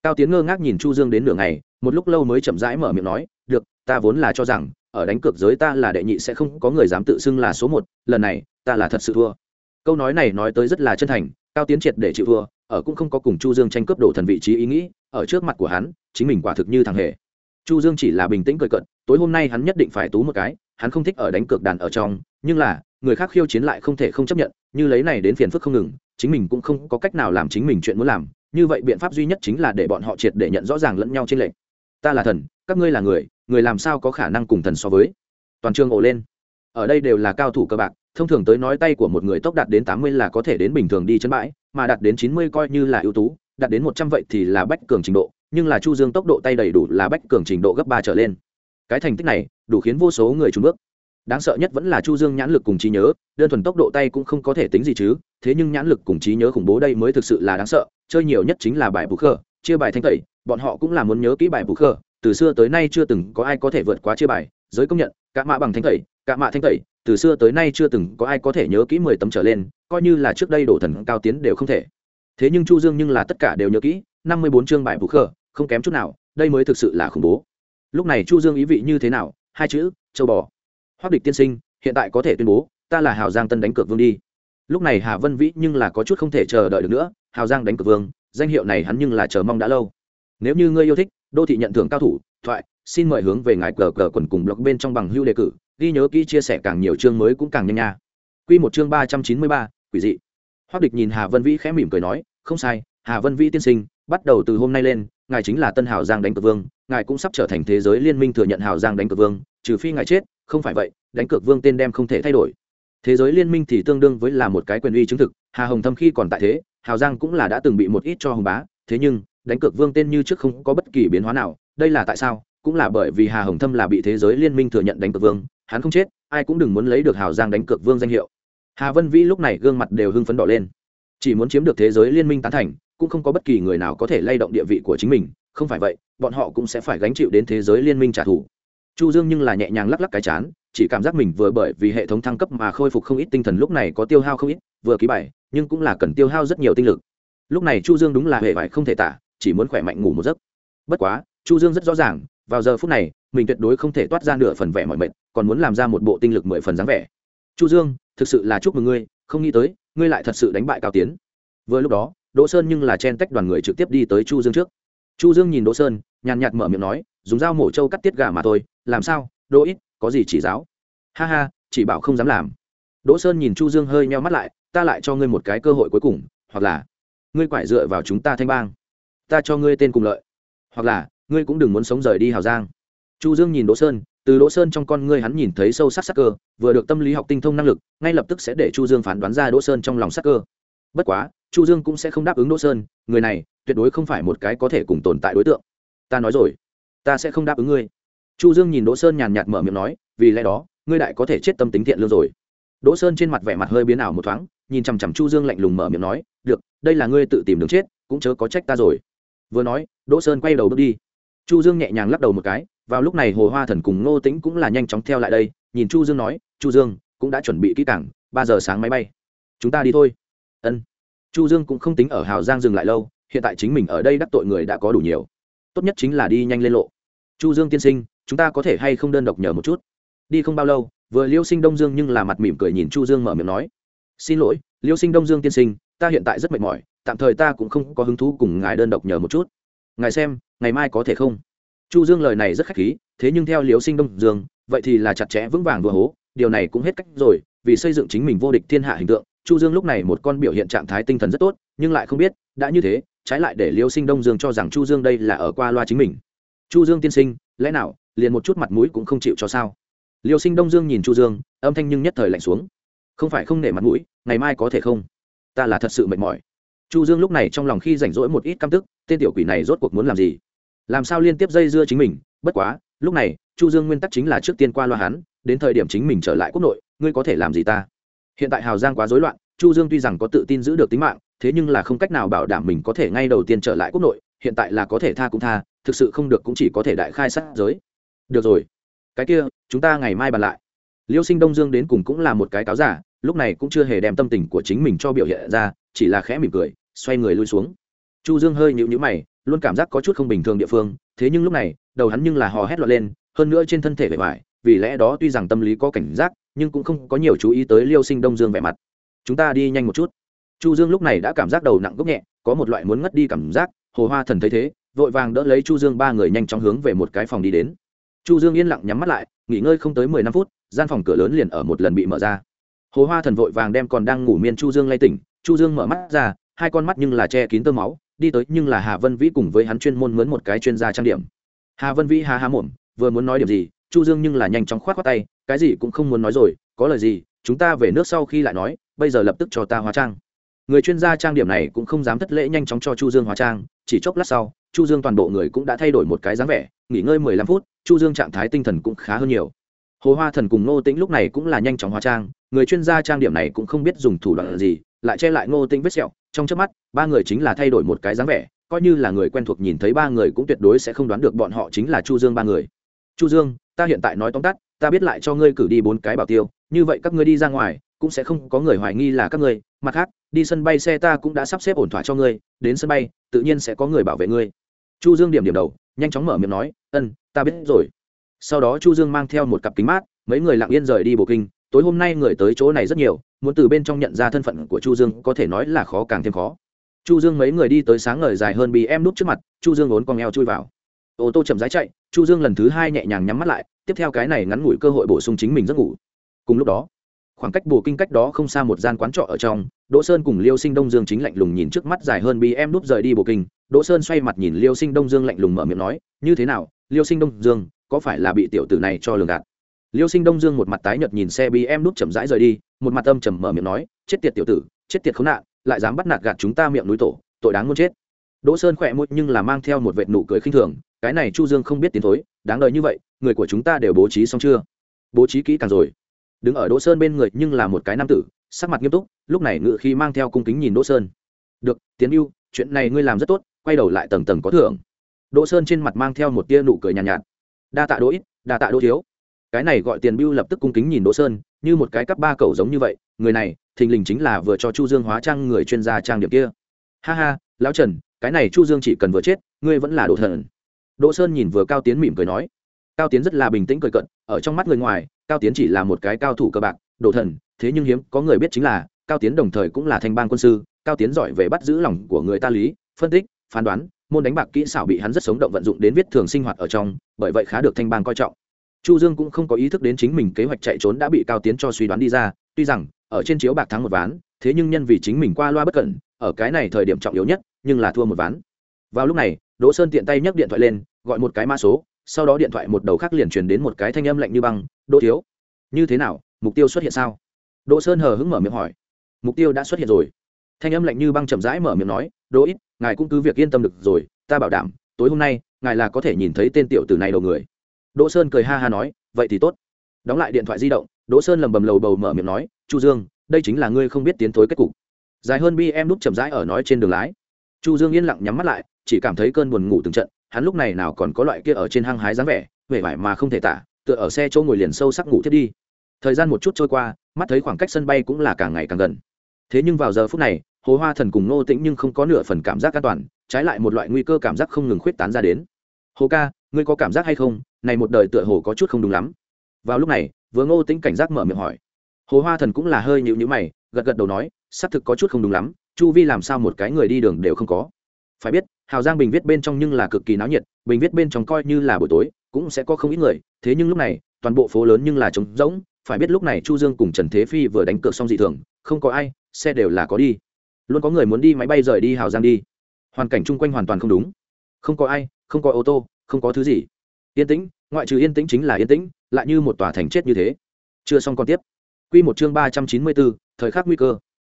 Cao tiến ngơ ngác nhìn chu dương đến nửa ngày, một lúc lâu mới chậm rãi mở miệng nói, được, ta vốn là cho rằng, ở đánh cược giới ta là đệ nhị sẽ không có người dám tự xưng là số một, lần này, ta là thật sự thua. Câu nói này nói tới rất là chân thành, cao tiến triệt để chịu thua, ở cũng không có cùng chu dương tranh cướp đổ thần vị trí ý nghĩ, ở trước mặt của hắn, chính mình quả thực như thằng hề. Chu dương chỉ là bình tĩnh cười cận tối hôm nay hắn nhất định phải tú một cái hắn không thích ở đánh cược đàn ở trong, nhưng là, người khác khiêu chiến lại không thể không chấp nhận, như lấy này đến phiền phức không ngừng, chính mình cũng không có cách nào làm chính mình chuyện muốn làm, như vậy biện pháp duy nhất chính là để bọn họ triệt để nhận rõ ràng lẫn nhau trên lệnh ta là thần, các ngươi là người người làm sao có khả năng cùng thần so với? Toàn trường ổ lên. Ở đây đều là cao thủ cơ bạc, thông thường tới nói tay của một người tốc đạt đến tám mươi là có thể đến bình thường đi chân bãi, mà đạt đến chín mươi coi như là ưu tú, đạt đến một trăm vậy thì là bách cường trình độ, nhưng là chu dương tốc độ tay đầy đủ là bách cường trình độ gấp ba trở lên cái thành tích này đủ khiến vô số người trùng bước. Đáng sợ nhất vẫn là chu dương nhãn lực cùng trí nhớ, đơn thuần tốc độ tay cũng không có thể tính gì chứ, thế nhưng nhãn lực cùng trí nhớ khủng bố đây mới thực sự là đáng sợ, chơi nhiều nhất chính là bài bù khờ chia bài thanh tẩy, bọn họ cũng là muốn nhớ kỹ bài bù khờ từ xưa tới nay chưa từng có ai có thể vượt quá chia bài, giới công nhận cả mạ bằng thanh tẩy cả mạ thanh tẩy, từ xưa tới nay chưa từng có ai có thể nhớ kỹ mười tấm trở lên, coi như là trước đây đổ thần cao tiến đều không thể. Thế nhưng chu dương nhưng là tất cả đều nhớ kỹ, năm mươi bốn chương bài bù khờ không kém chút nào, đây mới thực sự là khủng bố lúc này chu dương ý vị như thế nào? Hai chữ, châu bò. Hoắc địch tiên sinh, hiện tại có thể tuyên bố, ta là hào giang tân đánh cược vương đi. Lúc này hà vân vĩ nhưng là có chút không thể chờ đợi được nữa. Hào giang đánh cược vương, danh hiệu này hắn nhưng là chờ mong đã lâu. Nếu như ngươi yêu thích, đô thị nhận thưởng cao thủ, thoại, xin mời hướng về ngài cờ cờ quần cùng blog bên trong bằng hưu đề cử. Ghi nhớ kỹ chia sẻ càng nhiều chương mới cũng càng nhanh nha. Quy một chương ba trăm chín mươi ba, quỷ dị. Hoắc địch nhìn hà vân vĩ khẽ mỉm cười nói, không sai, hà vân vĩ tiên sinh, bắt đầu từ hôm nay lên ngài chính là tân hào giang đánh cược vương, ngài cũng sắp trở thành thế giới liên minh thừa nhận hào giang đánh cược vương, trừ phi ngài chết, không phải vậy, đánh cược vương tên đem không thể thay đổi. Thế giới liên minh thì tương đương với là một cái quyền uy chứng thực, hà hồng thâm khi còn tại thế, hào giang cũng là đã từng bị một ít cho hồng bá, thế nhưng, đánh cược vương tên như trước không có bất kỳ biến hóa nào, đây là tại sao? Cũng là bởi vì hà hồng thâm là bị thế giới liên minh thừa nhận đánh cược vương, hắn không chết, ai cũng đừng muốn lấy được hào giang đánh cược vương danh hiệu. Hà vân vĩ lúc này gương mặt đều hưng phấn đỏ lên. Chỉ muốn chiếm được thế giới liên minh tán thành cũng không có bất kỳ người nào có thể lay động địa vị của chính mình, không phải vậy, bọn họ cũng sẽ phải gánh chịu đến thế giới liên minh trả thù. Chu dương nhưng là nhẹ nhàng lắc lắc cái chán, chỉ cảm giác mình vừa bởi vì hệ thống thăng cấp mà khôi phục không ít tinh thần lúc này có tiêu hao không ít, vừa ký bài, nhưng cũng là cần tiêu hao rất nhiều tinh lực. Lúc này chu dương đúng là hệ vải không thể tả, chỉ muốn khỏe mạnh ngủ một giấc. Bất quá, chu dương rất rõ ràng, vào giờ phút này, mình tuyệt đối không thể toát ra nửa phần vẻ mọi mệt, còn muốn làm ra một bộ tinh lực mười phần dáng vẻ. Chu dương, thực sự là chúc mừng ngươi, không nghĩ tới, ngươi lại thật sự đánh bại cao tiến. Vừa lúc đó đỗ sơn nhưng là chen tách đoàn người trực tiếp đi tới chu dương trước. Chu dương nhìn đỗ sơn, nhàn nhạt mở miệng nói, dùng dao mổ trâu cắt tiết gà mà thôi, làm sao? Đỗ ít, có gì chỉ giáo? Ha ha, chỉ bảo không dám làm. Đỗ sơn nhìn chu dương hơi meo mắt lại, ta lại cho ngươi một cái cơ hội cuối cùng, hoặc là ngươi quải dựa vào chúng ta thanh bang. Ta cho ngươi tên cùng lợi. Hoặc là ngươi cũng đừng muốn sống rời đi hào giang. Chu dương nhìn đỗ sơn, từ đỗ sơn trong con ngươi hắn nhìn thấy sâu sắc sắc cơ, vừa được tâm lý học tinh thông năng lực, ngay lập tức sẽ để chu dương phán đoán ra đỗ sơn trong lòng sắc cơ bất quá, chu dương cũng sẽ không đáp ứng đỗ sơn, người này tuyệt đối không phải một cái có thể cùng tồn tại đối tượng. Ta nói rồi, ta sẽ không đáp ứng ngươi. Chu dương nhìn đỗ sơn nhàn nhạt mở miệng nói, vì lẽ đó, ngươi đại có thể chết tâm tính thiện lương rồi. Đỗ sơn trên mặt vẻ mặt hơi biến ảo một thoáng, nhìn chằm chằm chu dương lạnh lùng mở miệng nói, được, đây là ngươi tự tìm đường chết, cũng chớ có trách ta rồi. Vừa nói, đỗ sơn quay đầu bước đi. Chu dương nhẹ nhàng lắc đầu một cái, vào lúc này hồ hoa thần cùng ngô tĩnh cũng là nhanh chóng theo lại đây, nhìn chu dương nói, chu dương, cũng đã chuẩn bị kỹ cảng ba giờ sáng máy bay. Chúng ta đi thôi ân. Chu dương cũng không tính ở hào giang dừng lại lâu, hiện tại chính mình ở đây đắc tội người đã có đủ nhiều. Tốt nhất chính là đi nhanh lên lộ. Chu dương tiên sinh, chúng ta có thể hay không đơn độc nhờ một chút? Đi không bao lâu, vừa liêu sinh đông dương nhưng là mặt mỉm cười nhìn chu dương mở miệng nói. Xin lỗi, liêu sinh đông dương tiên sinh, ta hiện tại rất mệt mỏi, tạm thời ta cũng không có hứng thú cùng ngài đơn độc nhờ một chút. Ngài xem, ngày mai có thể không? Chu dương lời này rất khách khí, thế nhưng theo liêu sinh đông dương, vậy thì là chặt chẽ vững vàng vừa hố, điều này cũng hết cách rồi, vì xây dựng chính mình vô địch thiên hạ hình tượng chu dương lúc này một con biểu hiện trạng thái tinh thần rất tốt, nhưng lại không biết, đã như thế, trái lại để liêu sinh đông dương cho rằng chu dương đây là ở qua loa chính mình. Chu dương tiên sinh, lẽ nào, liền một chút mặt mũi cũng không chịu cho sao? Liêu sinh đông dương nhìn chu dương, âm thanh nhưng nhất thời lạnh xuống. Không phải không nể mặt mũi, ngày mai có thể không? Ta là thật sự mệt mỏi. Chu dương lúc này trong lòng khi rảnh rỗi một ít căm tức, tên tiểu quỷ này rốt cuộc muốn làm gì? Làm sao liên tiếp dây dưa chính mình? Bất quá, lúc này, chu dương nguyên tắc chính là trước tiên qua loa hắn, đến thời điểm chính mình trở lại quốc nội, ngươi có thể làm gì ta? Hiện tại hào giang quá rối loạn, chu dương tuy rằng có tự tin giữ được tính mạng, thế nhưng là không cách nào bảo đảm mình có thể ngay đầu tiên trở lại quốc nội, hiện tại là có thể tha cũng tha, thực sự không được cũng chỉ có thể đại khai sát giới. Được rồi. Cái kia, chúng ta ngày mai bàn lại. Liêu sinh đông dương đến cùng cũng là một cái cáo giả, lúc này cũng chưa hề đem tâm tình của chính mình cho biểu hiện ra, chỉ là khẽ mỉm cười, xoay người lui xuống. Chu dương hơi nhịu nhữ mày, luôn cảm giác có chút không bình thường địa phương, thế nhưng lúc này, đầu hắn nhưng là hò hét loạn lên, hơn nữa trên thân thể vẻ vải vì lẽ đó tuy rằng tâm lý có cảnh giác, nhưng cũng không có nhiều chú ý tới liêu sinh đông dương vẻ mặt. Chúng ta đi nhanh một chút. Chu dương lúc này đã cảm giác đầu nặng gốc nhẹ, có một loại muốn ngất đi cảm giác, hồ hoa thần thấy thế, vội vàng đỡ lấy chu dương ba người nhanh chóng hướng về một cái phòng đi đến. Chu dương yên lặng nhắm mắt lại, nghỉ ngơi không tới mười năm phút, gian phòng cửa lớn liền ở một lần bị mở ra. Hồ hoa thần vội vàng đem còn đang ngủ miên chu dương lay tỉnh, chu dương mở mắt ra, hai con mắt nhưng là che kín tơ máu, đi tới nhưng là hà vân vĩ cùng với hắn chuyên môn mướn một cái chuyên gia trang điểm. Hà vân vĩ hà há mồm, vừa muốn nói điểm gì chu dương nhưng là nhanh chóng khoát khoát tay, cái gì cũng không muốn nói rồi, có lời gì, chúng ta về nước sau khi lại nói, bây giờ lập tức cho ta hóa trang. Người chuyên gia trang điểm này cũng không dám thất lễ nhanh chóng cho chu dương hóa trang, chỉ chốc lát sau, chu dương toàn bộ người cũng đã thay đổi một cái dáng vẻ, nghỉ ngơi mười lăm phút, chu dương trạng thái tinh thần cũng khá hơn nhiều. Hồ hoa thần cùng ngô tĩnh lúc này cũng là nhanh chóng hóa trang, người chuyên gia trang điểm này cũng không biết dùng thủ đoạn gì, lại che lại ngô tĩnh vết sẹo, trong chớp mắt, ba người chính là thay đổi một cái dáng vẻ, coi như là người quen thuộc nhìn thấy ba người cũng tuyệt đối sẽ không đoán được bọn họ chính là chu dương ba người chu dương, ta hiện tại nói tóm tắt, ta biết lại cho ngươi cử đi bốn cái bảo tiêu, như vậy các ngươi đi ra ngoài, cũng sẽ không có người hoài nghi là các ngươi. Mặt khác, đi sân bay xe ta cũng đã sắp xếp ổn thỏa cho ngươi, đến sân bay, tự nhiên sẽ có người bảo vệ ngươi. Chu dương điểm điểm đầu, nhanh chóng mở miệng nói, ân, ta biết rồi. Sau đó chu dương mang theo một cặp kính mát, mấy người lặng yên rời đi bộ kinh. Tối hôm nay người tới chỗ này rất nhiều, muốn từ bên trong nhận ra thân phận của chu dương có thể nói là khó càng thêm khó. Chu dương mấy người đi tới sáng ngời dài hơn bị em núp trước mặt, chu dương ốn con eo chui vào ô tô chậm rãi chạy, chu dương lần thứ hai nhẹ nhàng nhắm mắt lại, tiếp theo cái này ngắn ngủi cơ hội bổ sung chính mình giấc ngủ. Cùng lúc đó, khoảng cách bồ kinh cách đó không xa một gian quán trọ ở trong, đỗ sơn cùng liêu sinh đông dương chính lạnh lùng nhìn trước mắt dài hơn bi em núp rời đi bồ kinh. Đỗ sơn xoay mặt nhìn liêu sinh đông dương lạnh lùng mở miệng nói, như thế nào, liêu sinh đông dương, có phải là bị tiểu tử này cho lường gạt? Liêu sinh đông dương một mặt tái nhợt nhìn xe bi em núp chậm rãi rời đi, một mặt âm trầm mở miệng nói, chết tiệt tiểu tử, chết tiệt khốn nạn, lại dám bắt nạt gạt chúng ta miệng núi tổ, tội đáng muốn chết đỗ sơn khỏe môi nhưng là mang theo một vệt nụ cười khinh thường cái này chu dương không biết tiến thối đáng đời như vậy người của chúng ta đều bố trí xong chưa? Bố trí kỹ càng rồi. Đứng ở đỗ sơn bên người nhưng là một cái nam tử sắc mặt nghiêm túc lúc này ngự khi mang theo cung kính nhìn đỗ sơn. Được tiến ưu chuyện này ngươi làm rất tốt quay đầu lại tầng tầng có thưởng. Đỗ sơn trên mặt mang theo một tia nụ cười nhàn nhạt, nhạt. Đa tạ đỗ ít đa tạ đỗ thiếu. Cái này gọi tiền bưu lập tức cung kính nhìn đỗ sơn như một cái cắp ba cầu giống như vậy người này thình lình chính là vừa cho chu dương hóa trang người chuyên gia trang điểm kia. Ha ha lão trần cái này chu dương chỉ cần vừa chết, ngươi vẫn là đồ thần. Đỗ sơn nhìn vừa cao tiến mỉm cười nói, cao tiến rất là bình tĩnh cười cận ở trong mắt người ngoài, cao tiến chỉ là một cái cao thủ cơ bạc đồ thần, thế nhưng hiếm, có người biết chính là, cao tiến đồng thời cũng là thanh bang quân sư, cao tiến giỏi về bắt giữ lòng của người ta lý, phân tích, phán đoán, môn đánh bạc kỹ xảo bị hắn rất sống động vận dụng đến viết thường sinh hoạt ở trong, bởi vậy khá được thanh bang coi trọng. Chu dương cũng không có ý thức đến chính mình kế hoạch chạy trốn đã bị cao tiến cho suy đoán đi ra, tuy rằng, ở trên chiếu bạc thắng một ván, thế nhưng nhân vì chính mình qua loa bất cẩn, ở cái này thời điểm trọng yếu nhất nhưng là thua một ván. Vào lúc này, đỗ sơn tiện tay nhấc điện thoại lên, gọi một cái mã số, sau đó điện thoại một đầu khác liền truyền đến một cái thanh âm lạnh như băng, đỗ thiếu, như thế nào, mục tiêu xuất hiện sao? Đỗ sơn hờ hững mở miệng hỏi. Mục tiêu đã xuất hiện rồi. Thanh âm lạnh như băng chậm rãi mở miệng nói, đỗ ít, ngài cũng cứ việc yên tâm được rồi, ta bảo đảm, tối hôm nay, ngài là có thể nhìn thấy tên tiểu tử này đầu người. Đỗ sơn cười ha ha nói, vậy thì tốt. Đóng lại điện thoại di động, đỗ sơn lầm bầm lầu bầu mở miệng nói, chu dương, đây chính là ngươi không biết tiến thối kết cục. Dài hơn bi em núp chậm rãi ở nói trên đường lái chu dương yên lặng nhắm mắt lại, chỉ cảm thấy cơn buồn ngủ từng trận, hắn lúc này nào còn có loại kia ở trên hang hái dáng vẻ vẻ vải mà không thể tả, tựa ở xe chỗ ngồi liền sâu sắc ngủ thiết đi. Thời gian một chút trôi qua, mắt thấy khoảng cách sân bay cũng là càng ngày càng gần. Thế nhưng vào giờ phút này, hồ hoa thần cùng nô tĩnh nhưng không có nửa phần cảm giác an toàn, trái lại một loại nguy cơ cảm giác không ngừng khuyết tán ra đến. Hồ ca, ngươi có cảm giác hay không? Này một đời tựa hồ có chút không đúng lắm. Vào lúc này, vừa ngô tĩnh cảnh giác mở miệng hỏi. Hồ hoa thần cũng là hơi nhịu nhữ mày, gật gật đầu nói, xác thực có chút không đúng lắm chu vi làm sao một cái người đi đường đều không có. Phải biết, hào giang bình viết bên trong nhưng là cực kỳ náo nhiệt, bình viết bên trong coi như là buổi tối, cũng sẽ có không ít người, thế nhưng lúc này, toàn bộ phố lớn nhưng là trống rỗng, phải biết lúc này chu dương cùng trần thế phi vừa đánh cược xong dị thường, không có ai, xe đều là có đi. Luôn có người muốn đi máy bay rời đi hào giang đi. Hoàn cảnh chung quanh hoàn toàn không đúng. Không có ai, không có ô tô, không có thứ gì. Yên tĩnh, ngoại trừ yên tĩnh chính là yên tĩnh, lại như một tòa thành chết như thế. Chưa xong còn tiếp. Quy một chương ba trăm chín mươi bốn, thời khắc nguy cơ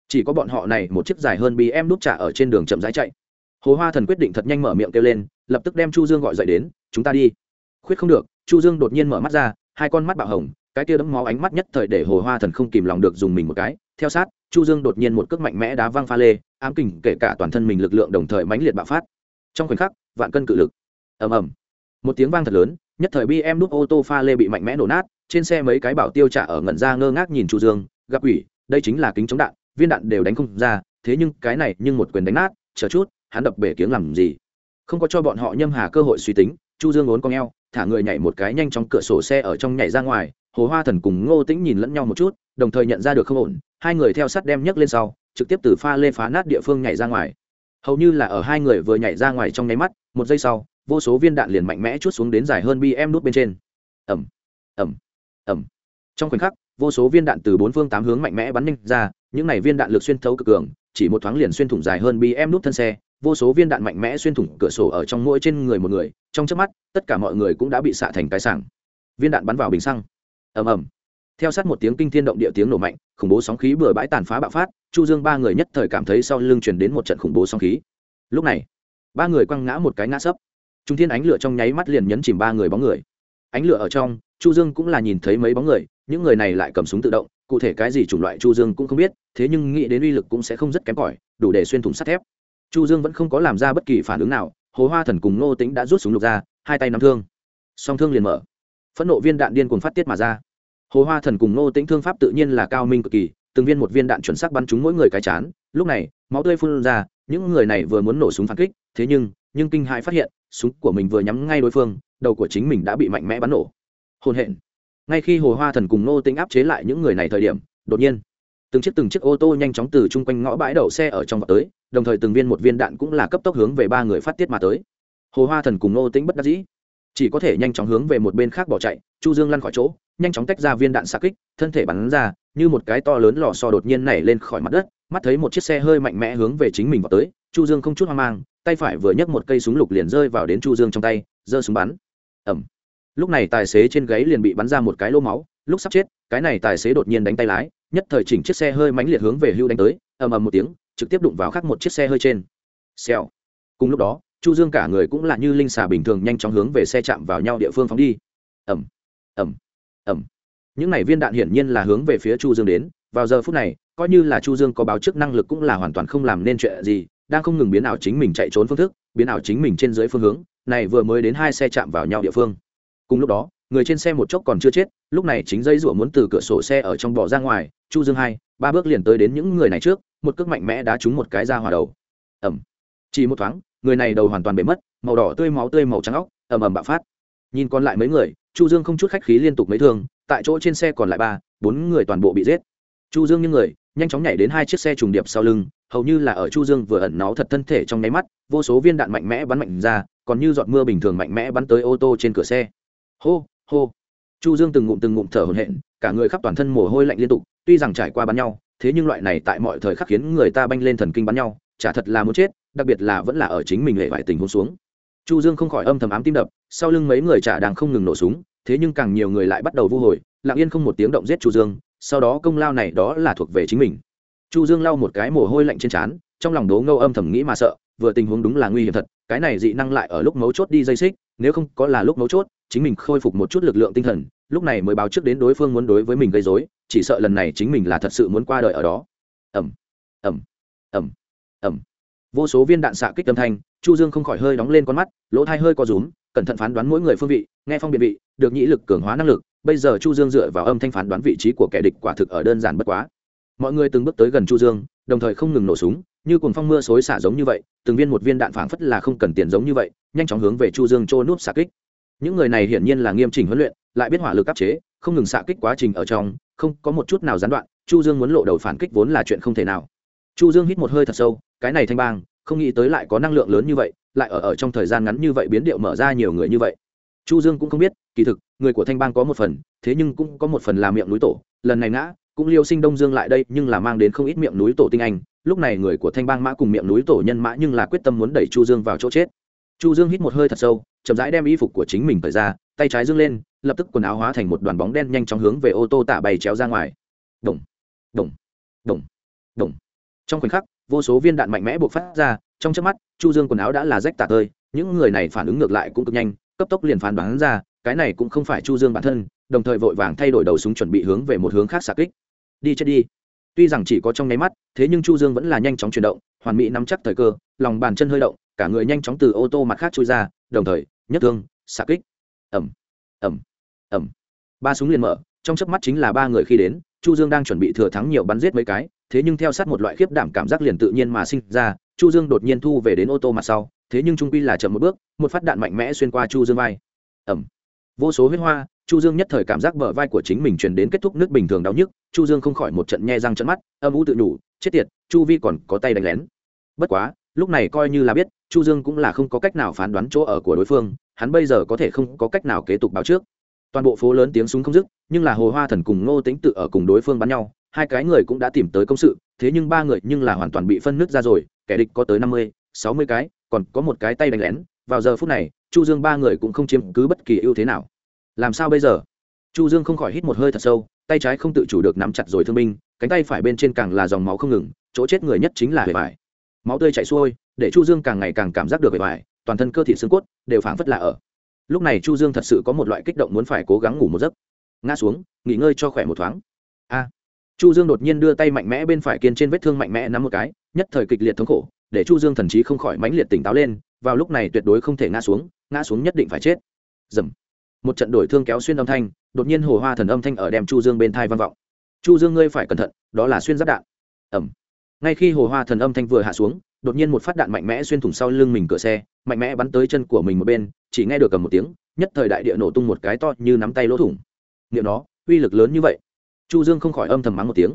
chỉ có bọn họ này, một chiếc dài hơn bị em nút trả ở trên đường chậm rãi chạy. Hồ hoa thần quyết định thật nhanh mở miệng kêu lên, lập tức đem chu dương gọi dậy đến, chúng ta đi. Khuyết không được, chu dương đột nhiên mở mắt ra, hai con mắt bạo hồng, cái kia đấm máu ánh mắt nhất thời để hồ hoa thần không kìm lòng được dùng mình một cái. Theo sát, chu dương đột nhiên một cước mạnh mẽ đá văng pha lê, ám kình kể cả toàn thân mình lực lượng đồng thời mãnh liệt bạo phát. Trong khoảnh khắc, vạn cân cự lực. Ầm ầm. Một tiếng vang thật lớn, nhất thời bi em nút ô tô pha lê bị mạnh mẽ nổ nát, trên xe mấy cái bảo tiêu trả ở ngẩn ra ngơ ngác nhìn chu dương, gặp ủy đây chính là kính chống đạn viên đạn đều đánh không ra, thế nhưng cái này nhưng một quyền đánh nát, chờ chút, hắn đập bể kiếng làm gì? Không có cho bọn họ nhâm hà cơ hội suy tính, chu dương ốn con eo, thả người nhảy một cái nhanh trong cửa sổ xe ở trong nhảy ra ngoài, hồ hoa thần cùng ngô tĩnh nhìn lẫn nhau một chút, đồng thời nhận ra được không ổn, hai người theo sắt đem nhấc lên sau, trực tiếp từ pha lê phá nát địa phương nhảy ra ngoài. Hầu như là ở hai người vừa nhảy ra ngoài trong nháy mắt, một giây sau, vô số viên đạn liền mạnh mẽ chút xuống đến dài hơn bi em nút bên trên. Ẩm ẩm ẩm trong khoảnh khắc, vô số viên đạn từ bốn phương tám hướng mạnh mẽ bắn nhanh ra những này viên đạn lực xuyên thấu cực cường, chỉ một thoáng liền xuyên thủng dài hơn bi em nút thân xe, vô số viên đạn mạnh mẽ xuyên thủng cửa sổ ở trong mỗi trên người một người, trong chớp mắt, tất cả mọi người cũng đã bị xạ thành cái sảng. Viên đạn bắn vào bình xăng. Ầm ầm. Theo sát một tiếng kinh thiên động địa tiếng nổ mạnh, khủng bố sóng khí bừa bãi tàn phá bạo phát, chu dương ba người nhất thời cảm thấy sau lưng truyền đến một trận khủng bố sóng khí. Lúc này, ba người quăng ngã một cái ngã sấp. Trung thiên ánh lửa trong nháy mắt liền nhấn chìm ba người bóng người. Ánh lửa ở trong, chu dương cũng là nhìn thấy mấy bóng người, những người này lại cầm súng tự động cụ thể cái gì chủng loại chu dương cũng không biết, thế nhưng nghĩ đến uy lực cũng sẽ không rất kém cỏi, đủ để xuyên thủng sắt thép. Chu dương vẫn không có làm ra bất kỳ phản ứng nào, hồ hoa thần cùng nô tĩnh đã rút súng lục ra, hai tay nắm thương. Song thương liền mở. Phẫn nộ viên đạn điên cuồng phát tiết mà ra. Hồ hoa thần cùng nô tĩnh thương pháp tự nhiên là cao minh cực kỳ, từng viên một viên đạn chuẩn xác bắn trúng mỗi người cái chán. Lúc này, máu tươi phun ra, những người này vừa muốn nổ súng phản kích, thế nhưng nhưng kinh hãi phát hiện, súng của mình vừa nhắm ngay đối phương, đầu của chính mình đã bị mạnh mẽ bắn nổ. Hôn hẹn ngay khi hồ hoa thần cùng nô tính áp chế lại những người này thời điểm, đột nhiên, từng chiếc từng chiếc ô tô nhanh chóng từ chung quanh ngõ bãi đậu xe ở trong vào tới, đồng thời từng viên một viên đạn cũng là cấp tốc hướng về ba người phát tiết mà tới. Hồ hoa thần cùng nô tính bất đắc dĩ, chỉ có thể nhanh chóng hướng về một bên khác bỏ chạy, chu dương lăn khỏi chỗ, nhanh chóng tách ra viên đạn xa kích, thân thể bắn ra, như một cái to lớn lò xo đột nhiên nảy lên khỏi mặt đất, mắt thấy một chiếc xe hơi mạnh mẽ hướng về chính mình vào tới, chu dương không chút hoang mang, tay phải vừa nhấc một cây súng lục liền rơi vào đến chu dương trong tay, giơ súng bắn. Ẩm lúc này tài xế trên gáy liền bị bắn ra một cái lô máu lúc sắp chết cái này tài xế đột nhiên đánh tay lái nhất thời chỉnh chiếc xe hơi mãnh liệt hướng về hưu đánh tới ầm ầm một tiếng trực tiếp đụng vào khác một chiếc xe hơi trên. Xèo. Cùng lúc đó chu dương cả người cũng là như linh xà bình thường nhanh chóng hướng về xe chạm vào nhau địa phương phóng đi. Ầm, ầm, ầm, những này viên đạn hiển nhiên là hướng về phía chu dương đến vào giờ phút này coi như là chu dương có báo trước năng lực cũng là hoàn toàn không làm nên chuyện gì đang không ngừng biến ảo chính mình chạy trốn phương thức biến ảo chính mình trên dưới phương hướng này vừa mới đến hai xe chạm vào nhau địa phương cùng lúc đó, người trên xe một chốc còn chưa chết, lúc này chính dây rủa muốn từ cửa sổ xe ở trong bỏ ra ngoài, chu dương hai, ba bước liền tới đến những người này trước, một cước mạnh mẽ đá trúng một cái ra hòa đầu. Ẩm chỉ một thoáng, người này đầu hoàn toàn bể mất, màu đỏ tươi máu tươi màu trắng óc, ầm ầm bạo phát. Nhìn còn lại mấy người, chu dương không chút khách khí liên tục mấy thương, tại chỗ trên xe còn lại ba, bốn người toàn bộ bị giết. Chu dương những người, nhanh chóng nhảy đến hai chiếc xe trùng điệp sau lưng, hầu như là ở chu dương vừa ẩn náu thật thân thể trong nháy mắt, vô số viên đạn mạnh mẽ bắn mạnh ra, còn như giọt mưa bình thường mạnh mẽ bắn tới ô tô trên cửa xe hô hô. Chu dương từng ngụm từng ngụm thở hổn hển, cả người khắp toàn thân mồ hôi lạnh liên tục, tuy rằng trải qua bắn nhau, thế nhưng loại này tại mọi thời khắc khiến người ta banh lên thần kinh bắn nhau, chả thật là muốn chết, đặc biệt là vẫn là ở chính mình hệ vải tình huống xuống. Chu dương không khỏi âm thầm ám tim đập, sau lưng mấy người chả đang không ngừng nổ súng, thế nhưng càng nhiều người lại bắt đầu vu hồi, lặng yên không một tiếng động giết chu dương, sau đó công lao này đó là thuộc về chính mình. Chu dương lau một cái mồ hôi lạnh trên trán, trong lòng đố ngâu âm thầm nghĩ mà sợ, vừa tình huống đúng là nguy hiểm thật, cái này dị năng lại ở lúc mấu chốt đi dây xích, nếu không có là lúc mấu chốt chính mình khôi phục một chút lực lượng tinh thần, lúc này mới báo trước đến đối phương muốn đối với mình gây dối chỉ sợ lần này chính mình là thật sự muốn qua đời ở đó. Ẩm ẩm ẩm ẩm vô số viên đạn xạ kích âm thanh, chu dương không khỏi hơi đóng lên con mắt, lỗ thai hơi co rúm, cẩn thận phán đoán mỗi người phương vị, nghe phong biện vị, được nhĩ lực cường hóa năng lực, bây giờ chu dương dựa vào âm thanh phán đoán vị trí của kẻ địch quả thực ở đơn giản bất quá. Mọi người từng bước tới gần chu dương, đồng thời không ngừng nổ súng, như cuồng phong mưa xối xả giống như vậy, từng viên một viên đạn phảng phất là không cần tiền giống như vậy, nhanh chóng hướng về chu dương trô núp xạ kích những người này hiển nhiên là nghiêm chỉnh huấn luyện, lại biết hỏa lực áp chế, không ngừng xạ kích quá trình ở trong, không có một chút nào gián đoạn, chu dương muốn lộ đầu phản kích vốn là chuyện không thể nào. Chu dương hít một hơi thật sâu, cái này thanh bang, không nghĩ tới lại có năng lượng lớn như vậy, lại ở ở trong thời gian ngắn như vậy biến điệu mở ra nhiều người như vậy. Chu dương cũng không biết, kỳ thực, người của thanh bang có một phần, thế nhưng cũng có một phần là miệng núi tổ, lần này ngã, cũng liêu sinh đông dương lại đây, nhưng là mang đến không ít miệng núi tổ tinh anh, lúc này người của thanh bang mã cùng miệng núi tổ nhân mã nhưng là quyết tâm muốn đẩy chu dương vào chỗ chết chu dương hít một hơi thật sâu, chậm rãi đem y phục của chính mình thời ra, tay trái dương lên, lập tức quần áo hóa thành một đoàn bóng đen nhanh chóng hướng về ô tô tạ bay chéo ra ngoài. Đồng đồng đồng đồng trong khoảnh khắc, vô số viên đạn mạnh mẽ buộc phát ra, trong chớp mắt, chu dương quần áo đã là rách tả tơi, những người này phản ứng ngược lại cũng cực nhanh, cấp tốc liền phán đoán ra, cái này cũng không phải chu dương bản thân, đồng thời vội vàng thay đổi đầu súng chuẩn bị hướng về một hướng khác xạ kích. Đi chết đi. Tuy rằng chỉ có trong nháy mắt, thế nhưng chu dương vẫn là nhanh chóng chuyển động hoàn mỹ nắm chắc thời cơ, lòng bàn chân hơi động, cả người nhanh chóng từ ô tô mặt khác trôi ra, đồng thời nhất thương, xạ kích. Ẩm ẩm ẩm ba súng liền mở, trong chớp mắt chính là ba người khi đến, chu dương đang chuẩn bị thừa thắng nhiều bắn giết mấy cái, thế nhưng theo sát một loại khiếp đảm cảm giác liền tự nhiên mà sinh ra, chu dương đột nhiên thu về đến ô tô mặt sau, thế nhưng trung quy là chậm một bước, một phát đạn mạnh mẽ xuyên qua chu dương vai. Ẩm vô số huyết hoa, chu dương nhất thời cảm giác bờ vai của chính mình truyền đến kết thúc nước bình thường đau nhức, chu dương không khỏi một trận nhe răng trận mắt, âm u tự nhủ, chết tiệt, chu vi còn có tay đánh lén bất quá, lúc này coi như là biết, chu dương cũng là không có cách nào phán đoán chỗ ở của đối phương, hắn bây giờ có thể không có cách nào kế tục báo trước. Toàn bộ phố lớn tiếng súng không dứt, nhưng là hồ hoa thần cùng ngô tính tự ở cùng đối phương bắn nhau, hai cái người cũng đã tìm tới công sự, thế nhưng ba người nhưng là hoàn toàn bị phân nứt ra rồi, kẻ địch có tới năm mươi, sáu mươi cái, còn có một cái tay đánh lén. Vào giờ phút này, chu dương ba người cũng không chiếm cứ bất kỳ ưu thế nào. Làm sao bây giờ? Chu dương không khỏi hít một hơi thật sâu, tay trái không tự chủ được nắm chặt rồi thương binh, cánh tay phải bên trên càng là dòng máu không ngừng, chỗ chết người nhất chính là hề vải máu tươi chảy xuôi, để chu dương càng ngày càng cảm giác được bề bài toàn thân cơ thể xương cốt đều phảng phất là ở. Lúc này chu dương thật sự có một loại kích động muốn phải cố gắng ngủ một giấc. Ngã xuống, nghỉ ngơi cho khỏe một thoáng. A! Chu dương đột nhiên đưa tay mạnh mẽ bên phải kiên trên vết thương mạnh mẽ nắm một cái, nhất thời kịch liệt thống khổ, để chu dương thần trí không khỏi mãnh liệt tỉnh táo lên, vào lúc này tuyệt đối không thể ngã xuống ngã xuống nhất định phải chết. Dầm một trận đổi thương kéo xuyên âm thanh, đột nhiên hồ hoa thần âm thanh ở đem chu dương bên thai vang vọng. Chu dương ngươi phải cẩn thận, đó là xuyên giáp đạn. Ẩm ngay khi hồ hoa thần âm thanh vừa hạ xuống, đột nhiên một phát đạn mạnh mẽ xuyên thủng sau lưng mình cửa xe, mạnh mẽ bắn tới chân của mình một bên, chỉ nghe được cầm một tiếng, nhất thời đại địa nổ tung một cái to như nắm tay lỗ thủng. Niệm nó, uy lực lớn như vậy. Chu dương không khỏi âm thầm mắng một tiếng.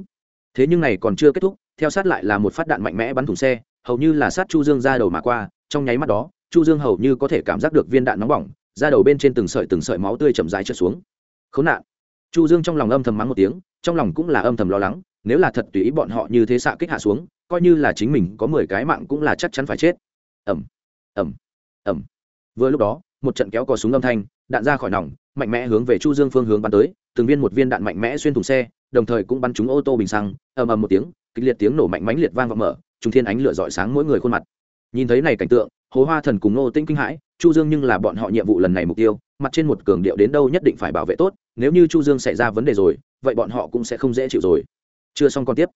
Thế nhưng này còn chưa kết thúc, theo sát lại là một phát đạn mạnh mẽ bắn thủng xe, hầu như là sát chu dương ra đầu mà qua, trong nháy mắt đó, chu dương hầu như có thể cảm giác được viên đạn nóng bỏng, ra đầu bên trên từng sợi từng sợi máu tươi chậm rãi trượt xuống. Khốn nạn. Chu dương trong lòng âm thầm mắng một tiếng, trong lòng cũng là âm thầm lo lắng nếu là thật tùy ý bọn họ như thế xạ kích hạ xuống, coi như là chính mình có mười cái mạng cũng là chắc chắn phải chết. Ẩm ẩm ẩm vừa lúc đó, một trận kéo cò súng âm thanh, đạn ra khỏi nòng, mạnh mẽ hướng về chu dương phương hướng bắn tới, từng viên một viên đạn mạnh mẽ xuyên thủng xe, đồng thời cũng bắn trúng ô tô bình xăng, ầm ầm một tiếng, kịch liệt tiếng nổ mạnh mãnh liệt vang vọng mở, trung thiên ánh lửa rọi sáng mỗi người khuôn mặt. Nhìn thấy này cảnh tượng, hồ hoa thần cùng nô tinh kinh hãi, chu dương nhưng là bọn họ nhiệm vụ lần này mục tiêu, mặt trên một cường điệu đến đâu nhất định phải bảo vệ tốt, nếu như chu dương xảy ra vấn đề rồi, vậy bọn họ cũng sẽ không dễ chịu rồi chưa xong còn tiếp.